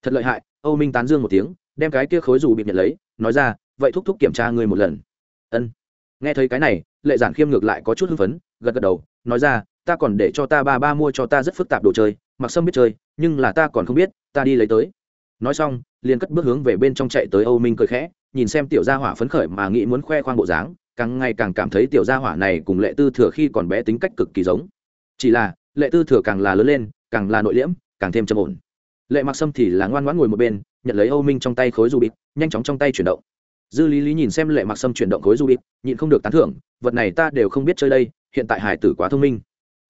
Speaker 1: Thật lợi hại. Âu minh tán dương một tiếng, đem cái kia khối rủ bịp nhận lấy, nói ra, vậy thúc thúc kiểm tra người một lần. Ân. Nghe thấy cái này, lệ giản khiêm ngược lại có chút hưng phấn, gật gật đầu, nói ra, ta còn để cho ta ba ba mua cho ta rất phức tạp đồ chơi mặc sâm biết chơi, nhưng là ta còn không biết, ta đi lấy tới. Nói xong, liền cất bước hướng về bên trong chạy tới âu minh cười khẽ, nhìn xem tiểu gia hỏa phấn khởi mà nghĩ muốn khoe khoang bộ dáng, càng ngày càng cảm thấy tiểu gia hỏa này cùng lệ tư thừa khi còn bé tính cách cực kỳ giống. Chỉ là, lệ tư thừa càng là lớn lên, càng là nội liễm, càng thêm trầm ổn. Lệ mặc sâm thì là ngoan ngoãn ngồi một bên, nhận lấy âu minh trong tay khối du bịt nhanh chóng trong tay chuyển động. Dư lý lý nhìn xem lệ mặc sâm chuyển động khối du bịt nhịn không được tán thưởng, vật này ta đều không biết chơi đây, hiện tại hải tử quá thông minh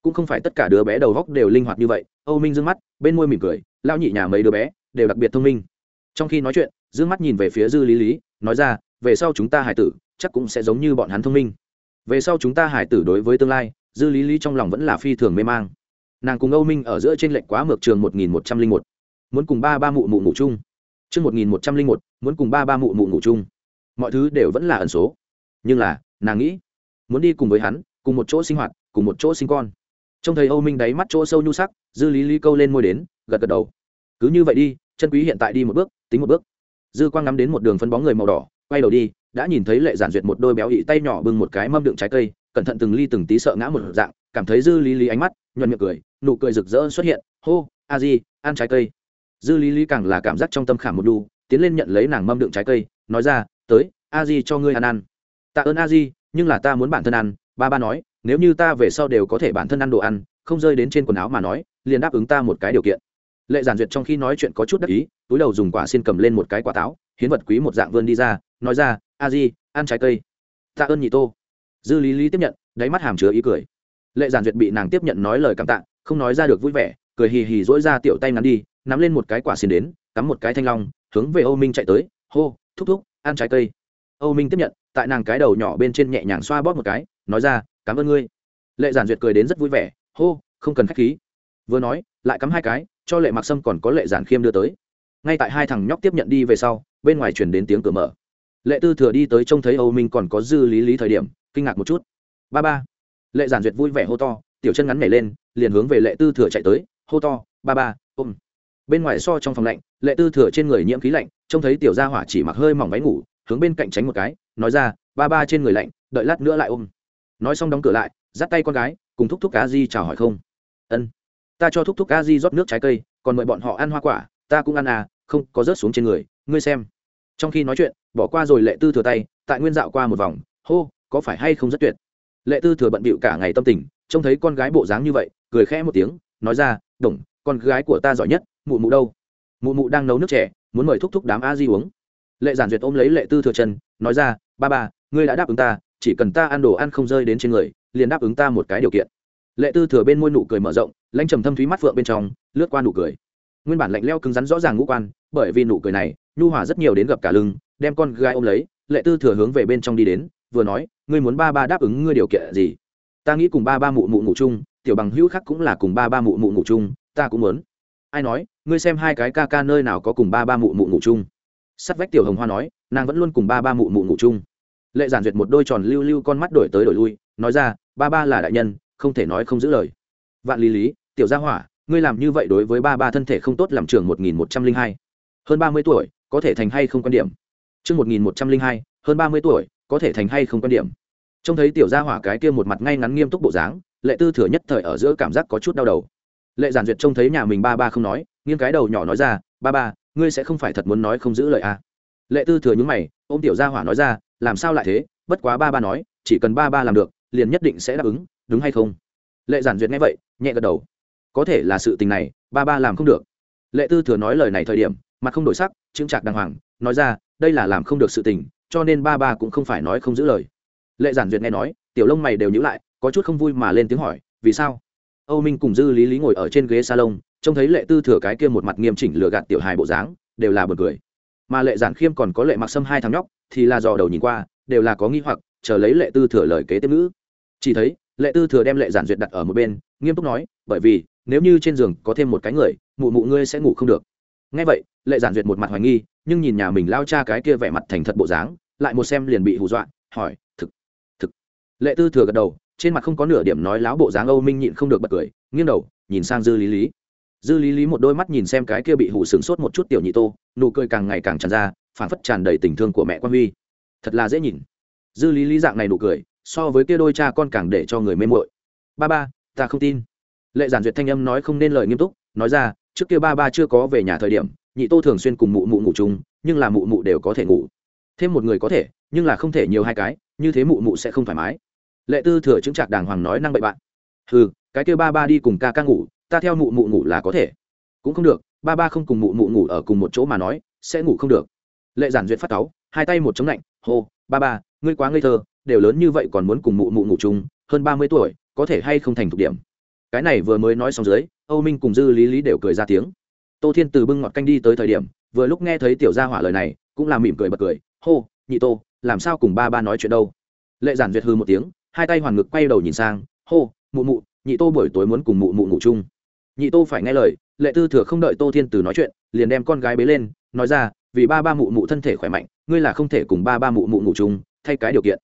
Speaker 1: cũng không phải tất cả đứa bé đầu góc đều linh hoạt như vậy. Âu minh d mắt, bên môi mỉm cười lao nhị nhà mấy đứa bé đều đặc biệt thông minh. Trong khi nói chuyện d mắt nhìn về phía dư lý lý, nói ra, về sau chúng ta hải tử, chắc cũng sẽ giống như bọn hắn thông minh. Về sau chúng ta hải tử đối với tương lai, dư lý lý trong lòng vẫn là phi thường mê mang. Nàng cùng âu minh ở giữa trên lệnh quá mược trường một nghìn một trăm linh một. Muốn cùng ba ba mụ mụ ngủ chung. Chương một nghìn một trăm linh một, muốn cùng ba ba mụ mụ ngủ chung. Mọi thứ đều vẫn là ẩn số. Nhưng là, nàng nghĩ, muốn đi cùng với hắn, cùng một chỗ sinh hoạt, cùng một chỗ sinh con trông thấy âu minh đáy mắt chỗ sâu nhu sắc, dư lý lý câu lên môi đến, gật gật đầu. Cứ như vậy đi, chân quý hiện tại đi một bước, tính một bước. Dư quang ngắm đến một đường phân bóng người màu đỏ, quay đầu đi, đã nhìn thấy lệ giản duyệt một đôi béo ị tay nhỏ bưng một cái mâm đựng trái cây, cẩn thận từng ly từng tí sợ ngã một dạng, cảm thấy dư lý lý ánh mắt, nhuận miệng cười, nụ cười rực rỡ xuất hiện, hô, a di, ăn trái cây. Dư lý lý càng là cảm giác trong tâm khảm một đu, tiến lên nhận lấy nàng mâm đựng trái cây, nói ra, tới, a di cho ngươi ăn ăn. Tạ ơn a di, nhưng là ta muốn bản thân ăn, ba ba nói nếu như ta về sau đều có thể bản thân ăn đồ ăn, không rơi đến trên quần áo mà nói, liền đáp ứng ta một cái điều kiện. Lệ giản duyệt trong khi nói chuyện có chút đắc ý, túi đầu dùng quả xin cầm lên một cái quả táo, hiến vật quý một dạng vươn đi ra, nói ra, a di, ăn trái cây. Tạ ơn nhị tô. Dư lý lý tiếp nhận, đáy mắt hàm chứa ý cười. Lệ giản duyệt bị nàng tiếp nhận nói lời cảm tạ, không nói ra được vui vẻ, cười hì hì dỗi ra tiểu tay ngắn đi, nắm lên một cái quả xin đến, cắm một cái thanh long, hướng về âu minh chạy tới, hô, thúc thúc, ăn trái cây. Âu minh tiếp nhận, tại nàng cái đầu nhỏ bên trên nhẹ nhàng xoa bóp một cái, nói ra cảm ơn ngươi. Lệ giản duyệt cười đến rất vui vẻ, hô, không cần k h á c h khí. Vừa nói, lại cắm hai cái, cho lệ mặc sâm còn có lệ giản khiêm đưa tới. Ngay tại hai thằng nhóc tiếp nhận đi về sau, bên ngoài chuyển đến tiếng cửa mở. Lệ tư thừa đi tới trông thấy âu minh còn có dư lý lý thời điểm, kinh ngạc một chút. Ba ba. Lệ giản duyệt vui vẻ hô to, tiểu chân ngắn nhảy lên, liền hướng về lệ tư thừa chạy tới, hô to, ba ba, ôm. Bên ngoài so trong phòng lạnh, lệ tư thừa trên người nhiễm khí lạnh, trông thấy tiểu gia hỏa chỉ mặc hơi mỏng váy ngủ, hướng bên cạnh tránh một cái, nói ra, ba ba trên người lạnh, đợi lát nữa lại ôm nói xong đóng cửa lại, dắt tay con gái, cùng thúc thúc cá di chào hỏi không. Ân, ta cho thúc thúc cá di rót nước trái cây, còn mời bọn họ ăn hoa quả, ta cũng ăn à không, có rớt xuống trên người, ngươi xem. Trong khi nói chuyện, bỏ qua rồi lệ tư thừa tay, tại nguyên dạo qua một vòng, hô, có phải hay không rất tuyệt? Lệ tư thừa bận bịu cả ngày tâm tình, trông thấy con gái bộ dáng như vậy, cười khẽ một tiếng, nói ra, đồng, con gái của ta giỏi nhất, mụ mụ đâu? Mụ mụ đang nấu nước trẻ muốn mời thúc thúc đám a di uống. Lệ giản duyệt ôm lấy lệ tư thừa chân, nói ra, ba ba, ngươi đã đáp ứng ta chỉ cần ta ăn đồ ăn không rơi đến trên người, liền đáp ứng ta một cái điều kiện. Lệ tư thừa bên môi nụ cười mở rộng lanh trầm thâm thúy mắt phượng bên trong, lướt qua nụ cười. Nguyên bản lạnh leo cứng rắn rõ ràng ngũ quan, bởi vì nụ cười này, nhu hòa rất nhiều đến gặp cả lưng, đem con gái ôm lấy, lệ tư thừa hướng về bên trong đi đến, vừa nói, ngươi muốn ba ba đáp ứng ngươi điều kiện gì? Ta nghĩ cùng ba ba mụ mụ ngủ chung, tiểu bằng hữu khác cũng là cùng ba ba mụ mụ ngủ chung, ta cũng muốn. Ai nói, ngươi xem hai cái ca ca nơi nào có cùng ba ba mụ mụ ngủ chung? Sắt vách tiểu hồng hoa nói, nàng vẫn luôn cùng ba ba mụ mụ ngủ chung lệ giản duyệt một đôi tròn lưu lưu con mắt đổi tới đổi lui, nói ra, ba ba là đại nhân, không thể nói không giữ lời. Vạn lý lý, tiểu gia hỏa, ngươi làm như vậy đối với ba ba thân thể không tốt làm trường một nghìn một trăm linh hai. Hơn ba mươi tuổi, có thể thành hay không quan điểm? Chương một nghìn một trăm linh hai, hơn ba mươi tuổi, có thể thành hay không quan điểm? Trông thấy tiểu gia hỏa cái kia một mặt ngay ngắn nghiêm túc bộ dáng, lệ tư thừa nhất thời ở giữa cảm giác có chút đau đầu. Lệ giản duyệt trông thấy nhà mình ba ba không nói, nghiêng cái đầu nhỏ nói ra, ba ba, ngươi sẽ không phải thật muốn nói không giữ lời à. lệ tư thừa nhúng mày ô m tiểu gia hỏa nói ra làm sao lại thế? Bất quá ba ba nói, chỉ cần ba ba làm được, liền nhất định sẽ đáp ứng, đúng hay không? Lệ giản duyệt nghe vậy, nhẹ gật đầu. Có thể là sự tình này, ba ba làm không được. Lệ tư thừa nói lời này thời điểm, mặt không đổi sắc, chững chạc đàng hoàng, nói ra, đây là làm không được sự tình, cho nên ba ba cũng không phải nói không giữ lời. Lệ giản duyệt nghe nói, tiểu lông mày đều nhữ lại, có chút không vui mà lên tiếng hỏi, vì sao? Âu minh cùng dư lý lý ngồi ở trên ghế salon, trông thấy lệ tư thừa cái kia một mặt nghiêm chỉnh lừa gạt tiểu hài bộ dáng, đều là bật cười. Mà lệ giản khiêm còn có lệ mặc sâm hai thằng nhóc thì là dò đầu nhìn qua, đều là có nghi hoặc, chờ lấy lệ tư thừa lời kế tiếp ngữ. Chỉ thấy, lệ tư thừa đem lệ giản duyệt đặt ở một bên, nghiêm túc nói, bởi vì, nếu như trên giường có thêm một cái người, mụ mụ ngươi sẽ ngủ không được. Ngay vậy, lệ giản duyệt một mặt hoài nghi, nhưng nhìn nhà mình lao cha cái kia vẻ mặt thành thật bộ dáng, lại một xem liền bị hù dọa, hỏi, thực thực. Lệ tư thừa gật đầu, trên mặt không có nửa điểm nói láo bộ dáng âu minh nhịn không được bật cười, nghiêng đầu, nhìn sang dư lý lý. Dư lý lý một đôi mắt nhìn xem cái kia bị hủ sướng sốt một chút tiểu nhị tô, nụ cười càng ngày càng tràn ra phản phất tràn đầy tình thương của mẹ quan huy. Thật là dễ nhìn. Dư lý lý dạng này nụ cười, so với kia đôi cha con càng để cho người mê mội ba ba, ta không tin. Lệ giản duyệt thanh âm nói không nên lời nghiêm túc, nói ra, trước kia ba ba chưa có về nhà thời điểm, nhị tô thường xuyên cùng mụ mụ ngủ chung, nhưng là mụ mụ đều có thể ngủ. Thêm một người có thể, nhưng là không thể nhiều hai cái, như thế mụ mụ sẽ không thoải mái. Lệ tư thừa chứng trạc đàng hoàng nói năng bậy bạn. Ừ cái kia ba ba đi cùng ca ca ngủ, ta theo mụ mụ ngủ là có thể. Cũng không được, ba ba không cùng mụ mụ ngủ ở cùng một chỗ mà nói, sẽ ngủ không được lệ giản duyệt phát cáu, hai tay một chống lạnh, hô, ba ba, ngươi quá ngây thơ, đều lớn như vậy còn muốn cùng mụ mụ ngủ chung, hơn ba mươi tuổi, có thể hay không thành thục điểm? Cái này vừa mới nói xong dưới, âu minh cùng dư lý lý đều cười ra tiếng. Tô thiên từ bưng ngọt canh đi tới thời điểm, vừa lúc nghe thấy tiểu gia hỏa lời này, cũng là mỉm cười bật cười, hô, nhị tô, làm sao cùng ba ba nói chuyện đâu? Lệ giản duyệt hư một tiếng, hai tay hoàn ngực quay đầu nhìn sang, hô, mụ mụ, nhị tô buổi tối muốn cùng mụ mụ ngủ chung. Nhị tô phải nghe lời, lệ tư thừa không đợi tô thiên từ nói chuyện, liền đem con gái bế lên, nói ra vì ba ba mụ mụ thân thể khỏe mạnh, ngươi là không thể cùng ba ba mụ mụ ngủ chung, thay cái điều kiện.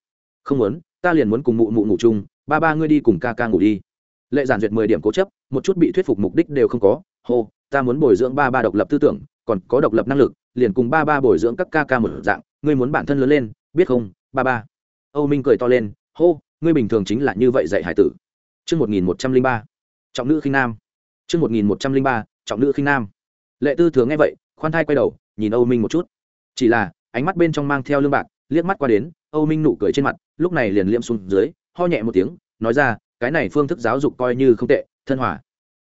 Speaker 1: Không muốn, ta liền muốn cùng mụ mụ ngủ chung, ba ba ngươi đi cùng ca ca ngủ đi. Lệ giản duyệt mười điểm cố chấp, một chút bị thuyết phục mục đích đều không có. Hô, ta muốn bồi dưỡng ba ba độc lập tư tưởng, còn có độc lập năng lực, liền cùng ba ba bồi dưỡng các ca ca một dạng, ngươi muốn bản thân lớn lên, biết không, ba ba? Âu minh cười to lên, hô, ngươi bình thường chính là như vậy dạy hải tử. Chương một nghìn một trăm linh ba, trọng nữ khinh nam. Chương một nghìn một trăm linh ba, trọng nữ khinh nam. Lệ tư thường nghe vậy, khoan thai quay đầu nhìn âu minh một chút. Chỉ là, ánh mắt bên trong mang theo lương bạc, liếc mắt qua đến, âu minh nụ cười trên mặt, lúc này liền liệm xuống dưới, ho nhẹ một tiếng, nói ra, cái này phương thức giáo dục coi như không tệ, thân hòa.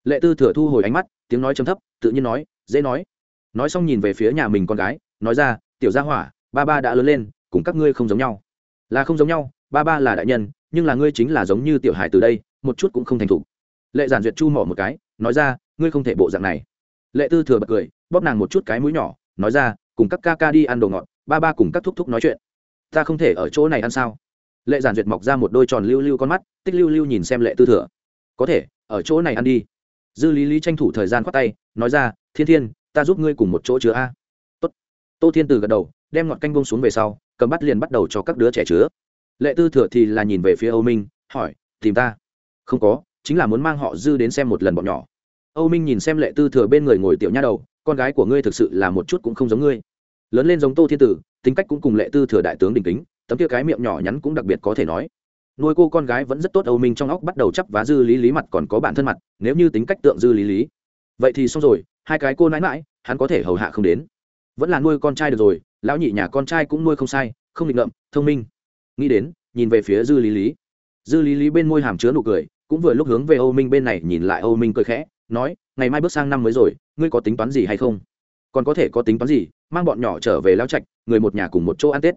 Speaker 1: Lệ tư thừa thu hồi ánh mắt, tiếng nói chấm thấp, tự nhiên nói, dễ nói. Nói xong nhìn về phía nhà mình con gái, nói ra, tiểu gia hỏa, ba ba đã lớn lên, cùng các ngươi không giống nhau. Là không giống nhau, ba ba là đại nhân, nhưng là ngươi chính là giống như tiểu hải từ đây, một chút cũng không thành thục. Lệ giản duyệt chu mỏ một cái, nói ra, ngươi không thể bộ dạng này. Lệ tư thừa bật cười, bóp nàng một chút cái mũi nhỏ nói ra, cùng các ca ca đi ăn đồ ngọt, ba ba cùng các thúc thúc nói chuyện. Ta không thể ở chỗ này ăn sao? Lệ giản duyệt mọc ra một đôi tròn lưu lưu con mắt, tích lưu lưu nhìn xem lệ tư thừa. Có thể, ở chỗ này ăn đi. Dư lý lý tranh thủ thời gian khoát tay, nói ra, thiên thiên, ta giúp ngươi cùng một chỗ chứa a. Tốt. Tô thiên từ gật đầu, đem ngọt canh bông xuống về sau, cầm bắt liền bắt đầu cho các đứa trẻ chứa. Lệ tư thừa thì là nhìn về phía âu minh, hỏi, tìm ta? Không có, chính là muốn mang họ dư đến xem một lần bọn nhỏ. Âu minh nhìn xem lệ tư thừa bên người ngồi tiểu nha đầu con gái của ngươi thực sự là một chút cũng không giống ngươi. Lớn lên giống tô thiên tử, tính cách cũng cùng lệ tư thừa đại tướng đình kính, tấm kia cái miệng nhỏ nhắn cũng đặc biệt có thể nói. Nuôi cô con gái vẫn rất tốt, âu minh trong óc bắt đầu chấp vá dư lý lý mặt còn có bản thân mặt, nếu như tính cách tượng dư lý lý. Vậy thì xong rồi, hai cái cô nãi mãi hắn có thể hầu hạ không đến. Vẫn là nuôi con trai được rồi, lão nhị nhà con trai cũng nuôi không sai, không định ngậm thông minh. Nghĩ đến, nhìn về phía dư lý lý. Dư lý lý bên môi hàm chứa nụ cười, cũng vừa lúc hướng về âu minh bên này nhìn lại, âu minh cười khẽ, nói, ngày mai bước sang năm mới rồi ngươi có tính toán gì hay không? Còn có thể có tính toán gì, mang bọn nhỏ trở về lao trạch, người một nhà cùng một chỗ ăn tết.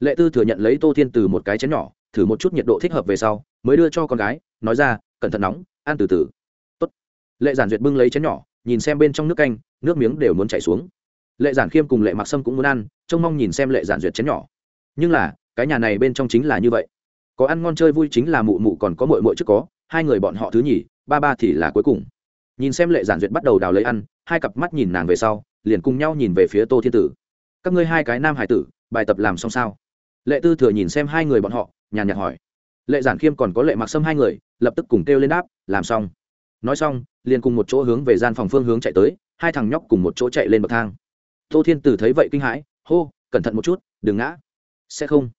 Speaker 1: Lệ tư thừa nhận lấy tô thiên từ một cái chén nhỏ, thử một chút nhiệt độ thích hợp về sau, mới đưa cho con gái, nói ra, cẩn thận nóng, ăn từ từ. Tốt. lệ giản duyệt bưng lấy chén nhỏ, nhìn xem bên trong nước canh, nước miếng đều muốn chảy xuống. Lệ giản khiêm cùng lệ mặc sâm cũng muốn ăn, trông mong nhìn xem lệ giản duyệt chén nhỏ. Nhưng là, cái nhà này bên trong chính là như vậy. Có ăn ngon chơi vui chính là mụ mụ còn có mội mội trước có, hai người bọn họ thứ nhì, ba ba thì là cuối cùng. Nhìn xem lệ giản duyệt bắt đầu đào lấy ăn hai cặp mắt nhìn nàng về sau, liền cùng nhau nhìn về phía tô thiên tử. Các ngươi hai cái nam hải tử, bài tập làm xong sao? Lệ tư thừa nhìn xem hai người bọn họ, nhàn nhạt hỏi. Lệ giản khiêm còn có lệ mặc sâm hai người, lập tức cùng kêu lên đáp, làm xong. Nói xong, liền cùng một chỗ hướng về gian phòng phương hướng chạy tới, hai thằng nhóc cùng một chỗ chạy lên bậc thang. Tô thiên tử thấy vậy kinh hãi, hô, cẩn thận một chút, đừng ngã. Sẽ không.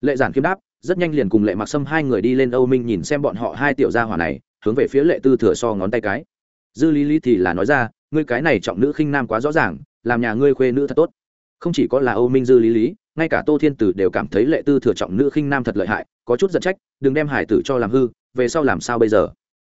Speaker 1: Lệ giản khiêm đáp, rất nhanh liền cùng lệ mặc sâm hai người đi lên âu minh nhìn xem bọn họ hai tiểu gia hỏa này, hướng về phía lệ tư thừa so ngón tay cái dư lý lý thì là nói ra, ngươi cái này trọng nữ khinh nam quá rõ ràng, làm nhà ngươi khuê nữ thật tốt. Không chỉ có là âu minh dư lý lý, ngay cả tô thiên tử đều cảm thấy lệ tư thừa trọng nữ khinh nam thật lợi hại, có chút giận trách, đừng đem hải tử cho làm hư, về sau làm sao bây giờ?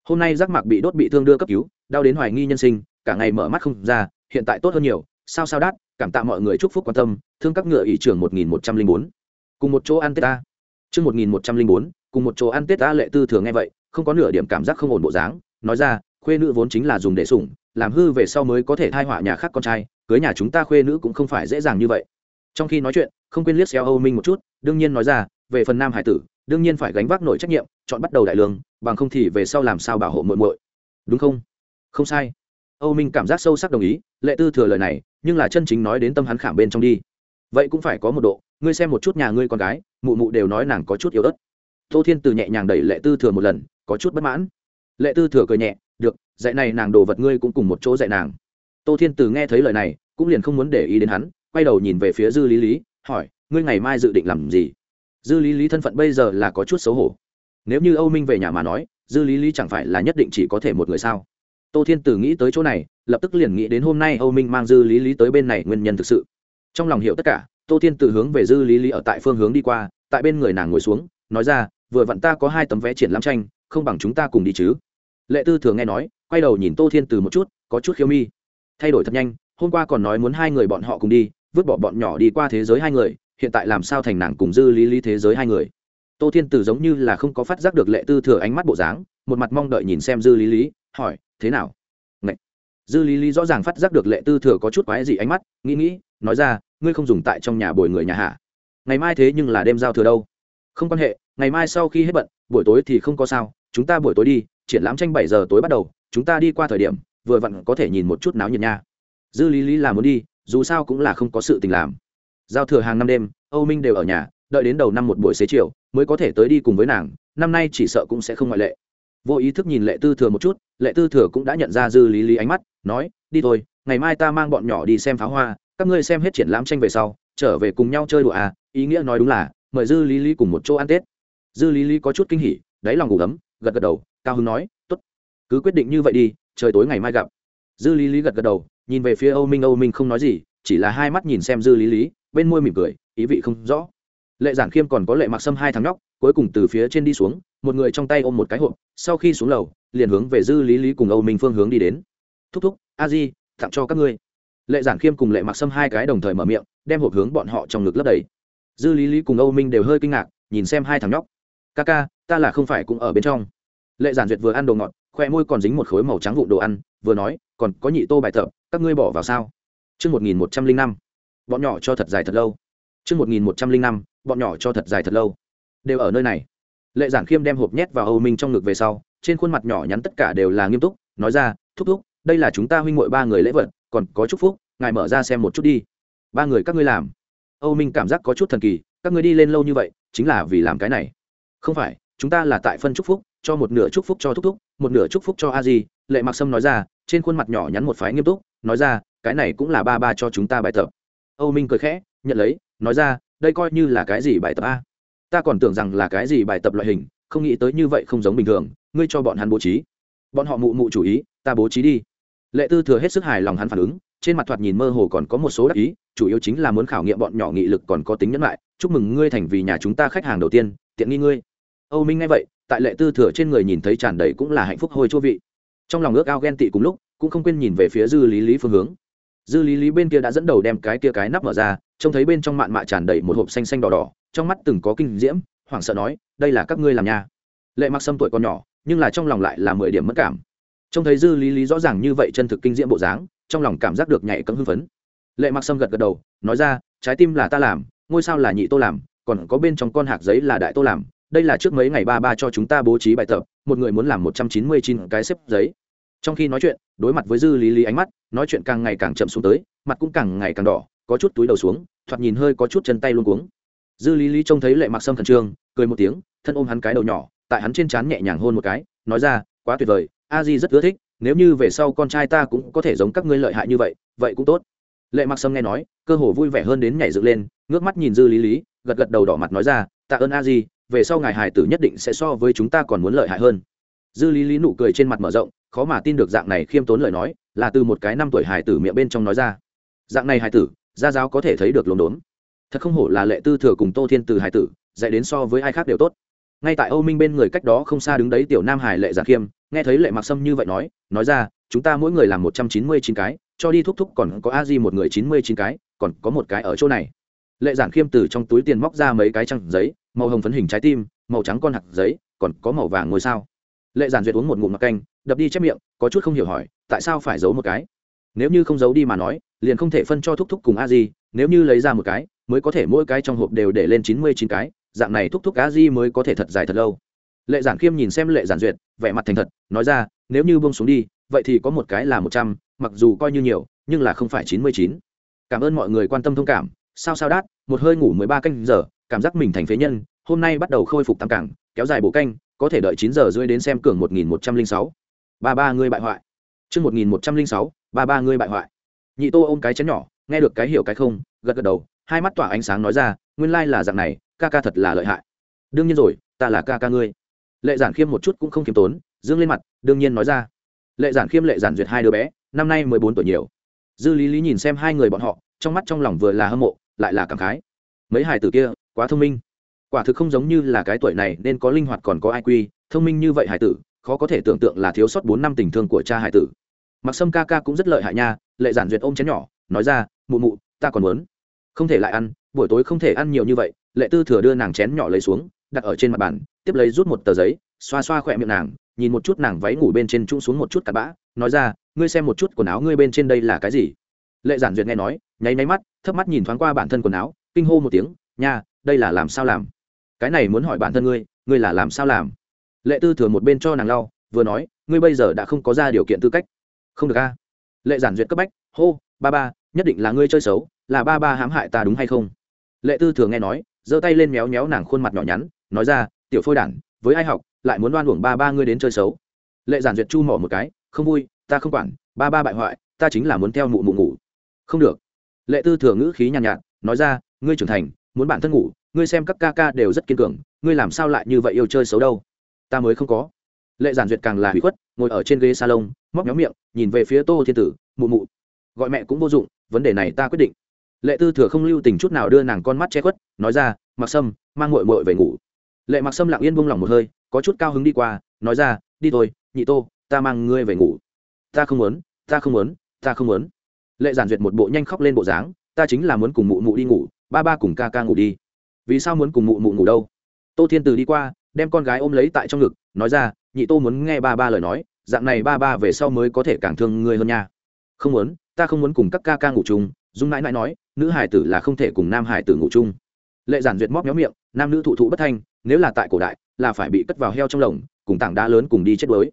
Speaker 1: Hôm nay giác mạc bị đốt bị thương đưa cấp cứu, đau đến hoài nghi nhân sinh, cả ngày mở mắt không ra, hiện tại tốt hơn nhiều, sao sao đắt cảm tạ mọi người chúc phúc quan tâm, thương các ngựa ỷ trưởng một nghìn một trăm linh bốn. Cùng một chỗ ăn tết ta chương một nghìn một trăm linh bốn, cùng một chỗ ăn tết ta lệ tư thừa nghe vậy, không có nửa điểm cảm giác không ổn bộ dáng, nói ra khuê nữ vốn chính là dùng để sủng, làm hư về sau mới có thể thai họa nhà khác con trai, cưới nhà chúng ta khuê nữ cũng không phải dễ dàng như vậy. Trong khi nói chuyện, không quên liếc xéo âu minh một chút, đương nhiên nói ra, về phần nam hải tử, đương nhiên phải gánh vác nổi trách nhiệm, chọn bắt đầu đại lương, bằng không thì về sau làm sao bảo hộ muội muội. Đúng không? Không sai. Âu minh cảm giác sâu sắc đồng ý, lệ tư thừa lời này, nhưng là chân chính nói đến tâm hắn khảm bên trong đi. Vậy cũng phải có một độ, ngươi xem một chút nhà ngươi con gái, mụ mụ đều nói nàng có chút yếu ớt. Tô thiên từ nhẹ nhàng đẩy lệ tư thừa một lần, có chút bất mãn. Lệ tư thừa cười nhẹ được, dạy này nàng đồ vật ngươi cũng cùng một chỗ dạy nàng. Tô thiên từ nghe thấy lời này, cũng liền không muốn để ý đến hắn, quay đầu nhìn về phía dư lý lý, hỏi, ngươi ngày mai dự định làm gì? Dư lý lý thân phận bây giờ là có chút xấu hổ. Nếu như âu minh về nhà mà nói, dư lý lý chẳng phải là nhất định chỉ có thể một người sao? Tô thiên tử nghĩ tới chỗ này, lập tức liền nghĩ đến hôm nay âu minh mang dư lý lý tới bên này nguyên nhân thực sự. Trong lòng hiểu tất cả, tô thiên tử hướng về dư lý lý ở tại phương hướng đi qua, tại bên người nàng ngồi xuống, nói ra, vừa vặn ta có hai tấm vé triển lãm tranh, không bằng chúng ta cùng đi chứ lệ tư thường nghe nói, quay đầu nhìn tô thiên Từ một chút, có chút khiêu mi. Thay đổi thật nhanh, hôm qua còn nói muốn hai người bọn họ cùng đi, vứt bỏ bọn nhỏ đi qua thế giới hai người, hiện tại làm sao thành nàng cùng dư lý lý thế giới hai người. Tô thiên Từ giống như là không có phát giác được lệ tư thừa ánh mắt bộ dáng, một mặt mong đợi nhìn xem dư lý lý, hỏi, thế nào? Ngậy. dư lý lý rõ ràng phát giác được lệ tư thừa có chút quái gì ánh mắt, nghĩ nghĩ, nói ra, ngươi không dùng tại trong nhà bồi người nhà hạ ngày mai thế nhưng là đêm giao thừa đâu? Không quan hệ, ngày mai sau khi hết bận, buổi tối thì không có sao, chúng ta buổi tối đi triển lãm tranh bảy giờ tối bắt đầu, chúng ta đi qua thời điểm, vừa vặn có thể nhìn một chút náo nhiệt nha. Dư lý lý là muốn đi, dù sao cũng là không có sự tình làm. Giao thừa hàng năm đêm, âu minh đều ở nhà, đợi đến đầu năm một buổi xế chiều, mới có thể tới đi cùng với nàng, năm nay chỉ sợ cũng sẽ không ngoại lệ. Vô ý thức nhìn lệ tư thừa một chút, lệ tư thừa cũng đã nhận ra dư lý lý ánh mắt, nói, đi thôi, ngày mai ta mang bọn nhỏ đi xem pháo hoa, các ngươi xem hết triển lãm tranh về sau, trở về cùng nhau chơi đùa à ý nghĩa nói đúng là, mời dư lý lý cùng một chỗ ăn tết. Dư lý lý có chút kinh hỉ, đáy lòng ngủ ấm, gật gật đầu cao hưng nói t ố t cứ quyết định như vậy đi, trời tối ngày mai gặp. Dư lý lý gật gật đầu, nhìn về phía âu minh âu minh không nói gì, chỉ là hai mắt nhìn xem dư lý lý, bên môi mỉm cười, ý vị không rõ. Lệ giản khiêm còn có lệ mặc sâm hai thằng nhóc, cuối cùng từ phía trên đi xuống, một người trong tay ôm một cái hộp, sau khi xuống lầu, liền hướng về dư lý lý cùng âu minh phương hướng đi đến. Thúc thúc, a di, tặng cho các ngươi. Lệ giản khiêm cùng lệ mặc sâm hai cái đồng thời mở miệng, đem hộp hướng bọn họ trong ngực lấp đầy. Dư lý lý cùng âu minh đều hơi kinh ngạc, nhìn xem hai thằng nhóc. Ca ca, ta là không phải cũng ở bên trong lệ giản duyệt vừa ăn đồ ngọt khoe môi còn dính một khối màu trắng vụ đồ ăn vừa nói còn có nhị tô bài thợ các ngươi bỏ vào sao Trư một nghìn một trăm linh năm, bọn nhỏ cho thật dài thật lâu. Trư một nghìn một trăm linh năm, bọn nhỏ cho thật dài thật lâu. Đều ở nơi này. Lệ Giản Khiêm đem hộp nhét vào Âu Minh trong ngực về sau, trên khuôn mặt nhỏ nhắn tất cả đều là nghiêm túc, nói ra, "Thúc thúc, đây là chúng ta huynh muội ba người lễ vật, còn có chúc phúc, ngài mở ra xem một chút đi." Ba người các ngươi làm. Âu Minh cảm giác có chút thần kỳ, các ngươi đi lên lâu như vậy, chính là vì làm cái này. Không phải, chúng ta là tại phân chúc phúc, cho một nửa chúc phúc cho thúc thúc, một nửa chúc phúc cho A Di, Lệ Mặc Sâm nói ra, trên khuôn mặt nhỏ nhắn một phái nghiêm túc, nói ra, cái này cũng là ba ba cho chúng ta bài tập. Âu minh cười khẽ nhận lấy nói ra đây coi như là cái gì bài tập a? Ta còn tưởng rằng là cái gì bài tập loại hình không nghĩ tới như vậy không giống bình thường ngươi cho bọn hắn bố trí. Bọn họ mụ mụ chủ ý ta bố trí đi. Lệ tư thừa hết sức hài lòng hắn phản ứng trên mặt thoạt nhìn mơ hồ còn có một số đắc ý chủ yếu chính là muốn khảo nghiệm bọn nhỏ nghị lực còn có tính nhẫn lại. Chúc mừng ngươi thành vì nhà chúng ta khách hàng đầu tiên tiện nghi ngươi. Âu minh nghe vậy tại lệ tư thừa trên người nhìn thấy tràn đầy cũng là hạnh phúc hôi chua vị. Trong lòng ước ao ghen tị cùng lúc, cũng không quên nhìn về phía dư lý lý phương hướng. Dư lý lý bên kia đã dẫn đầu đem cái kia cái nắp mở ra, trông thấy bên trong mạn mạ tràn đầy một hộp xanh xanh đỏ đỏ, trong mắt từng có kinh diễm, hoảng sợ nói, đây là các ngươi làm nha. Lệ mặc sâm tuổi còn nhỏ, nhưng là trong lòng lại là mười điểm mất cảm. Trông thấy dư lý lý rõ ràng như vậy chân thực kinh diễm bộ dáng, trong lòng cảm giác được nhảy cấm hưng phấn. Lệ mặc sâm gật gật đầu, nói ra, trái tim là ta làm, ngôi sao là nhị tô làm, còn có bên trong con hạt giấy là đại tô làm đây là trước mấy ngày ba ba cho chúng ta bố trí bài tập, một người muốn làm một trăm chín mươi chín cái xếp giấy. Trong khi nói chuyện, đối mặt với dư lý lý ánh mắt, nói chuyện càng ngày càng chậm xuống tới, mặt cũng càng ngày càng đỏ, có chút túi đầu xuống, thoạt nhìn hơi có chút chân tay luôn cuống. Dư lý lý trông thấy lệ mặc sâm khẩn trương, cười một tiếng, thân ôm hắn cái đầu nhỏ, tại hắn trên trán nhẹ nhàng hôn một cái, nói ra, quá tuyệt vời, a di rất ưa thích, nếu như về sau con trai ta cũng có thể giống các ngươi lợi hại như vậy vậy cũng tốt. Lệ mặc sâm nghe nói, cơ hồ vui vẻ hơn đến nhảy dựng lên, ngước mắt nhìn dư lý lý, gật gật đầu đỏ mặt nói ra, tạ ơn a di về sau ngài hài tử nhất định sẽ so với chúng ta còn muốn lợi hại hơn. Dư lý lý nụ cười trên mặt mở rộng, khó mà tin được dạng này khiêm tốn lời nói, là từ một cái năm tuổi hài tử miệng bên trong nói ra. Dạng này hài tử, gia giáo có thể thấy được lồn đốn. Thật không hổ là lệ tư thừa cùng tô thiên từ hài tử, dạy đến so với ai khác đều tốt. Ngay tại âu minh bên người cách đó không xa đứng đấy tiểu nam hải lệ giả khiêm, nghe thấy lệ mặc sâm như vậy nói nói ra, chúng ta mỗi người làm một trăm chín mươi chín cái, cho đi thúc thúc còn có a di một người chín mươi chín cái, còn có một cái ở chỗ này. Lệ giản khiêm từ trong túi tiền móc ra mấy cái trăng giấy màu hồng phấn hình trái tim, màu trắng con hạt giấy, còn có màu vàng ngôi sao. Lệ giản duyệt uống một ngụm mặc canh, đập đi chép miệng, có chút không hiểu hỏi, tại sao phải giấu một cái? Nếu như không giấu đi mà nói, liền không thể phân cho thúc thúc cùng a di, nếu như lấy ra một cái, mới có thể mỗi cái trong hộp đều để lên chín mươi chín cái, dạng này thúc thúc a di mới có thể thật dài thật lâu. Lệ giản khiêm nhìn xem lệ giản duyệt, vẻ mặt thành thật, nói ra, nếu như bông xuống đi, vậy thì có một cái là một trăm, mặc dù coi như nhiều, nhưng là không phải chín mươi chín. Cảm ơn mọi người quan tâm thông cảm, sao sao đát, một hơi ngủ mười ba canh giờ cảm giác mình thành phế nhân, hôm nay bắt đầu khôi phục tam cảng, kéo dài bộ canh, có thể đợi chín giờ rưỡi đến xem cường một nghìn một trăm linh sáu. Ba ba ngươi bại hoại. Chương một nghìn một trăm linh sáu, ba ba ngươi bại hoại. Nhị tô ôm cái chén nhỏ, nghe được cái hiểu cái không, gật gật đầu, hai mắt tỏa ánh sáng nói ra, nguyên lai là dạng này, ca ca thật là lợi hại. Đương nhiên rồi, ta là ca ca ngươi. Lệ giản khiêm một chút cũng không khiêm tốn, dương lên mặt, đương nhiên nói ra. Lệ giản khiêm lệ giản duyệt hai đứa bé, năm nay mười bốn tuổi nhiều. Dư lý lý nhìn xem hai người bọn họ, trong mắt trong lòng vừa là hâm mộ, lại là cảm khái. Mấy hài tử kia quá thông minh. Quả thực không giống như là cái tuổi này nên có linh hoạt còn có ai quy, thông minh như vậy hải tử, khó có thể tưởng tượng là thiếu sót bốn năm tình thương của cha hải tử. Mặc sâm ca ca cũng rất lợi hại nha, lệ giản duyệt ôm chén nhỏ, nói ra, mụ mụ, ta còn muốn không thể lại ăn, buổi tối không thể ăn nhiều như vậy. Lệ tư thừa đưa nàng chén nhỏ lấy xuống, đặt ở trên mặt bàn, tiếp lấy rút một tờ giấy, xoa xoa khỏe miệng nàng, nhìn một chút nàng váy ngủ bên trên trung xuống một chút cặp bã, nói ra, ngươi xem một chút quần áo ngươi bên trên đây là cái gì? Lệ giản duyệt nghe nói, nháy nháy mắt, thấp mắt nhìn thoáng qua bản thân quần áo, kinh hô một tiếng, nha đây là làm sao làm? Cái này muốn hỏi bản thân ngươi ngươi là làm sao làm? Lệ tư thừa một bên cho nàng lau vừa nói ngươi bây giờ đã không có ra điều kiện tư cách. Không được a. Lệ giản duyệt cấp bách hô ba ba nhất định là ngươi chơi xấu là ba ba hãm hại ta đúng hay không? Lệ tư thừa nghe nói giơ tay lên méo méo nàng khuôn mặt nhỏ nhắn nói ra tiểu phôi đản với ai học lại muốn đoan uổng ba ba ngươi đến chơi xấu. Lệ giản duyệt chu mỏ một cái không vui ta không quản ba ba bại hoại ta chính là muốn theo mụ mụ ngủ. Không được. Lệ tư thừa ngữ khí nhàn nhạt, nhạt nói ra ngươi trưởng thành muốn bản thân ngủ, ngươi xem các ca ca đều rất kiên cường, ngươi làm sao lại như vậy yêu chơi xấu đâu? Ta mới không có. Lệ giản duyệt càng là hủy khuất, ngồi ở trên ghế salon, móc nhóm miệng, nhìn về phía tô thiên tử, mụ mụ, gọi mẹ cũng vô dụng, vấn đề này ta quyết định. Lệ tư thừa không lưu tình chút nào đưa nàng con mắt che khuất, nói ra, mặc sâm, mang mội mội về ngủ. Lệ mặc sâm lặng yên buông lỏng một hơi, có chút cao hứng đi qua, nói ra, đi thôi, nhị tô, ta mang ngươi về ngủ. Ta không muốn, ta không muốn, ta không muốn. Lệ giản duyệt một bộ nhanh khóc lên bộ dáng, ta chính là muốn cùng mụ mụ đi ngủ ba ba cùng ca ca ngủ đi. Vì sao muốn cùng mụ mụ ngủ đâu? Tô thiên từ đi qua, đem con gái ôm lấy tại trong ngực, nói ra, nhị tô muốn nghe ba ba lời nói, dạng này ba ba về sau mới có thể càng thương người hơn nha. Không muốn, ta không muốn cùng các ca ca ngủ chung, dung mãi mãi nói, nữ hải tử là không thể cùng nam hải tử ngủ chung. Lệ giản duyệt móc méo miệng, nam nữ thụ thụ bất thanh, nếu là tại cổ đại, là phải bị cất vào heo trong lồng, cùng tảng đá lớn cùng đi chết đuối.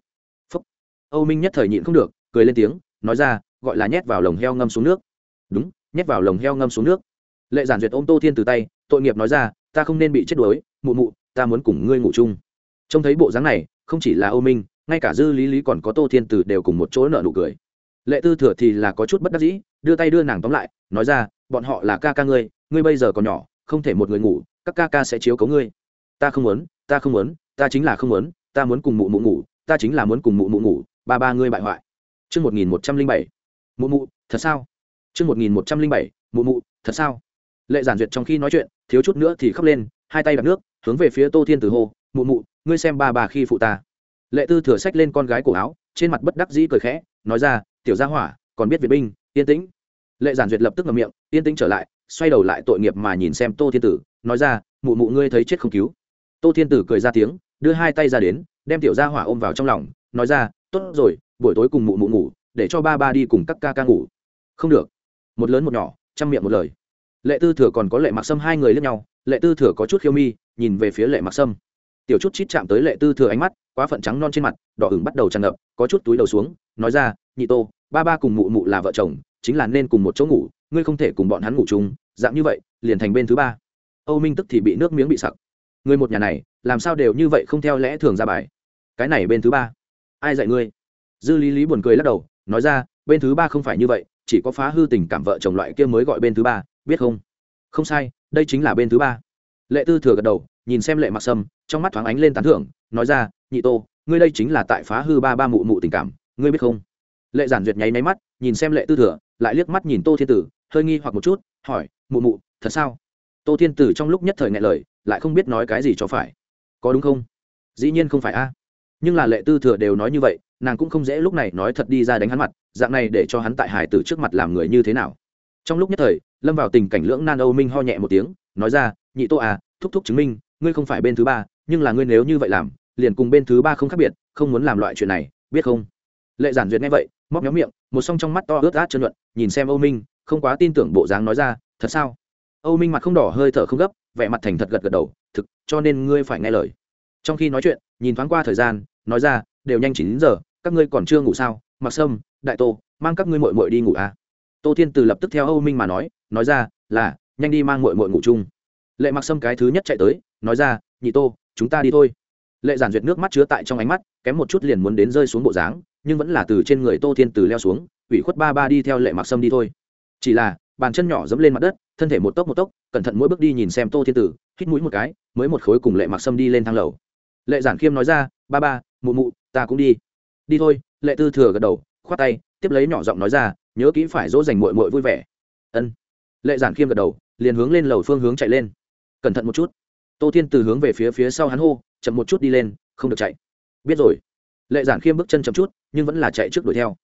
Speaker 1: Phúc. Âu minh nhất thời nhịn không được, cười lên tiếng, nói ra, gọi là nhét vào lồng heo ngâm xuống nước. Đúng, nhét vào lồng heo ngâm xuống nước lệ giản duyệt ôm tô thiên từ tay, tội nghiệp nói ra, ta không nên bị chết đuối, mụ mụ, ta muốn cùng ngươi ngủ chung. Trông thấy bộ dáng này, không chỉ là ô minh, ngay cả dư lý lý còn có tô thiên từ đều cùng một chỗ nợ nụ cười. Lệ tư thừa thì là có chút bất đắc dĩ, đưa tay đưa nàng tóm lại, nói ra, bọn họ là ca ca ngươi ngươi bây giờ còn nhỏ, không thể một người ngủ, các ca ca sẽ chiếu cấu ngươi. Ta không muốn, ta không muốn, ta chính là không muốn, ta muốn cùng mụ mụ ngủ, ta chính là muốn cùng mụ mụ ngủ, ba ba ngươi bại hoại. Chương một nghìn một trăm linh bảy. Mụ mụ, thật sao? Chương một nghìn một trăm linh bảy. Mụ mụ, thật sao? Lệ giản duyệt trong khi nói chuyện, thiếu chút nữa thì khóc lên, hai tay đặt nước, hướng về phía tô thiên từ hô, mụ mụ, ngươi xem ba bà khi phụ ta. Lệ tư thừa sách lên con gái cổ áo, trên mặt bất đắc dĩ cười khẽ, nói ra, tiểu gia hỏa, còn biết việt binh, yên tĩnh. Lệ giản duyệt lập tức ngậm miệng, yên tĩnh trở lại, xoay đầu lại tội nghiệp mà nhìn xem tô thiên tử, nói ra, mụ mụ ngươi thấy chết không cứu. Tô thiên tử cười ra tiếng, đưa hai tay ra đến, đem tiểu gia hỏa ôm vào trong lòng, nói ra, tốt rồi, buổi tối cùng mụ mụ ngủ, để cho ba ba đi cùng các ca ca ngủ. Không được. Một lớn một nhỏ chăm miệng một lời lệ tư thừa còn có lệ mặc sâm hai người lẫn nhau, lệ tư thừa có chút khiêu mi, nhìn về phía lệ mặc sâm. Tiểu chút chít chạm tới lệ tư thừa ánh mắt, quá phận trắng non trên mặt, đỏ ửng bắt đầu tràn ngập, có chút túi đầu xuống, nói ra, nhị tô, ba ba cùng mụ mụ là vợ chồng, chính là nên cùng một chỗ ngủ, ngươi không thể cùng bọn hắn ngủ chung. Dạng như vậy, liền thành bên thứ ba. Âu minh tức thì bị nước miếng bị sặc. Người một nhà này, làm sao đều như vậy không theo lẽ thường ra bài? Cái này bên thứ ba, ai dạy ngươi? Dư lý lý buồn cười lắc đầu, nói ra, bên thứ ba không phải như vậy, chỉ có phá hư tình cảm vợ chồng loại kia mới gọi bên thứ ba biết không? Không sai, đây chính là bên thứ ba. Lệ tư thừa gật đầu, nhìn xem lệ mặc sâm, trong mắt thoáng ánh lên tán thưởng, nói ra, nhị tô, ngươi đây chính là tại phá hư ba ba mụ mụ tình cảm, ngươi biết không? Lệ giản duyệt nháy máy mắt, nhìn xem lệ tư thừa, lại liếc mắt nhìn tô thiên tử, hơi nghi hoặc một chút, hỏi, mụ mụ, thật sao? Tô thiên tử trong lúc nhất thời ngại lời, lại không biết nói cái gì cho phải. Có đúng không? Dĩ nhiên không phải a. Nhưng là lệ tư thừa đều nói như vậy, nàng cũng không dễ lúc này nói thật đi ra đánh hắn mặt, dạng này để cho hắn tại hải tử trước mặt làm người như thế nào trong lúc nhất thời, lâm vào tình cảnh lưỡng nan âu minh ho nhẹ một tiếng, nói ra, nhị tô à thúc thúc chứng minh, ngươi không phải bên thứ ba, nhưng là ngươi nếu như vậy làm, liền cùng bên thứ ba không khác biệt, không muốn làm loại chuyện này, biết không? Lệ giản duyệt nghe vậy, móc nhóm miệng, một song trong mắt to ướt át chân luận nhìn xem âu minh, không quá tin tưởng bộ dáng nói ra, thật sao? Âu minh mặt không đỏ hơi thở không gấp, vẻ mặt thành thật gật gật đầu, thực, cho nên ngươi phải nghe lời. Trong khi nói chuyện, nhìn thoáng qua thời gian, nói ra, đều nhanh chín giờ, các ngươi còn chưa ngủ sao? Mặc sâm, đại tô, mang các ngươi mội mội đi ngủ à? Tô thiên từ lập tức theo âu minh mà nói nói ra, là, nhanh đi mang mội mội ngủ chung. Lệ mặc sâm cái thứ nhất chạy tới, nói ra, nhị tô, chúng ta đi thôi. Lệ giản duyệt nước mắt chứa tại trong ánh mắt, kém một chút liền muốn đến rơi xuống bộ dáng, nhưng vẫn là từ trên người tô thiên từ leo xuống, ủy khuất ba ba đi theo lệ mặc sâm đi thôi. Chỉ là, bàn chân nhỏ dẫm lên mặt đất, thân thể một tốc một tốc, cẩn thận mỗi bước đi nhìn xem tô thiên tử hít mũi một cái, mới một khối cùng lệ mặc sâm đi lên thang lầu. Lệ giản khiêm nói ra, ba ba mụ mụ ta cũng đi. Đi thôi. Lệ tư thừa gật đầu, khoát tay, tiếp lấy nhỏ giọng nói ra nhớ kỹ phải dỗ dành mội mội vui vẻ. Ân. Lệ giản khiêm gật đầu, liền hướng lên lầu phương hướng chạy lên. Cẩn thận một chút. Tô thiên từ hướng về phía phía sau hắn hô, chậm một chút đi lên, không được chạy. Biết rồi. Lệ giản khiêm bước chân chậm chút, nhưng vẫn là chạy trước đuổi theo.